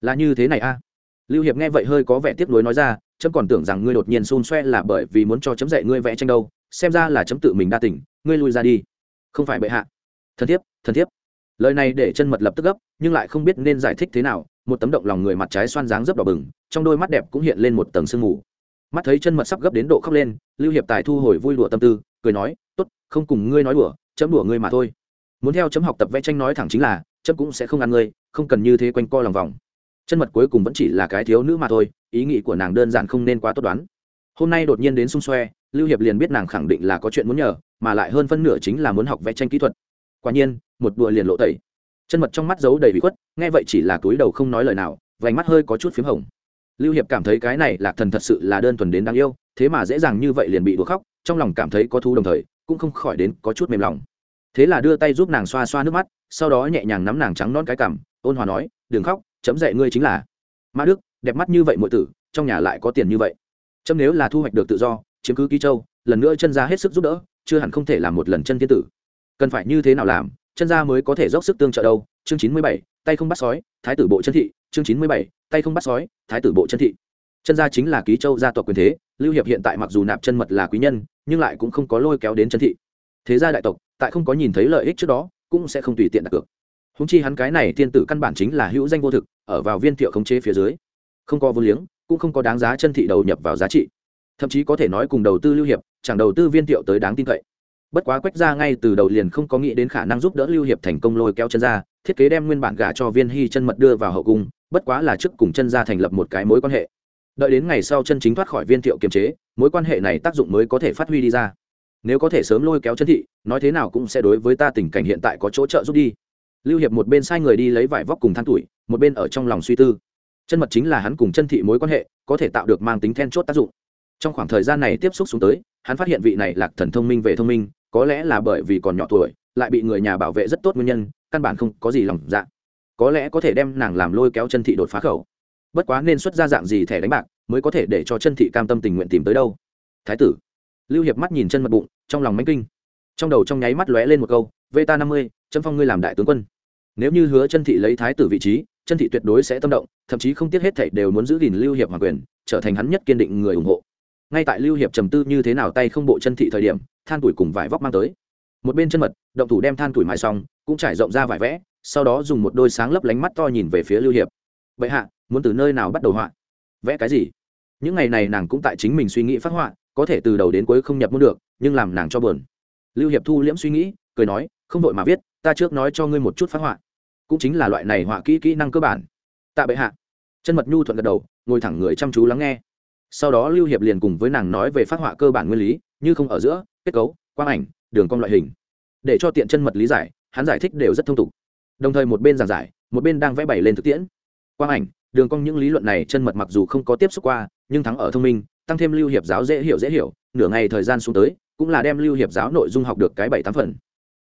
Là như thế này a? Lưu hiệp nghe vậy hơi có vẻ tiếc nuối nói ra, chấm còn tưởng rằng ngươi đột nhiên xôn xoe là bởi vì muốn cho chấm dạy ngươi vẽ tranh đâu, xem ra là chấm tự mình đa tỉnh ngươi lui ra đi. Không phải bệ hạ. Thần thiếp thần thiếp lời này để chân mật lập tức gấp, nhưng lại không biết nên giải thích thế nào, một tấm động lòng người mặt trái xoan dáng rất đỏ bừng, trong đôi mắt đẹp cũng hiện lên một tầng sương mù. Mắt thấy chân mật sắp gấp đến độ khóc lên, lưu hiệp tài thu hồi vui đùa tâm tư, cười nói, tốt, không cùng ngươi nói đùa, chấm đùa ngươi mà thôi. Muốn theo chấm học tập vẽ tranh nói thẳng chính là, chấm cũng sẽ không ăn ngươi, không cần như thế quanh co lòng vòng. Chân mật cuối cùng vẫn chỉ là cái thiếu nữ mà thôi, ý nghĩ của nàng đơn giản không nên quá tốt đoán. Hôm nay đột nhiên đến xung xoe, lưu hiệp liền biết nàng khẳng định là có chuyện muốn nhờ, mà lại hơn phân nửa chính là muốn học vẽ tranh kỹ thuật quả nhiên, một đùa liền lộ tẩy. Chân mật trong mắt giấu đầy bị khuất, nghe vậy chỉ là túi đầu không nói lời nào, vành mắt hơi có chút p h í m hồng. Lưu hiệp cảm thấy cái này lạc thần thật sự là đơn thuần đến đáng yêu, thế mà dễ dàng như vậy liền bị đùa khóc, trong lòng cảm thấy có thu đồng thời, cũng không khỏi đến có chút mềm lòng. Thế là đưa tay giúp nàng xoa xoa nước mắt, sau đó nhẹ nhàng nắm nàng trắng non cái cằm, ôn hòa nói, đừng khóc, chấm dạy ngươi chính là Ma đức, đẹp mắt như vậy mọi tử, trong nhà lại có tiền như vậy. Chấm nếu là thu hoạch được tự do, chiếm cứ ký châu, lần nữa chân ra hết sức giúp đỡ, chưa hẳn không thể làm một lần chân thiên tử cần phải như thế nào làm, chân gia mới có thể dốc sức tương trợ đâu. Chương chín mươi bảy, tay không bắt sói, thái tử bộ chân thị. Chương chín mươi bảy, tay không bắt sói, thái tử bộ chân thị. Chân gia chính là ký châu gia tộc quyền thế, lưu hiệp hiện tại mặc dù nạp chân mật là quý nhân, nhưng lại cũng không có lôi kéo đến chân thị. Thế gia đại tộc, tại không có nhìn thấy lợi ích trước đó, cũng sẽ không tùy tiện đặt cược. Húng chi hắn cái này tiên tử căn bản chính là hữu danh vô thực, ở vào viên thiệu khống chế phía dưới. Không có vô liếng, cũng không có đáng giá chân thị đầu nhập vào giá trị. Thậm chí có thể nói cùng đầu tư lưu hiệp, chẳng đầu tư viên thiệu tới đáng tin cậy bất quá quách ra ngay từ đầu liền không có nghĩ đến khả năng giúp đỡ lưu hiệp thành công lôi kéo chân ra, thiết kế đem nguyên bản gả cho viên hy chân mật đưa vào hậu cung, bất quá là trước cùng chân ra thành lập một cái mối quan hệ. Đợi đến ngày sau chân chính thoát khỏi viên thiệu kiềm chế, mối quan hệ này tác dụng mới có thể phát huy đi ra. Nếu có thể sớm lôi kéo chân thị, nói thế nào cũng sẽ đối với ta tình cảnh hiện tại có chỗ trợ giúp đi. Lưu hiệp một bên sai người đi lấy vải vóc cùng than tuổi, một bên ở trong lòng suy tư. Chân mật chính là hắn cùng chân thị mối quan hệ, có thể tạo được mang tính then chốt tác dụng. Trong khoảng thời gian này tiếp xúc xuống tới, hắn phát hiện vị này lạc thần thông minh về thông minh có lẽ là bởi vì còn nhỏ tuổi, lại bị người nhà bảo vệ rất tốt nguyên nhân, căn bản không có gì lòng dạ. Có lẽ có thể đem nàng làm lôi kéo chân thị đột phá khẩu. Bất quá nên xuất ra dạng gì thẻ đánh bạc, mới có thể để cho chân thị cam tâm tình nguyện tìm tới đâu. Thái tử. Lưu hiệp mắt nhìn chân mật bụng, trong lòng mánh kinh. Trong đầu trong nháy mắt lóe lên một câu v ta năm mươi, chấm phong ngươi làm đại tướng quân. Nếu như hứa chân thị lấy thái tử vị trí, chân thị tuyệt đối sẽ tâm động, thậm chí không tiếc hết thảy đều muốn giữ gìn lưu hiệp hoàng quyền, trở thành hắn nhất kiên định người ủng hộ. Ngay tại lưu hiệp trầm tư như thế nào tay không bộ chân thị thời điểm than tuổi cùng vải vóc mang tới. Một bên chân mật, động thủ đem than tuổi mài xong, cũng trải rộng ra vải vẽ, sau đó dùng một đôi sáng lấp lánh mắt to nhìn về phía lưu hiệp. Vậy hạ, muốn từ nơi nào bắt đầu họa? Vẽ cái gì? Những ngày này nàng cũng tại chính mình suy nghĩ phát họa, có thể từ đầu đến cuối không nhập muốn được, nhưng làm nàng cho buồn. Lưu hiệp thu liễm suy nghĩ, cười nói, không đội mà viết, ta trước nói cho ngươi một chút phát họa. Cũng chính là loại này họa kỹ kỹ năng cơ bản. Tạ bệ hạ. Chân mật nhu thuận gật đầu, ngồi thẳng người chăm chú lắng nghe. Sau đó lưu hiệp liền cùng với nàng nói về phát họa cơ bản nguyên lý, như không ở giữa kết cấu, quang ảnh, đường cong loại hình. Để cho tiện chân mật lý giải, hắn giải thích đều rất thông tục. Đồng thời một bên giảng giải, một bên đang vẽ bày lên thực tiễn. Quang ảnh, đường cong những lý luận này chân mật mặc dù không có tiếp xúc qua, nhưng thắng ở thông minh, tăng thêm lưu hiệp giáo dễ hiểu dễ hiểu, nửa ngày thời gian xuống tới, cũng là đem lưu hiệp giáo nội dung học được cái bảy tám phần.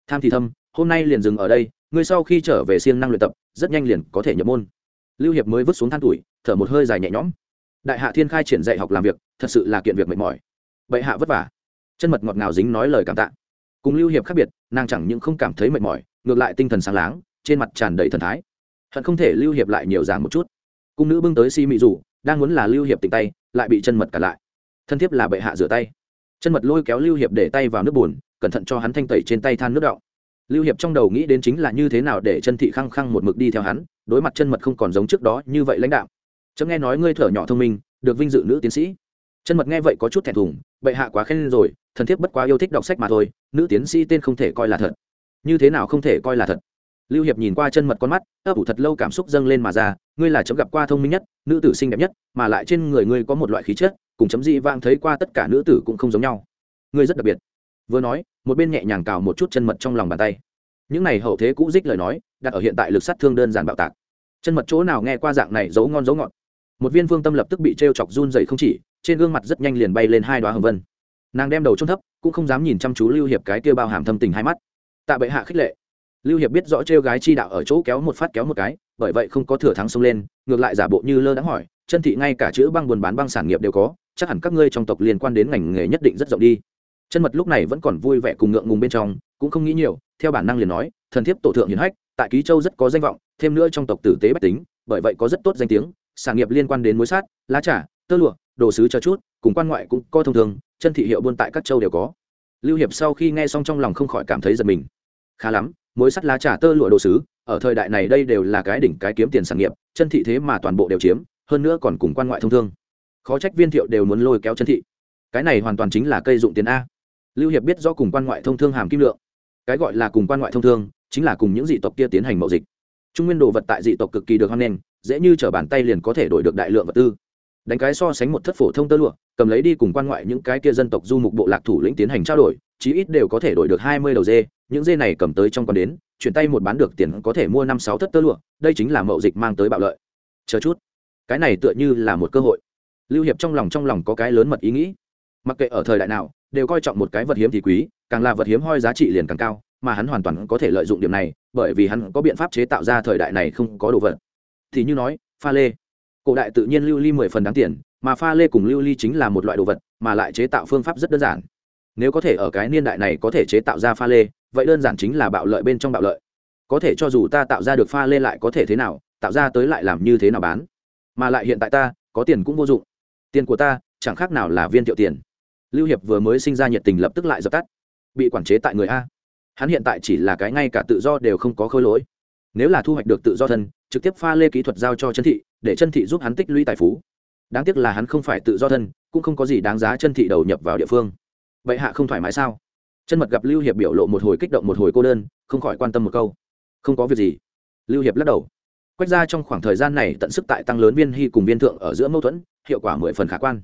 Tham thì thâm, hôm nay liền dừng ở đây, ngươi sau khi trở về siêng năng luyện tập, rất nhanh liền có thể nhập môn. Lưu hiệp mới vứt xuống than tuổi, thở một hơi dài nhẹ nhõm. Đại hạ thiên khai triển dạy học làm việc, thật sự là kiện việc mệt mỏi. Bệ hạ vất vả chân mật ngọt ngào dính nói lời cảm tạ. Cùng lưu hiệp khác biệt, nàng chẳng những không cảm thấy mệt mỏi, ngược lại tinh thần sáng láng, trên mặt tràn đầy thần thái. Hận không thể lưu hiệp lại nhiều giảng một chút. Cung nữ bưng tới si mị rủ, đang muốn là lưu hiệp tỉnh tay, lại bị chân mật cả lại. Thân thiết là bệ hạ rửa tay. Chân mật lôi kéo lưu hiệp để tay vào nước bùn, cẩn thận cho hắn thanh tẩy trên tay than nước đọng. Lưu hiệp trong đầu nghĩ đến chính là như thế nào để chân thị khăng khăng một mực đi theo hắn, đối mặt chân mật không còn giống trước đó như vậy lãnh đạo chấm nghe nói ngươi thở nhỏ thông minh, được vinh dự nữ tiến sĩ. Chân mật nghe vậy có chút thẹn thùng, bệ hạ quá khen rồi thần thiếp bất quá yêu thích đọc sách mà thôi, nữ tiến sĩ tên không thể coi là thật. Như thế nào không thể coi là thật? Lưu hiệp nhìn qua chân mật con mắt, ấp ủ thật lâu cảm xúc dâng lên mà ra, ngươi là chấm gặp qua thông minh nhất, nữ tử xinh đẹp nhất, mà lại trên người ngươi có một loại khí chất, cùng chấm dị vang thấy qua tất cả nữ tử cũng không giống nhau. Ngươi rất đặc biệt. Vừa nói, một bên nhẹ nhàng cào một chút chân mật trong lòng bàn tay. Những này hậu thế cũ dích lời nói, đặt ở hiện tại lực sát thương đơn giản bạo tạc. Chân mật chỗ nào nghe qua dạng này giấu ngon giấu ngọt. Một viên phương tâm lập tức bị t r e o chọc run dày không chỉ, trên gương mặt rất nhanh liền bay lên hai đoá hồng vân nàng đem đầu trông thấp, cũng không dám nhìn chăm chú lưu hiệp cái kia bao hàm thâm tình hai mắt. Tạ bệ hạ khích lệ. Lưu hiệp biết rõ trêu gái chi đạo ở chỗ kéo một phát kéo một cái, bởi vậy không có thừa thắng xông lên, ngược lại giả bộ như lơ đãng hỏi, chân thị ngay cả chữ băng buồn bán băng sản nghiệp đều có, chắc hẳn các ngươi trong tộc liên quan đến ngành nghề nhất định rất rộng đi. Chân mật lúc này vẫn còn vui vẻ cùng ngượng ngùng bên trong, cũng không nghĩ nhiều, theo bản năng liền nói, thần thiếp tổ thượng hiền hách, tại ký châu rất có danh vọng, thêm nữa trong tộc tử tế bách tính, bởi vậy có rất tốt danh tiếng, sản nghiệp liên quan đến mối sát, lá trà, tơ lụa đồ sứ cho chút, cùng quan ngoại cũng có thông thường, chân thị hiệu buôn tại các châu đều có. Lưu hiệp sau khi nghe xong trong lòng không khỏi cảm thấy giật mình. Khá lắm, mối sắt lá trà tơ lụa đồ sứ, ở thời đại này đây đều là cái đỉnh cái kiếm tiền sản nghiệp, chân thị thế mà toàn bộ đều chiếm, hơn nữa còn cùng quan ngoại thông thương. Khó trách viên thiệu đều muốn lôi kéo chân thị. Cái này hoàn toàn chính là cây dụng tiền a. Lưu hiệp biết do cùng quan ngoại thông thương hàm kim lượng. Cái gọi là cùng quan ngoại thông thương, chính là cùng những dị tộc kia tiến hành mậu dịch. Trung nguyên đồ vật tại dị tộc cực kỳ được hoan nghênh, dễ như t bàn tay liền có thể đổi được đại lượng vật tư đánh cái so sánh một thất phổ thông tơ lụa, cầm lấy đi cùng quan ngoại những cái kia dân tộc du mục bộ lạc thủ lĩnh tiến hành trao đổi, chí ít đều có thể đổi được hai mươi đầu dê, những dê này cầm tới trong con đến, chuyển tay một bán được tiền có thể mua năm sáu thất tơ lụa, đây chính là mậu dịch mang tới bạo lợi. Chờ chút, cái này tựa như là một cơ hội. Lưu hiệp trong lòng trong lòng có cái lớn mật ý nghĩ. Mặc kệ ở thời đại nào, đều coi trọng một cái vật hiếm thì quý, càng là vật hiếm hoi giá trị liền càng cao, mà hắn hoàn toàn có thể lợi dụng điểm này, bởi vì hắn có biện pháp chế tạo ra thời đại này không có đồ vật. Thì như nói, pha lê cổ đại tự nhiên lưu ly mười phần đáng tiền, mà pha lê cùng lưu ly chính là một loại đồ vật, mà lại chế tạo phương pháp rất đơn giản. Nếu có thể ở cái niên đại này có thể chế tạo ra pha lê, vậy đơn giản chính là bạo lợi bên trong bạo lợi. Có thể cho dù ta tạo ra được pha lê lại có thể thế nào, tạo ra tới lại làm như thế nào bán. Mà lại hiện tại ta, có tiền cũng vô dụng. Tiền của ta, chẳng khác nào là viên thiệu tiền. Lưu hiệp vừa mới sinh ra nhiệt tình lập tức lại dập tắt. Bị quản chế tại người a. Hắn hiện tại chỉ là cái ngay cả tự do đều không có khôi lỗi. Nếu là thu hoạch được tự do thân, trực tiếp pha lê kỹ thuật giao cho chân thị để chân thị giúp hắn tích lũy tài phú. Đáng tiếc là hắn không phải tự do thân, cũng không có gì đáng giá chân thị đầu nhập vào địa phương. Vậy hạ không thoải mái sao? Chân mật gặp lưu hiệp biểu lộ một hồi kích động một hồi cô đơn, không khỏi quan tâm một câu. Không có việc gì. Lưu hiệp lắc đầu. Quách ra trong khoảng thời gian này tận sức tại tăng lớn viên hy cùng viên thượng ở giữa mâu thuẫn, hiệu quả mười phần khả quan.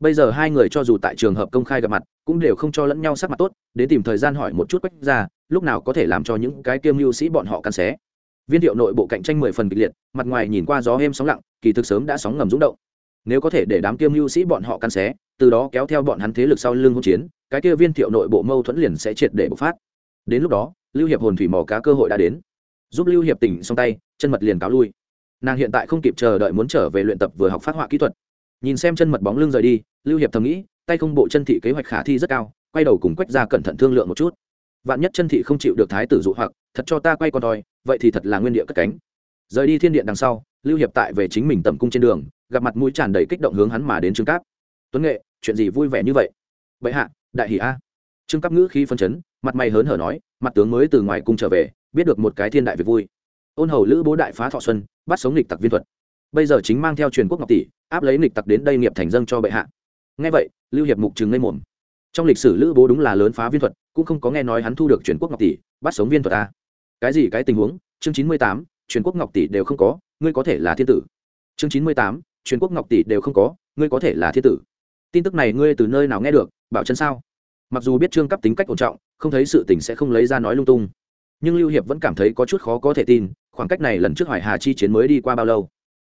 Bây giờ hai người cho dù tại trường hợp công khai gặp mặt, cũng đều không cho lẫn nhau sắc mặt tốt, đến tìm thời gian hỏi một chút quách ra lúc nào có thể làm cho những cái kiêm mưu sĩ bọn họ căn xé viên thiệu nội bộ cạnh tranh mười phần kịch liệt, mặt ngoài nhìn qua gió êm sóng lặng, kỳ thực sớm đã sóng ngầm rúng động. Nếu có thể để đám kiêm mưu sĩ bọn họ căn xé, từ đó kéo theo bọn hắn thế lực sau lưng hỗn chiến, cái kia viên thiệu nội bộ mâu thuẫn liền sẽ triệt để bộc phát. Đến lúc đó, lưu hiệp hồn thủy mò cá cơ hội đã đến. Giúp lưu hiệp tỉnh xong tay, chân mật liền cáo lui. Nàng hiện tại không kịp chờ đợi muốn trở về luyện tập vừa học phát họa kỹ thuật. Nhìn xem chân mật bóng lưng rời đi, lưu hiệp thầm nghĩ, tay không bộ chân thị kế hoạch khả thi rất cao, quay đầu cùng quách ra cẩn thận thương lượng một chút. Vạn nhất chân thị không chịu được thái tử dụ hoặc, thật cho ta quay con thoi vậy thì thật là nguyên địa cất cánh. Rời đi thiên điện đằng sau, lưu hiệp tại về chính mình tầm cung trên đường, gặp mặt mũi tràn đầy kích động hướng hắn mà đến trương cáp. Tuấn nghệ, chuyện gì vui vẻ như vậy? Bệ hạ, đại hỷ a. Trương cáp ngữ khi phân chấn, mặt mày hớn hở nói, mặt tướng mới từ ngoài cung trở về, biết được một cái thiên đại việc vui. Ôn hầu lữ bố đại phá thọ xuân, bắt sống lịch tặc viên thuật. Bây giờ chính mang theo truyền quốc ngọc tỷ, áp lấy lịch tặc đến đây nghiệp thành dân cho bệ hạ. Ngay vậy, lưu hiệp mục trừng lên mồm. Trong lịch sử lữ bố đúng là lớn phá viên thuật, cũng không có nghe nói hắn thu được truyền quốc ngọc tỷ, bắt sống viên thuật a cái gì cái tình huống? Chương chín mươi tám, truyền quốc ngọc tỷ đều không có, ngươi có thể là thiên tử. Chương chín mươi tám, truyền quốc ngọc tỷ đều không có, ngươi có thể là thiên tử. Tin tức này ngươi từ nơi nào nghe được, bảo chân sao? Mặc dù biết trương cấp tính cách ổn trọng, không thấy sự tình sẽ không lấy ra nói lung tung. Nhưng lưu hiệp vẫn cảm thấy có chút khó có thể tin, khoảng cách này lần trước hoài hà chi chiến mới đi qua bao lâu?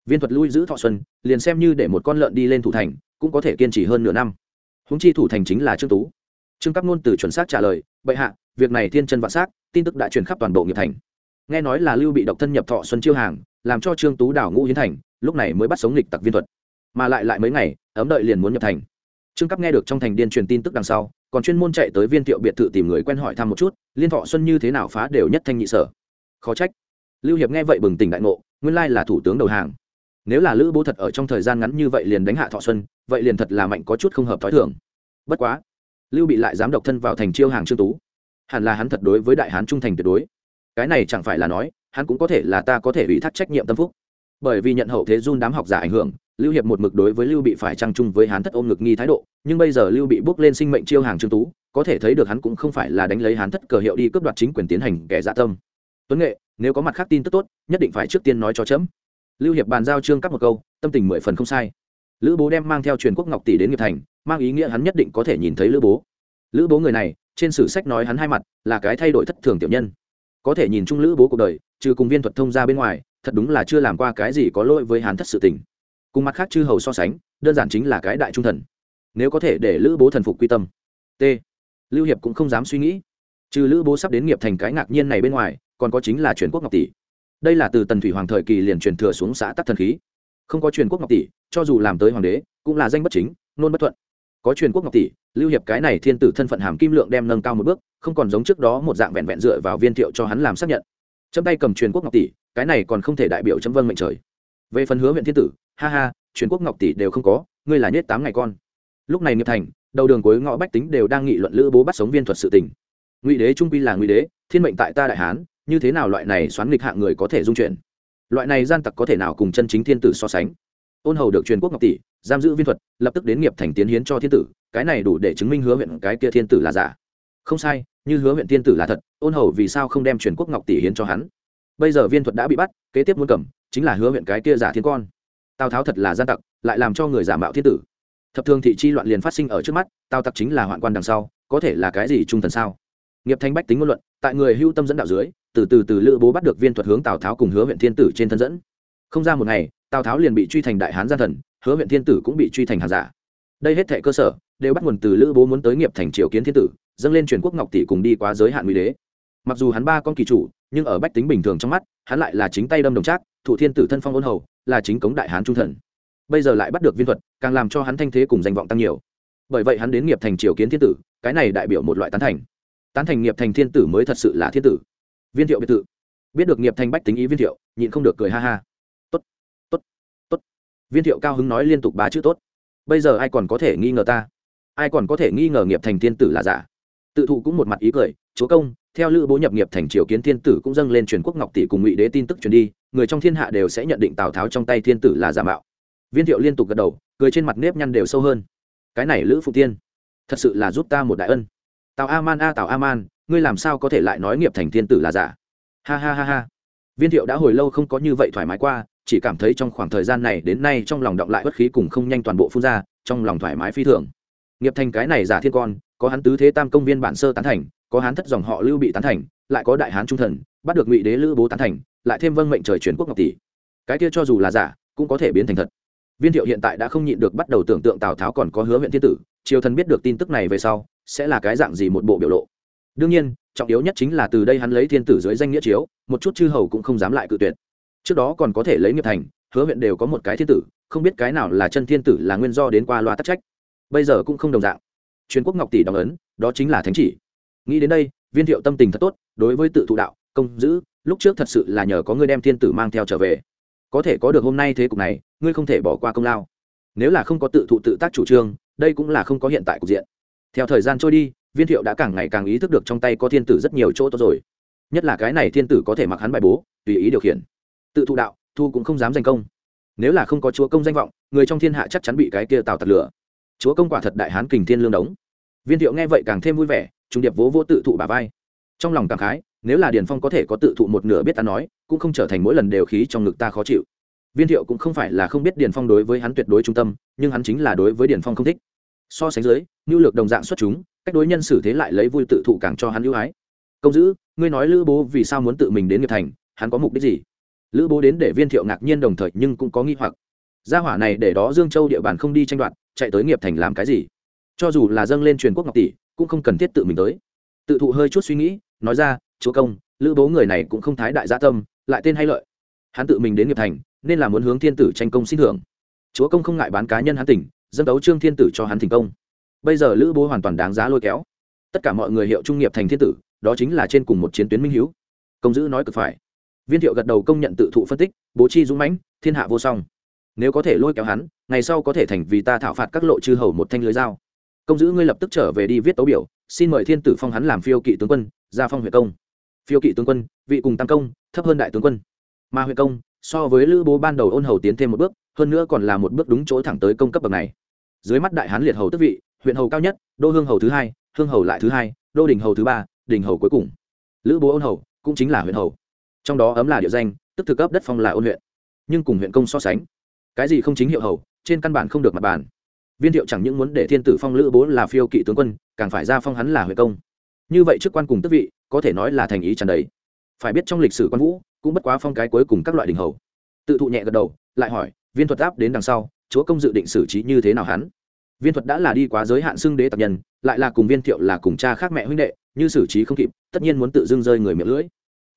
Viên thuật lui giữ thọ xuân, liền xem như để một con lợn đi lên thủ thành, cũng có thể kiên trì hơn nửa năm. Húng chi thủ thành chính là trương tú. Trương cấp ngôn từ chuẩn xác trả lời, bệ hạ việc này thiên chân vạn xác, tin tức đã truyền khắp toàn bộ nghiệp thành. Nghe nói là lưu bị độc thân nhập thọ xuân chiêu hàng, làm cho trương tú đảo ngũ hiến thành, lúc này mới bắt sống lịch tặc viên thuật. Mà lại lại mấy ngày, ấm đợi liền muốn nhập thành. Trương cấp nghe được trong thành điên truyền tin tức đằng sau, còn chuyên môn chạy tới viên thiệu biệt thự tìm người quen hỏi thăm một chút, liên thọ xuân như thế nào phá đều nhất thanh nhị sở. Khó trách. Lưu hiệp nghe vậy bừng tỉnh đại ngộ, nguyên lai là thủ tướng đầu hàng. Nếu là lữ bố thật ở trong thời gian ngắn như vậy liền đánh hạ thọ xuân, vậy liền thật là mạnh có chút không hợp t h ó i thường. Bất quá, lưu bị lại dám độc thân vào thành chiêu hàng trương tú hẳn là hắn thật đối với đại hán trung thành tuyệt đối. Cái này chẳng phải là nói, hắn cũng có thể là ta có thể ủy thác trách nhiệm tâm phúc. Bởi vì nhận hậu thế run đám học giả ảnh hưởng, lưu hiệp một mực đối với lưu bị phải trang chung với hán thất ôm ngực nghi thái độ, nhưng bây giờ lưu bị bước lên sinh mệnh chiêu hàng trương tú, có thể thấy được hắn cũng không phải là đánh lấy hán thất cờ hiệu đi cướp đoạt chính quyền tiến hành kẻ dạ tâm. Tuấn nghệ, nếu có mặt khác tin tức tốt, nhất định phải trước tiên nói cho chấm. Lưu hiệp bàn giao trương các một câu, tâm tình mười phần không sai. Lữ bố đem mang theo truyền quốc ngọc tỷ đến nghiệp thành, mang ý nghĩa hắn nhất định có thể nhìn thấy lữ bố. Lữ bố người này trên sử sách nói hắn hai mặt, là cái thay đổi thất thường tiểu nhân. Có thể nhìn trung lữ bố cuộc đời, trừ cùng viên thuật thông ra bên ngoài, thật đúng là chưa làm qua cái gì có lỗi với hắn thất sự tình. Cùng mặt khác chư hầu so sánh, đơn giản chính là cái đại trung thần. Nếu có thể để lữ bố thần phục quy tâm, t, lưu hiệp cũng không dám suy nghĩ. Trừ lữ bố sắp đến nghiệp thành cái ngạc nhiên này bên ngoài, còn có chính là truyền quốc ngọc tỷ. Đây là từ tần thủy hoàng thời kỳ liền truyền thừa xuống xã tắc thần khí. Không có truyền quốc ngọc tỷ, cho dù làm tới hoàng đế, cũng là danh bất chính, nôn bất thuận có truyền quốc ngọc tỷ, lưu hiệp cái này thiên tử thân phận hàm kim lượng đem nâng cao một bước, không còn giống trước đó một dạng vẹn vẹn dựa vào viên thiệu cho hắn làm xác nhận. Chấm tay cầm truyền quốc ngọc tỷ, cái này còn không thể đại biểu chấm vâng mệnh trời. Về phần hứa huyện thiên tử, ha ha, truyền quốc ngọc tỷ đều không có, ngươi là nhất tám ngày con. Lúc này nghiệp thành, đầu đường cuối ngõ bách tính đều đang nghị luận lữ bố bắt sống viên thuật sự tình. Ngụy đế trung quy là ngụy đế, thiên mệnh tại ta đại hán, như thế nào loại này xoán nghịch hạng người có thể dung chuyển? Loại này gian tặc có thể nào cùng chân chính thiên tử so sánh? Ôn hầu được truyền quốc ngọc tỷ, giam giữ viên thuật, lập tức đến nghiệp thành tiến hiến cho thiên tử, cái này đủ để chứng minh hứa huyện cái kia thiên tử là giả. Không sai, như hứa huyện thiên tử là thật, ôn hầu vì sao không đem truyền quốc ngọc tỷ hiến cho hắn? Bây giờ viên thuật đã bị bắt, kế tiếp muốn cầm, chính là hứa huyện cái kia giả thiên con. Tào tháo thật là gian tặc, lại làm cho người giả mạo thiên tử. Thập thường thị chi loạn liền phát sinh ở trước mắt, tào tặc chính là hoạn quan đằng sau, có thể là cái gì trung thần sao? Nghiệp thanh bách tính ngôn luận, tại người hưu tâm dẫn đạo dưới, từ từ từ lữ bố bắt được viên thuật hướng tào tháo cùng hứa huyện thiên tử trên thân dẫn. Không ra một ngày tào tháo liền bị truy thành đại hán gia thần, hứa huyện thiên tử cũng bị truy thành hàng giả. Đây hết thệ cơ sở, đều bắt nguồn từ lữ bố muốn tới nghiệp thành triều kiến thiên tử, dâng lên truyền quốc ngọc tỷ cùng đi quá giới hạn nguy đế. Mặc dù hắn ba con kỳ chủ, nhưng ở bách tính bình thường trong mắt, hắn lại là chính tay đâm đồng trác, thủ thiên tử thân phong ôn hầu, là chính cống đại hán trung thần. Bây giờ lại bắt được viên thuật, càng làm cho hắn thanh thế cùng danh vọng tăng nhiều. Bởi vậy hắn đến nghiệp thành triều kiến thiên tử, cái này đại biểu một loại tán thành. Tán thành nghiệp thành thiên tử mới thật sự là thiên tử. Viên thiệu biệt tự biết được nghiệp thành bách tính ý viên thiệu, nhịn không được cười ha ha viên thiệu cao hứng nói liên tục bá chữ tốt. Bây giờ ai còn có thể nghi ngờ ta? Ai còn có thể nghi ngờ nghiệp thành thiên tử là giả? Tự thụ cũng một mặt ý cười, chúa công, theo lữ bố nhập nghiệp thành triều kiến thiên tử cũng dâng lên truyền quốc ngọc tỷ cùng ngụy đế tin tức truyền đi, người trong thiên hạ đều sẽ nhận định tào tháo trong tay thiên tử là giả mạo. Viên thiệu liên tục gật đầu, cười trên mặt nếp nhăn đều sâu hơn. Cái này lữ phụ tiên, thật sự là giúp ta một đại ân. Tào a man a, tào a man ngươi làm sao có thể lại nói nghiệp thành thiên tử là giả? Ha ha ha ha. Viên thiệu đã hồi lâu không có như vậy thoải mái qua chỉ cảm thấy trong khoảng thời gian này đến nay trong lòng động lại bất khí cùng không nhanh toàn bộ phun ra, trong lòng thoải mái phi thường. Nghiệp thành cái này giả thiên con, có hắn tứ thế tam công viên bản sơ tán thành, có hắn thất dòng họ lưu bị tán thành, lại có đại hán trung thần, bắt được ngụy đế lữ bố tán thành, lại thêm vâng mệnh trời truyền quốc ngọc tỷ. Cái kia cho dù là giả, cũng có thể biến thành thật. Viên thiệu hiện tại đã không nhịn được bắt đầu tưởng tượng tào tháo còn có hứa huyện thiên tử, triều thần biết được tin tức này về sau, sẽ là cái dạng gì một bộ biểu lộ. Đương nhiên, trọng yếu nhất chính là từ đây hắn lấy thiên tử dưới danh nghĩa chiếu, một chút chư hầu cũng không dám lại cự tuyệt trước đó còn có thể lấy nghiệp thành, hứa huyện đều có một cái thiên tử, không biết cái nào là chân thiên tử là nguyên do đến qua loa tắc trách. Bây giờ cũng không đồng dạng. Truyền quốc ngọc tỷ đóng ấn, đó chính là thánh chỉ. Nghĩ đến đây, viên thiệu tâm tình thật tốt, đối với tự thụ đạo, công giữ, lúc trước thật sự là nhờ có ngươi đem thiên tử mang theo trở về. Có thể có được hôm nay thế cục này, ngươi không thể bỏ qua công lao. Nếu là không có tự thụ tự tác chủ trương, đây cũng là không có hiện tại cục diện. Theo thời gian trôi đi, viên thiệu đã càng ngày càng ý thức được trong tay có thiên tử rất nhiều chỗ tốt rồi. Nhất là cái này thiên tử có thể mặc hắn bài bố, tùy ý điều khiển tự thụ đạo, thu cũng không dám danh công. Nếu là không có chúa công danh vọng, người trong thiên hạ chắc chắn bị cái kia tào tật lửa chúa công quả thật đại hán kình thiên lương đống. Viên thiệu nghe vậy càng thêm vui vẻ, trung điệp vỗ vô tự thụ bà vai. Trong lòng cảm khái, nếu là điền phong có thể có tự thụ một nửa biết ta nói, cũng không trở thành mỗi lần đều khí trong ngực ta khó chịu. Viên thiệu cũng không phải là không biết điền phong đối với hắn tuyệt đối trung tâm, nhưng hắn chính là đối với điền phong không thích. So sánh dưới nhu lược đồng dạng xuất chúng, cách đối nhân xử thế lại lấy vui tự thụ càng cho hắn ưu ái. Công dữ ngươi nói lữ bố vì sao muốn tự mình đến nghiệp thành, hắn có mục đích gì? Lữ bố đến để viên thiệu ngạc nhiên đồng thời nhưng cũng có nghi hoặc. Gia hỏa này để đó dương châu địa bàn không đi tranh đoạt, chạy tới nghiệp thành làm cái gì? Cho dù là dâng lên truyền quốc ngọc tỷ, cũng không cần thiết tự mình tới. Tự thụ hơi chút suy nghĩ, nói ra, chúa công, lữ bố người này cũng không thái đại gia tâm, lại tên hay lợi. Hắn tự mình đến nghiệp thành, nên là muốn hướng thiên tử tranh công xin thưởng. Chúa công không ngại bán cá nhân hắn tỉnh dân đấu trương thiên tử cho hắn thành công. Bây giờ lữ bố hoàn toàn đáng giá lôi kéo. Tất cả mọi người hiệu trung nghiệp thành thiên tử, đó chính là trên cùng một chiến tuyến minh Hiếu. công dữ nói cực phải viên thiệu gật đầu công nhận tự thụ phân tích, bố chi dũng mãnh, thiên hạ vô song. Nếu có thể lôi kéo hắn, ngày sau có thể thành vì ta thảo phạt các lộ chư hầu một thanh lưới dao. Công giữ ngươi lập tức trở về đi viết tấu biểu, xin mời thiên tử phong hắn làm phiêu kỵ tướng quân ra phong huyện công. Phiêu kỵ tướng quân, vị cùng tăng công, thấp hơn đại tướng quân. Mà huyện công, so với lữ bố ban đầu ôn hầu tiến thêm một bước, hơn nữa còn là một bước đúng chỗ thẳng tới công cấp bậc này. Dưới mắt đại hán liệt hầu tức vị, huyện hầu cao nhất, đô hương hầu thứ hai, hương hầu lại thứ hai, đô đình hầu thứ ba, đình hầu cuối cùng. Lữ bố ôn hầu cũng chính là huyện hầu trong đó ấm là địa danh, tức thực cấp đất phong là ôn huyện. Nhưng cùng huyện công so sánh, cái gì không chính hiệu hầu, trên căn bản không được mặt bàn. Viên thiệu chẳng những muốn để thiên tử phong lữ bố là phiêu kỵ tướng quân, càng phải ra phong hắn là huyện công. Như vậy chức quan cùng tức vị, có thể nói là thành ý tràn đầy. Phải biết trong lịch sử quan vũ, cũng bất quá phong cái cuối cùng các loại đình hầu. Tự thụ nhẹ gật đầu, lại hỏi, viên thuật áp đến đằng sau, chúa công dự định xử trí như thế nào hắn? Viên thuật đã là đi quá giới hạn xưng đế tập nhân, lại là cùng viên thiệu là cùng cha khác mẹ huynh đệ, như xử trí không kịp, tất nhiên muốn tự dưng rơi người miệng lưỡi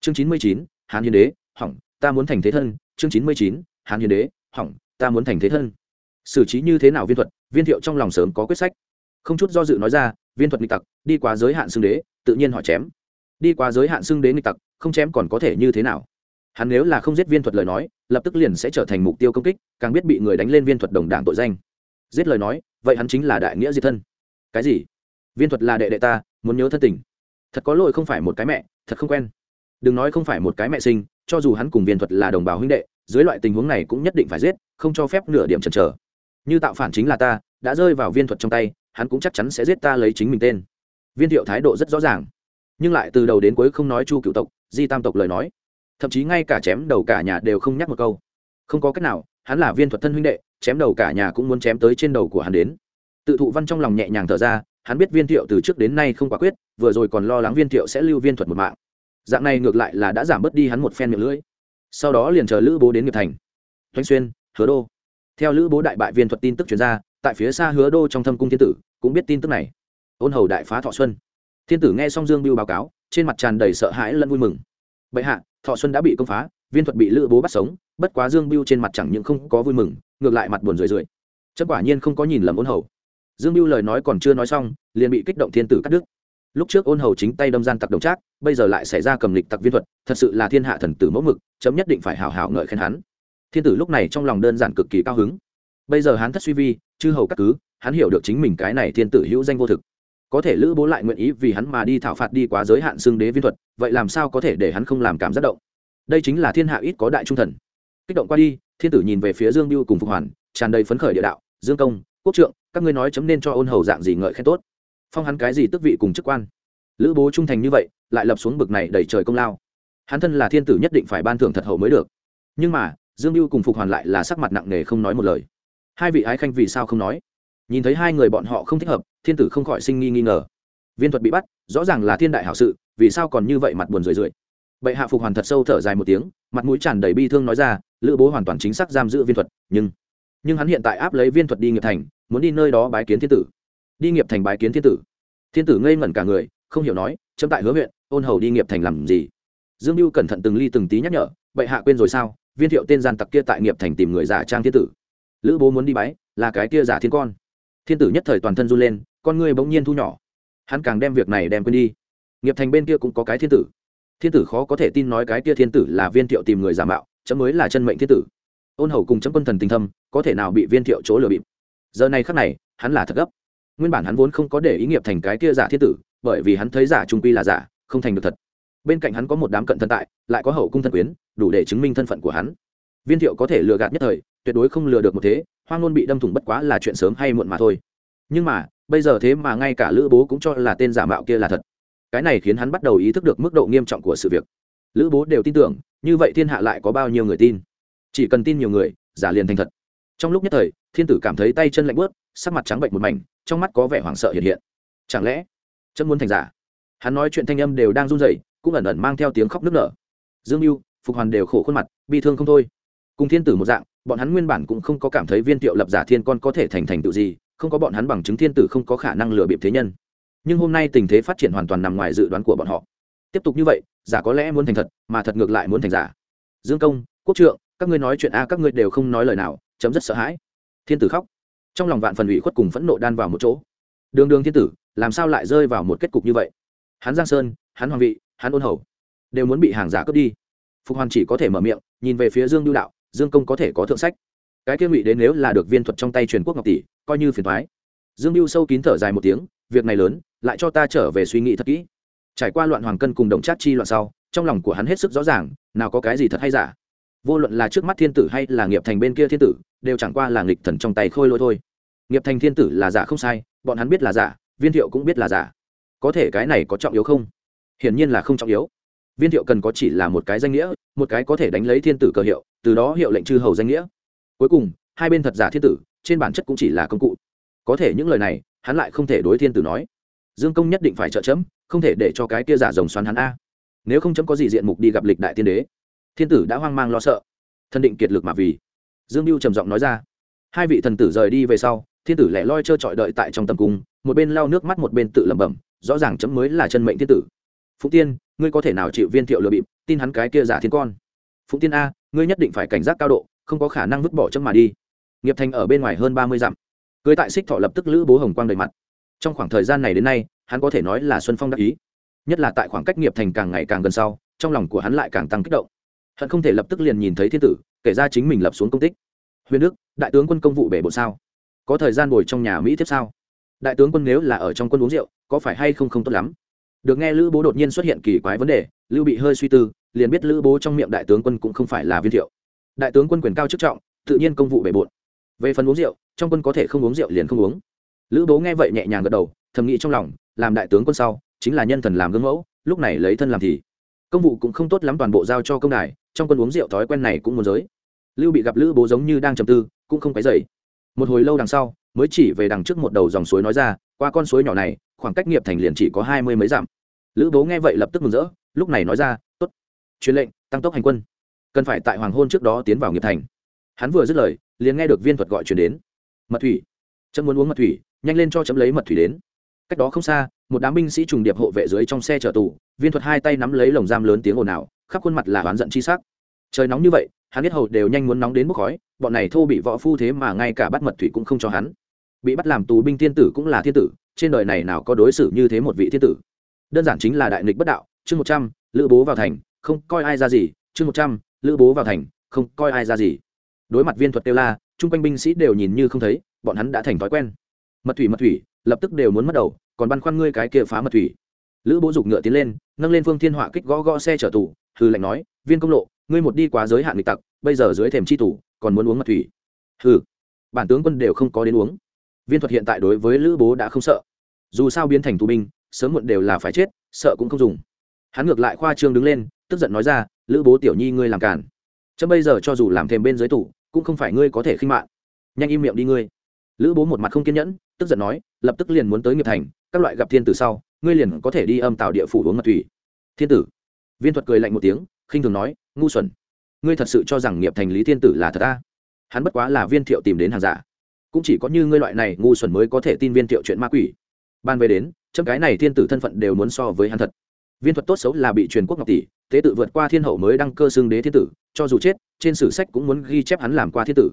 chương chín mươi chín, hán hiến đế, hỏng, ta muốn thành thế thân. Chương chín mươi chín, hán hiến đế, hỏng, ta muốn thành thế thân. Xử trí như thế nào viên thuật? Viên thiệu trong lòng sớm có quyết sách. Không chút do dự nói ra, viên thuật nghịch tặc, đi quá giới hạn xưng đế, tự nhiên họ chém. Đi quá giới hạn xưng đế nghịch tặc, không chém còn có thể như thế nào? Hắn nếu là không giết viên thuật lời nói, lập tức liền sẽ trở thành mục tiêu công kích, càng biết bị người đánh lên viên thuật đồng đảng tội danh. Giết lời nói, vậy hắn chính là đại nghĩa diệt thân. Cái gì? Viên thuật là đệ đệ ta, muốn nhớ thân tình. Thật có lỗi không phải một cái mẹ, thật không quen đừng nói không phải một cái mẹ sinh, cho dù hắn cùng viên thuật là đồng bào huynh đệ, dưới loại tình huống này cũng nhất định phải giết, không cho phép nửa điểm chần chờ. Như tạo phản chính là ta, đã rơi vào viên thuật trong tay, hắn cũng chắc chắn sẽ giết ta lấy chính mình tên. Viên thiệu thái độ rất rõ ràng. Nhưng lại từ đầu đến cuối không nói chu cựu tộc, di tam tộc lời nói. Thậm chí ngay cả chém đầu cả nhà đều không nhắc một câu. Không có cách nào, hắn là viên thuật thân huynh đệ, chém đầu cả nhà cũng muốn chém tới trên đầu của hắn đến. Tự thụ văn trong lòng nhẹ nhàng thở ra, hắn biết viên thiệu từ trước đến nay không quả quyết, vừa rồi còn lo lắng viên thiệu sẽ lưu viên thuật một mạng dạng này ngược lại là đã giảm bớt đi hắn một phen miệng lưỡi. Sau đó liền chờ lữ bố đến nghiệp thành. Thoanh xuyên, hứa đô. Theo lữ bố đại bại viên thuật tin tức chuyển ra, tại phía xa hứa đô trong thâm cung thiên tử cũng biết tin tức này. Ôn hầu đại phá thọ xuân. Thiên tử nghe xong dương biêu báo cáo, trên mặt tràn đầy sợ hãi lẫn vui mừng. Bệ hạ, thọ xuân đã bị công phá, viên thuật bị lữ bố bắt sống, bất quá dương biêu trên mặt chẳng những không có vui mừng, ngược lại mặt buồn rười rượi. Chất quả nhiên không có nhìn lầm ôn hầu. Dương biêu lời nói còn chưa nói xong, liền bị kích động thiên tử cắt đứt lúc trước ôn hầu chính tay đâm gian tặc đồng trác, bây giờ lại xảy ra cầm lịch tặc viên thuật, thật sự là thiên hạ thần tử mẫu mực, chấm nhất định phải hào hào ngợi khen hắn. Thiên tử lúc này trong lòng đơn giản cực kỳ cao hứng. Bây giờ hắn thất suy vi, chư hầu các cứ, hắn hiểu được chính mình cái này thiên tử hữu danh vô thực. Có thể lữ bố lại nguyện ý vì hắn mà đi thảo phạt đi quá giới hạn xương đế viên thuật, vậy làm sao có thể để hắn không làm cảm giác động? Đây chính là thiên hạ ít có đại trung thần. Kích động qua đi, thiên tử nhìn về phía dương biêu cùng phục hoàn, tràn đầy phấn khởi địa đạo, dương công, quốc trượng, các ngươi nói chấm nên cho ôn hầu dạng gì ngợi khen tốt? Phong hắn cái gì tức vị cùng chức quan. Lữ bố trung thành như vậy, lại lập xuống bực này đẩy trời công lao. Hắn thân là thiên tử nhất định phải ban thưởng thật hậu mới được. Nhưng mà, dương mưu cùng phục hoàn lại là sắc mặt nặng nề không nói một lời. Hai vị ái khanh vì sao không nói? Nhìn thấy hai người bọn họ không thích hợp, thiên tử không khỏi sinh nghi nghi ngờ. Viên thuật bị bắt, rõ ràng là thiên đại hảo sự, vì sao còn như vậy mặt buồn rười rượi? Bệ hạ phục hoàn thật sâu thở dài một tiếng, mặt mũi tràn đầy bi thương nói ra, lữ bố hoàn toàn chính xác giam giữ viên thuật, nhưng nhưng hắn hiện tại áp lấy viên thuật đi nghiệp thành, muốn đi nơi đó bái kiến thiên tử đi nghiệp thành bái kiến thiên tử. Thiên tử ngây ngẩn cả người, không hiểu nói, chấm tại hứa huyện, ôn hầu đi nghiệp thành làm gì? Dương mưu cẩn thận từng ly từng tí nhắc nhở, bệ hạ quên rồi sao? Viên thiệu tên gian tặc kia tại nghiệp thành tìm người giả trang thiên tử. Lữ bố muốn đi bái, là cái kia giả thiên con. Thiên tử nhất thời toàn thân run lên, con ngươi bỗng nhiên thu nhỏ. Hắn càng đem việc này đem quên đi. Nghiệp thành bên kia cũng có cái thiên tử. Thiên tử khó có thể tin nói cái kia thiên tử là viên thiệu tìm người giả mạo, chấm mới là chân mệnh thiên tử. Ôn hầu cùng chấm quân thần tình thâm, có thể nào bị viên thiệu chỗ lừa bịp? Giờ này khắc này, hắn là thật gấp nguyên bản hắn vốn không có để ý nghiệp thành cái kia giả thiên tử, bởi vì hắn thấy giả trung quy là giả, không thành được thật. Bên cạnh hắn có một đám cận thân tại, lại có hậu cung thân quyến, đủ để chứng minh thân phận của hắn. Viên thiệu có thể lừa gạt nhất thời, tuyệt đối không lừa được một thế, hoang ngôn bị đâm thủng bất quá là chuyện sớm hay muộn mà thôi. Nhưng mà, bây giờ thế mà ngay cả lữ bố cũng cho là tên giả mạo kia là thật. Cái này khiến hắn bắt đầu ý thức được mức độ nghiêm trọng của sự việc. Lữ bố đều tin tưởng, như vậy thiên hạ lại có bao nhiêu người tin? Chỉ cần tin nhiều người, giả liền thành thật. Trong lúc nhất thời, thiên tử cảm thấy tay chân lạnh bớt sắc mặt trắng bệnh một mảnh, trong mắt có vẻ hoảng sợ hiện hiện. Chẳng lẽ chân muốn thành giả? Hắn nói chuyện thanh âm đều đang run rẩy, cũng ẩn ẩn mang theo tiếng khóc nức nở. Dương mưu phục hoàn đều khổ khuôn mặt, bi thương không thôi. Cùng thiên tử một dạng, bọn hắn nguyên bản cũng không có cảm thấy viên tiệu lập giả thiên con có thể thành thành tựu gì, không có bọn hắn bằng chứng thiên tử không có khả năng lừa bịp thế nhân. Nhưng hôm nay tình thế phát triển hoàn toàn nằm ngoài dự đoán của bọn họ. Tiếp tục như vậy, giả có lẽ muốn thành thật, mà thật ngược lại muốn thành giả. Dương công, quốc trượng, các ngươi nói chuyện a, các ngươi đều không nói lời nào, chấm rất sợ hãi. Thiên tử khóc trong lòng vạn phần ủy khuất cùng phẫn nộ đan vào một chỗ. Đường đường thiên tử, làm sao lại rơi vào một kết cục như vậy? Hắn giang sơn, hắn hoàng vị, hắn ôn hầu, đều muốn bị hàng giả cướp đi. Phục hoàn chỉ có thể mở miệng, nhìn về phía dương lưu đạo, dương công có thể có thượng sách. Cái kia ngụy đến nếu là được viên thuật trong tay truyền quốc ngọc tỷ, coi như phiền thoái dương lưu sâu kín thở dài một tiếng, việc này lớn, lại cho ta trở về suy nghĩ thật kỹ. Trải qua loạn hoàng cân cùng đồng chát chi loạn sau, trong lòng của hắn hết sức rõ ràng, nào có cái gì thật hay giả. Vô luận là trước mắt thiên tử hay là nghiệp thành bên kia thiên tử đều chẳng qua là nghịch thần trong tay khôi lỗi thôi. Nghiệp thành thiên tử là giả không sai, bọn hắn biết là giả, viên thiệu cũng biết là giả. Có thể cái này có trọng yếu không? Hiển nhiên là không trọng yếu. Viên thiệu cần có chỉ là một cái danh nghĩa, một cái có thể đánh lấy thiên tử cờ hiệu, từ đó hiệu lệnh chư hầu danh nghĩa. Cuối cùng, hai bên thật giả thiên tử, trên bản chất cũng chỉ là công cụ. Có thể những lời này, hắn lại không thể đối thiên tử nói. Dương công nhất định phải trợ chấm, không thể để cho cái kia giả rồng xoắn hắn a. Nếu không chấm có gì diện mục đi gặp lịch đại tiên đế. Thiên tử đã hoang mang lo sợ. Thân định kiệt lực mà vì dương mưu trầm giọng nói ra. Hai vị thần tử rời đi về sau, thiên tử lẻ loi trơ trọi đợi tại trong tầm cung, một bên lau nước mắt một bên tự lẩm bẩm, rõ ràng chấm mới là chân mệnh thiên tử. Phụng tiên, ngươi có thể nào chịu viên thiệu lừa bịp, tin hắn cái kia giả thiên con? Phụng tiên a, ngươi nhất định phải cảnh giác cao độ, không có khả năng vứt bỏ chấm mà đi. Nghiệp thành ở bên ngoài hơn ba mươi dặm. Cưới tại xích thọ lập tức lữ bố hồng quang đầy mặt. Trong khoảng thời gian này đến nay, hắn có thể nói là xuân phong đắc ý. Nhất là tại khoảng cách nghiệp thành càng ngày càng gần sau, trong lòng của hắn lại càng tăng kích động. Hận không thể lập tức liền nhìn thấy thiên tử kể ra chính mình lập xuống công tích. Huyền đức, đại tướng quân công vụ bể bộ sao? Có thời gian ngồi trong nhà mỹ tiếp sao? Đại tướng quân nếu là ở trong quân uống rượu, có phải hay không không tốt lắm? Được nghe lữ bố đột nhiên xuất hiện kỳ quái vấn đề, lưu bị hơi suy tư, liền biết lữ bố trong miệng đại tướng quân cũng không phải là viên thiệu. Đại tướng quân quyền cao chức trọng, tự nhiên công vụ bể bộn. Về phần uống rượu, trong quân có thể không uống rượu liền không uống. Lữ bố nghe vậy nhẹ nhàng gật đầu, thầm nghĩ trong lòng, làm đại tướng quân sau, chính là nhân thần làm gương mẫu, lúc này lấy thân làm thì công vụ cũng không tốt lắm, toàn bộ giao cho công đài, trong quân uống rượu thói quen này cũng muốn giới. Lưu bị gặp lữ bố giống như đang trầm tư, cũng không cái dậy một hồi lâu đằng sau, mới chỉ về đằng trước một đầu dòng suối nói ra, qua con suối nhỏ này, khoảng cách nghiệp thành liền chỉ có hai mươi mấy dặm. Lữ bố nghe vậy lập tức mừng rỡ, lúc này nói ra t ố t truyền lệnh, tăng tốc hành quân. Cần phải tại hoàng hôn trước đó tiến vào nghiệp thành. Hắn vừa dứt lời, liền nghe được viên thuật gọi chuyển đến. Mật thủy. Chấm muốn uống mật thủy, nhanh lên cho chấm lấy mật thủy đến cách đó không xa, một đám binh sĩ trùng điệp hộ vệ dưới trong xe chở tù, viên thuật hai tay nắm lấy lồng giam lớn tiếng ồn ào, khắp khuôn mặt là oán giận chi sắc. Trời nóng như vậy, hắn biết hầu đều nhanh muốn nóng đến bốc khói, bọn này thô bị võ phu thế mà ngay cả bắt mật thủy cũng không cho hắn. Bị bắt làm tù binh thiên tử cũng là thiên tử, trên đời này nào có đối xử như thế một vị thiên tử. Đơn giản chính là đại nghịch bất đạo, chương một trăm, lữ bố vào thành, không coi ai ra gì, chương một trăm, lữ bố vào thành, không coi ai ra gì. Đối mặt viên thuật kêu la, chung quanh binh sĩ đều nhìn như không thấy, bọn hắn đã thành thói quen. Mật thủy mật thủy lập tức đều muốn mất đầu còn băn khoăn ngươi cái kia phá mật thủy. Lữ bố dục ngựa tiến lên nâng lên phương thiên họa kích gõ gõ xe chở tù hư lệnh nói viên công lộ ngươi một đi quá giới hạn lịch tặc bây giờ dưới thềm chi tù còn muốn uống mật thủy? Hư, bản tướng quân đều không có đến uống. Viên thuật hiện tại đối với lữ bố đã không sợ. Dù sao biến thành tù binh sớm muộn đều là phải chết sợ cũng không dùng. Hắn ngược lại khoa trương đứng lên tức giận nói ra lữ bố tiểu nhi ngươi làm cản chấm bây giờ cho dù làm thêm bên dưới tủ cũng không phải ngươi có thể khinh mạng. Nhanh im miệng đi ngươi. Lữ bố một mặt không kiên nhẫn tức giận nói, lập tức liền muốn tới nghiệp thành, các loại gặp thiên tử sau, ngươi liền có thể đi âm tạo địa phủ uống mật thủy. Thiên tử. Viên thuật cười lạnh một tiếng, khinh thường nói, ngu xuẩn. Ngươi thật sự cho rằng nghiệp thành lý thiên tử là thật ta hắn bất quá là viên thiệu tìm đến hàng giả. Cũng chỉ có như ngươi loại này ngu xuẩn mới có thể tin viên thiệu chuyện ma quỷ. Ban về đến, chấm cái này thiên tử thân phận đều muốn so với hắn thật. Viên thuật tốt xấu là bị truyền quốc ngọc tỷ, tế tự vượt qua thiên hậu mới đăng cơ xương đế thiên tử, cho dù chết, trên sử sách cũng muốn ghi chép hắn làm qua thiên tử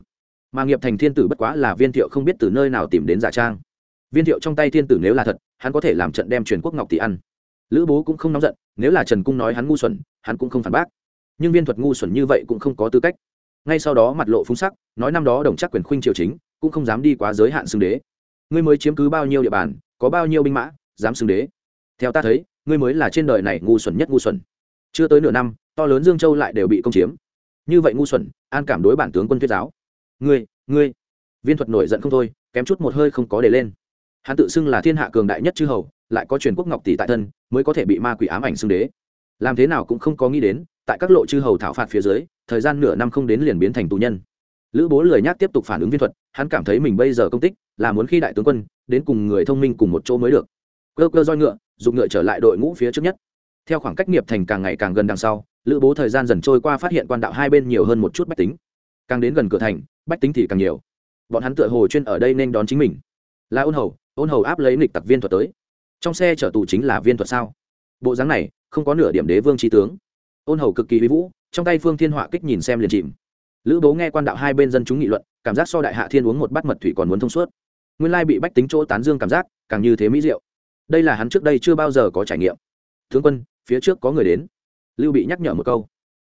mà nghiệp thành thiên tử bất quá là viên thiệu không biết từ nơi nào tìm đến giả trang. Viên thiệu trong tay thiên tử nếu là thật, hắn có thể làm trận đem truyền quốc ngọc tỷ ăn. Lữ bố cũng không nóng giận, nếu là trần cung nói hắn ngu xuẩn, hắn cũng không phản bác. Nhưng viên thuật ngu xuẩn như vậy cũng không có tư cách. Ngay sau đó mặt lộ phúng sắc, nói năm đó đồng chắc quyền khuynh triều chính, cũng không dám đi quá giới hạn xưng đế. Ngươi mới chiếm cứ bao nhiêu địa bàn, có bao nhiêu binh mã, dám xưng đế? Theo ta thấy, ngươi mới là trên đời này ngu xuẩn nhất ngu xuẩn. Chưa tới nửa năm, to lớn dương châu lại đều bị công chiếm. Như vậy ngu xuẩn, an cảm đối bản tướng quân thuyết giáo ngươi ngươi. Viên thuật nổi giận không thôi, kém chút một hơi không có để lên. Hắn tự xưng là thiên hạ cường đại nhất chư hầu, lại có truyền quốc ngọc tỷ tại thân, mới có thể bị ma quỷ ám ảnh xưng đế. Làm thế nào cũng không có nghĩ đến, tại các lộ chư hầu thảo phạt phía dưới, thời gian nửa năm không đến liền biến thành tù nhân. Lữ bố lười nhác tiếp tục phản ứng viên thuật, hắn cảm thấy mình bây giờ công tích, là muốn khi đại tướng quân, đến cùng người thông minh cùng một chỗ mới được. Cơ cơ roi ngựa dùng ngựa trở lại đội ngũ phía trước nhất. Theo khoảng cách nghiệp thành càng ngày càng gần đằng sau, lữ bố thời gian dần trôi qua phát hiện quan đạo hai bên nhiều hơn một chút bách tính. Càng đến gần cửa thành bách tính thì càng nhiều. Bọn hắn tựa hồ chuyên ở đây nên đón chính mình. Là ôn hầu ôn hầu áp lấy lịch tặc viên thuật tới. Trong xe chở tù chính là viên thuật sao? Bộ dáng này, không có nửa điểm đế vương trí tướng. Ôn hầu cực kỳ uy vũ, trong tay phương thiên họa kích nhìn xem liền chìm. Lữ bố nghe quan đạo hai bên dân chúng nghị luận, cảm giác so đại hạ thiên uống một bát mật thủy còn muốn thông suốt. Nguyên lai bị bách tính chỗ tán dương cảm giác, càng như thế mỹ diệu. Đây là hắn trước đây chưa bao giờ có trải nghiệm. Tướng quân, phía trước có người đến. Lưu bị nhắc nhở một câu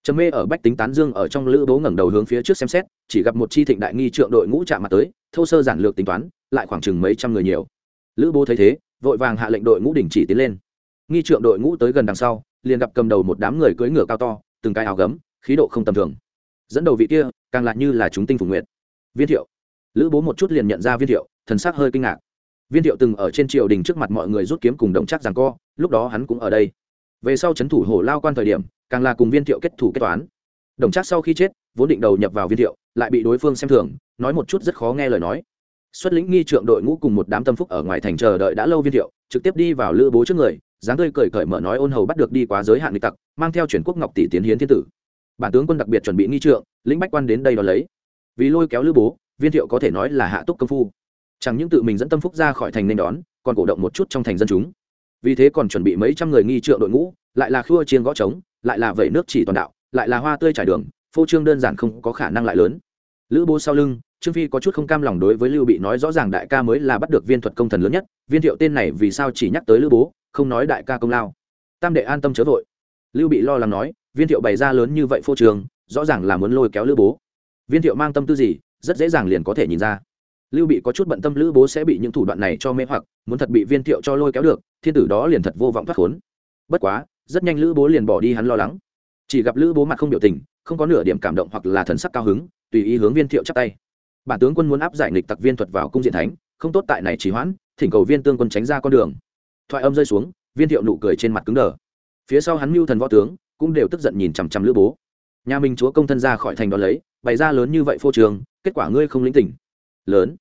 trầm mê ở bách tính tán dương ở trong lữ bố ngẩng đầu hướng phía trước xem xét, chỉ gặp một chi thịnh đại nghi trượng đội ngũ chạm mặt tới, thô sơ giản lược tính toán, lại khoảng chừng mấy trăm người nhiều. Lữ bố thấy thế, vội vàng hạ lệnh đội ngũ đình chỉ tiến lên. Nghi trượng đội ngũ tới gần đằng sau, liền gặp cầm đầu một đám người cưỡi ngựa cao to, từng cái áo gấm, khí độ không tầm thường. Dẫn đầu vị kia, càng lại như là chúng tinh phủ nguyện viên thiệu. Lữ bố một chút liền nhận ra viên thiệu, thần sắc hơi kinh ngạc. Viên thiệu từng ở trên triều đình trước mặt mọi người rút kiếm cùng động chắc rằng co, lúc đó hắn cũng ở đây về sau c h ấ n thủ hổ lao quan thời điểm, càng là cùng viên thiệu kết thủ kết toán. Đồng chắc sau khi chết, vốn định đầu nhập vào viên thiệu, lại bị đối phương xem thường, nói một chút rất khó nghe lời nói. Xuất lĩnh nghi trượng đội ngũ cùng một đám tâm phúc ở ngoài thành chờ đợi đã lâu viên thiệu, trực tiếp đi vào lữ bố trước người, dáng tươi cởi cởi mở nói ôn hầu bắt được đi quá giới hạn nghịch tặc, mang theo chuyển quốc ngọc tỷ tiến hiến thiên tử. Bản tướng quân đặc biệt chuẩn bị nghi trượng, lĩnh bách quan đến đây đ ó lấy. Vì lôi kéo lữ bố, viên thiệu có thể nói là hạ túc công phu. Chẳng những tự mình dẫn tâm phúc ra khỏi thành nên đón, còn cổ động một chút trong thành dân chúng vì thế còn chuẩn bị mấy trăm người nghi trượng đội ngũ, lại là khua chiên gõ trống, lại là vẩy nước chỉ toàn đạo, lại là hoa tươi trải đường, phô trương đơn giản không có khả năng lại lớn. Lữ bố sau lưng, trương phi có chút không cam lòng đối với lưu bị nói rõ ràng đại ca mới là bắt được viên thuật công thần lớn nhất, viên thiệu tên này vì sao chỉ nhắc tới lữ bố, không nói đại ca công lao. Tam đệ an tâm chớ vội. Lưu bị lo lắng nói, viên thiệu bày ra lớn như vậy phô trường rõ ràng là muốn lôi kéo lữ bố. Viên thiệu mang tâm tư gì, rất dễ dàng liền có thể nhìn ra lưu bị có chút bận tâm lữ bố sẽ bị những thủ đoạn này cho mê hoặc, muốn thật bị viên thiệu cho lôi kéo được, thiên tử đó liền thật vô vọng thoát khốn. Bất quá, rất nhanh lữ bố liền bỏ đi hắn lo lắng. Chỉ gặp lữ bố mặt không biểu tình, không có nửa điểm cảm động hoặc là thần sắc cao hứng, tùy ý hướng viên thiệu chắp tay. Bản tướng quân muốn áp giải nghịch tặc viên thuật vào cung diện thánh, không tốt tại này chỉ hoãn, thỉnh cầu viên tương quân tránh ra con đường. Thoại âm rơi xuống, viên thiệu nụ cười trên mặt cứng đờ. Phía sau hắn mưu thần võ tướng, cũng đều tức giận nhìn chằm chằm lữ bố. Nhà minh chúa công thân ra khỏi thành đón lấy, bày ra lớn như vậy phô trường kết quả ngươi không lĩnh tỉnh. Lớn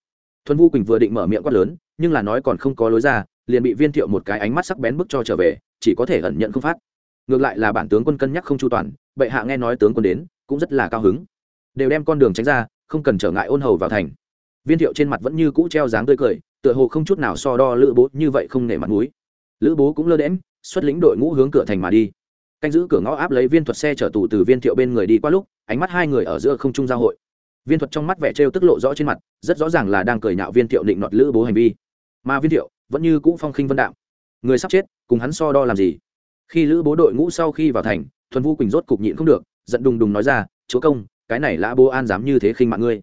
thuần vu quỳnh vừa định mở miệng quát lớn, nhưng là nói còn không có lối ra, liền bị viên thiệu một cái ánh mắt sắc bén bức cho trở về, chỉ có thể ẩn nhận không phát. Ngược lại là bản tướng quân cân nhắc không chu toàn, bệ hạ nghe nói tướng quân đến, cũng rất là cao hứng. Đều đem con đường tránh ra, không cần trở ngại ôn hầu vào thành. Viên thiệu trên mặt vẫn như cũ treo dáng tươi cười, tựa hồ không chút nào so đo lữ bố như vậy không nể mặt mũi. Lữ bố cũng lơ đễm xuất lĩnh đội ngũ hướng cửa thành mà đi. Canh giữ cửa ngõ áp lấy viên thuật xe chở tù từ viên thiệu bên người đi qua lúc, ánh mắt hai người ở giữa không trung giao hội viên thuật trong mắt vẻ trêu tức lộ rõ trên mặt, rất rõ ràng là đang cười nhạo viên thiệu định nọt lữ bố hành vi. Mà viên thiệu vẫn như cũ phong khinh vân đạo người sắp chết, cùng hắn so đo làm gì? Khi lữ bố đội ngũ sau khi vào thành, thuần vu quỳnh rốt cục nhịn không được, giận đùng đùng nói ra, chúa công, cái này lã bố an dám như thế khinh mạng ngươi.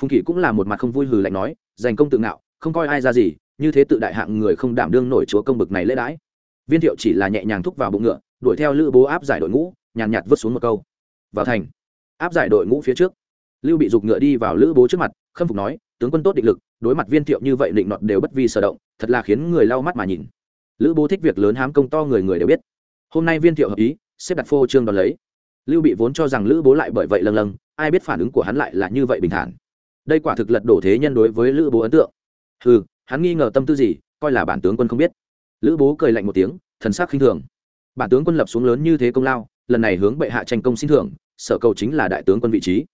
Phùng kỷ cũng là một mặt không vui hừ lạnh nói, giành công tự ngạo, không coi ai ra gì, như thế tự đại hạng người không đảm đương nổi chúa công bực này lễ đãi. Viên thiệu chỉ là nhẹ nhàng thúc vào bụng ngựa, đuổi theo lữ bố áp giải đội ngũ, nhàn nhạt vứt xuống một câu. Vào thành, áp giải đội ngũ phía trước lưu bị giục ngựa đi vào lữ bố trước mặt, khâm phục nói, tướng quân tốt định lực, đối mặt viên thiệu như vậy định nọt đều bất vi sở động, thật là khiến người lau mắt mà nhìn. Lữ bố thích việc lớn hám công to người người đều biết. Hôm nay viên thiệu hợp ý, xếp đặt phô trương đón lấy. Lưu bị vốn cho rằng lữ bố lại bởi vậy lâng lâng, ai biết phản ứng của hắn lại là như vậy bình thản. Đây quả thực lật đổ thế nhân đối với lữ bố ấn tượng. Ừ hắn nghi ngờ tâm tư gì, coi là bản tướng quân không biết. Lữ bố cười lạnh một tiếng, thần sắc khinh thường. Bản tướng quân lập xuống lớn như thế công lao, lần này hướng bệ hạ tranh công xin thưởng, sở cầu chính là đại tướng quân vị trí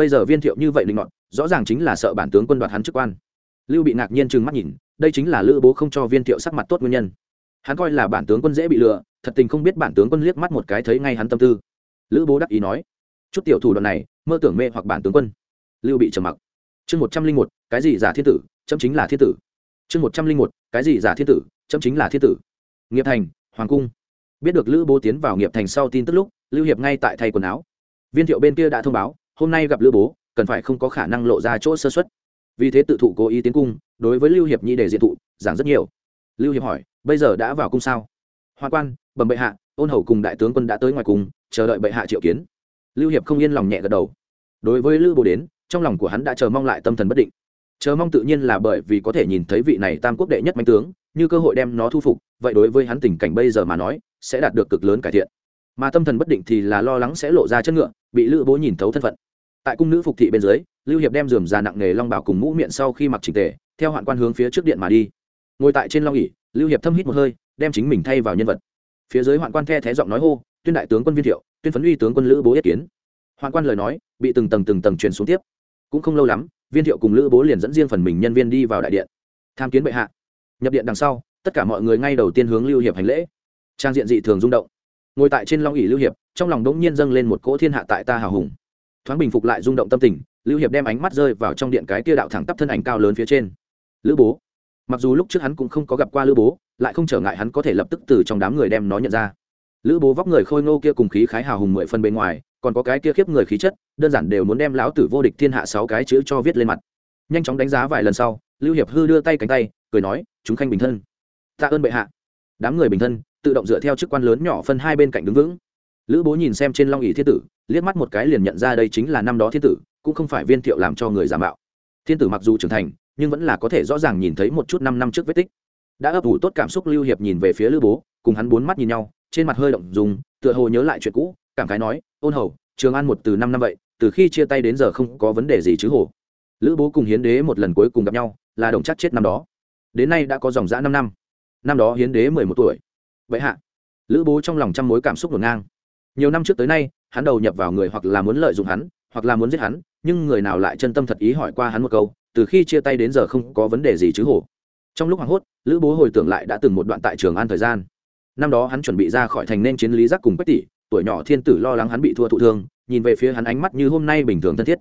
bây giờ viên thiệu như vậy linh ngọn, rõ ràng chính là sợ bản tướng quân đoạt hắn chức quan. Lưu bị ngạc nhiên trừng mắt nhìn, đây chính là lữ bố không cho viên thiệu sắc mặt tốt nguyên nhân. Hắn coi là bản tướng quân dễ bị lừa, thật tình không biết bản tướng quân liếc mắt một cái thấy ngay hắn tâm tư. Lữ bố đắc ý nói, chút tiểu thủ đoạn này, mơ tưởng mê hoặc bản tướng quân. Lưu bị trầm mặc. Chương một trăm linh một, cái gì giả thiên tử, chấm chính là thiên tử. Chương một trăm linh một, cái gì giả thiên tử, chấm chính là thiên tử. Nghiệp thành, hoàng cung. Biết được lữ bố tiến vào nghiệp thành sau tin tức lúc, lưu hiệp ngay tại thay quần áo. Viên thiệu bên kia đã thông báo hôm nay gặp lữ bố, cần phải không có khả năng lộ ra chỗ sơ xuất. Vì thế tự thụ cố ý tiến cung, đối với lưu hiệp nhi để diện thụ, giảng rất nhiều. Lưu hiệp hỏi, bây giờ đã vào cung sao? Hoa quan, bẩm bệ hạ, ôn hầu cùng đại tướng quân đã tới ngoài cung, chờ đợi bệ hạ triệu kiến. Lưu hiệp không yên lòng nhẹ gật đầu. Đối với lữ bố đến, trong lòng của hắn đã chờ mong lại tâm thần bất định. Chờ mong tự nhiên là bởi vì có thể nhìn thấy vị này tam quốc đệ nhất mạnh tướng, như cơ hội đem nó thu phục, vậy đối với hắn tình cảnh bây giờ mà nói, sẽ đạt được cực lớn cải thiện. Mà tâm thần bất định thì là lo lắng sẽ lộ ra chất ngựa, bị lữ bố nhìn thấu thân phận tại cung nữ phục thị bên dưới, lưu hiệp đem dườm già nặng nghề long bảo cùng mũ miệng sau khi mặc trình tề, theo hoạn quan hướng phía trước điện mà đi. Ngồi tại trên long ỉ lưu hiệp thâm hít một hơi, đem chính mình thay vào nhân vật. Phía dưới hoạn quan the thé giọng nói hô, tuyên đại tướng quân viên thiệu, tuyên phấn uy tướng quân lữ bố yết kiến. Hoạn quan lời nói, bị từng tầng từng tầng truyền xuống tiếp. Cũng không lâu lắm, viên thiệu cùng lữ bố liền dẫn riêng phần mình nhân viên đi vào đại điện. Tham kiến bệ hạ. Nhập điện đằng sau, tất cả mọi người ngay đầu tiên hướng lưu hiệp hành lễ. Trang diện dị thường rung động. Ngồi tại trên long ỉ lưu hiệp, trong lòng đống nhiên dâng lên một cỗ thiên hạ tại ta hào hùng thoáng bình phục lại rung động tâm tình, lưu hiệp đem ánh mắt rơi vào trong điện cái kia đạo thẳng tắp thân ảnh cao lớn phía trên. Lữ bố. Mặc dù lúc trước hắn cũng không có gặp qua lữ bố, lại không trở ngại hắn có thể lập tức từ trong đám người đem nó nhận ra. Lữ bố vóc người khôi ngô kia cùng khí khái hào hùng mười phân bên ngoài, còn có cái kia khiếp người khí chất, đơn giản đều muốn đem lão tử vô địch thiên hạ sáu cái chữ cho viết lên mặt. Nhanh chóng đánh giá vài lần sau, lưu hiệp hư đưa tay cánh tay, cười nói, chúng khanh bình thân. Tạ ơn bệ hạ. Đám người bình thân, tự động dựa theo chức quan lớn nhỏ phân hai bên cạnh đứng vững lữ bố nhìn xem trên long ỷ thiên tử, liếc mắt một cái liền nhận ra đây chính là năm đó thiên tử, cũng không phải viên thiệu làm cho người giả mạo. Thiên tử mặc dù trưởng thành, nhưng vẫn là có thể rõ ràng nhìn thấy một chút năm năm trước vết tích. Đã ấp ủ tốt cảm xúc lưu hiệp nhìn về phía lữ bố, cùng hắn bốn mắt nhìn nhau, trên mặt hơi động dùng, tựa hồ nhớ lại chuyện cũ, cảm khái nói, ôn hầu, trường an một từ năm năm vậy, từ khi chia tay đến giờ không có vấn đề gì chứ hồ lữ bố cùng hiến đế một lần cuối cùng gặp nhau, là đồng chắc chết năm đó. Đến nay đã có dòng dã năm năm. Năm đó hiến đế mười một tuổi. Vậy hạ. Lữ bố trong lòng trăm mối cảm xúc ngổn ngang nhiều năm trước tới nay, hắn đầu nhập vào người hoặc là muốn lợi dụng hắn, hoặc là muốn giết hắn, nhưng người nào lại chân tâm thật ý hỏi qua hắn một câu, từ khi chia tay đến giờ không có vấn đề gì chứ hổ. Trong lúc hoảng hốt, lữ bố hồi tưởng lại đã từng một đoạn tại trường an thời gian. Năm đó hắn chuẩn bị ra khỏi thành nên chiến lý giác cùng quách tỷ, tuổi nhỏ thiên tử lo lắng hắn bị thua thụ thương, nhìn về phía hắn ánh mắt như hôm nay bình thường thân thiết.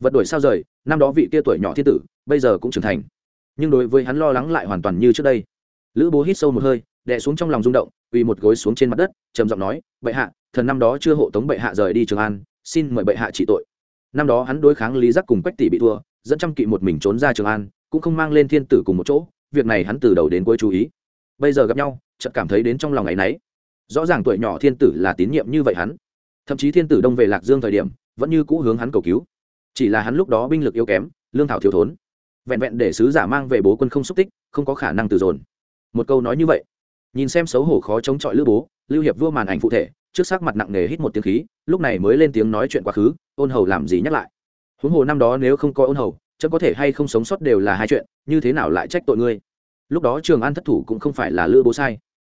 Vật đổi sao rời, năm đó vị kia tuổi nhỏ thiên tử, bây giờ cũng trưởng thành. Nhưng đối với hắn lo lắng lại hoàn toàn như trước đây. Lữ bố hít sâu một hơi, đè xuống trong lòng rung động, quỳ một gối xuống trên mặt đất, trầm giọng nói, bệ hạ thần năm đó chưa hộ tống bệ hạ rời đi trường an, xin mời bệ hạ trị tội. Năm đó hắn đối kháng lý giác cùng quách tỷ bị thua, dẫn trăm kỵ một mình trốn ra trường an, cũng không mang lên thiên tử cùng một chỗ, việc này hắn từ đầu đến cuối chú ý. Bây giờ gặp nhau, chợt cảm thấy đến trong lòng ấ y n ấ y rõ ràng tuổi nhỏ thiên tử là tín nhiệm như vậy hắn. Thậm chí thiên tử đông về lạc dương thời điểm, vẫn như cũ hướng hắn cầu cứu. Chỉ là hắn lúc đó binh lực yếu kém, lương thảo thiếu thốn. Vẹn vẹn để sứ giả mang về bố quân không xúc tích, không có khả năng từ dồn. Một câu nói như vậy, nhìn xem xấu hổ khó chống chọi lữ bố, lưu hiệp vua màn ảnh phụ thể trước sắc mặt nặng nề hít một tiếng khí, lúc này mới lên tiếng nói chuyện quá khứ, ôn hầu làm gì nhắc lại. Huống hồ năm đó nếu không có ôn hầu, chấm có thể hay không sống sót đều là hai chuyện, như thế nào lại trách tội ngươi? Lúc đó trường an thất thủ cũng không phải là lữ bố sai.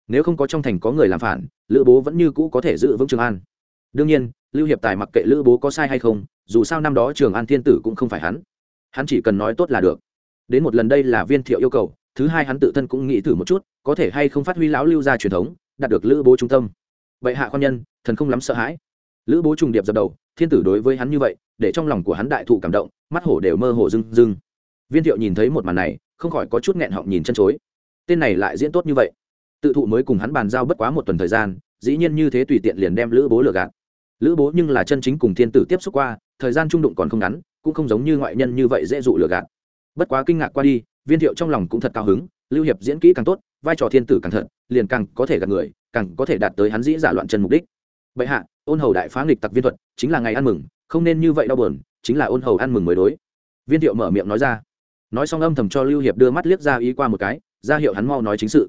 Nếu không có trong thành có người làm phản, lữ bố vẫn như cũ có thể giữ vững trường an. Đương nhiên, lưu hiệp tài mặc kệ lữ bố có sai hay không, dù sao năm đó trường an thiên tử cũng không phải hắn. Hắn chỉ cần nói tốt là được. Đến một lần đây là viên thiệu yêu cầu, thứ hai hắn tự thân cũng nghĩ thử một chút, có thể hay không phát huy lão lưu ra truyền thống, đạt được lữ bố trung tâm vậy hạ quan nhân, thần không lắm sợ hãi. Lữ bố trùng điệp dập đầu, thiên tử đối với hắn như vậy, để trong lòng của hắn đại thụ cảm động, mắt hổ đều mơ hồ rưng rưng. Viên thiệu nhìn thấy một màn này, không khỏi có chút nghẹn họng nhìn chân chối. Tên này lại diễn tốt như vậy. Tự thụ mới cùng hắn bàn giao bất quá một tuần thời gian, dĩ nhiên như thế tùy tiện liền đem lữ bố lừa gạt. Lữ bố nhưng là chân chính cùng thiên tử tiếp xúc qua, thời gian trung đụng còn không ngắn, cũng không giống như ngoại nhân như vậy dễ dụ lừa gạt. Bất quá kinh ngạc qua đi, viên thiệu trong lòng cũng thật cao hứng, lưu hiệp diễn kỹ càng tốt, vai trò thiên tử càng thật liền càng có thể gạt người, càng có thể đạt tới hắn dĩ giả loạn chân mục đích. Vậy hạ, ôn hầu đại phá nghịch tặc viên thuật, chính là ngày ăn mừng, không nên như vậy đau buồn, chính là ôn hầu ăn mừng mới đối. Viên thiệu mở miệng nói ra. Nói xong âm thầm cho lưu hiệp đưa mắt liếc ra ý qua một cái, ra hiệu hắn mau nói chính sự.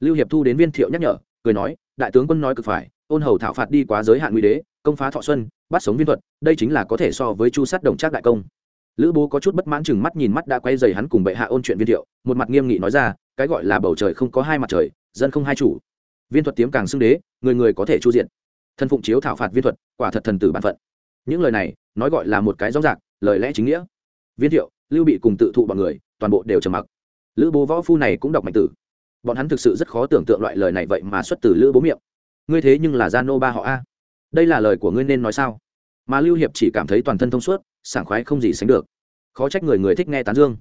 Lưu hiệp thu đến viên thiệu nhắc nhở, cười nói, đại tướng quân nói cực phải, ôn hầu thảo phạt đi quá giới hạn nguy đế, công phá thọ xuân, bắt sống viên thuật, đây chính là có thể so với chu sát đồng trác đại công. Lữ bố có chút bất mãn chừng mắt nhìn mắt đã quay dày hắn cùng bệ hạ ôn chuyện viên thiệu, một mặt nghiêm nghị nói ra, cái gọi là bầu trời không có hai mặt trời dân không hai chủ. Viên thuật tiếm càng xưng đế, người người có thể chu diện. Thân phụng chiếu thảo phạt viên thuật, quả thật thần tử bản phận. Những lời này, nói gọi là một cái rõ rạc lời lẽ chính nghĩa. Viên thiệu, lưu bị cùng tự thụ bọn người, toàn bộ đều trầm mặc. Lữ bố võ phu này cũng đọc mạnh tử. Bọn hắn thực sự rất khó tưởng tượng loại lời này vậy mà xuất từ lữ bố miệng. Ngươi thế nhưng là gia nô ba họ a. Đây là lời của ngươi nên nói sao? Mà lưu hiệp chỉ cảm thấy toàn thân thông suốt, sảng khoái không gì sánh được. Khó trách người người thích nghe tán dương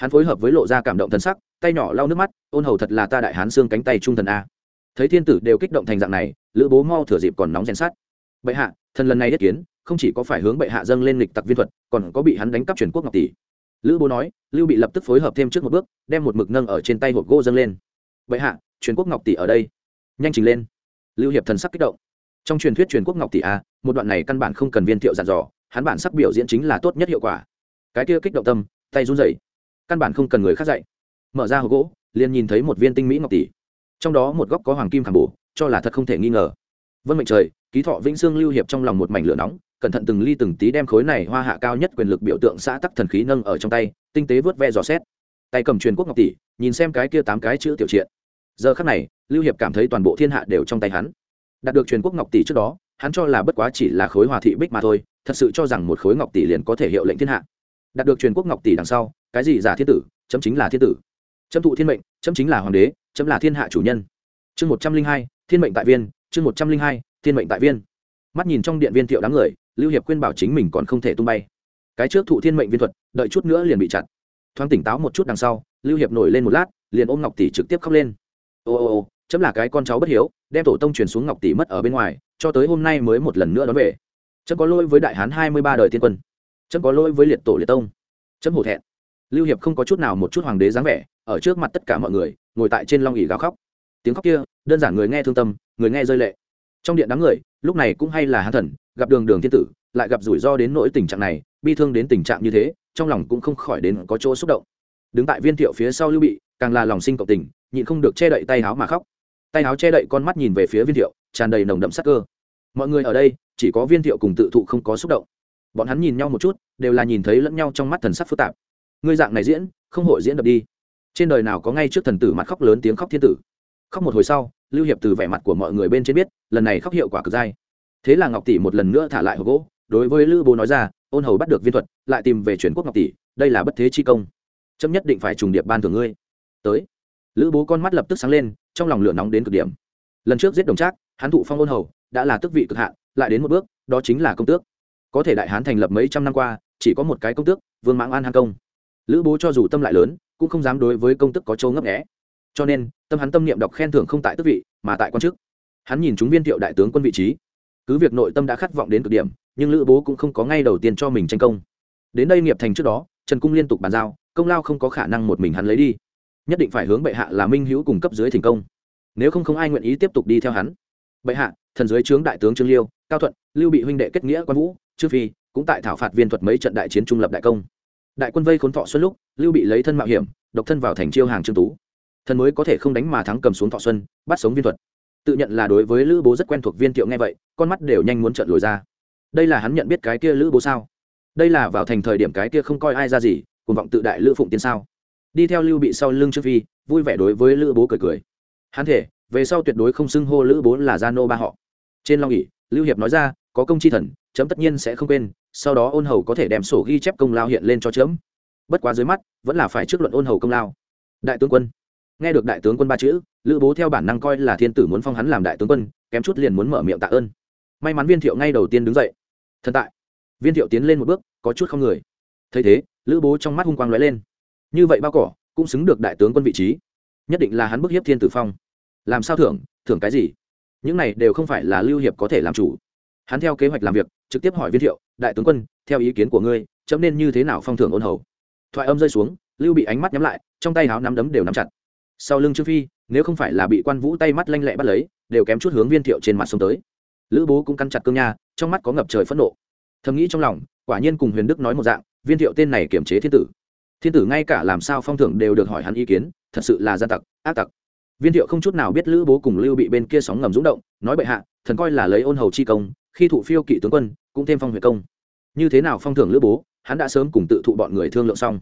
hắn phối hợp với lộ ra cảm động thân sắc, tay nhỏ lau nước mắt, ôn hầu thật là ta đại hán xương cánh tay trung thần a. Thấy thiên tử đều kích động thành dạng này, lữ bố mau thừa dịp còn nóng rèn sát bệ hạ, thần lần này yết kiến, không chỉ có phải hướng bệ hạ dâng lên lịch tặc viên thuật, còn có bị hắn đánh cắp truyền quốc ngọc tỷ. Lữ bố nói, lưu bị lập tức phối hợp thêm trước một bước, đem một mực nâng ở trên tay hộp gỗ dâng lên. Bệ hạ, truyền quốc ngọc tỷ ở đây. Nhanh trình lên. Lưu hiệp thần sắc kích động. Trong truyền thuyết truyền quốc ngọc tỷ a, một đoạn này căn bản không cần viên thiệu giản dò, hắn bản sắc biểu diễn chính là tốt nhất hiệu quả. Cái kia kích động tâm, tay run rẩy căn bản không cần người khác dạy. Mở ra hộp gỗ, liền nhìn thấy một viên tinh mỹ ngọc tỷ. Trong đó một góc có hoàng kim khảm bổ, cho là thật không thể nghi ngờ. Vân mệnh trời, ký thọ vĩnh sương lưu hiệp trong lòng một mảnh lửa nóng, cẩn thận từng ly từng tí đem khối này hoa hạ cao nhất quyền lực biểu tượng xã tắc thần khí nâng ở trong tay, tinh tế vớt ve dò xét. Tay cầm truyền quốc ngọc tỷ, nhìn xem cái kia tám cái chữ tiểu triện. Giờ khắc này, lưu hiệp cảm thấy toàn bộ thiên hạ đều trong tay hắn. Đạt được truyền quốc ngọc tỷ trước đó, hắn cho là bất quá chỉ là khối hòa thị bích mà thôi, thật sự cho rằng một khối ngọc tỷ liền có thể hiệu lệnh thiên hạ đạt được truyền quốc ngọc tỷ đằng sau, cái gì giả thiên tử, chấm chính là thiên tử. Chấm thụ thiên mệnh, chấm chính là hoàng đế, chấm là thiên hạ chủ nhân. Chương một trăm linh hai, thiên mệnh tại viên, chương một trăm linh hai, thiên mệnh tại viên. Mắt nhìn trong điện viên thiệu đám người, lưu hiệp khuyên bảo chính mình còn không thể tung bay. Cái trước thụ thiên mệnh viên thuật, đợi chút nữa liền bị chặt. Thoáng tỉnh táo một chút đằng sau, lưu hiệp nổi lên một lát, liền ôm ngọc tỷ trực tiếp khóc lên. Ô ô ô, chấm là cái con cháu bất hiếu, đem tổ tông truyền xuống ngọc tỷ mất ở bên ngoài, cho tới hôm nay mới một lần nữa đón về. Chấm có lỗi với đại hán hai mươi ba đời tiên quân chấm có lỗi với liệt tổ liệt tông. Chấm hổ thẹn. Lưu hiệp không có chút nào một chút hoàng đế dáng vẻ, ở trước mặt tất cả mọi người, ngồi tại trên long ỉ gào khóc. Tiếng khóc kia, đơn giản người nghe thương tâm, người nghe rơi lệ. Trong điện đám người, lúc này cũng hay là hán thần, gặp đường đường thiên tử, lại gặp rủi ro đến nỗi tình trạng này, bi thương đến tình trạng như thế, trong lòng cũng không khỏi đến có chỗ xúc động. Đứng tại viên thiệu phía sau lưu bị, càng là lòng sinh cộng tình, nhịn không được che đậy tay háo mà khóc. Tay háo che đậy con mắt nhìn về phía viên thiệu, tràn đầy nồng đậm sắc cơ. Mọi người ở đây, chỉ có viên thiệu cùng tự thụ không có xúc động bọn hắn nhìn nhau một chút, đều là nhìn thấy lẫn nhau trong mắt thần sắc phức tạp. Ngươi dạng này diễn, không hội diễn đập đi. Trên đời nào có ngay trước thần tử mặt khóc lớn tiếng khóc thiên tử? Khóc một hồi sau, lưu hiệp từ vẻ mặt của mọi người bên trên biết, lần này khóc hiệu quả cực dai. Thế là ngọc tỷ một lần nữa thả lại hộp gỗ, đối với lữ bố nói ra, ôn hầu bắt được viên thuật, lại tìm về chuyển quốc ngọc tỷ, đây là bất thế chi công. Chấm nhất định phải trùng điệp ban thưởng ngươi. Tới, lữ bố con mắt lập tức sáng lên, trong lòng lửa nóng đến cực điểm. Lần trước giết đồng trác, hắn thụ phong ôn hầu, đã là tước vị cực hạn, lại đến một bước, đó chính là công tước có thể đại hán thành lập mấy trăm năm qua, chỉ có một cái công tước, vương mãng an hàn công. Lữ bố cho dù tâm lại lớn, cũng không dám đối với công tức có châu ngấp nghẽ cho nên, tâm hắn tâm niệm đọc khen thưởng không tại tước vị, mà tại quan chức. Hắn nhìn chúng viên thiệu đại tướng quân vị trí. Cứ việc nội tâm đã khát vọng đến cực điểm, nhưng lữ bố cũng không có ngay đầu tiên cho mình tranh công. Đến đây nghiệp thành trước đó, trần cung liên tục bàn giao, công lao không có khả năng một mình hắn lấy đi. Nhất định phải hướng bệ hạ là minh hữu cùng cấp dưới thành công. Nếu không không ai nguyện ý tiếp tục đi theo hắn. Bệ hạ, thần dưới trướng đại tướng trương liêu cao thuận, lưu bị huynh đệ kết nghĩa quan vũ, trương phi cũng tại thảo phạt viên thuật mấy trận đại chiến trung lập đại công. Đại quân vây khốn thọ xuân lúc, lưu bị lấy thân mạo hiểm, độc thân vào thành chiêu hàng trương tú. Thần mới có thể không đánh mà thắng cầm xuống thọ xuân, bắt sống viên thuật. Tự nhận là đối với lữ bố rất quen thuộc viên thiệu nghe vậy, con mắt đều nhanh muốn trận lồi ra. Đây là hắn nhận biết cái kia lữ bố sao? Đây là vào thành thời điểm cái kia không coi ai ra gì cùng vọng tự đại lữ phụng tiên sao? Đi theo lưu bị sau lưng trước phi, vui vẻ đối với lữ bố cười cười. Hắn thể, về sau tuyệt đối không xưng hô lữ bố là gia nô ba họ. Trên long ỉ lưu hiệp nói ra, có công chi thần, chấm tất nhiên sẽ không quên, sau đó ôn hầu có thể đem sổ ghi chép công lao hiện lên cho chấm. Bất quá dưới mắt, vẫn là phải trước luận ôn hầu công lao. Đại tướng quân. Nghe được đại tướng quân ba chữ, lữ bố theo bản năng coi là thiên tử muốn phong hắn làm đại tướng quân, kém chút liền muốn mở miệng tạ ơn. May mắn viên thiệu ngay đầu tiên đứng dậy. Thần tại. Viên thiệu tiến lên một bước, có chút không người. Thấy thế, lữ bố trong mắt hung quang lóe lên. Như vậy bao cỏ, cũng xứng được đại tướng quân vị trí. Nhất định là hắn bức hiếp thiên tử phong. Làm sao thưởng thưởng cái gì? Những này đều không phải là lưu hiệp có thể làm chủ. Hắn theo kế hoạch làm việc, trực tiếp hỏi viên thiệu, đại tướng quân, theo ý kiến của ngươi, chấm nên như thế nào phong thưởng ôn hầu? Thoại âm rơi xuống, lưu bị ánh mắt nhắm lại, trong tay háo nắm đấm đều nắm chặt. Sau lưng trương phi, nếu không phải là bị quan vũ tay mắt lanh lẹ bắt lấy, đều kém chút hướng viên thiệu trên mặt sông tới. Lữ bố cũng căn chặt cương nha, trong mắt có ngập trời phẫn nộ. Thầm nghĩ trong lòng, quả nhiên cùng huyền đức nói một dạng, viên thiệu tên này kiểm chế thiên tử. Thiên tử ngay cả làm sao phong thưởng đều được hỏi hắn ý kiến, thật sự là gian tặc, ác tặc viên thiệu không chút nào biết lữ bố cùng lưu bị bên kia sóng ngầm rúng động, nói bệ hạ, thần coi là lấy ôn hầu chi công, khi thụ phiêu kỵ tướng quân, cũng thêm phong huệ công. Như thế nào phong thưởng lữ bố, hắn đã sớm cùng tự thụ bọn người thương lượng xong.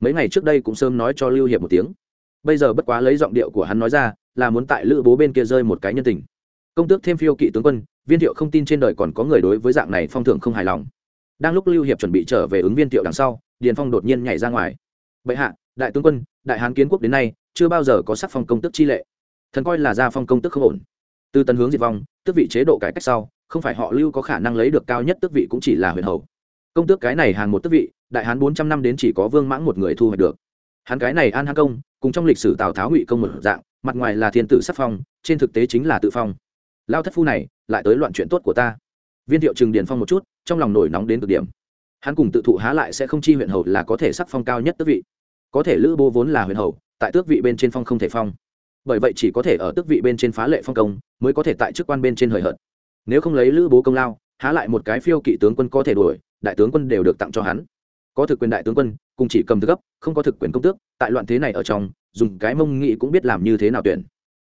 Mấy ngày trước đây cũng sớm nói cho lưu hiệp một tiếng. Bây giờ bất quá lấy giọng điệu của hắn nói ra, là muốn tại lữ bố bên kia rơi một cái nhân tình. Công tước thêm phiêu kỵ tướng quân, viên thiệu không tin trên đời còn có người đối với dạng này phong thưởng không hài lòng. Đang lúc lưu hiệp chuẩn bị trở về ứng viên thiệu đằng sau, điền phong đột nhiên nhảy ra ngoài. Bệ hạ, đại tướng quân, đại hán kiến quốc đến nay chưa bao giờ có sắc phong công tức chi lệ. Thần coi là gia phong công tức không ổn. Từ tần hướng diệt vong tước vị chế độ cải cách sau, không phải họ lưu có khả năng lấy được cao nhất tước vị cũng chỉ là huyền hầu. Công tước cái này hàng một tước vị, đại hán bốn trăm năm đến chỉ có vương mãng một người thu hoạch được. Hắn cái này an hán công, cùng trong lịch sử tào tháo ngụy công một dạng, mặt ngoài là thiên tử sắc phong, trên thực tế chính là tự phong. Lao thất phu này, lại tới loạn chuyện tốt của ta. Viên thiệu trừng điền phong một chút, trong lòng nổi nóng đến cực điểm. Hắn cùng tự thụ há lại sẽ không chi huyện hầu là có thể sắc phong cao nhất tước vị. Có thể lữ bố vốn là huyện hầu tại tước vị bên trên phong không thể phong. Bởi vậy chỉ có thể ở tước vị bên trên phá lệ phong công, mới có thể tại chức quan bên trên hời hợt. Nếu không lấy lữ bố công lao, há lại một cái phiêu kỵ tướng quân có thể đuổi, đại tướng quân đều được tặng cho hắn. Có thực quyền đại tướng quân, cùng chỉ cầm thực cấp, không có thực quyền công tước, tại loạn thế này ở trong, dùng cái mông nghị cũng biết làm như thế nào tuyển.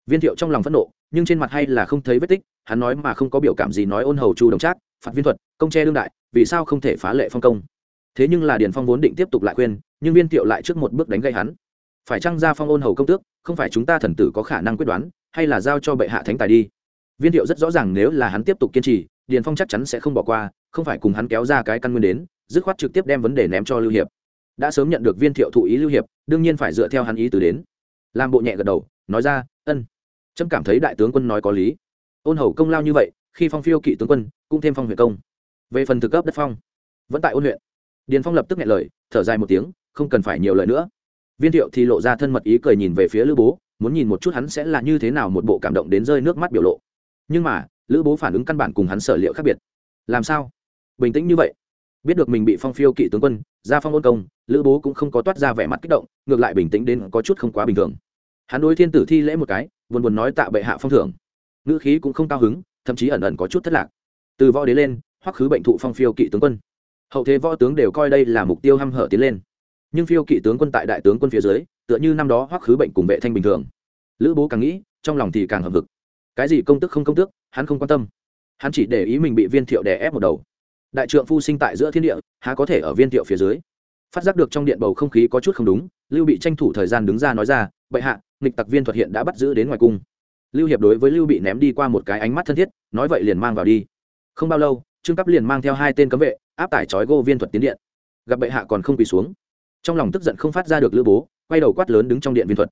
Viên thiệu trong lòng phẫn nộ, nhưng trên mặt hay là không thấy vết tích, hắn nói mà không có biểu cảm gì nói ôn hầu chu đồng trác, phạt viên thuật, công tre đương đại, vì sao không thể phá lệ phong công? Thế nhưng là điền phong vốn định tiếp tục lại khuyên, nhưng viên thiệu lại trước một bước đánh gây hắn phải chăng ra phong ôn hầu công tước, không phải chúng ta thần tử có khả năng quyết đoán, hay là giao cho bệ hạ thánh tài đi? Viên thiệu rất rõ ràng nếu là hắn tiếp tục kiên trì, điền phong chắc chắn sẽ không bỏ qua, không phải cùng hắn kéo ra cái căn nguyên đến, dứt khoát trực tiếp đem vấn đề ném cho lưu hiệp. Đã sớm nhận được viên thiệu thụ ý lưu hiệp, đương nhiên phải dựa theo hắn ý từ đến. Làm bộ nhẹ gật đầu, nói ra, ân. Trâm cảm thấy đại tướng quân nói có lý. Ôn hầu công lao như vậy, khi phong phiêu kỵ tướng quân, cũng thêm phong huyện công. Về phần thực cấp đất phong, vẫn tại ôn huyện. Điền phong lập tức nghe lời, thở dài một tiếng, không cần phải nhiều lời nữa viên thiệu thì lộ ra thân mật ý cười nhìn về phía lữ bố, muốn nhìn một chút hắn sẽ là như thế nào một bộ cảm động đến rơi nước mắt biểu lộ. Nhưng mà, lữ bố phản ứng căn bản cùng hắn sở liệu khác biệt. Làm sao? Bình tĩnh như vậy. Biết được mình bị phong phiêu kỵ tướng quân ra phong ôn công, lữ bố cũng không có toát ra vẻ mặt kích động, ngược lại bình tĩnh đến có chút không quá bình thường. Hắn đối thiên tử thi lễ một cái, buồn buồn nói tạ bệ hạ phong thưởng. Ngữ khí cũng không cao hứng, thậm chí ẩn ẩn có chút thất lạc. Từ võ đế lên, hoắc khứ bệnh thụ phong phiêu kỵ tướng quân. Hậu thế võ tướng đều coi đây là mục tiêu hăm hở tiến lên nhưng phiêu kỵ tướng quân tại đại tướng quân phía dưới, tựa như năm đó hoắc khứ bệnh cùng vệ thanh bình thường. Lữ bố càng nghĩ, trong lòng thì càng hầm hực. Cái gì công tức không công tước, hắn không quan tâm. Hắn chỉ để ý mình bị viên thiệu đè ép một đầu. Đại trượng phu sinh tại giữa thiên địa, há có thể ở viên thiệu phía dưới? Phát giác được trong điện bầu không khí có chút không đúng, lưu bị tranh thủ thời gian đứng ra nói ra, bệ hạ, nghịch tặc viên thuật hiện đã bắt giữ đến ngoài cung. Lưu hiệp đối với lưu bị ném đi qua một cái ánh mắt thân thiết, nói vậy liền mang vào đi. Không bao lâu, trương cấp liền mang theo hai tên cấm vệ, áp tải trói gô viên thuật tiến điện. Gặp bệ hạ còn không quỳ xuống trong lòng tức giận không phát ra được lữ bố, quay đầu quát lớn đứng trong điện viên thuật.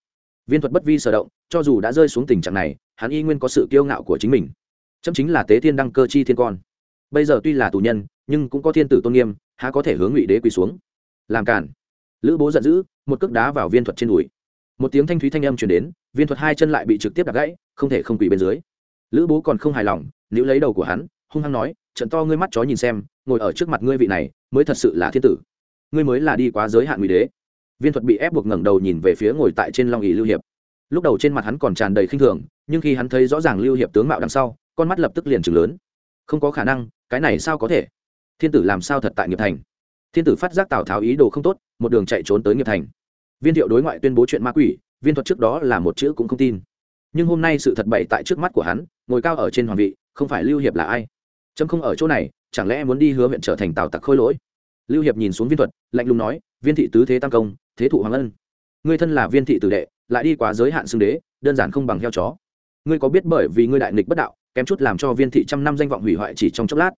Viên thuật bất vi sở động, cho dù đã rơi xuống tình trạng này, hắn y nguyên có sự kiêu ngạo của chính mình. Chấm chính là tế thiên đăng cơ chi thiên con. Bây giờ tuy là tù nhân, nhưng cũng có thiên tử tôn nghiêm, há có thể hướng ngụy đế quỳ xuống? Làm cản lữ bố giận dữ, một cước đá vào viên thuật trên đùi. Một tiếng thanh thúy thanh âm chuyển đến, viên thuật hai chân lại bị trực tiếp đặt gãy, không thể không quỳ bên dưới. Lữ bố còn không hài lòng nếu lấy đầu của hắn, hung hăng nói, trận to ngươi mắt chó nhìn xem, ngồi ở trước mặt ngươi vị này, mới thật sự là thiên tử ngươi mới là đi quá giới hạn ngụy đế. Viên thuật bị ép buộc ngẩng đầu nhìn về phía ngồi tại trên long ỉ lưu hiệp. Lúc đầu trên mặt hắn còn tràn đầy khinh thường, nhưng khi hắn thấy rõ ràng lưu hiệp tướng mạo đằng sau, con mắt lập tức liền chừng lớn. Không có khả năng, cái này sao có thể? Thiên tử làm sao thật tại nghiệp thành? Thiên tử phát giác tào tháo ý đồ không tốt, một đường chạy trốn tới nghiệp thành. Viên thiệu đối ngoại tuyên bố chuyện ma quỷ, viên thuật trước đó là một chữ cũng không tin. Nhưng hôm nay sự thật bậy tại trước mắt của hắn, ngồi cao ở trên hoàng vị, không phải lưu hiệp là ai? Trâm không ở chỗ này, chẳng lẽ muốn đi hứa huyện trở thành tào tặc khôi lỗi? Lưu hiệp nhìn xuống viên thuật, lạnh lùng nói, viên thị tứ thế tam công, thế thụ hoàng ân. Ngươi thân là viên thị tử đệ, lại đi quá giới hạn xưng đế, đơn giản không bằng heo chó. Ngươi có biết bởi vì ngươi đại nghịch bất đạo, kém chút làm cho viên thị trăm năm danh vọng hủy hoại chỉ trong chốc lát.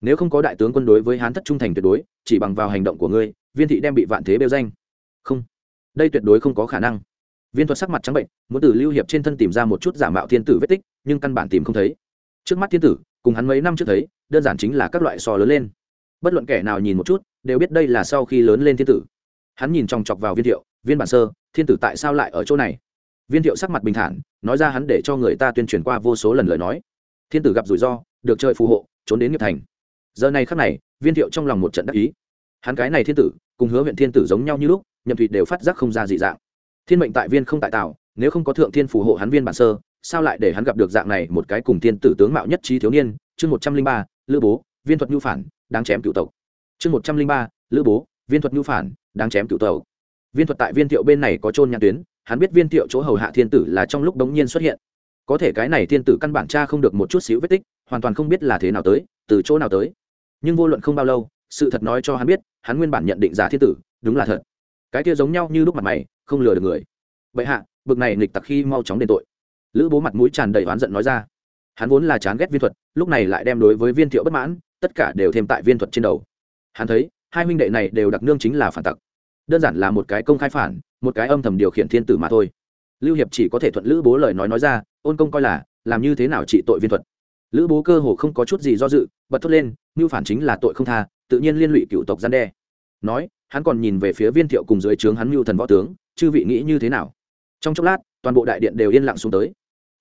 Nếu không có đại tướng quân đối với hán thất trung thành tuyệt đối, chỉ bằng vào hành động của ngươi, viên thị đem bị vạn thế bêu danh. Không. Đây tuyệt đối không có khả năng. Viên thuật sắc mặt trắng bệnh, muốn từ lưu hiệp trên thân tìm ra một chút giả mạo thiên tử vết tích, nhưng căn bản tìm không thấy. Trước mắt thiên tử, cùng hắn mấy năm trước thấy, đơn giản chính là các loại sò lớn lên bất luận kẻ nào nhìn một chút, đều biết đây là sau khi lớn lên thiên tử. Hắn nhìn chòng chọc vào viên thiệu, viên bản sơ, thiên tử tại sao lại ở chỗ này? Viên thiệu sắc mặt bình thản, nói ra hắn để cho người ta tuyên truyền qua vô số lần lời nói. Thiên tử gặp rủi ro, được chơi phù hộ, trốn đến nghiệp thành. Giờ này khắc này, viên thiệu trong lòng một trận đắc ý. Hắn cái này thiên tử, cùng hứa huyện thiên tử giống nhau như lúc, nhậm thụy đều phát giác không ra dị dạng. Thiên mệnh tại viên không tại tạo, nếu không có thượng thiên phù hộ hắn viên bản sơ, sao lại để hắn gặp được dạng này một cái cùng thiên tử tướng mạo nhất trí thiếu niên? Chương một trăm linh ba, lữ bố, viên thuật nhu phản đáng chém cựu tộc. Chương một trăm linh ba, lữ bố, viên thuật nhu phản, đáng chém cựu tộc. Viên thuật tại viên thiệu bên này có trôn nhãn tuyến, hắn biết viên thiệu chỗ hầu hạ thiên tử là trong lúc đống nhiên xuất hiện. Có thể cái này thiên tử căn bản cha không được một chút xíu vết tích, hoàn toàn không biết là thế nào tới, từ chỗ nào tới. Nhưng vô luận không bao lâu, sự thật nói cho hắn biết, hắn nguyên bản nhận định giả thiên tử, đúng là thật. Cái kia giống nhau như lúc mặt mày, không lừa được người. Vậy hạ, bực này nghịch tặc khi mau chóng đền tội. Lữ bố mặt mũi tràn đầy oán giận nói ra. Hắn vốn là chán ghét viên thuật, lúc này lại đem đối với viên thiệu bất mãn tất cả đều thêm tại viên thuật trên đầu. Hắn thấy, hai huynh đệ này đều đặc nương chính là phản tặc. Đơn giản là một cái công khai phản, một cái âm thầm điều khiển thiên tử mà thôi. Lưu hiệp chỉ có thể thuận lữ bố lời nói nói ra, ôn công coi là, làm như thế nào trị tội viên thuật. Lữ bố cơ hồ không có chút gì do dự, bật thốt lên mưu phản chính là tội không tha, tự nhiên liên lụy cựu tộc gian đe. Nói, hắn còn nhìn về phía viên thiệu cùng dưới trướng hắn mưu thần võ tướng, chư vị nghĩ như thế nào? Trong chốc lát, toàn bộ đại điện đều yên lặng xuống tới.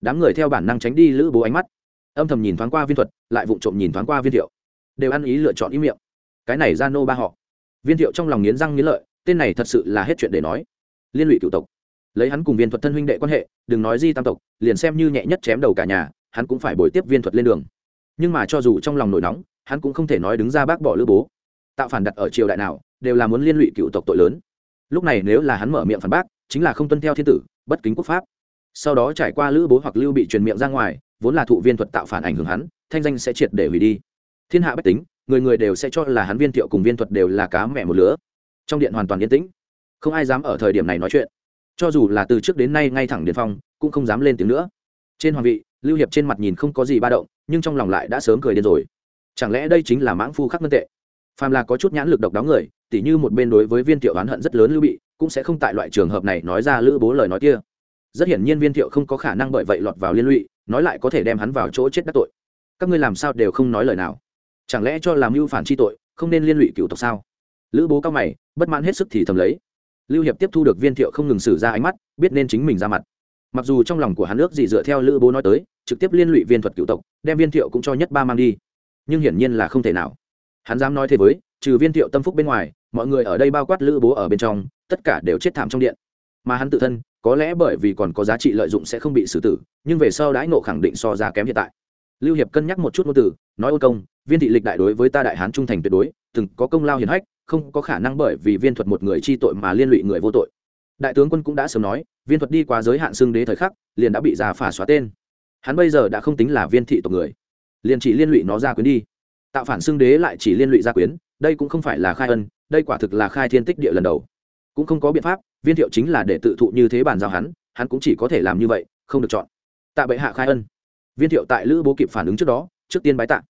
Đám người theo bản năng tránh đi lữ bố ánh mắt. Âm thầm nhìn thoáng qua viên thuật, lại vụng trộm nhìn thoáng qua viên thiệu đều ăn ý lựa chọn ý miệng. Cái này ra nô ba họ. Viên thiệu trong lòng nghiến răng nghiến lợi, tên này thật sự là hết chuyện để nói. Liên lụy cựu tộc. Lấy hắn cùng viên thuật thân huynh đệ quan hệ, đừng nói di tam tộc, liền xem như nhẹ nhất chém đầu cả nhà, hắn cũng phải bồi tiếp viên thuật lên đường. Nhưng mà cho dù trong lòng nổi nóng, hắn cũng không thể nói đứng ra bác bỏ lữ bố. Tạo phản đặt ở triều đại nào, đều là muốn liên lụy cựu tộc tội lớn. Lúc này nếu là hắn mở miệng phản bác, chính là không tuân theo thiên tử, bất kính quốc pháp. Sau đó trải qua lữ bố hoặc lưu bị truyền miệng ra ngoài, vốn là thụ viên thuật tạo phản ảnh hưởng hắn, thanh danh sẽ triệt để hủy đi thiên hạ bách tính, người người đều sẽ cho là hắn viên thiệu cùng viên thuật đều là cá mẹ một lứa. Trong điện hoàn toàn yên tĩnh. Không ai dám ở thời điểm này nói chuyện. Cho dù là từ trước đến nay ngay thẳng điện phong, cũng không dám lên tiếng nữa. Trên hoàng vị, lưu hiệp trên mặt nhìn không có gì ba động, nhưng trong lòng lại đã sớm cười điên rồi. Chẳng lẽ đây chính là mãng phu khắc ngân tệ? Phàm là có chút nhãn lực độc đáo người, tỉ như một bên đối với viên thiệu oán hận rất lớn lưu bị, cũng sẽ không tại loại trường hợp này nói ra lữ bố lời nói kia. Rất hiển nhiên viên thiệu không có khả năng bởi vậy lọt vào liên lụy, nói lại có thể đem hắn vào chỗ chết đắc tội. Các ngươi làm sao đều không nói lời nào chẳng lẽ cho làm mưu phản chi tội, không nên liên lụy cựu tộc sao? Lữ bố cao mày, bất mãn hết sức thì thầm lấy. Lưu hiệp tiếp thu được viên thiệu không ngừng xử ra ánh mắt, biết nên chính mình ra mặt. Mặc dù trong lòng của hắn ước gì dựa theo lữ bố nói tới, trực tiếp liên lụy viên thuật cựu tộc, đem viên thiệu cũng cho nhất ba mang đi. Nhưng hiển nhiên là không thể nào. Hắn dám nói thế với, trừ viên thiệu tâm phúc bên ngoài, mọi người ở đây bao quát lữ bố ở bên trong, tất cả đều chết thảm trong điện. Mà hắn tự thân, có lẽ bởi vì còn có giá trị lợi dụng sẽ không bị xử tử, nhưng về sau đãi nộ khẳng định so ra kém hiện tại lưu hiệp cân nhắc một chút ngôn từ, nói ôn công, viên thị lịch đại đối với ta đại hán trung thành tuyệt đối, từng có công lao hiển hách, không có khả năng bởi vì viên thuật một người chi tội mà liên lụy người vô tội. Đại tướng quân cũng đã sớm nói, viên thuật đi qua giới hạn xưng đế thời khắc, liền đã bị già phả xóa tên. Hắn bây giờ đã không tính là viên thị tộc người. Liền chỉ liên lụy nó ra quyến đi. Tạo phản xưng đế lại chỉ liên lụy gia quyến, đây cũng không phải là khai ân, đây quả thực là khai thiên tích địa lần đầu. Cũng không có biện pháp, viên thiệu chính là để tự thụ như thế bàn giao hắn hắn cũng chỉ có thể làm như vậy, không được chọn. Tạ bệ hạ khai ân viên thiệu tại lữ bố kịp phản ứng trước đó, trước tiên bái tạ.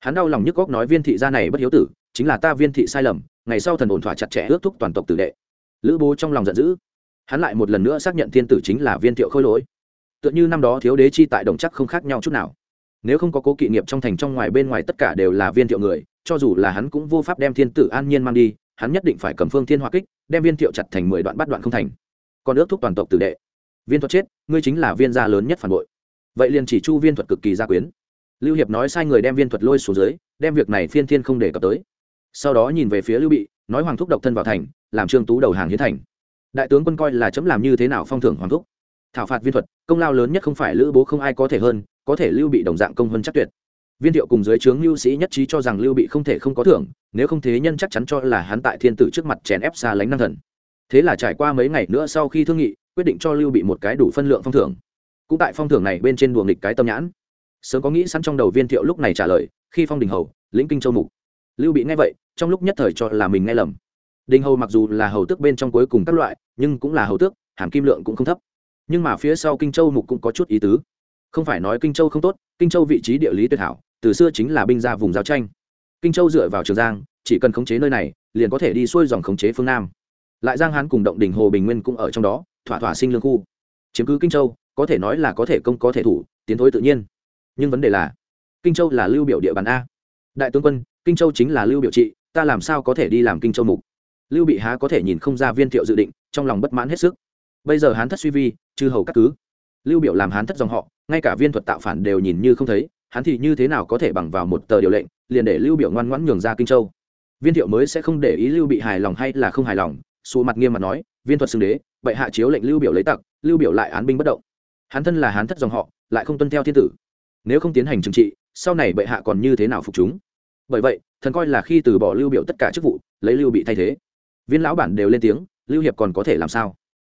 Hắn đau lòng nhức góc nói viên thị gia này bất hiếu tử, chính là ta viên thị sai lầm, ngày sau thần ổn thỏa chặt chẽ ước thúc toàn tộc tử đệ. Lữ bố trong lòng giận dữ. Hắn lại một lần nữa xác nhận thiên tử chính là viên thiệu khôi lỗi. Tựa như năm đó thiếu đế chi tại đồng chắc không khác nhau chút nào. Nếu không có cố kỵ nghiệp trong thành trong ngoài bên ngoài tất cả đều là viên thiệu người, cho dù là hắn cũng vô pháp đem thiên tử an nhiên mang đi, hắn nhất định phải cầm phương thiên hoa kích, đem viên thiệu chặt thành mười đoạn bắt đoạn không thành. Còn ước thúc toàn tộc tử đệ. Viên thuật chết, ngươi chính là viên gia lớn nhất phản bội vậy liền chỉ chu viên thuật cực kỳ gia quyến. Lưu hiệp nói sai người đem viên thuật lôi xuống dưới, đem việc này phiên thiên không đề cập tới. Sau đó nhìn về phía lưu bị, nói hoàng thúc độc thân vào thành, làm trương tú đầu hàng hiến thành. Đại tướng quân coi là chấm làm như thế nào phong thưởng hoàng thúc. Thảo phạt viên thuật, công lao lớn nhất không phải lữ bố không ai có thể hơn, có thể lưu bị đồng dạng công hơn chắc tuyệt. Viên thiệu cùng dưới trướng lưu sĩ nhất trí cho rằng lưu bị không thể không có thưởng, nếu không thế nhân chắc chắn cho là hắn tại thiên tử trước mặt chèn ép xa lánh năng thần. Thế là trải qua mấy ngày nữa sau khi thương nghị, quyết định cho lưu bị một cái đủ phân lượng phong thưởng cũng tại phong thưởng này bên trên đùa nghịch cái tâm nhãn. Sớm có nghĩ sẵn trong đầu viên thiệu lúc này trả lời, khi phong đình hầu, lĩnh kinh châu mục. Lưu bị nghe vậy, trong lúc nhất thời cho là mình nghe lầm. Đình hầu mặc dù là hầu tước bên trong cuối cùng các loại, nhưng cũng là hầu tước, hàm kim lượng cũng không thấp. Nhưng mà phía sau kinh châu mục cũng có chút ý tứ. Không phải nói kinh châu không tốt, kinh châu vị trí địa lý tuyệt hảo, từ xưa chính là binh ra vùng giao tranh. Kinh châu dựa vào trường giang, chỉ cần khống chế nơi này, liền có thể đi xuôi dòng khống chế phương nam. Lại giang hán cùng động đình hồ bình nguyên cũng ở trong đó, thỏa thỏa sinh lương khu. Chiếm cứ kinh châu có thể nói là có thể công có thể thủ, tiến thối tự nhiên. Nhưng vấn đề là, kinh châu là lưu biểu địa bàn a. Đại tướng quân, kinh châu chính là lưu biểu trị, ta làm sao có thể đi làm kinh châu mục? Lưu bị há có thể nhìn không ra viên thiệu dự định, trong lòng bất mãn hết sức. Bây giờ hán thất suy vi, chư hầu các cứ. Lưu biểu làm hán thất dòng họ, ngay cả viên thuật tạo phản đều nhìn như không thấy, hắn thì như thế nào có thể bằng vào một tờ điều lệnh, liền để lưu biểu ngoan ngoãn nhường ra kinh châu? Viên thiệu mới sẽ không để ý lưu bị hài lòng hay là không hài lòng, xù mặt nghiêm mặt nói, viên thuật xưng đế, bệ hạ chiếu lệnh lưu biểu lấy tặc, lưu biểu lại án binh bất động hắn thân là hán thất dòng họ, lại không tuân theo thiên tử. Nếu không tiến hành trừng trị, sau này bệ hạ còn như thế nào phục chúng? Bởi vậy, thần coi là khi từ bỏ lưu biểu tất cả chức vụ, lấy lưu bị thay thế. Viên lão bản đều lên tiếng, lưu hiệp còn có thể làm sao?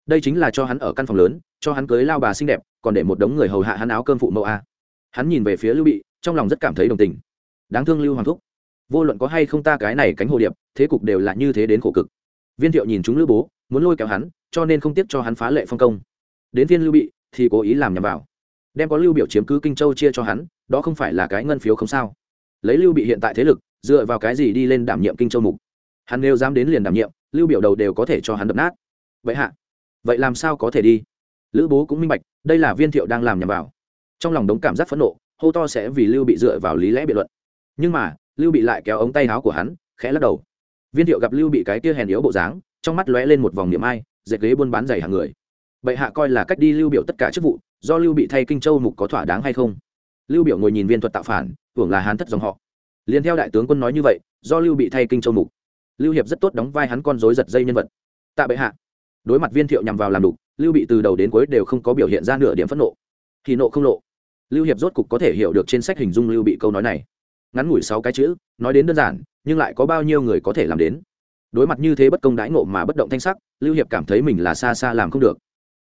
Đây chính là cho hắn ở căn phòng lớn, cho hắn cưới lao bà xinh đẹp, còn để một đống người hầu hạ hắn áo cơm phụ mẫu a. Hắn nhìn về phía lưu bị, trong lòng rất cảm thấy đồng tình. Đáng thương lưu hoàng thúc. Vô luận có hay không ta cái này cánh hồ điệp, thế cục đều là như thế đến khổ cực. Viên thiệu nhìn chúng lưu bố, muốn lôi kéo hắn, cho nên không tiếp cho hắn phá lệ phong công. Đến viên lưu bị thì cố ý làm nhầm vào. Đem có lưu biểu chiếm cứ kinh châu chia cho hắn, đó không phải là cái ngân phiếu không sao. Lấy lưu bị hiện tại thế lực, dựa vào cái gì đi lên đảm nhiệm kinh châu mục? Hắn nếu dám đến liền đảm nhiệm, lưu biểu đầu đều có thể cho hắn đập nát. Vậy hạ, vậy làm sao có thể đi? Lữ bố cũng minh bạch, đây là viên thiệu đang làm nhầm vào. Trong lòng đống cảm giác phẫn nộ, hô to sẽ vì lưu bị dựa vào lý lẽ biện luận. Nhưng mà, lưu bị lại kéo ống tay áo của hắn, khẽ lắc đầu. Viên thiệu gặp lưu bị cái kia hèn yếu bộ dáng, trong mắt lóe lên một vòng niệm ai, dệt ghế buôn bán giày hàng người bệ hạ coi là cách đi lưu biểu tất cả chức vụ, do lưu bị thay kinh châu mục có thỏa đáng hay không? Lưu biểu ngồi nhìn viên thuật tạo phản hưởng là hán thất dòng họ. Liền theo đại tướng quân nói như vậy, do lưu bị thay kinh châu mục. Lưu hiệp rất tốt đóng vai hắn con rối giật dây nhân vật. Tạ bệ hạ. Đối mặt viên thiệu nhằm vào làm đục, lưu bị từ đầu đến cuối đều không có biểu hiện ra nửa điểm phẫn nộ. Thì nộ không lộ. Lưu hiệp rốt cục có thể hiểu được trên sách hình dung lưu bị câu nói này. Ngắn ngủi sáu cái chữ, nói đến đơn giản, nhưng lại có bao nhiêu người có thể làm đến? Đối mặt như thế bất công đãi ngộ mà bất động thanh sắc, lưu hiệp cảm thấy mình là xa xa làm không được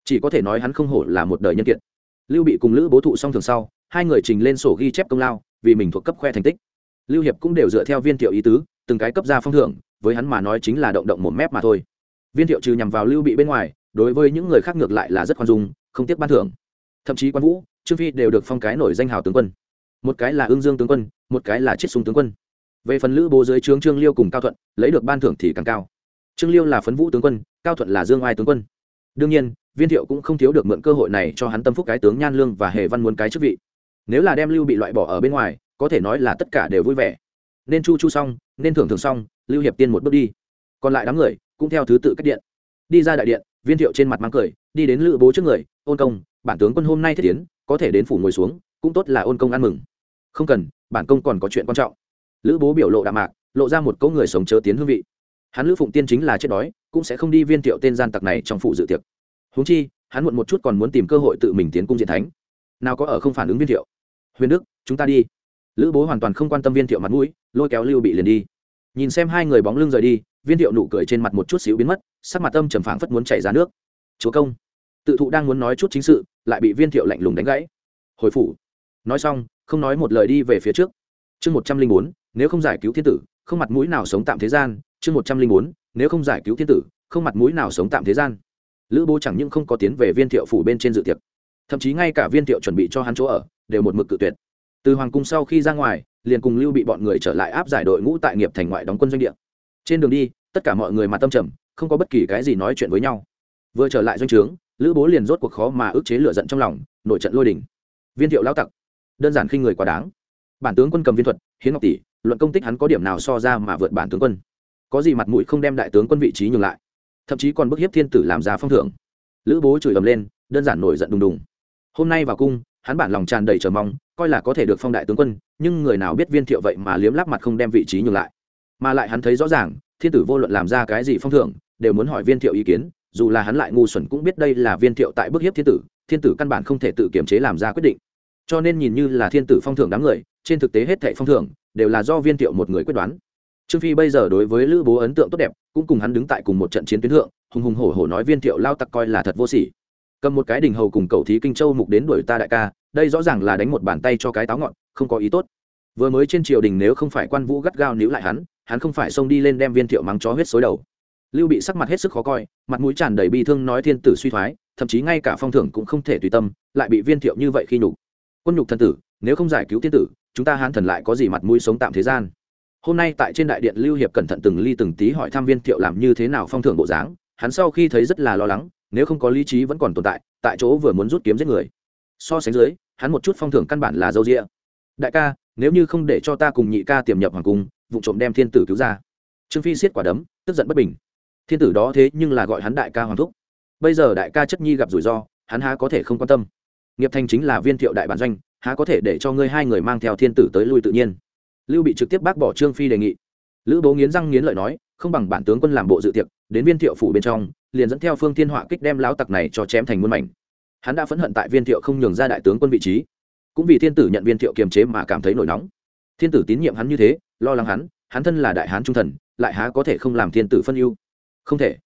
chỉ có thể nói hắn không hổ là một đời nhân kiệt. Lưu bị cùng lữ bố thụ song thường sau, hai người trình lên sổ ghi chép công lao, vì mình thuộc cấp khoe thành tích. Lưu hiệp cũng đều dựa theo viên thiệu ý tứ, từng cái cấp ra phong thưởng, với hắn mà nói chính là động động một mép mà thôi. Viên thiệu trừ nhằm vào lưu bị bên ngoài, đối với những người khác ngược lại là rất khoan dung, không tiếc ban thưởng. Thậm chí quan vũ, trương phi đều được phong cái nổi danh hào tướng quân. Một cái là ương dương tướng quân, một cái là chiết súng tướng quân. Về phần lữ bố dưới trướng trương liêu cùng cao thuận, lấy được ban thưởng thì càng cao. Trương liêu là phấn vũ tướng quân, cao thuận là dương oai tướng quân đương nhiên, viên thiệu cũng không thiếu được mượn cơ hội này cho hắn tâm phúc cái tướng nhan lương và hề văn muốn cái chức vị. Nếu là đem lưu bị loại bỏ ở bên ngoài, có thể nói là tất cả đều vui vẻ. Nên chu chu xong, nên thưởng thưởng xong, lưu hiệp tiên một bước đi. Còn lại đám người cũng theo thứ tự cách điện. Đi ra đại điện, viên thiệu trên mặt mang cười, đi đến lữ bố trước người, ôn công, bản tướng quân hôm nay thiết tiến có thể đến phủ ngồi xuống, cũng tốt là ôn công ăn mừng. Không cần, bản công còn có chuyện quan trọng. Lữ bố biểu lộ đạm mạc, lộ ra một câu người sống chớ tiến hương vị hắn lữ phụng tiên chính là chết đói, cũng sẽ không đi viên thiệu tên gian tặc này trong phủ dự tiệc. Huống chi, hắn muộn một chút còn muốn tìm cơ hội tự mình tiến cung diện thánh. Nào có ở không phản ứng viên thiệu? Huyền đức, chúng ta đi. Lữ bố hoàn toàn không quan tâm viên thiệu mặt mũi, lôi kéo lưu bị liền đi. Nhìn xem hai người bóng lưng rời đi, viên thiệu nụ cười trên mặt một chút xíu biến mất, sắc mặt tâm trầm phảng phất muốn chảy ra nước. Chúa công, tự thụ đang muốn nói chút chính sự, lại bị viên thiệu lạnh lùng đánh gãy. Hồi phủ. Nói xong, không nói một lời đi về phía trước. Chương một trăm linh bốn, nếu không giải cứu thiên tử, không mặt mũi nào sống tạm thế gian chương một trăm linh bốn, nếu không giải cứu thiên tử, không mặt mũi nào sống tạm thế gian. Lữ bố chẳng những không có tiến về viên thiệu phủ bên trên dự tiệc, thậm chí ngay cả viên thiệu chuẩn bị cho hắn chỗ ở, đều một mực cự tuyệt. Từ hoàng cung sau khi ra ngoài, liền cùng lưu bị bọn người trở lại áp giải đội ngũ tại nghiệp thành ngoại đóng quân doanh địa. Trên đường đi, tất cả mọi người mặt tâm trầm, không có bất kỳ cái gì nói chuyện với nhau. Vừa trở lại doanh trướng, lữ bố liền rốt cuộc khó mà ức chế lửa giận trong lòng nội trận lôi đình. Viên thiệu lao tặc, đơn giản khi người quá đáng. Bản tướng quân cầm viên thuật, hiến ngọc tỷ, luận công tích hắn có điểm nào so ra mà vượt bản tướng quân có gì mặt mũi không đem đại tướng quân vị trí nhường lại. Thậm chí còn bức hiếp thiên tử làm giá phong thưởng. Lữ bố chửi ầm lên, đơn giản nổi giận đùng đùng. Hôm nay vào cung, hắn bản lòng tràn đầy chờ mong, coi là có thể được phong đại tướng quân, nhưng người nào biết viên thiệu vậy mà liếm láp mặt không đem vị trí nhường lại. Mà lại hắn thấy rõ ràng, thiên tử vô luận làm ra cái gì phong thưởng, đều muốn hỏi viên thiệu ý kiến, dù là hắn lại ngu xuẩn cũng biết đây là viên thiệu tại bức hiếp thiên tử thiên tử căn bản không thể tự kiềm chế làm ra quyết định. Cho nên nhìn như là thiên tử phong thưởng đám người, trên thực tế hết thệ phong thưởng, đều là do viên thiệu một người quyết đoán trương phi bây giờ đối với lữ bố ấn tượng tốt đẹp, cũng cùng hắn đứng tại cùng một trận chiến tuyến thượng, hùng hùng hổ hổ nói viên thiệu lao tặc coi là thật vô sỉ. Cầm một cái đình hầu cùng cầu thí kinh châu mục đến đuổi ta đại ca, đây rõ ràng là đánh một bàn tay cho cái táo ngọn, không có ý tốt. Vừa mới trên triều đình nếu không phải quan vũ gắt gao níu lại hắn hắn không phải xông đi lên đem viên thiệu mắng chó huyết xối đầu. Lưu bị sắc mặt hết sức khó coi, mặt mũi tràn đầy bi thương nói thiên tử suy thoái, thậm chí ngay cả phong thưởng cũng không thể tùy tâm, lại bị viên thiệu như vậy khi nhục. Quân nhục thần tử, nếu không giải cứu thiên tử, chúng ta hán thần lại có gì mặt mũi sống tạm thế gian? Hôm nay tại trên đại điện lưu hiệp cẩn thận từng ly từng tí hỏi thăm viên thiệu làm như thế nào phong thưởng bộ dáng, hắn sau khi thấy rất là lo lắng, nếu không có lý trí vẫn còn tồn tại tại chỗ vừa muốn rút kiếm giết người. So sánh dưới, hắn một chút phong thưởng căn bản là dâu rịa đại ca, nếu như không để cho ta cùng nhị ca tiềm nhập hoàng cung, vụ trộm đem thiên tử cứu ra. Trương phi siết quả đấm, tức giận bất bình. Thiên tử đó thế nhưng là gọi hắn đại ca hoàng thúc. Bây giờ đại ca chất nhi gặp rủi ro, hắn há có thể không quan tâm. Nghiệp thành chính là viên thiệu đại bản doanh, há có thể để cho ngươi hai người mang theo thiên tử tới lui tự nhiên lưu bị trực tiếp bác bỏ trương phi đề nghị. Lữ bố nghiến răng nghiến lợi nói, không bằng bản tướng quân làm bộ dự tiệc, đến viên thiệu phủ bên trong, liền dẫn theo phương thiên họa kích đem lão tặc này cho chém thành muôn mảnh. Hắn đã phẫn hận tại viên thiệu không nhường ra đại tướng quân vị trí. Cũng vì thiên tử nhận viên thiệu kiềm chế mà cảm thấy nổi nóng. Thiên tử tín nhiệm hắn như thế, lo lắng hắn hắn thân là đại hán trung thần, lại há có thể không làm thiên tử phân ưu? Không thể.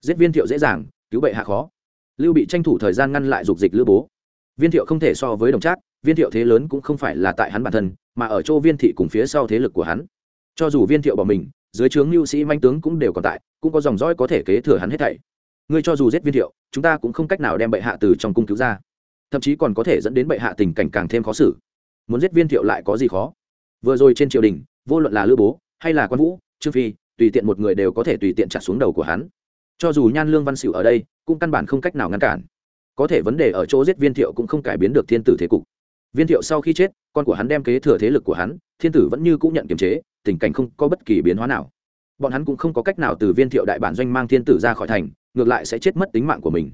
Giết viên thiệu dễ dàng, cứu bệ hạ khó. Lưu bị tranh thủ thời gian ngăn lại dục dịch lữ bố. Viên thiệu không thể so với đồng trác, viên thiệu thế lớn cũng không phải là tại hắn bản thân mà ở chỗ viên thị cùng phía sau thế lực của hắn. Cho dù viên thiệu bỏ mình, dưới trướng lưu sĩ manh tướng cũng đều còn tại, cũng có dòng dõi có thể kế thừa hắn hết thảy. Ngươi cho dù giết viên thiệu, chúng ta cũng không cách nào đem bệ hạ từ trong cung cứu ra. Thậm chí còn có thể dẫn đến bệ hạ tình cảnh càng thêm khó xử. Muốn giết viên thiệu lại có gì khó? Vừa rồi trên triều đình, vô luận là lữ bố hay là quan vũ, trương phi, tùy tiện một người đều có thể tùy tiện chặt xuống đầu của hắn. Cho dù nhan lương văn xỉu ở đây, cũng căn bản không cách nào ngăn cản. Có thể vấn đề ở chỗ giết viên thiệu cũng không cải biến được thiên tử thế cục viên thiệu sau khi chết, con của hắn đem kế thừa thế lực của hắn, thiên tử vẫn như cũng nhận kiềm chế, tình cảnh không có bất kỳ biến hóa nào. Bọn hắn cũng không có cách nào từ viên thiệu đại bản doanh mang thiên tử ra khỏi thành, ngược lại sẽ chết mất tính mạng của mình.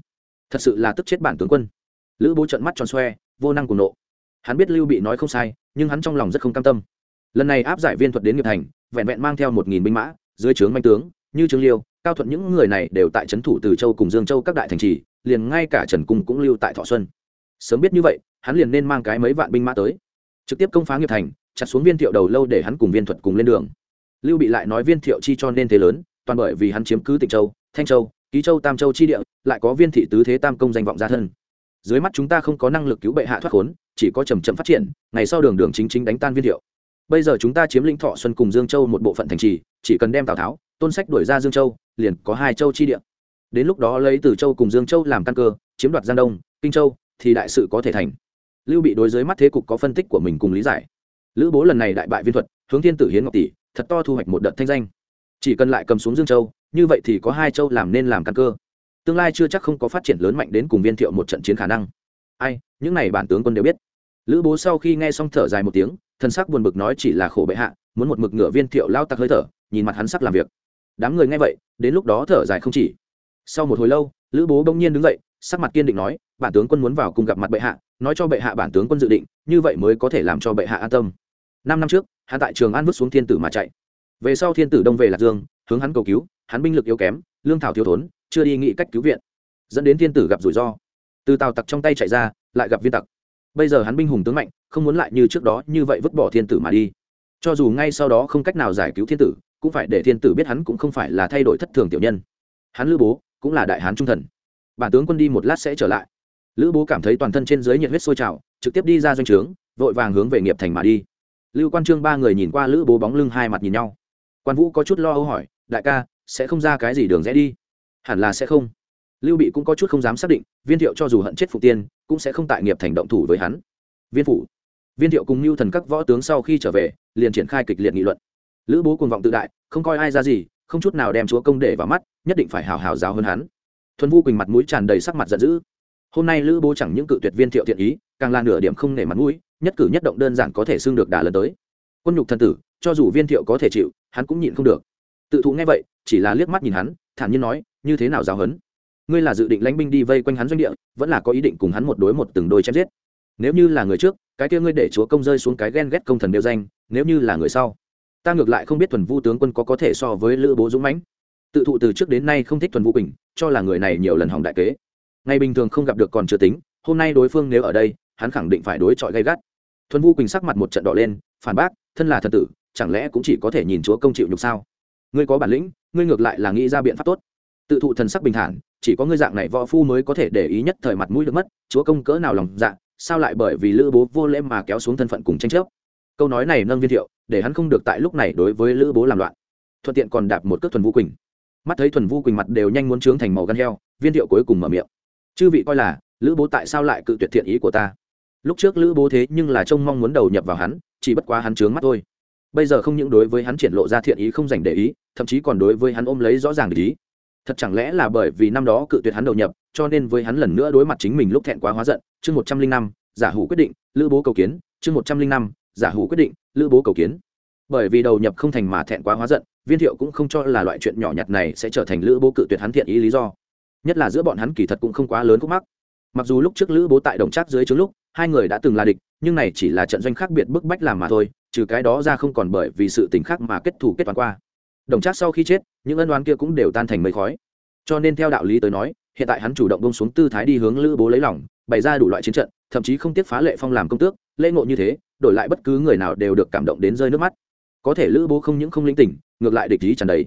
Thật sự là tức chết bản tướng quân. Lữ bố trận mắt tròn xoe, vô năng cùng nộ. Hắn biết lưu bị nói không sai, nhưng hắn trong lòng rất không cam tâm. Lần này áp giải viên thuật đến nghiệp thành, vẹn vẹn mang theo một nghìn binh mã, dưới trướng manh tướng, như trương liêu, cao thuận những người này đều tại trấn thủ từ châu cùng dương châu các đại thành trì, liền ngay cả trần cung cũng lưu tại thọ xuân sớm biết như vậy, hắn liền nên mang cái mấy vạn binh mã tới. Trực tiếp công phá nghiệp thành, chặt xuống viên thiệu đầu lâu để hắn cùng viên thuật cùng lên đường. Lưu bị lại nói viên thiệu chi cho nên thế lớn, toàn bởi vì hắn chiếm cứ tịnh châu, thanh châu, ký châu, tam châu chi địa, lại có viên thị tứ thế tam công danh vọng gia thân. Dưới mắt chúng ta không có năng lực cứu bệ hạ thoát khốn, chỉ có chầm chậm phát triển, ngày sau đường đường chính chính đánh tan viên thiệu. Bây giờ chúng ta chiếm lĩnh thọ xuân cùng dương châu một bộ phận thành trì, chỉ cần đem tào tháo, tôn sách đuổi ra dương châu, liền có hai châu chi địa. Đến lúc đó lấy từ châu cùng dương châu làm căn cơ, chiếm đoạt giang đông, kinh châu thì đại sự có thể thành. Lưu bị đối dưới mắt thế cục có phân tích của mình cùng lý giải. Lữ bố lần này đại bại viên thuật, hướng thiên tử hiến ngọc tỷ, thật to thu hoạch một đợt thanh danh. Chỉ cần lại cầm xuống dương châu, như vậy thì có hai châu làm nên làm căn cơ. Tương lai chưa chắc không có phát triển lớn mạnh đến cùng viên thiệu một trận chiến khả năng. Ai, những này bản tướng quân đều biết. Lữ bố sau khi nghe xong thở dài một tiếng thân sắc buồn bực nói chỉ là khổ bệ hạ, muốn một mực ngựa viên thiệu lao tặc hơi thở, nhìn mặt hắn sắc làm việc. Đám người nghe vậy, đến lúc đó thở dài không chỉ. Sau một hồi lâu, lữ bố bỗng nhiên đứng dậy sắc mặt kiên định nói, bản tướng quân muốn vào cùng gặp mặt bệ hạ, nói cho bệ hạ bản tướng quân dự định, như vậy mới có thể làm cho bệ hạ an tâm. Năm năm trước hạ tại trường an vứt xuống thiên tử mà chạy. Về sau thiên tử đông về lạc dương, hướng hắn cầu cứu, hắn binh lực yếu kém, lương thảo thiếu thốn, chưa đi nghĩ cách cứu viện, dẫn đến thiên tử gặp rủi ro. Từ tàu tặc trong tay chạy ra, lại gặp viên tặc. Bây giờ hắn binh hùng tướng mạnh, không muốn lại như trước đó như vậy vứt bỏ thiên tử mà đi. Cho dù ngay sau đó không cách nào giải cứu thiên tử, cũng phải để thiên tử biết hắn cũng không phải là thay đổi thất thường tiểu nhân. Hắn lữ bố, cũng là đại hán trung thần bản tướng quân đi một lát sẽ trở lại. Lữ bố cảm thấy toàn thân trên dưới nhiệt huyết sôi trào, trực tiếp đi ra doanh trướng, vội vàng hướng về nghiệp thành mà đi. Lưu quan trương ba người nhìn qua lữ bố bóng lưng hai mặt nhìn nhau. Quan vũ có chút lo âu hỏi, đại ca, sẽ không ra cái gì đường rẽ đi? Hẳn là sẽ không. Lưu bị cũng có chút không dám xác định, viên thiệu cho dù hận chết phụ tiên, cũng sẽ không tại nghiệp thành động thủ với hắn. Viên phủ. Viên thiệu cùng mưu thần các võ tướng sau khi trở về, liền triển khai kịch liệt nghị luận. Lữ bố cùng vọng tự đại, không coi ai ra gì, không chút nào đem chúa công để vào mắt, nhất định phải hào hào giáo hơn hắn thuần vu quỳnh mặt mũi tràn đầy sắc mặt giận dữ. Hôm nay lữ bố chẳng những cự tuyệt viên thiệu thiện ý, càng là nửa điểm không nể mặt mũi, nhất cử nhất động đơn giản có thể xưng được đà lần tới. Quân nhục thần tử, cho dù viên thiệu có thể chịu, hắn cũng nhịn không được. Tự thụ nghe vậy, chỉ là liếc mắt nhìn hắn, thản nhiên nói, như thế nào giáo hấn? Ngươi là dự định lãnh binh đi vây quanh hắn doanh địa, vẫn là có ý định cùng hắn một đối một từng đôi chém giết? Nếu như là người trước, cái kia ngươi để chúa công rơi xuống cái ghen ghét công thần đều danh, nếu như là người sau, ta ngược lại không biết thuần vu tướng quân có có thể so với lữ bố dũng mãnh tự thụ từ trước đến nay không thích thuần vu bình cho là người này nhiều lần hỏng đại kế. Ngày bình thường không gặp được còn chưa tính, hôm nay đối phương nếu ở đây, hắn khẳng định phải đối chọi gay gắt. Thuần vu quỳnh sắc mặt một trận đỏ lên, phản bác, thân là thần tử, chẳng lẽ cũng chỉ có thể nhìn chúa công chịu nhục sao? Ngươi có bản lĩnh, ngươi ngược lại là nghĩ ra biện pháp tốt. Tự thụ thần sắc bình thản, chỉ có ngươi dạng này võ phu mới có thể để ý nhất thời mặt mũi được mất, chúa công cỡ nào lòng dạ sao lại bởi vì lữ bố vô lễ mà kéo xuống thân phận cùng tranh chấp? Câu nói này nâng viên thiệu, để hắn không được tại lúc này đối với lữ bố làm loạn. Thuận tiện còn đạp một cước thuần vũ quỳnh mắt thấy thuần vu quỳnh mặt đều nhanh muốn trướng thành màu gan heo, viên thiệu cuối cùng mở miệng. Chư vị coi là, lữ bố tại sao lại cự tuyệt thiện ý của ta? Lúc trước lữ bố thế nhưng là trông mong muốn đầu nhập vào hắn, chỉ bất quá hắn trướng mắt thôi. Bây giờ không những đối với hắn triển lộ ra thiện ý không dành để ý, thậm chí còn đối với hắn ôm lấy rõ ràng để ý. Thật chẳng lẽ là bởi vì năm đó cự tuyệt hắn đầu nhập, cho nên với hắn lần nữa đối mặt chính mình lúc thẹn quá hóa giận, chương một trăm linh năm, giả hủ quyết định, lữ bố cầu kiến, chương một trăm linh năm, giả hủ quyết định, lữ bố cầu kiến bởi vì đầu nhập không thành mà thẹn quá hóa giận, viên thiệu cũng không cho là loại chuyện nhỏ nhặt này sẽ trở thành lữ bố cự tuyệt hắn thiện ý lý do. Nhất là giữa bọn hắn kỳ thật cũng không quá lớn khúc mắc. Mặc dù lúc trước lữ bố tại đồng trác dưới trước lúc, hai người đã từng là địch, nhưng này chỉ là trận doanh khác biệt bức bách làm mà thôi, trừ cái đó ra không còn bởi vì sự tình khác mà kết thù kết toán qua. Đồng trác sau khi chết, những ân đoán kia cũng đều tan thành mây khói. Cho nên theo đạo lý tới nói, hiện tại hắn chủ động bông xuống tư thái đi hướng lữ bố lấy lòng, bày ra đủ loại chiến trận, thậm chí không tiếc phá lệ phong làm công tước, lễ ngộ như thế, đổi lại bất cứ người nào đều được cảm động đến rơi nước mắt có thể lữ bố không những không linh tỉnh ngược lại địch ý tràn đầy.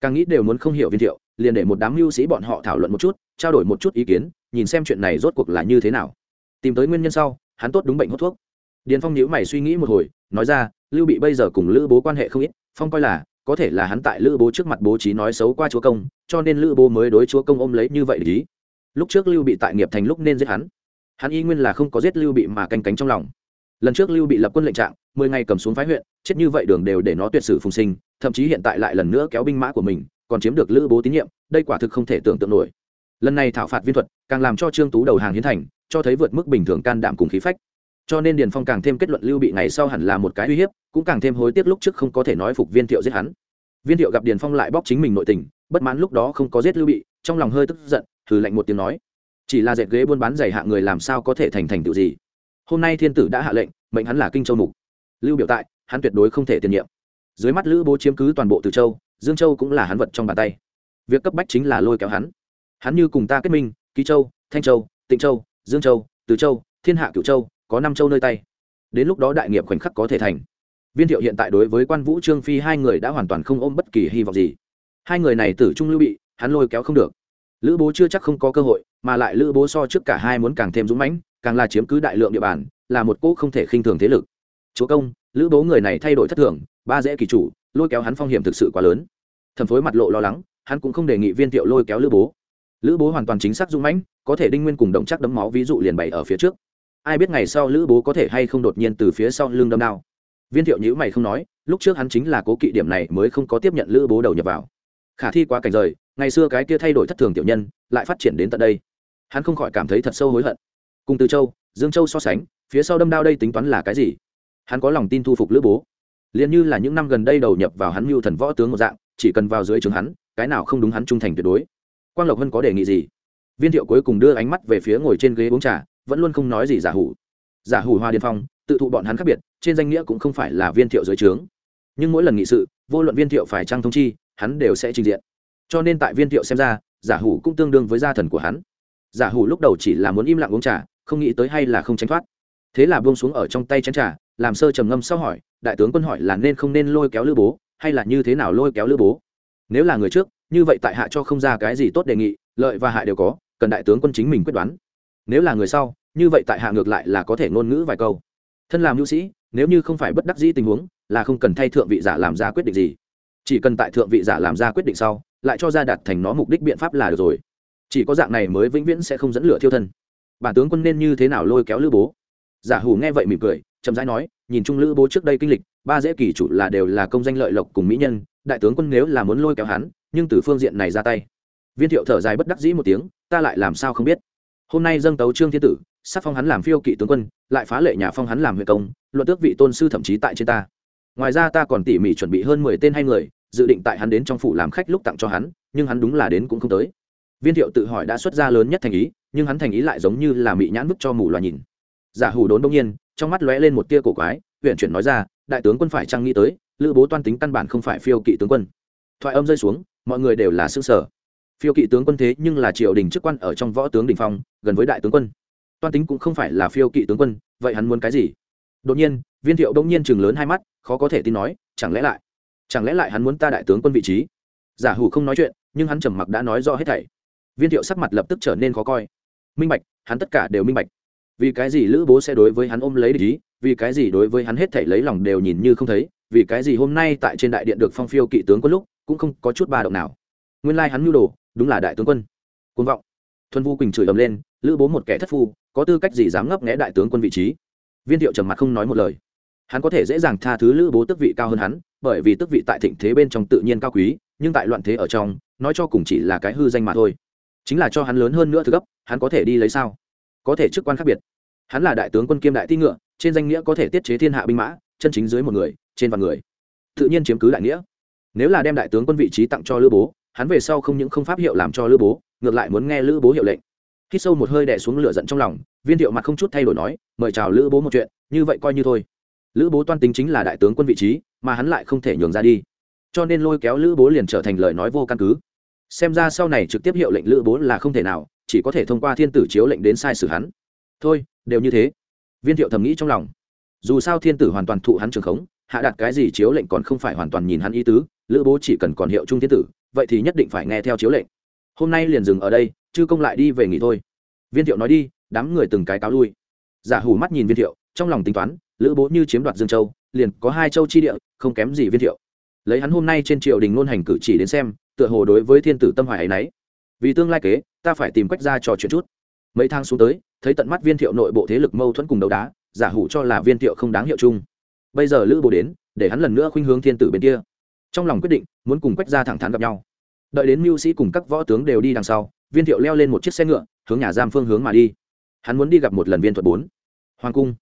Càng nghĩ đều muốn không hiểu viên thiệu, liền để một đám mưu sĩ bọn họ thảo luận một chút, trao đổi một chút ý kiến, nhìn xem chuyện này rốt cuộc là như thế nào. Tìm tới nguyên nhân sau, hắn tốt đúng bệnh hốt thuốc. Điền phong nhíu mày suy nghĩ một hồi, nói ra, lưu bị bây giờ cùng lữ bố quan hệ không ít, phong coi là, có thể là hắn tại lữ bố trước mặt bố trí nói xấu qua chúa công, cho nên lữ bố mới đối chúa công ôm lấy như vậy lý lúc trước lưu bị tại nghiệp thành lúc nên giết hắn. Hắn y nguyên là không có giết lưu bị mà canh cánh trong lòng lần trước lưu bị lập quân lệnh trạng, mười ngày cầm xuống phái huyện, chết như vậy đường đều để nó tuyệt sử phùng sinh, thậm chí hiện tại lại lần nữa kéo binh mã của mình, còn chiếm được lữ bố tín nhiệm, đây quả thực không thể tưởng tượng nổi. Lần này thảo phạt viên thuật, càng làm cho trương tú đầu hàng hiến thành, cho thấy vượt mức bình thường can đảm cùng khí phách. Cho nên điền phong càng thêm kết luận lưu bị ngày sau hẳn là một cái uy hiếp, cũng càng thêm hối tiếc lúc trước không có thể nói phục viên thiệu giết hắn. Viên thiệu gặp điền phong lại bóc chính mình nội tình, bất mãn lúc đó không có giết lưu bị, trong lòng hơi tức giận thử lạnh một tiếng nói, chỉ là dệt ghế buôn bán giày hạ người làm sao có thể thành thành tựu gì? Hôm nay thiên tử đã hạ lệnh, mệnh hắn là kinh châu mục. Lưu biểu tại, hắn tuyệt đối không thể tiền nhiệm. Dưới mắt lữ bố chiếm cứ toàn bộ từ châu, dương châu cũng là hắn vật trong bàn tay. Việc cấp bách chính là lôi kéo hắn. Hắn như cùng ta kết minh, ký châu, thanh châu, tịnh châu, dương châu, từ châu, thiên hạ cửu châu, có năm châu nơi tay. Đến lúc đó đại nghiệp khoảnh khắc có thể thành. Viên thiệu hiện tại đối với quan vũ, trương phi hai người đã hoàn toàn không ôm bất kỳ hy vọng gì. Hai người này tử trung lưu bị, hắn lôi kéo không được. Lữ bố chưa chắc không có cơ hội, mà lại lữ bố so trước cả hai muốn càng thêm dũng mãnh càng là chiếm cứ đại lượng địa bàn, là một cỗ không thể khinh thường thế lực. Chúa công, lữ bố người này thay đổi thất thường, ba dễ kỳ chủ, lôi kéo hắn phong hiểm thực sự quá lớn. Thẩm phối mặt lộ lo lắng, hắn cũng không đề nghị viên thiệu lôi kéo lữ bố. Lữ bố hoàn toàn chính xác dũng mãnh, có thể đinh nguyên cùng động chắc đấm máu ví dụ liền bày ở phía trước. Ai biết ngày sau lữ bố có thể hay không đột nhiên từ phía sau lưng đâm đao. Viên thiệu nhữ mày không nói, lúc trước hắn chính là cố kỵ điểm này mới không có tiếp nhận lữ bố đầu nhập vào. Khả thi quá cảnh rời, ngày xưa cái kia thay đổi thất thường tiểu nhân, lại phát triển đến tận đây. Hắn không khỏi cảm thấy thật sâu hối hận cùng từ châu, dương châu so sánh, phía sau đâm đao đây tính toán là cái gì? Hắn có lòng tin thu phục lữ bố. Liền như là những năm gần đây đầu nhập vào hắn mưu thần võ tướng một dạng, chỉ cần vào dưới trường hắn, cái nào không đúng hắn trung thành tuyệt đối. Quang lộc vân có đề nghị gì? Viên thiệu cuối cùng đưa ánh mắt về phía ngồi trên ghế uống trà, vẫn luôn không nói gì giả hủ. Giả hủ hoa điên phong, tự thụ bọn hắn khác biệt, trên danh nghĩa cũng không phải là viên thiệu dưới trướng. Nhưng mỗi lần nghị sự, vô luận viên thiệu phải trang thông chi, hắn đều sẽ trình diện. Cho nên tại viên thiệu xem ra, giả hủ cũng tương đương với gia thần của hắn. Giả hủ lúc đầu chỉ là muốn im lặng uống trà không nghĩ tới hay là không tránh thoát. Thế là buông xuống ở trong tay chén trà, làm sơ trầm ngâm sau hỏi, đại tướng quân hỏi là nên không nên lôi kéo lữ bố, hay là như thế nào lôi kéo lữ bố? Nếu là người trước, như vậy tại hạ cho không ra cái gì tốt đề nghị, lợi và hại đều có, cần đại tướng quân chính mình quyết đoán. Nếu là người sau, như vậy tại hạ ngược lại là có thể ngôn ngữ vài câu. Thân làm hữu sĩ, nếu như không phải bất đắc dĩ tình huống, là không cần thay thượng vị giả làm ra quyết định gì. Chỉ cần tại thượng vị giả làm ra quyết định sau, lại cho ra đạt thành nó mục đích biện pháp là được rồi. Chỉ có dạng này mới vĩnh viễn sẽ không dẫn lửa thiêu thân bản tướng quân nên như thế nào lôi kéo lữ bố? Giả hủ nghe vậy mỉm cười, chậm rãi nói, nhìn chung lữ bố trước đây kinh lịch, ba dễ kỳ chủ là đều là công danh lợi lộc cùng mỹ nhân, đại tướng quân nếu là muốn lôi kéo hắn, nhưng từ phương diện này ra tay. Viên thiệu thở dài bất đắc dĩ một tiếng, ta lại làm sao không biết? Hôm nay dâng tấu trương thiên tử sắc phong hắn làm phiêu kỵ tướng quân, lại phá lệ nhà phong hắn làm huyện công, luận tước vị tôn sư thậm chí tại trên ta. Ngoài ra ta còn tỉ mỉ chuẩn bị hơn mười tên hay người, dự định tại hắn đến trong phủ làm khách lúc tặng cho hắn, nhưng hắn đúng là đến cũng không tới viên thiệu tự hỏi đã xuất ra lớn nhất thành ý, nhưng hắn thành ý lại giống như là mị nhãn bức cho mù loà nhìn. Giả hủ đốn đông nhiên, trong mắt lóe lên một tia cổ quái huyện chuyển nói ra, đại tướng quân phải trang nghĩ tới, lữ bố toan tính căn bản không phải phiêu kỵ tướng quân. Thoại âm rơi xuống, mọi người đều là xương sở phiêu kỵ tướng quân thế nhưng là triều đình chức quan ở trong võ tướng đình phong, gần với đại tướng quân. Toan tính cũng không phải là phiêu kỵ tướng quân, vậy hắn muốn cái gì? Đột nhiên, viên thiệu đông nhiên chừng lớn hai mắt, khó có thể tin nói, chẳng lẽ lại, chẳng lẽ lại hắn muốn ta đại tướng quân vị trí? Giả hủ không nói chuyện, nhưng hắn trầm mặc đã nói rõ hết thảy viên thiệu sắc mặt lập tức trở nên khó coi. Minh bạch, hắn tất cả đều minh bạch. Vì cái gì lữ bố sẽ đối với hắn ôm lấy địch ý? Vì cái gì đối với hắn hết thảy lấy lòng đều nhìn như không thấy? Vì cái gì hôm nay tại trên đại điện được phong phiêu kỵ tướng quân lúc cũng không có chút ba động nào? Nguyên lai hắn mưu đồ, đúng là đại tướng quân. Côn vọng. Thuần vu quỳnh chửi ầm lên, lữ bố một kẻ thất phu, có tư cách gì dám ngấp nghẽ đại tướng quân vị trí? Viên thiệu trầm mặt không nói một lời. Hắn có thể dễ dàng tha thứ lữ bố tức vị cao hơn hắn, bởi vì tức vị tại thịnh thế bên trong tự nhiên cao quý, nhưng tại loạn thế ở trong, nói cho cùng chỉ là cái hư danh mà thôi chính là cho hắn lớn hơn nữa thứ cấp hắn có thể đi lấy sao? Có thể chức quan khác biệt. Hắn là đại tướng quân kiêm đại ti ngựa, trên danh nghĩa có thể tiết chế thiên hạ binh mã, chân chính dưới một người, trên vạn người. Tự nhiên chiếm cứ đại nghĩa. Nếu là đem đại tướng quân vị trí tặng cho lữ bố, hắn về sau không những không pháp hiệu làm cho lữ bố, ngược lại muốn nghe lữ bố hiệu lệnh. Khi sâu một hơi đè xuống lửa giận trong lòng, viên thiệu mặt không chút thay đổi nói, mời chào lữ bố một chuyện, như vậy coi như thôi. Lữ bố toan tính chính là đại tướng quân vị trí, mà hắn lại không thể nhường ra đi. Cho nên lôi kéo lữ bố liền trở thành lời nói vô căn cứ xem ra sau này trực tiếp hiệu lệnh lữ bố là không thể nào, chỉ có thể thông qua thiên tử chiếu lệnh đến sai sử hắn. Thôi, đều như thế. Viên thiệu thầm nghĩ trong lòng. Dù sao thiên tử hoàn toàn thụ hắn trường khống, hạ đặt cái gì chiếu lệnh còn không phải hoàn toàn nhìn hắn ý tứ, lữ bố chỉ cần còn hiệu trung thiên tử, vậy thì nhất định phải nghe theo chiếu lệnh. Hôm nay liền dừng ở đây chứ công lại đi về nghỉ thôi. Viên thiệu nói đi, đám người từng cái cáo lui. Giả hủ mắt nhìn viên thiệu, trong lòng tính toán, lữ bố như chiếm đoạt dương châu, liền có hai châu chi địa, không kém gì viên thiệu. Lấy hắn hôm nay trên triều đình ngôn hành cử chỉ đến xem tựa hồ đối với thiên tử tâm hoài ấy nấy. Vì tương lai kế, ta phải tìm cách ra trò chuyện chút. Mấy tháng xuống tới, thấy tận mắt viên thiệu nội bộ thế lực mâu thuẫn cùng đấu đá, giả hủ cho là viên thiệu không đáng hiệu chung. Bây giờ lữ bồ đến, để hắn lần nữa khuynh hướng thiên tử bên kia. Trong lòng quyết định, muốn cùng quách ra thẳng thắn gặp nhau. Đợi đến mưu sĩ cùng các võ tướng đều đi đằng sau, viên thiệu leo lên một chiếc xe ngựa, hướng nhà giam phương hướng mà đi. Hắn muốn đi gặp một lần viên thuật bốn. Hoàng cung.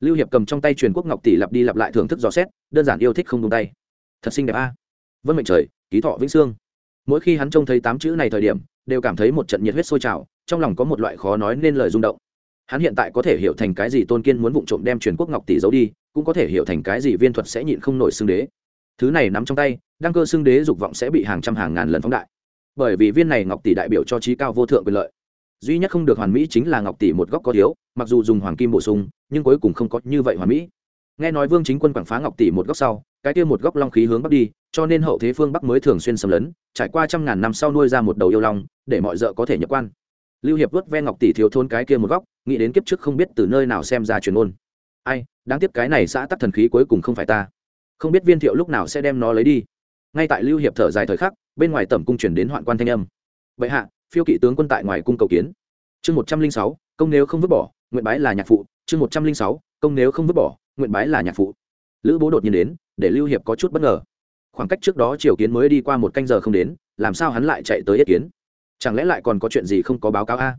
Lưu hiệp cầm trong tay truyền quốc ngọc tỷ lặp đi lặp lại thưởng thức dò xét, đơn giản yêu thích không đúng tay. Thật xinh đẹp a. Vân mệnh trời, ký thọ vĩnh sương mỗi khi hắn trông thấy tám chữ này thời điểm, đều cảm thấy một trận nhiệt huyết sôi trào, trong lòng có một loại khó nói nên lời rung động. Hắn hiện tại có thể hiểu thành cái gì tôn kiên muốn vụng trộm đem truyền quốc ngọc tỷ giấu đi, cũng có thể hiểu thành cái gì viên thuật sẽ nhịn không nổi xưng đế. Thứ này nắm trong tay, đăng cơ xưng đế dục vọng sẽ bị hàng trăm hàng ngàn lần phóng đại. Bởi vì viên này ngọc tỷ đại biểu cho trí cao vô thượng quyền lợi. Duy nhất không được hoàn mỹ chính là ngọc tỷ một góc có thiếu, mặc dù dùng hoàng kim bổ sung, nhưng cuối cùng không có như vậy hoàn mỹ. Nghe nói vương chính quân quảng phá ngọc tỷ một góc sau, cái kia một góc long khí hướng bắc đi cho nên hậu thế phương bắc mới thường xuyên xâm lấn, trải qua trăm ngàn năm sau nuôi ra một đầu yêu long, để mọi d có thể nhập quan. Lưu hiệp vớt ve ngọc tỷ thiếu thôn cái kia một góc, nghĩ đến kiếp trước không biết từ nơi nào xem ra truyền ôn ai, đáng tiếc cái này xã tắc thần khí cuối cùng không phải ta. Không biết viên thiệu lúc nào sẽ đem nó lấy đi. Ngay tại lưu hiệp thở dài thời khắc, bên ngoài tẩm cung chuyển đến hoạn quan thanh âm. Vậy hạ, phiêu kỵ tướng quân tại ngoài cung cầu kiến. Chương một trăm linh sáu, công nếu không vứt bỏ, nguyện bái là nhạc phụ. Chương một trăm linh sáu, công nếu không vứt bỏ, nguyện bái là nhạc phụ. Lữ bố đột nhiên đến, để lưu hiệp có chút bất ngờ khoảng cách trước đó triều kiến mới đi qua một canh giờ không đến, làm sao hắn lại chạy tới yết kiến? Chẳng lẽ lại còn có chuyện gì không có báo cáo a?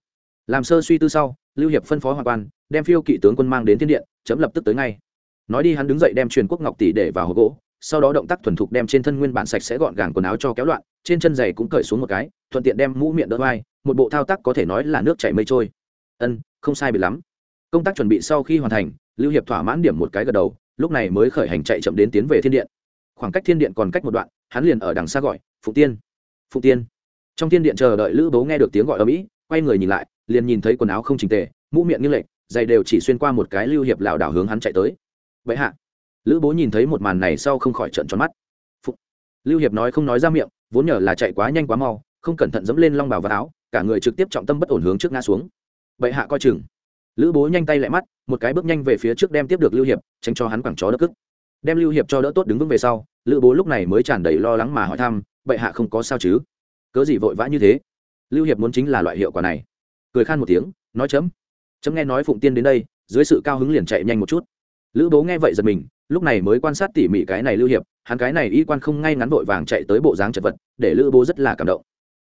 Làm sơ suy tư sau, lưu hiệp phân phó hoàng quan, đem phiêu kỵ tướng quân mang đến thiên điện, chấm lập tức tới ngay. Nói đi hắn đứng dậy đem truyền quốc ngọc tỷ để vào hộp gỗ, sau đó động tác thuần thục đem trên thân nguyên bản sạch sẽ gọn gàng quần áo cho kéo loạn, trên chân giày cũng cởi xuống một cái, thuận tiện đem mũ miệng đỡ vai, một bộ thao tác có thể nói là nước chảy mây trôi. Ân, không sai bị lắm. Công tác chuẩn bị sau khi hoàn thành, lưu hiệp thỏa mãn điểm một cái gật đầu, lúc này mới khởi hành chạy chậm đến tiến về thiên điện khoảng cách thiên điện còn cách một đoạn, hắn liền ở đằng xa gọi phụ tiên phụ tiên. Trong thiên điện chờ đợi lữ bố nghe được tiếng gọi ở mỹ, quay người nhìn lại, liền nhìn thấy quần áo không trình tề, mũ miệng như lệch, giày đều chỉ xuyên qua một cái lưu hiệp lảo đảo hướng hắn chạy tới. Vậy hạ. Lữ bố nhìn thấy một màn này sau không khỏi trận tròn mắt. Phụ. lưu hiệp nói không nói ra miệng, vốn nhờ là chạy quá nhanh quá mau, không cẩn thận dẫm lên long bào và áo, cả người trực tiếp trọng tâm bất ổn hướng trước ngã xuống. Vậy hạ coi chừng. Lữ bố nhanh tay lại mắt, một cái bước nhanh về phía trước đem tiếp được lưu hiệp, tránh cho hắn quẳng chó đất cức đem lưu hiệp cho đỡ tốt đứng vững về sau, lữ bố lúc này mới tràn đầy lo lắng mà hỏi thăm, bệ hạ không có sao chứ? Cớ gì vội vã như thế? Lưu hiệp muốn chính là loại hiệu quả này. Cười khan một tiếng, nói, chấm chấm nghe nói phụng tiên đến đây, dưới sự cao hứng liền chạy nhanh một chút. Lữ bố nghe vậy giật mình, lúc này mới quan sát tỉ mỉ cái này lưu hiệp, hắn cái này y quan không ngay ngắn vội vàng chạy tới bộ dáng chật vật, để lữ bố rất là cảm động.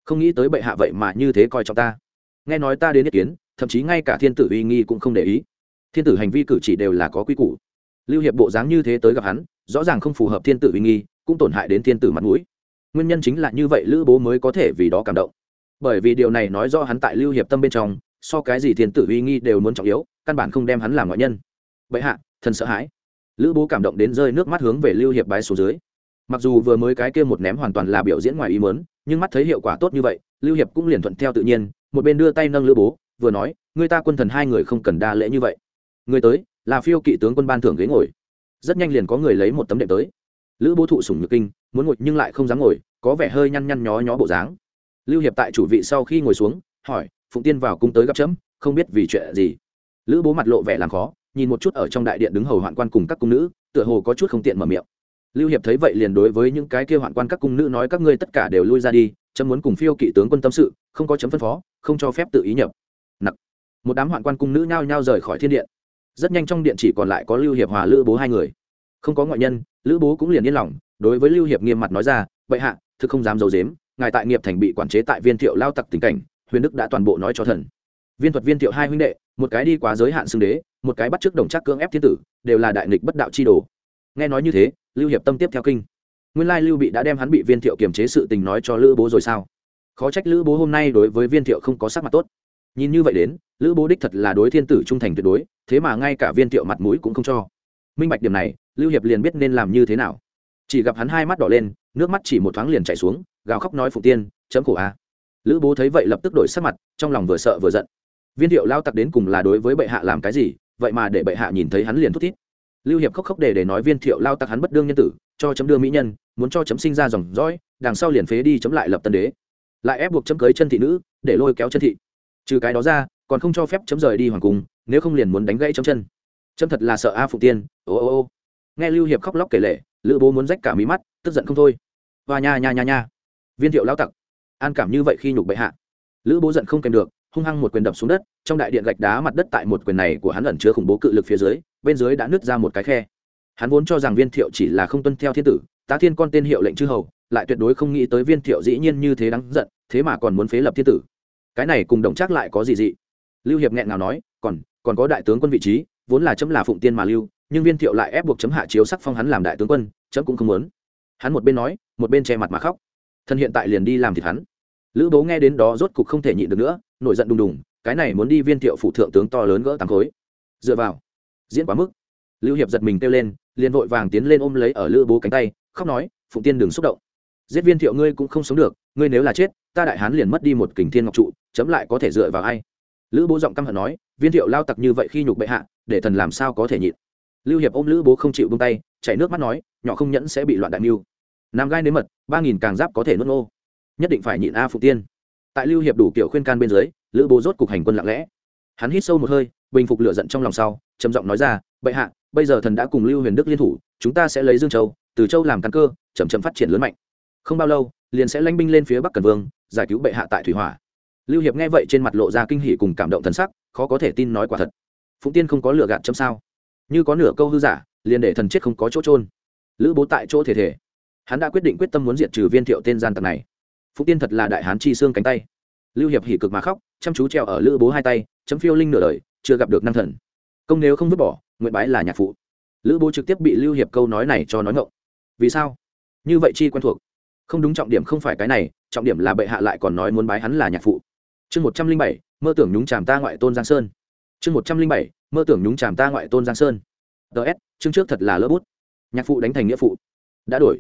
Không nghĩ tới bệ hạ vậy mà như thế coi trọng ta. Nghe nói ta đến ý kiến, thậm chí ngay cả thiên tử uy nghi cũng không để ý. Thiên tử hành vi cử chỉ đều là có quy củ lưu hiệp bộ dáng như thế tới gặp hắn, rõ ràng không phù hợp thiên tử uy nghi, cũng tổn hại đến thiên tử mặt mũi. Nguyên nhân chính là như vậy lữ bố mới có thể vì đó cảm động. Bởi vì điều này nói do hắn tại lưu hiệp tâm bên trong, so cái gì thiên tử uy nghi đều muốn trọng yếu, căn bản không đem hắn làm ngoại nhân. Vậy hạ, thần sợ hãi. Lữ bố cảm động đến rơi nước mắt hướng về lưu hiệp bái xuống dưới. Mặc dù vừa mới cái kia một ném hoàn toàn là biểu diễn ngoài ý mớn nhưng mắt thấy hiệu quả tốt như vậy, lưu hiệp cũng liền thuận theo tự nhiên, một bên đưa tay nâng lữ bố, vừa nói người ta quân thần hai người không cần đa lễ như vậy. Người tới là phiêu kỵ tướng quân ban thưởng ghế ngồi. Rất nhanh liền có người lấy một tấm đệm tới. Lữ bố thụ sủng nhược kinh, muốn ngồi nhưng lại không dám ngồi, có vẻ hơi nhăn nhăn nhó nhó bộ dáng. Lưu hiệp tại chủ vị sau khi ngồi xuống, hỏi, phụng tiên vào cung tới gặp chấm, không biết vì chuyện gì? Lữ bố mặt lộ vẻ làm khó, nhìn một chút ở trong đại điện đứng hầu hoạn quan cùng các cung nữ, tựa hồ có chút không tiện mở miệng. Lưu hiệp thấy vậy liền đối với những cái kia hoạn quan các cung nữ nói, các ngươi tất cả đều lui ra đi, chấm muốn cùng phiêu kỵ tướng quân tâm sự, không có chấm phân phó, không cho phép tự ý nhập. Nặc. Một đám hoạn quan cung nữ nhao nhao rời khỏi thiên điện rất nhanh trong điện chỉ còn lại có lưu hiệp hòa, lữ bố hai người. Không có ngoại nhân, lữ bố cũng liền yên lòng, đối với lưu hiệp nghiêm mặt nói ra, vậy hạ, thực không dám d i ấ u dếm ngài tại nghiệp thành bị quản chế tại viên thiệu lao tặc tình cảnh, huyền đức đã toàn bộ nói cho thần. Viên thuật viên thiệu hai huynh đệ, một cái đi quá giới hạn xưng đế, một cái bắt t r ư ớ c đồng chắc cưỡng ép thiên tử, đều là đại nghịch bất đạo chi đồ. Nghe nói như thế, lưu hiệp tâm tiếp theo kinh. Nguyên lai lưu bị đã đem hắn bị viên thiệu kiềm chế sự tình nói cho lữ bố rồi sao? Khó trách lữ bố hôm nay đối với viên thiệu không có sắc mặt tốt nhìn như vậy đến, lữ bố đích thật là đối thiên tử trung thành tuyệt đối, thế mà ngay cả viên thiệu mặt mũi cũng không cho. Minh bạch điểm này, lưu hiệp liền biết nên làm như thế nào. Chỉ gặp hắn hai mắt đỏ lên, nước mắt chỉ một thoáng liền chảy xuống, gào khóc nói phụ tiên, chấm khổ a. Lữ bố thấy vậy lập tức đổi sắc mặt, trong lòng vừa sợ vừa giận. Viên thiệu lao tặc đến cùng là đối với bệ hạ làm cái gì, vậy mà để bệ hạ nhìn thấy hắn liền thút thít. Lưu hiệp khóc khóc để để nói viên thiệu lao tặc hắn bất đương nhân tử, cho chấm đưa mỹ nhân, muốn cho chấm sinh ra dòng dõi, đằng sau liền phế đi chấm lại lập tân đế. Lại ép buộc chấm cưới chân thị nữ, để lôi kéo chân thị trừ cái đó ra, còn không cho phép chấm rời đi hoàng cung, nếu không liền muốn đánh gãy chấm chân. Chấm thật là sợ a phụ tiên, ô ô ô. Nghe lưu hiệp khóc lóc kể lệ lữ bố muốn rách cả mí mắt, tức giận không thôi. Và nha nha nha nha. Viên thiệu lao tặc, an cảm như vậy khi nhục bệ hạ. Lữ bố giận không kèm được, hung hăng một quyền đập xuống đất, trong đại điện gạch đá mặt đất tại một quyền này của hắn ẩn chứa khủng bố cự lực phía dưới, bên dưới đã nứt ra một cái khe. Hắn vốn cho rằng viên thiệu chỉ là không tuân theo thiên tử, tá thiên con tên hiệu lệnh chư hầu, lại tuyệt đối không nghĩ tới viên thiệu dĩ nhiên như thế đáng giận, thế mà còn muốn phế lập thiên tử cái này cùng đồng trác lại có gì dị? Lưu hiệp nghẹn ngào nói, còn còn có đại tướng quân vị trí, vốn là chấm là phụng tiên mà lưu, nhưng viên thiệu lại ép buộc chấm hạ chiếu sắc phong hắn làm đại tướng quân, chấm cũng không muốn. Hắn một bên nói, một bên che mặt mà khóc. Thân hiện tại liền đi làm thịt hắn. Lữ bố nghe đến đó rốt cục không thể nhịn được nữa, nổi giận đùng đùng, cái này muốn đi viên thiệu phủ thượng tướng to lớn gỡ tám khối. Dựa vào, diễn quá mức. Lưu hiệp giật mình kêu lên, liền vội vàng tiến lên ôm lấy ở lữ bố cánh tay, khóc nói, phụng tiên đừng xúc động. Giết viên thiệu ngươi cũng không sống được, ngươi nếu là chết, ta đại hán liền mất đi một kình thiên ngọc trụ chấm lại có thể dựa vào ai? Lữ bố giọng căm hận nói, viên thiệu lao tặc như vậy khi nhục bệ hạ, để thần làm sao có thể nhịn? Lưu hiệp ôm lữ bố không chịu bông tay, chảy nước mắt nói, nhỏ không nhẫn sẽ bị loạn đại mưu. Nam gai nếm mật, ba nghìn càng giáp có thể nuốt ngô. Nhất định phải nhịn a phụ tiên. Tại lưu hiệp đủ kiểu khuyên can bên dưới, lữ bố rốt cục hành quân lặng lẽ. Hắn hít sâu một hơi, bình phục lửa giận trong lòng sau, trầm giọng nói ra, bệ hạ, bây giờ thần đã cùng lưu huyền đức liên thủ, chúng ta sẽ lấy dương châu, từ châu làm căn cơ, chậm chậm phát triển lớn mạnh. Không bao lâu, liền sẽ lãnh binh lên phía bắc cần vương, giải cứu bệ hạ tại thủy hỏa lưu hiệp nghe vậy trên mặt lộ ra kinh hỉ cùng cảm động thần sắc, khó có thể tin nói quả thật. Phụng tiên không có lựa gạt chấm sao? Như có nửa câu hư giả, liền để thần chết không có chỗ trôn lữ bố tại chỗ thể thể. Hắn đã quyết định quyết tâm muốn diệt trừ viên thiệu tên gian tặc này. Phụng tiên thật là đại hán chi xương cánh tay. Lưu hiệp hỉ cực mà khóc, chăm chú treo ở lữ bố hai tay, chấm phiêu linh nửa đời, chưa gặp được năng thần. Công nếu không vứt bỏ, nguyện bái là nhạc phụ. Lữ bố trực tiếp bị lưu hiệp câu nói này cho nói ngộng vì sao? Như vậy chi quen thuộc. Không đúng trọng điểm không phải cái này, trọng điểm là bệ hạ lại còn nói muốn bái hắn là nhạc phụ chương một trăm linh bảy, mơ tưởng nhúng chàm ta ngoại tôn giang sơn. Chương một trăm linh bảy, mơ tưởng nhúng chàm ta ngoại tôn giang sơn. Ts chương trước thật là lỡ bút. Nhạc phụ đánh thành nghĩa phụ. Đã đổi.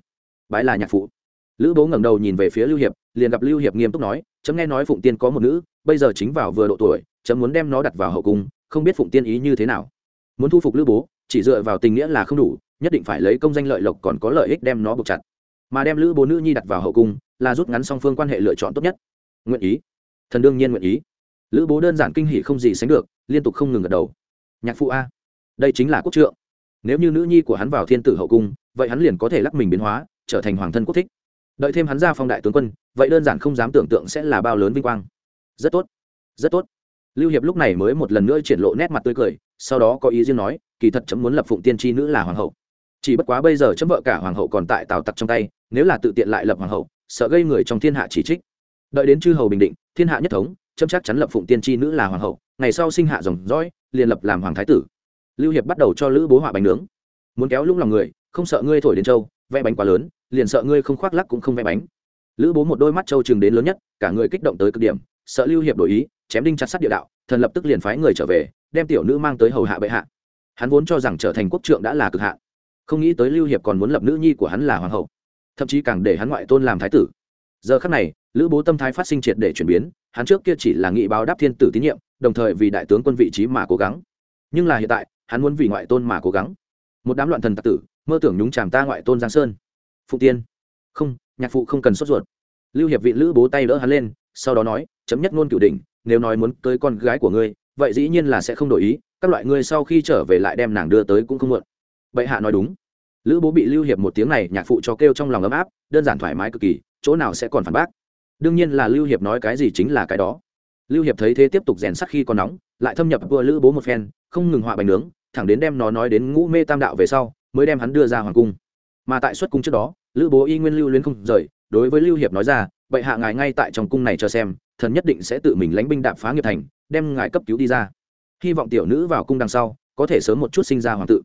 Bái là nhạc phụ. Lữ bố ngẩng đầu nhìn về phía lưu hiệp, liền gặp lưu hiệp nghiêm túc nói, chấm nghe nói phụng tiên có một nữ, bây giờ chính vào vừa độ tuổi, chấm muốn đem nó đặt vào hậu cung, không biết phụng tiên ý như thế nào. Muốn thu phục lữ bố, chỉ dựa vào tình nghĩa là không đủ, nhất định phải lấy công danh lợi lộc còn có lợi ích đem nó buộc chặt. Mà đem lữ bố nữ nhi đặt vào hậu cung, là rút ngắn song phương quan hệ lựa chọn tốt nhất. Nguyện ý thần đương nhiên nguyện ý. Lữ bố đơn giản kinh hỷ không gì sánh được, liên tục không ngừng gật đầu. Nhạc phụ a, đây chính là quốc trượng. Nếu như nữ nhi của hắn vào thiên tử hậu cung, vậy hắn liền có thể lắc mình biến hóa, trở thành hoàng thân quốc thích. Đợi thêm hắn ra phong đại tướng quân, vậy đơn giản không dám tưởng tượng sẽ là bao lớn vinh quang. Rất tốt rất tốt. Lưu hiệp lúc này mới một lần nữa triển lộ nét mặt tươi cười, sau đó có ý riêng nói, kỳ thật chấm muốn lập phụng tiên tri nữ là hoàng hậu. Chỉ bất quá bây giờ chấm vợ cả hoàng hậu còn tại tào tặc trong tay, nếu là tự tiện lại lập hoàng hậu, sợ gây người trong thiên hạ chỉ trích đợi đến chư hầu bình định, thiên hạ nhất thống châm chắc chắn lập phụng tiên tri nữ là hoàng hậu, ngày sau sinh hạ dòng dõi, liền lập làm hoàng thái tử. Lưu hiệp bắt đầu cho lữ bố họa bánh nướng. Muốn kéo lung lòng người, không sợ ngươi thổi đến châu vẽ bánh quá lớn, liền sợ ngươi không khoác lắc cũng không vẽ bánh. Lữ bố một đôi mắt châu chừng đến lớn nhất, cả người kích động tới cực điểm, sợ lưu hiệp đổi ý, chém đinh chặt sắt địa đạo, thần lập tức liền phái người trở về, đem tiểu nữ mang tới hầu hạ bệ hạ. Hắn vốn cho rằng trở thành quốc trượng đã là cực hạ không nghĩ tới lưu hiệp còn muốn lập nữ nhi của hắn là hoàng hậu, thậm chí càng để hắn ngoại tôn làm thái tử giờ khắc này, lữ bố tâm thái phát sinh triệt để chuyển biến, hắn trước kia chỉ là nghị báo đáp thiên tử tín nhiệm, đồng thời vì đại tướng quân vị trí mà cố gắng. Nhưng là hiện tại, hắn muốn vì ngoại tôn mà cố gắng. Một đám loạn thần tặc tử, mơ tưởng nhúng chàm ta ngoại tôn giang sơn. Phụ tiên. Không, nhạc phụ không cần sốt ruột. Lưu hiệp vị lữ bố tay đỡ hắn lên, sau đó nói, chấm nhất ngôn cửu đỉnh, nếu nói muốn tới con gái của ngươi, vậy dĩ nhiên là sẽ không đổi ý, các loại ngươi sau khi trở về lại đem nàng đưa tới cũng không muộn. Bệ hạ nói đúng. Lữ bố bị lưu hiệp một tiếng này nhạc phụ cho kêu trong lòng ấm áp, đơn giản thoải mái cực kỳ chỗ nào sẽ còn phản bác. Đương nhiên là lưu hiệp nói cái gì chính là cái đó. Lưu hiệp thấy thế tiếp tục rèn sắc khi còn nóng, lại thâm nhập vừa lữ bố một phen, không ngừng họa bánh nướng, thẳng đến đem nó nói đến ngũ mê tam đạo về sau, mới đem hắn đưa ra hoàng cung. Mà tại xuất cung trước đó, lữ bố y nguyên lưu luyến không rời, đối với lưu hiệp nói ra, bệ hạ ngài ngay tại trong cung này cho xem, thần nhất định sẽ tự mình lánh binh đạp phá nghiệp thành, đem ngài cấp cứu đi ra. Hy vọng tiểu nữ vào cung đằng sau, có thể sớm một chút sinh ra hoàng tự.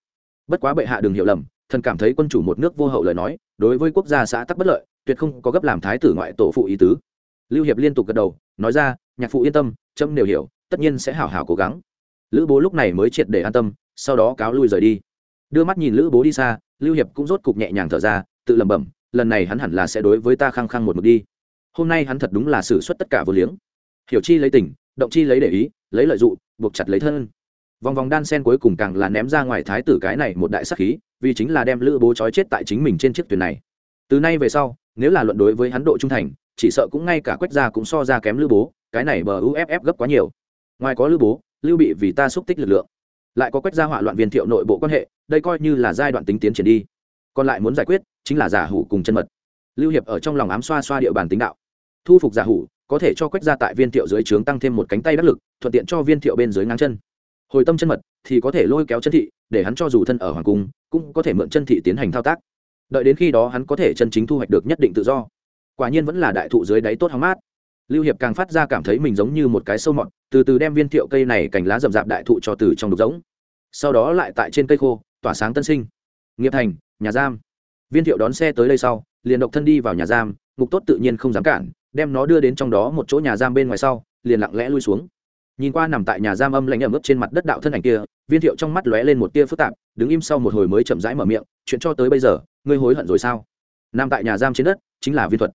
Bất quá bệ hạ đừng hiểu lầm thần cảm thấy quân chủ một nước vô hậu lời nói, đối với quốc gia xã tắc bất lợi, tuyệt không có gấp làm thái tử ngoại tổ phụ ý tứ. Lưu hiệp liên tục gật đầu, nói ra, nhạc phụ yên tâm trâm đều hiểu, tất nhiên sẽ hảo hảo cố gắng. Lữ bố lúc này mới triệt để an tâm, sau đó cáo lui rời đi. Đưa mắt nhìn lữ bố đi xa, lưu hiệp cũng rốt cục nhẹ nhàng thở ra, tự lẩm bẩm, lần này hắn hẳn là sẽ đối với ta khăng khăng một mực đi. Hôm nay hắn thật đúng là xử suất tất cả vô liếng. Hiểu chi lấy tình, động chi lấy để ý, lấy lợi dụng buộc chặt lấy thân vòng vòng đan sen cuối cùng càng là ném ra ngoài thái tử cái này một đại sắc khí, vì chính là đem lữ bố trói chết tại chính mình trên chiếc thuyền này. Từ nay về sau, nếu là luận đối với hắn độ trung thành, chỉ sợ cũng ngay cả quách gia cũng so ra kém lữ bố, cái này bờ uff gấp quá nhiều. Ngoài có lữ bố, lưu bị vì ta xúc tích lực lượng. Lại có quách gia hỏa loạn viên thiệu nội bộ quan hệ, đây coi như là giai đoạn tính tiến triển đi. Còn lại muốn giải quyết, chính là giả hủ cùng chân mật. Lưu hiệp ở trong lòng ám xoa xoa địa bàn tính đạo. Thu phục giả hủ, có thể cho quách gia tại viên thiệu dưới trướng tăng thêm một cánh tay đắc lực, thuận tiện cho viên thiệu bên dưới ngang chân hồi tâm chân mật thì có thể lôi kéo chân thị, để hắn cho dù thân ở hoàng cung, cũng có thể mượn chân thị tiến hành thao tác. Đợi đến khi đó hắn có thể chân chính thu hoạch được nhất định tự do. Quả nhiên vẫn là đại thụ dưới đáy tốt hóng mát. Lưu hiệp càng phát ra cảm thấy mình giống như một cái sâu mọt, từ từ đem viên thiệu cây này cành lá rậm rạp đại thụ cho từ trong đục giống. Sau đó lại tại trên cây khô, tỏa sáng tân sinh. Nghiệp thành, nhà giam. Viên thiệu đón xe tới đây sau, liền độc thân đi vào nhà giam, ngục tốt tự nhiên không dám cản, đem nó đưa đến trong đó một chỗ nhà giam bên ngoài sau, liền lặng lẽ lui xuống nhìn qua nằm tại nhà giam âm lãnh ẩm ướt trên mặt đất đạo thân ảnh kia, viên thiệu trong mắt lóe lên một tia phức tạp, đứng im sau một hồi mới chậm rãi mở miệng, chuyện cho tới bây giờ, ngươi hối hận rồi sao? Nằm tại nhà giam trên đất, chính là viên thuật.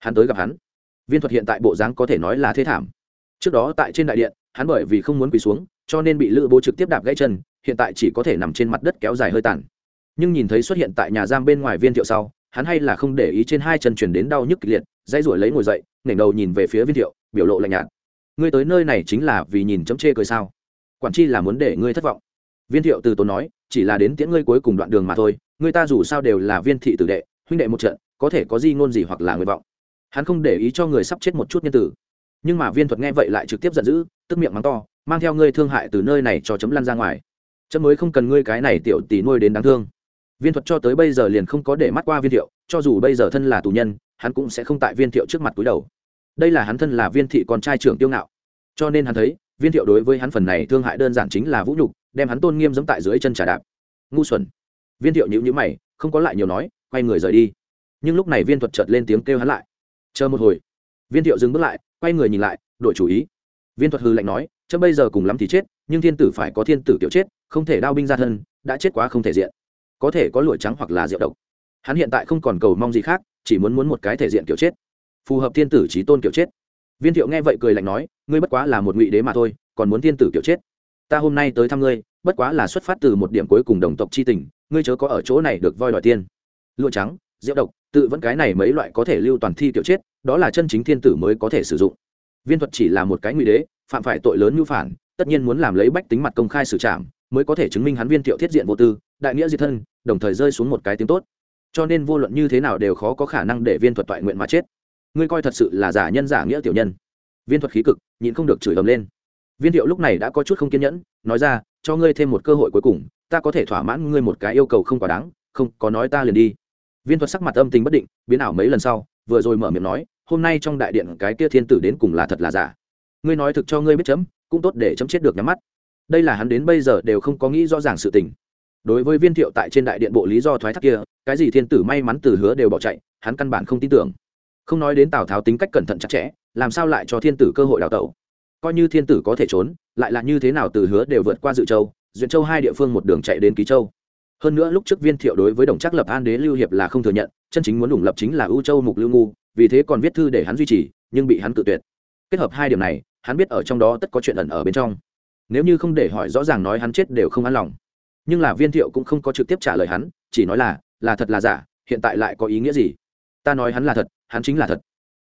Hắn tới gặp hắn. Viên thuật hiện tại bộ dáng có thể nói là thế thảm. Trước đó tại trên đại điện, hắn bởi vì không muốn quỳ xuống, cho nên bị lữ bố trực tiếp đạp gãy chân, hiện tại chỉ có thể nằm trên mặt đất kéo dài hơi tàn. Nhưng nhìn thấy xuất hiện tại nhà giam bên ngoài viên thiệu sau, hắn hay là không để ý trên hai chân chuyển đến đau nhức kịch liệt, dãy ruổi lấy ngồi dậy, ngẩng đầu nhìn về phía viên thiệu, biểu lộ lạnh nhạt ngươi tới nơi này chính là vì nhìn chấm chê cười sao? Quản chi là muốn để ngươi thất vọng. Viên thiệu từ tốn nói, chỉ là đến tiễn ngươi cuối cùng đoạn đường mà thôi, ngươi ta dù sao đều là viên thị tử đệ, huynh đệ một trận, có thể có gì ngôn gì hoặc là nguyện vọng. Hắn không để ý cho người sắp chết một chút nhân tử. Nhưng mà viên thuật nghe vậy lại trực tiếp giận dữ, tức miệng mắng to, mang theo ngươi thương hại từ nơi này cho chấm lăn ra ngoài. Chấm mới không cần ngươi cái này tiểu tỷ nuôi đến đáng thương. Viên thuật cho tới bây giờ liền không có để mắt qua viên thiệu, cho dù bây giờ thân là tù nhân, hắn cũng sẽ không tại viên thiệu trước mặt túi đầu đây là hắn thân là viên thị con trai trưởng tiêu ngạo. Cho nên hắn thấy, viên thiệu đối với hắn phần này thương hại đơn giản chính là vũ nhục, đem hắn tôn nghiêm giẫm tại dưới chân trà đạp. Ngu xuẩn. Viên thiệu nhữ nhữ mày, không có lại nhiều nói, quay người rời đi. Nhưng lúc này viên thuật chợt lên tiếng kêu hắn lại. Chờ một hồi. Viên thiệu dừng bước lại, quay người nhìn lại, đổi chủ ý. Viên thuật hư lạnh nói, chớ bây giờ cùng lắm thì chết, nhưng thiên tử phải có thiên tử tiểu chết, không thể đao binh ra thân, đã chết quá không thể diện. Có thể có lụa trắng hoặc là rượu độc. Hắn hiện tại không còn cầu mong gì khác, chỉ muốn muốn một cái thể diện kiểu chết phù hợp thiên tử trí tôn kiểu chết. Viên thiệu nghe vậy cười lạnh nói, ngươi bất quá là một ngụy đế mà thôi, còn muốn thiên tử kiểu chết. Ta hôm nay tới thăm ngươi, bất quá là xuất phát từ một điểm cuối cùng đồng tộc c h i tình, ngươi chớ có ở chỗ này được voi đòi tiên lụa trắng, rượu độc, tự vẫn cái này mấy loại có thể lưu toàn thi kiểu chết, đó là chân chính thiên tử mới có thể sử dụng. Viên thuật chỉ là một cái ngụy đế, phạm phải tội lớn như phản, tất nhiên muốn làm lấy bách tính mặt công khai xử trảm, mới có thể chứng minh hắn viên thiệu thiết diện vô tư, đại nghĩa diệt thân, đồng thời rơi xuống một cái tiếng tốt. Cho nên vô luận như thế nào đều khó có khả năng để viên thuật toại nguyện mà chết ngươi coi thật sự là giả nhân giả nghĩa tiểu nhân. Viên thuật khí cực, nhịn không được chửi ầm lên. Viên thiệu lúc này đã có chút không kiên nhẫn, nói ra, cho ngươi thêm một cơ hội cuối cùng, ta có thể thỏa mãn ngươi một cái yêu cầu không quá đáng, không, có nói ta liền đi. Viên thuật sắc mặt âm tình bất định, biến ảo mấy lần sau, vừa rồi mở miệng nói, hôm nay trong đại điện cái kia thiên tử đến cùng là thật là giả. Ngươi nói thực cho ngươi biết chấm, cũng tốt để chấm chết được nhắm mắt. Đây là hắn đến bây giờ đều không có nghĩ rõ ràng sự tình. Đối với viên thiệu tại trên đại điện bộ lý do thoái thác kia, cái gì thiên tử may mắn từ hứa đều bỏ chạy, hắn căn bản không tin tưởng không nói đến tào tháo tính cách cẩn thận chặt chẽ, làm sao lại cho thiên tử cơ hội đào tẩu? Coi như thiên tử có thể trốn, lại là như thế nào từ hứa đều vượt qua dự châu, duyện châu hai địa phương một đường chạy đến ký châu. Hơn nữa lúc trước viên thiệu đối với đồng chắc lập an đế lưu hiệp là không thừa nhận, chân chính muốn đủng lập chính là ưu châu mục lưu ngu, vì thế còn viết thư để hắn duy trì, nhưng bị hắn cự tuyệt. Kết hợp hai điểm này, hắn biết ở trong đó tất có chuyện ẩn ở bên trong. Nếu như không để hỏi rõ ràng nói hắn chết đều không an lòng. Nhưng là viên thiệu cũng không có trực tiếp trả lời hắn, chỉ nói là là thật là giả, hiện tại lại có ý nghĩa gì? Ta nói hắn là thật hắn chính là thật.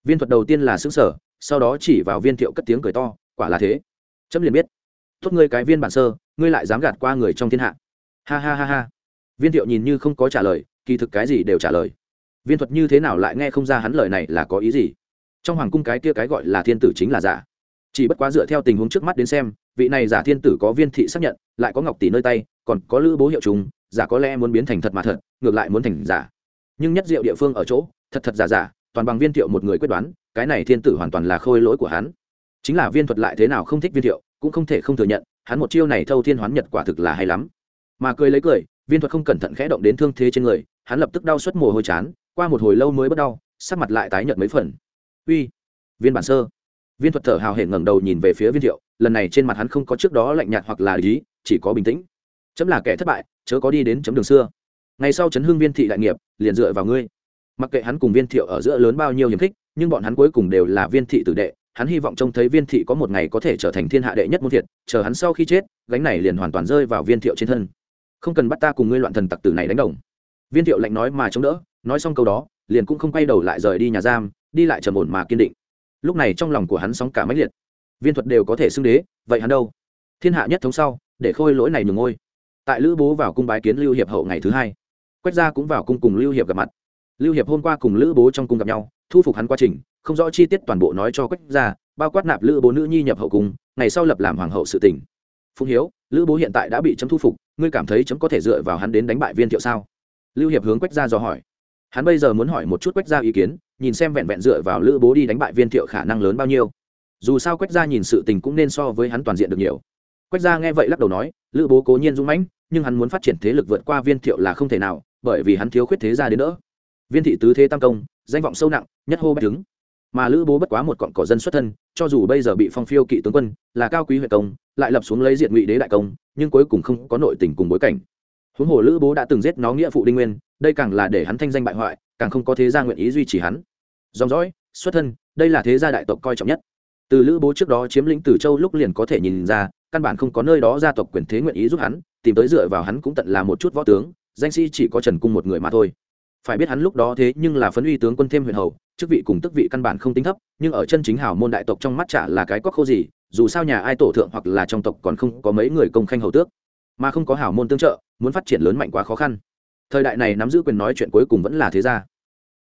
Viên thuật đầu tiên là xứng sở sau đó chỉ vào viên thiệu cất tiếng cười to, quả là thế. Chấm liền biết. Tốt ngươi cái viên bản sơ, ngươi lại dám gạt qua người trong thiên hạ. Ha ha ha ha. Viên thiệu nhìn như không có trả lời, kỳ thực cái gì đều trả lời. Viên thuật như thế nào lại nghe không ra hắn lời này là có ý gì? Trong hoàng cung cái kia cái gọi là thiên tử chính là giả. Chỉ bất quá dựa theo tình huống trước mắt đến xem, vị này giả thiên tử có viên thị xác nhận, lại có ngọc tỷ nơi tay, còn có lữ bố hiệu trùng, giả có lẽ muốn biến thành thật mà thật, ngược lại muốn thành giả. Nhưng nhất diệu địa phương ở chỗ, thật thật giả giả toàn bằng viên thiệu một người quyết đoán, cái này thiên tử hoàn toàn là khôi lỗi của hắn. Chính là viên thuật lại thế nào không thích viên thiệu, cũng không thể không thừa nhận, hắn một chiêu này thâu thiên hoán nhật quả thực là hay lắm. Mà cười lấy cười, viên thuật không cẩn thận khẽ động đến thương thế trên người, hắn lập tức đau suất mồ hôi chán, qua một hồi lâu mới bất đau, sắc mặt lại tái nhợt mấy phần. Uy, viên bản sơ. Viên thuật thở hào hển ngẩng đầu nhìn về phía viên thiệu, lần này trên mặt hắn không có trước đó lạnh nhạt hoặc là lý chỉ có bình tĩnh. Chấm là kẻ thất bại, chớ có đi đến chấm đường xưa. Ngày sau chấn hương viên thị đại nghiệp, liền dựa vào ngươi mặc kệ hắn cùng viên thiệu ở giữa lớn bao nhiêu hiềm khích, nhưng bọn hắn cuối cùng đều là viên thị tử đệ, hắn hy vọng trông thấy viên thị có một ngày có thể trở thành thiên hạ đệ nhất môn thiệt, chờ hắn sau khi chết, gánh này liền hoàn toàn rơi vào viên thiệu trên thân. Không cần bắt ta cùng ngươi loạn thần tặc tử này đánh đồng. Viên thiệu lạnh nói mà chống đỡ, nói xong câu đó, liền cũng không quay đầu lại rời đi nhà giam, đi lại trầm ổn mà kiên định. Lúc này trong lòng của hắn sóng cả máy liệt. Viên thuật đều có thể xưng đế, vậy hắn đâu? Thiên hạ nhất thống sau, để khôi lỗi này nhường ngôi. Tại lữ bố vào cung bái kiến lưu hiệp hậu ngày thứ hai. Quách gia cũng vào cung cùng lưu hiệp gặp mặt lưu hiệp hôm qua cùng lữ bố trong cung gặp nhau, thu phục hắn quá trình, không rõ chi tiết toàn bộ nói cho quách gia, bao quát nạp lữ bố nữ nhi nhập hậu cung, ngày sau lập làm hoàng hậu sự tỉnh phụng hiếu, lữ bố hiện tại đã bị chấm thu phục, ngươi cảm thấy chấm có thể dựa vào hắn đến đánh bại viên thiệu sao? Lưu hiệp hướng quách gia dò hỏi. Hắn bây giờ muốn hỏi một chút quách gia ý kiến, nhìn xem vẹn vẹn dựa vào lữ bố đi đánh bại viên thiệu khả năng lớn bao nhiêu. Dù sao quách gia nhìn sự tình cũng nên so với hắn toàn diện được nhiều. Quách gia nghe vậy lắc đầu nói, lữ bố cố nhiên dũng mãnh, nhưng hắn muốn phát triển thế lực vượt qua viên thiệu là không thể nào, bởi vì hắn thiếu khuyết thế gia đến nữa viên thị tứ thế tam công, danh vọng sâu nặng, nhất hô bách đứng. Mà lữ bố bất quá một cọn cỏ dân xuất thân, cho dù bây giờ bị phong phiêu kỵ tướng quân, là cao quý huệ công, lại lập xuống lấy diện ngụy đế đại công, nhưng cuối cùng không có nội tình cùng bối cảnh. Huống hồ lữ bố đã từng giết nó nghĩa phụ đinh nguyên, đây càng là để hắn thanh danh bại hoại, càng không có thế gia nguyện ý duy trì hắn. Dòng dõi, xuất thân, đây là thế gia đại tộc coi trọng nhất. Từ lữ bố trước đó chiếm lĩnh từ châu lúc liền có thể nhìn ra, căn bản không có nơi đó gia tộc quyền thế nguyện ý giúp hắn, tìm tới dựa vào hắn cũng tận là một chút võ tướng, danh sĩ chỉ có trần cung một người mà thôi phải biết hắn lúc đó thế nhưng là phấn uy tướng quân thêm huyền hầu, chức vị cùng tức vị căn bản không tính thấp, nhưng ở chân chính hào môn đại tộc trong mắt chả là cái cóc khô gì, dù sao nhà ai tổ thượng hoặc là trong tộc còn không có mấy người công khanh hầu tước. Mà không có hào môn tương trợ, muốn phát triển lớn mạnh quá khó khăn. Thời đại này nắm giữ quyền nói chuyện cuối cùng vẫn là thế gia.